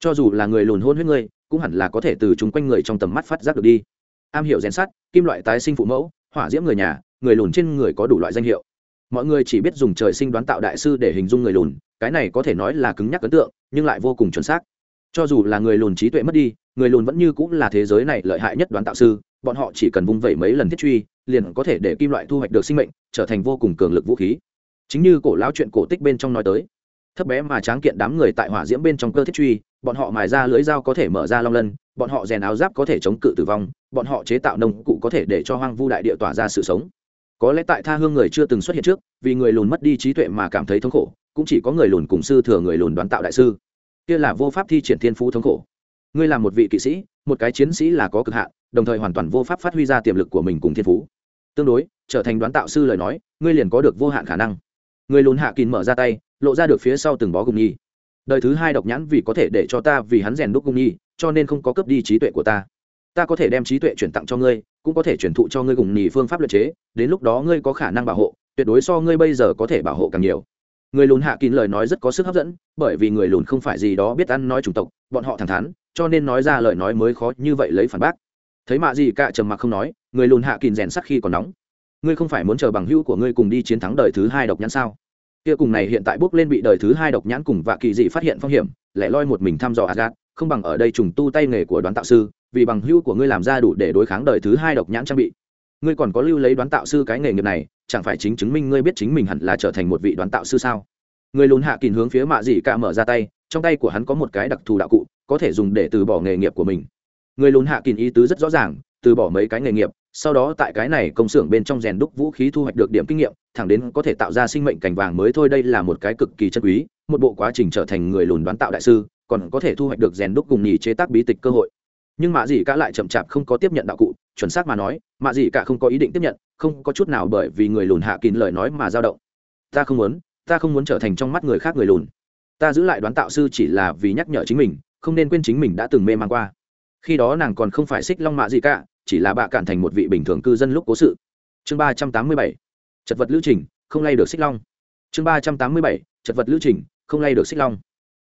Speaker 1: cho dù là người lùn hôn huyết ngươi, cũng hẳn là có thể từ chúng quanh người trong tầm mắt phát giác được đi. Am hiểu rèn sắt, kim loại tái sinh phụ mẫu hỏa diễm người nhà, người lùn trên người có đủ loại danh hiệu. Mọi người chỉ biết dùng trời sinh đoán tạo đại sư để hình dung người lùn, cái này có thể nói là cứng nhắc ấn tượng, nhưng lại vô cùng chuẩn xác. Cho dù là người lùn trí tuệ mất đi, người lùn vẫn như cũng là thế giới này lợi hại nhất đoán tạo sư, bọn họ chỉ cần vung vẩy mấy lần thiết truy, liền có thể để kim loại thu hoạch được sinh mệnh, trở thành vô cùng cường lực vũ khí. Chính như cổ lão chuyện cổ tích bên trong nói tới, thấp bé mà tráng kiện đám người tại hỏa diễm bên trong cơ thiết truy, bọn họ mài ra lưới dao có thể mở ra long lân, bọn họ rèn áo giáp có thể chống cự tử vong bọn họ chế tạo nông cụ có thể để cho hoang vu đại địa tỏa ra sự sống. Có lẽ tại tha hương người chưa từng xuất hiện trước, vì người lùn mất đi trí tuệ mà cảm thấy thống khổ, cũng chỉ có người lùn cùng sư thừa người lùn đoán tạo đại sư. Kia là vô pháp thi triển thiên phú thống khổ. Ngươi là một vị kỵ sĩ, một cái chiến sĩ là có cực hạn, đồng thời hoàn toàn vô pháp phát huy ra tiềm lực của mình cùng thiên phú. Tương đối, trở thành đoán tạo sư lời nói, ngươi liền có được vô hạn khả năng. Người lùn hạ kín mở ra tay, lộ ra được phía sau từng bó gùng nhi đời thứ hai độc nhãn vì có thể để cho ta vì hắn rèn đúc gùng nhi cho nên không có cướp đi trí tuệ của ta ta có thể đem trí tuệ chuyển tặng cho ngươi cũng có thể chuyển thụ cho ngươi gùng nhì phương pháp luật chế đến lúc đó ngươi có khả năng bảo hộ tuyệt đối so ngươi bây giờ có thể bảo hộ càng nhiều. Người lùn hạ kín lời nói rất có sức hấp dẫn bởi vì người lùn không phải gì đó biết ăn nói chủng tộc bọn họ thẳng thắn cho nên nói ra lời nói mới khó như vậy lấy phản bác. Thấy mạ gì cả trầm mặc không nói người lùn hạ kín rèn sắc khi còn nóng. Ngươi không phải muốn chờ bằng hữu của ngươi cùng đi chiến thắng đời thứ hai độc nhãn sao? Kia cùng này hiện tại bước lên bị đời thứ hai độc nhãn cùng vạ kỳ dị phát hiện phong hiểm lẻ loi một mình thăm dò Asgard, không bằng ở đây trùng tu tay nghề của đoán tạo sư vì bằng hữu của ngươi làm ra đủ để đối kháng đời thứ hai độc nhãn trang bị. Ngươi còn có lưu lấy đoán tạo sư cái nghề nghiệp này, chẳng phải chính chứng minh ngươi biết chính mình hẳn là trở thành một vị đoán tạo sư sao? Người lùn hạ kín hướng phía mạ dị cả mở ra tay, trong tay của hắn có một cái đặc thù đạo cụ, có thể dùng để từ bỏ nghề nghiệp của mình. Người lùn hạ kín ý tứ rất rõ ràng, từ bỏ mấy cái nghề nghiệp, sau đó tại cái này công xưởng bên trong rèn đúc vũ khí thu hoạch được điểm kinh nghiệm, thẳng đến có thể tạo ra sinh mệnh cảnh vàng mới thôi. Đây là một cái cực kỳ chân quý, một bộ quá trình trở thành người lùn đoán tạo đại sư, còn có thể thu hoạch được rèn đúc cùng nhì chế tác bí tịch cơ hội nhưng mạ dị cả lại chậm chạp không có tiếp nhận đạo cụ, chuẩn xác mà nói, mạ dị cả không có ý định tiếp nhận, không có chút nào bởi vì người lùn hạ kín lời nói mà dao động. Ta không muốn, ta không muốn trở thành trong mắt người khác người lùn. Ta giữ lại đoán tạo sư chỉ là vì nhắc nhở chính mình, không nên quên chính mình đã từng mê man qua. Khi đó nàng còn không phải xích long mạ gì cả, chỉ là bạ cản thành một vị bình thường cư dân lúc cố sự. Chương ba trăm tám mươi bảy, chật vật lưu trình, không lay được xích long. Chương ba trăm tám mươi bảy, chật vật lưu trình, không lay được xích long.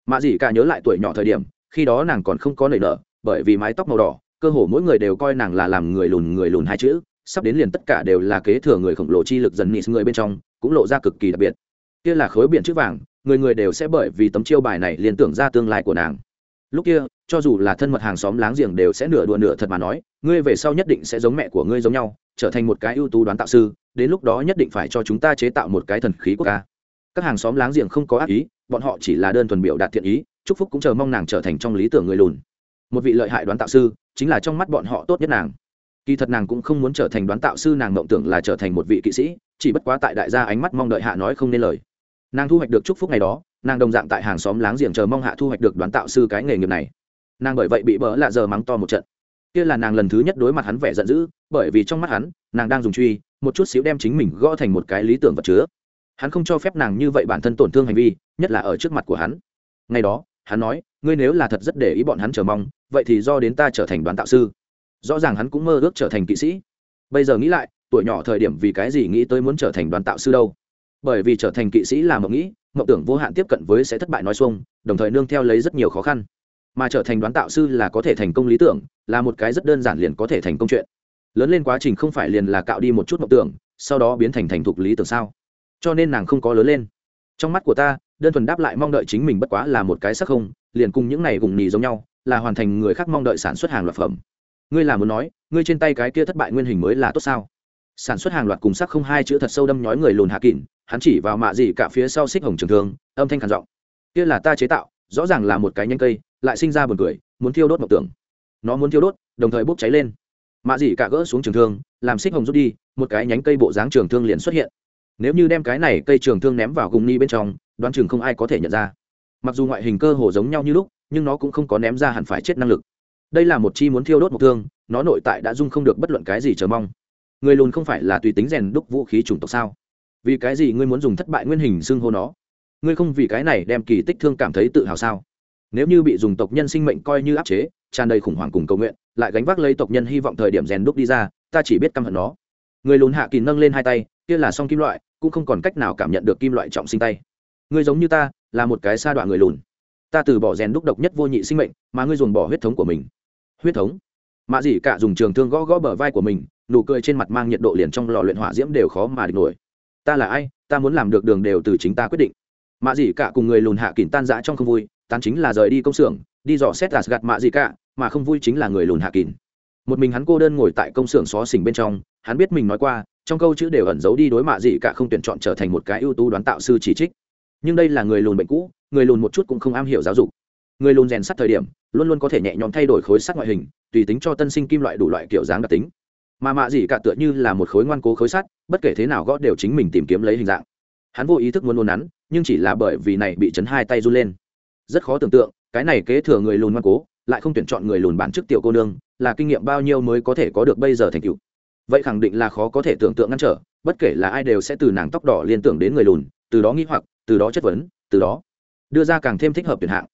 Speaker 1: Mạ dị cả nhớ lại tuổi nhỏ thời điểm, khi đó nàng còn không có nảy nở bởi vì mái tóc màu đỏ, cơ hồ mỗi người đều coi nàng là làm người lùn người lùn hai chữ, sắp đến liền tất cả đều là kế thừa người khổng lồ chi lực dần nịt người bên trong, cũng lộ ra cực kỳ đặc biệt. Kia là khối biển chữ vàng, người người đều sẽ bởi vì tấm chiêu bài này liên tưởng ra tương lai của nàng. Lúc kia, cho dù là thân mật hàng xóm láng giềng đều sẽ nửa đùa nửa thật mà nói, ngươi về sau nhất định sẽ giống mẹ của ngươi giống nhau, trở thành một cái ưu tú đoán tạo sư, đến lúc đó nhất định phải cho chúng ta chế tạo một cái thần khí quốc ca các hàng xóm láng giềng không có ác ý, bọn họ chỉ là đơn thuần biểu đạt thiện ý, chúc phúc cũng chờ mong nàng trở thành trong lý tưởng người lùn một vị lợi hại đoán tạo sư, chính là trong mắt bọn họ tốt nhất nàng. Kỳ thật nàng cũng không muốn trở thành đoán tạo sư, nàng mộng tưởng là trở thành một vị kỵ sĩ, chỉ bất quá tại đại gia ánh mắt mong đợi hạ nói không nên lời. Nàng thu hoạch được chúc phúc ngày đó, nàng đồng dạng tại hàng xóm láng giềng chờ mong hạ thu hoạch được đoán tạo sư cái nghề nghiệp này. Nàng bởi vậy bị bỡ lạ giờ mắng to một trận. Kia là nàng lần thứ nhất đối mặt hắn vẻ giận dữ, bởi vì trong mắt hắn, nàng đang dùng truy, một chút xíu đem chính mình gõ thành một cái lý tưởng vật chứa. Hắn không cho phép nàng như vậy bản thân tổn thương hành vi, nhất là ở trước mặt của hắn. Ngày đó, hắn nói, ngươi nếu là thật rất để ý bọn hắn chờ mong vậy thì do đến ta trở thành đoán tạo sư. Rõ ràng hắn cũng mơ ước trở thành kỵ sĩ. Bây giờ nghĩ lại, tuổi nhỏ thời điểm vì cái gì nghĩ tới muốn trở thành đoàn tạo sư đâu? Bởi vì trở thành kỵ sĩ là mộng nghĩ, mộng tưởng vô hạn tiếp cận với sẽ thất bại nói xuông, đồng thời nương theo lấy rất nhiều khó khăn. Mà trở thành đoán tạo sư là có thể thành công lý tưởng, là một cái rất đơn giản liền có thể thành công chuyện. Lớn lên quá trình không phải liền là cạo đi một chút mộng tưởng, sau đó biến thành thành thục lý tưởng sao? Cho nên nàng không có lớn lên. Trong mắt của ta, đơn thuần đáp lại mong đợi chính mình bất quá là một cái sắc không, liền cùng những này gùng nhì giống nhau là hoàn thành người khác mong đợi sản xuất hàng loạt phẩm. Ngươi là muốn nói, ngươi trên tay cái kia thất bại nguyên hình mới là tốt sao? Sản xuất hàng loạt cùng sắc không hai chữ thật sâu đâm nhói người lùn hạ kỳn hắn chỉ vào mạ gì cả phía sau xích hồng trường thương, âm thanh khản giọng. Kia là ta chế tạo, rõ ràng là một cái nhanh cây, lại sinh ra buồn cười, muốn thiêu đốt mộng tưởng nó muốn thiêu đốt, đồng thời bốc cháy lên. Mạ dị cả gỡ xuống trường thương, làm xích hồng rút đi, một cái nhánh cây bộ dáng trường thương liền xuất hiện. Nếu như đem cái này cây trường thương ném vào gùng ni bên trong, đoán chừng không ai có thể nhận ra. Mặc dù ngoại hình cơ hồ giống nhau như lúc nhưng nó cũng không có ném ra hẳn phải chết năng lực. Đây là một chi muốn thiêu đốt một thương, nó nội tại đã dung không được bất luận cái gì chờ mong. Người lùn không phải là tùy tính rèn đúc vũ khí chủng tộc sao? Vì cái gì ngươi muốn dùng thất bại nguyên hình xưng hô nó? Ngươi không vì cái này đem kỳ tích thương cảm thấy tự hào sao? Nếu như bị dùng tộc nhân sinh mệnh coi như áp chế, tràn đầy khủng hoảng cùng cầu nguyện, lại gánh vác lấy tộc nhân hy vọng thời điểm rèn đúc đi ra, ta chỉ biết căm hận nó. Người lùn hạ kỳ nâng lên hai tay, kia là song kim loại, cũng không còn cách nào cảm nhận được kim loại trọng sinh tay. Ngươi giống như ta, là một cái sa đoạn người lùn ta từ bỏ rèn đúc độc nhất vô nhị sinh mệnh, mà ngươi dùng bỏ huyết thống của mình. Huyết thống? Mạ dị cả dùng trường thương gõ gõ bờ vai của mình, nụ cười trên mặt mang nhiệt độ liền trong lò luyện hỏa diễm đều khó mà địch nổi. Ta là ai? Ta muốn làm được đường đều từ chính ta quyết định. Mạ dị cả cùng người lùn hạ kỉnh tan rã trong không vui tan chính là rời đi công xưởng, đi dò xét gạt mạ dị cả, mà không vui chính là người lùn hạ kỉnh. Một mình hắn cô đơn ngồi tại công xưởng xó xỉnh bên trong, hắn biết mình nói qua, trong câu chữ đều ẩn giấu đi đối mạ dị cả không tuyển chọn trở thành một cái ưu tú đoán tạo sư chỉ trích nhưng đây là người lùn bệnh cũ, người lùn một chút cũng không am hiểu giáo dục. Người lùn rèn sắt thời điểm, luôn luôn có thể nhẹ nhõm thay đổi khối sắt ngoại hình, tùy tính cho tân sinh kim loại đủ loại kiểu dáng đặc tính. Mà mạ gì cả tựa như là một khối ngoan cố khối sắt, bất kể thế nào gõ đều chính mình tìm kiếm lấy hình dạng. Hắn vô ý thức muốn nôn nắn, nhưng chỉ là bởi vì này bị chấn hai tay run lên. Rất khó tưởng tượng, cái này kế thừa người lùn ngoan cố, lại không tuyển chọn người lùn bản chức tiểu cô nương, là kinh nghiệm bao nhiêu mới có thể có được bây giờ thành tựu. Vậy khẳng định là khó có thể tưởng tượng ngăn trở, bất kể là ai đều sẽ từ nàng tóc đỏ liên tưởng đến người lùn, từ đó nghĩ hoặc từ đó chất vấn, từ đó đưa ra càng thêm thích hợp tuyển hạng.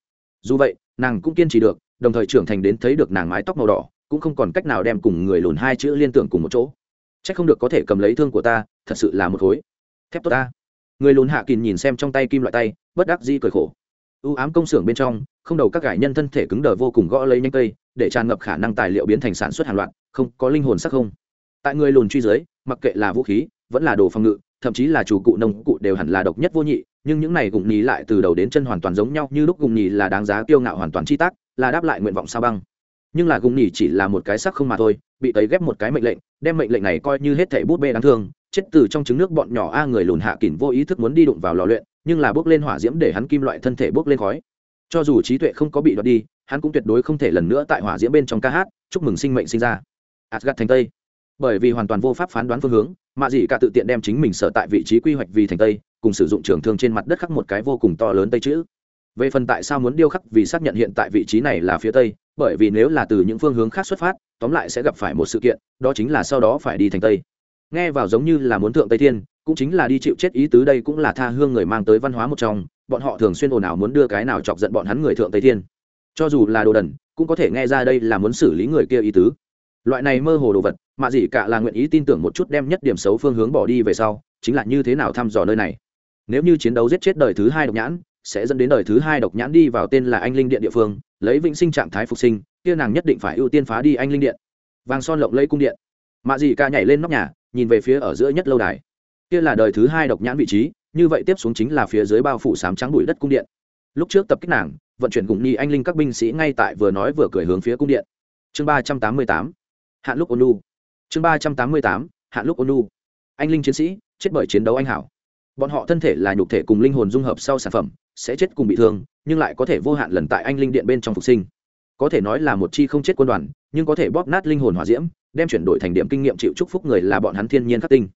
Speaker 1: Dù vậy, nàng cũng kiên trì được, đồng thời trưởng thành đến thấy được nàng mái tóc màu đỏ, cũng không còn cách nào đem cùng người lùn hai chữ liên tưởng cùng một chỗ. C h ắ c không được có thể cầm lấy thương của ta, thật sự là một khối. Thép tốt ta. Người lùn hạ kín nhìn xem trong tay kim loại tay, bất đắc di cười khổ. Ưu ám công xưởng bên trong, không đầu các cải nhân thân thể cứng đờ vô cùng gõ lấy nhanh cây, để tràn ngập khả năng tài liệu biến thành sản xuất hàng loạt, không, có linh hồn sắc không. Tại người lùn truy dưới mặc kệ là vũ khí, vẫn là đồ phòng ngự, thậm chí là chủ cụ nông cụ đều hẳn là độc nhất vô nhị nhưng những này gụng nhì lại từ đầu đến chân hoàn toàn giống nhau như lúc gụng nhì là đáng giá kiêu ngạo hoàn toàn chi tác, là đáp lại nguyện vọng sao băng. Nhưng là gụng nhì chỉ là một cái sắc không mà thôi, bị tấy ghép một cái mệnh lệnh, đem mệnh lệnh này coi như hết thảy bút bê đáng thương, chết từ trong trứng nước bọn nhỏ a người lùn hạ kỉn vô ý thức muốn đi đụng vào lò luyện, nhưng là bước lên hỏa diễm để hắn kim loại thân thể bước lên khói. Cho dù trí tuệ không có bị đoạt đi, hắn cũng tuyệt đối không thể lần nữa tại hỏa diễm bên trong ca hát, chúc mừng sinh mệnh sinh ra. Asgad thành tây. Bởi vì hoàn toàn vô pháp phán đoán phương hướng, mạ dị cả tự tiện đem chính mình sở tại vị trí quy hoạch vì thành tây cùng sử dụng trường thương trên mặt đất khắc một cái vô cùng to lớn tây chữ. Về phần tại sao muốn điêu khắc vì xác nhận hiện tại vị trí này là phía tây, bởi vì nếu là từ những phương hướng khác xuất phát, tóm lại sẽ gặp phải một sự kiện, đó chính là sau đó phải đi thành tây. Nghe vào giống như là muốn thượng tây thiên, cũng chính là đi chịu chết ý tứ đây cũng là tha hương người mang tới văn hóa một trong, bọn họ thường xuyên ồn ào muốn đưa cái nào chọc giận bọn hắn người thượng tây thiên. Cho dù là đồ đần, cũng có thể nghe ra đây là muốn xử lý người kia ý tứ. Loại này mơ hồ đồ vật, mà gì cả là nguyện ý tin tưởng một chút đem nhất điểm xấu phương hướng bỏ đi về sau, chính là như thế nào thăm dò nơi này nếu như chiến đấu giết chết đời thứ hai độc nhãn, sẽ dẫn đến đời thứ hai độc nhãn đi vào tên là anh linh điện địa phương, lấy vĩnh sinh trạng thái phục sinh, kia nàng nhất định phải ưu tiên phá đi anh linh điện. Vàng son lộng lấy cung điện. Mạ dị ca nhảy lên nóc nhà, nhìn về phía ở giữa nhất lâu đài. Kia là đời thứ hai độc nhãn vị trí, như vậy tiếp xuống chính là phía dưới bao phủ sám trắng bụi đất cung điện. Lúc trước tập kích nàng, vận chuyển cùng đi anh linh các binh sĩ ngay tại vừa nói vừa cười hướng phía cung điện. Chương ba trăm tám mươi tám. Hạn lúc ônu chương ba trăm tám mươi tám. Hạn lúc ônu anh linh chiến sĩ, chết bởi chiến đấu anh hảo bọn họ thân thể là nhục thể cùng linh hồn dung hợp sau sản phẩm, sẽ chết cùng bị thương, nhưng lại có thể vô hạn lần tại anh linh điện bên trong phục sinh. Có thể nói là một chi không chết quân đoàn, nhưng có thể bóp nát linh hồn hỏa diễm, đem chuyển đổi thành điểm kinh nghiệm chịu chúc phúc người là bọn hắn thiên nhiên khắc tinh.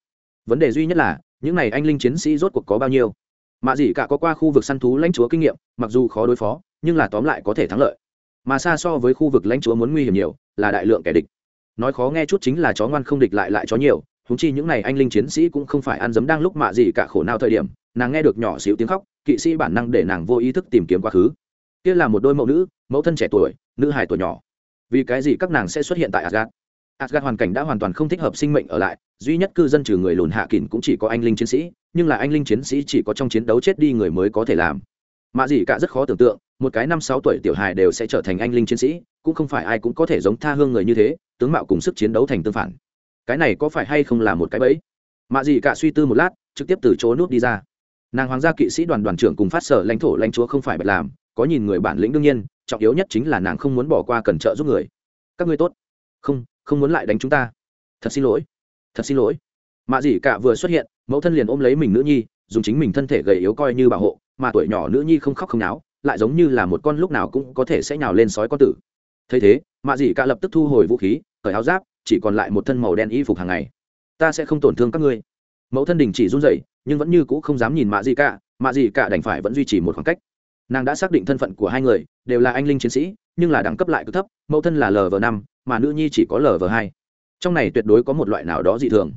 Speaker 1: Vấn đề duy nhất là, những này anh linh chiến sĩ rốt cuộc có bao nhiêu? Mạ dị cả có qua khu vực săn thú lãnh chúa kinh nghiệm, mặc dù khó đối phó, nhưng là tóm lại có thể thắng lợi. Mà xa so với khu vực lãnh chúa muốn nguy hiểm nhiều, là đại lượng kẻ địch. Nói khó nghe chút chính là chó ngoan không địch lại lại chó nhiều húng chi những n à y anh linh chiến sĩ cũng không phải ăn dấm đang lúc mạ gì cả khổ nào thời điểm, nàng nghe được nhỏ xíu tiếng khóc, kỵ sĩ bản năng để nàng vô ý thức tìm kiếm quá khứ. Kia là một đôi mẫu nữ, mẫu thân trẻ tuổi, nữ hài tuổi nhỏ. Vì cái gì các nàng sẽ xuất hiện tại adgad adgad hoàn cảnh đã hoàn toàn không thích hợp sinh mệnh ở lại, duy nhất cư dân trừ người lùn hạ kỳn cũng chỉ có anh linh chiến sĩ, nhưng là anh linh chiến sĩ chỉ có trong chiến đấu chết đi người mới có thể làm. Mạ gì cả rất khó tưởng tượng, một cái năm sáu tuổi tiểu hài đều sẽ trở thành anh linh chiến sĩ, cũng không phải ai cũng có thể giống tha hương người như thế, tướng mạo cùng sức chiến đấu thành tương phản cái này có phải hay không là một cái bẫy? Mạ dị cả suy tư một lát, trực tiếp từ chỗ nút đi ra. Nàng hoàng gia kỵ sĩ đoàn đoàn trưởng cùng phát sở lãnh thổ lãnh chúa không phải bạch làm, có nhìn người bản lĩnh đương nhiên, trọng yếu nhất chính là nàng không muốn bỏ qua cần trợ giúp người. Các ngươi tốt. Không không muốn lại đánh chúng ta. Thật xin lỗi. Thật xin lỗi. Mạ dị cả vừa xuất hiện, mẫu thân liền ôm lấy mình nữ nhi, dùng chính mình thân thể gầy yếu coi như bảo hộ, mà tuổi nhỏ nữ nhi không khóc không náo, lại giống như là một con lúc nào cũng có thể sẽ nhào lên sói con tử. Thấy thế, mạ dị cả lập tức thu hồi vũ khí, cởi áo giáp chỉ còn lại một thân màu đen y phục hàng ngày. Ta sẽ không tổn thương các ngươi. Mẫu thân đình chỉ run rẩy, nhưng vẫn như cũ không dám nhìn mạ dì cả mạ dì cả đành phải vẫn duy trì một khoảng cách. Nàng đã xác định thân phận của hai người, đều là anh linh chiến sĩ, nhưng là đẳng cấp lại cứ thấp, mẫu thân là lv năm, mà nữ nhi chỉ có lv hai. Trong này tuyệt đối có một loại nào đó dị thường.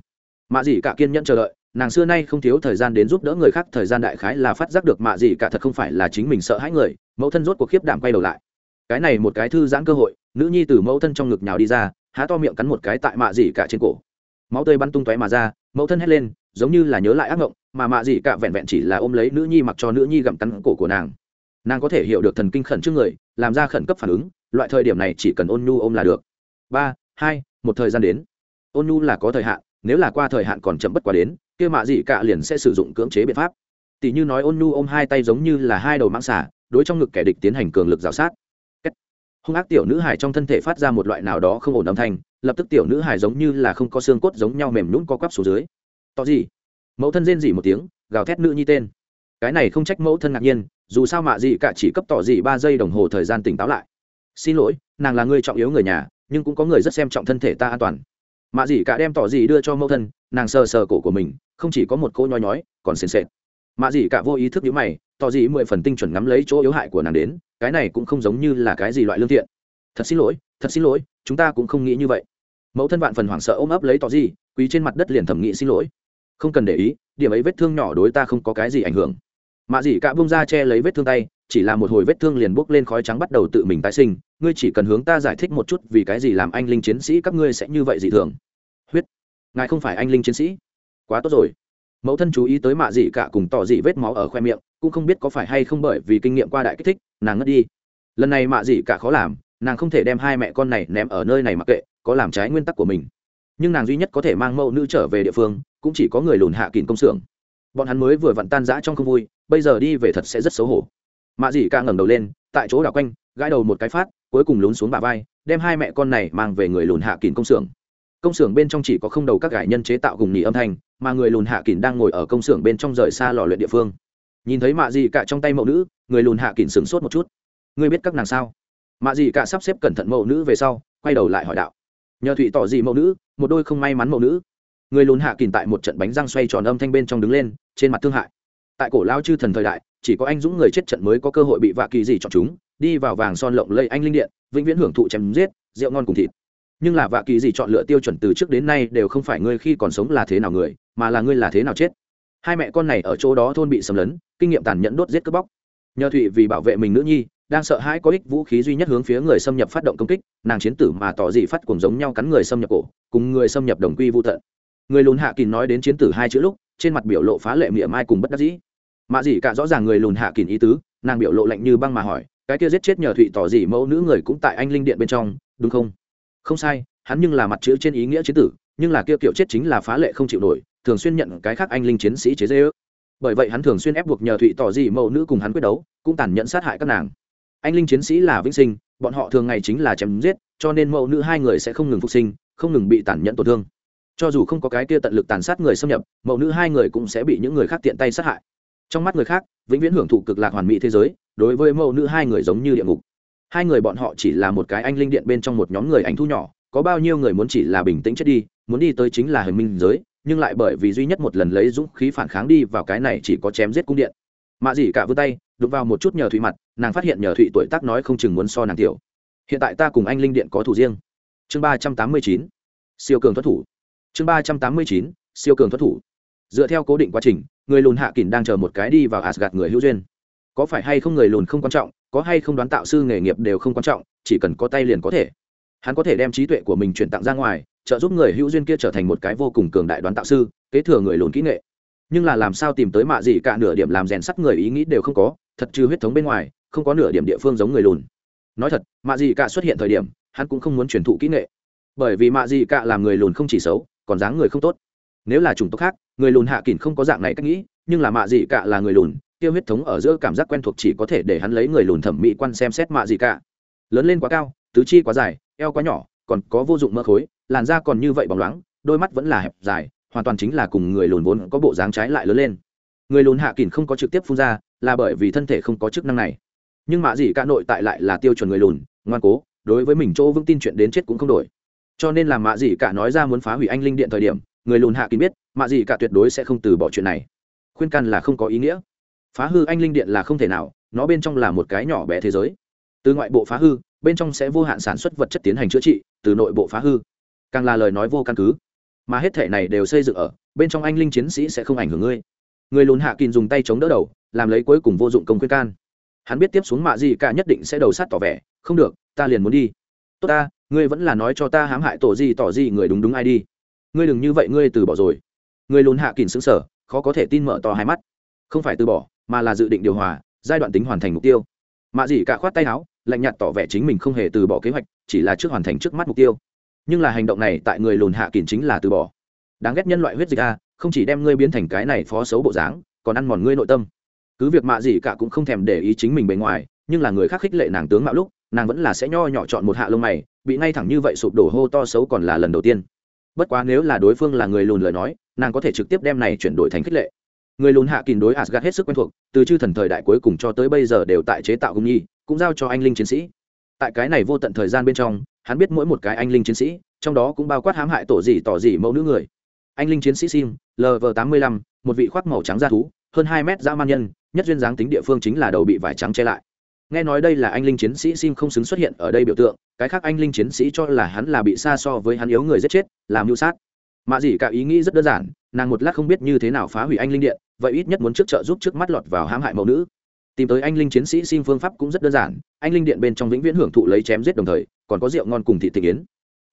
Speaker 1: Mạ dì cả kiên nhẫn chờ đợi, nàng xưa nay không thiếu thời gian đến giúp đỡ người khác, thời gian đại khái là phát giác được mạ dì cả thật không phải là chính mình sợ hãi người, mẫu thân rốt cuộc khiếp đảm quay đầu lại. Cái này một cái thư giãn cơ hội, nữ nhi từ mẫu thân trong ngực nhào đi ra há to miệng cắn một cái tại mạ dì cả trên cổ. Máu tươi bắn tung tóe mà ra, mẫu thân hét lên, giống như là nhớ lại ác mộng mà mạ dì cả vẹn vẹn chỉ là ôm lấy nữ nhi mặc cho nữ nhi gặm cắn cổ của nàng. Nàng có thể hiểu được thần kinh khẩn trước người, làm ra khẩn cấp phản ứng, loại thời điểm này chỉ cần ôn nhu ôm là được. Ba, hai, một thời gian đến. Ôn nhu là có thời hạn, nếu là qua thời hạn còn chậm bất quá đến, kia mạ dị cả liền sẽ sử dụng cưỡng chế biện pháp. Tỷ như nói ôn nhu ôm hai tay giống như là hai đầu mãng xả đối trong ngực kẻ địch tiến hành cường lực rào sát hung ác tiểu nữ hải trong thân thể phát ra một loại nào đó không ổn âm thanh, lập tức tiểu nữ hải giống như là không có xương cốt giống nhau mềm nhún co quắp xuống dưới. Tỏ gì? Mẫu thân rên dỉ một tiếng, gào thét nữ nhi tên. Cái này không trách mẫu thân ngạc nhiên, dù sao mạ dị cả chỉ cấp tỏ dị ba giây đồng hồ thời gian tỉnh táo lại. Xin lỗi, nàng là người trọng yếu người nhà, nhưng cũng có người rất xem trọng thân thể ta an toàn. Mạ dị cả đem tỏ dị đưa cho mẫu thân, nàng sờ sờ cổ của mình, không chỉ có một cô nhói nhói, còn sền sệt. Mạ dị cả vô ý thức nhíu mày, tỏ dị mười phần tinh chuẩn ngắm lấy chỗ yếu hại của nàng đến cái này cũng không giống như là cái gì loại lương thiện. Thật xin lỗi thật xin lỗi chúng ta cũng không nghĩ như vậy. Mẫu thân vạn phần hoảng sợ ôm ấp lấy tỏ gì, quý trên mặt đất liền thẩm nghĩ xin lỗi. Không cần để ý điểm ấy vết thương nhỏ đối ta không có cái gì ảnh hưởng. Mạ dị cả bông ra che lấy vết thương tay chỉ là một hồi vết thương liền bốc lên khói trắng bắt đầu tự mình tái sinh. Ngươi chỉ cần hướng ta giải thích một chút vì cái gì làm anh linh chiến sĩ các ngươi sẽ như vậy dị thường. Huyết ngài không phải anh linh chiến sĩ. Quá tốt rồi. Mẫu thân chú ý tới mạ dị cả cùng tỏ dị vết máu ở khoe miệng cũng không biết có phải hay không bởi vì kinh nghiệm qua đại kích thích nàng ngất đi. Lần này mạ dị cả khó làm, nàng không thể đem hai mẹ con này ném ở nơi này mặc kệ, có làm trái nguyên tắc của mình. Nhưng nàng duy nhất có thể mang mẫu nữ trở về địa phương, cũng chỉ có người lùn hạ kìn công xưởng. Bọn hắn mới vừa vặn tan rã trong không vui, bây giờ đi về thật sẽ rất xấu hổ. Mạ dị cả ngẩng đầu lên, tại chỗ đảo quanh, gãi đầu một cái phát, cuối cùng lún xuống bà vai, đem hai mẹ con này mang về người lùn hạ kìn công xưởng. Công xưởng bên trong chỉ có không đầu các gải nhân chế tạo gùng nhì âm thanh, mà người lùn hạ kìn đang ngồi ở công xưởng bên trong rời xa lò luyện địa phương nhìn thấy mạ dị cả trong tay mẫu nữ, người lùn hạ kín sửng sốt một chút. Ngươi biết các nàng sao? Mạ dị cả sắp xếp cẩn thận mẫu nữ về sau, quay đầu lại hỏi đạo. Nhờ thụy tỏ dị mẫu nữ, một đôi không may mắn mẫu nữ. Người lùn hạ kín tại một trận bánh răng xoay tròn âm thanh bên trong đứng lên, trên mặt thương hại. Tại cổ lao chư thần thời đại, chỉ có anh dũng người chết trận mới có cơ hội bị vạ kỳ gì chọn chúng, đi vào vàng son lộng lây anh linh điện, vĩnh viễn hưởng thụ chém giết, rượu ngon cùng thịt. Nhưng là vạ kỳ gì chọn lựa tiêu chuẩn từ trước đến nay đều không phải ngươi khi còn sống là thế nào người, mà là ngươi là thế nào chết hai mẹ con này ở chỗ đó thôn bị xâm lấn, kinh nghiệm tàn nhẫn đốt giết cướp bóc. Nhờ thụy vì bảo vệ mình nữ nhi, đang sợ hãi có ích vũ khí duy nhất hướng phía người xâm nhập phát động công kích, nàng chiến tử mà tỏ dị phát cùng giống nhau cắn người xâm nhập cổ, cùng người xâm nhập đồng quy vô tận. Người lùn hạ kỳ nói đến chiến tử hai chữ lúc, trên mặt biểu lộ phá lệ miệng mai cùng bất đắc dĩ. Mạ dị cả rõ ràng người lùn hạ kỳ ý tứ, nàng biểu lộ lạnh như băng mà hỏi, cái kia giết chết nhờ thụy tỏ dị mẫu nữ người cũng tại anh linh điện bên trong, đúng không? Không sai, hắn nhưng là mặt chữ trên ý nghĩa chiến tử, nhưng là kia kiểu chết chính là phá lệ không chịu nổi thường xuyên nhận cái khác anh linh chiến sĩ chế dễ ước bởi vậy hắn thường xuyên ép buộc nhờ thụy tỏ dị mẫu nữ cùng hắn quyết đấu, cũng tàn nhẫn sát hại các nàng. Anh linh chiến sĩ là vĩnh sinh, bọn họ thường ngày chính là chém giết, cho nên mẫu nữ hai người sẽ không ngừng phục sinh, không ngừng bị tàn nhẫn tổn thương. Cho dù không có cái kia tận lực tàn sát người xâm nhập mẫu nữ hai người cũng sẽ bị những người khác tiện tay sát hại. Trong mắt người khác, vĩnh viễn hưởng thụ cực lạc hoàn mỹ thế giới, đối với mẫu nữ hai người giống như địa ngục. Hai người bọn họ chỉ là một cái anh linh điện bên trong một nhóm người ảnh thu nhỏ, có bao nhiêu người muốn chỉ là bình tĩnh chết đi, muốn đi tới chính là hình minh giới nhưng lại bởi vì duy nhất một lần lấy dũng khí phản kháng đi vào cái này chỉ có chém giết cung điện. Mạ dỉ cả vươn tay, đụng vào một chút nhờ thụy mặt, nàng phát hiện nhờ thụy tuổi tác nói không chừng muốn so nàng tiểu. Hiện tại ta cùng anh linh điện có thủ riêng. Chương ba trăm tám mươi chín, siêu cường thoát thủ. Chương ba trăm tám mươi chín, siêu cường thoát thủ. Dựa theo cố định quá trình, người lùn hạ kỳn đang chờ một cái đi vào asgad người hữu duyên. Có phải hay không người lùn không quan trọng, có hay không đoán tạo sư nghề nghiệp đều không quan trọng, chỉ cần có tay liền có thể hắn có thể đem trí tuệ của mình chuyển tặng ra ngoài, trợ giúp người hữu duyên kia trở thành một cái vô cùng cường đại đoán tạo sư, kế thừa người lùn kỹ nghệ. Nhưng là làm sao tìm tới mạ gì cả nửa điểm làm rèn sắt người ý nghĩ đều không có, thật trừ huyết thống bên ngoài, không có nửa điểm địa phương giống người lùn nói thật, mạ gì cả xuất hiện thời điểm, hắn cũng không muốn truyền thụ kỹ nghệ. Bởi vì mạ gì cả làm người lùn không chỉ xấu, còn dáng người không tốt. Nếu là chủng tộc khác, người lùn hạ kỳn không có dạng này cách nghĩ, nhưng là mạ gì cả là người lùn tiêu huyết thống ở giữa cảm giác quen thuộc chỉ có thể để hắn lấy người lùn thẩm mỹ quan xem xét mạ gì cả. Lớn lên quá cao, tứ chi quá dài eo quá nhỏ, còn có vô dụng mơ khối, làn da còn như vậy bóng loáng, đôi mắt vẫn là hẹp dài, hoàn toàn chính là cùng người lùn vốn có bộ dáng trái lại lớn lên. Người lùn hạ kỳn không có trực tiếp phun ra, là bởi vì thân thể không có chức năng này. Nhưng mạ gì cả nội tại lại là tiêu chuẩn người lùn, ngoan cố, đối với mình chỗ vững tin chuyện đến chết cũng không đổi. Cho nên là mạ gì cả nói ra muốn phá hủy anh linh điện thời điểm, người lùn hạ kín biết, mạ gì cả tuyệt đối sẽ không từ bỏ chuyện này. Khuyên can là không có ý nghĩa. Phá hư anh linh điện là không thể nào, nó bên trong là một cái nhỏ bé thế giới. Từ ngoại bộ phá hư bên trong sẽ vô hạn sản xuất vật chất tiến hành chữa trị, từ nội bộ phá hư. Càng là lời nói vô căn cứ. Mà hết thể này đều xây dựng ở, bên trong anh linh chiến sĩ sẽ không ảnh hưởng ngươi. Người lùn hạ kín dùng tay chống đỡ đầu, làm lấy cuối cùng vô dụng công khuyên can. Hắn biết tiếp xuống mạ gì cả nhất định sẽ đầu sát tỏ vẻ, không được, ta liền muốn đi. Tốt ta, ngươi vẫn là nói cho ta hãm hại tổ gì, tỏ gì, người đúng đúng ai đi. Ngươi đừng như vậy, ngươi từ bỏ rồi. Người lùn hạ kín xứng sở khó có thể tin mở to hai mắt. Không phải từ bỏ, mà là dự định điều hòa, giai đoạn tính hoàn thành mục tiêu. Mạ gì cả khoát tay áo lạnh nhạt tỏ vẻ chính mình không hề từ bỏ kế hoạch, chỉ là trước hoàn thành trước mắt mục tiêu. Nhưng là hành động này tại người lùn hạ kỳn chính là từ bỏ. Đáng ghét nhân loại huyết dịch a, không chỉ đem ngươi biến thành cái này phó xấu bộ dáng, còn ăn mòn ngươi nội tâm. Cứ việc mạ gì cả cũng không thèm để ý chính mình bề ngoài, nhưng là người khác khích lệ nàng tướng mạo lúc, nàng vẫn là sẽ nho nhỏ chọn một hạ lông mày, bị ngay thẳng như vậy sụp đổ hô to xấu còn là lần đầu tiên. Bất quá nếu là đối phương là người lùn lời nói, nàng có thể trực tiếp đem này chuyển đổi thành khích lệ. Người lùn hạ kìm đối asgad hết sức quen thuộc, từ chư thần thời đại cuối cùng cho tới bây giờ đều tại chế tạo công nhi cũng giao cho anh linh chiến sĩ. Tại cái này vô tận thời gian bên trong, hắn biết mỗi một cái anh linh chiến sĩ, trong đó cũng bao quát hãm hại tổ gì tỏ gì mẫu nữ người. Anh linh chiến sĩ sim lv tám mươi lăm, một vị khoác màu trắng da thú, hơn hai mét dã man nhân, nhất duyên dáng tính địa phương chính là đầu bị vải trắng che lại. Nghe nói đây là anh linh chiến sĩ sim không xứng xuất hiện ở đây biểu tượng, cái khác anh linh chiến sĩ cho là hắn là bị xa so với hắn yếu người giết chết, làm mưu sát. Mạ dĩ cả ý nghĩ rất đơn giản, nàng một lát không biết như thế nào phá hủy anh linh điện, vậy ít nhất muốn trước trợ giúp trước mắt lọt vào hãm hại mẫu nữ tìm tới anh linh chiến sĩ sim phương pháp cũng rất đơn giản, anh linh điện bên trong vĩnh viễn hưởng thụ lấy chém giết đồng thời, còn có rượu ngon cùng thị thị yến.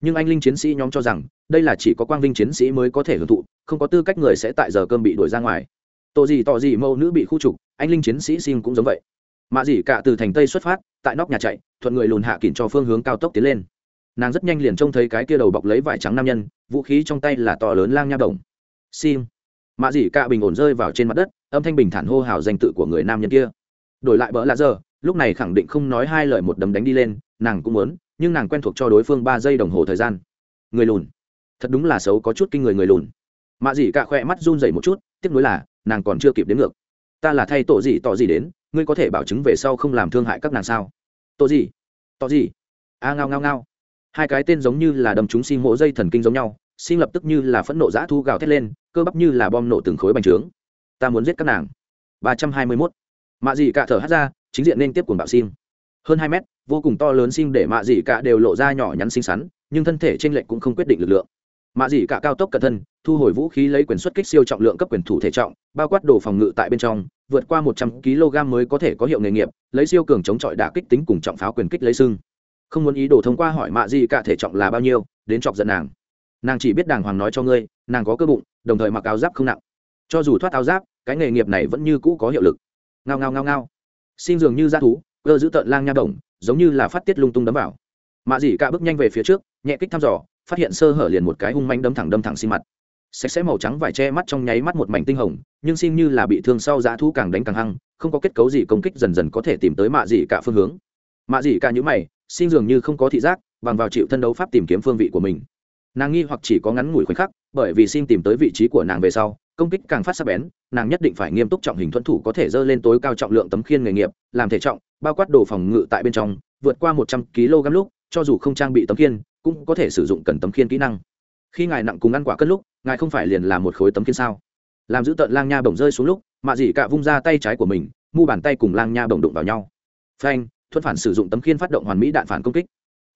Speaker 1: Nhưng anh linh chiến sĩ nhóm cho rằng, đây là chỉ có quang vinh chiến sĩ mới có thể hưởng thụ, không có tư cách người sẽ tại giờ cơm bị đuổi ra ngoài. Tổ gì tỏ gì mâu nữ bị khu trục, anh linh chiến sĩ sim cũng giống vậy. Mạ dỉ cả từ thành tây xuất phát, tại nóc nhà chạy, thuận người lùn hạ kỉn cho phương hướng cao tốc tiến lên. Nàng rất nhanh liền trông thấy cái kia đầu bọc lấy vải trắng nam nhân, vũ khí trong tay là to lớn lang nha đồng sim. Mạ dỉ cả bình ổn rơi vào trên mặt đất, âm thanh bình thản hô hào danh tự của người nam nhân kia đổi lại bỡ lạ giờ, lúc này khẳng định không nói hai lời một đấm đánh đi lên, nàng cũng muốn, nhưng nàng quen thuộc cho đối phương ba giây đồng hồ thời gian. Người lùn. Thật đúng là xấu có chút kinh người người lùn. Mạ dì cả khoe mắt run dày một chút, tiếc nuối là, nàng còn chưa kịp đến ngược. Ta là thay tổ gì tỏ gì đến, ngươi có thể bảo chứng về sau không làm thương hại các nàng sao? Tổ gì tỏ gì a ngao ngao ngao. Hai cái tên giống như là đâm chúng xin mỗ dây thần kinh giống nhau xin lập tức như là phẫn nộ dã thu gào thét lên, cơ bắp như là bom nổ từng khối bành trướng. Ta muốn giết các nàng. Ba trăm hai mươi mốt mạ dị cả thở hắt ra, chính diện nên tiếp cuồng bạo sim hơn hai mét, vô cùng to lớn sim để mạ dị cả đều lộ ra nhỏ nhắn xinh xắn, nhưng thân thể trên lệch cũng không quyết định lực lượng. Mạ dị cả cao tốc cẩn thân thu hồi vũ khí lấy quyền xuất kích siêu trọng lượng cấp quyền thủ thể trọng, bao quát đồ phòng ngự tại bên trong, vượt qua một trăm kg mới có thể có hiệu nghề nghiệp, lấy siêu cường chống chọi đả kích tính cùng trọng pháo quyền kích lấy sưng không muốn ý đồ thông qua hỏi mạ dị cả thể trọng là bao nhiêu, đến chọc giận nàng. Nàng chỉ biết đàng hoàng nói cho ngươi, nàng có cơ bụng, đồng thời mặc áo giáp không nặng. Cho dù thoát áo giáp, cái nghề nghiệp này vẫn như cũ có hiệu lực ngao ngao ngao ngao. Xin dường như ra thú, cơ giữ tợn lang nha đồng, giống như là phát tiết lung tung đấm vào. Mạ dị cả bước nhanh về phía trước, nhẹ kích thăm dò, phát hiện sơ hở liền một cái hung manh đấm thẳng đâm thẳng xin mặt. Sạch sẽ màu trắng vải che mắt trong nháy mắt một mảnh tinh hồng, nhưng xin như là bị thương sau dã thú càng đánh càng hăng, không có kết cấu gì công kích dần dần có thể tìm tới mạ dị cả phương hướng. Mạ dị cả nhũ mày, xin dường như không có thị giác, bằng vào chịu thân đấu pháp tìm kiếm phương vị của mình. Nàng nghi hoặc chỉ có ngắn ngủi khoảnh khắc, bởi vì xin tìm tới vị trí của nàng về sau công kích càng phát sắc bén, nàng nhất định phải nghiêm túc trọng hình thuẫn thủ có thể dơ lên tối cao trọng lượng tấm khiên nghề nghiệp, làm thể trọng, bao quát đồ phòng ngự tại bên trong, vượt qua một trăm kg lúc, cho dù không trang bị tấm khiên, cũng có thể sử dụng cần tấm khiên kỹ năng. Khi ngài nặng cùng ăn quả cất lúc, ngài không phải liền làm một khối tấm khiên sao? Làm giữ tợn lang nha bổng rơi xuống lúc, mạ dị cạ vung ra tay trái của mình, mu bàn tay cùng lang nha bổng đụng vào nhau. Phanh thuận phản sử dụng tấm khiên phát động hoàn mỹ đạn phản công kích.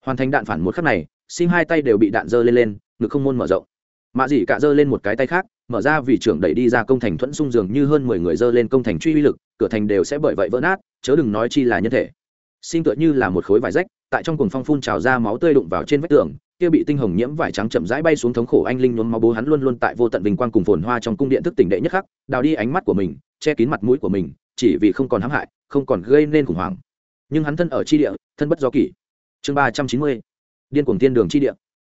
Speaker 1: Hoàn thành đạn phản một khắc này sinh hai tay đều bị đạn dơ lên lên, ngực không môn mở rộng mạ dị cạ giơ lên một cái tay khác, mở ra vì trưởng đẩy đi ra công thành thuẫn sung dường như hơn mười người giơ lên công thành truy uy lực, cửa thành đều sẽ bởi vậy vỡ nát, chớ đừng nói chi là nhân thể. Xin tựa như là một khối vải rách, tại trong cuồng phong phun trào ra máu tươi đụng vào trên vách tường, kia bị tinh hồng nhiễm vải trắng chậm rãi bay xuống thống khổ anh linh nhuốm máu bố hắn luôn luôn tại vô tận bình quang cùng phồn hoa trong cung điện thức tỉnh đệ nhất khắc, đào đi ánh mắt của mình, che kín mặt mũi của mình, chỉ vì không còn hãm hại, không còn gây nên khủng hoảng. Nhưng hắn thân ở chi địa, thân bất do kỷ. Chương ba trăm chín mươi, điên cuồng thiên đường chi địa.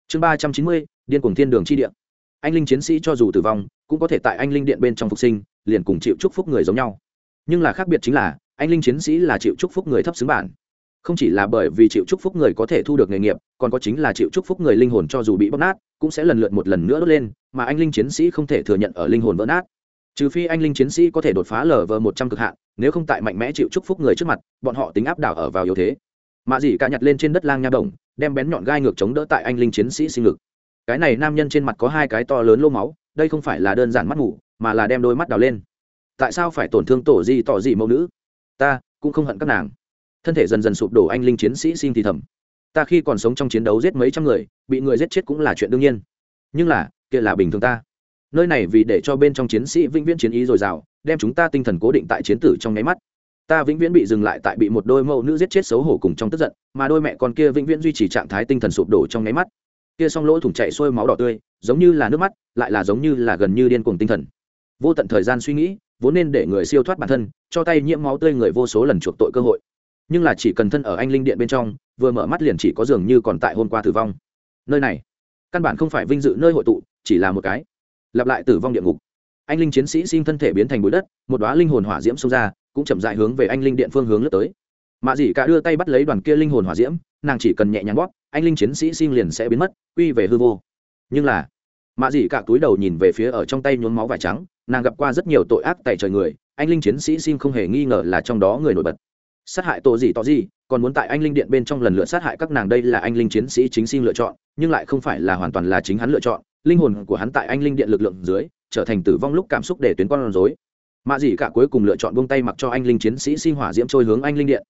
Speaker 1: Chương ba trăm chín mươi, điên cuồng thiên đường chi địa anh linh chiến sĩ cho dù tử vong, cũng có thể tại anh linh điện bên trong phục sinh, liền cùng chịu chúc phúc người giống nhau. Nhưng là khác biệt chính là, anh linh chiến sĩ là chịu chúc phúc người thấp xứng bản. Không chỉ là bởi vì chịu chúc phúc người có thể thu được nghề nghiệp, còn có chính là chịu chúc phúc người linh hồn cho dù bị bóc nát, cũng sẽ lần lượt một lần nữa đốt lên, mà anh linh chiến sĩ không thể thừa nhận ở linh hồn vỡ nát. Trừ phi anh linh chiến sĩ có thể đột phá lờ vờ một trăm cực hạn, nếu không tại mạnh mẽ chịu chúc phúc người trước mặt, bọn họ tính áp đảo ở vào yếu thế. Mạ dị cả nhặt lên trên đất lang nha đồng, đem bén nhọn gai ngược chống đỡ tại anh linh chiến sĩ sinh ngực cái này nam nhân trên mặt có hai cái to lớn lô máu, đây không phải là đơn giản mắt ngủ, mà là đem đôi mắt đào lên. Tại sao phải tổn thương tổ gì tỏ gì mẫu nữ? Ta cũng không hận các nàng. Thân thể dần dần sụp đổ anh linh chiến sĩ xin thì thầm. Ta khi còn sống trong chiến đấu giết mấy trăm người, bị người giết chết cũng là chuyện đương nhiên. Nhưng là, kia là bình thường ta. Nơi này vì để cho bên trong chiến sĩ vĩnh viễn chiến ý dồi dào, đem chúng ta tinh thần cố định tại chiến tử trong nháy mắt. Ta vĩnh viễn bị dừng lại tại bị một đôi mẫu nữ giết chết xấu hổ cùng trong tức giận, mà đôi mẹ con kia vĩnh viễn duy trì trạng thái tinh thần sụp đổ trong nháy mắt kia s lỗ thủng chạy xuôi máu đỏ tươi, giống như là nước mắt, lại là giống như là gần như điên cuồng tinh thần. Vô tận thời gian suy nghĩ, vốn nên để người siêu thoát bản thân, cho tay nhiễm máu tươi người vô số lần chuộc tội cơ hội. Nhưng là chỉ cần thân ở anh linh điện bên trong, vừa mở mắt liền chỉ có dường như còn tại hôm qua tử vong. Nơi này, căn bản không phải vinh dự nơi hội tụ, chỉ là một cái lặp lại tử vong địa ngục. Anh linh chiến sĩ xin thân thể biến thành bụi đất, một đoá linh hồn hỏa diễm xông ra, cũng chậm dại hướng về anh linh điện phương hướng lướt tới. Mạ dĩ cả đưa tay bắt lấy đoàn kia linh hồn hỏa diễm nàng chỉ cần nhẹ nhàng bóp, anh linh chiến sĩ xin liền sẽ biến mất, quy về hư vô. Nhưng là, mạ dị cả túi đầu nhìn về phía ở trong tay nhuốm máu vải trắng, nàng gặp qua rất nhiều tội ác tại trời người, anh linh chiến sĩ xin không hề nghi ngờ là trong đó người nổi bật. Sát hại tổ gì tỏ gì còn muốn tại anh linh điện bên trong lần lượt sát hại các nàng đây là anh linh chiến sĩ chính xin lựa chọn, nhưng lại không phải là hoàn toàn là chính hắn lựa chọn. Linh hồn của hắn tại anh linh điện lực lượng dưới, trở thành tử vong lúc cảm xúc để tuyến con rối. Mạ dị cả cuối cùng lựa chọn buông tay mặc cho anh linh chiến sĩ sinh hỏa diễm trôi hướng anh linh điện.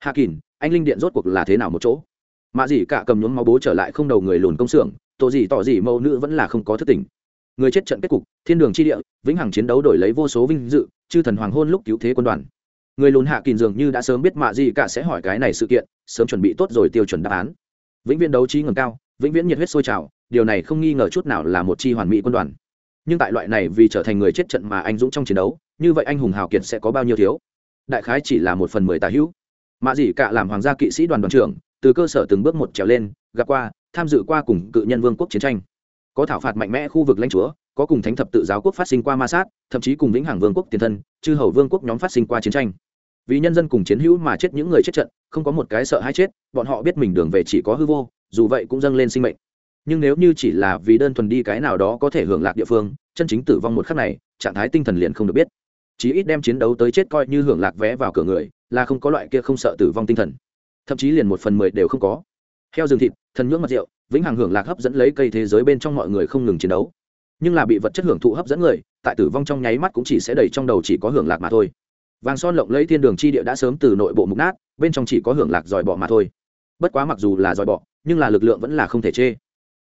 Speaker 1: Hạ kỳn anh linh điện rốt cuộc là thế nào một chỗ? Mạ dĩ cả cầm nhuốm máu bố trở lại không đầu người lùn công xưởng, tổ gì tỏ gì mẫu nữ vẫn là không có thức tình người chết trận kết cục, thiên đường chi địa, vĩnh hằng chiến đấu đổi lấy vô số vinh dự, chư thần hoàng hôn lúc cứu thế quân đoàn. Người lùn hạ kỳn dường như đã sớm biết mạ gì cả sẽ hỏi cái này sự kiện, sớm chuẩn bị tốt rồi tiêu chuẩn đáp án. Vĩnh viễn đấu trí ngầm cao, vĩnh viễn nhiệt huyết sôi trào, điều này không nghi ngờ chút nào là một chi hoàn mỹ quân đoàn. Nhưng tại loại này vì trở thành người chết trận mà anh dũng trong chiến đấu, như vậy anh hùng hào kiệt sẽ có bao nhiêu thiếu? Đại khái chỉ là một phần mười tà hữu mạ gì cả làm hoàng gia kỵ sĩ đoàn đoàn trưởng, từ cơ sở từng bước một trèo lên, gặp qua, tham dự qua cùng cự nhân vương quốc chiến tranh. Có thảo phạt mạnh mẽ khu vực lãnh chúa, có cùng thánh thập tự giáo quốc phát sinh qua ma sát, thậm chí cùng lĩnh hàng vương quốc tiền thân, chư hầu vương quốc nhóm phát sinh qua chiến tranh. Vì nhân dân cùng chiến hữu mà chết những người chết trận, không có một cái sợ hay chết, bọn họ biết mình đường về chỉ có hư vô, dù vậy cũng dâng lên sinh mệnh. Nhưng nếu như chỉ là vì đơn thuần đi cái nào đó có thể hưởng lạc địa phương, chân chính tử vong một khắc này, trạng thái tinh thần liền không được biết. Chí ít đem chiến đấu tới chết coi như hưởng lạc vé vào cửa người là không có loại kia không sợ tử vong tinh thần. Thậm chí liền một phần mười đều không có. Heo rừng thịt, thần nhưỡng mặt rượu, vĩnh hằng hưởng lạc hấp dẫn lấy cây thế giới bên trong mọi người không ngừng chiến đấu. Nhưng là bị vật chất hưởng thụ hấp dẫn người, tại tử vong trong nháy mắt cũng chỉ sẽ đầy trong đầu chỉ có hưởng lạc mà thôi. Vàng son lộng lấy thiên đường chi địa đã sớm từ nội bộ mục nát, bên trong chỉ có hưởng lạc dòi bọ mà thôi. Bất quá mặc dù là dòi bọ, nhưng là lực lượng vẫn là không thể chê.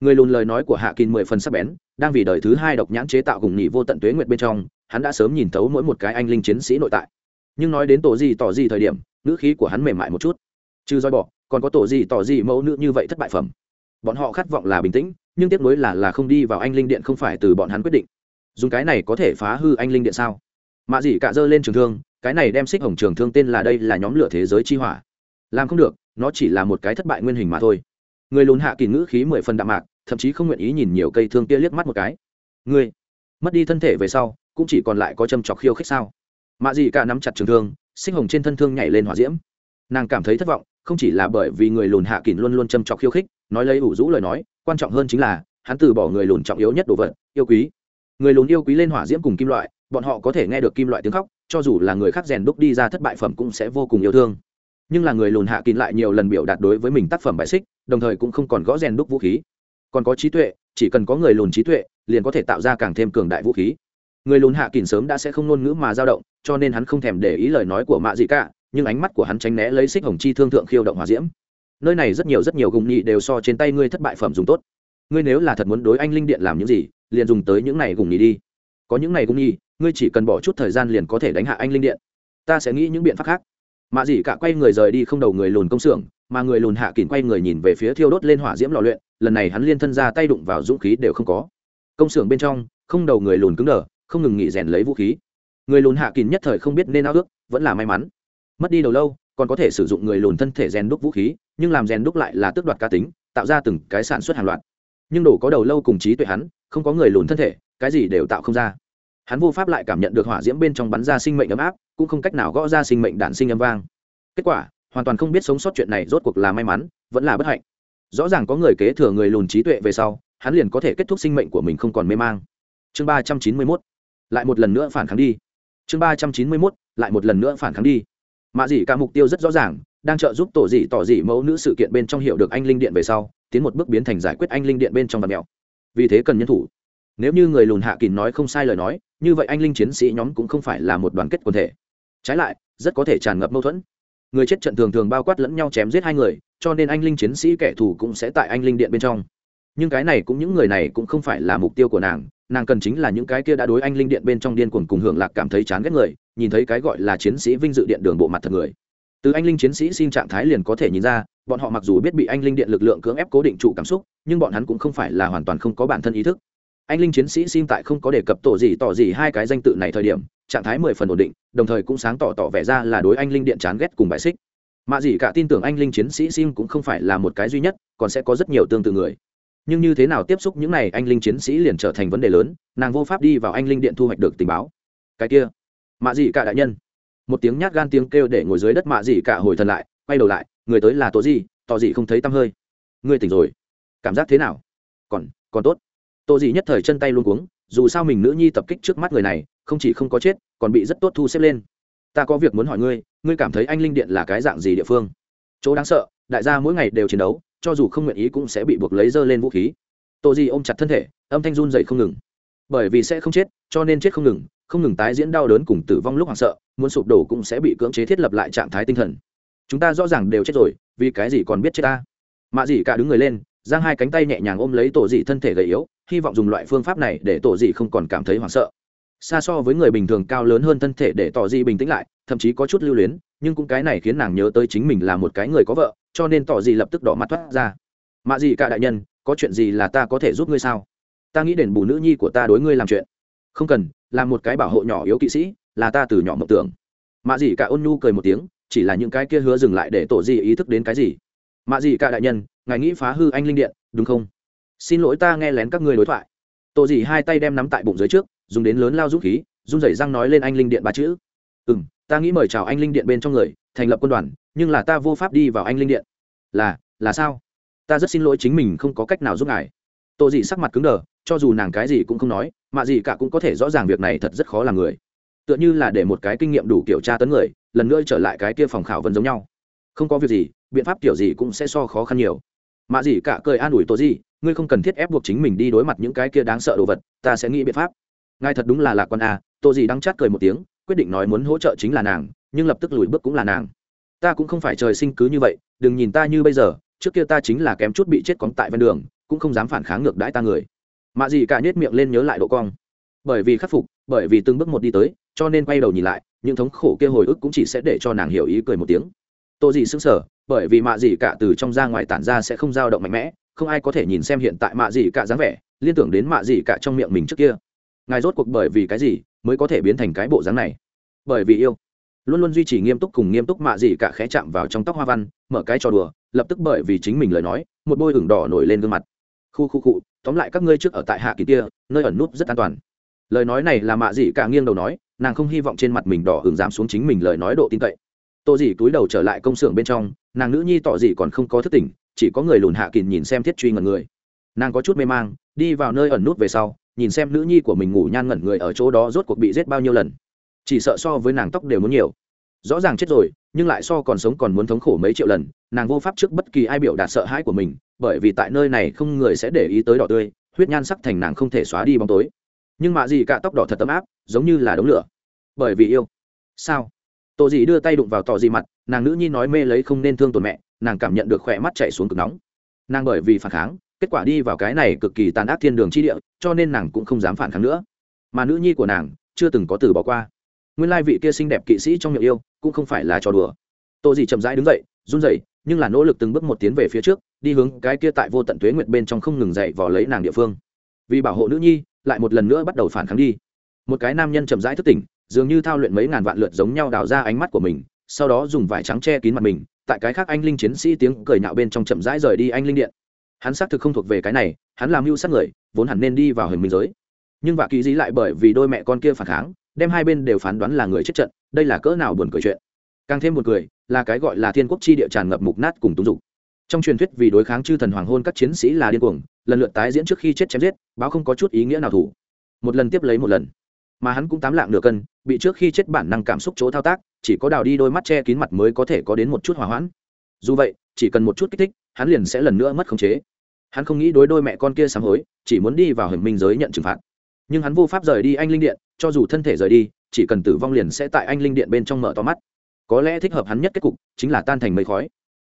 Speaker 1: Người lùn lời nói của hạ kín mười phần sắc bén, đang vì đời thứ hai độc nhãn chế tạo cùng nhị vô tận tuế nguyệt bên trong, hắn đã sớm nhìn thấu mỗi một cái anh linh chiến sĩ nội tại nhưng nói đến tổ gì tỏ gì thời điểm, ngữ khí của hắn mềm mại một chút. Trừ roi bỏ, còn có tổ gì tỏ gì mẫu nữ như vậy thất bại phẩm. Bọn họ khát vọng là bình tĩnh, nhưng tiếc nuối là là không đi vào anh linh điện không phải từ bọn hắn quyết định. Dùng cái này có thể phá hư anh linh điện sao? Mạ gì cạ dơ lên trường thương, cái này đem xích hồng trường thương tên là đây là nhóm lửa thế giới chi hỏa. Làm không được, nó chỉ là một cái thất bại nguyên hình mà thôi. Người lùn hạ kỳ ngữ khí mười phần đạm mạc, thậm chí không nguyện ý nhìn nhiều cây thương kia liếc mắt một cái. Ngươi, mất đi thân thể về sau, cũng chỉ còn lại có châm chọc khiêu khích sao? Mạ dị cả nắm chặt trường thương, sinh hồng trên thân thương nhảy lên hỏa diễm. Nàng cảm thấy thất vọng, không chỉ là bởi vì người lùn hạ kỳ luôn luôn châm chọc khiêu khích, nói lấy ủ rũ lời nói, quan trọng hơn chính là, hắn từ bỏ người lùn trọng yếu nhất đồ vật, yêu quý. Người lùn yêu quý lên hỏa diễm cùng kim loại, bọn họ có thể nghe được kim loại tiếng khóc, cho dù là người khác rèn đúc đi ra thất bại phẩm cũng sẽ vô cùng yêu thương. Nhưng là người lùn hạ kín lại nhiều lần biểu đạt đối với mình tác phẩm bại xích, đồng thời cũng không còn gõ rèn đúc vũ khí. Còn có trí tuệ, chỉ cần có người lùn trí tuệ, liền có thể tạo ra càng thêm cường đại vũ khí người lùn hạ kỳn sớm đã sẽ không ngôn ngữ mà dao động, cho nên hắn không thèm để ý lời nói của mạ gì cả, nhưng ánh mắt của hắn tránh né lấy xích hồng chi thương thượng khiêu động hòa diễm. Nơi này rất nhiều rất nhiều gùng nhị đều so trên tay ngươi thất bại phẩm dùng tốt. Ngươi nếu là thật muốn đối anh linh điện làm những gì, liền dùng tới những này gùng nhị đi. Có những này gùng nhị, ngươi chỉ cần bỏ chút thời gian liền có thể đánh hạ anh linh điện. Ta sẽ nghĩ những biện pháp khác. Mạ dị cả quay người rời đi không đầu người lùn công xưởng, mà người lùn hạ kỳn quay người nhìn về phía thiêu đốt lên hỏa diễm lò luyện, lần này hắn liên thân ra tay đụng vào dũng khí đều không có. Công xưởng bên trong, không đầu người lùn cứng đờ không ngừng nghỉ rèn lấy vũ khí. Người lùn hạ kín nhất thời không biết nên ao ước, vẫn là may mắn. Mất đi đầu lâu, còn có thể sử dụng người lùn thân thể rèn đúc vũ khí, nhưng làm rèn đúc lại là tước đoạt cá tính, tạo ra từng cái sản xuất hàng loạt. Nhưng đồ có đầu lâu cùng trí tuệ hắn, không có người lùn thân thể, cái gì đều tạo không ra. Hắn vô pháp lại cảm nhận được hỏa diễm bên trong bắn ra sinh mệnh ấm áp, cũng không cách nào gõ ra sinh mệnh đản sinh âm vang. Kết quả, hoàn toàn không biết sống sót chuyện này rốt cuộc là may mắn, vẫn là bất hạnh. Rõ ràng có người kế thừa người lùn trí tuệ về sau, hắn liền có thể kết thúc sinh mệnh của mình không còn mê mang. Chương ba trăm chín mươi mốt lại một lần nữa phản kháng đi. Chương ba trăm chín mươi mốt, lại một lần nữa phản kháng đi. Mạ dị cả mục tiêu rất rõ ràng, đang trợ giúp tổ dị tỏ dị mẫu nữ sự kiện bên trong hiểu được anh linh điện về sau, tiến một bước biến thành giải quyết anh linh điện bên trong vật mèo. Vì thế cần nhân thủ. Nếu như người lùn hạ kỳ nói không sai lời nói, như vậy anh linh chiến sĩ nhóm cũng không phải là một đoàn kết quần thể. Trái lại, rất có thể tràn ngập mâu thuẫn. Người chết trận thường thường bao quát lẫn nhau chém giết hai người, cho nên anh linh chiến sĩ kẻ thù cũng sẽ tại anh linh điện bên trong. Nhưng cái này cũng những người này cũng không phải là mục tiêu của nàng nàng cần chính là những cái kia đã đối anh linh điện bên trong điên cuồng cùng hưởng lạc cảm thấy chán ghét người, nhìn thấy cái gọi là chiến sĩ vinh dự điện đường bộ mặt thật người. Từ anh linh chiến sĩ xin trạng thái liền có thể nhìn ra, bọn họ mặc dù biết bị anh linh điện lực lượng cưỡng ép cố định trụ cảm xúc, nhưng bọn hắn cũng không phải là hoàn toàn không có bản thân ý thức. Anh linh chiến sĩ xin tại không có đề cập tổ gì tỏ gì hai cái danh tự này thời điểm, trạng thái mười phần ổn định, đồng thời cũng sáng tỏ tỏ vẻ ra là đối anh linh điện chán ghét cùng bài xích. Mạ gì cả tin tưởng anh linh chiến sĩ xin cũng không phải là một cái duy nhất, còn sẽ có rất nhiều tương tự người nhưng như thế nào tiếp xúc những này anh linh chiến sĩ liền trở thành vấn đề lớn, nàng vô pháp đi vào anh linh điện thu hoạch được tình báo. Cái kia, mạ dị cả đại nhân. Một tiếng nhát gan tiếng kêu để ngồi dưới đất mạ dị cả hồi thần lại, quay đầu lại, người tới là tố gì tỏ gì không thấy tăm hơi. Ngươi tỉnh rồi. Cảm giác thế nào? Còn còn tốt. Tô gì nhất thời chân tay luôn cuống, dù sao mình nữ nhi tập kích trước mắt người này, không chỉ không có chết, còn bị rất tốt thu xếp lên. Ta có việc muốn hỏi ngươi ngươi cảm thấy anh linh điện là cái dạng gì địa phương? Chỗ đáng sợ, đại gia mỗi ngày đều chiến đấu cho dù không nguyện ý cũng sẽ bị buộc lấy dơ lên vũ khí. Tô di ôm chặt thân thể, âm thanh run dậy không ngừng. Bởi vì sẽ không chết, cho nên chết không ngừng không ngừng tái diễn đau đớn cùng tử vong lúc hoảng sợ, muốn sụp đổ cũng sẽ bị cưỡng chế thiết lập lại trạng thái tinh thần. Chúng ta rõ ràng đều chết rồi, vì cái gì còn biết chết ta? Mạ dị cả đứng người lên, giang hai cánh tay nhẹ nhàng ôm lấy tổ dị thân thể gầy yếu, hy vọng dùng loại phương pháp này để tổ dị không còn cảm thấy hoảng sợ. Xa so với người bình thường cao lớn hơn thân thể để tỏ dị bình tĩnh lại, thậm chí có chút lưu luyến, nhưng cũng cái này khiến nàng nhớ tới chính mình là một cái người có vợ cho nên tỏ gì lập tức đỏ mặt thoát ra. Mạ gì cả đại nhân, có chuyện gì là ta có thể giúp ngươi sao? Ta nghĩ đền bù nữ nhi của ta đối ngươi làm chuyện. Không cần, là một cái bảo hộ nhỏ yếu kỵ sĩ, là ta từ nhỏ mộng tưởng. Mạ gì cả ôn nhu cười một tiếng, chỉ là những cái kia hứa dừng lại để tổ gì ý thức đến cái gì? Mạ gì cả đại nhân, ngài nghĩ phá hư anh linh điện, đúng không? Xin lỗi ta nghe lén các ngươi đối thoại. Tổ gì hai tay đem nắm tại bụng dưới trước, dùng đến lớn lao dũng khí, run rẩy răng nói lên anh linh điện ba chữ ừ m ta nghĩ mời chào anh linh điện bên trong người, thành lập quân đoàn, nhưng là ta vô pháp đi vào anh linh điện. Là là sao? Ta rất xin lỗi chính mình không có cách nào giúp ngài. Tổ dị sắc mặt cứng đờ, cho dù nàng cái gì cũng không nói, mà gì cả cũng có thể rõ ràng việc này thật rất khó làm người. Tựa như là để một cái kinh nghiệm đủ kiểu tra tấn người, lần nữa trở lại cái kia phòng khảo vấn giống nhau. Không có việc gì, biện pháp kiểu gì cũng sẽ so khó khăn nhiều. Mạ gì cả cười an ủi tổ gì ngươi không cần thiết ép buộc chính mình đi đối mặt những cái kia đáng sợ đồ vật, ta sẽ nghĩ biện pháp. Ngài thật đúng là lạc quan à tổ gì đang chát cười một tiếng quyết định nói muốn hỗ trợ chính là nàng, nhưng lập tức lùi bước cũng là nàng. Ta cũng không phải trời sinh cứ như vậy, đừng nhìn ta như bây giờ, trước kia ta chính là kém chút bị chết cóng tại ven đường, cũng không dám phản kháng ngược đãi ta người. Mạ gì cả nhét miệng lên nhớ lại độ cong. Bởi vì khắc phục, bởi vì từng bước một đi tới, cho nên quay đầu nhìn lại, những thống khổ kia hồi ức cũng chỉ sẽ để cho nàng hiểu ý cười một tiếng. Tô gì sững sờ, bởi vì mạ gì cả từ trong ra ngoài tản ra sẽ không dao động mạnh mẽ, không ai có thể nhìn xem hiện tại mạ gì cả dáng vẻ, liên tưởng đến mạ gì cả trong miệng mình trước kia. Ngài rốt cuộc bởi vì cái gì mới có thể biến thành cái bộ dáng này. Bởi vì yêu. Luôn luôn duy trì nghiêm túc cùng nghiêm túc mạ gì cả khẽ chạm vào trong tóc hoa văn, mở cái trò đùa, lập tức bởi vì chính mình lời nói, một bôi ửng đỏ nổi lên gương mặt. Khu khu cụ tóm lại các ngươi trước ở tại hạ kỳ kia, nơi ẩn nút rất an toàn. Lời nói này là mạ dị cả nghiêng đầu nói, nàng không hy vọng trên mặt mình đỏ hưởng giảm xuống chính mình lời nói độ tin cậy. Tô dì túi đầu trở lại công xưởng bên trong, nàng nữ nhi tỏ dị còn không có thức tỉnh, chỉ có người lùn hạ kỳ nhìn xem thiết truy ngẩn người. Nàng có chút mê mang, đi vào nơi ẩn nút về sau nhìn xem nữ nhi của mình ngủ nhan ngẩn người ở chỗ đó rốt cuộc bị giết bao nhiêu lần. Chỉ sợ so với nàng tóc đều muốn nhiều. Rõ ràng chết rồi, nhưng lại so còn sống còn muốn thống khổ mấy triệu lần, nàng vô pháp trước bất kỳ ai biểu đạt sợ hãi của mình, bởi vì tại nơi này không người sẽ để ý tới đỏ tươi, huyết nhan sắc thành nàng không thể xóa đi bóng tối. Nhưng mạ gì cả tóc đỏ thật ấm áp, giống như là đống lửa. Bởi vì yêu. Sao? Tổ dì đưa tay đụng vào tỏ gì mặt, nàng nữ nhi nói mê lấy không nên thương tổn mẹ, nàng cảm nhận được khỏe mắt chạy xuống cực nóng. Nàng bởi vì phản kháng kết quả đi vào cái này cực kỳ tàn ác thiên đường chi địa, cho nên nàng cũng không dám phản kháng nữa. Mà nữ nhi của nàng, chưa từng có từ bỏ qua. Nguyên lai vị kia xinh đẹp kỵ sĩ trong miệng yêu, cũng không phải là trò đùa. Tô dì chậm rãi đứng dậy, run rẩy, nhưng là nỗ lực từng bước một tiến về phía trước, đi hướng cái kia tại vô tận tuế nguyệt bên trong không ngừng dậy vò lấy nàng địa phương. Vì bảo hộ nữ nhi, lại một lần nữa bắt đầu phản kháng đi. Một cái nam nhân chậm rãi thức tỉnh, dường như thao luyện mấy ngàn vạn lượt giống nhau đào ra ánh mắt của mình, sau đó dùng vải trắng che kín mặt mình, tại cái khác anh linh chiến sĩ tiếng cười nhạo bên trong chậm rãi rời đi anh linh điện hắn xác thực không thuộc về cái này, hắn làm mưu sát người, vốn hẳn nên đi vào hình minh giới. Nhưng vạ kỳ dĩ lại bởi vì đôi mẹ con kia phản kháng, đem hai bên đều phán đoán là người chết trận, đây là cỡ nào buồn cười chuyện. Càng thêm buồn cười là cái gọi là thiên quốc chi địa tràn ngập mục nát cùng túng dục. Trong truyền thuyết vì đối kháng chư thần hoàng hôn các chiến sĩ là điên cuồng, lần lượt tái diễn trước khi chết chém giết, báo không có chút ý nghĩa nào thủ. Một lần tiếp lấy một lần. Mà hắn cũng tám lạng nửa cân, bị trước khi chết bản năng cảm xúc chỗ thao tác, chỉ có đào đi đôi mắt che kín mặt mới có thể có đến một chút hỏa hoãn. Dù vậy, chỉ cần một chút kích thích, hắn liền sẽ lần nữa mất khống chế hắn không nghĩ đối đôi mẹ con kia sám hối, chỉ muốn đi vào hình minh giới nhận trừng phạt. Nhưng hắn vô pháp rời đi anh linh điện, cho dù thân thể rời đi, chỉ cần tử vong liền sẽ tại anh linh điện bên trong mở to mắt. Có lẽ thích hợp hắn nhất kết cục chính là tan thành mây khói.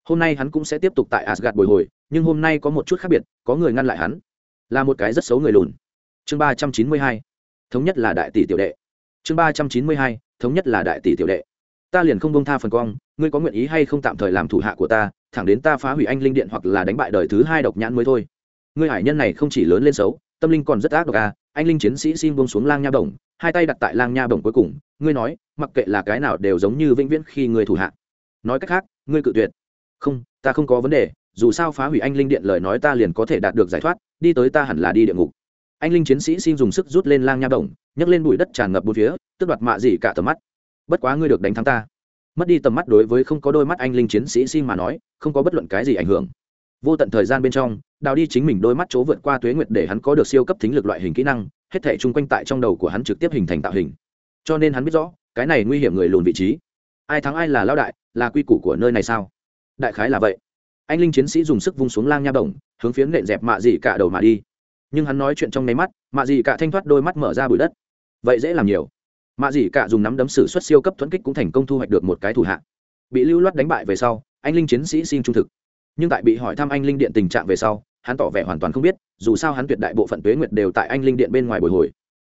Speaker 1: Hôm nay hắn cũng sẽ tiếp tục tại asgad bồi hồi, nhưng hôm nay có một chút khác biệt, có người ngăn lại hắn. Là một cái rất xấu người lùn. Chương ba trăm chín mươi hai, thống nhất là đại tỷ tiểu đệ. Chương ba trăm chín mươi hai, thống nhất là đại tỷ tiểu đệ. Ta liền không bông tha phần quang, ngươi có nguyện ý hay không tạm thời làm thủ hạ của ta thẳng đến ta phá hủy anh linh điện hoặc là đánh bại đời thứ hai độc nhãn mới thôi. Ngươi hải nhân này không chỉ lớn lên xấu, tâm linh còn rất ác độc à anh linh chiến sĩ xin bông xuống lang nha bổng, hai tay đặt tại lang nha bổng cuối cùng, ngươi nói, mặc kệ là cái nào đều giống như vĩnh viễn khi người thủ hạ. Nói cách khác, ngươi cự tuyệt. Không, ta không có vấn đề, dù sao phá hủy anh linh điện lời nói ta liền có thể đạt được giải thoát, đi tới ta hẳn là đi địa ngục. Anh linh chiến sĩ xin dùng sức rút lên lang nha bổng, nhấc lên bụi đất tràn ngập bốn phía tức đoạt mạ gì cả tầm mắt. Bất quá ngươi được đánh thắng ta mất đi tầm mắt đối với không có đôi mắt anh linh chiến sĩ xin mà nói, không có bất luận cái gì ảnh hưởng. Vô tận thời gian bên trong, đào đi chính mình đôi mắt chỗ vượt qua tuế nguyệt để hắn có được siêu cấp thính lực loại hình kỹ năng, hết thể chung quanh tại trong đầu của hắn trực tiếp hình thành tạo hình. Cho nên hắn biết rõ, cái này nguy hiểm người lùn vị trí. Ai thắng ai là lao đại, là quy củ của nơi này sao? Đại khái là vậy. Anh linh chiến sĩ dùng sức vung xuống lang nha bổng, hướng phiến nện dẹp mạ dị cả đầu mà đi. Nhưng hắn nói chuyện trong nháy mắt, mạ dị cả thanh thoát đôi mắt mở ra bụi đất. Vậy dễ làm nhiều mạ dị cả dùng nắm đấm sử xuất siêu cấp thuẫn kích cũng thành công thu hoạch được một cái thủ hạ. Bị lưu loát đánh bại về sau, anh linh chiến sĩ xin trung thực. Nhưng tại bị hỏi thăm anh linh điện tình trạng về sau, hắn tỏ vẻ hoàn toàn không biết, dù sao hắn tuyệt đại bộ phận tuế nguyệt đều tại anh linh điện bên ngoài bồi hồi.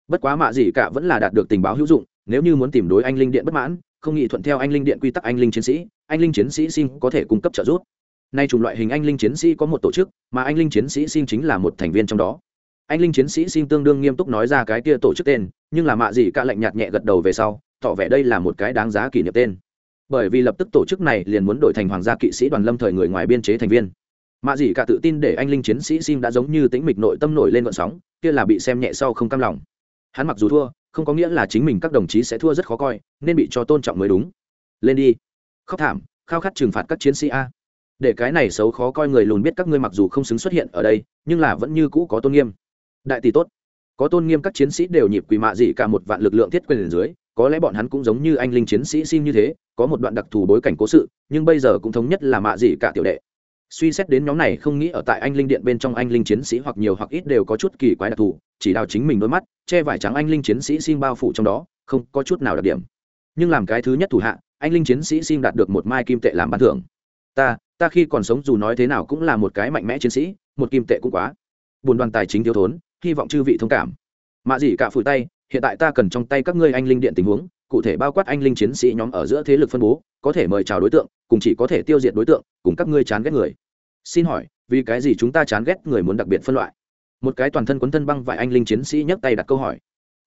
Speaker 1: Bất quá mạ dị cả vẫn là đạt được tình báo hữu dụng, nếu như muốn tìm đối anh linh điện bất mãn, không nghị thuận theo anh linh điện quy tắc anh linh chiến sĩ, anh linh chiến sĩ xin có thể cung cấp trợ giúp. Nay chủng loại hình anh linh chiến sĩ có một tổ chức, mà anh linh chiến sĩ xin chính là một thành viên trong đó anh linh chiến sĩ xin tương đương nghiêm túc nói ra cái kia tổ chức tên, nhưng là mạ gì cả lạnh nhạt nhẹ gật đầu về sau, tỏ vẻ đây là một cái đáng giá kỷ niệm tên. Bởi vì lập tức tổ chức này liền muốn đổi thành hoàng gia kỵ sĩ đoàn lâm thời người ngoài biên chế thành viên. Mạ Dĩ cả tự tin để anh linh chiến sĩ sim đã giống như tĩnh mịch nội tâm nổi lên vận sóng, kia là bị xem nhẹ sau không cam lòng. Hắn mặc dù thua, không có nghĩa là chính mình các đồng chí sẽ thua rất khó coi, nên bị cho tôn trọng mới đúng. Lên đi. Khóc thảm, khao khát trừng phạt các chiến sĩ a. Để cái này xấu khó coi người lùn biết các ngươi mặc dù không xứng xuất hiện ở đây, nhưng là vẫn như cũ có tôn nghiêm đại tỷ tốt. Có tôn nghiêm các chiến sĩ đều nhịp quỳ mạ dị cả một vạn lực lượng thiết quyền dưới, có lẽ bọn hắn cũng giống như anh linh chiến sĩ sim như thế, có một đoạn đặc thù bối cảnh cố sự, nhưng bây giờ cũng thống nhất là mạ dị cả tiểu đệ. Suy xét đến nhóm này không nghĩ ở tại anh linh điện bên trong anh linh chiến sĩ hoặc nhiều hoặc ít đều có chút kỳ quái đặc thù, chỉ đào chính mình đôi mắt, che vải trắng anh linh chiến sĩ sim bao phủ trong đó, không có chút nào đặc điểm. Nhưng làm cái thứ nhất thủ hạ, anh linh chiến sĩ sim đạt được một mai kim tệ làm ban thưởng. Ta ta khi còn sống dù nói thế nào cũng là một cái mạnh mẽ chiến sĩ, một kim tệ cũng quá. Buồn đoàn tài chính thiếu thốn hy vọng chư vị thông cảm. Mạ gì cả phủi tay, hiện tại ta cần trong tay các ngươi anh linh điện tình huống, cụ thể bao quát anh linh chiến sĩ nhóm ở giữa thế lực phân bố, có thể mời chào đối tượng, cùng chỉ có thể tiêu diệt đối tượng, cùng các ngươi chán ghét người. Xin hỏi, vì cái gì chúng ta chán ghét người muốn đặc biệt phân loại? Một cái toàn thân quấn thân băng vải anh linh chiến sĩ nhấc tay đặt câu hỏi.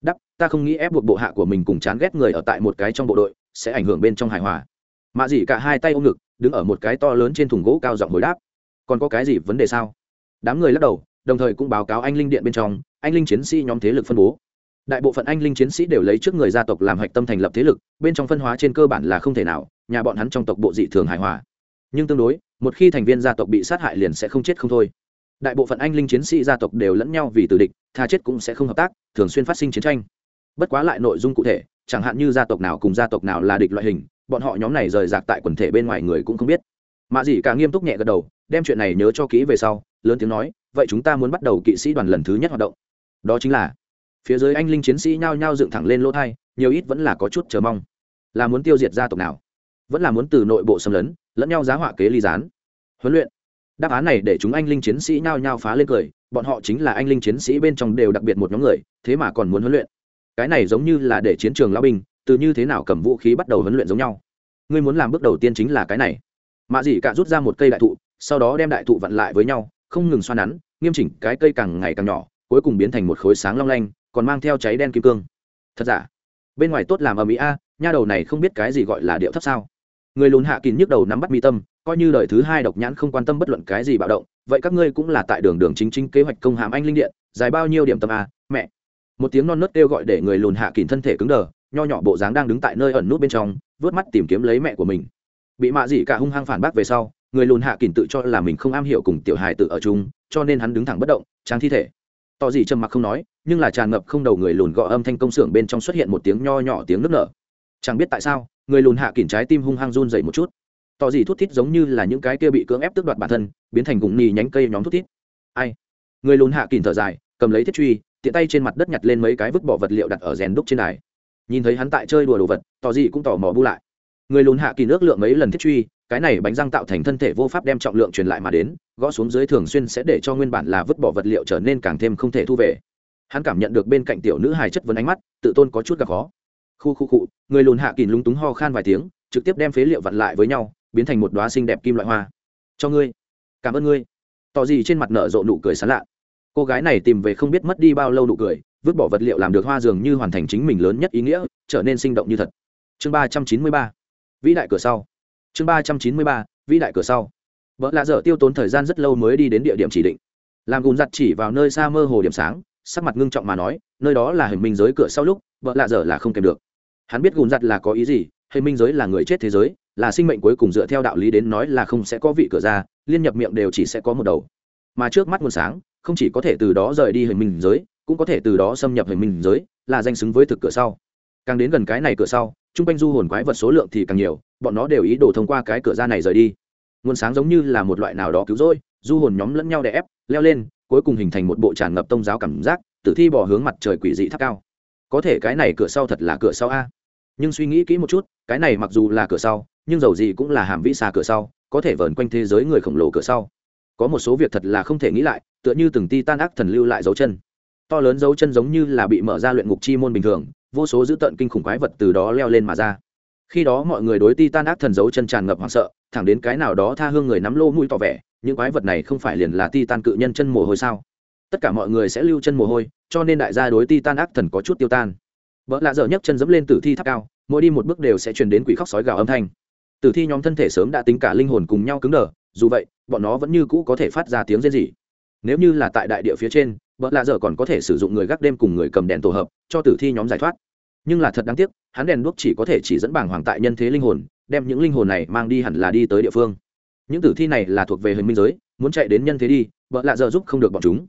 Speaker 1: Đắp ta không nghĩ ép buộc bộ hạ của mình cùng chán ghét người ở tại một cái trong bộ đội, sẽ ảnh hưởng bên trong hài hòa. Mạ dị cả hai tay ôm ngực, đứng ở một cái to lớn trên thùng gỗ cao giọng hồi đáp. Còn có cái gì vấn đề sao? Đám người lắc đầu đồng thời cũng báo cáo anh linh điện bên trong, anh linh chiến sĩ nhóm thế lực phân bố. Đại bộ phận anh linh chiến sĩ đều lấy trước người gia tộc làm hạch tâm thành lập thế lực, bên trong phân hóa trên cơ bản là không thể nào, nhà bọn hắn trong tộc bộ dị thường hài hòa. Nhưng tương đối, một khi thành viên gia tộc bị sát hại liền sẽ không chết không thôi. Đại bộ phận anh linh chiến sĩ gia tộc đều lẫn nhau vì tử địch, tha chết cũng sẽ không hợp tác, thường xuyên phát sinh chiến tranh. Bất quá lại nội dung cụ thể, chẳng hạn như gia tộc nào cùng gia tộc nào là địch loại hình, bọn họ nhóm này rời rạc tại quần thể bên ngoài người cũng không biết. Mạ dĩ cả nghiêm túc nhẹ gật đầu, đem chuyện này nhớ cho kỹ về sau, lớn tiếng nói vậy chúng ta muốn bắt đầu kỵ sĩ đoàn lần thứ nhất hoạt động. Đó chính là, phía dưới anh linh chiến sĩ nhao nhao dựng thẳng lên lỗ thai, nhiều ít vẫn là có chút chờ mong. Là muốn tiêu diệt gia tộc nào? Vẫn là muốn từ nội bộ xâm lấn, lẫn nhau giá họa kế ly gián. Huấn luyện. Đáp án này để chúng anh linh chiến sĩ nhao nhao phá lên cười, bọn họ chính là anh linh chiến sĩ bên trong đều đặc biệt một nhóm người, thế mà còn muốn huấn luyện. Cái này giống như là để chiến trường lao binh, từ như thế nào cầm vũ khí bắt đầu huấn luyện giống nhau. Ngươi muốn làm bước đầu tiên chính là cái này. Mạ dị cả rút ra một cây đại thụ, sau đó đem đại thụ vặn lại với nhau không ngừng xoa nắn, nghiêm chỉnh, cái cây càng ngày càng nhỏ, cuối cùng biến thành một khối sáng long lanh, còn mang theo cháy đen kim cương. Thật giả? Bên ngoài tốt làm ở mỹ a, nha đầu này không biết cái gì gọi là điệu thấp sao? Người lùn hạ kín nhức đầu nắm bắt mi tâm, coi như đời thứ hai độc nhãn không quan tâm bất luận cái gì bạo động, vậy các ngươi cũng là tại đường đường chính chính kế hoạch công hàm anh linh điện, dài bao nhiêu điểm tâm a, mẹ. Một tiếng non nớt kêu gọi để người lùn hạ kín thân thể cứng đờ, nho nhỏ bộ dáng đang đứng tại nơi ẩn nút bên trong vớt mắt tìm kiếm lấy mẹ của mình. Bị mạ dị cả hung hăng phản bác về sau người lùn hạ kín tự cho là mình không am hiểu cùng tiểu hài tự ở chung, cho nên hắn đứng thẳng bất động trang thi thể. Tỏ dị trầm mặc không nói, nhưng là tràn ngập không đầu người lùn gõ âm thanh công xưởng bên trong xuất hiện một tiếng nho nhỏ tiếng nức nở. Chẳng biết tại sao, người lùn hạ kỉnh trái tim hung hăng run dậy một chút. Tỏ dị thút thít giống như là những cái kia bị cưỡng ép tước đoạt bản thân, biến thành gùng nì nhánh cây nhóm thút thít. Ai? Người lùn hạ kỉnh thở dài, cầm lấy thiết truy, tiện tay trên mặt đất nhặt lên mấy cái vứt bỏ vật liệu đặt ở rèn đúc trên đài. Nhìn thấy hắn tại chơi đùa đồ vật, tỏ dị cũng tỏ mò bu lại. Người lùn hạ kỳ nước lượng mấy lần thiết truy cái này bánh răng tạo thành thân thể vô pháp đem trọng lượng truyền lại mà đến, gõ xuống dưới thường xuyên sẽ để cho nguyên bản là vứt bỏ vật liệu trở nên càng thêm không thể thu về. Hắn cảm nhận được bên cạnh tiểu nữ hài chất vấn ánh mắt, tự tôn có chút gặp khó. Khu khu cụ người lùn hạ kỳ lúng túng ho khan vài tiếng, trực tiếp đem phế liệu vặn lại với nhau, biến thành một đoá xinh đẹp kim loại hoa. Cho ngươi. Cảm ơn ngươi. Tỏ gì trên mặt nở rộ nụ cười sán lạ. Cô gái này tìm về không biết mất đi bao lâu nụ cười, vứt bỏ vật liệu làm được hoa dường như hoàn thành chính mình lớn nhất ý nghĩa, trở nên sinh động như thật. Chương ba trăm chín mươi ba. Vĩ đại cửa sau chương ba trăm chín mươi ba, vĩ đại cửa sau. Vợ lạ dở tiêu tốn thời gian rất lâu mới đi đến địa điểm chỉ định. Làm gùn giặt chỉ vào nơi xa mơ hồ điểm sáng, sắc mặt ngưng trọng mà nói, nơi đó là hình minh giới cửa sau lúc, vợ lạ dở là không kèm được. Hắn biết gùn giặt là có ý gì hình minh giới là người chết thế giới, là sinh mệnh cuối cùng dựa theo đạo lý đến nói là không sẽ có vị cửa ra, liên nhập miệng đều chỉ sẽ có một đầu. Mà trước mắt nguồn sáng, không chỉ có thể từ đó rời đi hình minh giới, cũng có thể từ đó xâm nhập hình minh giới, là danh xứng với thực cửa sau. Càng đến gần cái này cửa sau chung quanh du hồn quái vật số lượng thì càng nhiều bọn nó đều ý đồ thông qua cái cửa ra này rời đi. Nguồn sáng giống như là một loại nào đó cứu rỗi, du hồn nhóm lẫn nhau đè ép, leo lên, cuối cùng hình thành một bộ tràn ngập tông giáo cảm giác, tử thi bỏ hướng mặt trời quỷ dị tháp cao. Có thể cái này cửa sau thật là cửa sau a. Nhưng suy nghĩ kỹ một chút, cái này mặc dù là cửa sau, nhưng dầu gì cũng là hàm vĩ xa cửa sau, có thể vờn quanh thế giới người khổng lồ cửa sau. Có một số việc thật là không thể nghĩ lại, tựa như từng ti tan ác thần lưu lại dấu chân. To lớn dấu chân giống như là bị mở ra luyện ngục chi môn bình thường, vô số dữ tợn kinh khủng quái vật từ đó leo lên mà ra khi đó mọi người đối ti tan ác thần dấu chân tràn ngập hoảng sợ, thẳng đến cái nào đó tha hương người nắm lô mũi tỏ vẻ, những quái vật này không phải liền là ti tan cự nhân chân mồ hôi sao? Tất cả mọi người sẽ lưu chân mồ hôi, cho nên đại gia đối ti tan ác thần có chút tiêu tan. Vợ lạ dở nhấc chân dẫm lên tử thi tháp cao, mỗi đi một bước đều sẽ truyền đến quỷ khóc sói gào âm thanh. Tử thi nhóm thân thể sớm đã tính cả linh hồn cùng nhau cứng đờ, dù vậy, bọn nó vẫn như cũ có thể phát ra tiếng rên rỉ. Nếu như là tại đại địa phía trên vợ lạ dở còn có thể sử dụng người gác đêm cùng người cầm đèn tổ hợp, cho tử thi nhóm giải thoát nhưng là thật đáng tiếc, hắn đèn đuốc chỉ có thể chỉ dẫn bảng hoàng tại nhân thế linh hồn, đem những linh hồn này mang đi hẳn là đi tới địa phương. Những tử thi này là thuộc về hình minh giới, muốn chạy đến nhân thế đi vợ lạ giờ giúp không được bọn chúng.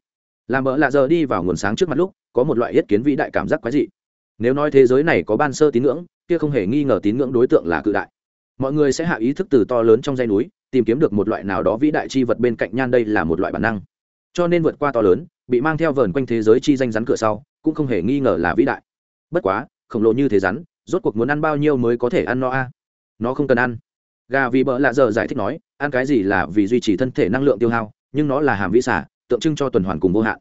Speaker 1: Làm vợ lạ giờ đi vào nguồn sáng trước mặt lúc, có một loại yết kiến vĩ đại cảm giác quái dị. Nếu nói thế giới này có ban sơ tín ngưỡng, kia không hề nghi ngờ tín ngưỡng đối tượng là cự đại. Mọi người sẽ hạ ý thức từ to lớn trong dây núi, tìm kiếm được một loại nào đó vĩ đại chi vật bên cạnh nhan đây là một loại bản năng. Cho nên vượt qua to lớn, bị mang theo vờn quanh thế giới chi danh rắn cửa sau, cũng không hề nghi ngờ là vĩ đại. Bất quá khổng lồ như thế rắn, rốt cuộc muốn ăn bao nhiêu mới có thể ăn no a? Nó không cần ăn. Gà vì bỡ lạ giờ giải thích nói, ăn cái gì là vì duy trì thân thể năng lượng tiêu hao, nhưng nó là hàm vĩ xả, tượng trưng cho tuần hoàn cùng vô hạn.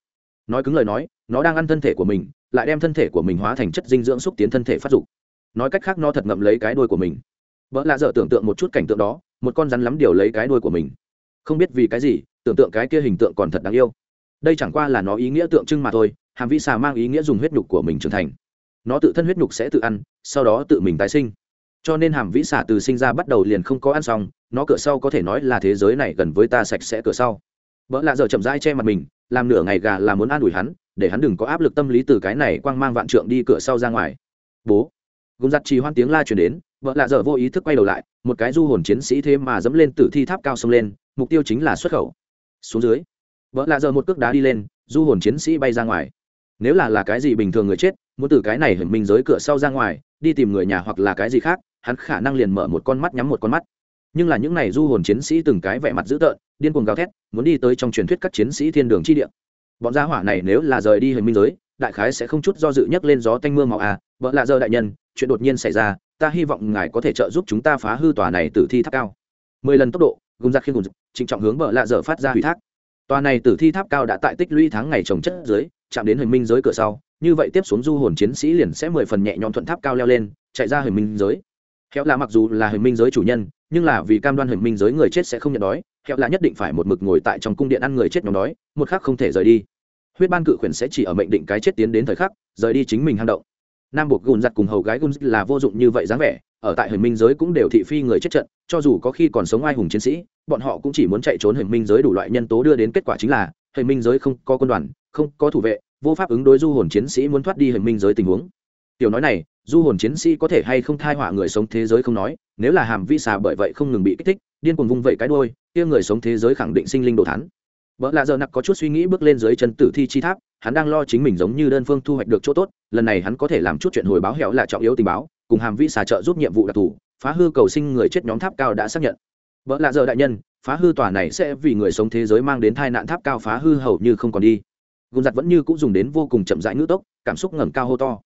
Speaker 1: Nói cứng lời nói, nó đang ăn thân thể của mình, lại đem thân thể của mình hóa thành chất dinh dưỡng xúc tiến thân thể phát dục. Nói cách khác, nó thật ngậm lấy cái đuôi của mình. Vợ lạ dở tưởng tượng một chút cảnh tượng đó, một con rắn lắm điều lấy cái đuôi của mình. Không biết vì cái gì, tưởng tượng cái kia hình tượng còn thật đáng yêu. Đây chẳng qua là nó ý nghĩa tượng trưng mà thôi, hàm vĩ xà mang ý nghĩa dùng huyết nhục của mình trưởng thành nó tự thân huyết nhục sẽ tự ăn, sau đó tự mình tái sinh. Cho nên hàm vĩ xà từ sinh ra bắt đầu liền không có ăn xong, nó cửa sau có thể nói là thế giới này gần với ta sạch sẽ cửa sau. Vợ lạ giờ chậm rãi che mặt mình, làm nửa ngày gà là muốn an ủi hắn, để hắn đừng có áp lực tâm lý từ cái này quang mang vạn trượng đi cửa sau ra ngoài. Bố. Gùng giặt trì hoan tiếng la chuyển đến, vợ lạ dở vô ý thức quay đầu lại, một cái du hồn chiến sĩ thế mà dẫm lên tử thi tháp cao sông lên, mục tiêu chính là xuất khẩu. Xuống dưới, vợ lạ dở một cước đá đi lên, du hồn chiến sĩ bay ra ngoài. Nếu là là cái gì bình thường người chết muốn từ cái này hình minh giới cửa sau ra ngoài, đi tìm người nhà hoặc là cái gì khác, hắn khả năng liền mở một con mắt nhắm một con mắt. Nhưng là những này du hồn chiến sĩ từng cái vẻ mặt dữ tợn, điên cuồng gào thét, muốn đi tới trong truyền thuyết các chiến sĩ thiên đường chi địa. Bọn gia hỏa này nếu là rời đi hình minh giới, đại khái sẽ không chút do dự nhấc lên gió tanh mưa màu à vợ lạ giờ đại nhân, chuyện đột nhiên xảy ra, ta hy vọng ngài có thể trợ giúp chúng ta phá hư tòa này tử thi tháp cao. Mười lần tốc độ gùng giặc khiên gùng trịnh trọng hướng vợ lạ giờ phát ra hủy thác. Tòa này tử thi tháp cao đã tại tích lũy tháng ngày trồng chất dưới chạm đến hình minh giới cửa sau, như vậy tiếp xuống du hồn chiến sĩ liền sẽ mười phần nhẹ nhõm thuận tháp cao leo lên, chạy ra hình minh giới. Hẹo là mặc dù là hình minh giới chủ nhân, nhưng là vì cam đoan hình minh giới người chết sẽ không nhận đói, hẹo là nhất định phải một mực ngồi tại trong cung điện ăn người chết nhóm đói, một khác không thể rời đi. Huyết ban cự khuyển sẽ chỉ ở mệnh định cái chết tiến đến thời khắc, rời đi chính mình hang động. Nam buộc gùn giặt cùng hầu gái gùn là vô dụng như vậy dáng vẻ, ở tại hình minh giới cũng đều thị phi người chết trận, cho dù có khi còn sống ai hùng chiến sĩ, bọn họ cũng chỉ muốn chạy trốn hình minh giới đủ loại nhân tố đưa đến kết quả chính là hình minh giới không có quân đoàn, không có thủ vệ, vô pháp ứng đối du hồn chiến sĩ muốn thoát đi hình minh giới tình huống. Tiểu nói này, du hồn chiến sĩ có thể hay không thai họa người sống thế giới không nói, nếu là hàm vi xà bởi vậy không ngừng bị kích thích, điên cuồng vung vẩy cái đôi kia người sống thế giới khẳng định sinh linh đồ thắn vợ lạ giờ nặc có chút suy nghĩ bước lên dưới chân tử thi chi tháp, hắn đang lo chính mình giống như đơn phương thu hoạch được chỗ tốt, lần này hắn có thể làm chút chuyện hồi báo hẹo là trọng yếu tình báo, cùng hàm vi xà trợ giúp nhiệm vụ đặc thù, phá hư cầu sinh người chết nhóm tháp cao đã xác nhận. Vợ lạ giờ đại nhân phá hư tòa này sẽ vì người sống thế giới mang đến tai nạn tháp cao phá hư hầu như không còn đi. Gùn giặt vẫn như cũng dùng đến vô cùng chậm rãi ngữ tốc, cảm xúc ngẩng cao hô to.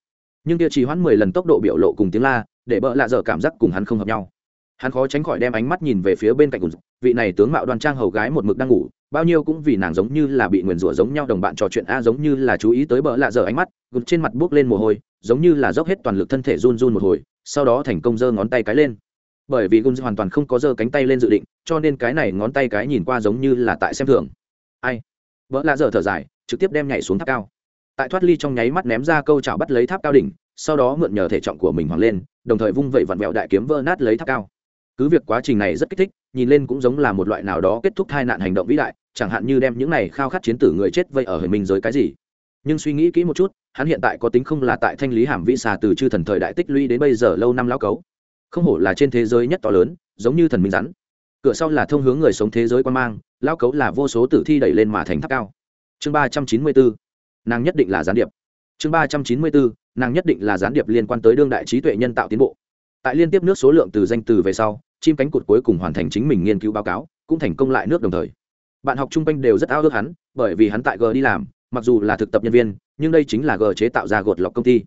Speaker 1: Nhưng kia chỉ hoãn mười lần tốc độ biểu lộ cùng tiếng la, để bợ lạ dở cảm giác cùng hắn không hợp nhau. Hắn khó tránh khỏi đem ánh mắt nhìn về phía bên cạnh cùng vị này tướng mạo đoan trang hầu gái một mực đang ngủ, bao nhiêu cũng vì nàng giống như là bị nguyền rủa giống nhau đồng bạn trò chuyện a giống như là chú ý tới bợ lạ dở ánh mắt gục trên mặt buốc lên mồ hôi, giống như là dốc hết toàn lực thân thể run run một hồi, sau đó thành công giơ ngón tay cái lên bởi vì gun hoàn toàn không có giơ cánh tay lên dự định, cho nên cái này ngón tay cái nhìn qua giống như là tại xem thường. Ai? Vợ lạ dở thở dài, trực tiếp đem nhảy xuống tháp cao. Tại thoát ly trong nháy mắt ném ra câu chảo bắt lấy tháp cao đỉnh, sau đó mượn nhờ thể trọng của mình hoàng lên, đồng thời vung vẩy vặn vẹo đại kiếm vỡ nát lấy tháp cao. Cứ việc quá trình này rất kích thích, nhìn lên cũng giống là một loại nào đó kết thúc tai nạn hành động vĩ đại, chẳng hạn như đem những này khao khát chiến tử người chết vây ở hình minh giới cái gì. Nhưng suy nghĩ kỹ một chút, hắn hiện tại có tính không là tại thanh lý hàm vĩ xà từ chư thần thời đại tích lũy đến bây giờ lâu năm lao cấu không hổ là trên thế giới nhất to lớn, giống như thần minh rắn. Cửa sau là thông hướng người sống thế giới quan mang lao cấu là vô số tử thi đẩy lên mà thành tháp cao. Chương ba trăm chín mươi bốn, nàng nhất định là gián điệp. Chương ba trăm chín mươi bốn, nàng nhất định là gián điệp liên quan tới đương đại trí tuệ nhân tạo tiến bộ. Tại liên tiếp nước số lượng từ danh từ về sau, chim cánh cụt cuối cùng hoàn thành chính mình nghiên cứu báo cáo, cũng thành công lại nước đồng thời. Bạn học chung quanh đều rất ao ước hắn, bởi vì hắn tại g đi làm, mặc dù là thực tập nhân viên, nhưng đây chính là g chế tạo ra gột lọc công ty.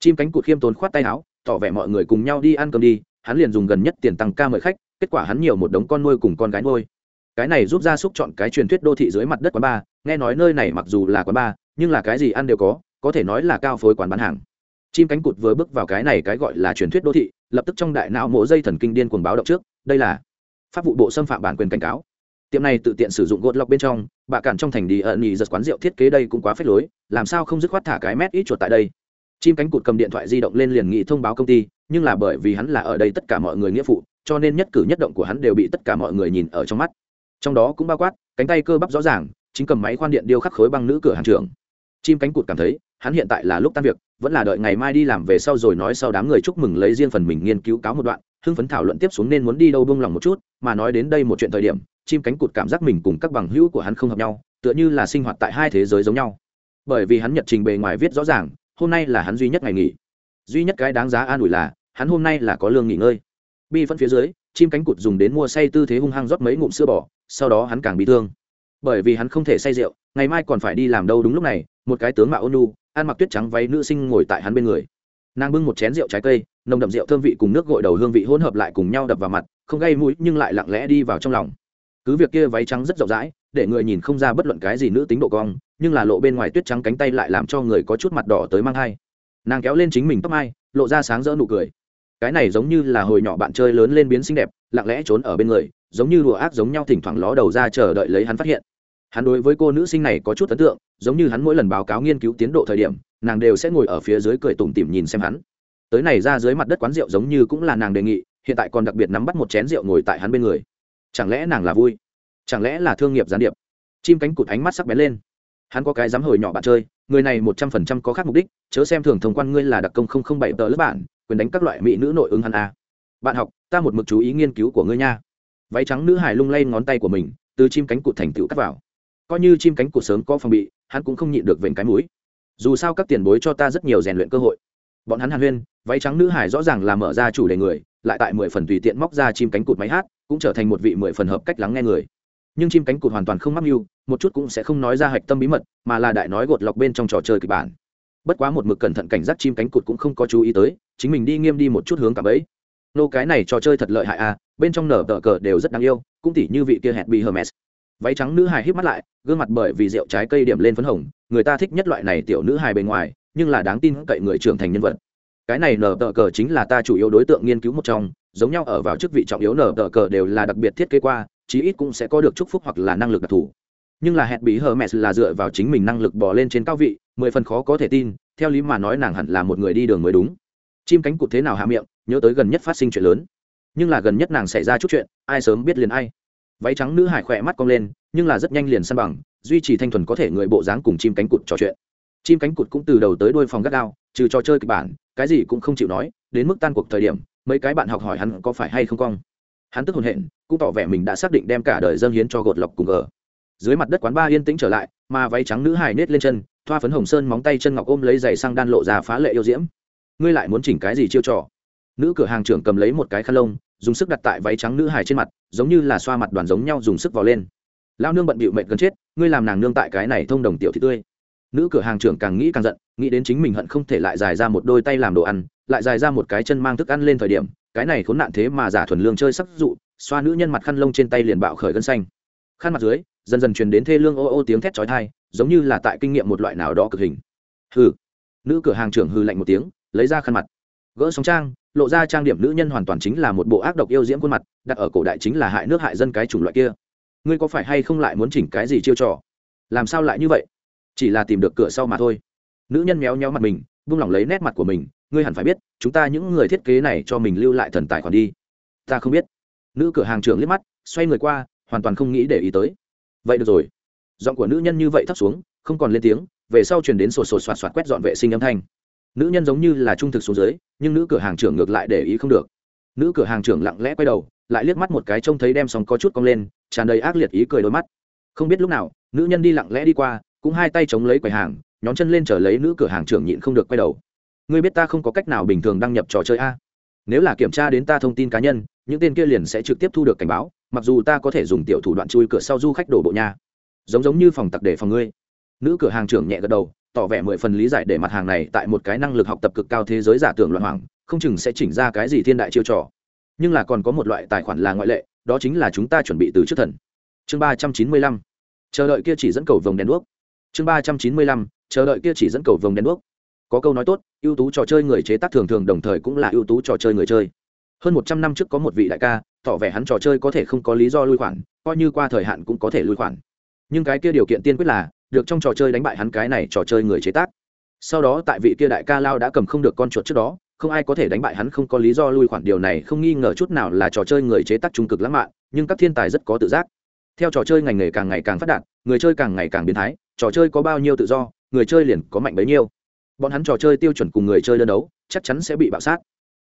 Speaker 1: Chim cánh cụt khiêm tốn khoát tay áo tỏ vẻ mọi người cùng nhau đi ăn cơm đi, hắn liền dùng gần nhất tiền tăng ca mời khách, kết quả hắn nhiều một đống con nuôi cùng con gái nuôi. Cái này giúp gia súc chọn cái truyền thuyết đô thị dưới mặt đất quán bar, nghe nói nơi này mặc dù là quán bar, nhưng là cái gì ăn đều có có thể nói là cao phối quán bán hàng. Chim cánh cụt vừa bước vào cái này cái gọi là truyền thuyết đô thị, lập tức trong đại não mổ dây thần kinh điên cuồng báo động trước, đây là pháp vụ bộ xâm phạm bản quyền cảnh cáo. Tiệm này tự tiện sử dụng gột lọc bên trong bạ cản trong thành đi ẩn nhì giật quán rượu thiết kế đây cũng quá phết lối, làm sao không dứt khoát thả cái mét ít chuột tại đây? Chim cánh cụt cầm điện thoại di động lên liền nghị thông báo công ty, nhưng là bởi vì hắn là ở đây tất cả mọi người nghĩa phụ, cho nên nhất cử nhất động của hắn đều bị tất cả mọi người nhìn ở trong mắt. Trong đó cũng bao quát, cánh tay cơ bắp rõ ràng, chính cầm máy khoan điện điêu khắc khối băng nữ cửa hàng trưởng. Chim cánh cụt cảm thấy, hắn hiện tại là lúc tan việc, vẫn là đợi ngày mai đi làm về sau rồi nói sau đám người chúc mừng lấy riêng phần mình nghiên cứu cáo một đoạn, hưng phấn thảo luận tiếp xuống nên muốn đi đâu bông lòng một chút, mà nói đến đây một chuyện thời điểm, chim cánh cụt cảm giác mình cùng các bằng hữu của hắn không hợp nhau, tựa như là sinh hoạt tại hai thế giới giống nhau. Bởi vì hắn nhật trình bề ngoài viết rõ ràng hôm nay là hắn duy nhất ngày nghỉ. Duy nhất cái đáng giá an ủi là, hắn hôm nay là có lương nghỉ ngơi. Bi phân phía dưới, chim cánh cụt dùng đến mua say tư thế hung hăng rót mấy ngụm sữa bò, sau đó hắn càng bị thương. Bởi vì hắn không thể say rượu, ngày mai còn phải đi làm đâu đúng lúc này, một cái tướng mạo ônu ăn mặc tuyết trắng váy nữ sinh ngồi tại hắn bên người. Nàng bưng một chén rượu trái cây, nồng đậm rượu thơm vị cùng nước gội đầu hương vị hỗn hợp lại cùng nhau đập vào mặt, không gây mũi nhưng lại lặng lẽ đi vào trong lòng. Cứ việc kia váy trắng rất rộng rãi để người nhìn không ra bất luận cái gì nữ tính độ cong, nhưng là lộ bên ngoài tuyết trắng cánh tay lại làm cho người có chút mặt đỏ tới mang hai. Nàng kéo lên chính mình tóc mai, lộ ra sáng rỡ nụ cười. Cái này giống như là hồi nhỏ bạn chơi lớn lên biến xinh đẹp, lặng lẽ trốn ở bên người, giống như đùa ác giống nhau thỉnh thoảng ló đầu ra chờ đợi lấy hắn phát hiện. Hắn đối với cô nữ sinh này có chút ấn tượng, giống như hắn mỗi lần báo cáo nghiên cứu tiến độ thời điểm, nàng đều sẽ ngồi ở phía dưới cười tủm tỉm nhìn xem hắn. Tới này ra dưới mặt đất quán rượu giống như cũng là nàng đề nghị, hiện tại còn đặc biệt nắm bắt một chén rượu ngồi tại hắn bên người. Chẳng lẽ nàng là vui? Chẳng lẽ là thương nghiệp gián điệp? Chim cánh cụt ánh mắt sắc bén lên. Hắn có cái dám hồi nhỏ bạn chơi, người này một trăm phần trăm có khác mục đích, chớ xem thường thông quan ngươi là đặc công không không bảy tờ lớp bản quyền đánh các loại mỹ nữ nội ứng hắn a bạn học, ta một mực chú ý nghiên cứu của ngươi nha. Váy trắng nữ hải lung lay ngón tay của mình, từ chim cánh cụt thành tựu cắt vào. Coi như chim cánh cụt sớm có phòng bị, hắn cũng không nhịn được vểnh cái mũi. Dù sao các tiền bối cho ta rất nhiều rèn luyện cơ hội. Bọn hắn hàn huyên, váy trắng nữ hải rõ ràng là mở ra chủ đề người, lại tại mười phần tùy tiện móc ra chim cánh cụt máy hát, cũng trở thành một vị mười phần hợp cách lắng nghe người nhưng chim cánh cụt hoàn toàn không mắc mưu, một chút cũng sẽ không nói ra hạch tâm bí mật, mà là đại nói gột lọc bên trong trò chơi kịch bản. Bất quá một mực cẩn thận cảnh giác chim cánh cụt cũng không có chú ý tới, chính mình đi nghiêm đi một chút hướng cảm ấy nô, cái này trò chơi thật lợi hại à bên trong nở tờ cờ đều rất đáng yêu, cũng tỉ như vị kia hẹn bị hermes. Váy trắng nữ hài hít mắt lại, gương mặt bởi vì rượu trái cây điểm lên phấn hồng, người ta thích nhất loại này tiểu nữ hài bề ngoài, nhưng là đáng tin cậy người trưởng thành nhân vật. Cái này nở tờ cờ chính là ta chủ yếu đối tượng nghiên cứu một trong, giống nhau ở vào chức vị trọng yếu nở tờ cờ đều là đặc biệt thiết kế qua chí ít cũng sẽ có được chúc phúc hoặc là năng lực đặc thù. Nhưng là hẹn bí hờ mẹ là dựa vào chính mình năng lực bỏ lên trên cao vị, mười phần khó có thể tin, theo lý mà nói nàng hẳn là một người đi đường mới đúng. Chim cánh cụt thế nào hạ miệng, nhớ tới gần nhất phát sinh chuyện lớn. Nhưng là gần nhất nàng xảy ra chút chuyện, ai sớm biết liền ai. Váy trắng nữ hải khỏe mắt cong lên, nhưng là rất nhanh liền săn bằng, duy trì thanh thuần có thể người bộ dáng cùng chim cánh cụt trò chuyện. Chim cánh cụt cũng từ đầu tới đuôi phòng gắt gao, trừ trò chơi kịch bản, cái gì cũng không chịu nói, đến mức tan cuộc thời điểm, mấy cái bạn học hỏi hắn có phải hay không cong hắn tức hồn hện cũng tỏ vẻ mình đã xác định đem cả đời dâng hiến cho gột lọc cùng ở dưới mặt đất quán ba yên tĩnh trở lại, mà váy trắng nữ hài nết lên chân, thoa phấn hồng sơn móng tay chân ngọc ôm lấy giày sang đan lộ ra phá lệ yêu diễm. Ngươi lại muốn chỉnh cái gì chiêu trò? Nữ cửa hàng trưởng cầm lấy một cái khăn lông, dùng sức đặt tại váy trắng nữ hài trên mặt, giống như là xoa mặt đoàn giống nhau dùng sức vào lên. Lao nương bận bịu mệt gần chết, ngươi làm nàng nương tại cái này thông đồng tiểu thị tươi. Nữ cửa hàng trưởng càng nghĩ càng giận, nghĩ đến chính mình hận không thể lại dài ra một đôi tay làm đồ ăn lại dài ra một cái chân mang thức ăn lên thời điểm, cái này khốn nạn thế mà giả thuần lương chơi sắc dụ, xoa nữ nhân mặt khăn lông trên tay liền bạo khởi gân xanh. Khăn mặt dưới, dần dần truyền đến thê lương ô ô tiếng thét chói tai, giống như là tại kinh nghiệm một loại nào đó cực hình. Hừ. Nữ cửa hàng trưởng hư lạnh một tiếng, lấy ra khăn mặt. Gỡ sóng trang, lộ ra trang điểm nữ nhân hoàn toàn chính là một bộ ác độc yêu diễm khuôn mặt, đặt ở cổ đại chính là hại nước hại dân cái chủng loại kia. Ngươi có phải hay không lại muốn chỉnh cái gì chiêu trò? Làm sao lại như vậy? Chỉ là tìm được cửa sau mà thôi. Nữ nhân méo méo mặt mình, buông lỏng lấy nét mặt của mình ngươi hẳn phải biết, chúng ta những người thiết kế này cho mình lưu lại thần tài khoản đi. Ta không biết. Nữ cửa hàng trưởng liếc mắt, xoay người qua, hoàn toàn không nghĩ để ý tới. Vậy được rồi. Giọng của nữ nhân như vậy thấp xuống, không còn lên tiếng, về sau truyền đến sột sột soạt soạt quét dọn vệ sinh âm thanh. Nữ nhân giống như là trung thực xuống dưới, nhưng nữ cửa hàng trưởng ngược lại để ý không được. Nữ cửa hàng trưởng lặng lẽ quay đầu, lại liếc mắt một cái trông thấy đem xong có chút cong lên, tràn đầy ác liệt ý cười đôi mắt. Không biết lúc nào, nữ nhân đi lặng lẽ đi qua, cũng hai tay chống lấy quầy hàng, nhón chân lên trở lấy nữ cửa hàng trưởng nhịn không được quay đầu ngươi biết ta không có cách nào bình thường đăng nhập trò chơi a? Nếu là kiểm tra đến ta thông tin cá nhân, những tên kia liền sẽ trực tiếp thu được cảnh báo, mặc dù ta có thể dùng tiểu thủ đoạn chui cửa sau du khách đổ bộ nhà giống giống như phòng tặc để phòng ngươi. Nữ cửa hàng trưởng nhẹ gật đầu, tỏ vẻ mười phần lý giải để mặt hàng này tại một cái năng lực học tập cực cao thế giới giả tưởng loạn hoàng không chừng sẽ chỉnh ra cái gì thiên đại chiêu trò. Nhưng là còn có một loại tài khoản là ngoại lệ, đó chính là chúng ta chuẩn bị từ trước thần. Chương ba trăm chín mươi lăm. Chờ đợi kia chỉ dẫn cầu vồng đèn đuốc. Chương ba trăm chín mươi lăm. Chờ đợi kia chỉ dẫn cầu vồng đèn đuốc có câu nói tốt, ưu tú trò chơi người chế tác thường thường đồng thời cũng là ưu tú trò chơi người chơi. Hơn một trăm năm trước có một vị đại ca, tỏ vẻ hắn trò chơi có thể không có lý do lui khoản, coi như qua thời hạn cũng có thể lui khoản. Nhưng cái kia điều kiện tiên quyết là, được trong trò chơi đánh bại hắn cái này trò chơi người chế tác. Sau đó tại vị kia đại ca lao đã cầm không được con chuột trước đó, không ai có thể đánh bại hắn không có lý do lui khoản, điều này không nghi ngờ chút nào là trò chơi người chế tác trung cực lãng mạn, nhưng các thiên tài rất có tự giác. Theo trò chơi ngành nghề càng ngày càng phát đạt, người chơi càng ngày càng biến thái, trò chơi có bao nhiêu tự do, người chơi liền có mạnh bấy nhiêu bọn hắn trò chơi tiêu chuẩn cùng người chơi đơn đấu, chắc chắn sẽ bị bạo sát.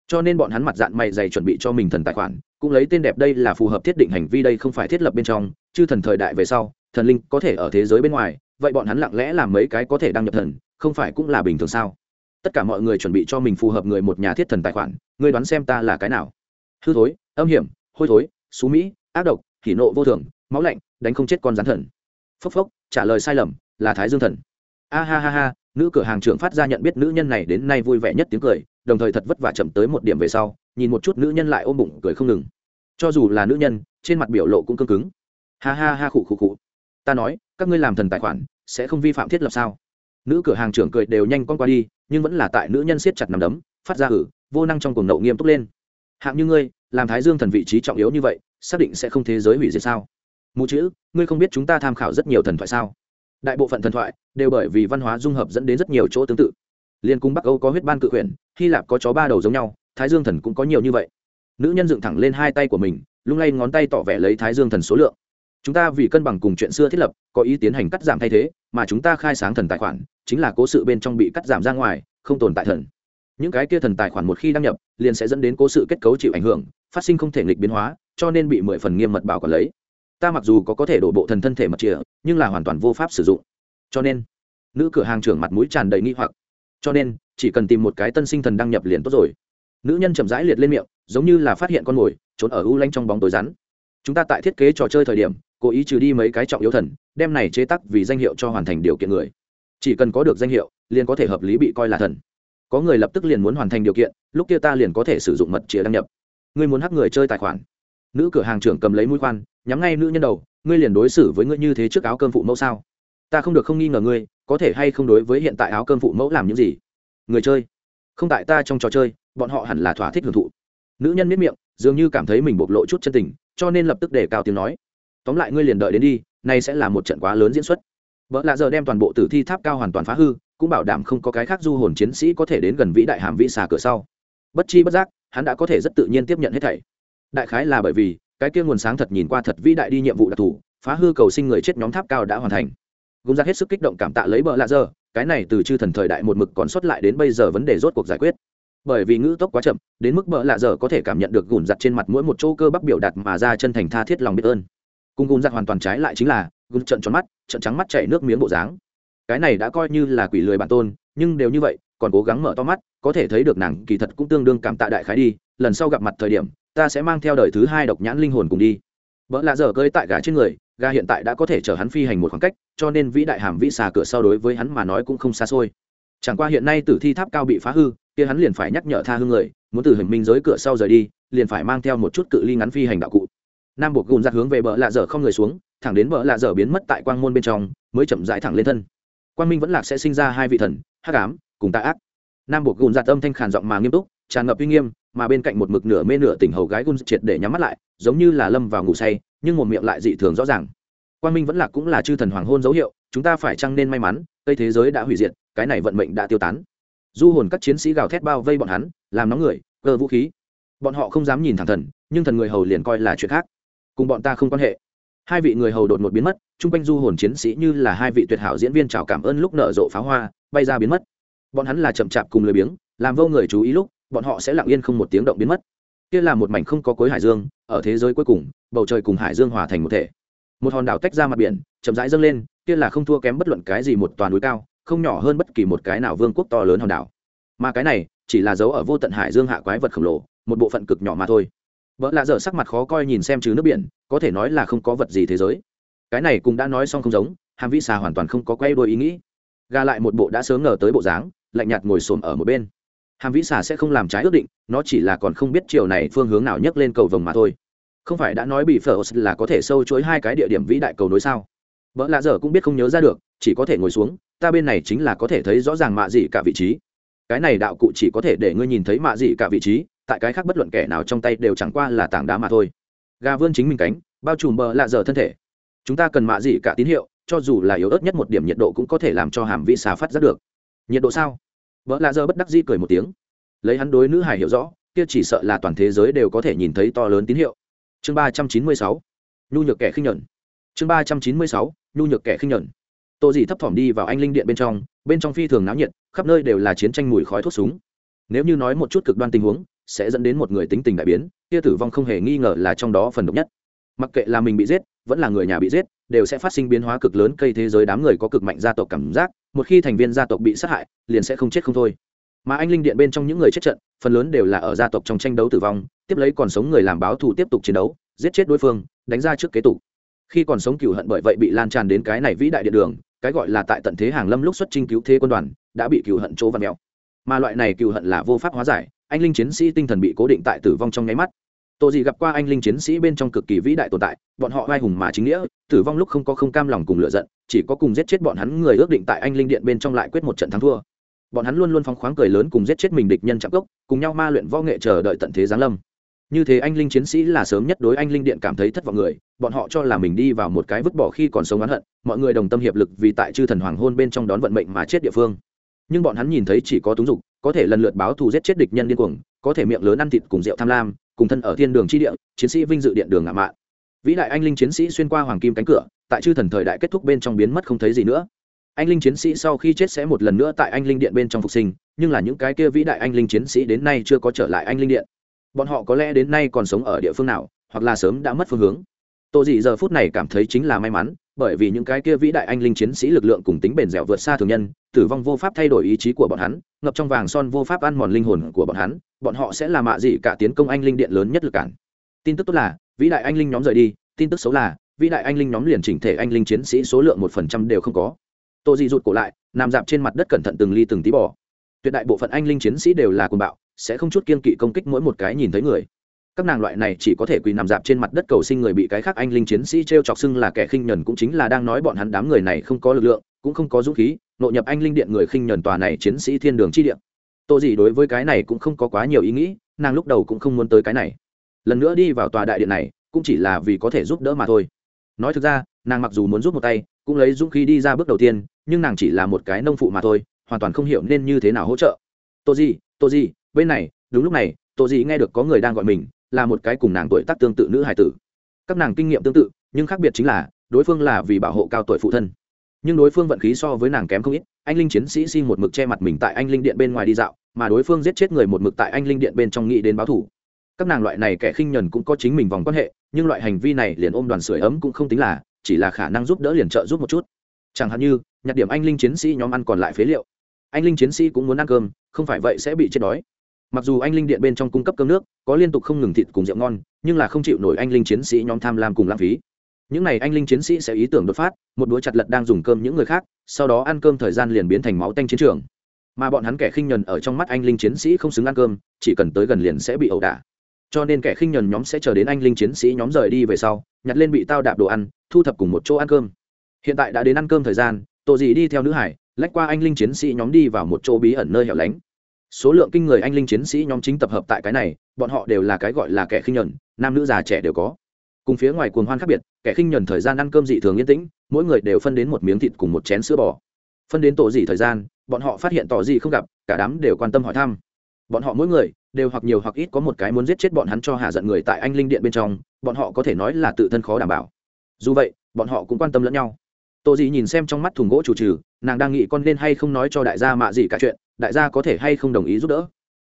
Speaker 1: Cho nên bọn hắn mặt dạng mày dày chuẩn bị cho mình thần tài khoản, cũng lấy tên đẹp đây là phù hợp thiết định hành vi đây không phải thiết lập bên trong, chứ thần thời đại về sau, thần linh có thể ở thế giới bên ngoài, vậy bọn hắn lặng lẽ làm mấy cái có thể đăng nhập thần, không phải cũng là bình thường sao? Tất cả mọi người chuẩn bị cho mình phù hợp người một nhà thiết thần tài khoản, ngươi đoán xem ta là cái nào? Hư thối, âm hiểm, hôi thối, xú mỹ, ác độc, hỉ nộ vô thường, máu lạnh, đánh không chết con rắn thần. Phốc phốc, trả lời sai lầm, là thái dương thần. A ha ha ha nữ cửa hàng trưởng phát ra nhận biết nữ nhân này đến nay vui vẻ nhất tiếng cười, đồng thời thật vất vả chậm tới một điểm về sau, nhìn một chút nữ nhân lại ôm bụng cười không ngừng. Cho dù là nữ nhân, trên mặt biểu lộ cũng cương cứng. Ha ha ha khụ khụ khụ. Ta nói, các ngươi làm thần tài khoản, sẽ không vi phạm thiết lập sao? Nữ cửa hàng trưởng cười đều nhanh con qua đi, nhưng vẫn là tại nữ nhân siết chặt nằm đấm, phát ra hử vô năng trong cuồng nậu nghiêm túc lên. Hạng như ngươi, làm thái dương thần vị trí trọng yếu như vậy, xác định sẽ không thế giới hủy diệt sao? Mù chữ, ngươi không biết chúng ta tham khảo rất nhiều thần thoại sao? Đại bộ phận thần thoại đều bởi vì văn hóa dung hợp dẫn đến rất nhiều chỗ tương tự. Liên cung bắc âu có huyết ban cự quyển hy lạp có chó ba đầu giống nhau, thái dương thần cũng có nhiều như vậy. Nữ nhân dựng thẳng lên hai tay của mình, lung lay ngón tay tỏ vẻ lấy thái dương thần số lượng. Chúng ta vì cân bằng cùng chuyện xưa thiết lập, có ý tiến hành cắt giảm thay thế, mà chúng ta khai sáng thần tài khoản, chính là cố sự bên trong bị cắt giảm ra ngoài, không tồn tại thần. Những cái kia thần tài khoản một khi đăng nhập, liền sẽ dẫn đến cố sự kết cấu chịu ảnh hưởng, phát sinh không thể nghịch biến hóa, cho nên bị mười phần nghiêm mật bảo quản lấy ta mặc dù có có thể đổ bộ thần thân thể mật chìa, nhưng là hoàn toàn vô pháp sử dụng. Cho nên, nữ cửa hàng trưởng mặt mũi tràn đầy nghi hoặc. Cho nên, chỉ cần tìm một cái tân sinh thần đăng nhập liền tốt rồi. Nữ nhân chậm rãi liệt lên miệng, giống như là phát hiện con mồi, trốn ở u lanh trong bóng tối rắn. Chúng ta tại thiết kế trò chơi thời điểm, cố ý trừ đi mấy cái trọng yếu thần, đem này chế tắc vì danh hiệu cho hoàn thành điều kiện người. Chỉ cần có được danh hiệu, liền có thể hợp lý bị coi là thần. Có người lập tức liền muốn hoàn thành điều kiện, lúc kia ta liền có thể sử dụng mật chìa đăng nhập. Ngươi muốn hắc người chơi tài khoản. Nữ cửa hàng trưởng cầm lấy mũi khoan nhắm ngay nữ nhân đầu, ngươi liền đối xử với ngươi như thế trước áo cơm phụ mẫu sao? Ta không được không nghi ngờ ngươi, có thể hay không đối với hiện tại áo cơm phụ mẫu làm những gì? Người chơi. Không tại ta trong trò chơi, bọn họ hẳn là thỏa thích hưởng thụ. Nữ nhân miết miệng, dường như cảm thấy mình bộc lộ chút chân tình, cho nên lập tức để cao tiếng nói. Tóm lại ngươi liền đợi đến đi, nay sẽ là một trận quá lớn diễn xuất. Vợ lạ giờ đem toàn bộ tử thi tháp cao hoàn toàn phá hư, cũng bảo đảm không có cái khác du hồn chiến sĩ có thể đến gần vĩ đại hàm vĩ xà cửa sau. Bất chi bất giác, hắn đã có thể rất tự nhiên tiếp nhận hết thảy. Đại khái là bởi vì cái kia nguồn sáng thật nhìn qua thật vĩ đại đi nhiệm vụ đặc thù phá hư cầu sinh người chết nhóm tháp cao đã hoàn thành. Gúng ra hết sức kích động cảm tạ lấy bờ lạ dơ, cái này từ chư thần thời đại một mực còn xuất lại đến bây giờ vấn đề rốt cuộc giải quyết. Bởi vì ngữ tốc quá chậm đến mức bờ lạ dơ có thể cảm nhận được gùn giặt trên mặt mỗi một chỗ cơ bắp biểu đạt mà ra chân thành tha thiết lòng biết ơn. Cùng gùn giặt hoàn toàn trái lại chính là gùn trận tròn mắt trận trắng mắt chảy nước miếng bộ dáng. Cái này đã coi như là quỷ lười bản tôn nhưng đều như vậy còn cố gắng mở to mắt có thể thấy được nàng kỳ thật cũng tương đương cảm tạ đại khái đi lần sau gặp mặt thời điểm ta sẽ mang theo đời thứ hai độc nhãn linh hồn cùng đi. Vợ lạ dở cơi tại gà trên người, gà hiện tại đã có thể chở hắn phi hành một khoảng cách, cho nên vĩ đại hàm vĩ xà cửa sau đối với hắn mà nói cũng không xa xôi. Chẳng qua hiện nay tử thi tháp cao bị phá hư, kia hắn liền phải nhắc nhở tha hương người, muốn từ hình minh giới cửa sau rời đi, liền phải mang theo một chút cự ly ngắn phi hành đạo cụ. Nam buộc gùn giặt hướng về bờ lạ dở không người xuống, thẳng đến bờ lạ dở biến mất tại quang môn bên trong, mới chậm rãi thẳng lên thân. Quang minh vẫn lạc sẽ sinh ra hai vị thần, hắc ám, cùng tạ ác. Nam buộc gùn giặt âm thanh khàn giọng mà nghiêm túc tràn ngập uy nghiêm, mà bên cạnh một mực nửa mê nửa tỉnh hầu gái gun triệt để nhắm mắt lại, giống như là lâm vào ngủ say, nhưng một miệng lại dị thường rõ ràng. Quang minh vẫn là cũng là chư thần hoàng hôn dấu hiệu, chúng ta phải chăng nên may mắn, cây thế giới đã hủy diệt, cái này vận mệnh đã tiêu tán. Du hồn các chiến sĩ gào thét bao vây bọn hắn, làm nóng người, cơ vũ khí. Bọn họ không dám nhìn thẳng thần, nhưng thần người hầu liền coi là chuyện khác. Cùng bọn ta không quan hệ. Hai vị người hầu đột ngột biến mất, chung quanh du hồn chiến sĩ như là hai vị tuyệt hảo diễn viên chào cảm ơn lúc nở rộ pháo hoa, bay ra biến mất. Bọn hắn là chậm chạp cùng lười biếng, làm vô người chú ý lúc bọn họ sẽ lặng yên không một tiếng động biến mất. Kia là một mảnh không có cuối hải dương, ở thế giới cuối cùng, bầu trời cùng hải dương hòa thành một thể. Một hòn đảo tách ra mặt biển, chậm rãi dâng lên, kia là không thua kém bất luận cái gì một toàn núi cao, không nhỏ hơn bất kỳ một cái nào vương quốc to lớn hòn đảo. Mà cái này, chỉ là dấu ở vô tận hải dương hạ quái vật khổng lồ, một bộ phận cực nhỏ mà thôi. Vợ lạ dở sắc mặt khó coi nhìn xem chứ nước biển, có thể nói là không có vật gì thế giới. Cái này cũng đã nói xong không giống, hàm vĩ xà hoàn toàn không có quay đôi ý nghĩ. Gà lại một bộ đã sớm ngờ tới bộ dáng, lạnh nhạt ngồi xổm ở một bên hàm vĩ xà sẽ không làm trái ước định, nó chỉ là còn không biết chiều này phương hướng nào nhấc lên cầu vồng mà thôi. Không phải đã nói bị phở là có thể sâu chối hai cái địa điểm vĩ đại cầu nối sao? Vợ lạ dở cũng biết không nhớ ra được, chỉ có thể ngồi xuống, ta bên này chính là có thể thấy rõ ràng mạ gì cả vị trí. Cái này đạo cụ chỉ có thể để ngươi nhìn thấy mạ gì cả vị trí, tại cái khác bất luận kẻ nào trong tay đều chẳng qua là tảng đá mà thôi. Gà vươn chính mình cánh, bao trùm bờ lạ dở thân thể. Chúng ta cần mạ gì cả tín hiệu, cho dù là yếu ớt nhất một điểm nhiệt độ cũng có thể làm cho hàm vĩ xà phát giác được. Nhiệt độ sao? Vợ lạ giờ bất đắc di cười một tiếng. Lấy hắn đối nữ hải hiểu rõ, kia chỉ sợ là toàn thế giới đều có thể nhìn thấy to lớn tín hiệu. Chương ba trăm chín mươi sáu. Nhu nhược kẻ khinh nhuận. Chương ba trăm chín mươi sáu. Nhu nhược kẻ khinh nhẫn tô dì thấp thỏm đi vào anh linh điện bên trong bên trong phi thường náo nhiệt, khắp nơi đều là chiến tranh mùi khói thuốc súng. Nếu như nói một chút cực đoan tình huống, sẽ dẫn đến một người tính tình đại biến, kia tử vong không hề nghi ngờ là trong đó phần độc nhất. Mặc kệ là mình bị giết, vẫn là người nhà bị giết đều sẽ phát sinh biến hóa cực lớn, cây thế giới đám người có cực mạnh gia tộc cảm giác, một khi thành viên gia tộc bị sát hại, liền sẽ không chết không thôi. Mà anh linh điện bên trong những người chết trận, phần lớn đều là ở gia tộc trong tranh đấu tử vong, tiếp lấy còn sống người làm báo thù tiếp tục chiến đấu, giết chết đối phương, đánh ra trước kế tục. Khi còn sống cựu hận bởi vậy bị lan tràn đến cái này vĩ đại điện đường, cái gọi là tại tận thế hàng lâm lúc xuất trinh cứu thế quân đoàn, đã bị cựu hận chỗ văn mèo. Mà loại này cựu hận là vô pháp hóa giải, anh linh chiến sĩ tinh thần bị cố định tại tử vong trong nháy mắt. Tổ gì gặp qua anh linh chiến sĩ bên trong cực kỳ vĩ đại tồn tại, bọn họ vai hùng mà chính nghĩa tử vong lúc không có không cam lòng cùng lựa giận, chỉ có cùng giết chết bọn hắn người ước định tại anh linh điện bên trong lại quyết một trận thắng thua. Bọn hắn luôn luôn phóng khoáng cười lớn cùng giết chết mình địch nhân chạm cốc cùng nhau ma luyện võ nghệ chờ đợi tận thế giáng lâm. Như thế anh linh chiến sĩ là sớm nhất đối anh linh điện cảm thấy thất vọng người, bọn họ cho là mình đi vào một cái vứt bỏ khi còn sống oán hận, mọi người đồng tâm hiệp lực vì tại chư thần hoàng hôn bên trong đón vận mệnh mà chết địa phương. Nhưng bọn hắn nhìn thấy chỉ có túng dục, có thể lần lượt báo thù giết chết địch nhân điên cuồng, có thể miệng lớn ăn thịt cùng rượu tham lam, cùng thân ở thiên đường chi địa, chiến sĩ vinh dự điện đường ngạ mạn vĩ đại anh linh chiến sĩ xuyên qua hoàng kim cánh cửa, tại chư thần thời đại kết thúc bên trong biến mất không thấy gì nữa. Anh linh chiến sĩ sau khi chết sẽ một lần nữa tại anh linh điện bên trong phục sinh, nhưng là những cái kia vĩ đại anh linh chiến sĩ đến nay chưa có trở lại anh linh điện. Bọn họ có lẽ đến nay còn sống ở địa phương nào, hoặc là sớm đã mất phương hướng. Tô dị giờ phút này cảm thấy chính là may mắn, bởi vì những cái kia vĩ đại anh linh chiến sĩ lực lượng cùng tính bền dẻo vượt xa thường nhân, tử vong vô pháp thay đổi ý chí của bọn hắn, ngập trong vàng son vô pháp ăn mòn linh hồn của bọn hắn, bọn họ sẽ là mạ dị cả tiến công anh linh điện lớn nhất lực cản. Tin tức tốt là vĩ đại anh linh nhóm rời đi, tin tức xấu là, vĩ đại anh linh nhóm liền chỉnh thể anh linh chiến sĩ số lượng một phần trăm đều không có. Tô dị rụt cổ lại, nằm dạp trên mặt đất cẩn thận từng ly từng tí bỏ tuyệt đại bộ phận anh linh chiến sĩ đều là cuồng bạo, sẽ không chút kiên kỵ công kích mỗi một cái nhìn thấy người. Các nàng loại này chỉ có thể quỳ nằm dạp trên mặt đất cầu sinh người bị cái khác anh linh chiến sĩ t r e o chọc xưng là kẻ khinh nhuần cũng chính là đang nói bọn hắn đám người này không có lực lượng, cũng không có dũng khí nội nhập anh linh điện người khinh nhuần tòa này chiến sĩ thiên đường chi điện tô Dị đối với cái này cũng không có quá nhiều ý nghĩ, nàng lúc đầu cũng không muốn tới cái này lần nữa đi vào tòa đại điện này cũng chỉ là vì có thể giúp đỡ mà thôi. Nói thực ra, nàng mặc dù muốn giúp một tay, cũng lấy dũng khí đi ra bước đầu tiên, nhưng nàng chỉ là một cái nông phụ mà thôi, hoàn toàn không hiểu nên như thế nào hỗ trợ. Tô gì tô gì bên này, đúng lúc này, tô gì nghe được có người đang gọi mình, là một cái cùng nàng tuổi tác tương tự nữ hải tử. Các nàng kinh nghiệm tương tự, nhưng khác biệt chính là, đối phương là vì bảo hộ cao tuổi phụ thân. Nhưng đối phương vận khí so với nàng kém không ít, anh linh chiến sĩ xin một mực che mặt mình tại anh linh điện bên ngoài đi dạo, mà đối phương giết chết người một mực tại anh linh điện bên trong nghĩ đến báo thủ các nàng loại này kẻ khinh nhẫn cũng có chính mình vòng quan hệ, nhưng loại hành vi này liền ôm đoàn sưởi ấm cũng không tính là, chỉ là khả năng giúp đỡ liền trợ giúp một chút. Chẳng hạn như, nhặt điểm anh linh chiến sĩ nhóm ăn còn lại phế liệu. Anh linh chiến sĩ cũng muốn ăn cơm, không phải vậy sẽ bị chết đói. Mặc dù anh linh điện bên trong cung cấp cơm nước, có liên tục không ngừng thịt cùng rượu ngon, nhưng là không chịu nổi anh linh chiến sĩ nhóm tham lam cùng lãng phí. Những n à y anh linh chiến sĩ sẽ ý tưởng đột phát, một đũa chặt lật đang dùng cơm những người khác, sau đó ăn cơm thời gian liền biến thành máu tanh chiến trường. Mà bọn hắn kẻ khinh nhuần ở trong mắt anh linh chiến sĩ không xứng ăn cơm, chỉ cần tới gần liền sẽ bị ẩu đả cho nên kẻ khinh nhuần nhóm sẽ chờ đến anh linh chiến sĩ nhóm rời đi về sau, nhặt lên bị tao đạp đồ ăn, thu thập cùng một chỗ ăn cơm. Hiện tại đã đến ăn cơm thời gian tổ dị đi theo nữ hải, lách qua anh linh chiến sĩ nhóm đi vào một chỗ bí ẩn nơi hẻo lánh. Số lượng kinh người anh linh chiến sĩ nhóm chính tập hợp tại cái này, bọn họ đều là cái gọi là kẻ khinh nhuần, nam nữ già trẻ đều có. Cùng phía ngoài cuồng hoan khác biệt, kẻ khinh nhuần thời gian ăn cơm dị thường yên tĩnh, mỗi người đều phân đến một miếng thịt cùng một chén sữa bò. Phân đến tổ dị thời gian, bọn họ phát hiện tỏ dị không gặp, cả đám đều quan tâm hỏi thăm. Bọn họ mỗi người đều hoặc nhiều hoặc ít có một cái muốn giết chết bọn hắn cho hạ giận người tại anh linh điện bên trong, bọn họ có thể nói là tự thân khó đảm bảo. Dù vậy, bọn họ cũng quan tâm lẫn nhau. Tô dị nhìn xem trong mắt thùng gỗ chủ trừ, nàng đang nghĩ con nên hay không nói cho đại gia mạ gì cả chuyện, đại gia có thể hay không đồng ý giúp đỡ.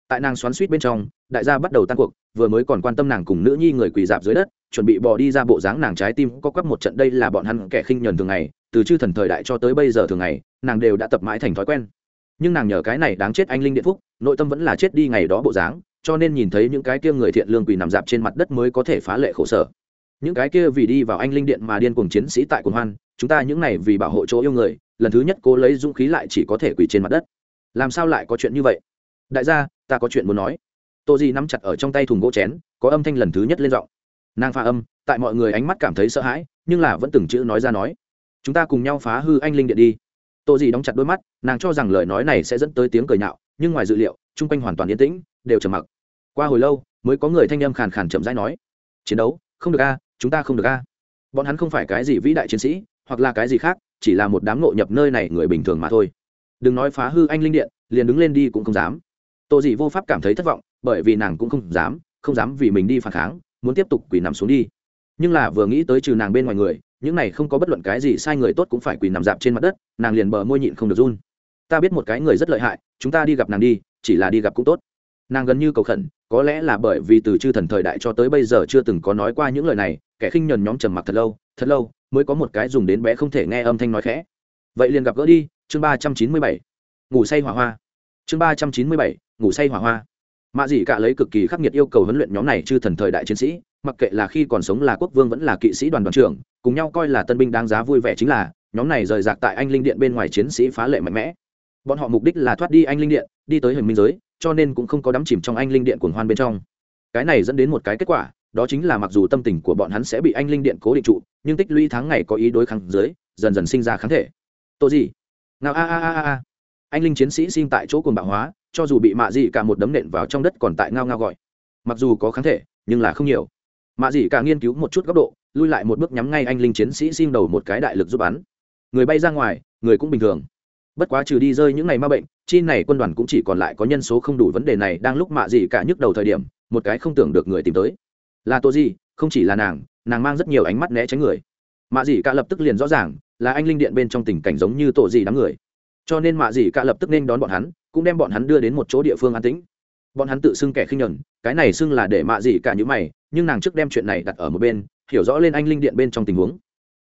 Speaker 1: Tại nàng xoắn suýt bên trong, đại gia bắt đầu tan cuộc, vừa mới còn quan tâm nàng cùng nữ nhi người quỳ dạp dưới đất, chuẩn bị bỏ đi ra bộ dáng nàng trái tim có quắp một trận đây là bọn hắn kẻ khinh nhuần thường ngày, từ chư thần thời đại cho tới bây giờ thường ngày, nàng đều đã tập mãi thành thói quen nhưng nàng nhờ cái này đáng chết anh linh điện phúc, nội tâm vẫn là chết đi ngày đó bộ dáng, cho nên nhìn thấy những cái kia người thiện lương quỳ nằm dạp trên mặt đất mới có thể phá lệ khổ sở. Những cái kia vì đi vào anh linh điện mà điên cuồng chiến sĩ tại cuồng hoan, chúng ta những này vì bảo hộ chỗ yêu người, lần thứ nhất cô lấy dũng khí lại chỉ có thể quỳ trên mặt đất. Làm sao lại có chuyện như vậy? Đại gia, ta có chuyện muốn nói. Tô di nắm chặt ở trong tay thùng gỗ chén, có âm thanh lần thứ nhất lên giọng. Nàng pha âm, tại mọi người ánh mắt cảm thấy sợ hãi, nhưng là vẫn từng chữ nói ra nói. Chúng ta cùng nhau phá hư anh linh điện đi tô dì đóng chặt đôi mắt, nàng cho rằng lời nói này sẽ dẫn tới tiếng cười nhạo, nhưng ngoài dự liệu, chung quanh hoàn toàn yên tĩnh, đều trầm mặc. Qua hồi lâu, mới có người thanh âm khàn khàn chậm rãi nói, chiến đấu, không được a, chúng ta không được a. Bọn hắn không phải cái gì vĩ đại chiến sĩ, hoặc là cái gì khác, chỉ là một đám ngộ nhập nơi này người bình thường mà thôi. Đừng nói phá hư anh linh điện, liền đứng lên đi cũng không dám. Tô dị vô pháp cảm thấy thất vọng, bởi vì nàng cũng không dám không dám vì mình đi phản kháng, muốn tiếp tục quỳ nằm xuống đi. Nhưng là vừa nghĩ tới trừ nàng bên ngoài người những này không có bất luận cái gì sai người tốt cũng phải quỳ nằm dạp trên mặt đất, nàng liền bờ môi nhịn không được run. Ta biết một cái người rất lợi hại, chúng ta đi gặp nàng đi, chỉ là đi gặp cũng tốt. Nàng gần như cầu khẩn, có lẽ là bởi vì từ chư thần thời đại cho tới bây giờ chưa từng có nói qua những lời này, kẻ khinh nhờn nhóm trầm mặc thật lâu thật lâu mới có một cái dùng đến bé không thể nghe âm thanh nói khẽ. Vậy liền gặp gỡ đi, chương ba trăm chín mươi bảy. Ngủ say hỏa hoa. Chương ba trăm chín mươi bảy, ngủ say hỏa hoa. Mạ dị cả lấy cực kỳ khắc nghiệt yêu cầu huấn luyện nhóm này chư thần thời đại chiến sĩ mặc kệ là khi còn sống là quốc vương vẫn là kỵ sĩ đoàn đoàn trưởng, cùng nhau coi là tân binh đáng giá vui vẻ chính là, nhóm này rời rạc tại anh linh điện bên ngoài chiến sĩ phá lệ mạnh mẽ. Bọn họ mục đích là thoát đi anh linh điện, đi tới hình minh giới, cho nên cũng không có đắm chìm trong anh linh điện cuồng hoan bên trong. Cái này dẫn đến một cái kết quả, đó chính là mặc dù tâm tình của bọn hắn sẽ bị anh linh điện cố định trụ, nhưng tích lũy tháng ngày có ý đối kháng dưới dần dần sinh ra kháng thể. Tô gì nào a a a a anh linh chiến sĩ sinh tại chỗ cuồng bạo hóa, cho dù bị mạ dị cả một đấm nện vào trong đất còn tại ngao ngao gọi. Mặc dù có kháng thể, nhưng là không nhiều mạ dị cả nghiên cứu một chút góc độ, lui lại một bước nhắm ngay anh linh chiến sĩ xin đầu một cái đại lực giúp bắn. Người bay ra ngoài, người cũng bình thường. Bất quá trừ đi rơi những ngày ma bệnh, chi này quân đoàn cũng chỉ còn lại có nhân số không đủ vấn đề này đang lúc mạ dị cả nhức đầu thời điểm, một cái không tưởng được người tìm tới. Là tô gì không chỉ là nàng nàng mang rất nhiều ánh mắt né tránh người. Mạ dị cả lập tức liền rõ ràng, là anh linh điện bên trong tình cảnh giống như tổ gì đám người. Cho nên mạ dị cả lập tức nên đón bọn hắn, cũng đem bọn hắn đưa đến một chỗ địa phương an tĩnh. Bọn hắn tự xưng kẻ khinh nhẫn, cái này xưng là để mạ dị cả những mày nhưng nàng trước đem chuyện này đặt ở một bên, hiểu rõ lên anh linh điện bên trong tình huống.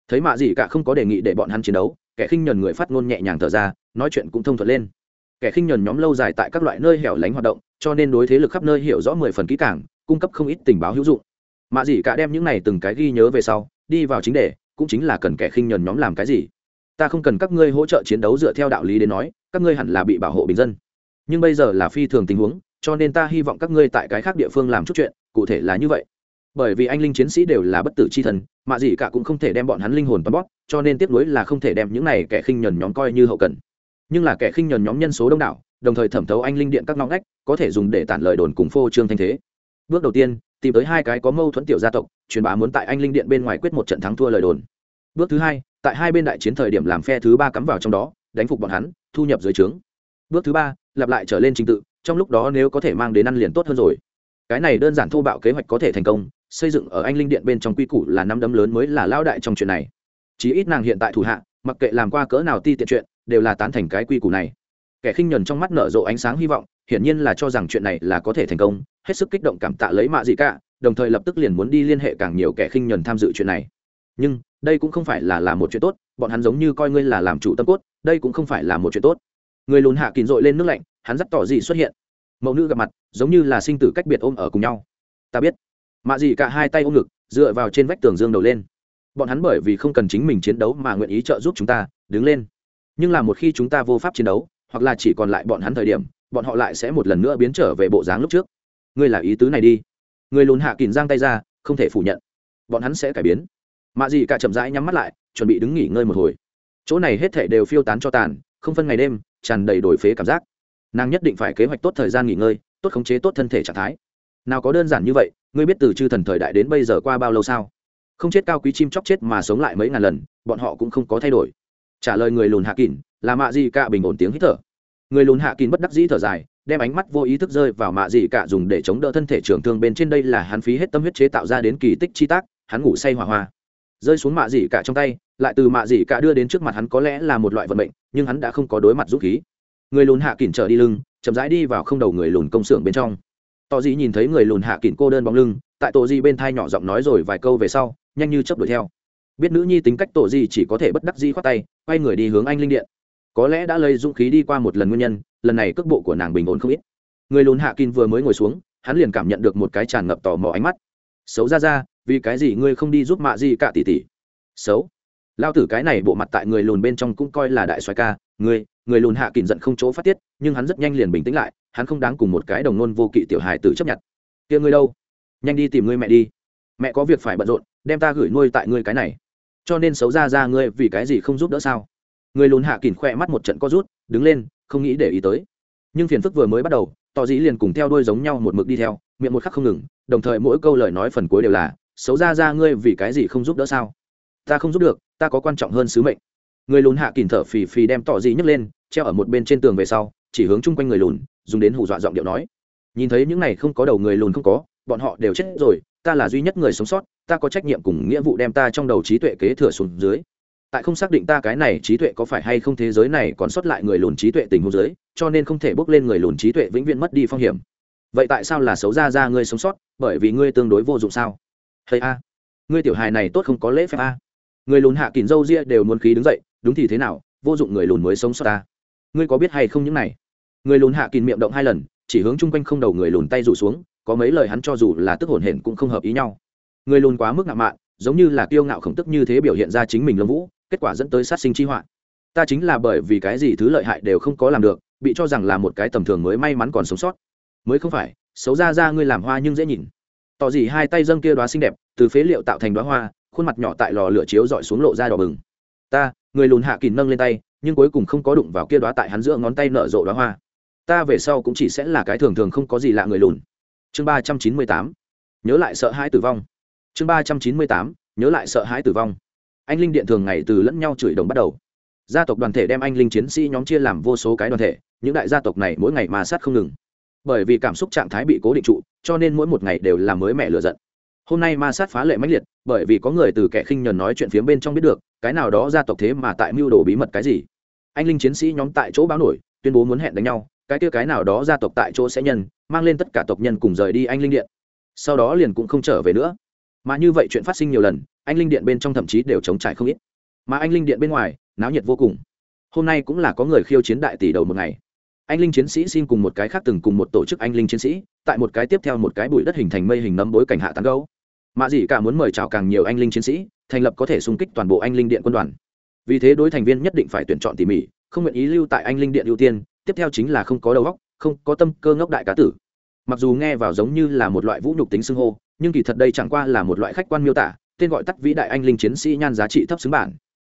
Speaker 1: Thấy mạ gì cả không có đề nghị để bọn hắn chiến đấu, kẻ khinh nhờn người phát ngôn nhẹ nhàng thở ra, nói chuyện cũng thông thuận lên. Kẻ khinh nhờn nhóm lâu dài tại các loại nơi hẻo lánh hoạt động, cho nên đối thế lực khắp nơi hiểu rõ mười phần kỹ càng, cung cấp không ít tình báo hữu dụng. Mạ gì cả đem những này từng cái ghi nhớ về sau, đi vào chính đề, cũng chính là cần kẻ khinh nhờn nhóm làm cái gì. Ta không cần các ngươi hỗ trợ chiến đấu dựa theo đạo lý đến nói, các ngươi hẳn là bị bảo hộ bình dân. Nhưng bây giờ là phi thường tình huống, cho nên ta hy vọng các ngươi tại cái khác địa phương làm chút chuyện, cụ thể là như vậy bởi vì anh linh chiến sĩ đều là bất tử c h i thần mà gì cả cũng không thể đem bọn hắn linh hồn bắn bót, cho nên tiếp nối là không thể đem những này kẻ khinh nhuần nhóm coi như hậu cần. Nhưng là kẻ khinh nhuần nhóm nhân số đông đảo đồng thời thẩm thấu anh linh điện các ngõ ngách có thể dùng để tản lời đồn cùng phô trương thanh thế. Bước đầu tiên tìm tới hai cái có mâu thuẫn tiểu gia tộc truyền bá muốn tại anh linh điện bên ngoài quyết một trận thắng thua lời đồn. Bước thứ hai tại hai bên đại chiến thời điểm làm phe thứ ba cắm vào trong đó đánh phục bọn hắn thu nhập dưới trướng. Bước thứ ba lặp lại trở lên trình tự trong lúc đó nếu có thể mang đến ăn liền tốt hơn rồi. Cái này đơn giản thô bạo kế hoạch có thể thành công xây dựng ở anh linh điện bên trong quy củ là năm đấm lớn mới là lao đại trong chuyện này. Chí ít nàng hiện tại thủ hạ, mặc kệ làm qua cỡ nào ti tiện chuyện, đều là tán thành cái quy củ này. Kẻ khinh nhuần trong mắt nở rộ ánh sáng hy vọng, hiển nhiên là cho rằng chuyện này là có thể thành công, hết sức kích động cảm tạ lấy mạ gì cả, đồng thời lập tức liền muốn đi liên hệ càng nhiều kẻ khinh nhuần tham dự chuyện này. Nhưng, đây cũng không phải là làm một chuyện tốt, bọn hắn giống như coi ngươi là làm chủ tâm cốt, đây cũng không phải là một chuyện tốt. Người lùn hạ kín dội lên nước lạnh, hắn dắt tỏ gì xuất hiện. Mẫu nữ gặp mặt, giống như là sinh tử cách biệt ôm ở cùng nhau. Ta biết mạ gì cả hai tay ôm ngực, dựa vào trên vách tường dương đầu lên. Bọn hắn bởi vì không cần chính mình chiến đấu mà nguyện ý trợ giúp chúng ta, đứng lên. Nhưng là một khi chúng ta vô pháp chiến đấu, hoặc là chỉ còn lại bọn hắn thời điểm, bọn họ lại sẽ một lần nữa biến trở về bộ dáng lúc trước. Ngươi là ý tứ này đi. Người lùn hạ kín giang tay ra, không thể phủ nhận. Bọn hắn sẽ cải biến. Mạ gì cả chậm rãi nhắm mắt lại, chuẩn bị đứng nghỉ ngơi một hồi. Chỗ này hết thể đều phiêu tán cho tàn, không phân ngày đêm, tràn đầy đổi phế cảm giác. Nàng nhất định phải kế hoạch tốt thời gian nghỉ ngơi, tốt khống chế tốt thân thể trạng thái nào có đơn giản như vậy, ngươi biết từ chư thần thời đại đến bây giờ qua bao lâu sao? Không chết cao quý chim chóc chết mà sống lại mấy ngàn lần, bọn họ cũng không có thay đổi. Trả lời người lùn hạ kín là mạ dị cả bình ổn tiếng hít thở. Người lùn hạ kín bất đắc dĩ thở dài, đem ánh mắt vô ý thức rơi vào mạ dị cả dùng để chống đỡ thân thể trưởng thương bên trên đây là hắn phí hết tâm huyết chế tạo ra đến kỳ tích chi tác, hắn ngủ say hòa hoa rơi xuống mạ dị cả trong tay, lại từ mạ dị cả đưa đến trước mặt hắn có lẽ là một loại vận mệnh, nhưng hắn đã không có đối mặt dũng khí. Người lùn hạ kín trở đi lưng, chậm rãi đi vào không đầu người lùn công xưởng bên trong tỏ dị nhìn thấy người lùn hạ kín cô đơn bóng lưng, tại tổ di bên thai nhỏ giọng nói rồi vài câu về sau, nhanh như chấp đuổi theo. Biết nữ nhi tính cách tổ di chỉ có thể bất đắc dĩ khoát tay, quay người đi hướng anh linh điện. Có lẽ đã lấy dũng khí đi qua một lần nguyên nhân, lần này cước bộ của nàng bình ổn không ít. Người lùn hạ kín vừa mới ngồi xuống, hắn liền cảm nhận được một cái tràn ngập tò mò ánh mắt. Xấu ra ra, vì cái gì ngươi không đi giúp mạ gì cả tỷ tỷ? Xấu? Lao tử cái này bộ mặt tại người lùn bên trong cũng coi là đại xoài ca, ngươi, người lùn hạ kín giận không chỗ phát tiết, nhưng hắn rất nhanh liền bình tĩnh lại hắn không đáng cùng một cái đồng nôn vô kỵ tiểu hài tử chấp nhận. Kia ngươi đâu? Nhanh đi tìm ngươi mẹ đi. Mẹ có việc phải bận rộn, đem ta gửi nuôi tại ngươi cái này. Cho nên xấu ra ra ngươi vì cái gì không giúp đỡ sao? Người lùn hạ kìm khoe mắt một trận co rút, đứng lên, không nghĩ để ý tới. Nhưng phiền phức vừa mới bắt đầu, tỏ dĩ liền cùng theo đuôi giống nhau một mực đi theo, miệng một khắc không ngừng, đồng thời mỗi câu lời nói phần cuối đều là, xấu ra ra ngươi vì cái gì không giúp đỡ sao? Ta không giúp được, ta có quan trọng hơn sứ mệnh. Người lùn hạ kìm thở phì phì đem tỏ dĩ nhấc lên, treo ở một bên trên tường về sau, chỉ hướng chung quanh người lùn dùng đến hù dọa giọng điệu nói. Nhìn thấy những này không có đầu người lùn không có, bọn họ đều chết rồi, ta là duy nhất người sống sót, ta có trách nhiệm cùng nghĩa vụ đem ta trong đầu trí tuệ kế thừa xuống dưới. Tại không xác định ta cái này trí tuệ có phải hay không thế giới này còn sót lại người lùn trí tuệ tình huống dưới, cho nên không thể bước lên người lùn trí tuệ vĩnh viễn mất đi phong hiểm. Vậy tại sao là xấu ra ra ngươi sống sót, bởi vì ngươi tương đối vô dụng sao? Hay a, ngươi tiểu hài này tốt không có lễ phép a. Người lùn hạ kín râu ria đều muốn khí đứng dậy, đúng thì thế nào, vô dụng người lùn mới sống sót ta. Ngươi có biết hay không những này? Người lùn hạ kín miệng động hai lần, chỉ hướng chung quanh không đầu người lùn tay rủ xuống, có mấy lời hắn cho dù là tức hổn hển cũng không hợp ý nhau. Người lùn quá mức ngạo mạn, giống như là kiêu ngạo khổng tức như thế biểu hiện ra chính mình lâm vũ, kết quả dẫn tới sát sinh chi họa. Ta chính là bởi vì cái gì thứ lợi hại đều không có làm được, bị cho rằng là một cái tầm thường mới may mắn còn sống sót. Mới không phải, xấu ra ra ngươi làm hoa nhưng dễ nhìn. Tỏ gì hai tay dâng kia đoá xinh đẹp, từ phế liệu tạo thành đoá hoa, khuôn mặt nhỏ tại lò lửa chiếu dọi xuống lộ ra đỏ bừng. Ta, người lùn hạ kỳ nâng lên tay, nhưng cuối cùng không có đụng vào kia đoá tại hắn giữa ngón tay nở rộ đoá hoa ta về sau cũng chỉ sẽ là cái thường thường không có gì lạ người lùn. Chương ba trăm chín mươi tám, nhớ lại sợ hãi tử vong. Chương ba trăm chín mươi tám, nhớ lại sợ hãi tử vong. Anh linh điện thường ngày từ lẫn nhau chửi đồng bắt đầu. Gia tộc đoàn thể đem anh linh chiến sĩ nhóm chia làm vô số cái đoàn thể, những đại gia tộc này mỗi ngày ma sát không ngừng. Bởi vì cảm xúc trạng thái bị cố định trụ, cho nên mỗi một ngày đều là mới mẻ lựa giận. Hôm nay ma sát phá lệ mãnh liệt, bởi vì có người từ kẻ khinh nhờn nói chuyện phía bên trong biết được, cái nào đó gia tộc thế mà tại mưu đồ bí mật cái gì. Anh linh chiến sĩ nhóm tại chỗ báo nổi, tuyên bố muốn hẹn đánh nhau cái kia cái nào đó gia tộc tại chỗ sẽ nhân, mang lên tất cả tộc nhân cùng rời đi anh linh điện. Sau đó liền cũng không trở về nữa. Mà như vậy chuyện phát sinh nhiều lần, anh linh điện bên trong thậm chí đều chống trải không ít. Mà anh linh điện bên ngoài, náo nhiệt vô cùng. Hôm nay cũng là có người khiêu chiến đại tỷ đầu một ngày. Anh linh chiến sĩ xin cùng một cái khác từng cùng một tổ chức anh linh chiến sĩ, tại một cái tiếp theo một cái bụi đất hình thành mây hình nấm bối cảnh hạ tán gấu. Mà gì cả muốn mời chào càng nhiều anh linh chiến sĩ, thành lập có thể xung kích toàn bộ anh linh điện quân đoàn. Vì thế đối thành viên nhất định phải tuyển chọn tỉ mỉ, không nguyện ý lưu tại anh linh điện ưu tiên tiếp theo chính là không có đầu óc, không có tâm cơ ngốc đại cá tử. Mặc dù nghe vào giống như là một loại vũ nhục tính xưng hô, nhưng kỳ thật đây chẳng qua là một loại khách quan miêu tả, tên gọi tắt vĩ đại anh linh chiến sĩ nhan giá trị thấp xứng bản.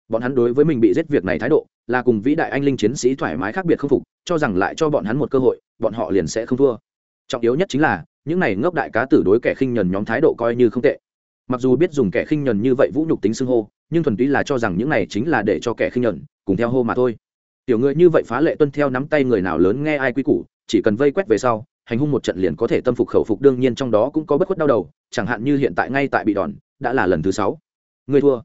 Speaker 1: Bọn hắn đối với mình bị giết việc này thái độ, là cùng vĩ đại anh linh chiến sĩ thoải mái khác biệt không phục, cho rằng lại cho bọn hắn một cơ hội, bọn họ liền sẽ không thua. Trọng yếu nhất chính là, những này ngốc đại cá tử đối kẻ khinh nhẫn nhóm thái độ coi như không tệ. Mặc dù biết dùng kẻ khinh nhẫn như vậy vũ nhục tính xưng hô, nhưng thuần túy là cho rằng những này chính là để cho kẻ khinh nhẫn cùng theo hô mà thôi tiểu người như vậy phá lệ tuân theo nắm tay người nào lớn nghe ai quy củ, chỉ cần vây quét về sau, hành hung một trận liền có thể tâm phục khẩu phục, đương nhiên trong đó cũng có bất khuất đau đầu, chẳng hạn như hiện tại ngay tại bị đòn, đã là lần thứ sáu. Người thua.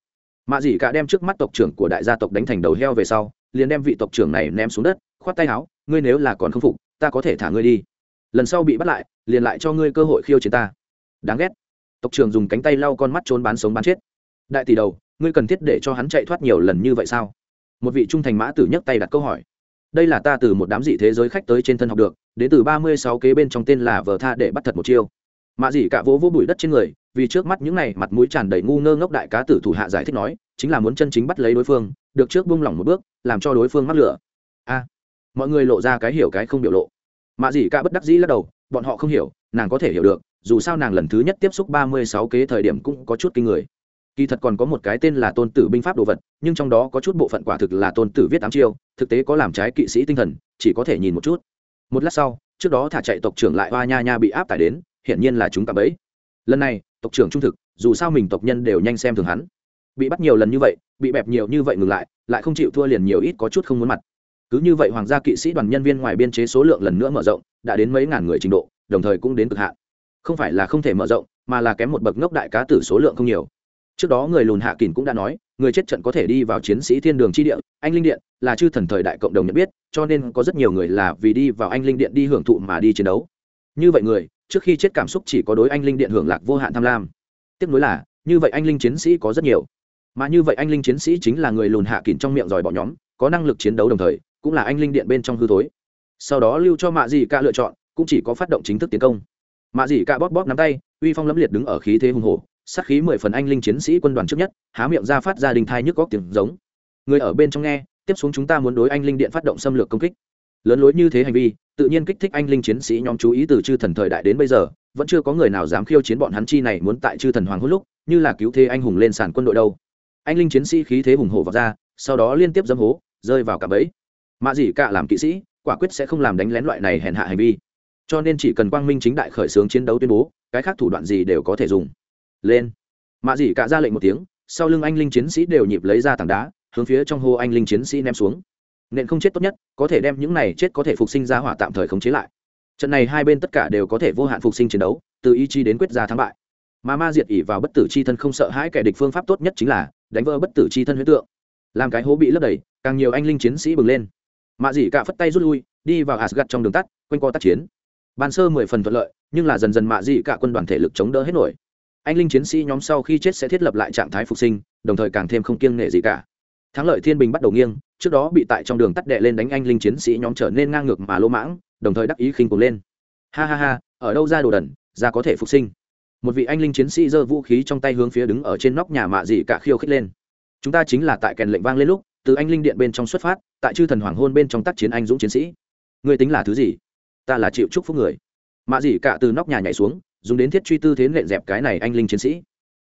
Speaker 1: Mạ dĩ cả đem trước mắt tộc trưởng của đại gia tộc đánh thành đầu heo về sau, liền đem vị tộc trưởng này ném xuống đất, khoát tay áo, ngươi nếu là còn không phục, ta có thể thả ngươi đi. Lần sau bị bắt lại, liền lại cho ngươi cơ hội khiêu chiến ta. Đáng ghét. Tộc trưởng dùng cánh tay lau con mắt trốn bán sống bán chết. Đại tỷ đầu, ngươi cần thiết để cho hắn chạy thoát nhiều lần như vậy sao? Một vị trung thành mã tử nhấc tay đặt câu hỏi. Đây là ta từ một đám dị thế giới khách tới trên thân học được, đến từ ba mươi sáu kế bên trong tên là vờ tha để bắt thật một chiêu. Mạ dị cả vỗ vỗ bụi đất trên người, vì trước mắt những này mặt mũi tràn đầy ngu ngơ ngốc đại cá tử thủ hạ giải thích nói, chính là muốn chân chính bắt lấy đối phương, được trước buông lỏng một bước, làm cho đối phương mắc lửa. A, mọi người lộ ra cái hiểu cái không biểu lộ. Mạ dị cả bất đắc dĩ lắc đầu, bọn họ không hiểu, nàng có thể hiểu được, dù sao nàng lần thứ nhất tiếp xúc ba mươi sáu kế thời điểm cũng có chút kinh người kỳ thật còn có một cái tên là tôn tử binh pháp đồ vật, nhưng trong đó có chút bộ phận quả thực là tôn tử viết tám chiêu, thực tế có làm trái kỵ sĩ tinh thần, chỉ có thể nhìn một chút. Một lát sau, trước đó thả chạy tộc trưởng lại hoa nha nha bị áp tải đến, hiển nhiên là chúng cạm bẫy. Lần này, tộc trưởng trung thực, dù sao mình tộc nhân đều nhanh xem thường hắn. Bị bắt nhiều lần như vậy, bị bẹp nhiều như vậy ngừng lại lại không chịu thua liền nhiều ít có chút không muốn mặt. Cứ như vậy hoàng gia kỵ sĩ đoàn nhân viên ngoài biên chế số lượng lần nữa mở rộng, đã đến mấy ngàn người trình độ, đồng thời cũng đến cực hạn. Không phải là không thể mở rộng, mà là kém một bậc ngốc đại cá tử số lượng không nhiều trước đó người lùn hạ kỳn cũng đã nói, người chết trận có thể đi vào chiến sĩ thiên đường chi địa, anh linh điện là chư thần thời đại cộng đồng nhận biết, cho nên có rất nhiều người là vì đi vào anh linh điện đi hưởng thụ mà đi chiến đấu. Như vậy người, trước khi chết cảm xúc chỉ có đối anh linh điện hưởng lạc vô hạn tham lam. Tiếp nối là, như vậy anh linh chiến sĩ có rất nhiều. Mà như vậy anh linh chiến sĩ chính là người lùn hạ kỳn trong miệng giỏi bỏ nhóm, có năng lực chiến đấu đồng thời, cũng là anh linh điện bên trong hư thối. Sau đó lưu cho mạ dị ca lựa chọn, cũng chỉ có phát động chính thức tiến công. Mạ dị ca bóp bóp nắm tay, uy phong lẫm liệt đứng ở khí thế hùng hồ sát khí mười phần anh linh chiến sĩ quân đoàn trước nhất, há miệng ra phát ra đình thai nhức góc tiếng giống. Người ở bên trong nghe, tiếp xuống chúng ta muốn đối anh linh điện phát động xâm lược công kích. Lớn lối như thế hành vi, tự nhiên kích thích anh linh chiến sĩ nhóm chú ý từ chư thần thời đại đến bây giờ, vẫn chưa có người nào dám khiêu chiến bọn hắn chi này muốn tại chư thần hoàng hốt lúc, như là cứu thế anh hùng lên sàn quân đội đâu. Anh linh chiến sĩ khí thế hùng hổ vào ra, sau đó liên tiếp dâm hố, rơi vào cả bẫy. Mạ gì cả làm kỵ sĩ, quả quyết sẽ không làm đánh lén loại này hèn hạ hành vi. Cho nên chỉ cần quang minh chính đại khởi xướng chiến đấu tuyên bố, cái khác thủ đoạn gì đều có thể dùng lên. Mạ dị cả ra lệnh một tiếng, sau lưng anh linh chiến sĩ đều nhịp lấy ra tảng đá, hướng phía trong hô anh linh chiến sĩ ném xuống. Nện không chết tốt nhất, có thể đem những này chết có thể phục sinh ra hỏa tạm thời khống chế lại. Trận này hai bên tất cả đều có thể vô hạn phục sinh chiến đấu, từ ý chí đến quyết ra thắng bại. Mà ma diệt ỉ vào bất tử c h i thân không sợ hãi kẻ địch phương pháp tốt nhất chính là đánh vỡ bất tử c h i thân huyết tượng. Làm cái hố bị lấp đầy, càng nhiều anh linh chiến sĩ bừng lên. Mạ dị cả phất tay rút lui, đi vào asgad trong đường tắt, quanh co tác chiến. Ban sơ mười phần thuận lợi, nhưng là dần dần mạ dị cả quân đoàn thể lực chống đỡ hết nổi anh linh chiến sĩ nhóm sau khi chết sẽ thiết lập lại trạng thái phục sinh, đồng thời càng thêm không kiêng nghệ gì cả. Thắng lợi thiên bình bắt đầu nghiêng, trước đó bị tại trong đường tắt đệ lên đánh anh linh chiến sĩ nhóm trở nên ngang ngược mà lỗ mãng, đồng thời đắc ý khinh cuồng lên. Ha ha ha, ở đâu ra đồ đần, ra có thể phục sinh. Một vị anh linh chiến sĩ giơ vũ khí trong tay hướng phía đứng ở trên nóc nhà mạ dị cả khiêu khích lên. Chúng ta chính là tại kèn lệnh vang lên lúc, từ anh linh điện bên trong xuất phát, tại chư thần hoàng hôn bên trong tác chiến anh dũng chiến sĩ. Người tính là thứ gì? Ta là chịu chúc phúc người. Mạ dị cả từ nóc nhà nhảy xuống dùng đến thiết truy tư thế nện dẹp cái này anh linh chiến sĩ.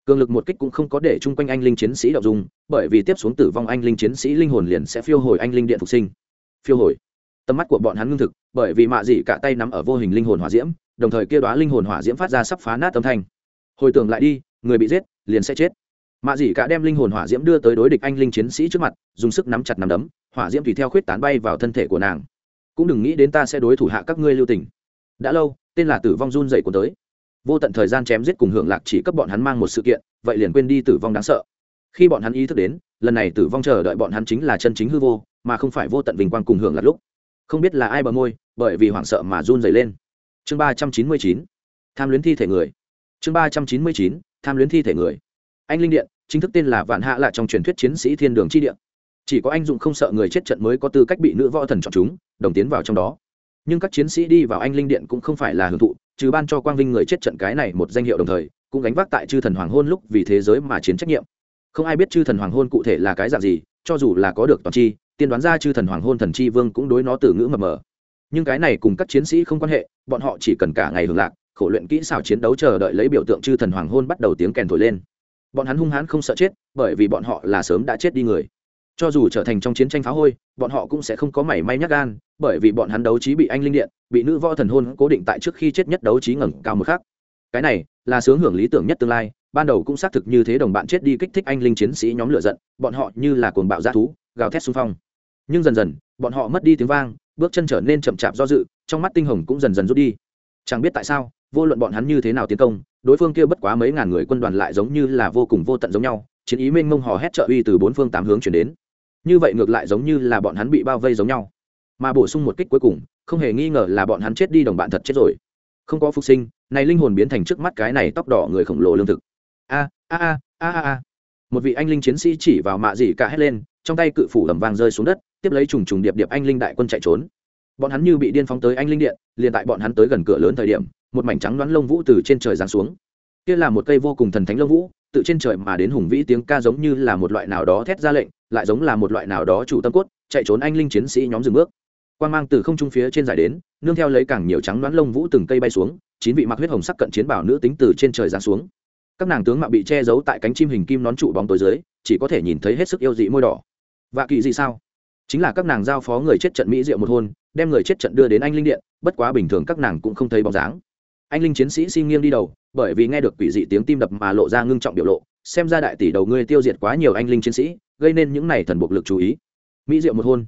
Speaker 1: Cường lực một kích cũng không có để chung quanh anh linh chiến sĩ đọc dùng bởi vì tiếp xuống tử vong anh linh chiến sĩ linh hồn liền sẽ phiêu hồi anh linh điện phục sinh. Phiêu hồi. Tầm mắt của bọn hắn ngưng thực, bởi vì mạ dị cả tay nắm ở vô hình linh hồn hỏa diễm, đồng thời kia đoá linh hồn hỏa diễm phát ra sắp phá nát âm thanh. Hồi tưởng lại đi, người bị giết, liền sẽ chết. Mạ dị cả đem linh hồn hỏa diễm đưa tới đối địch anh linh chiến sĩ trước mặt, dùng sức nắm chặt nắm đấm, hỏa diễm tùy theo khuyết tán bay vào thân thể của nàng. Cũng đừng nghĩ đến ta sẽ đối thủ hạ các ngươi lưu tình. Đã lâu, tên là tử vong run dậy của tới vô tận thời gian chém giết cùng hưởng lạc chỉ cấp bọn hắn mang một sự kiện, vậy liền quên đi tử vong đáng sợ. Khi bọn hắn ý thức đến, lần này tử vong chờ đợi bọn hắn chính là chân chính hư vô, mà không phải vô tận vinh quang cùng hưởng lạc lúc. Không biết là ai bờ môi, bởi vì hoảng sợ mà run dày lên. Chương ba trăm chín mươi chín, tham luyến thi thể người. Chương ba trăm chín mươi chín, tham luyến thi thể người. Anh linh điện, chính thức tên là vạn hạ lại trong truyền thuyết chiến sĩ thiên đường chi điện chỉ có anh dụng không sợ người chết trận mới có tư cách bị nữ võ thần chọn chúng, đồng tiến vào trong đó nhưng các chiến sĩ đi vào anh linh điện cũng không phải là hưởng thụ, trừ ban cho quang vinh người chết trận cái này một danh hiệu đồng thời, cũng gánh vác tại chư thần hoàng hôn lúc vì thế giới mà chiến trách nhiệm. Không ai biết chư thần hoàng hôn cụ thể là cái dạng gì, cho dù là có được toàn chi, tiên đoán ra chư thần hoàng hôn thần chi vương cũng đối nó từ ngữ mập mờ. Nhưng cái này cùng các chiến sĩ không quan hệ, bọn họ chỉ cần cả ngày hưởng lạc, khổ luyện kỹ xảo chiến đấu chờ đợi lấy biểu tượng chư thần hoàng hôn bắt đầu tiếng kèn thổi lên. Bọn hắn hung hãn không sợ chết, bởi vì bọn họ là sớm đã chết đi người cho dù trở thành trong chiến tranh phá hôi, bọn họ cũng sẽ không có mảy may nhắc gan, bởi vì bọn hắn đấu trí bị anh linh điện, bị nữ võ thần hôn cố định tại trước khi chết nhất đấu trí ngẩng cao một khác cái này là sướng hưởng lý tưởng nhất tương lai, ban đầu cũng xác thực như thế đồng bạn chết đi kích thích anh linh chiến sĩ nhóm lửa giận, bọn họ như là cuồng bạo g thú, gào thét xung phong. Nhưng dần dần, bọn họ mất đi tiếng vang, bước chân trở nên chậm chạp do dự, trong mắt tinh hồng cũng dần dần rút đi. Chẳng biết tại sao, vô luận bọn hắn như thế nào tiến công, đối phương kia bất quá mấy ngàn người quân đoàn lại giống như là vô cùng vô tận giống nhau, chiến ý mênh mông hò hét trợ uy từ bốn phương tám hướng chuyển đến như vậy ngược lại giống như là bọn hắn bị bao vây giống nhau. Mà bổ sung một kích cuối cùng, không hề nghi ngờ là bọn hắn chết đi đồng bạn thật chết rồi. Không có phục sinh, này linh hồn biến thành trước mắt cái này tóc đỏ người khổng lồ lương thực. A a a a a a. Một vị anh linh chiến sĩ chỉ vào mạ dị cả hét lên, trong tay cự phủ ẩm vàng rơi xuống đất, tiếp lấy trùng trùng điệp điệp anh linh đại quân chạy trốn. Bọn hắn như bị điên phóng tới anh linh điện, liền tại bọn hắn tới gần cửa lớn thời điểm, một mảnh trắng đoán lông vũ từ trên trời giáng xuống. Kia là một cây vô cùng thần thánh lông vũ tự trên trời mà đến hùng vĩ tiếng ca giống như là một loại nào đó thét ra lệnh, lại giống là một loại nào đó chủ tâm cốt, chạy trốn anh linh chiến sĩ nhóm dừng bước. Quan mang từ không trung phía trên giải đến, nương theo lấy càng nhiều trắng đoán lông vũ từng cây bay xuống, chín vị mặc huyết hồng sắc cận chiến bảo nữ tính từ trên trời giáng xuống. Các nàng tướng mạo bị che giấu tại cánh chim hình kim nón trụ bóng tối dưới, chỉ có thể nhìn thấy hết sức yêu dị môi đỏ. Và kỳ gì sao? Chính là các nàng giao phó người chết trận mỹ diệu một hôn, đem người chết trận đưa đến anh linh điện, bất quá bình thường các nàng cũng không thấy bóng dáng anh linh chiến sĩ xin nghiêng đi đầu, bởi vì nghe được quỷ dị tiếng tim đập mà lộ ra ngưng trọng biểu lộ, xem ra đại tỷ đầu ngươi tiêu diệt quá nhiều anh linh chiến sĩ, gây nên những này thần buộc lực chú ý. Mỹ diệu một hôn.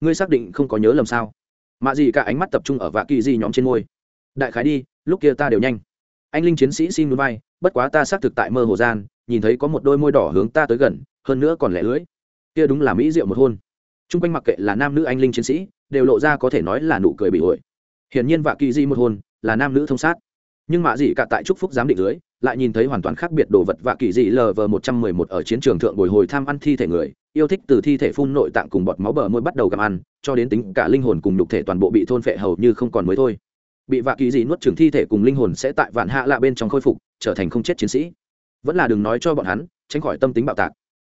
Speaker 1: Ngươi xác định không có nhớ lầm sao? Mạ gì cả ánh mắt tập trung ở vạ kỳ di nhóm trên môi. Đại khái đi, lúc kia ta đều nhanh. Anh linh chiến sĩ xin núi bay, bất quá ta xác thực tại mơ hồ gian, nhìn thấy có một đôi môi đỏ hướng ta tới gần, hơn nữa còn lẻ lưỡi. Kia đúng là mỹ diệu một hôn. T r u n g quanh mặc kệ là nam nữ anh linh chiến sĩ, đều lộ ra có thể nói là nụ cười bị ổi hiển nhiên vạ kỳ di một hôn là nam nữ thông sát. Nhưng mạ dị cả tại trúc phúc giám định dưới, lại nhìn thấy hoàn toàn khác biệt đồ vật vạ kỳ dị lv một trăm mười một ở chiến trường thượng bồi hồi tham ăn thi thể người, yêu thích từ thi thể phun nội tạng cùng bọt máu bờ môi bắt đầu gặm ăn, cho đến tính cả linh hồn cùng đục thể toàn bộ bị thôn phệ hầu như không còn mới thôi. Bị vạ kỳ dị nuốt trừng thi thể cùng linh hồn sẽ tại vạn hạ lạ bên trong khôi phục, trở thành không chết chiến sĩ. Vẫn là đừng nói cho bọn hắn, tránh khỏi tâm tính bạo tạc.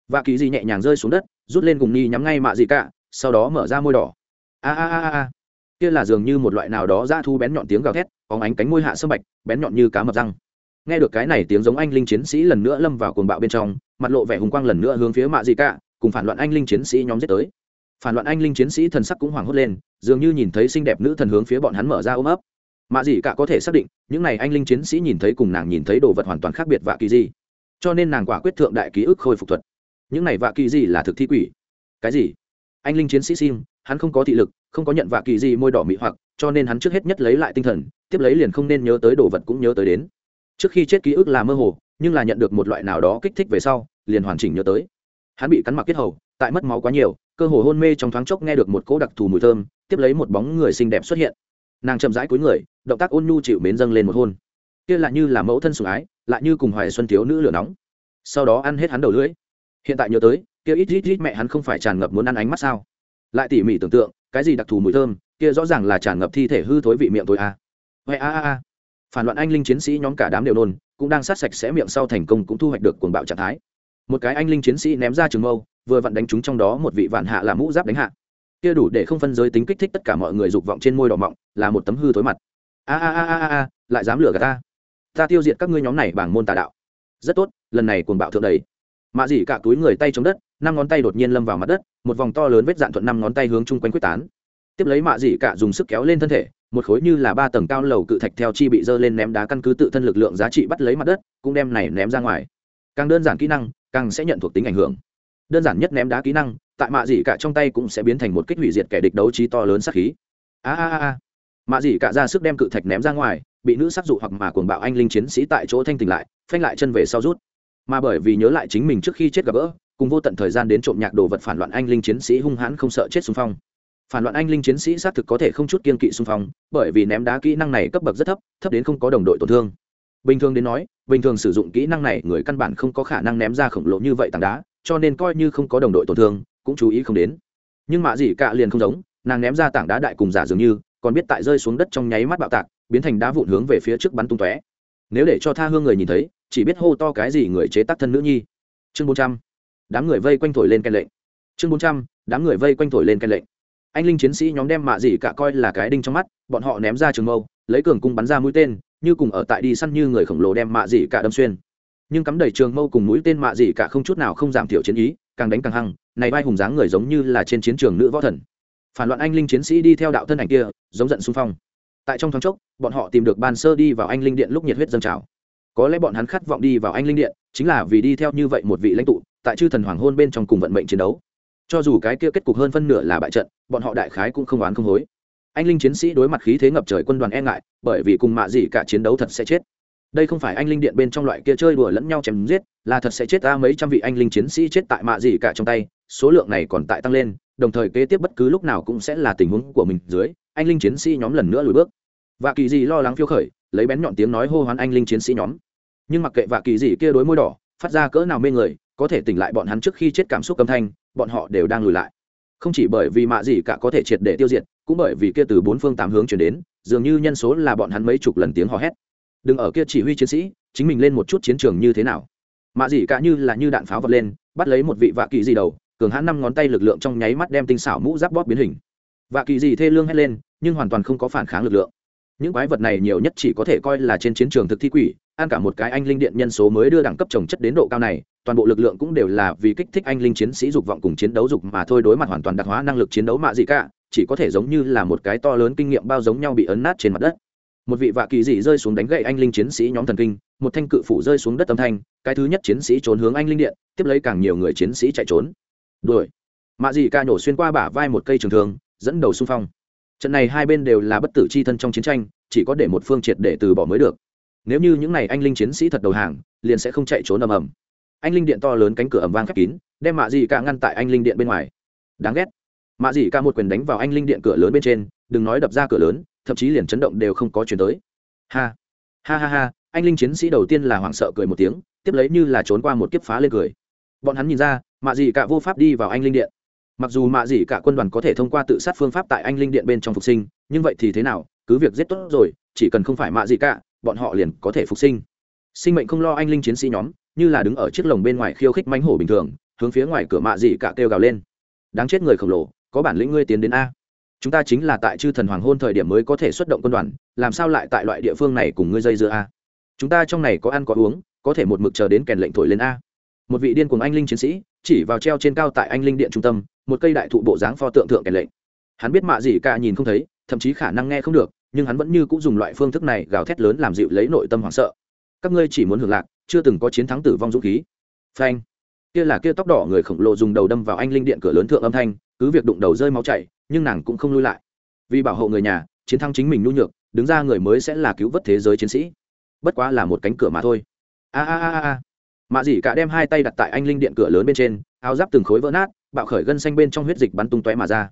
Speaker 1: Vạ kỳ dị nhẹ nhàng rơi xuống đất, rút lên cùng ni nhắm ngay mạ dị cả, sau đó mở ra môi đỏ. A a a a kia là dường như một loại nào đó ra thu bén nhọn tiếng gào thét có ánh cánh môi hạ sâm bạch, bén nhọn như cá mập răng. Nghe được cái này tiếng giống anh linh chiến sĩ lần nữa lâm vào cuồng bạo bên trong, mặt lộ vẻ hùng quang lần nữa hướng phía mạ dị cả cùng phản loạn anh linh chiến sĩ nhóm giết tới. Phản loạn anh linh chiến sĩ thần sắc cũng hoảng hốt lên, dường như nhìn thấy xinh đẹp nữ thần hướng phía bọn hắn mở ra ôm ấp. Mạ dị cả có thể xác định, những n à y anh linh chiến sĩ nhìn thấy cùng nàng nhìn thấy đồ vật hoàn toàn khác biệt và kỳ gì. Cho nên nàng quả quyết thượng đại ký ức khôi phục thuật. Những này và vạ kỳ gì là thực thi quỷ. Cái gì? Anh linh chiến sĩ sim, hắn không có thị lực, không có nhận vạ kỳ gì môi đỏ mị hoặc, cho nên hắn trước hết nhất lấy lại tinh thần, tiếp lấy liền không nên nhớ tới đồ vật cũng nhớ tới đến. Trước khi chết ký ức là mơ hồ, nhưng là nhận được một loại nào đó kích thích về sau, liền hoàn chỉnh nhớ tới. Hắn bị cắn mặc kết hầu, tại mất máu quá nhiều, cơ hồ hôn mê trong thoáng chốc nghe được một cỗ đặc thù mùi thơm, tiếp lấy một bóng người xinh đẹp xuất hiện. Nàng chậm rãi cuối người, động tác ôn nhu chịu mến dâng lên một hôn. Kia lại như là mẫu thân sủng ái, lại như cùng hoài xuân thiếu nữ lửa nóng. Sau đó ăn hết hắn đầu lưỡi. Hiện tại nhớ tới kia ít ít ít mẹ hắn không phải tràn ngập muốn ăn ánh mắt sao? Lại tỉ mỉ tưởng tượng, cái gì đặc thù mùi thơm, kia rõ ràng là tràn ngập thi thể hư thối vị miệng thôi à. a huệ a a a. Phản loạn anh linh chiến sĩ nhóm cả đám đều nôn, cũng đang sát sạch sẽ miệng sau thành công cũng thu hoạch được cuồng bạo trạng thái. Một cái anh linh chiến sĩ ném ra trường mâu, vừa vặn đánh trúng trong đó một vị vạn hạ là mũ giáp đánh hạ. Kia đủ để không phân giới tính kích thích tất cả mọi người dục vọng trên môi đỏ mọng, là một tấm hư thối mặt. A a a a a lại dám lừa cả ta. Ta tiêu diệt các ngươi nhóm này bằng môn tà đạo. Rất tốt, lần này cuồng bạo thượng đầy mạ dỉ cả túi người tay chống đất năm ngón tay đột nhiên lâm vào mặt đất, một vòng to lớn vết dạn thuận năm ngón tay hướng chung quanh quyết tán. Tiếp lấy mạ Dị cả dùng sức kéo lên thân thể, một khối như là ba tầng cao lầu cự thạch theo chi bị dơ lên ném đá căn cứ tự thân lực lượng giá trị bắt lấy mặt đất, cũng đem này ném ra ngoài. Càng đơn giản kỹ năng, càng sẽ nhận thuộc tính ảnh hưởng. Đơn giản nhất ném đá kỹ năng, tại mạ dị cả trong tay cũng sẽ biến thành một kích hủy diệt kẻ địch đấu trí to lớn sát khí. A a a mạ dị cả ra sức đem cự thạch ném ra ngoài, bị nữ sắc dụ hoặc mà cuồng bạo anh linh chiến sĩ tại chỗ thanh tỉnh lại, phanh lại chân về sau rút. Mà bởi vì nhớ lại chính mình trước khi chết gặp gỡ cùng vô tận thời gian đến trộm nhạc đồ vật phản loạn anh linh chiến sĩ hung hãn không sợ chết xung phong. Phản loạn anh linh chiến sĩ xác thực có thể không chút kiên kỵ xung phong, bởi vì ném đá kỹ năng này cấp bậc rất thấp thấp đến không có đồng đội tổn thương. Bình thường đến nói, bình thường sử dụng kỹ năng này, người căn bản không có khả năng ném ra khổng lồ như vậy tảng đá, cho nên coi như không có đồng đội tổn thương, cũng chú ý không đến. Nhưng mạ dị cạ liền không giống, nàng ném ra tảng đá đại cùng giả dường như, còn biết tại rơi xuống đất trong nháy mắt bạo tạc, biến thành đá vụn hướng về phía trước bắn tung tóe. Nếu để cho tha hương người nhìn thấy, chỉ biết hô to cái gì người chế tác thân nữ nhi. Chương bốn trăm đám người vây quanh thổi lên cai lệnh. Chương bốn trăm, đám người vây quanh thổi lên cai lệnh. Anh linh chiến sĩ nhóm đem mạ dị cả coi là cái đinh trong mắt, bọn họ ném ra trường mâu, lấy cường cung bắn ra mũi tên, như cùng ở tại đi săn như người khổng lồ đem mạ dị cả đâm xuyên. Nhưng cắm đầy trường mâu cùng mũi tên mạ dị cả không chút nào không giảm thiểu chiến ý, càng đánh càng hăng, này vai hùng dáng người giống như là trên chiến trường nữ võ thần. Phản loạn anh linh chiến sĩ đi theo đạo thân ảnh kia, giống giận xung phong. Tại trong thoáng chốc, bọn họ tìm được ban sơ đi vào anh linh điện lúc nhiệt huyết dâng trào. Có lẽ bọn hắn khát vọng đi vào anh linh điện, chính là vì đi theo như vậy một vị lãnh tụ tại chư thần hoàng hôn bên trong cùng vận mệnh chiến đấu. Cho dù cái kia kết cục hơn phân nửa là bại trận, bọn họ đại khái cũng không oán không hối. Anh linh chiến sĩ đối mặt khí thế ngập trời quân đoàn e ngại, bởi vì cùng mạ gì cả chiến đấu thật sẽ chết. Đây không phải anh linh điện bên trong loại kia chơi đùa lẫn nhau chém giết, là thật sẽ chết ta mấy trăm vị anh linh chiến sĩ chết tại mạ gì cả trong tay, số lượng này còn tại tăng lên, đồng thời kế tiếp bất cứ lúc nào cũng sẽ là tình huống của mình dưới, anh linh chiến sĩ nhóm lần nữa lùi bước. Và kỳ gì lo lắng phiêu khởi, lấy bén nhọn tiếng nói hô hoán anh linh chiến sĩ nhóm. Nhưng mặc kệ và kỳ gì kia đối môi đỏ, phát ra cỡ nào mê người có thể tỉnh lại bọn hắn trước khi chết cảm xúc âm thanh, bọn họ đều đang lùi lại. Không chỉ bởi vì mạ gì cả có thể triệt để tiêu diệt, cũng bởi vì kia từ bốn phương tám hướng chuyển đến, dường như nhân số là bọn hắn mấy chục lần tiếng hò hét. Đừng ở kia chỉ huy chiến sĩ, chính mình lên một chút chiến trường như thế nào. Mạ gì cả như là như đạn pháo vật lên, bắt lấy một vị vạ kỳ gì đầu, cường hãn năm ngón tay lực lượng trong nháy mắt đem tinh xảo mũ giáp bóp biến hình. Vạ kỳ gì thê lương hét lên, nhưng hoàn toàn không có phản kháng lực lượng. Những quái vật này nhiều nhất chỉ có thể coi là trên chiến trường thực thi quỷ ăn cả một cái anh linh điện nhân số mới đưa đẳng cấp trồng chất đến độ cao này, toàn bộ lực lượng cũng đều là vì kích thích anh linh chiến sĩ dục vọng cùng chiến đấu dục mà thôi, đối mặt hoàn toàn đặc hóa năng lực chiến đấu mạ gì cả, chỉ có thể giống như là một cái to lớn kinh nghiệm bao giống nhau bị ấn nát trên mặt đất. Một vị vạ kỳ dị rơi xuống đánh gậy anh linh chiến sĩ nhóm thần kinh, một thanh cự phủ rơi xuống đất âm thanh, cái thứ nhất chiến sĩ trốn hướng anh linh điện, tiếp lấy càng nhiều người chiến sĩ chạy trốn. Đuổi. Mạ dị ca nhổ xuyên qua bả vai một cây trường thường dẫn đầu xung phong. Trận này hai bên đều là bất tử c h i thân trong chiến tranh, chỉ có để một phương triệt để từ bỏ mới được nếu như những n à y anh linh chiến sĩ thật đầu hàng, liền sẽ không chạy trốn ầm ầm. Anh linh điện to lớn cánh cửa ầm vang khép kín, đem mạ dị cả ngăn tại anh linh điện bên ngoài. Đáng ghét. Mạ dị cả một quyền đánh vào anh linh điện cửa lớn bên trên, đừng nói đập ra cửa lớn, thậm chí liền chấn động đều không có chuyển tới. Ha. Ha ha ha, anh linh chiến sĩ đầu tiên là hoảng sợ cười một tiếng, tiếp lấy như là trốn qua một kiếp phá lên cười. Bọn hắn nhìn ra, mạ dị cả vô pháp đi vào anh linh điện. Mặc dù mạ dị cả quân đoàn có thể thông qua tự sát phương pháp tại anh linh điện bên trong phục sinh, nhưng vậy thì thế nào? Cứ việc giết tốt rồi, chỉ cần không phải mạ dị cả bọn họ liền có thể phục sinh. Sinh mệnh không lo anh linh chiến sĩ nhóm, như là đứng ở chiếc lồng bên ngoài khiêu khích mánh hổ bình thường, hướng phía ngoài cửa mạ dị cả kêu gào lên. Đáng chết người khổng lồ, có bản lĩnh ngươi tiến đến a. Chúng ta chính là tại chư thần hoàng hôn thời điểm mới có thể xuất động quân đoàn, làm sao lại tại loại địa phương này cùng ngươi dây dưa a? Chúng ta trong này có ăn có uống, có thể một mực chờ đến kèn lệnh thổi lên a. Một vị điên cùng anh linh chiến sĩ, chỉ vào treo trên cao tại anh linh điện trung tâm, một cây đại thụ bộ dáng pho tượng thượng kèn lệnh. Hắn biết mạ gì cả nhìn không thấy, thậm chí khả năng nghe không được nhưng hắn vẫn như cũng dùng loại phương thức này gào thét lớn làm dịu lấy nội tâm hoảng sợ. Các ngươi chỉ muốn hưởng lạc, chưa từng có chiến thắng tử vong dũng khí. Phanh. Kia là kia tóc đỏ người khổng lồ dùng đầu đâm vào anh linh điện cửa lớn thượng âm thanh, cứ việc đụng đầu rơi máu chảy, nhưng nàng cũng không lui lại. Vì bảo hộ người nhà, chiến thắng chính mình nhu nhược, đứng ra người mới sẽ là cứu vớt thế giới chiến sĩ. Bất quá là một cánh cửa mà thôi. A a a a mạ dỉ cả đem hai tay đặt tại anh linh điện cửa lớn bên trên, áo giáp từng khối vỡ nát, bạo khởi gân xanh bên trong huyết dịch bắn tung tóe mà ra.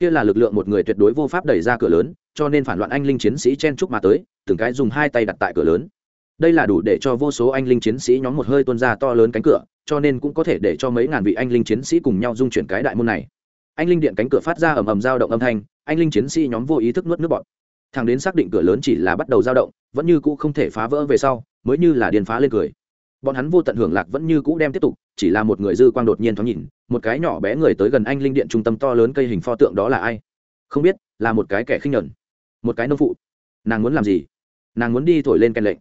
Speaker 1: Kia là lực lượng một người tuyệt đối vô pháp đẩy ra cửa lớn cho nên phản loạn anh linh chiến sĩ chen chúc mà tới, từng cái dùng hai tay đặt tại cửa lớn. Đây là đủ để cho vô số anh linh chiến sĩ nhóm một hơi tuôn ra to lớn cánh cửa, cho nên cũng có thể để cho mấy ngàn vị anh linh chiến sĩ cùng nhau dung chuyển cái đại môn này. Anh linh điện cánh cửa phát ra ầm ầm dao động âm thanh, anh linh chiến sĩ nhóm vô ý thức nuốt nước bọt. Thằng đến xác định cửa lớn chỉ là bắt đầu dao động, vẫn như cũ không thể phá vỡ về sau, mới như là điền phá lên cười. Bọn hắn vô tận hưởng lạc vẫn như cũ đem tiếp tục, chỉ là một người dư quang đột nhiên thoáng nhìn, một cái nhỏ bé người tới gần anh linh điện trung tâm to lớn cây hình pho tượng đó là ai? Không biết, là một cái kẻ khinh nhẫn một cái nông phụ. Nàng muốn làm gì? Nàng muốn đi thổi lên kèn lệnh.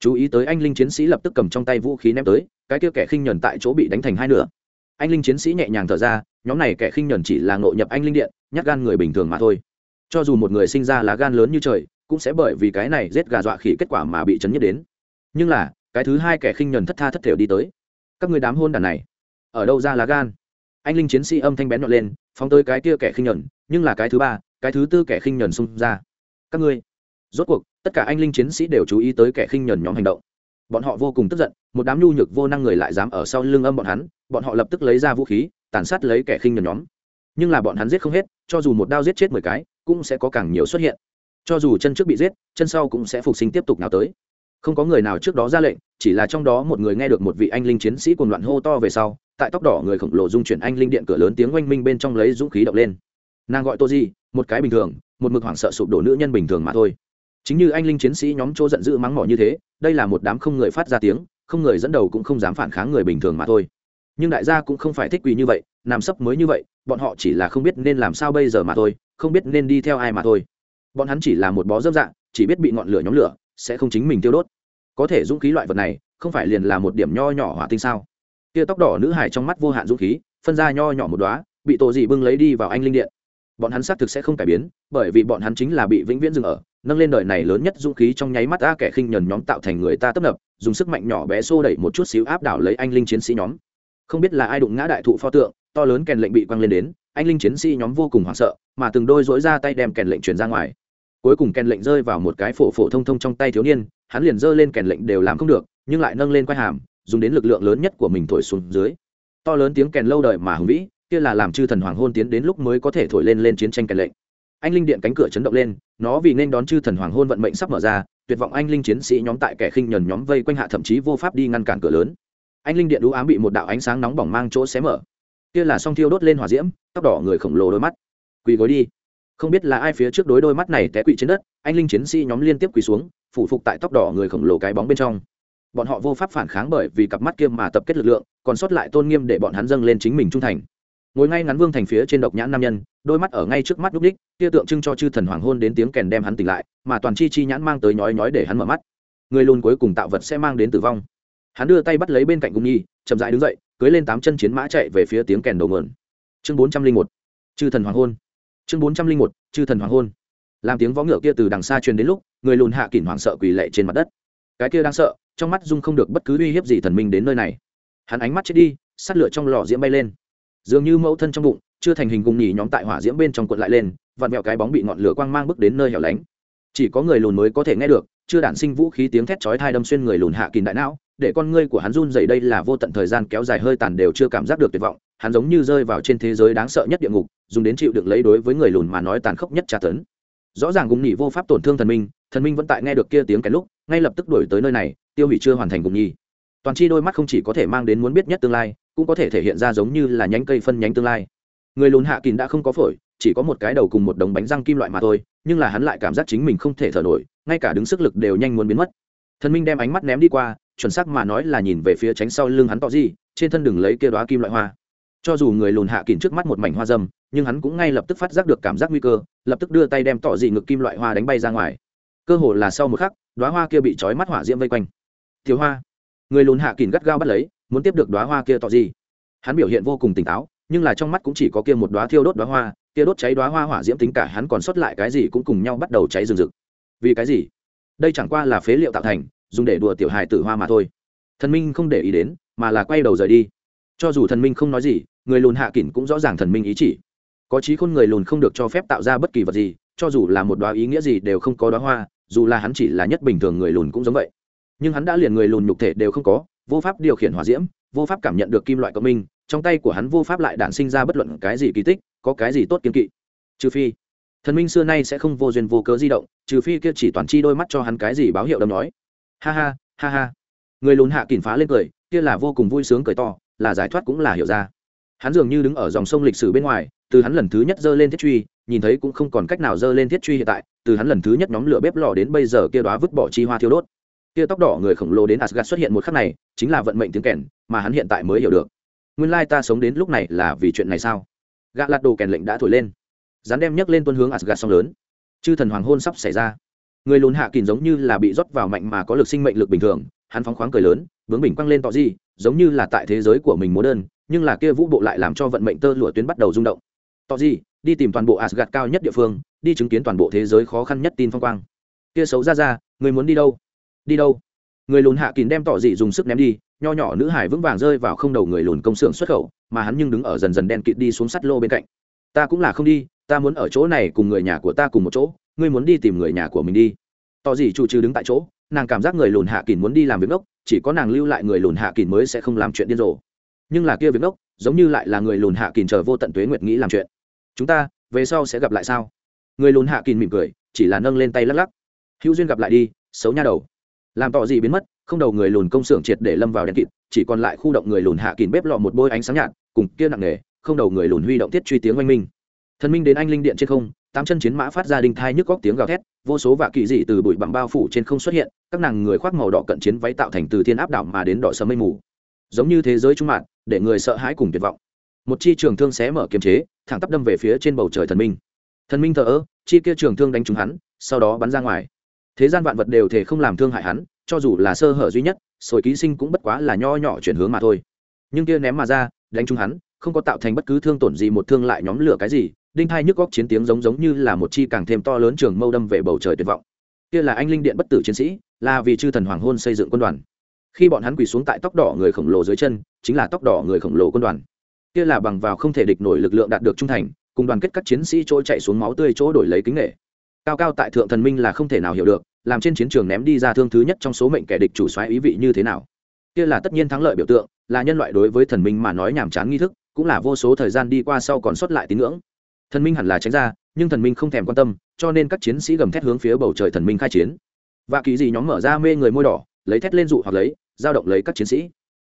Speaker 1: Chú ý tới anh linh chiến sĩ lập tức cầm trong tay vũ khí ném tới, cái kia kẻ khinh nhẫn tại chỗ bị đánh thành hai nửa. Anh linh chiến sĩ nhẹ nhàng thở ra, nhóm này kẻ khinh nhẫn chỉ là ngộ nhập anh linh điện, nhát gan người bình thường mà thôi. Cho dù một người sinh ra là gan lớn như trời, cũng sẽ bởi vì cái này giết gà dọa khỉ kết quả mà bị chấn nhất đến. Nhưng là, cái thứ hai kẻ khinh nhẫn thất tha thất thểu đi tới. Các người đám hôn đàn này, ở đâu ra lá gan? Anh linh chiến sĩ âm thanh bén nhọn lên, phóng tới cái kia kẻ khinh nhẫn nhưng là cái thứ ba, cái thứ tư kẻ khinh nhẫn xung ra các ngươi. Rốt cuộc, tất cả anh linh chiến sĩ đều chú ý tới kẻ khinh nhờn nhóm hành động. Bọn họ vô cùng tức giận, một đám nhu nhược vô năng người lại dám ở sau lưng âm bọn hắn, bọn họ lập tức lấy ra vũ khí, tàn sát lấy kẻ khinh nhờn nhóm. Nhưng là bọn hắn giết không hết, cho dù một đao giết chết mười cái, cũng sẽ có càng nhiều xuất hiện. Cho dù chân trước bị giết, chân sau cũng sẽ phục sinh tiếp tục nào tới. Không có người nào trước đó ra lệnh, chỉ là trong đó một người nghe được một vị anh linh chiến sĩ cuồng loạn hô to về sau, tại tóc đỏ người khổng lồ dung chuyển anh linh điện cửa lớn tiếng oanh minh bên trong lấy dũng khí động lên. Nàng gọi tô di, một cái bình thường một mực hoảng sợ sụp đổ nữ nhân bình thường mà thôi. Chính như anh linh chiến sĩ nhóm chỗ giận dữ mắng mỏ như thế đây là một đám không người phát ra tiếng không người dẫn đầu cũng không dám phản kháng người bình thường mà thôi. Nhưng đại gia cũng không phải thích quỳ như vậy nằm sấp mới như vậy bọn họ chỉ là không biết nên làm sao bây giờ mà thôi không biết nên đi theo ai mà thôi. Bọn hắn chỉ là một bó dâm dạng chỉ biết bị ngọn lửa nhóm lửa sẽ không chính mình tiêu đốt. Có thể dũng khí loại vật này không phải liền là một điểm nho nhỏ hỏa tinh sao? Tia tóc đỏ nữ hải trong mắt vô hạn dũng khí phân ra nho nhỏ một đóa, bị tổ dị bưng lấy đi vào anh linh điện bọn hắn xác thực sẽ không cải biến, bởi vì bọn hắn chính là bị vĩnh viễn dừng ở, nâng lên đời này lớn nhất dũng khí trong nháy mắt a kẻ khinh nhẫn nhóm tạo thành người ta tấp nập, dùng sức mạnh nhỏ bé xô đẩy một chút xíu áp đảo lấy anh linh chiến sĩ nhóm. Không biết là ai đụng ngã đại thụ pho tượng, to lớn kèn lệnh bị quăng lên đến, anh linh chiến sĩ nhóm vô cùng hoảng sợ, mà từng đôi dỗi ra tay đem kèn lệnh chuyển ra ngoài. Cuối cùng kèn lệnh rơi vào một cái phổ phổ thông thông trong tay thiếu niên, hắn liền giơ lên kèn lệnh đều làm không được, nhưng lại nâng lên quai hàm, dùng đến lực lượng lớn nhất của mình thổi xuống dưới. To lớn tiếng kèn lâu đời mà hùng vĩ kia là làm chư thần hoàng hôn tiến đến lúc mới có thể thổi lên lên chiến tranh cải lệnh. Anh linh điện cánh cửa chấn động lên, nó vì nên đón chư thần hoàng hôn vận mệnh sắp mở ra, tuyệt vọng anh linh chiến sĩ nhóm tại kẻ khinh nhẫn nhóm vây quanh hạ thậm chí vô pháp đi ngăn cản cửa lớn. Anh linh điện đũ ám bị một đạo ánh sáng nóng bỏng mang chỗ xé mở. Kia là song thiêu đốt lên hỏa diễm, tóc đỏ người khổng lồ đôi mắt. Quỳ gối đi. Không biết là ai phía trước đối đôi mắt này té quỵ trên đất, anh linh chiến sĩ nhóm liên tiếp quỳ xuống, phủ phục tại tóc đỏ người khổng lồ cái bóng bên trong. Bọn họ vô pháp phản kháng bởi vì cặp mắt kia mà tập kết lực lượng, còn sót lại tôn nghiêm để bọn hắn dâng lên chính mình trung thành ngồi ngay ngắn vương thành phía trên độc nhãn nam nhân, đôi mắt ở ngay trước mắt đúc đích, kia tượng trưng cho chư thần hoàng hôn đến tiếng kèn đem hắn tỉnh lại, mà toàn chi chi nhãn mang tới nhói nhói để hắn mở mắt. Người lùn cuối cùng tạo vật sẽ mang đến tử vong. Hắn đưa tay bắt lấy bên cạnh cung nhi, chậm rãi đứng dậy, cưới lên tám chân chiến mã chạy về phía tiếng kèn đầu mượn. Chương bốn trăm linh một, chư thần hoàng hôn. Chương bốn trăm linh một, chư thần hoàng hôn. Làm tiếng võ ngựa kia từ đằng xa truyền đến lúc, người lùn hạ kỷ hoảng sợ quỳ lệ trên mặt đất. Cái kia đang sợ, trong mắt dung không được bất cứ uy hiếp gì thần minh đến nơi này. Hắn ánh mắt chết đi sát lửa trong lò diễm bay lên dường như mẫu thân trong bụng, chưa thành hình cùng nhì nhóm tại hỏa diễm bên trong cuộn lại lên, vặn vẹo cái bóng bị ngọn lửa quang mang bước đến nơi hẻo lánh. Chỉ có người lùn mới có thể nghe được, chưa đản sinh vũ khí tiếng thét chói thai đâm xuyên người lùn hạ kìm đại não, để con ngươi của hắn run dày đây là vô tận thời gian kéo dài hơi tàn đều chưa cảm giác được tuyệt vọng, hắn giống như rơi vào trên thế giới đáng sợ nhất địa ngục, dùng đến chịu được lấy đối với người lùn mà nói tàn khốc nhất tra tấn. Rõ ràng gùng nhỉ vô pháp tổn thương thần minh thần minh vẫn tại nghe được kia tiếng cái lúc, ngay lập tức đổi tới nơi này, tiêu hủy chưa hoàn thành gùng nhỉ. Toàn chi đôi mắt không chỉ có thể mang đến muốn biết nhất tương lai cũng có thể thể hiện ra giống như là nhánh cây phân nhánh tương lai. Người lùn hạ kín đã không có phổi, chỉ có một cái đầu cùng một đống bánh răng kim loại mà thôi, nhưng là hắn lại cảm giác chính mình không thể thở nổi, ngay cả đứng sức lực đều nhanh muốn biến mất. Thần minh đem ánh mắt ném đi qua, chuẩn xác mà nói là nhìn về phía tránh sau lưng hắn tỏ gì, trên thân đừng lấy kia đoá kim loại hoa. Cho dù người lùn hạ kín trước mắt một mảnh hoa dâm, nhưng hắn cũng ngay lập tức phát giác được cảm giác nguy cơ, lập tức đưa tay đem tỏ dị ngực kim loại hoa đánh bay ra ngoài. Cơ hồ là sau một khắc đoá hoa kia bị trói mắt hỏa diễm vây quanh. Thiếu hoa. Người lùn hạ kín gắt gao bắt lấy muốn tiếp được đoá hoa kia tỏ gì? Hắn biểu hiện vô cùng tỉnh táo, nhưng là trong mắt cũng chỉ có kia một đoá thiêu đốt đoá hoa, kia đốt cháy đoá hoa hỏa diễm tính cả hắn còn sót lại cái gì cũng cùng nhau bắt đầu cháy rừng rực. Vì cái gì? Đây chẳng qua là phế liệu tạo thành, dùng để đùa tiểu hài tử hoa mà thôi. Thần minh không để ý đến, mà là quay đầu rời đi. Cho dù thần minh không nói gì, người lùn hạ kỷ cũng rõ ràng thần minh ý chỉ. Có trí khôn người lùn không được cho phép tạo ra bất kỳ vật gì, cho dù là một đoá ý nghĩa gì đều không có đoá hoa, dù là hắn chỉ là nhất bình thường người lùn cũng giống vậy. Nhưng hắn đã liền người lùn nhục thể đều không có vô pháp điều khiển hỏa diễm, vô pháp cảm nhận được kim loại cộng minh, trong tay của hắn vô pháp lại đản sinh ra bất luận cái gì kỳ tích, có cái gì tốt kiên kỵ. Trừ phi, thần minh xưa nay sẽ không vô duyên vô cớ di động, trừ phi kia chỉ toàn chi đôi mắt cho hắn cái gì báo hiệu đâm nói. Ha ha ha ha. Người lùn hạ kìm phá lên cười, kia là vô cùng vui sướng cười to, là giải thoát cũng là hiểu ra. Hắn dường như đứng ở dòng sông lịch sử bên ngoài, từ hắn lần thứ nhất giơ lên thiết truy, nhìn thấy cũng không còn cách nào giơ lên thiết truy hiện tại, từ hắn lần thứ nhất nhóm lửa bếp lò đến bây giờ kia đóa vứt bỏ chi hoa thiêu đốt kia tóc đỏ người khổng lồ đến Asgard xuất hiện một khắc này, chính là vận mệnh tiếng kèn, mà hắn hiện tại mới hiểu được. Nguyên lai ta sống đến lúc này là vì chuyện này sao? Gã lạt đồ kèn lệnh đã thổi lên. Rắn đem nhấc lên tuân hướng Asgard song lớn. Chư thần hoàng hôn sắp xảy ra. Người lùn hạ kình giống như là bị rót vào mạnh mà có lực sinh mệnh lực bình thường, hắn phóng khoáng cười lớn, bướng bỉnh quăng lên tọ gì, giống như là tại thế giới của mình múa đơn, nhưng là kia vũ bộ lại làm cho vận mệnh tơ lụa tuyến bắt đầu rung động. Tọ gì, đi tìm toàn bộ Asgard cao nhất địa phương, đi chứng kiến toàn bộ thế giới khó khăn nhất tin phong quang. Kia xấu ra ra, người muốn đi đâu? Đi đâu? Người lùn hạ kín đem tỏ dị dùng sức ném đi, nho nhỏ nữ hải vững vàng rơi vào không đầu người lùn công xưởng xuất khẩu, mà hắn nhưng đứng ở dần dần đen kịt đi xuống sắt lô bên cạnh. Ta cũng là không đi, ta muốn ở chỗ này cùng người nhà của ta cùng một chỗ, ngươi muốn đi tìm người nhà của mình đi. Tỏ dị chủ trừ đứng tại chỗ, nàng cảm giác người lùn hạ kín muốn đi làm việc ngốc chỉ có nàng lưu lại người lùn hạ kín mới sẽ không làm chuyện điên rồ. Nhưng là kia việc ngốc giống như lại là người lùn hạ kín chờ vô tận tuế nguyệt nghĩ làm chuyện. Chúng ta, về sau sẽ gặp lại sao? Người lùn hạ kín mỉm cười, chỉ là nâng lên tay lắc lắc. Hữu duyên gặp lại đi, xấu nha đầu làm tỏ gì biến mất, không đầu người lùn công xưởng triệt để lâm vào đèn kịt, chỉ còn lại khu động người lùn hạ kín bếp lọ một bôi ánh sáng nhạt, cùng kia nặng nề, không đầu người lùn huy động tiết truy tiếng oanh minh. Thần minh đến anh linh điện trên không, tám chân chiến mã phát ra đinh thai nhức góc tiếng gào thét, vô số vạ kỳ dị từ bụi bặm bao phủ trên không xuất hiện, các nàng người khoác màu đỏ cận chiến váy tạo thành từ thiên áp đảo mà đến đỏ sớm mây mù. Giống như thế giới trung mạng để người sợ hãi cùng tuyệt vọng. Một chi trường thương xé mở kiềm chế, thẳng tắp đâm về phía trên bầu trời thần minh. Thần minh thờ ơ, chi kia trường thương đánh trúng hắn, sau đó bắn ra ngoài thế gian vạn vật đều thể không làm thương hại hắn, cho dù là sơ hở duy nhất, sồi ký sinh cũng bất quá là nho nhỏ chuyển hướng mà thôi. Nhưng kia ném mà ra, đánh trúng hắn, không có tạo thành bất cứ thương tổn gì một thương lại nhóm lửa cái gì, đinh hai nhức góc chiến tiếng giống giống như là một chi càng thêm to lớn trường mâu đâm về bầu trời tuyệt vọng. Kia là anh linh điện bất tử chiến sĩ, là vì chư thần hoàng hôn xây dựng quân đoàn. Khi bọn hắn quỳ xuống tại tóc đỏ người khổng lồ dưới chân, chính là tóc đỏ người khổng lồ quân đoàn. Kia là bằng vào không thể địch nổi lực lượng đạt được trung thành, cùng đoàn kết các chiến sĩ trôi chạy xuống máu tươi chỗ đổi lấy kính nghệ cao cao tại thượng thần minh là không thể nào hiểu được, làm trên chiến trường ném đi ra thương thứ nhất trong số mệnh kẻ địch chủ xoáy ý vị như thế nào. Kia là tất nhiên thắng lợi biểu tượng, là nhân loại đối với thần minh mà nói nhàm chán nghi thức, cũng là vô số thời gian đi qua sau còn xuất lại tín ngưỡng. Thần minh hẳn là tránh ra, nhưng thần minh không thèm quan tâm, cho nên các chiến sĩ gầm thét hướng phía bầu trời thần minh khai chiến. Và kỳ gì nhóm mở ra mê người môi đỏ, lấy thét lên dụ hoặc lấy dao động lấy các chiến sĩ.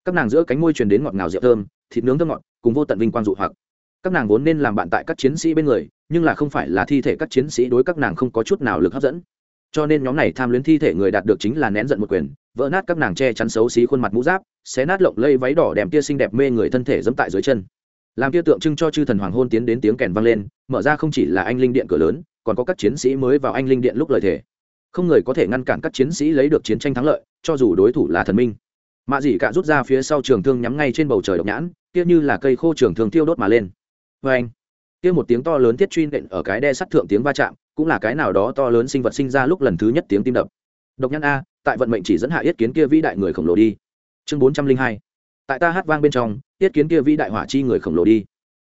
Speaker 1: Các nàng giữa cánh môi truyền đến ngọt ngào rượu thơm, thịt nướng thơm ngọt, cùng vô tận vinh quang dụ hoặc các nàng vốn nên làm bạn tại các chiến sĩ bên người, nhưng là không phải là thi thể các chiến sĩ đối các nàng không có chút nào lực hấp dẫn. Cho nên nhóm này tham luyến thi thể người đạt được chính là nén giận một quyền, vỡ nát các nàng che chắn xấu xí khuôn mặt mũ giáp, xé nát lộng lây váy đỏ đèm tia xinh đẹp mê người thân thể dẫm tại dưới chân. Làm tia tượng trưng cho chư thần hoàng hôn tiến đến tiếng kèn vang lên, mở ra không chỉ là anh linh điện cửa lớn, còn có các chiến sĩ mới vào anh linh điện lúc lời thể không người có thể ngăn cản các chiến sĩ lấy được chiến tranh thắng lợi, cho dù đối thủ là thần minh. Mạ dị cả rút ra phía sau trường thương nhắm ngay trên bầu trời độc nhãn, kia như là cây khô trường thương tiêu đốt mà lên vê anh. Kia một tiếng to lớn thiết truy nện ở cái đe sắt thượng tiếng va chạm, cũng là cái nào đó to lớn sinh vật sinh ra lúc lần thứ nhất tiếng tim đập. Độc nhãn a, tại vận mệnh chỉ dẫn hạ yết kiến kia vĩ đại người khổng lồ đi. Chương bốn trăm linh hai, tại ta hát vang bên trong, yết kiến kia vĩ đại hỏa chi người khổng lồ đi.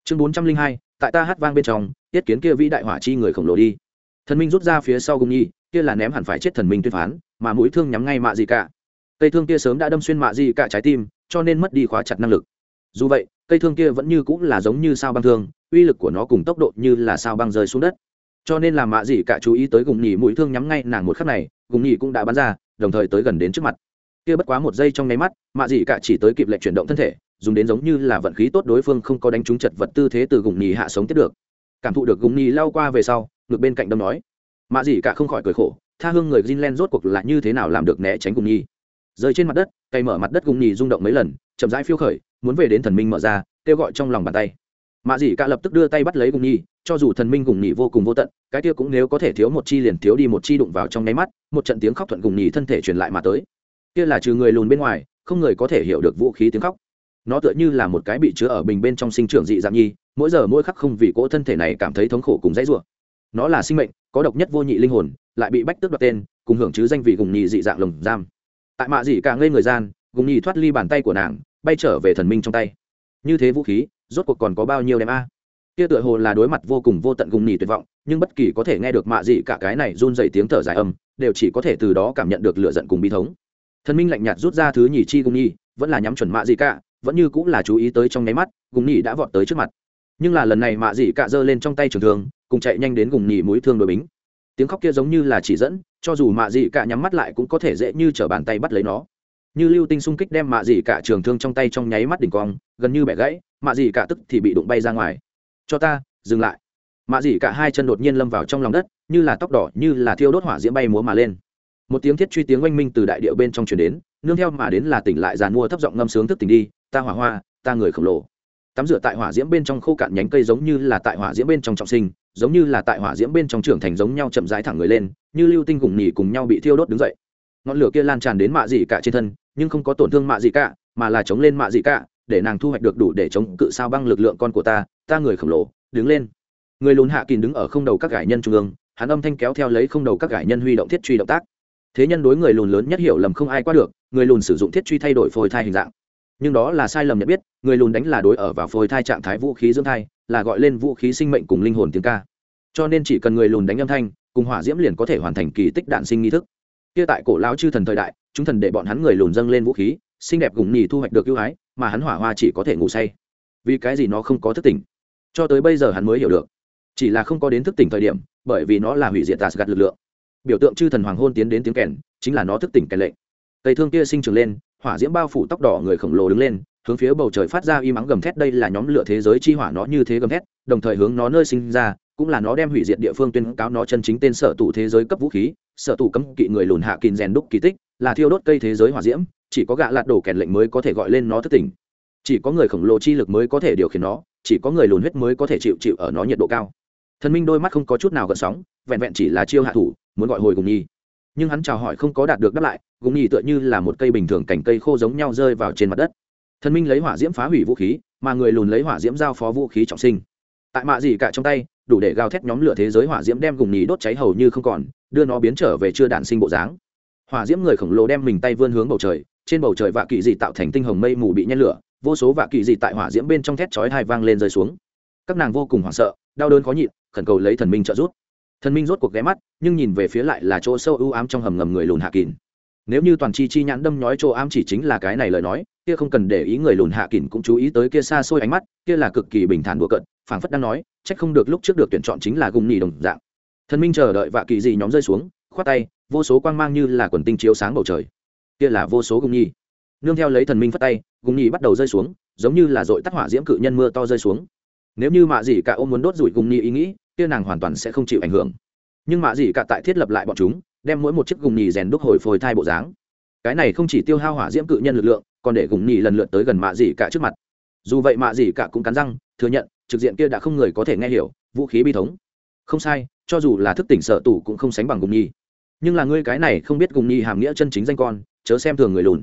Speaker 1: Chương bốn trăm linh hai, tại ta hát vang bên trong, yết kiến kia vĩ đại hỏa chi người khổng lồ đi. Thần minh rút ra phía sau cung nhi, kia là ném hẳn phải chết thần minh tuyên phán, mà mũi thương nhắm ngay mạ gì cả. Cây thương kia sớm đã đâm xuyên mạ gì cả trái tim, cho nên mất đi khóa chặt năng lực. Dù vậy cây thương kia vẫn như cũng là giống như sao băng thương, uy lực của nó cùng tốc độ như là sao băng rơi xuống đất. Cho nên là mạ dị cả chú ý tới gùng nhì mũi thương nhắm ngay nàng một khắc này, gùng nhì cũng đã bắn ra, đồng thời tới gần đến trước mặt. Kia bất quá một giây trong nháy mắt, mạ dị cả chỉ tới kịp lệnh chuyển động thân thể, dùng đến giống như là vận khí tốt đối phương không có đánh trúng chật vật tư thế từ gùng nhì hạ sống tiếp được. Cảm thụ được gùng nhì lao qua về sau ngược bên cạnh đâm nói, mạ dị cả không khỏi cười khổ, tha hương người Jinlen rốt cuộc là như thế nào làm được né tránh gùng nhì rơi trên mặt đất cây mở mặt đất gùng nhì rung động mấy lần, chậm rãi phiêu khởi muốn về đến thần minh mở ra, kêu gọi trong lòng bàn tay. Mạ dị cả lập tức đưa tay bắt lấy gùng nhi, cho dù thần minh gùng nhị vô cùng vô tận, cái kia cũng nếu có thể thiếu một chi liền thiếu đi một chi đụng vào trong nháy mắt, một trận tiếng khóc thuận gùng nhị thân thể truyền lại mà tới. Kia là trừ người lùn bên ngoài, không người có thể hiểu được vũ khí tiếng khóc. Nó tựa như là một cái bị chứa ở bình bên trong sinh trưởng dị dạng nhi, mỗi giờ mỗi khắc không vì cỗ thân thể này cảm thấy thống khổ cùng dãy rủa. Nó là sinh mệnh, có độc nhất vô nhị linh hồn, lại bị bách tước đoạt tên, cùng hưởng chứ danh vị gùng nhị dị dạng lồng giam. Tại mạ dị cả ngây người gian, gùng nhị thoát ly bàn tay của nàng bay trở về thần minh trong tay. Như thế vũ khí, rốt cuộc còn có bao nhiêu đem a? Kia tựa hồ là đối mặt vô cùng vô tận gùng nhì tuyệt vọng, nhưng bất kỳ có thể nghe được mạ dị cả cái này run dày tiếng thở dài âm, đều chỉ có thể từ đó cảm nhận được lựa giận cùng bi thống. Thần minh lạnh nhạt rút ra thứ nhì chi gùng nhi vẫn là nhắm chuẩn mạ dị cả, vẫn như cũng là chú ý tới trong nháy mắt, gùng nhì đã vọt tới trước mặt. Nhưng là lần này mạ dị cả giơ lên trong tay trường thương, cùng chạy nhanh đến gùng nhì mũi thương đội bính. Tiếng khóc kia giống như là chỉ dẫn, cho dù mạ dị cả nhắm mắt lại cũng có thể dễ như t bàn tay bắt lấy nó như lưu tinh xung kích đem mạ dị cả trường thương trong tay trong nháy mắt đỉnh cong, gần như bẻ gãy, mạ dị cả tức thì bị đụng bay ra ngoài. Cho ta, dừng lại. Mạ dị cả hai chân đột nhiên lâm vào trong lòng đất, như là tóc đỏ, như là thiêu đốt hỏa diễm bay múa mà lên. Một tiếng thiết truy tiếng oanh minh từ đại điệu bên trong chuyển đến, nương theo mà đến là tỉnh lại dàn mua thấp giọng ngâm sướng thức tỉnh đi, ta hỏa hoa, ta người khổng lồ. Tắm rửa tại hỏa diễm bên trong khô cạn nhánh cây giống như là tại hỏa diễm bên trong trọng sinh, giống như là tại hỏa diễm bên trong trưởng thành giống nhau chậm rãi thẳng người lên, như lưu tinh gùng nhì cùng nhau bị thiêu đốt đứng dậy. Ngọn lửa kia lan tràn đến mạ dị cả trên thân nhưng không có tổn thương mạ gì cả, mà là chống lên mạ gì cả, để nàng thu hoạch được đủ để chống cự sao băng lực lượng con của ta ta người khổng lồ, đứng lên. Người lùn hạ kín đứng ở không đầu các gải nhân trung ương, hắn âm thanh kéo theo lấy không đầu các gải nhân huy động thiết truy động tác. Thế nhân đối người lùn lớn nhất hiểu lầm không ai qua được, người lùn sử dụng thiết truy thay đổi phôi thai hình dạng. Nhưng đó là sai lầm nhận biết, người lùn đánh là đối ở vào phôi thai trạng thái vũ khí dưỡng thai, là gọi lên vũ khí sinh mệnh cùng linh hồn tiếng ca. Cho nên chỉ cần người lùn đánh âm thanh, cùng hỏa diễm liền có thể hoàn thành kỳ tích đạn sinh nghi thức. Kia tại cổ lão chư thần thời đại chúng thần để bọn hắn người lùn dâng lên vũ khí, xinh đẹp gùng nhì thu hoạch được ưu ái, mà hắn hỏa hoa chỉ có thể ngủ say. Vì cái gì nó không có thức tỉnh? Cho tới bây giờ hắn mới hiểu được. Chỉ là không có đến thức tỉnh thời điểm, bởi vì nó là hủy diệt tạt gạt lực lượng. Biểu tượng chư thần hoàng hôn tiến đến tiếng kèn, chính là nó thức tỉnh kèn lệnh. Cây thương kia sinh trưởng lên, hỏa diễm bao phủ tóc đỏ người khổng lồ đứng lên, hướng phía bầu trời phát ra y mắng gầm thét, đây là nhóm lửa thế giới chi hỏa nó như thế gầm thét, đồng thời hướng nó nơi sinh ra cũng là nó đem hủy diệt địa phương tuyên cáo nó chân chính tên sở tụ thế giới cấp vũ khí, sở tụ cấm kỵ người lùn hạ kìn rèn đúc kỳ tích, là thiêu đốt cây thế giới hỏa diễm, chỉ có gạ lạt đổ kèn lệnh mới có thể gọi lên nó thất tình chỉ có người khổng lồ chi lực mới có thể điều khiển nó, chỉ có người lùn huyết mới có thể chịu chịu ở nó nhiệt độ cao. Thần minh đôi mắt không có chút nào gợn sóng, vẹn vẹn chỉ là chiêu hạ thủ, muốn gọi hồi gùng nhi. Nhưng hắn chào hỏi không có đạt được đáp lại, gùng nhi tựa như là một cây bình thường cành cây khô giống nhau rơi vào trên mặt đất. Thần minh lấy hỏa diễm phá hủy vũ khí, mà người lùn lấy hỏa diễm giao phó vũ khí trọng sinh. Tại mạ gì cả trong tay đủ để gào thét nhóm lửa thế giới hỏa diễm đem gùng nhì đốt cháy hầu như không còn, đưa nó biến trở về chưa đạn sinh bộ dáng. Hỏa diễm người khổng lồ đem mình tay vươn hướng bầu trời, trên bầu trời vạ kỳ dị tạo thành tinh hồng mây mù bị nhen lửa, vô số vạ kỳ dị tại hỏa diễm bên trong thét chói hai vang lên rơi xuống. Các nàng vô cùng hoảng sợ, đau đớn khó nhịn, khẩn cầu lấy thần minh trợ giúp. Thần minh rốt cuộc ghé mắt, nhưng nhìn về phía lại là chỗ sâu ưu ám trong hầm ngầm người lùn hạ kín nếu như toàn chi chi nhãn đâm nhói chỗ ám chỉ chính là cái này lời nói kia không cần để ý người lùn hạ kín cũng chú ý tới kia xa xôi ánh mắt kia là cực kỳ bình thản đùa cận phảng phất đang nói trách không được lúc trước được tuyển chọn chính là gùng nhì đồng dạng. Thần minh chờ đợi vạ kỳ gì nhóm rơi xuống khoát tay vô số quang mang như là quần tinh chiếu sáng bầu trời. Kia là vô số gùng nhì, nương theo lấy thần minh phát tay gùng nhì bắt đầu rơi xuống giống như là dội tắt hỏa diễm cự nhân mưa to rơi xuống. Nếu như mạ dị cả ôm muốn đốt rủi gùng nhì ý nghĩ kia nàng hoàn toàn sẽ không chịu ảnh hưởng. Nhưng mạ dị cả tại thiết lập lại bọn chúng đem mỗi một chiếc gùng nhì rèn đúc hồi phôi thai bộ dáng. Cái này không chỉ tiêu hao hỏa diễm cự nhân lực lượng, còn để gùng nhì lần lượt tới gần mạ dị cả trước mặt. Dù vậy mạ dị cả cũng cắn răng, thừa nhận, trực diện kia đã không người có thể nghe hiểu, vũ khí bi thống. Không sai, cho dù là thức tỉnh sợ tủ cũng không sánh bằng gùng nhì. Nhưng là ngươi cái này không biết gùng nhì hàm nghĩa chân chính danh con, chớ xem thường người lùn.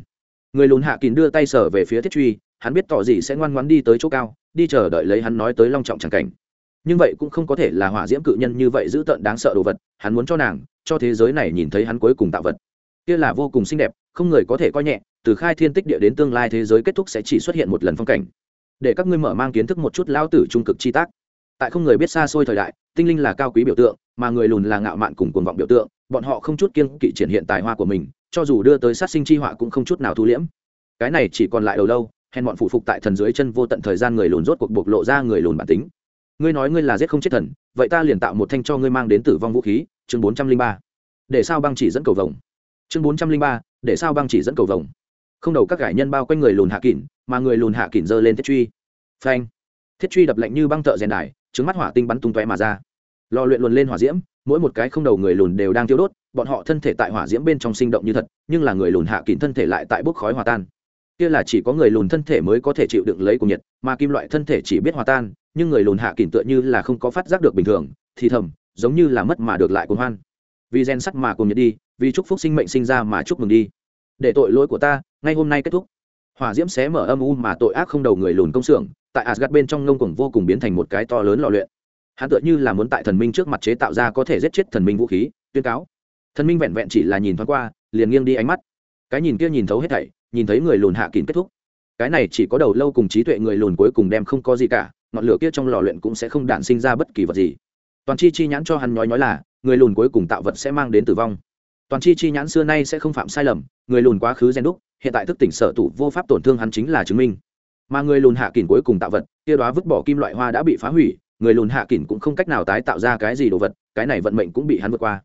Speaker 1: Người lùn hạ kín đưa tay sở về phía thiết truy, hắn biết tỏ gì sẽ ngoan ngoãn đi tới chỗ cao, đi chờ đợi lấy hắn nói tới long trọng tràng cảnh. Nhưng vậy cũng không có thể là hỏa diễm cự nhân như vậy giữ tợn đáng sợ đồ vật, hắn muốn cho nàng cho thế giới này nhìn thấy hắn cuối cùng tạo vật. Kia là vô cùng xinh đẹp, không người có thể coi nhẹ, từ khai thiên tích địa đến tương lai thế giới kết thúc sẽ chỉ xuất hiện một lần phong cảnh. Để các ngươi mở mang kiến thức một chút lao tử trung cực chi tác. Tại không người biết xa xôi thời đại, tinh linh là cao quý biểu tượng, mà người lùn là ngạo mạn cùng cuồng vọng biểu tượng, bọn họ không chút kiên kỵ triển hiện tài hoa của mình, cho dù đưa tới sát sinh chi họa cũng không chút nào thu liễm. Cái này chỉ còn lại đầu lâu, hèn bọn phụ phục tại thần dưới chân vô tận thời gian người lùn rốt cuộc bộc lộ ra người lùn bản tính. Ngươi nói ngươi là giết không chết thần, vậy ta liền tạo một thanh cho ngươi mang đến tử vong vũ khí chương bốn trăm linh ba. Để sao băng chỉ dẫn cầu vồng. Chương bốn trăm linh ba, để sao băng chỉ dẫn cầu vồng. Không đầu các gải nhân bao quanh người lùn hạ kỉn, mà người lùn hạ kỉn giơ lên thiết truy. Phanh. Thiết truy đập lạnh như băng thợ rèn đài, trứng mắt hỏa tinh bắn tung tóe mà ra. Lò luyện luồn lên hỏa diễm, mỗi một cái không đầu người lùn đều đang tiêu đốt, bọn họ thân thể tại hỏa diễm bên trong sinh động như thật, nhưng là người lùn hạ kỉn thân thể lại tại bốc khói hòa tan. Kia là chỉ có người lùn thân thể mới có thể chịu đựng lấy cùng nhiệt, mà kim loại thân thể chỉ biết hòa tan, nhưng người lùn hạ kỉn tựa như là không có phát giác được bình thường, thì thầm giống như là mất mà được lại cuồng hoan. Vì gen sắt mà cùng nhiệt đi, vì chúc phúc sinh mệnh sinh ra mà chúc mừng đi. Để tội lỗi của ta, ngay hôm nay kết thúc. Hỏa diễm xé mở âm u mà tội ác không đầu người lùn công xưởng, tại asgad bên trong ngông cuồng vô cùng biến thành một cái to lớn lò luyện. Hắn tựa như là muốn tại thần minh trước mặt chế tạo ra có thể giết chết thần minh vũ khí, tuyên cáo. Thần minh vẹn vẹn chỉ là nhìn thoáng qua, liền nghiêng đi ánh mắt. Cái nhìn kia nhìn thấu hết thảy, nhìn thấy người lùn hạ kín kết thúc. Cái này chỉ có đầu lâu cùng trí tuệ người lùn cuối cùng đem không có gì cả, ngọn lửa kia trong lò luyện cũng sẽ không đản sinh ra bất kỳ vật gì toàn chi chi nhãn cho hắn nói nói là, người lùn cuối cùng tạo vật sẽ mang đến tử vong. Toàn chi chi nhãn xưa nay sẽ không phạm sai lầm, người lùn quá khứ gen đúc, hiện tại thức tỉnh sở tụ vô pháp tổn thương hắn chính là chứng minh. Mà người lùn hạ kỳn cuối cùng tạo vật, kia đó vứt bỏ kim loại hoa đã bị phá hủy, người lùn hạ kỳn cũng không cách nào tái tạo ra cái gì đồ vật, cái này vận mệnh cũng bị hắn vượt qua.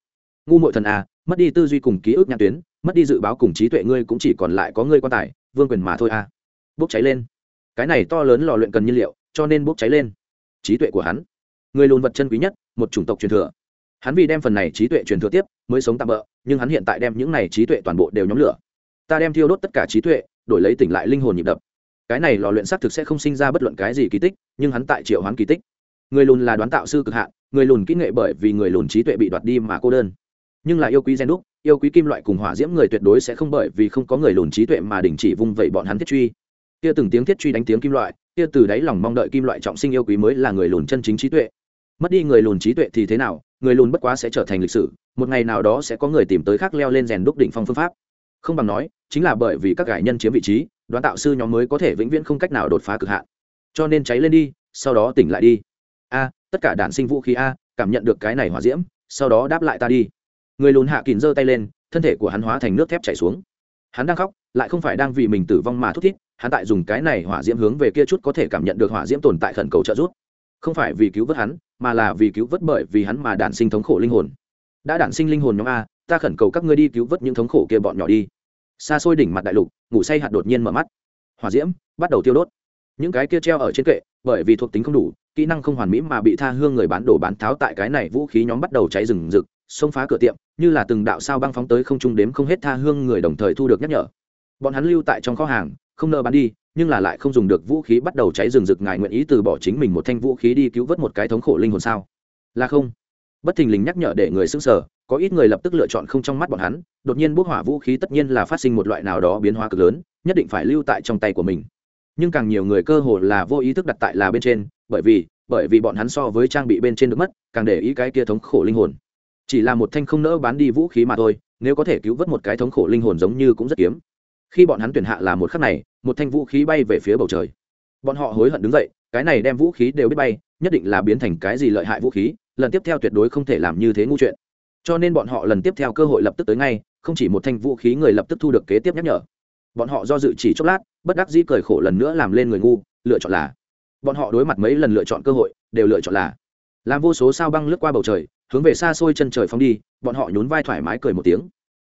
Speaker 1: Ngu mội thần à mất đi tư duy cùng ký ức nhãn tuyến, mất đi dự báo cùng trí tuệ ngươi cũng chỉ còn lại có ngươi quan tài, vương quyền mà thôi à. Bốc cháy lên. Cái này to lớn lò luyện cần nhiên liệu, cho nên bốc cháy lên. Trí tuệ của hắn. Người lùn vật chân quý nhất một chủng tộc truyền thừa. Hắn vì đem phần này trí tuệ truyền thừa tiếp, mới sống tạm bỡ nhưng hắn hiện tại đem những này trí tuệ toàn bộ đều nhóm lửa. Ta đem thiêu đốt tất cả trí tuệ, đổi lấy tỉnh lại linh hồn nhịp đập. Cái này lò luyện xác thực sẽ không sinh ra bất luận cái gì kỳ tích, nhưng hắn tại triệu hoán kỳ tích. Người lùn là đoán tạo sư cực hạn, người lùn kỹ nghệ bởi vì người lùn trí tuệ bị đoạt đi mà cô đơn. Nhưng là yêu quý gen đúc, yêu quý kim loại cùng hỏa diễm người tuyệt đối sẽ không bởi vì không có người lùn trí tuệ mà đình chỉ vung vẩy bọn hắn thiết truy. Kia từng tiếng thiết truy đánh tiếng kim loại, kia từ đáy lòng mong đợi kim loại trọng sinh yêu quý mới là người lùn chân chính trí tuệ mất đi người lùn trí tuệ thì thế nào? Người lùn bất quá sẽ trở thành lịch sử. Một ngày nào đó sẽ có người tìm tới khác leo lên rèn đúc đỉnh phong phương pháp. Không bằng nói, chính là bởi vì các cải nhân chiếm vị trí, đoán tạo sư nhóm mới có thể vĩnh viễn không cách nào đột phá cực hạn. Cho nên cháy lên đi, sau đó tỉnh lại đi. A, tất cả đạn sinh vũ khí a, cảm nhận được cái này hỏa diễm, sau đó đáp lại ta đi. Người lùn hạ kín giơ tay lên, thân thể của hắn hóa thành nước thép chảy xuống. Hắn đang khóc, lại không phải đang vì mình tử vong mà thút thít, hắn tại dùng cái này hỏa diễm hướng về kia chút có thể cảm nhận được hỏa diễm tồn tại khẩn cầu trợ giúp. Không phải vì cứu vớt hắn mà là vì cứu vớt bởi vì hắn mà đản sinh thống khổ linh hồn. Đã đản sinh linh hồn nhóm a, ta khẩn cầu các ngươi đi cứu vớt những thống khổ kia bọn nhỏ đi. Xa xôi đỉnh mặt đại lục, ngủ say hạt đột nhiên mở mắt. Hỏa diễm, bắt đầu tiêu đốt. Những cái kia treo ở trên kệ, bởi vì thuộc tính không đủ, kỹ năng không hoàn mỹ mà bị tha hương người bán đồ bán tháo tại cái này vũ khí nhóm bắt đầu cháy rừng rực, xông phá cửa tiệm, như là từng đạo sao băng phóng tới không trung đếm không hết tha hương người đồng thời thu được nhắc nhở. Bọn hắn lưu tại trong kho hàng không nỡ bán đi, nhưng là lại không dùng được vũ khí bắt đầu cháy rừng rực, ngài nguyện ý từ bỏ chính mình một thanh vũ khí đi cứu vớt một cái thống khổ linh hồn sao? Là không. Bất thình lình nhắc nhở để người xứng sở có ít người lập tức lựa chọn không trong mắt bọn hắn, đột nhiên bốc hỏa vũ khí tất nhiên là phát sinh một loại nào đó biến hóa cực lớn, nhất định phải lưu tại trong tay của mình. Nhưng càng nhiều người cơ hồ là vô ý thức đặt tại là bên trên, bởi vì bởi vì bọn hắn so với trang bị bên trên được mất, càng để ý cái kia thống khổ linh hồn. Chỉ là một thanh không nỡ bán đi vũ khí mà thôi, nếu có thể cứu vớt một cái thống khổ linh hồn giống như cũng rất kiếm khi bọn hắn tuyển hạ là một khắc này, một thanh vũ khí bay về phía bầu trời. Bọn họ hối hận đứng dậy, cái này đem vũ khí đều biết bay, nhất định là biến thành cái gì lợi hại vũ khí, lần tiếp theo tuyệt đối không thể làm như thế ngu chuyện. Cho nên bọn họ lần tiếp theo cơ hội lập tức tới ngay, không chỉ một thanh vũ khí người lập tức thu được kế tiếp nhắc nhở. Bọn họ do dự chỉ chốc lát, bất đắc dĩ cười khổ lần nữa làm lên người ngu, lựa chọn là. Bọn họ đối mặt mấy lần lựa chọn cơ hội, đều lựa chọn là. Làm vô số sao băng lướt qua bầu trời, hướng về xa xôi chân trời phóng đi, bọn họ nhún vai thoải mái cười một tiếng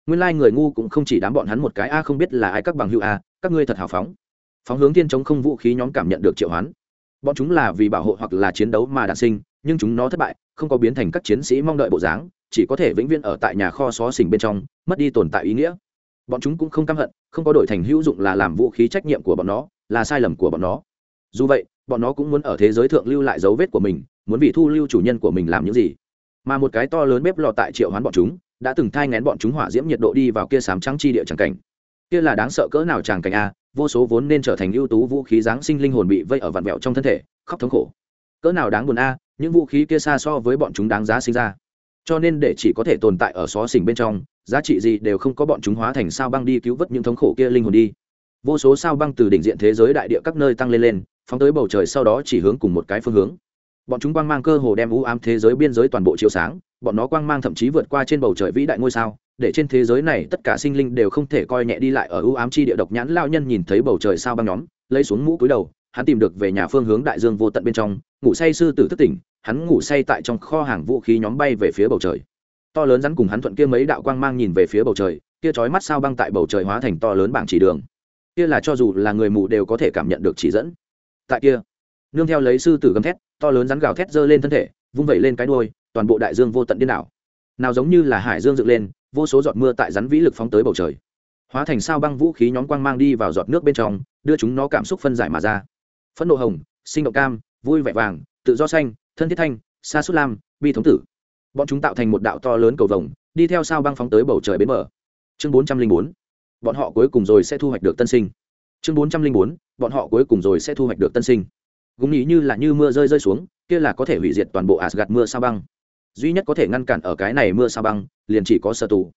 Speaker 1: nguyên lai người ngu cũng không chỉ đám bọn hắn một cái, a, không biết là ai các bằng hữu, a, các ngươi thật hào phóng. Phóng hướng thiên chống không vũ khí nhóm cảm nhận được triệu hoán. Bọn chúng là vì bảo hộ hoặc là chiến đấu mà đạn sinh, nhưng chúng nó thất bại, không có biến thành các chiến sĩ mong đợi bộ dáng, chỉ có thể vĩnh viễn ở tại nhà kho xó xỉnh bên trong, mất đi tồn tại ý nghĩa. Bọn chúng cũng không căm hận, không có đổi thành hữu dụng là làm vũ khí trách nhiệm của bọn nó, là sai lầm của bọn nó. Dù vậy, bọn nó cũng muốn ở thế giới thượng lưu lại dấu vết của mình, muốn vì thu lưu chủ nhân của mình làm những gì. Mà một cái to lớn bếp lò tại triệu hoán bọn chúng đã từng thai ngén bọn chúng hỏa diễm nhiệt độ đi vào kia sám trắng chi địa tràng cảnh. Kia là đáng sợ cỡ nào tràng cảnh a, vô số vốn nên trở thành ưu tú vũ khí giáng sinh linh hồn bị vây ở vạn vẹo trong thân thể, khóc thống khổ. Cỡ nào đáng buồn a, những vũ khí kia xa so với bọn chúng đáng giá sinh ra. Cho nên để chỉ có thể tồn tại ở xó xỉnh bên trong, giá trị gì đều không có bọn chúng hóa thành sao băng đi cứu vớt những thống khổ kia linh hồn đi. Vô số sao băng từ đỉnh diện thế giới đại địa các nơi tăng lên lên, phóng tới bầu trời sau đó chỉ hướng cùng một cái phương hướng. Bọn chúng quang mang cơ hồ đem u ám thế giới biên giới toàn bộ chiếu sáng bọn nó quang mang thậm chí vượt qua trên bầu trời vĩ đại ngôi sao, để trên thế giới này tất cả sinh linh đều không thể coi nhẹ đi lại ở ưu ám chi địa độc nhãn lao nhân nhìn thấy bầu trời sao băng nhóm, lấy xuống mũ cúi đầu, hắn tìm được về nhà phương hướng đại dương vô tận bên trong, ngủ say sư tử thức tỉnh, hắn ngủ say tại trong kho hàng vũ khí nhóm bay về phía bầu trời. To lớn rắn cùng hắn thuận kia mấy đạo quang mang nhìn về phía bầu trời, kia chói mắt sao băng tại bầu trời hóa thành to lớn bảng chỉ đường. Kia là cho dù là người mù đều có thể cảm nhận được chỉ dẫn. Tại kia, nương theo lấy sư tử gầm thét, to lớn rắn gào thét giơ lên thân thể, vung vẩy lên cái đuôi toàn bộ đại dương vô tận điên đảo. Nào giống như là hải dương dựng lên, vô số giọt mưa tại rắn vĩ lực phóng tới bầu trời. Hóa thành sao băng vũ khí nhóm quang mang đi vào giọt nước bên trong, đưa chúng nó cảm xúc phân giải mà ra. Phẫn nộ hồng, sinh động cam, vui vẻ vàng, tự do xanh, thân thiết thanh xa suốt lam, bi thống tử. Bọn chúng tạo thành một đạo to lớn cầu vồng, đi theo sao băng phóng tới bầu trời bến bờ. Chương bốn trăm linh bốn, bọn họ cuối cùng rồi sẽ thu hoạch được tân sinh. Chương bốn trăm linh bốn, bọn họ cuối cùng rồi sẽ thu hoạch được tân sinh. Gúng nghĩ như là như mưa rơi rơi xuống, kia là có thể hủy diệt toàn bộ asgad mưa sao băng duy nhất có thể ngăn cản ở cái này mưa sao băng, liền chỉ có sở tù.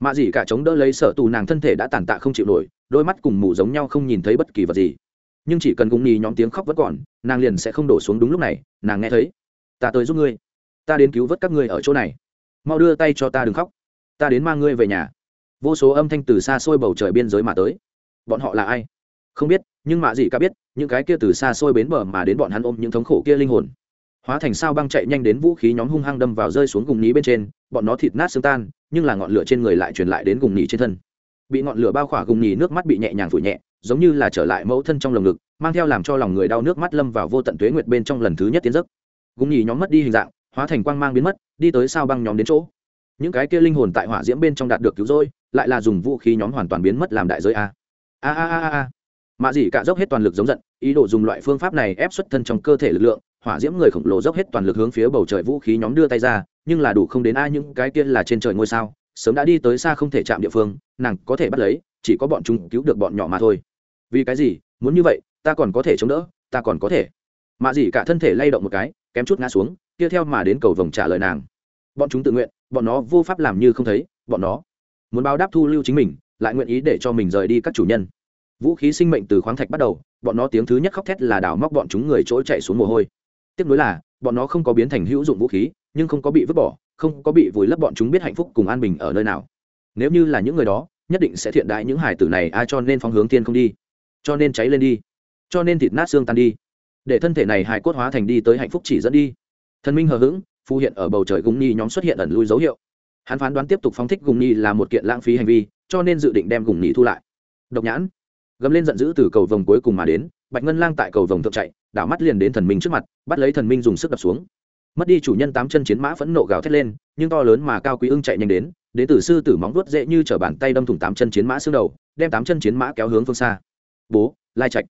Speaker 1: Mạ dĩ cả chống đỡ lấy sở tù, nàng thân thể đã tàn tạ không chịu nổi, đôi mắt cùng mù giống nhau không nhìn thấy bất kỳ vật gì. Nhưng chỉ cần gúng nhì nhóm tiếng khóc vẫn còn, nàng liền sẽ không đổ xuống đúng lúc này, nàng nghe thấy, ta tới giúp ngươi. Ta đến cứu vớt các ngươi ở chỗ này. Mau đưa tay cho ta đừng khóc. Ta đến mang ngươi về nhà. Vô số âm thanh từ xa xôi bầu trời biên giới mà tới. Bọn họ là ai? Không biết, nhưng mạ dĩ cả biết, những cái kia từ xa xôi bến bờ mà đến bọn hắn ôm những thống khổ kia linh hồn hóa thành sao băng chạy nhanh đến vũ khí nhóm hung hăng đâm vào rơi xuống gùng nhí bên trên, bọn nó thịt nát xương tan, nhưng là ngọn lửa trên người lại truyền lại đến gùng nhí trên thân. Bị ngọn lửa bao khỏa gùng nhí nước mắt bị nhẹ nhàng vùi nhẹ, giống như là trở lại mẫu thân trong lồng ngực, mang theo làm cho lòng người đau nước mắt lâm vào vô tận tuế nguyệt bên trong lần thứ nhất tiến giấc. Gùng nhí nhóm mất đi hình dạng, hóa thành quang mang biến mất, đi tới sao băng nhóm đến chỗ. Những cái kia linh hồn tại hỏa diễm bên trong đạt được cứu rỗi, lại là dùng vũ khí nhóm hoàn toàn biến mất làm đại giới a. A a a a mạ dị cả dốc hết toàn lực giống giận, ý đồ dùng loại phương pháp này ép xuất thân trong cơ thể lực lượng hỏa diễm người khổng lồ dốc hết toàn lực hướng phía bầu trời vũ khí nhóm đưa tay ra, nhưng là đủ không đến ai những cái kia là trên trời ngôi sao, sớm đã đi tới xa không thể chạm địa phương, nàng có thể bắt lấy, chỉ có bọn chúng cứu được bọn nhỏ mà thôi. Vì cái gì? Muốn như vậy, ta còn có thể chống đỡ, ta còn có thể. Mạ gì cả thân thể lay động một cái, kém chút ngã xuống, kia theo mà đến cầu vồng trả lời nàng. Bọn chúng tự nguyện, bọn nó vô pháp làm như không thấy, bọn nó muốn báo đáp thu lưu chính mình, lại nguyện ý để cho mình rời đi các chủ nhân. Vũ khí sinh mệnh từ khoáng thạch bắt đầu, bọn nó tiếng thứ nhất khóc thét là đào móc bọn chúng người chỗ chạy xuống mồ hôi tiếp nối là, bọn nó không có biến thành hữu dụng vũ khí, nhưng không có bị vứt bỏ, không có bị vùi lấp bọn chúng biết hạnh phúc cùng an bình ở nơi nào. Nếu như là những người đó, nhất định sẽ thiện đại những hải tử này ai cho nên phóng hướng tiên không đi. Cho nên cháy lên đi. Cho nên thịt nát xương tan đi. Để thân thể này hài cốt hóa thành đi tới hạnh phúc chỉ dẫn đi. Thần minh hờ hững, phù hiện ở bầu trời gùng ni nhóm xuất hiện ẩn lui dấu hiệu. Hắn phán đoán tiếp tục phóng thích gùng ni là một kiện lãng phí hành vi, cho nên dự định đem gùng ni thu lại. Độc nhãn. Gầm lên giận dữ từ cầu vồng cuối cùng mà đến, bạch ngân lang tại cầu vồng thượng chạy đảo mắt liền đến thần minh trước mặt, bắt lấy thần minh dùng sức đập xuống. Mất đi chủ nhân tám chân chiến mã phẫn nộ gào thét lên, nhưng to lớn mà cao quý ưng chạy nhanh đến đến từ sư tử móng vuốt dễ như t bàn tay đâm thủng tám chân chiến mã xương đầu, đem tám chân chiến mã kéo hướng phương xa. Bố, lai trạch.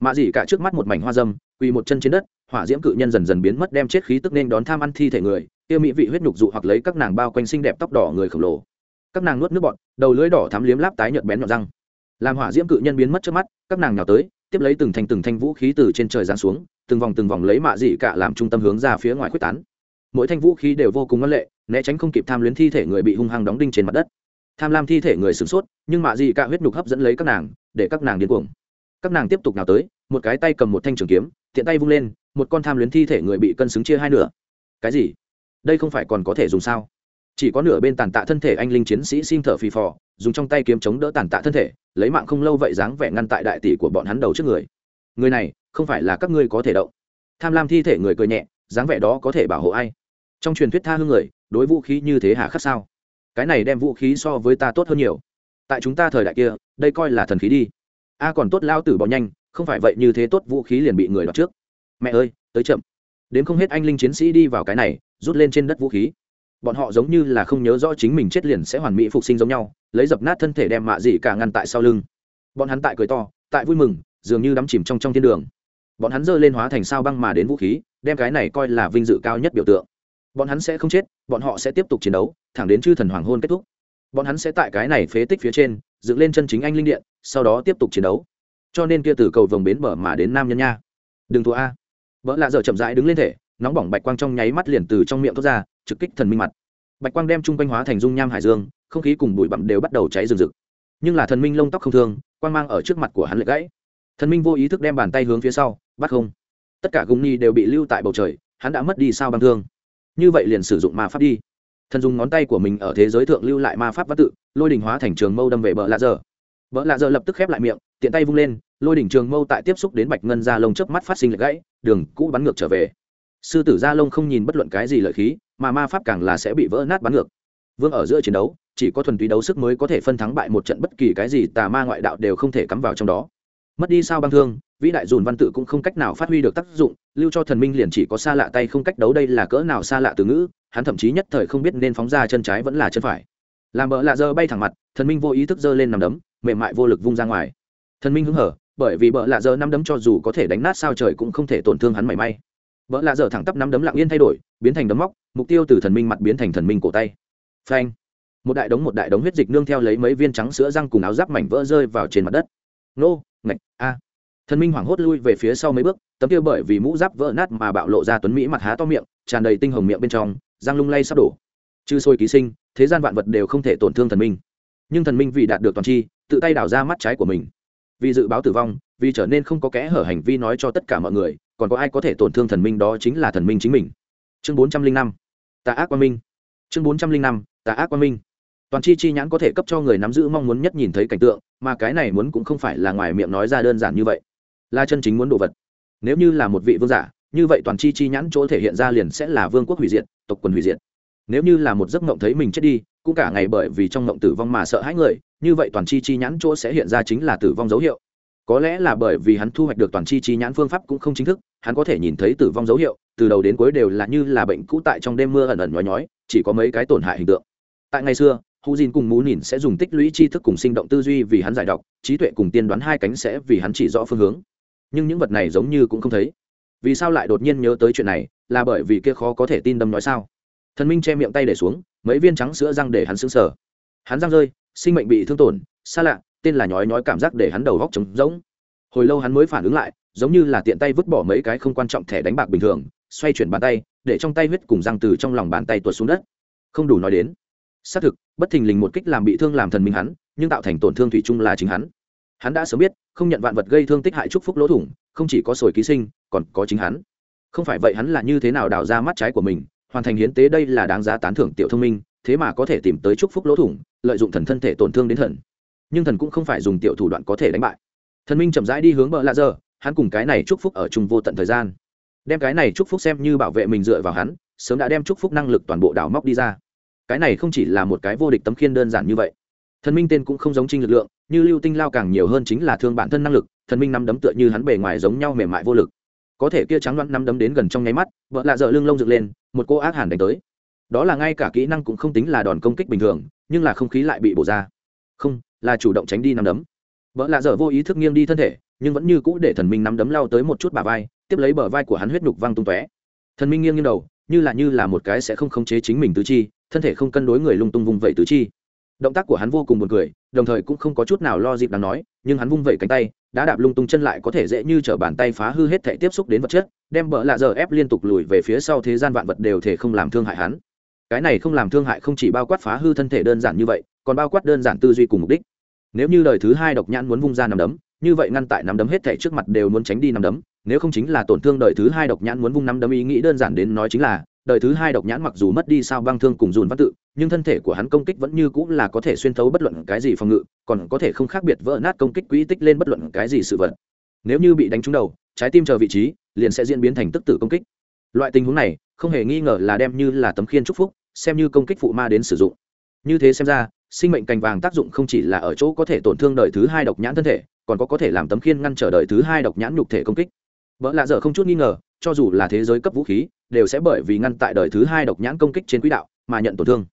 Speaker 1: Mạ dị cả trước mắt một mảnh hoa dâm, quỳ một chân trên đất, hỏa diễm cự nhân dần dần biến mất đem chết khí tức nên đón tham ăn thi thể người, tiêu mỹ vị huyết nhục dụ hoặc lấy các nàng bao quanh xinh đẹp tóc đỏ người khổng lồ. Các nàng nuốt nước bọt, đầu lưỡi đỏ thắm liếm láp tái nhợt bén nhọn răng. Làm hỏa diễm cự nhân biến mất trước mắt, các nàng nhào tới tiếp lấy từng thành từng thanh vũ khí từ trên trời giáng xuống, từng vòng từng vòng lấy mạ dị cả làm trung tâm hướng ra phía ngoài quyết tán. Mỗi thanh vũ khí đều vô cùng ngân lệ, né tránh không kịp tham luyến thi thể người bị hung hăng đóng đinh trên mặt đất. Tham lam thi thể người sửng sốt, nhưng mạ dị cả huyết nhục hấp dẫn lấy các nàng, để các nàng điên cuồng. Các nàng tiếp tục nào tới, một cái tay cầm một thanh trường kiếm, tiện tay vung lên, một con tham luyến thi thể người bị cân xứng chia hai nửa. Cái gì? Đây không phải còn có thể dùng sao? Chỉ có nửa bên tàn tạ thân thể anh linh chiến sĩ xin thở phì phò, dùng trong tay kiếm chống đỡ tàn tạ thân thể, lấy mạng không lâu vậy dáng vẻ ngăn tại đại tỷ của bọn hắn đầu trước người. Người này, không phải là các ngươi có thể động. Tham lam thi thể người cười nhẹ, dáng vẻ đó có thể bảo hộ ai? Trong truyền thuyết tha hương người, đối vũ khí như thế hà khắc sao? Cái này đem vũ khí so với ta tốt hơn nhiều. Tại chúng ta thời đại kia, đây coi là thần khí đi. A còn tốt lao tử bỏ nhanh, không phải vậy như thế tốt vũ khí liền bị người đoạt trước. Mẹ ơi, tới chậm. Đến không hết anh linh chiến sĩ đi vào cái này, rút lên trên đất vũ khí bọn họ giống như là không nhớ rõ chính mình chết liền sẽ hoàn mỹ phục sinh giống nhau, lấy dập nát thân thể đem mạ dị cả ngăn tại sau lưng. Bọn hắn tại cười to, tại vui mừng, dường như đắm chìm trong trong thiên đường. Bọn hắn giơ lên hóa thành sao băng mà đến vũ khí, đem cái này coi là vinh dự cao nhất biểu tượng. Bọn hắn sẽ không chết, bọn họ sẽ tiếp tục chiến đấu, thẳng đến chư thần hoàng hôn kết thúc. Bọn hắn sẽ tại cái này phế tích phía trên, dựng lên chân chính anh linh điện, sau đó tiếp tục chiến đấu. Cho nên kia từ cầu vồng bến mở mà đến nam nhân nha. Đừng thua a. Vợ lạ giờ chậm rãi đứng lên thể, nóng bỏng bạch quang trong nháy mắt liền từ trong miệng thoát ra trực kích thần minh mặt. Bạch quang đem chung quanh hóa thành dung nham hải dương, không khí cùng bụi bặm đều bắt đầu cháy rừng rực. Nhưng là thần minh lông tóc không thương, quang mang ở trước mặt của hắn lệ gãy. Thần minh vô ý thức đem bàn tay hướng phía sau, bắt không. Tất cả gùng ni đều bị lưu tại bầu trời, hắn đã mất đi sao băng thương. Như vậy liền sử dụng ma pháp đi. Thần dùng ngón tay của mình ở thế giới thượng lưu lại ma pháp văn tự, lôi đình hóa thành trường mâu đâm về bờ lạ dơ vợ lạ dơ lập tức khép lại miệng, tiện tay vung lên, lôi đỉnh trường mâu tại tiếp xúc đến bạch ngân ra lông chớp mắt phát sinh lệch gãy, đường cũ bắn ngược trở về sư tử gia lông không nhìn bất luận cái gì lợi khí, mà ma pháp càng là sẽ bị vỡ nát bắn ngược. Vương ở giữa chiến đấu, chỉ có thuần túy đấu sức mới có thể phân thắng bại một trận bất kỳ cái gì tà ma ngoại đạo đều không thể cắm vào trong đó. Mất đi sao băng thương, vĩ đại dùn văn tự cũng không cách nào phát huy được tác dụng, lưu cho thần minh liền chỉ có xa lạ tay không cách đấu đây là cỡ nào xa lạ từ ngữ, hắn thậm chí nhất thời không biết nên phóng ra chân trái vẫn là chân phải. Làm bỡ lạ dơ bay thẳng mặt, thần minh vô ý thức giơ lên nằm đấm, mềm mại vô lực vung ra ngoài. Thần minh hứng hở, bởi vì bỡ lạ dơ năm đấm cho dù có thể đánh nát sao trời cũng không thể tổn thương hắn mảy may vợ lạ dở thẳng tắp nắm đấm lặng yên thay đổi, biến thành đấm móc, mục tiêu từ thần minh mặt biến thành thần minh cổ tay. Phanh. Một đại đống, một đại đống huyết dịch nương theo lấy mấy viên trắng sữa răng cùng áo giáp mảnh vỡ rơi vào trên mặt đất. Nô, ngạch, a. Thần minh hoảng hốt lui về phía sau mấy bước, tấm kia bởi vì mũ giáp vỡ nát mà bạo lộ ra tuấn mỹ mặt há to miệng, tràn đầy tinh hồng miệng bên trong, răng lung lay sắp đổ. Chư sôi ký sinh, thế gian vạn vật đều không thể tổn thương thần minh. Nhưng thần minh vì đạt được toàn chi, tự tay đảo ra mắt trái của mình. Vì dự báo tử vong, vì trở nên không có kẽ hở hành vi nói cho tất cả mọi người còn có ai có thể tổn thương thần minh đó chính là thần minh chính mình. Chương bốn trăm linh năm, tà ác quang minh. Chương bốn trăm linh năm, tà ác quang minh. Toàn chi chi nhãn có thể cấp cho người nắm giữ mong muốn nhất nhìn thấy cảnh tượng, mà cái này muốn cũng không phải là ngoài miệng nói ra đơn giản như vậy. Là chân chính muốn đồ vật. Nếu như là một vị vương giả, như vậy toàn chi chi nhãn chỗ thể hiện ra liền sẽ là vương quốc hủy diệt, tộc quần hủy diệt. Nếu như là một giấc mộng thấy mình chết đi, cũng cả ngày bởi vì trong mộng tử vong mà sợ hãi người, như vậy toàn chi chi nhãn chỗ sẽ hiện ra chính là tử vong dấu hiệu có lẽ là bởi vì hắn thu hoạch được toàn chi chi nhãn phương pháp cũng không chính thức, hắn có thể nhìn thấy tử vong dấu hiệu, từ đầu đến cuối đều là như là bệnh cũ tại trong đêm mưa ẩn ẩn nhói nhói, chỉ có mấy cái tổn hại hình tượng. Tại ngày xưa hu jin cùng mú nhìn sẽ dùng tích lũy tri thức cùng sinh động tư duy vì hắn giải đọc trí tuệ cùng tiên đoán hai cánh sẽ vì hắn chỉ rõ phương hướng. Nhưng những vật này giống như cũng không thấy. Vì sao lại đột nhiên nhớ tới chuyện này, là bởi vì kia khó có thể tin đâm nói sao? Thần minh che miệng tay để xuống, mấy viên trắng sữa răng để hắn xứng sờ. Hắn răng rơi, sinh mệnh bị thương tổn, xa lạ tên là nhói nhói cảm giác để hắn đầu góc trống rỗng. Hồi lâu hắn mới phản ứng lại, giống như là tiện tay vứt bỏ mấy cái không quan trọng thẻ đánh bạc bình thường, xoay chuyển bàn tay, để trong tay huyết cùng răng từ trong lòng bàn tay tuột xuống đất. Không đủ nói đến. Xác thực, bất thình lình một kích làm bị thương làm thần minh hắn, nhưng tạo thành tổn thương thủy chung là chính hắn. Hắn đã sớm biết, không nhận vạn vật gây thương tích hại chúc phúc lỗ thủng, không chỉ có sồi ký sinh, còn có chính hắn. Không phải vậy hắn là như thế nào đào ra mắt trái của mình, hoàn thành hiến tế đây là đáng giá tán thưởng tiểu thông minh, thế mà có thể tìm tới chúc phúc lỗ thủng, lợi dụng thần thân thể tổn thương đến thần nhưng thần cũng không phải dùng tiểu thủ đoạn có thể đánh bại. Thần minh chậm rãi đi hướng bờ lạ giờ, hắn cùng cái này chúc phúc ở chung vô tận thời gian. Đem cái này chúc phúc xem như bảo vệ mình dựa vào hắn, sớm đã đem chúc phúc năng lực toàn bộ đảo móc đi ra. Cái này không chỉ là một cái vô địch tấm khiên đơn giản như vậy. Thần minh tên cũng không giống trinh lực lượng, như lưu tinh lao càng nhiều hơn chính là thương bản thân năng lực, thần minh nắm đấm tựa như hắn bề ngoài giống nhau mềm mại vô lực. Có thể kia trắng loãng nắm đấm đến gần trong nháy mắt vợ lạ dợ lưng lông dựng lên, một cô ác hàn đánh tới. Đó là ngay cả kỹ năng cũng không tính là đòn công kích bình thường, nhưng là không khí lại bị bổ ra. Không là chủ động tránh đi nắm đấm. Vợ lạ dở vô ý thức nghiêng đi thân thể, nhưng vẫn như cũ để thần minh nắm đấm lao tới một chút bả vai, tiếp lấy bờ vai của hắn huyết nhục văng tung tóe. Thần minh nghiêng nghiêng đầu, như là như là một cái sẽ không khống chế chính mình tứ chi, thân thể không cân đối người lung tung vung vẩy tứ chi. Động tác của hắn vô cùng buồn cười, đồng thời cũng không có chút nào lo dịp đáng nói, nhưng hắn vung vẩy cánh tay, đã đạp lung tung chân lại có thể dễ như t bàn tay phá hư hết thể tiếp xúc đến vật chất, đem bỡ lạ giờ ép liên tục lùi về phía sau thế gian vạn vật đều thể không làm thương hại hắn. Cái này không làm thương hại không chỉ bao quát phá hư thân thể đơn giản như vậy, còn bao quát đơn giản tư duy cùng mục đích nếu như đời thứ hai độc nhãn muốn vung ra nằm đấm, như vậy ngăn tại nắm đấm hết thể trước mặt đều muốn tránh đi nắm đấm. Nếu không chính là tổn thương đời thứ hai độc nhãn muốn vung nắm đấm, ý nghĩ đơn giản đến nói chính là, đời thứ hai độc nhãn mặc dù mất đi sao băng thương cùng dùn văn tự, nhưng thân thể của hắn công kích vẫn như cũng là có thể xuyên thấu bất luận cái gì phòng ngự, còn có thể không khác biệt vỡ nát công kích quỹ tích lên bất luận cái gì sự vật. Nếu như bị đánh trúng đầu, trái tim chờ vị trí, liền sẽ diễn biến thành tức tử công kích. Loại tình huống này, không hề nghi ngờ là đem như là tấm khiên chúc phúc, xem như công kích phụ ma đến sử dụng. Như thế xem ra sinh mệnh cành vàng tác dụng không chỉ là ở chỗ có thể tổn thương đời thứ hai độc nhãn thân thể, còn có có thể làm tấm khiên ngăn trở đời thứ hai độc nhãn nhục thể công kích. Vợ lạ dở không chút nghi ngờ, cho dù là thế giới cấp vũ khí, đều sẽ bởi vì ngăn tại đời thứ hai độc nhãn công kích trên quỹ đạo mà nhận tổn thương.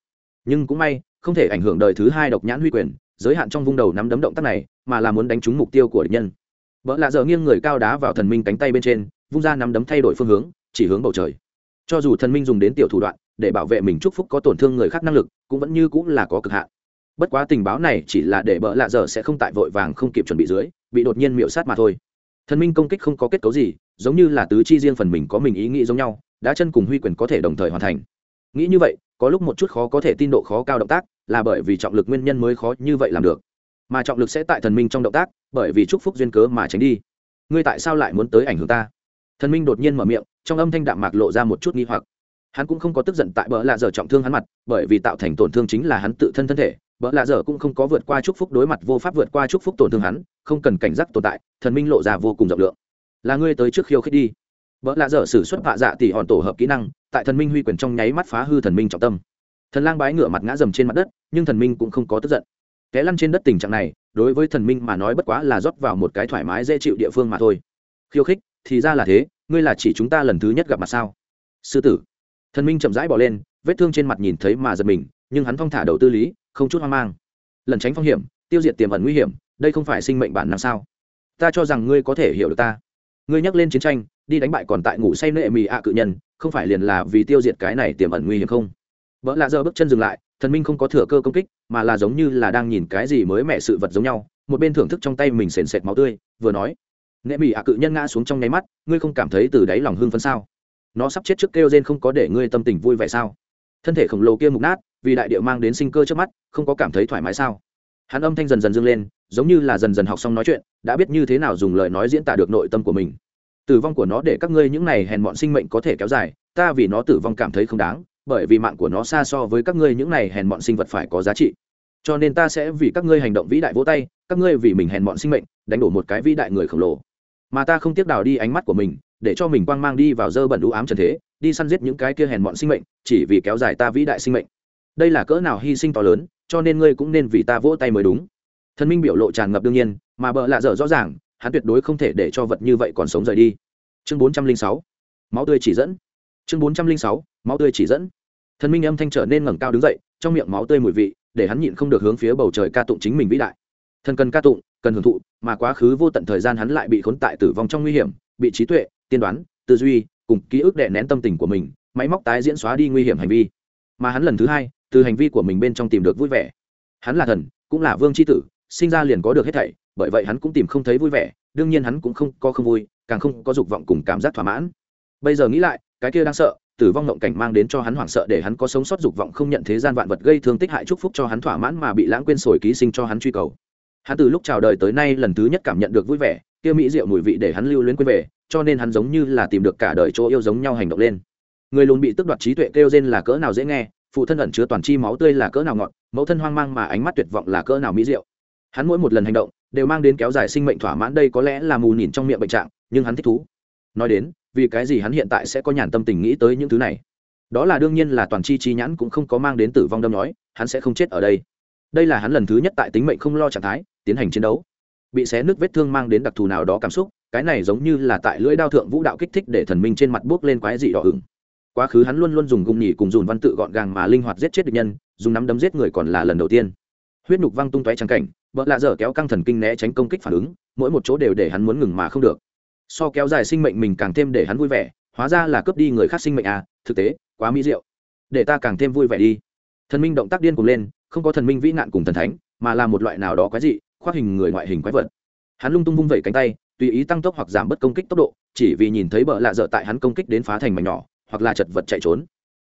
Speaker 1: Nhưng cũng may, không thể ảnh hưởng đời thứ hai độc nhãn huy quyền, giới hạn trong vung đầu nắm đấm động tác này, mà là muốn đánh trúng mục tiêu của địch nhân. Vợ lạ dở nghiêng người cao đá vào thần minh cánh tay bên trên, vung ra nắm đấm thay đổi phương hướng, chỉ hướng bầu trời. Cho dù thần minh dùng đến tiểu thủ đoạn để bảo vệ mình chúc phúc có tổn thương người khác năng lực, cũng vẫn như cũng là có cực hạn bất quá tình báo này chỉ là để bợ lạ dở sẽ không tại vội vàng không kịp chuẩn bị dưới, bị đột nhiên miệu sát mà thôi. Thần minh công kích không có kết cấu gì, giống như là tứ chi riêng phần mình có mình ý nghĩ giống nhau đã chân cùng huy quyền có thể đồng thời hoàn thành. Nghĩ như vậy, có lúc một chút khó có thể tin độ khó cao động tác, là bởi vì trọng lực nguyên nhân mới khó như vậy làm được. Mà trọng lực sẽ tại thần minh trong động tác, bởi vì chúc phúc duyên cớ mà tránh đi. Ngươi tại sao lại muốn tới ảnh hưởng ta? Thần minh đột nhiên mở miệng, trong âm thanh đạm mạc lộ ra một chút nghi hoặc. Hắn cũng không có tức giận tại bỡ lạ giờ trọng thương hắn mặt, bởi vì tạo thành tổn thương chính là hắn tự thân thân thể bỡ lạ dở cũng không có vượt qua chúc phúc, đối mặt vô pháp vượt qua chúc phúc tổn thương hắn, không cần cảnh giác tồn tại, thần minh lộ ra vô cùng rộng lượng. Là ngươi tới trước khiêu khích đi. Vợ lạ dở sử xuất vạ dạ tỷ hòn tổ hợp kỹ năng, tại thần minh huy quyền trong nháy mắt phá hư thần minh trọng tâm. Thần lang bái ngửa mặt ngã dầm trên mặt đất, nhưng thần minh cũng không có tức giận. Té lăn trên đất tình trạng này, đối với thần minh mà nói bất quá là rót vào một cái thoải mái dễ chịu địa phương mà thôi. Khiêu khích, thì ra là thế, ngươi là chỉ chúng ta lần thứ nhất gặp mặt sao? Sư tử. Thần minh chậm rãi bỏ lên, vết thương trên mặt nhìn thấy mà giật mình, nhưng hắn thong thả đầu tư lý không chút hoang mang. Lần tránh phong hiểm, tiêu diệt tiềm ẩn nguy hiểm, đây không phải sinh mệnh bản năng sao? Ta cho rằng ngươi có thể hiểu được ta. Ngươi nhắc lên chiến tranh, đi đánh bại còn tại ngủ say nệ mì ạ cự nhân, không phải liền là vì tiêu diệt cái này tiềm ẩn nguy hiểm không? Vợ lạ giờ bước chân dừng lại, thần minh không có thừa cơ công kích, mà là giống như là đang nhìn cái gì mới mẹ sự vật giống nhau, một bên thưởng thức trong tay mình sền sệt máu tươi, vừa nói, nệ mì ạ cự nhân ngã xuống trong nháy mắt, ngươi không cảm thấy từ đáy lòng hưng phấn sao? Nó sắp chết trước kêu rên không có để ngươi tâm tình vui vẻ sao? Thân thể khổng lồ kia mục nát vì đại địa mang đến sinh cơ trước mắt, không có cảm thấy thoải mái sao? Hắn âm thanh dần dần dâng lên, giống như là dần dần học xong nói chuyện, đã biết như thế nào dùng lời nói diễn tả được nội tâm của mình. Tử vong của nó để các ngươi những này hèn mọn sinh mệnh có thể kéo dài, ta vì nó tử vong cảm thấy không đáng, bởi vì mạng của nó xa so với các ngươi những này hèn mọn sinh vật phải có giá trị. Cho nên ta sẽ vì các ngươi hành động vĩ đại vỗ tay, các ngươi vì mình hèn mọn sinh mệnh, đánh đổ một cái vĩ đại người khổng lồ. Mà ta không tiếc đào đi ánh mắt của mình, để cho mình quang mang đi vào dơ bẩn đũ ám trần thế, đi săn giết những cái kia hèn mọn sinh mệnh, chỉ vì kéo dài ta vĩ đại sinh mệnh đây là cỡ nào hy sinh to lớn, cho nên ngươi cũng nên vì ta vỗ tay mới đúng. Thần minh biểu lộ tràn ngập đương nhiên, mà bợ lạ dở rõ ràng, hắn tuyệt đối không thể để cho vật như vậy còn sống rời đi. Chương bốn trăm linh sáu, máu tươi chỉ dẫn. Chương bốn trăm linh sáu, máu tươi chỉ dẫn. Thần minh âm thanh trở nên ngẩng cao đứng dậy, trong miệng máu tươi mùi vị, để hắn nhịn không được hướng phía bầu trời ca tụng chính mình vĩ đại. Thần cần ca tụng, cần hưởng thụ, mà quá khứ vô tận thời gian hắn lại bị khốn tại tử vong trong nguy hiểm, bị trí tuệ, tiên đoán, tư duy, cùng ký ức đè nén tâm tình của mình, máy móc tái diễn xóa đi nguy hiểm hành vi. Mà hắn lần thứ hai từ hành vi của mình bên trong tìm được vui vẻ. Hắn là thần, cũng là vương c h i tử, sinh ra liền có được hết thảy, bởi vậy hắn cũng tìm không thấy vui vẻ, đương nhiên hắn cũng không có không vui, càng không có dục vọng cùng cảm giác thỏa mãn. Bây giờ nghĩ lại, cái kia đang sợ, tử vong ngộng cảnh mang đến cho hắn hoảng sợ để hắn có sống sót dục vọng không nhận thế gian vạn vật gây thương tích hại chúc phúc cho hắn thỏa mãn mà bị lãng quên sồi ký sinh cho hắn truy cầu. Hắn từ lúc chào đời tới nay lần thứ nhất cảm nhận được vui vẻ, kia mỹ rượu mùi vị để hắn lưu luyến quên về, cho nên hắn giống như là tìm được cả đời chỗ yêu giống nhau hành động lên. Người lùn bị tức đoạt trí tuệ kêu trên là cỡ nào dễ nghe phụ thân ẩn chứa toàn chi máu tươi là cỡ nào ngọt, mẫu thân hoang mang mà ánh mắt tuyệt vọng là cỡ nào mỹ diệu. Hắn mỗi một lần hành động, đều mang đến kéo dài sinh mệnh thỏa mãn đây có lẽ là mù nhìn trong miệng bệnh trạng, nhưng hắn thích thú. Nói đến, vì cái gì hắn hiện tại sẽ có nhàn tâm tình nghĩ tới những thứ này? Đó là đương nhiên là toàn chi chi nhãn cũng không có mang đến tử vong đâm nói, hắn sẽ không chết ở đây. Đây là hắn lần thứ nhất tại tính mệnh không lo trạng thái, tiến hành chiến đấu. Bị xé nước vết thương mang đến đặc thù nào đó cảm xúc, cái này giống như là tại lưỡi đao thượng vũ đạo kích thích để thần minh trên mặt buốc lên quái dị đỏ ửng quá khứ hắn luôn luôn dùng gùng nhỉ cùng dùn văn tự gọn gàng mà linh hoạt giết chết địch nhân, dùng nắm đấm giết người còn là lần đầu tiên. Huyết nhục văng tung tóe trắng cảnh vợ lạ dở kéo căng thần kinh né tránh công kích phản ứng, mỗi một chỗ đều để hắn muốn ngừng mà không được. So kéo dài sinh mệnh mình càng thêm để hắn vui vẻ, hóa ra là cướp đi người khác sinh mệnh à thực tế, quá mỹ diệu. Để ta càng thêm vui vẻ đi. Thần minh động tác điên cùng lên, không có thần minh vĩ nạn cùng thần thánh, mà là một loại nào đó quái dị, khoác hình người ngoại hình quái vật. Hắn lung tung vung vẩy cánh tay, tùy ý tăng tốc hoặc giảm bớt công kích tốc độ, chỉ vì nhìn thấy bợ lạ dở tại hắn công kích đến phá thành mảnh nhỏ hoặc là chật vật chạy trốn.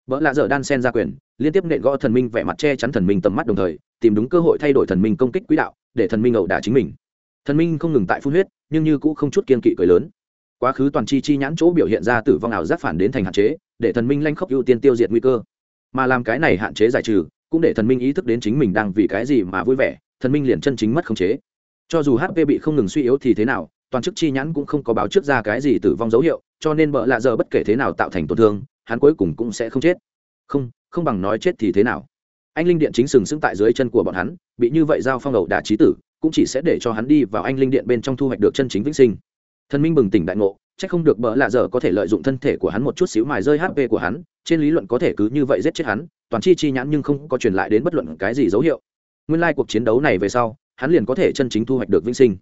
Speaker 1: Vợ lạ dở đan sen ra quyền, liên tiếp nện gõ thần minh vẻ mặt che chắn thần minh tầm mắt đồng thời, tìm đúng cơ hội thay đổi thần minh công kích quỹ đạo, để thần minh ẩu đả chính mình. Thần minh không ngừng tại phun huyết, nhưng như cũ không chút kiên kỵ cười lớn. Quá khứ toàn chi chi nhãn chỗ biểu hiện ra tử vong ảo giác phản đến thành hạn chế, để thần minh lanh khốc ưu tiên tiêu diệt nguy cơ. Mà làm cái này hạn chế giải trừ, cũng để thần minh ý thức đến chính mình đang vì cái gì mà vui vẻ, thần minh liền chân chính mất khống chế. Cho dù hp bị không ngừng suy yếu thì thế nào toàn chức chi nhãn cũng không có báo trước ra cái gì tử vong dấu hiệu, cho nên bợ lạ giờ bất kể thế nào tạo thành tổn thương, hắn cuối cùng cũng sẽ không chết. Không không bằng nói chết thì thế nào? Anh linh điện chính sừng sững tại dưới chân của bọn hắn, bị như vậy giao phong đầu đà trí tử, cũng chỉ sẽ để cho hắn đi vào anh linh điện bên trong thu hoạch được chân chính vĩnh sinh. Thần minh bừng tỉnh đại ngộ c h ắ c không được bỡ lạ dở có thể lợi dụng thân thể của hắn một chút xíu mài rơi hp của hắn, trên lý luận có thể cứ như vậy giết chết hắn, toàn chi chi nhãn nhưng không có truyền lại đến bất luận cái gì dấu hiệu. Nguyên lai、like、cuộc chiến đấu này về sau, hắn liền có thể chân chính thu hoạch được vĩnh sinh.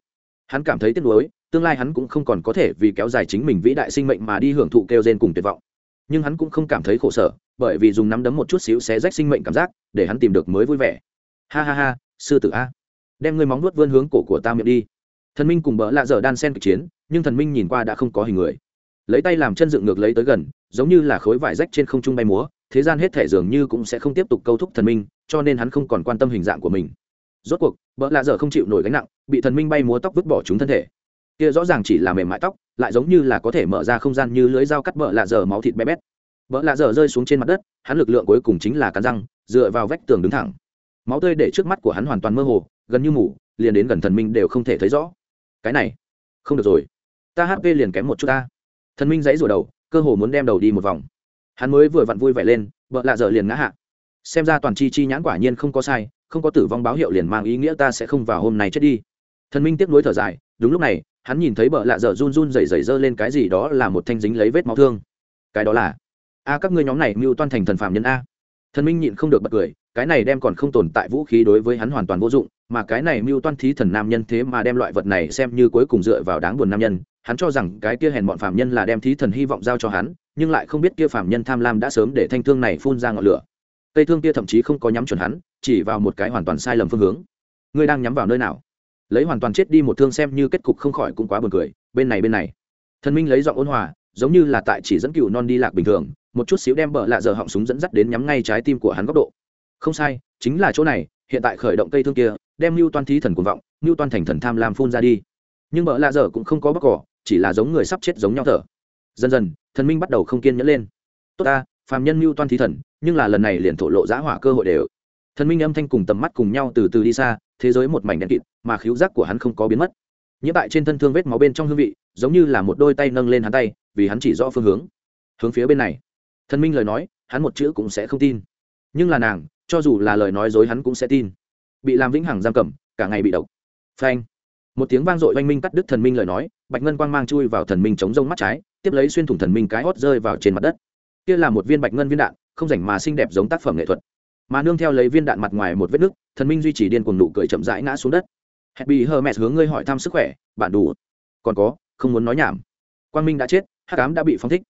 Speaker 1: Hắn cảm thấy tiếc nuối tương lai hắn cũng không còn có thể vì kéo dài chính mình vĩ đại sinh mệnh mà đi hưởng thụ kêu gen cùng tuyệt vọng. Nhưng hắn cũng không cảm thấy khổ sở, bởi vì dùng nắm đấm một chút xíu xé rách sinh mệnh cảm giác, để hắn tìm được mới vui vẻ. Ha ha ha, sư tử a. Đem ngươi móng nuốt vươn hướng cổ của ta miệng đi. Thần minh cùng bỡ lạ dở đan sen kịch chiến, nhưng thần minh nhìn qua đã không có hình người. Lấy tay làm chân dựng ngược lấy tới gần, giống như là khối vải rách trên không trung bay múa, thế gian hết thể dường như cũng sẽ không tiếp tục câu thúc thần minh, cho nên hắn không còn quan tâm hình dạng của mình. Rốt cuộc bỡ lạ dở không chịu nổi gánh nặng, bị thần minh bay múa tóc vứt bỏ chúng thân thể kia rõ ràng chỉ là mềm mại tóc, lại giống như là có thể mở ra không gian như lưới dao cắt bỡ lạ dở máu thịt bé bét. Bỡ lạ dở rơi xuống trên mặt đất, hắn lực lượng cuối cùng chính là cắn răng, dựa vào vách tường đứng thẳng. Máu tươi để trước mắt của hắn hoàn toàn mơ hồ, gần như mủ liền đến gần thần minh đều không thể thấy rõ. Cái này, không được rồi. Ta hp liền kém một chút ta. Thần minh dãy rủa đầu, cơ hồ muốn đem đầu đi một vòng. Hắn mới vừa vặn vui vẻ lên vợ lạ dở liền ngã hạ. Xem ra toàn chi chi nhãn quả nhiên không có sai, không có tử vong báo hiệu liền mang ý nghĩa ta sẽ không vào hôm nay chết đi. Thần minh tiếp nối thở dài, đúng lúc này hắn nhìn thấy bợ lạ dở run run rẩy rẩy giơ lên cái gì đó là một thanh dính lấy vết máu thương. Cái đó là, a, các ngươi nhóm này mưu toan thành thần phạm nhân a. Thần minh nhịn không được bật cười, cái này đem còn không tồn tại vũ khí đối với hắn hoàn toàn vô dụng, mà cái này mưu toan thí thần nam nhân thế mà đem loại vật này xem như cuối cùng dựa vào đáng buồn nam nhân. Hắn cho rằng cái kia hèn bọn phạm nhân là đem thí thần hy vọng giao cho hắn, nhưng lại không biết kia phạm nhân tham lam đã sớm để thanh thương này phun ra ngọn lửa. Cây thương kia thậm chí không có nhắm chuẩn hắn, chỉ vào một cái hoàn toàn sai lầm phương hướng. Ngươi đang nhắm vào nơi nào? Lấy hoàn toàn chết đi một thương xem như kết cục không khỏi cũng quá buồn cười. Bên này bên này. Thần minh lấy giọng ôn hòa, giống như là tại chỉ dẫn cựu non đi lạc bình thường, một chút xíu đem bờ lạ giờ họng súng dẫn dắt đến nhắm ngay trái tim của hắn góc độ. Không sai, chính là chỗ này, hiện tại khởi động cây thương kia, đem mưu toan thí thần cuồng vọng mưu toan thành thần tham lam phun ra đi. Nhưng bờ lạ giờ cũng không có bóc cỏ, chỉ là giống người sắp chết giống nhau thở. Dần dần, thần minh bắt đầu không kiên nhẫn lên. Tốt ta, phàm nhân mưu toan thí thần, nhưng là lần này liền thổ lộ giã hỏa cơ hội đều. Thần minh âm thanh cùng tầm mắt cùng nhau từ từ đi xa thế giới một mảnh đen kịt, mà khiếu giác của hắn không có biến mất. Những tại trên thân thương vết máu bên trong hương vị, giống như là một đôi tay nâng lên hắn tay, vì hắn chỉ rõ phương hướng. Hướng phía bên này. Thần minh lời nói, hắn một chữ cũng sẽ không tin. Nhưng là nàng, cho dù là lời nói dối hắn cũng sẽ tin. Bị làm vĩnh hằng giam cầm, cả ngày bị độc. Phanh. Một tiếng vang dội oanh minh cắt đứt thần minh lời nói, bạch ngân quang mang chui vào thần minh chống rông mắt trái, tiếp lấy xuyên thủng thần minh cái hót rơi vào trên mặt đất. Kia là một viên bạch ngân viên đạn, không rảnh mà xinh đẹp giống tác phẩm nghệ thuật mà nương theo lấy viên đạn mặt ngoài một vết nứt, thần minh duy trì điên cuồng nụ cười chậm rãi ngã xuống đất. Hẹn bị hờ mẹ hướng ngươi hỏi thăm sức khỏe, bạn đủ. Còn có, không muốn nói nhảm. Quang minh đã chết, hắc ám đã bị phóng thích.